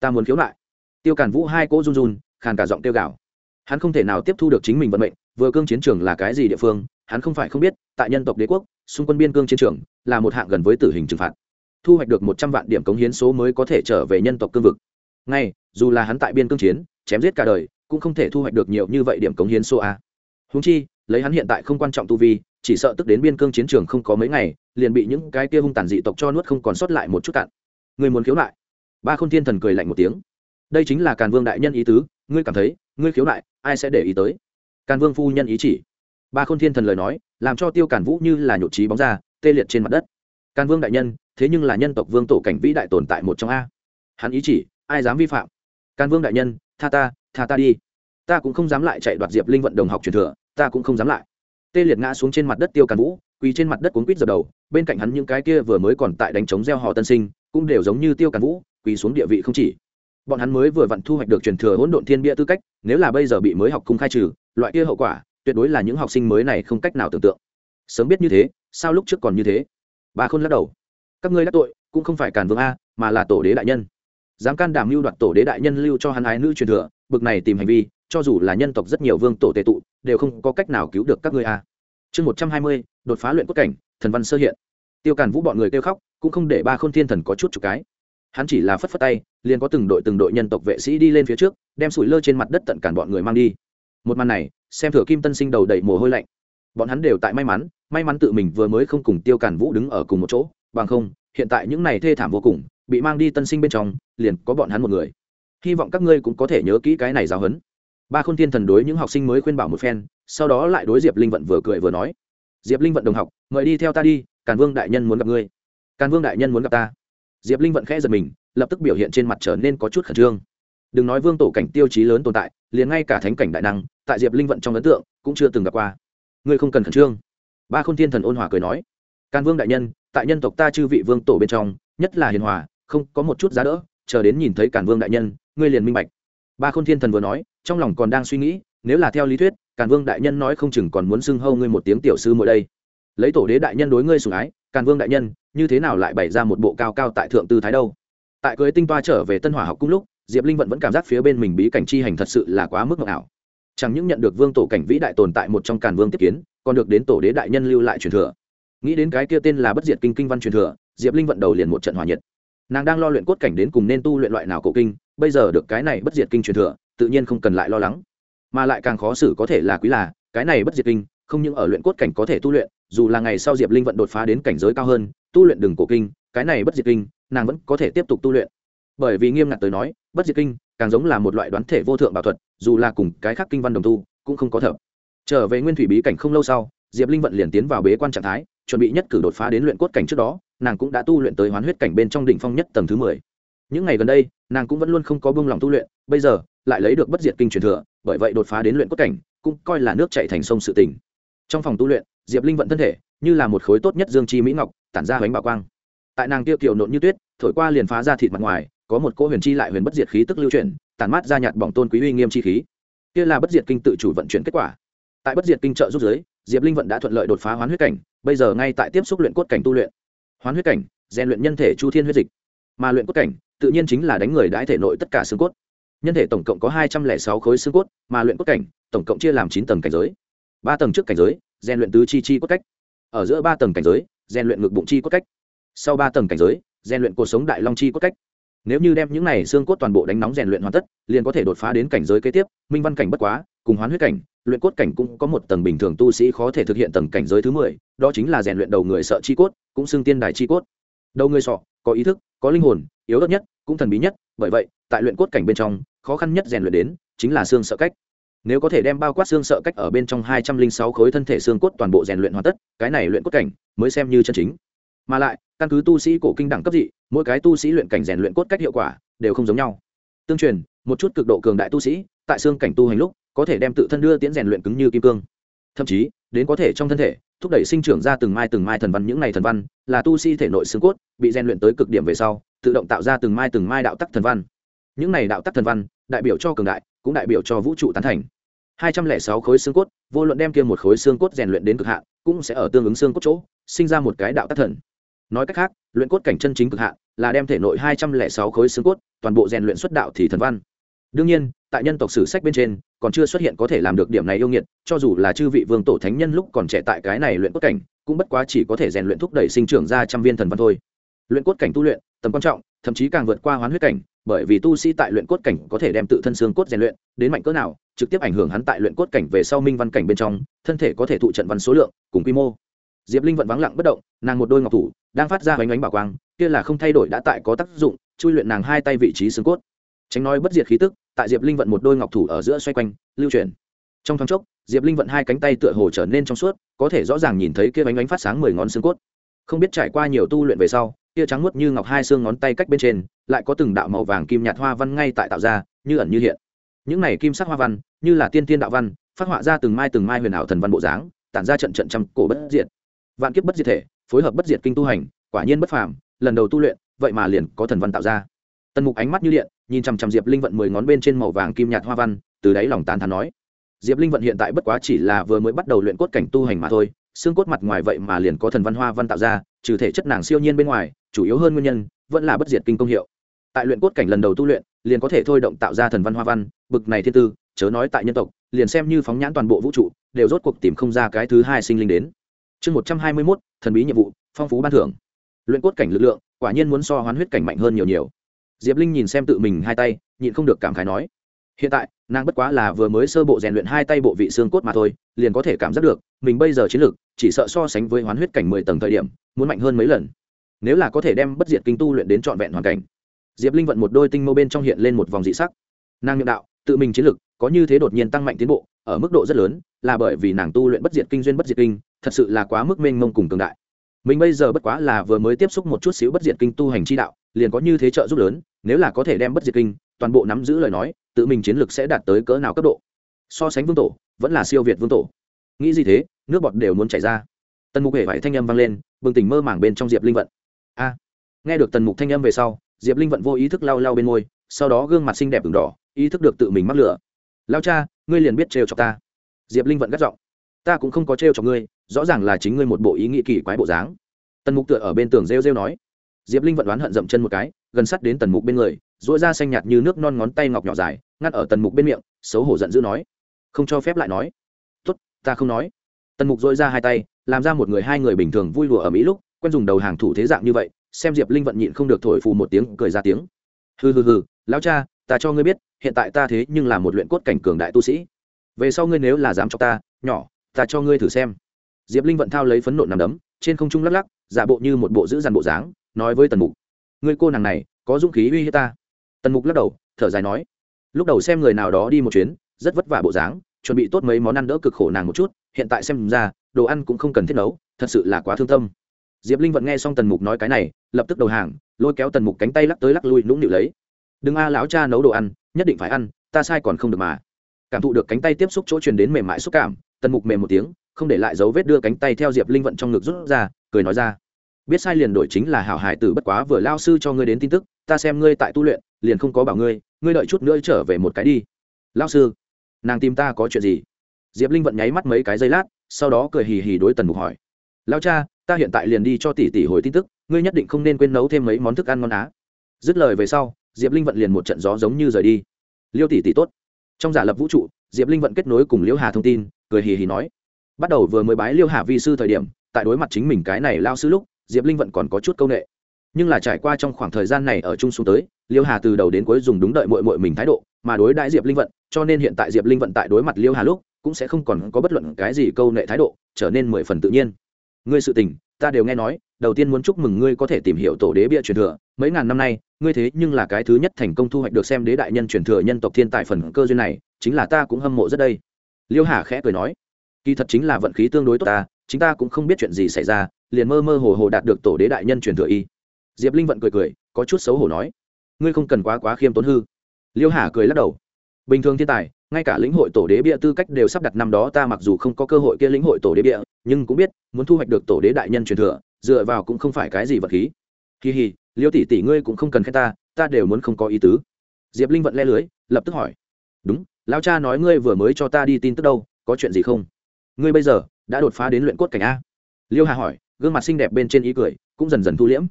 Ta muốn khiếu lại tiêu càn vũ hai cỗ run run, khàn cả giọng tiêu gạo hắn không thể nào tiếp thu được chính mình vận mệnh, vừa cương chiến trường là cái gì địa phương, hắn không phải không biết, tại nhân tộc đế quốc, xung quân biên cương chiến trường, là một hạng gần với tử hình trừng phạt thu hoạch được một trăm vạn điểm cống hiến số mới có thể trở về nhân tộc cương vực. Ngay, dù là hắn tại biên cương chiến, chém giết cả đời, cũng không thể thu hoạch được nhiều như vậy điểm cống hiến số a. Húng chi, lấy hắn hiện tại không quan trọng tu vi, chỉ sợ tức đến biên cương chiến trường không có mấy ngày, liền bị những cái kia hung tàn dị tộc cho nuốt không còn sót lại một chút cạn. Người muốn khiếu nại. Ba k h ô n thiên thần cười lạnh một tiếng. Đây chính là càn vương đại nhân ý tứ, ngươi cảm thấy, ngươi khiếu nại, ai sẽ để ý tới? Càn vương phu nhân ý chỉ. Ba khôn thiên thần lời nói, làm cho tiêu Càn vũ như là nhột trí bóng ra, tê liệt trên mặt đất. Càn vương đại nhân thế nhưng là nhân tộc vương tổ cảnh vĩ đại tồn tại một trong a. Hắn ý chỉ, ai dám vi phạm? Can vương đại nhân, tha ta tha ta đi. Ta cũng không dám lại chạy đoạt diệp linh vận đồng học truyền thừa, ta cũng không dám lại. Tê liệt ngã xuống trên mặt đất tiêu càn vũ, quỳ trên mặt đất cuốn quýt dập đầu, bên cạnh hắn những cái kia vừa mới còn tại đánh chống gieo họ tân sinh, cũng đều giống như tiêu càn vũ, quỳ xuống địa vị không chỉ. Bọn hắn mới vừa vặn thu hoạch được truyền thừa hỗn độn thiên bia tư cách, nếu là bây giờ bị mới học cung khai trừ, loại kia hậu quả, tuyệt đối là những học sinh mới này không cách nào tưởng tượng. Sớm biết như thế, sao lúc trước còn như thế? Bà khôn lắc đầu các ngươi đắc tội, cũng không phải càn vương a, mà là tổ đế đại nhân. Dám can đảm mưu đoạt tổ đế đại nhân lưu cho hắn ái nữ truyền thừa, bực này tìm hành vi, cho dù là nhân tộc rất nhiều vương tổ tệ tụ, đều không có cách nào cứu được các ngươi a. Chương một trăm hai mươi, đột phá luyện cốt cảnh, thần văn sơ hiện. Tiêu càn vũ bọn người kêu khóc, cũng không để ba k h ô n thiên thần có chút chục cái. Hắn chỉ là phất phất tay, liền có từng đội từng đội nhân tộc vệ sĩ đi lên phía trước, đem sủi lơ trên mặt đất tận cản bọn người mang đi. Một màn này, xem thửa kim tân sinh đầu đầy mồ hôi lạnh. Bọn hắn đều tại may mắn may mắn tự mình vừa mới không cùng tiêu càn vũ đứng ở cùng một chỗ bằng không, hiện tại những này thê thảm vô cùng, bị mang đi tân sinh bên trong, liền có bọn hắn một người. Hy vọng các ngươi cũng có thể nhớ kỹ cái này giáo huấn. Ba khôn thiên thần đối những học sinh mới khuyên bảo một phen, sau đó lại đối diệp linh vận vừa cười vừa nói, diệp linh vận đồng học, mời đi theo ta đi, càn vương đại nhân muốn gặp ngươi. Càn vương đại nhân muốn gặp ta? Diệp linh vận khẽ giật mình, lập tức biểu hiện trên mặt trở nên có chút khẩn trương. Đừng nói vương tổ cảnh tiêu chí lớn tồn tại, liền ngay cả thánh cảnh đại năng, tại diệp linh vận trong ấn tượng cũng chưa từng gặp qua. Ngươi không cần khẩn trương. Ba khôn thiên thần ôn hòa cười nói, càn vương đại nhân tại nhân tộc ta chư vị vương tổ bên trong, nhất là hiền hòa, không có một chút giá đỡ, chờ đến nhìn thấy càn vương đại nhân, ngươi liền minh bạch. Ba khôn thiên thần vừa nói, trong lòng còn đang suy nghĩ, nếu là theo lý thuyết, càn vương đại nhân nói không chừng còn muốn xưng hâu ngươi một tiếng tiểu sư mỗi đây. Lấy tổ đế đại nhân đối ngươi sủng ái, càn vương đại nhân, như thế nào lại bày ra một bộ cao cao tại thượng tư thái đâu? Tại cưới tinh toa trở về tân hỏa học cung lúc, diệp linh vận vẫn cảm giác phía bên mình bí cảnh chi hành thật sự là quá mức ngọc ảo. Chẳng những nhận được vương tổ cảnh vĩ đại tồn tại một trong càn vương tiếp kiến, còn được đến tổ đế đại nhân lưu lại truyền thừa nghĩ đến cái kia tên là bất diệt kinh kinh văn truyền thừa, diệp linh vận đầu liền một trận hòa nhiệt. Nàng đang lo luyện cốt cảnh đến cùng nên tu luyện loại nào cổ kinh, bây giờ được cái này bất diệt kinh truyền thừa, tự nhiên không cần lại lo lắng. Mà lại càng khó xử có thể là quý là, cái này bất diệt kinh, không những ở luyện cốt cảnh có thể tu luyện, dù là ngày sau diệp linh vận đột phá đến cảnh giới cao hơn, tu luyện đường cổ kinh, cái này bất diệt kinh, nàng vẫn có thể tiếp tục tu luyện. Bởi vì nghiêm ngặt tới nói, bất diệt kinh càng giống là một loại đoán thể vô thượng bảo thuật, dù là cùng cái khác kinh văn đồng tu, cũng không có thợ trở về nguyên thủy bí cảnh không lâu sau, diệp linh vận liền tiến vào bế quan trạng thái chuẩn bị nhất cử đột phá đến luyện cốt cảnh trước đó, nàng cũng đã tu luyện tới hoán huyết cảnh bên trong đỉnh phong nhất tầng thứ mười. Những ngày gần đây, nàng cũng vẫn luôn không có buông lòng tu luyện, bây giờ lại lấy được bất diệt kinh truyền thừa, bởi vậy đột phá đến luyện cốt cảnh cũng coi là nước chạy thành sông sự tỉnh trong phòng tu luyện, diệp linh vận thân thể như là một khối tốt nhất dương chi mỹ ngọc, tản ra bánh bảo quang. Tại nàng tiêu kiệu nộn như tuyết, thổi qua liền phá ra thịt mặt ngoài, có một cỗ huyền chi lại huyền bất diệt khí tức lưu chuyển, tản mát ra nhạt bỏng tôn quý uy nghiêm chi khí. Kia là bất diệt kinh tự chủ vận chuyển kết quả. Tại bất diệt kinh trợ rút giới, diệp linh vận đã thuận lợi đột phá hoán huyết cảnh bây giờ ngay tại tiếp xúc luyện cốt cảnh tu luyện. Hoán huyết cảnh, rèn luyện nhân thể chu thiên huyết dịch. Mà luyện cốt cảnh, tự nhiên chính là đánh người đãi thể nội tất cả xương cốt. Nhân thể tổng cộng có hai trăm lẻ sáu khối xương cốt, mà luyện cốt cảnh, tổng cộng chia làm chín tầng cảnh giới. Ba tầng trước cảnh giới, rèn luyện tứ chi chi cốt cách. Ở giữa ba tầng cảnh giới, rèn luyện ngực bụng chi cốt cách. Sau ba tầng cảnh giới, rèn luyện cuộc sống đại long chi cốt cách nếu như đem những này xương cốt toàn bộ đánh nóng rèn luyện hoàn tất, liền có thể đột phá đến cảnh giới kế tiếp, minh văn cảnh bất quá, cùng hoán huyết cảnh, luyện cốt cảnh cũng có một tầng bình thường tu sĩ khó thể thực hiện tầng cảnh giới thứ mười, đó chính là rèn luyện đầu người sợ chi cốt, cũng xưng tiên đài chi cốt. Đầu người sọ, có ý thức, có linh hồn, yếu ớt nhất, cũng thần bí nhất, bởi vậy, tại luyện cốt cảnh bên trong, khó khăn nhất rèn luyện đến, chính là xương sợ cách. Nếu có thể đem bao quát xương sợ cách ở bên trong hai trăm linh sáu khối thân thể xương cốt toàn bộ rèn luyện hoàn tất, cái này luyện cốt cảnh mới xem như chân chính mà lại, căn cứ tu sĩ cổ kinh đẳng cấp dị, mỗi cái tu sĩ luyện cảnh rèn luyện cốt cách hiệu quả đều không giống nhau. Tương truyền, một chút cực độ cường đại tu sĩ, tại xương cảnh tu hành lúc, có thể đem tự thân đưa tiễn rèn luyện cứng như kim cương. Thậm chí, đến có thể trong thân thể, thúc đẩy sinh trưởng ra từng mai từng mai thần văn, những này thần văn là tu sĩ thể nội xương cốt, bị rèn luyện tới cực điểm về sau, tự động tạo ra từng mai từng mai đạo tắc thần văn. Những này đạo tắc thần văn, đại biểu cho cường đại, cũng đại biểu cho vũ trụ tán thành. Hai trăm lẻ sáu khối xương cốt, vô luận đem kia một khối xương cốt rèn luyện đến cực hạn, cũng sẽ ở tương ứng xương cốt chỗ, sinh ra một cái đạo tắc thần nói cách khác, luyện cốt cảnh chân chính cực hạn là đem thể nội hai trăm lẻ sáu khối xương cốt, toàn bộ rèn luyện xuất đạo thì thần văn. Đương nhiên, tại nhân tộc sử sách bên trên, còn chưa xuất hiện có thể làm được điểm này yêu nghiệt, cho dù là chư vị vương tổ thánh nhân lúc còn trẻ tại cái này luyện cốt cảnh, cũng bất quá chỉ có thể rèn luyện thúc đẩy sinh trưởng ra trăm viên thần văn thôi. Luyện cốt cảnh tu luyện, tầm quan trọng, thậm chí càng vượt qua hoán huyết cảnh, bởi vì tu sĩ tại luyện cốt cảnh có thể đem tự thân xương cốt rèn luyện, đến mạnh cỡ nào, trực tiếp ảnh hưởng hắn tại luyện cốt cảnh về sau minh văn cảnh bên trong, thân thể có thể thụ trận văn số lượng, cùng quy mô diệp linh vẫn vắng lặng bất động, nàng một đôi ngọc thủ đang phát ra bánh ánh bảo quang, kia là không thay đổi đã tại có tác dụng, chui luyện nàng hai tay vị trí xương cốt. Tránh nói bất diệt khí tức, tại diệp linh vận một đôi ngọc thủ ở giữa xoay quanh, lưu chuyển. Trong thoáng chốc, diệp linh vận hai cánh tay tựa hồ trở nên trong suốt, có thể rõ ràng nhìn thấy kia bánh bánh phát sáng mười ngón xương cốt. Không biết trải qua nhiều tu luyện về sau, kia trắng muốt như ngọc hai xương ngón tay cách bên trên, lại có từng đạo màu vàng kim nhạt hoa văn ngay tại tạo ra, như ẩn như hiện. Những này kim sắc hoa văn, như là tiên tiên đạo văn, phát họa ra từng mai từng mai huyền ảo thần văn bộ dáng, tản ra trận trận trăm cổ bất diệt vạn kiếp bất diệt thể, phối hợp bất diệt kinh tu hành, quả nhiên bất phàm, lần đầu tu luyện, vậy mà liền có thần văn tạo ra. Tần mục ánh mắt như điện, nhìn chằm chằm diệp linh vận mười ngón bên trên màu vàng kim nhạt hoa văn, từ đáy lòng tán thán nói. Diệp linh vận hiện tại bất quá chỉ là vừa mới bắt đầu luyện cốt cảnh tu hành mà thôi, xương cốt mặt ngoài vậy mà liền có thần văn hoa văn tạo ra, trừ thể chất nàng siêu nhiên bên ngoài, chủ yếu hơn nguyên nhân, vẫn là bất diệt kinh công hiệu. Tại luyện cốt cảnh lần đầu tu luyện, liền có thể thôi động tạo ra thần văn hoa văn, bực này thiên tư, chớ nói tại nhân tộc, liền xem như phóng nhãn toàn bộ vũ trụ, đều rốt cuộc tìm không ra cái thứ hai sinh linh đến chương một trăm hai mươi mốt, thần bí nhiệm vụ, phong phú ban thưởng. Luyện cốt cảnh lực lượng, quả nhiên muốn so hoán huyết cảnh mạnh hơn nhiều nhiều. Diệp linh nhìn xem tự mình hai tay, nhịn không được cảm khái nói, hiện tại, nàng bất quá là vừa mới sơ bộ rèn luyện hai tay bộ vị xương cốt mà thôi, liền có thể cảm giác được, mình bây giờ chiến lược chỉ sợ so sánh với hoán huyết cảnh mười tầng thời điểm, muốn mạnh hơn mấy lần. Nếu là có thể đem bất diệt kinh tu luyện đến trọn vẹn hoàn cảnh. Diệp linh vận một đôi tinh mâu bên trong hiện lên một vòng dị sắc. Nàng nhận đạo, tự mình chiến lược có như thế đột nhiên tăng mạnh tiến bộ, ở mức độ rất lớn, là bởi vì nàng tu luyện bất diệt kinh duyên bất diệt kinh thật sự là quá mức mênh mông cùng cường đại. Mình bây giờ bất quá là vừa mới tiếp xúc một chút xíu bất diệt kinh tu hành chi đạo, liền có như thế trợ giúp lớn, nếu là có thể đem bất diệt kinh toàn bộ nắm giữ lời nói, tự mình chiến lược sẽ đạt tới cỡ nào cấp độ? So sánh vương tổ, vẫn là siêu việt vương tổ. Nghĩ gì thế, nước bọt đều muốn chảy ra. Tần mục hệ vải thanh âm vang lên, bừng tỉnh mơ màng bên trong diệp linh vận. A! Nghe được tần mục thanh âm về sau, diệp linh vận vô ý thức lau lau bên môi, sau đó gương mặt xinh đẹp v đỏ, ý thức được tự mình mắc lửa. Lao cha, ngươi liền biết trêu chọc ta. Diệp linh vận gắt giọng. Ta cũng không có trêu chọc ngươi rõ ràng là chính ngươi một bộ ý nghĩ kỳ quái bộ dáng. Tần mục tựa ở bên tường rêu rêu nói. Diệp linh vận đoán hận dậm chân một cái, gần sắt đến tần mục bên người dỗi ra xanh nhạt như nước non ngón tay ngọc nhỏ dài, ngắt ở tần mục bên miệng, xấu hổ giận dữ nói. Không cho phép lại nói. Tốt, ta không nói. Tần mục dỗi ra hai tay, làm ra một người hai người bình thường vui lùa ở mỹ lúc, quen dùng đầu hàng thủ thế dạng như vậy, xem diệp linh vận nhịn không được thổi phù một tiếng, cười ra tiếng. Hừ hừ hừ, lão cha, ta cho ngươi biết, hiện tại ta thế nhưng là một luyện cốt cảnh cường đại tu sĩ. Về sau ngươi nếu là dám cho ta, nhỏ, ta cho ngươi thử xem diệp linh vận thao lấy phấn nộn nằm đấm, trên không trung lắc lắc, giả bộ như một bộ giữ dằn bộ dáng, nói với tần mục, ngươi cô nàng này, có dũng khí uy hiếp ta. Tần mục lắc đầu, thở dài nói, lúc đầu xem người nào đó đi một chuyến, rất vất vả bộ dáng, chuẩn bị tốt mấy món ăn đỡ cực khổ nàng một chút, hiện tại xem ra, đồ ăn cũng không cần thiết nấu, thật sự là quá thương tâm. Diệp linh Vận nghe xong tần mục nói cái này, lập tức đầu hàng, lôi kéo tần mục cánh tay lắc tới lắc lui nũng nịu lấy. Đừng a, lão cha nấu đồ ăn, nhất định phải ăn, ta sai còn không được mà. Cảm thụ được cánh tay tiếp xúc chỗ truyền đến mềm mại xúc cảm, tần mục mềm một tiếng không để lại dấu vết đưa cánh tay theo diệp linh vận trong ngực rút ra, cười nói ra. Biết sai liền đổi chính là hảo hải tử bất quá vừa lao sư cho ngươi đến tin tức, ta xem ngươi tại tu luyện, liền không có bảo ngươi ngươi đợi chút nữa trở về một cái đi. Lao sư, nàng tìm ta có chuyện gì? Diệp linh vận nháy mắt mấy cái giây lát, sau đó cười hì hì đối tần mục hỏi. Lao cha, ta hiện tại liền đi cho tỷ tỷ hồi tin tức, ngươi nhất định không nên quên nấu thêm mấy món thức ăn ngon á. Dứt lời về sau, diệp linh vận liền một trận gió giống như rời đi. Liêu tỷ tỷ tốt. Trong giả lập vũ trụ, diệp linh vận kết nối cùng liễu hà thông tin, cười hì hì nói bắt đầu vừa mới bái liêu hà vi sư thời điểm, tại đối mặt chính mình cái này lao sư lúc, diệp linh vận còn có chút c â u n ệ nhưng là trải qua trong khoảng thời gian này ở chung xuống tới, liêu hà từ đầu đến cuối dùng đúng đợi mội mội mình thái độ mà đối đãi diệp linh vận, cho nên hiện tại diệp linh vận tại đối mặt liêu hà lúc, cũng sẽ không còn có bất luận cái gì câu nệ thái độ, trở nên mười phần tự nhiên. Ngươi sự tình, ta đều nghe nói, đầu tiên muốn chúc mừng ngươi có thể tìm hiểu tổ đế bia truyền thừa, mấy ngàn năm nay, ngươi thế nhưng là cái thứ nhất thành công thu hoạch được xem đế đại nhân truyền thừa nhân tộc thiên tài phần cơ duyên này, chính là ta cũng hâm mộ rất đây. Liêu hà khẽ cười nói kỳ thật chính là vận khí tương đối tốt ta chúng ta cũng không biết chuyện gì xảy ra, liền mơ mơ hồ hồ đạt được tổ đế đại nhân truyền thừa y. Diệp linh vận cười cười, có chút xấu hổ nói, ngươi không cần quá quá khiêm tốn hư. Liêu hà cười lắc đầu, bình thường thiên tài, ngay cả lĩnh hội tổ đế bia tư cách đều sắp đặt năm đó ta mặc dù không có cơ hội kia lĩnh hội tổ đế bia, nhưng cũng biết, muốn thu hoạch được tổ đế đại nhân truyền thừa, dựa vào cũng không phải cái gì vật khí. Kỳ hì, liêu tỷ tỷ ngươi cũng không cần khen ta ta đều muốn không có ý tứ. Diệp linh vận le lưới, lập tức hỏi, đúng, lão cha nói ngươi vừa mới cho ta đi tin tức đâu, có chuyện gì không? Ngươi bây giờ đã đột phá đến luyện cốt cảnh a? Liêu hà hỏi, gương mặt xinh đẹp bên trên ý cười, cũng dần dần thu liễm.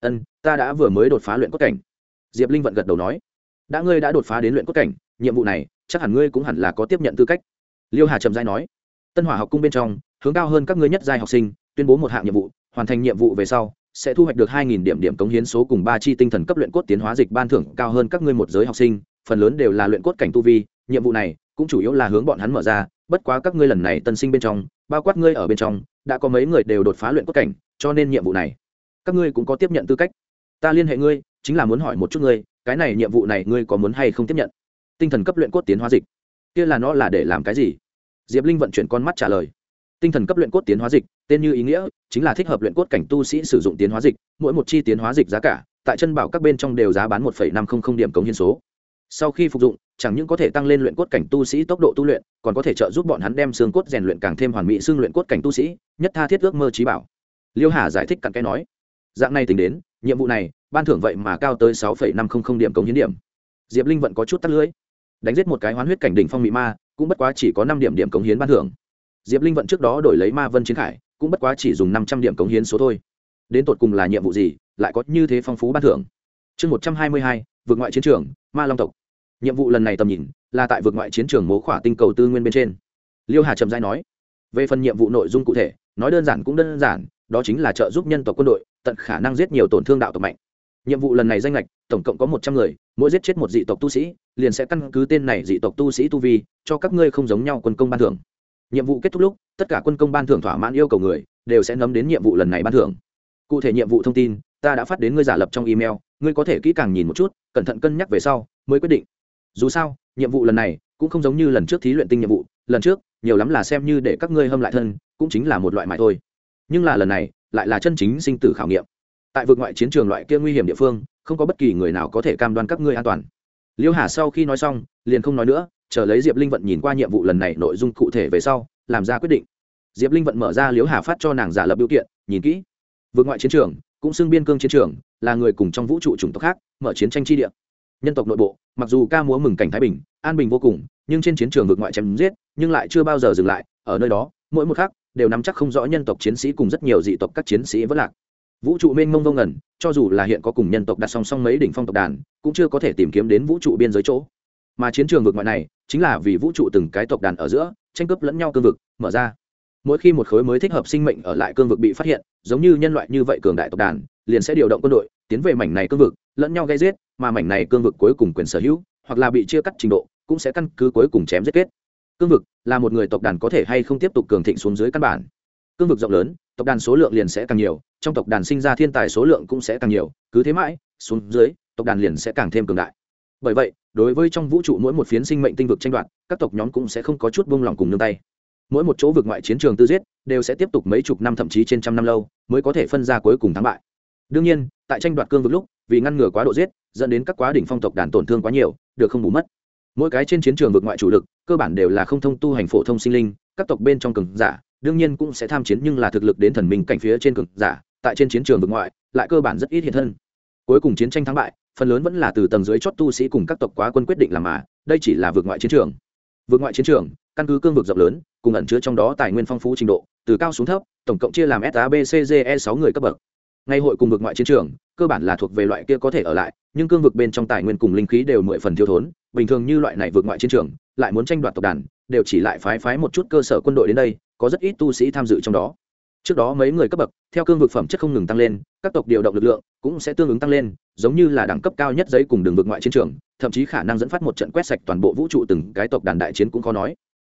Ân, ta đã vừa mới đột phá luyện cốt cảnh. Diệp linh vận gật đầu nói, đã ngươi đã đột phá đến luyện cốt cảnh, nhiệm vụ này, chắc hẳn ngươi cũng hẳn là có tiếp nhận tư cách. Liêu hà trầm giai nói, tân hỏa học cung bên trong, hướng cao hơn các ngươi nhất giai học sinh, tuyên bố một hạng nhiệm vụ, hoàn thành nhiệm vụ về sau, sẽ thu hoạch được hai nghìn điểm điểm cống hiến số cùng ba chi tinh thần cấp luyện cốt tiến hóa dịch ban thưởng cao hơn các ngươi một giới học sinh, phần lớn đều là luyện cốt cảnh tu vi, nhiệm vụ này cũng chủ yếu là hướng bọn hắn mở ra bất quá các ngươi lần này tân sinh bên trong, bao quát ngươi ở bên trong, đã có mấy người đều đột phá luyện cốt cảnh, cho nên nhiệm vụ này, các ngươi cũng có tiếp nhận tư cách. Ta liên hệ ngươi, chính là muốn hỏi một chút ngươi, cái này nhiệm vụ này ngươi có muốn hay không tiếp nhận? Tinh thần cấp luyện cốt tiến hóa dịch. Kia là nó là để làm cái gì? Diệp linh vận chuyển con mắt trả lời. Tinh thần cấp luyện cốt tiến hóa dịch, tên như ý nghĩa, chính là thích hợp luyện cốt cảnh tu sĩ sử dụng tiến hóa dịch, mỗi một chi tiến hóa dịch giá cả, tại chân bảo các bên trong đều giá bán một năm trăm linh điểm cống hiến số. Sau khi phục dụng chẳng những có thể tăng lên luyện cốt cảnh tu sĩ tốc độ tu luyện, còn có thể trợ giúp bọn hắn đem xương cốt rèn luyện càng thêm hoàn mỹ xương luyện cốt cảnh tu sĩ, nhất tha thiết ước mơ trí bảo. Liêu hà giải thích cặn cái nói, dạng này tính đến, nhiệm vụ này, ban thưởng vậy mà cao tới sáu năm trăm linh điểm cống hiến điểm. Diệp linh vẫn có chút tắt lưới đánh giết một cái hoán huyết cảnh đỉnh phong mỹ ma, cũng bất quá chỉ có năm điểm điểm cống hiến ban thưởng. Diệp linh vận trước đó đổi lấy ma vân chiến khải, cũng bất quá chỉ dùng năm trăm điểm cống hiến số thôi. Đến tột cùng là nhiệm vụ gì, lại có như thế phong phú ban thưởng? Chương một trăm hai mươi hai, vượt ngoại chiến trường, ma long tộc nhiệm vụ lần này tầm nhìn là tại vực ngoại chiến trường mố khỏa tinh cầu tư nguyên bên trên. Liêu hà trầm giai nói, về phần nhiệm vụ nội dung cụ thể, nói đơn giản cũng đơn giản, đó chính là trợ giúp nhân tộc quân đội tận khả năng giết nhiều tổn thương đạo tộc mạnh. Nhiệm vụ lần này danh lệch tổng cộng có một trăm người, mỗi giết chết một dị tộc tu sĩ, liền sẽ căn cứ tên này dị tộc tu sĩ tu vi, cho các ngươi không giống nhau quân công ban thưởng. Nhiệm vụ kết thúc lúc, tất cả quân công ban thưởng thỏa mãn yêu cầu người, đều sẽ nấm đến nhiệm vụ lần này ban thưởng. Cụ thể nhiệm vụ thông tin, ta đã phát đến ngươi giả lập trong email, ngươi có thể kỹ càng nhìn một chút, cẩn thận cân nhắc về sau, mới quyết định dù sao, nhiệm vụ lần này cũng không giống như lần trước thí luyện tinh nhiệm vụ, lần trước, nhiều lắm là xem như để các ngươi hâm lại thân, cũng chính là một loại mại thôi. Nhưng là lần này, lại là chân chính sinh tử khảo nghiệm. Tại vực ngoại chiến trường loại kia nguy hiểm địa phương, không có bất kỳ người nào có thể cam đoan các ngươi an toàn. Liêu hà sau khi nói xong, liền không nói nữa, chờ lấy diệp linh vận nhìn qua nhiệm vụ lần này nội dung cụ thể về sau, làm ra quyết định. Diệp linh vận mở ra liễu hà phát cho nàng giả lập biểu kiện, nhìn kỹ. Vượt ngoại chiến trường, cũng xưng biên cương chiến trường, là người cùng trong vũ trụ chủng tộc khác, mở chiến tranh chi địa nhân tộc nội bộ, mặc dù ca múa mừng cảnh thái bình, an bình vô cùng, nhưng trên chiến trường vượt ngoại chém giết, nhưng lại chưa bao giờ dừng lại. Ở nơi đó, mỗi một khắc đều nắm chắc không rõ nhân tộc chiến sĩ cùng rất nhiều dị tộc các chiến sĩ vẫn lạc. Vũ trụ mênh mông vô ngẩn cho dù là hiện có cùng nhân tộc đặt song song mấy đỉnh phong tộc đàn, cũng chưa có thể tìm kiếm đến vũ trụ biên giới chỗ. Mà chiến trường vực ngoại này, chính là vì vũ trụ từng cái tộc đàn ở giữa, tranh cướp lẫn nhau cương vực, mở ra. Mỗi khi một khối mới thích hợp sinh mệnh ở lại cương vực bị phát hiện, giống như nhân loại như vậy cường đại tộc đàn, liền sẽ điều động quân đội tiến về mảnh này cương vực, lẫn nhau gây giết, mà mảnh này cương vực cuối cùng quyền sở hữu, hoặc là bị chia cắt trình độ, cũng sẽ căn cứ cuối cùng chém giết kết. Cương vực là một người tộc đàn có thể hay không tiếp tục cường thịnh xuống dưới căn bản. Cương vực rộng lớn, tộc đàn số lượng liền sẽ càng nhiều, trong tộc đàn sinh ra thiên tài số lượng cũng sẽ càng nhiều, cứ thế mãi, xuống dưới, tộc đàn liền sẽ càng thêm cường đại. Bởi vậy, đối với trong vũ trụ mỗi một phiến sinh mệnh tinh vực tranh đoạt, các tộc nhóm cũng sẽ không có chút buông lỏng cùng nương tay. Mỗi một chỗ vực ngoại chiến trường tư giết, đều sẽ tiếp tục mấy chục năm thậm chí trên trăm năm lâu, mới có thể phân ra cuối cùng thắng bại. Đương nhiên tại tranh đoạt cương vực lúc, vì ngăn ngừa quá độ giết, dẫn đến các quá đỉnh phong tộc đàn tổn thương quá nhiều, được không bù mất. Mỗi cái trên chiến trường vực ngoại chủ lực, cơ bản đều là không thông tu hành phổ thông sinh linh, các tộc bên trong cường giả, đương nhiên cũng sẽ tham chiến nhưng là thực lực đến thần minh cảnh phía trên cường giả, tại trên chiến trường vực ngoại, lại cơ bản rất ít hiện thân. Cuối cùng chiến tranh thắng bại, phần lớn vẫn là từ tầng dưới chót tu sĩ cùng các tộc quá quân quyết định làm mà, đây chỉ là vượt ngoại chiến trường. Vượt ngoại chiến trường, căn cứ cương vực rộng lớn, cùng ẩn chứa trong đó tài nguyên phong phú trình độ, từ cao xuống thấp, tổng cộng chia làm sabcge sáu người cấp bậc ngày hội cùng vực ngoại chiến trường, cơ bản là thuộc về loại kia có thể ở lại, nhưng cương vực bên trong tài nguyên cùng linh khí đều mười phần thiếu thốn, bình thường như loại này vượt ngoại chiến trường, lại muốn tranh đoạt tộc đàn, đều chỉ lại phái phái một chút cơ sở quân đội đến đây, có rất ít tu sĩ tham dự trong đó. Trước đó mấy người cấp bậc, theo cương vực phẩm chất không ngừng tăng lên, các tộc điều động lực lượng cũng sẽ tương ứng tăng lên, giống như là đẳng cấp cao nhất giấy cùng đường vực ngoại chiến trường, thậm chí khả năng dẫn phát một trận quét sạch toàn bộ vũ trụ từng cái tộc đàn đại chiến cũng khó nói.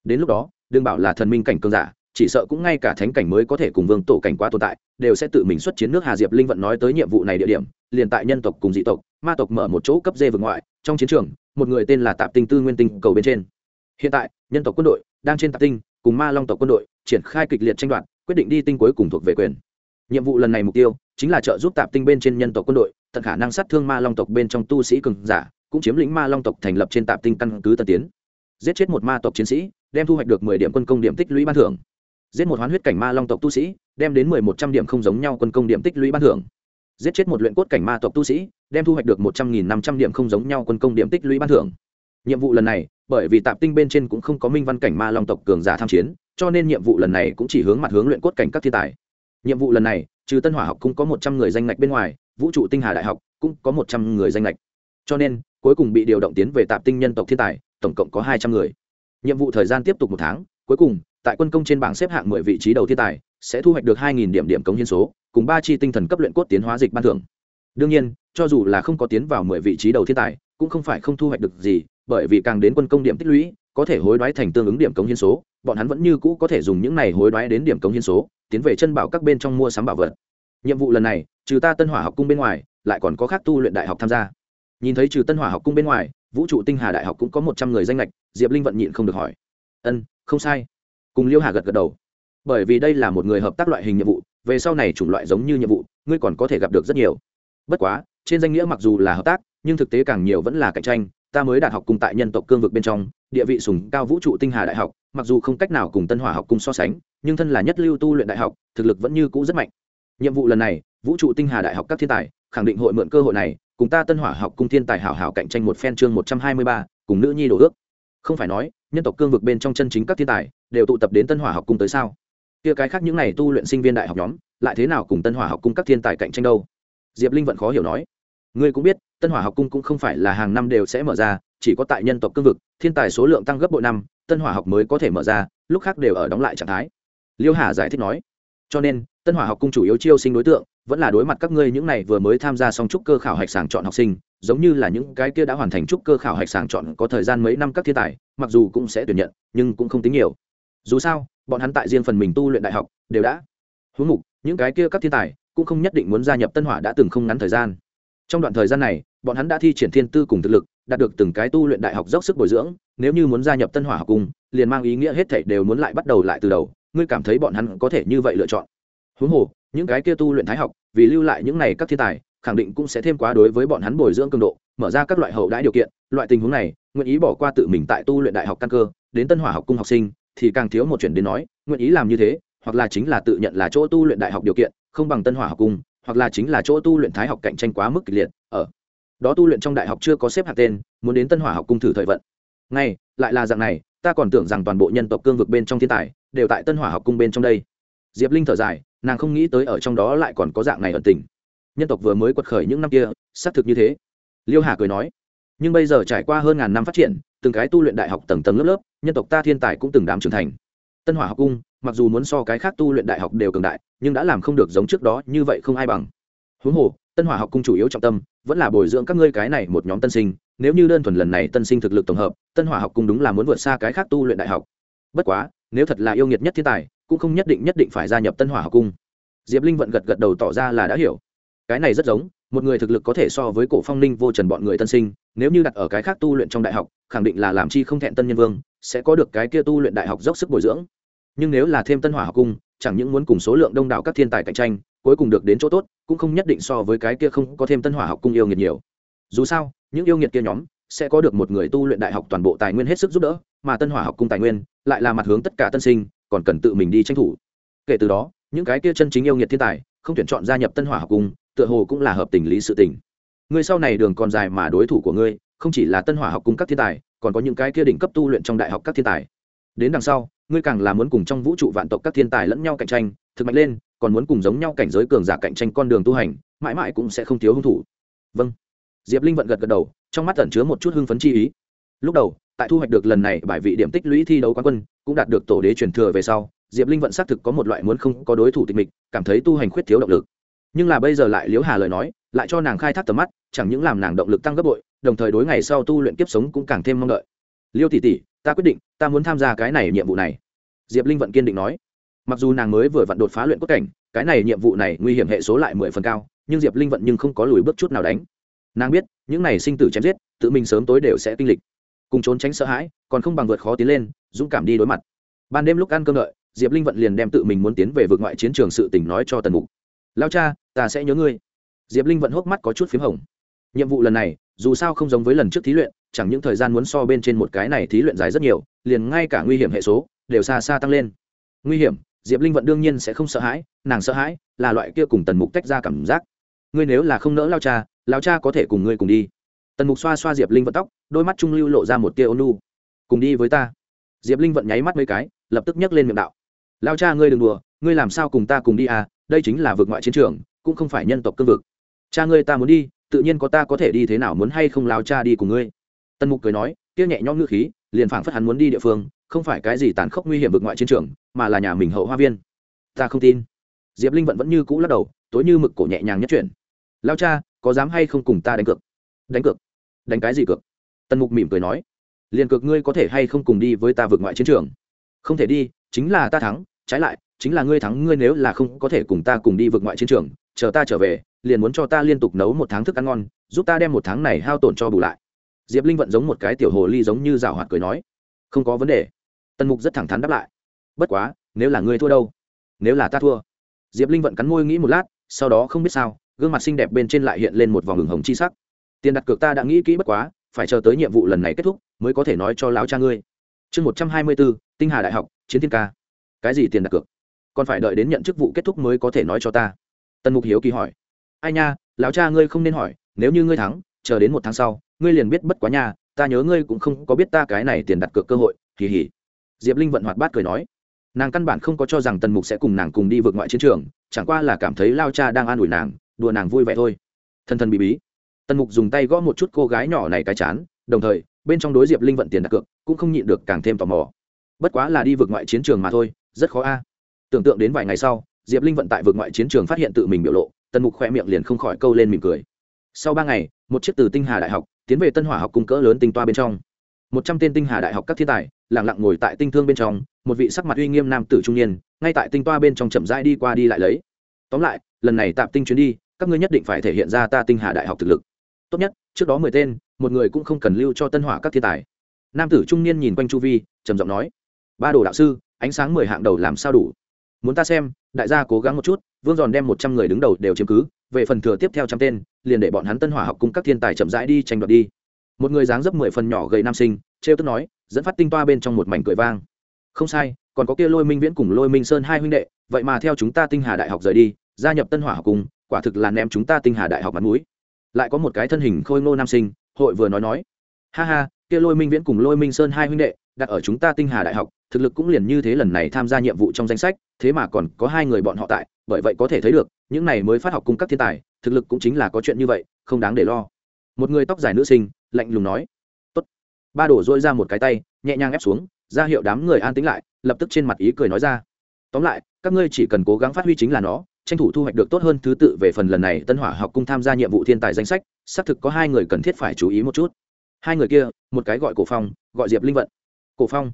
Đến lúc đó đương bảo là thần minh cảnh cương giả chỉ sợ cũng ngay cả thánh cảnh mới có thể cùng vương tổ cảnh quá tồn tại, đều sẽ tự mình xuất chiến nước hà diệp linh vận nói tới nhiệm vụ này địa điểm, liền tại nhân tộc cùng dị tộc, ma tộc mở một chỗ cấp dê vực ngoại, trong chiến trường, một người tên là tạp tinh tư nguyên tinh cầu bên trên. Hiện tại, nhân tộc quân đội đang trên tạp tinh, cùng ma long tộc quân đội triển khai kịch liệt tranh đoạt, quyết định đi tinh cuối cùng thuộc về quyền. Nhiệm vụ lần này mục tiêu chính là trợ giúp tạp tinh bên trên nhân tộc quân đội, tận khả năng sát thương ma long tộc bên trong tu sĩ cường giả, cũng chiếm lĩnh ma long tộc thành lập trên tạp tinh căn cứ tân tiến. Giết chết một ma tộc chiến sĩ, đem thu hoạch được mười điểm quân công điểm tích lũy ban thưởng giết một hoán huyết cảnh ma long tộc tu sĩ, đem đến mười một trăm điểm không giống nhau quân công điểm tích lũy ban thưởng. Giết chết một luyện cốt cảnh ma tộc tu sĩ, đem thu hoạch được một trăm nghìn năm trăm điểm không giống nhau quân công điểm tích lũy ban thưởng. Nhiệm vụ lần này, bởi vì tạp tinh bên trên cũng không có minh văn cảnh ma long tộc cường giả tham chiến, cho nên nhiệm vụ lần này cũng chỉ hướng mặt hướng luyện cốt cảnh các thiên tài. Nhiệm vụ lần này, trừ tân hỏa học cũng có một trăm người danh ngạch bên ngoài, vũ trụ tinh hà đại học cũng có một trăm người danh lệch cho nên, cuối cùng bị điều động tiến về tạp tinh nhân tộc thiên tài, tổng cộng có hai trăm người. Nhiệm vụ thời gian tiếp tục một tháng, cuối cùng tại quân công trên bảng xếp hạng mười vị trí đầu thiên tài, sẽ thu hoạch được hai nghìn điểm điểm cống hiến số, cùng ba chi tinh thần cấp luyện cốt tiến hóa dịch ban thưởng. Đương nhiên, cho dù là không có tiến vào mười vị trí đầu thiên tài, cũng không phải không thu hoạch được gì, bởi vì càng đến quân công điểm tích lũy, có thể hối đoái thành tương ứng điểm cống hiến số, bọn hắn vẫn như cũ có thể dùng những này hối đoái đến điểm cống hiến số, tiến về chân bảo các bên trong mua sắm bảo vật. Nhiệm vụ lần này, trừ ta tân hỏa học cung bên ngoài, lại còn có khác tu luyện đại học tham gia. Nhìn thấy trừ tân hỏa học cung bên ngoài, vũ trụ tinh hà đại học cũng có một trăm người danh lệch, diệp linh vận nhịn không được hỏi. Ân, không sai cùng liêu hà gật gật đầu. Bởi vì đây là một người hợp tác loại hình nhiệm vụ, về sau này chủng loại giống như nhiệm vụ, ngươi còn có thể gặp được rất nhiều. Bất quá, trên danh nghĩa mặc dù là hợp tác, nhưng thực tế càng nhiều vẫn là cạnh tranh. Ta mới đạt học cùng tại nhân tộc cương vực bên trong, địa vị sùng cao vũ trụ tinh hà đại học, mặc dù không cách nào cùng tân hỏa học cung so sánh, nhưng thân là nhất lưu tu luyện đại học, thực lực vẫn như cũ rất mạnh. Nhiệm vụ lần này, vũ trụ tinh hà đại học các thiên tài, khẳng định hội mượn cơ hội này, cùng ta tân hỏa học cung thiên tài hảo hảo cạnh tranh một phen chương một trăm hai mươi ba, cùng nữ nhi đồ ước không phải nói, nhân tộc cương vực bên trong chân chính các thiên tài đều tụ tập đến tân hỏa học cung tới sao? Kia cái khác những n à y tu luyện sinh viên đại học nhóm, lại thế nào cùng tân hỏa học cung các thiên tài cạnh tranh đâu? Diệp linh vẫn khó hiểu nói. Ngươi cũng biết, tân hỏa học cung cũng không phải là hàng năm đều sẽ mở ra, chỉ có tại nhân tộc cương vực, thiên tài số lượng tăng gấp bội năm, tân hỏa học mới có thể mở ra, lúc khác đều ở đóng lại trạng thái. Liêu hà giải thích nói. Cho nên, tân hỏa học cung chủ yếu chiêu sinh đối tượng, vẫn là đối mặt các ngươi những này vừa mới tham gia xong trúc cơ khảo hạch sàng chọn học sinh giống như là những cái kia đã hoàn thành trúc cơ khảo hạch sàng chọn có thời gian mấy năm các thiên tài, mặc dù cũng sẽ tuyển nhận, nhưng cũng không tính nhiều. Dù sao, bọn hắn tại riêng phần mình tu luyện đại học, đều đã huống mục, những cái kia các thiên tài cũng không nhất định muốn gia nhập tân hỏa đã từng không ngắn thời gian. Trong đoạn thời gian này, bọn hắn đã thi triển thiên tư cùng thực lực, đạt được từng cái tu luyện đại học dốc sức bồi dưỡng, nếu như muốn gia nhập tân hỏa học cung liền mang ý nghĩa hết thảy đều muốn lại bắt đầu lại từ đầu, ngươi cảm thấy bọn hắn có thể như vậy lựa chọn. Huống hồ, những cái kia tu luyện thái học, vì lưu lại những này các thiên tài khẳng định cũng sẽ thêm quá đối với bọn hắn bồi dưỡng cường độ, mở ra các loại hậu đãi điều kiện. Loại tình huống này, nguyện ý bỏ qua tự mình tại tu luyện đại học căn cơ, đến tân hỏa học cung học sinh, thì càng thiếu một chuyện đến nói, nguyện ý làm như thế, hoặc là chính là tự nhận là chỗ tu luyện đại học điều kiện, không bằng tân hỏa học cung, hoặc là chính là chỗ tu luyện thái học cạnh tranh quá mức kịch liệt, ở đó tu luyện trong đại học chưa có xếp hạng tên, muốn đến tân hỏa học cung thử thời vận. Ngay, lại là dạng này, ta còn tưởng rằng toàn bộ nhân tộc cương vực bên trong thiên tài, đều tại tân hỏa học cung bên trong đây. Diệp linh thở dài, nàng không nghĩ tới ở trong đó lại còn có dạng này ẩn tình nhân tộc vừa mới quật khởi những năm kia, xác thực như thế. Liêu hà cười nói, nhưng bây giờ trải qua hơn ngàn năm phát triển, từng cái tu luyện đại học tầng tầng lớp lớp, nhân tộc ta thiên tài cũng từng đám trưởng thành. Tân hỏa học cung, mặc dù muốn so cái khác tu luyện đại học đều cường đại, nhưng đã làm không được giống trước đó, như vậy không ai bằng. Huống hồ, tân hỏa học cung chủ yếu trọng tâm, vẫn là bồi dưỡng các ngươi cái này một nhóm tân sinh. Nếu như đơn thuần lần này tân sinh thực lực tổng hợp, tân hỏa học cung đúng là muốn vượt xa cái khác tu luyện đại học. Bất quá, nếu thật là yêu nghiệt nhất thiên tài, cũng không nhất định nhất định phải gia nhập tân hỏa học cung. Diệp linh vận gật gật đầu tỏ ra là đã hiểu cái này rất giống, một người thực lực có thể so với cổ phong ninh vô trần bọn người tân sinh, nếu như đặt ở cái khác tu luyện trong đại học, khẳng định là làm chi không thẹn tân nhân vương, sẽ có được cái kia tu luyện đại học dốc sức bồi dưỡng. Nhưng nếu là thêm tân hỏa học cung, chẳng những muốn cùng số lượng đông đảo các thiên tài cạnh tranh, cuối cùng được đến chỗ tốt, cũng không nhất định so với cái kia không có thêm tân hỏa học cung yêu nghiệt nhiều. Dù sao, những yêu nghiệt kia nhóm sẽ có được một người tu luyện đại học toàn bộ tài nguyên hết sức giúp đỡ, mà tân hỏa học cung tài nguyên lại là mặt hướng tất cả tân sinh, còn cần tự mình đi tranh thủ. Kể từ đó, những cái kia chân chính yêu nghiệt thiên tài không tuyển chọn gia nhập tân hỏa học cung tựa hồ cũng là hợp tình lý sự tình. Ngươi sau này đường còn dài mà đối thủ của ngươi, không chỉ là tân hỏa học cung các thiên tài, còn có những cái kia đỉnh cấp tu luyện trong đại học các thiên tài. Đến đằng sau, ngươi càng là muốn cùng trong vũ trụ vạn tộc các thiên tài lẫn nhau cạnh tranh, thực mạnh lên, còn muốn cùng giống nhau cảnh giới cường giả cạnh tranh con đường tu hành, mãi mãi cũng sẽ không thiếu hung thủ. Vâng. Diệp linh vận gật gật đầu, trong mắt ẩn chứa một chút hưng phấn chi ý. Lúc đầu, tại thu hoạch được lần này bài vị điểm tích lũy thi đấu quán quân, cũng đạt được tổ đế truyền thừa về sau, diệp linh vận xác thực có một loại muốn không có đối thủ tịch mịch, cảm thấy tu hành khuyết thiếu động lực nhưng là bây giờ lại liếu hà lời nói, lại cho nàng khai thác tầm mắt, chẳng những làm nàng động lực tăng gấp bội, đồng thời đối ngày sau tu luyện kiếp sống cũng càng thêm mong đợi. Liêu tỷ tỷ, ta quyết định, ta muốn tham gia cái này nhiệm vụ này. Diệp linh vận kiên định nói. Mặc dù nàng mới vừa vặn đột phá luyện cốt cảnh, cái này nhiệm vụ này nguy hiểm hệ số lại mười phần cao, nhưng diệp linh vận nhưng không có lùi bước chút nào đánh. Nàng biết, những này sinh tử chém giết, tự mình sớm tối đều sẽ kinh lịch. Cùng trốn tránh sợ hãi, còn không bằng vượt khó tiến lên, dũng cảm đi đối mặt. Ban đêm lúc ăn cơm đợi, diệp linh vận liền đem tự mình muốn tiến về vượt ngoại chiến trường sự tình nói cho tần mục lao cha, ta sẽ nhớ ngươi. Diệp linh vận hốc mắt có chút p h í m hồng. Nhiệm vụ lần này, dù sao không giống với lần trước thí luyện, chẳng những thời gian muốn so bên trên một cái này thí luyện dài rất nhiều, liền ngay cả nguy hiểm hệ số đều xa xa tăng lên. Nguy hiểm, diệp linh vận đương nhiên sẽ không sợ hãi, nàng sợ hãi là loại kia cùng tần mục tách ra cảm giác. Ngươi nếu là không nỡ lao cha lao cha có thể cùng ngươi cùng đi. Tần mục xoa xoa diệp linh vận tóc, đôi mắt trung lưu lộ ra một tia ônu cùng đi với ta. Diệp linh vận nháy mắt mấy cái, lập tức nhấc lên miệng đạo. Lao cha, ngươi đừng đùa, ngươi làm sao cùng ta cùng đi à? Đây chính là vực ngoại chiến trường, cũng không phải nhân tộc cương vực. Cha ngươi ta muốn đi, tự nhiên có ta có thể đi thế nào muốn hay không lao cha đi cùng ngươi. Tần mục cười nói, kia nhẹ nhõm ngữ khí, liền phảng phất hắn muốn đi địa phương, không phải cái gì tàn khốc nguy hiểm vực ngoại chiến trường, mà là nhà mình hậu hoa viên. Ta không tin. Diệp linh vận vẫn như cũ lắc đầu, tối như mực cổ nhẹ nhàng nhất chuyển. Lao cha, có dám hay không cùng ta đánh cược? Đánh cược? Đánh cái gì cược? Tần mục mỉm cười nói. Liền cược ngươi có thể hay không cùng đi với ta vượt ngoại chiến trường? Không thể đi, chính là ta thắng trái lại, chính là ngươi thắng ngươi nếu là không có thể cùng ta cùng đi vượt ngoại chiến trường, chờ ta trở về, liền muốn cho ta liên tục nấu một tháng thức ăn ngon, giúp ta đem một tháng này hao tổn cho bù lại. Diệp linh vận giống một cái tiểu hồ ly giống như rào hoạt cười nói. Không có vấn đề. Tần mục rất thẳng thắn đáp lại. Bất quá, nếu là ngươi thua đâu? Nếu là ta thua. Diệp linh vận cắn môi nghĩ một lát, sau đó không biết sao, gương mặt xinh đẹp bên trên lại hiện lên một vòng hừng hồng chi sắc. Tiền đặt cược ta đã nghĩ kỹ bất quá, phải chờ tới nhiệm vụ lần này kết thúc, mới có thể nói cho lão cha ngươi. Chương một trăm hai mươi bốn tinh hà đại học, chiến thiên ca cái gì tiền đặt cược? Còn phải đợi đến nhận chức vụ kết thúc mới có thể nói cho ta. Tần mục hiếu kỳ hỏi. Ai nha, lão cha ngươi không nên hỏi, nếu như ngươi thắng, chờ đến một tháng sau, ngươi liền biết bất quá nha, ta nhớ ngươi cũng không có biết ta cái này tiền đặt cược cơ hội kỳ hỉ diệp linh vận hoạt bát cười nói. Nàng căn bản không có cho rằng tần mục sẽ cùng nàng cùng đi vượt ngoại chiến trường, chẳng qua là cảm thấy lao cha đang an ủi nàng, đùa nàng vui vẻ thôi. Thân thân bị bí. Tần mục dùng tay gõ một chút cô gái nhỏ này cái chán, đồng thời, bên trong đối diệp linh vận tiền đặt cược cũng không nhịn được càng thêm tò mò. Bất quá là đi vượt ngoại chiến trường mà thôi rất khó a. Tưởng tượng đến vài ngày sau, diệp linh vận tại vượt ngoại chiến trường phát hiện tự mình biểu lộ, tần mục khoe miệng liền không khỏi câu lên mỉm cười. Sau ba ngày, một chiếc từ tinh hà đại học tiến về tân hỏa học cung cỡ lớn tinh toa bên trong. Một trăm tên tinh hà đại học các thiên tài lẳng lặng ngồi tại tinh thương bên trong, một vị sắc mặt uy nghiêm nam tử trung niên, ngay tại tinh toa bên trong chậm rãi đi qua đi lại lấy. Tóm lại, lần này tạm tinh chuyến đi, các ngươi nhất định phải thể hiện ra ta tinh hà đại học thực lực. Tốt nhất, trước đó mười tên, một người cũng không cần lưu cho tân hỏa các thiên tài. Nam tử trung niên nhìn quanh chu vi, trầm giọng nói, ba đồ đạo sư ánh sáng mười hạng đầu làm sao đủ? Muốn ta xem, đại gia cố gắng một chút, vương giòn đem một trăm người đứng đầu đều chiếm cứ, về phần thừa tiếp theo trăm tên, liền để bọn hắn tân hỏa học cùng các thiên tài chậm rãi đi tranh đoạt đi. Một người dáng dấp mười phần nhỏ gầy nam sinh, trêu tức nói, dẫn phát tinh toa bên trong một mảnh cười vang. Không sai, còn có kia lôi minh viễn cùng lôi minh sơn hai huynh đệ, vậy mà theo chúng ta tinh hà đại học rời đi, gia nhập tân hỏa học cùng quả thực là ném chúng ta tinh hà đại học mặt mũi. Lại có một cái thân hình khôi ngô nam sinh, hội vừa nói nói. Ha ha kia lôi minh viễn cùng lôi minh sơn hai huynh đệ, đặt ở chúng ta tinh hà đại học, thực lực cũng liền như thế lần này tham gia nhiệm vụ trong danh sách, thế mà còn có hai người bọn họ tại, bởi vậy có thể thấy được, những này mới phát học cung các thiên tài, thực lực cũng chính là có chuyện như vậy, không đáng để lo. Một người tóc dài nữ sinh, lạnh lùng nói. Tốt. ba đổ dôi ra một cái tay, nhẹ nhàng ép xuống, ra hiệu đám người an tĩnh lại, lập tức trên mặt ý cười nói ra. Tóm lại, các ngươi chỉ cần cố gắng phát huy chính là nó, tranh thủ thu hoạch được tốt hơn thứ tự về phần lần này tân hỏa học cung tham gia nhiệm vụ thiên tài danh sách, xác thực có hai người cần thiết phải chú ý một chút hai người kia, một cái gọi cổ phong, gọi diệp linh vận. Cổ phong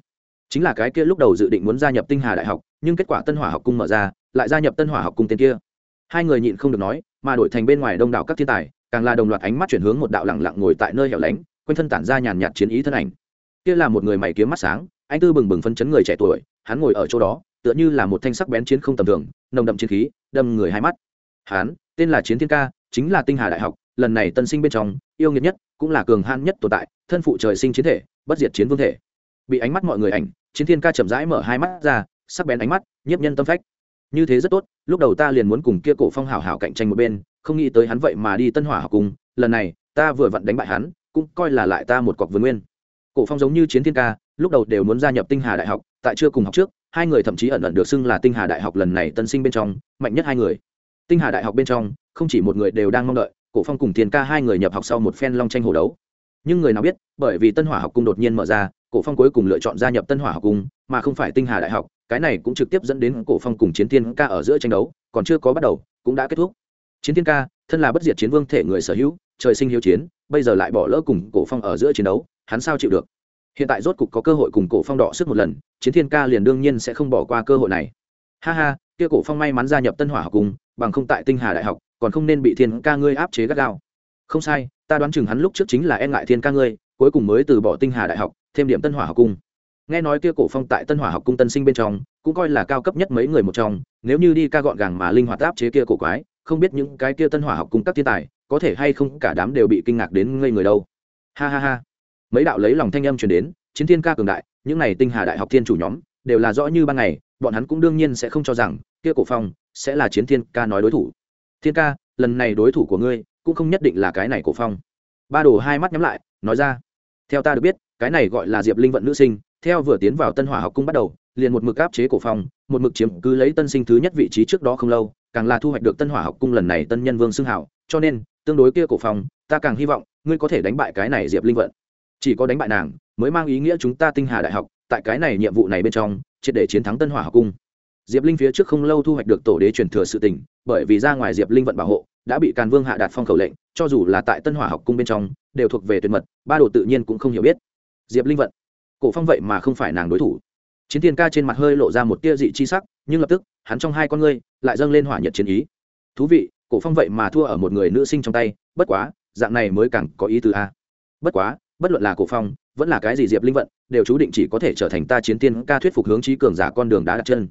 chính là cái kia lúc đầu dự định muốn gia nhập tinh hà đại học, nhưng kết quả tân hỏa học cung mở ra, lại gia nhập tân hỏa học cung tên kia. Hai người nhịn không được nói, mà đổi thành bên ngoài đông đảo các thiên tài, càng là đồng loạt ánh mắt chuyển hướng một đạo lẳng lặng ngồi tại nơi hẻo lánh, quanh thân tản ra nhàn nhạt chiến ý thân ảnh. Kia là một người mày kiếm mắt sáng, anh tư bừng bừng phân chấn người trẻ tuổi, hắn ngồi ở chỗ đó, tựa như là một thanh sắc bén chiến không tầm thường, nồng đậm chiến khí, đâm người hai mắt. Hắn, tên là chiến thiên ca, chính là tinh hà đại học, lần này tân sinh bên trong, yêu nghiệt nhất cũng là cường han nhất tồn tại, thân phụ trời sinh chiến thể, bất diệt chiến vương thể. Bị ánh mắt mọi người ảnh, chiến thiên ca chậm rãi mở hai mắt ra, sắc bén ánh mắt, nhiếp nhân tâm phách. Như thế rất tốt, lúc đầu ta liền muốn cùng kia cổ phong hảo hảo cạnh tranh một bên, không nghĩ tới hắn vậy mà đi tân hỏa học cùng, lần này, ta vừa vặn đánh bại hắn, cũng coi là lại ta một cọc vườn nguyên. Cổ phong giống như chiến thiên ca, lúc đầu đều muốn gia nhập tinh hà đại học, tại chưa cùng học trước, hai người thậm chí ẩn ẩn được xưng là tinh hà đại học lần này tân sinh bên trong, mạnh nhất hai người. Tinh hà đại học bên trong, không chỉ một người đều đang mong đợi cổ phong cùng thiên ca hai người nhập học sau một phen long tranh hồ đấu. Nhưng người nào biết, bởi vì tân hỏa học cung đột nhiên mở ra, cổ phong cuối cùng lựa chọn gia nhập tân hỏa học cung, mà không phải tinh hà đại học, cái này cũng trực tiếp dẫn đến cổ phong cùng chiến thiên ca ở giữa tranh đấu, còn chưa có bắt đầu, cũng đã kết thúc. Chiến thiên ca, thân là bất diệt chiến vương thể người sở hữu, trời sinh hiếu chiến, bây giờ lại bỏ lỡ cùng cổ phong ở giữa chiến đấu, hắn sao chịu được? Hiện tại rốt cục có cơ hội cùng cổ phong đọ sức một lần, chiến thiên ca liền đương nhiên sẽ không bỏ qua cơ hội này. Ha ha, kia cổ phong may mắn gia nhập tân hỏa học cung, bằng không tại tinh hà đại học còn không nên bị thiên ca ngươi áp chế gắt gao. Không sai, ta đoán chừng hắn lúc trước chính là e ngại thiên ca ngươi, cuối cùng mới từ bỏ tinh hà đại học, thêm điểm tân hỏa học cung. Nghe nói kia cổ phong tại tân hỏa học cung tân sinh bên trong, cũng coi là cao cấp nhất mấy người một trong, nếu như đi ca gọn gàng mà linh hoạt áp chế kia cổ quái, không biết những cái kia tân hỏa học cung các thiên tài, có thể hay không cả đám đều bị kinh ngạc đến ngây người đâu. Ha ha ha. Mấy đạo lấy lòng thanh âm truyền đến, chiến thiên ca cường đại, những này tinh hà đại học thiên chủ nhóm, đều là rõ như ban ngày, bọn hắn cũng đương nhiên sẽ không cho rằng, kia cổ phong sẽ là chiến thiên ca nói đối thủ thiên ca, lần này đối thủ của ngươi cũng không nhất định là cái này cổ phong. Ba đồ hai mắt nhắm lại, nói ra. Theo ta được biết, cái này gọi là diệp linh vận nữ sinh, theo vừa tiến vào tân hỏa học cung bắt đầu, liền một mực áp chế cổ phong, một mực chiếm cứ lấy tân sinh thứ nhất vị trí trước đó không lâu, càng là thu hoạch được tân hỏa học cung lần này tân nhân vương xưng hảo, cho nên, tương đối kia cổ phong, ta càng hy vọng, ngươi có thể đánh bại cái này diệp linh vận. Chỉ có đánh bại nàng, mới mang ý nghĩa chúng ta tinh hà đại học, tại cái này nhiệm vụ này bên trong, triệt để chiến thắng tân hỏa học cung diệp linh phía trước không lâu thu hoạch được tổ đế truyền thừa sự tình, bởi vì ra ngoài diệp linh vận bảo hộ, đã bị càn vương hạ đạt phong khẩu lệnh, cho dù là tại tân hỏa học cung bên trong, đều thuộc về tuyệt mật, ba đồ tự nhiên cũng không hiểu biết. Diệp linh vận. Cổ phong vậy mà không phải nàng đối thủ. Chiến thiên ca trên mặt hơi lộ ra một tia dị chi sắc, nhưng lập tức, hắn trong hai con ngươi, lại dâng lên hỏa nhiệt chiến ý. Thú vị, cổ phong vậy mà thua ở một người nữ sinh trong tay, bất quá, dạng này mới càng có ý tứ a. Bất quá, bất luận là cổ phong, vẫn là cái gì diệp linh vận, đều chú định chỉ có thể trở thành ta chiến tiên ca thuyết phục hướng trí cường giả con đường đá đặt chân.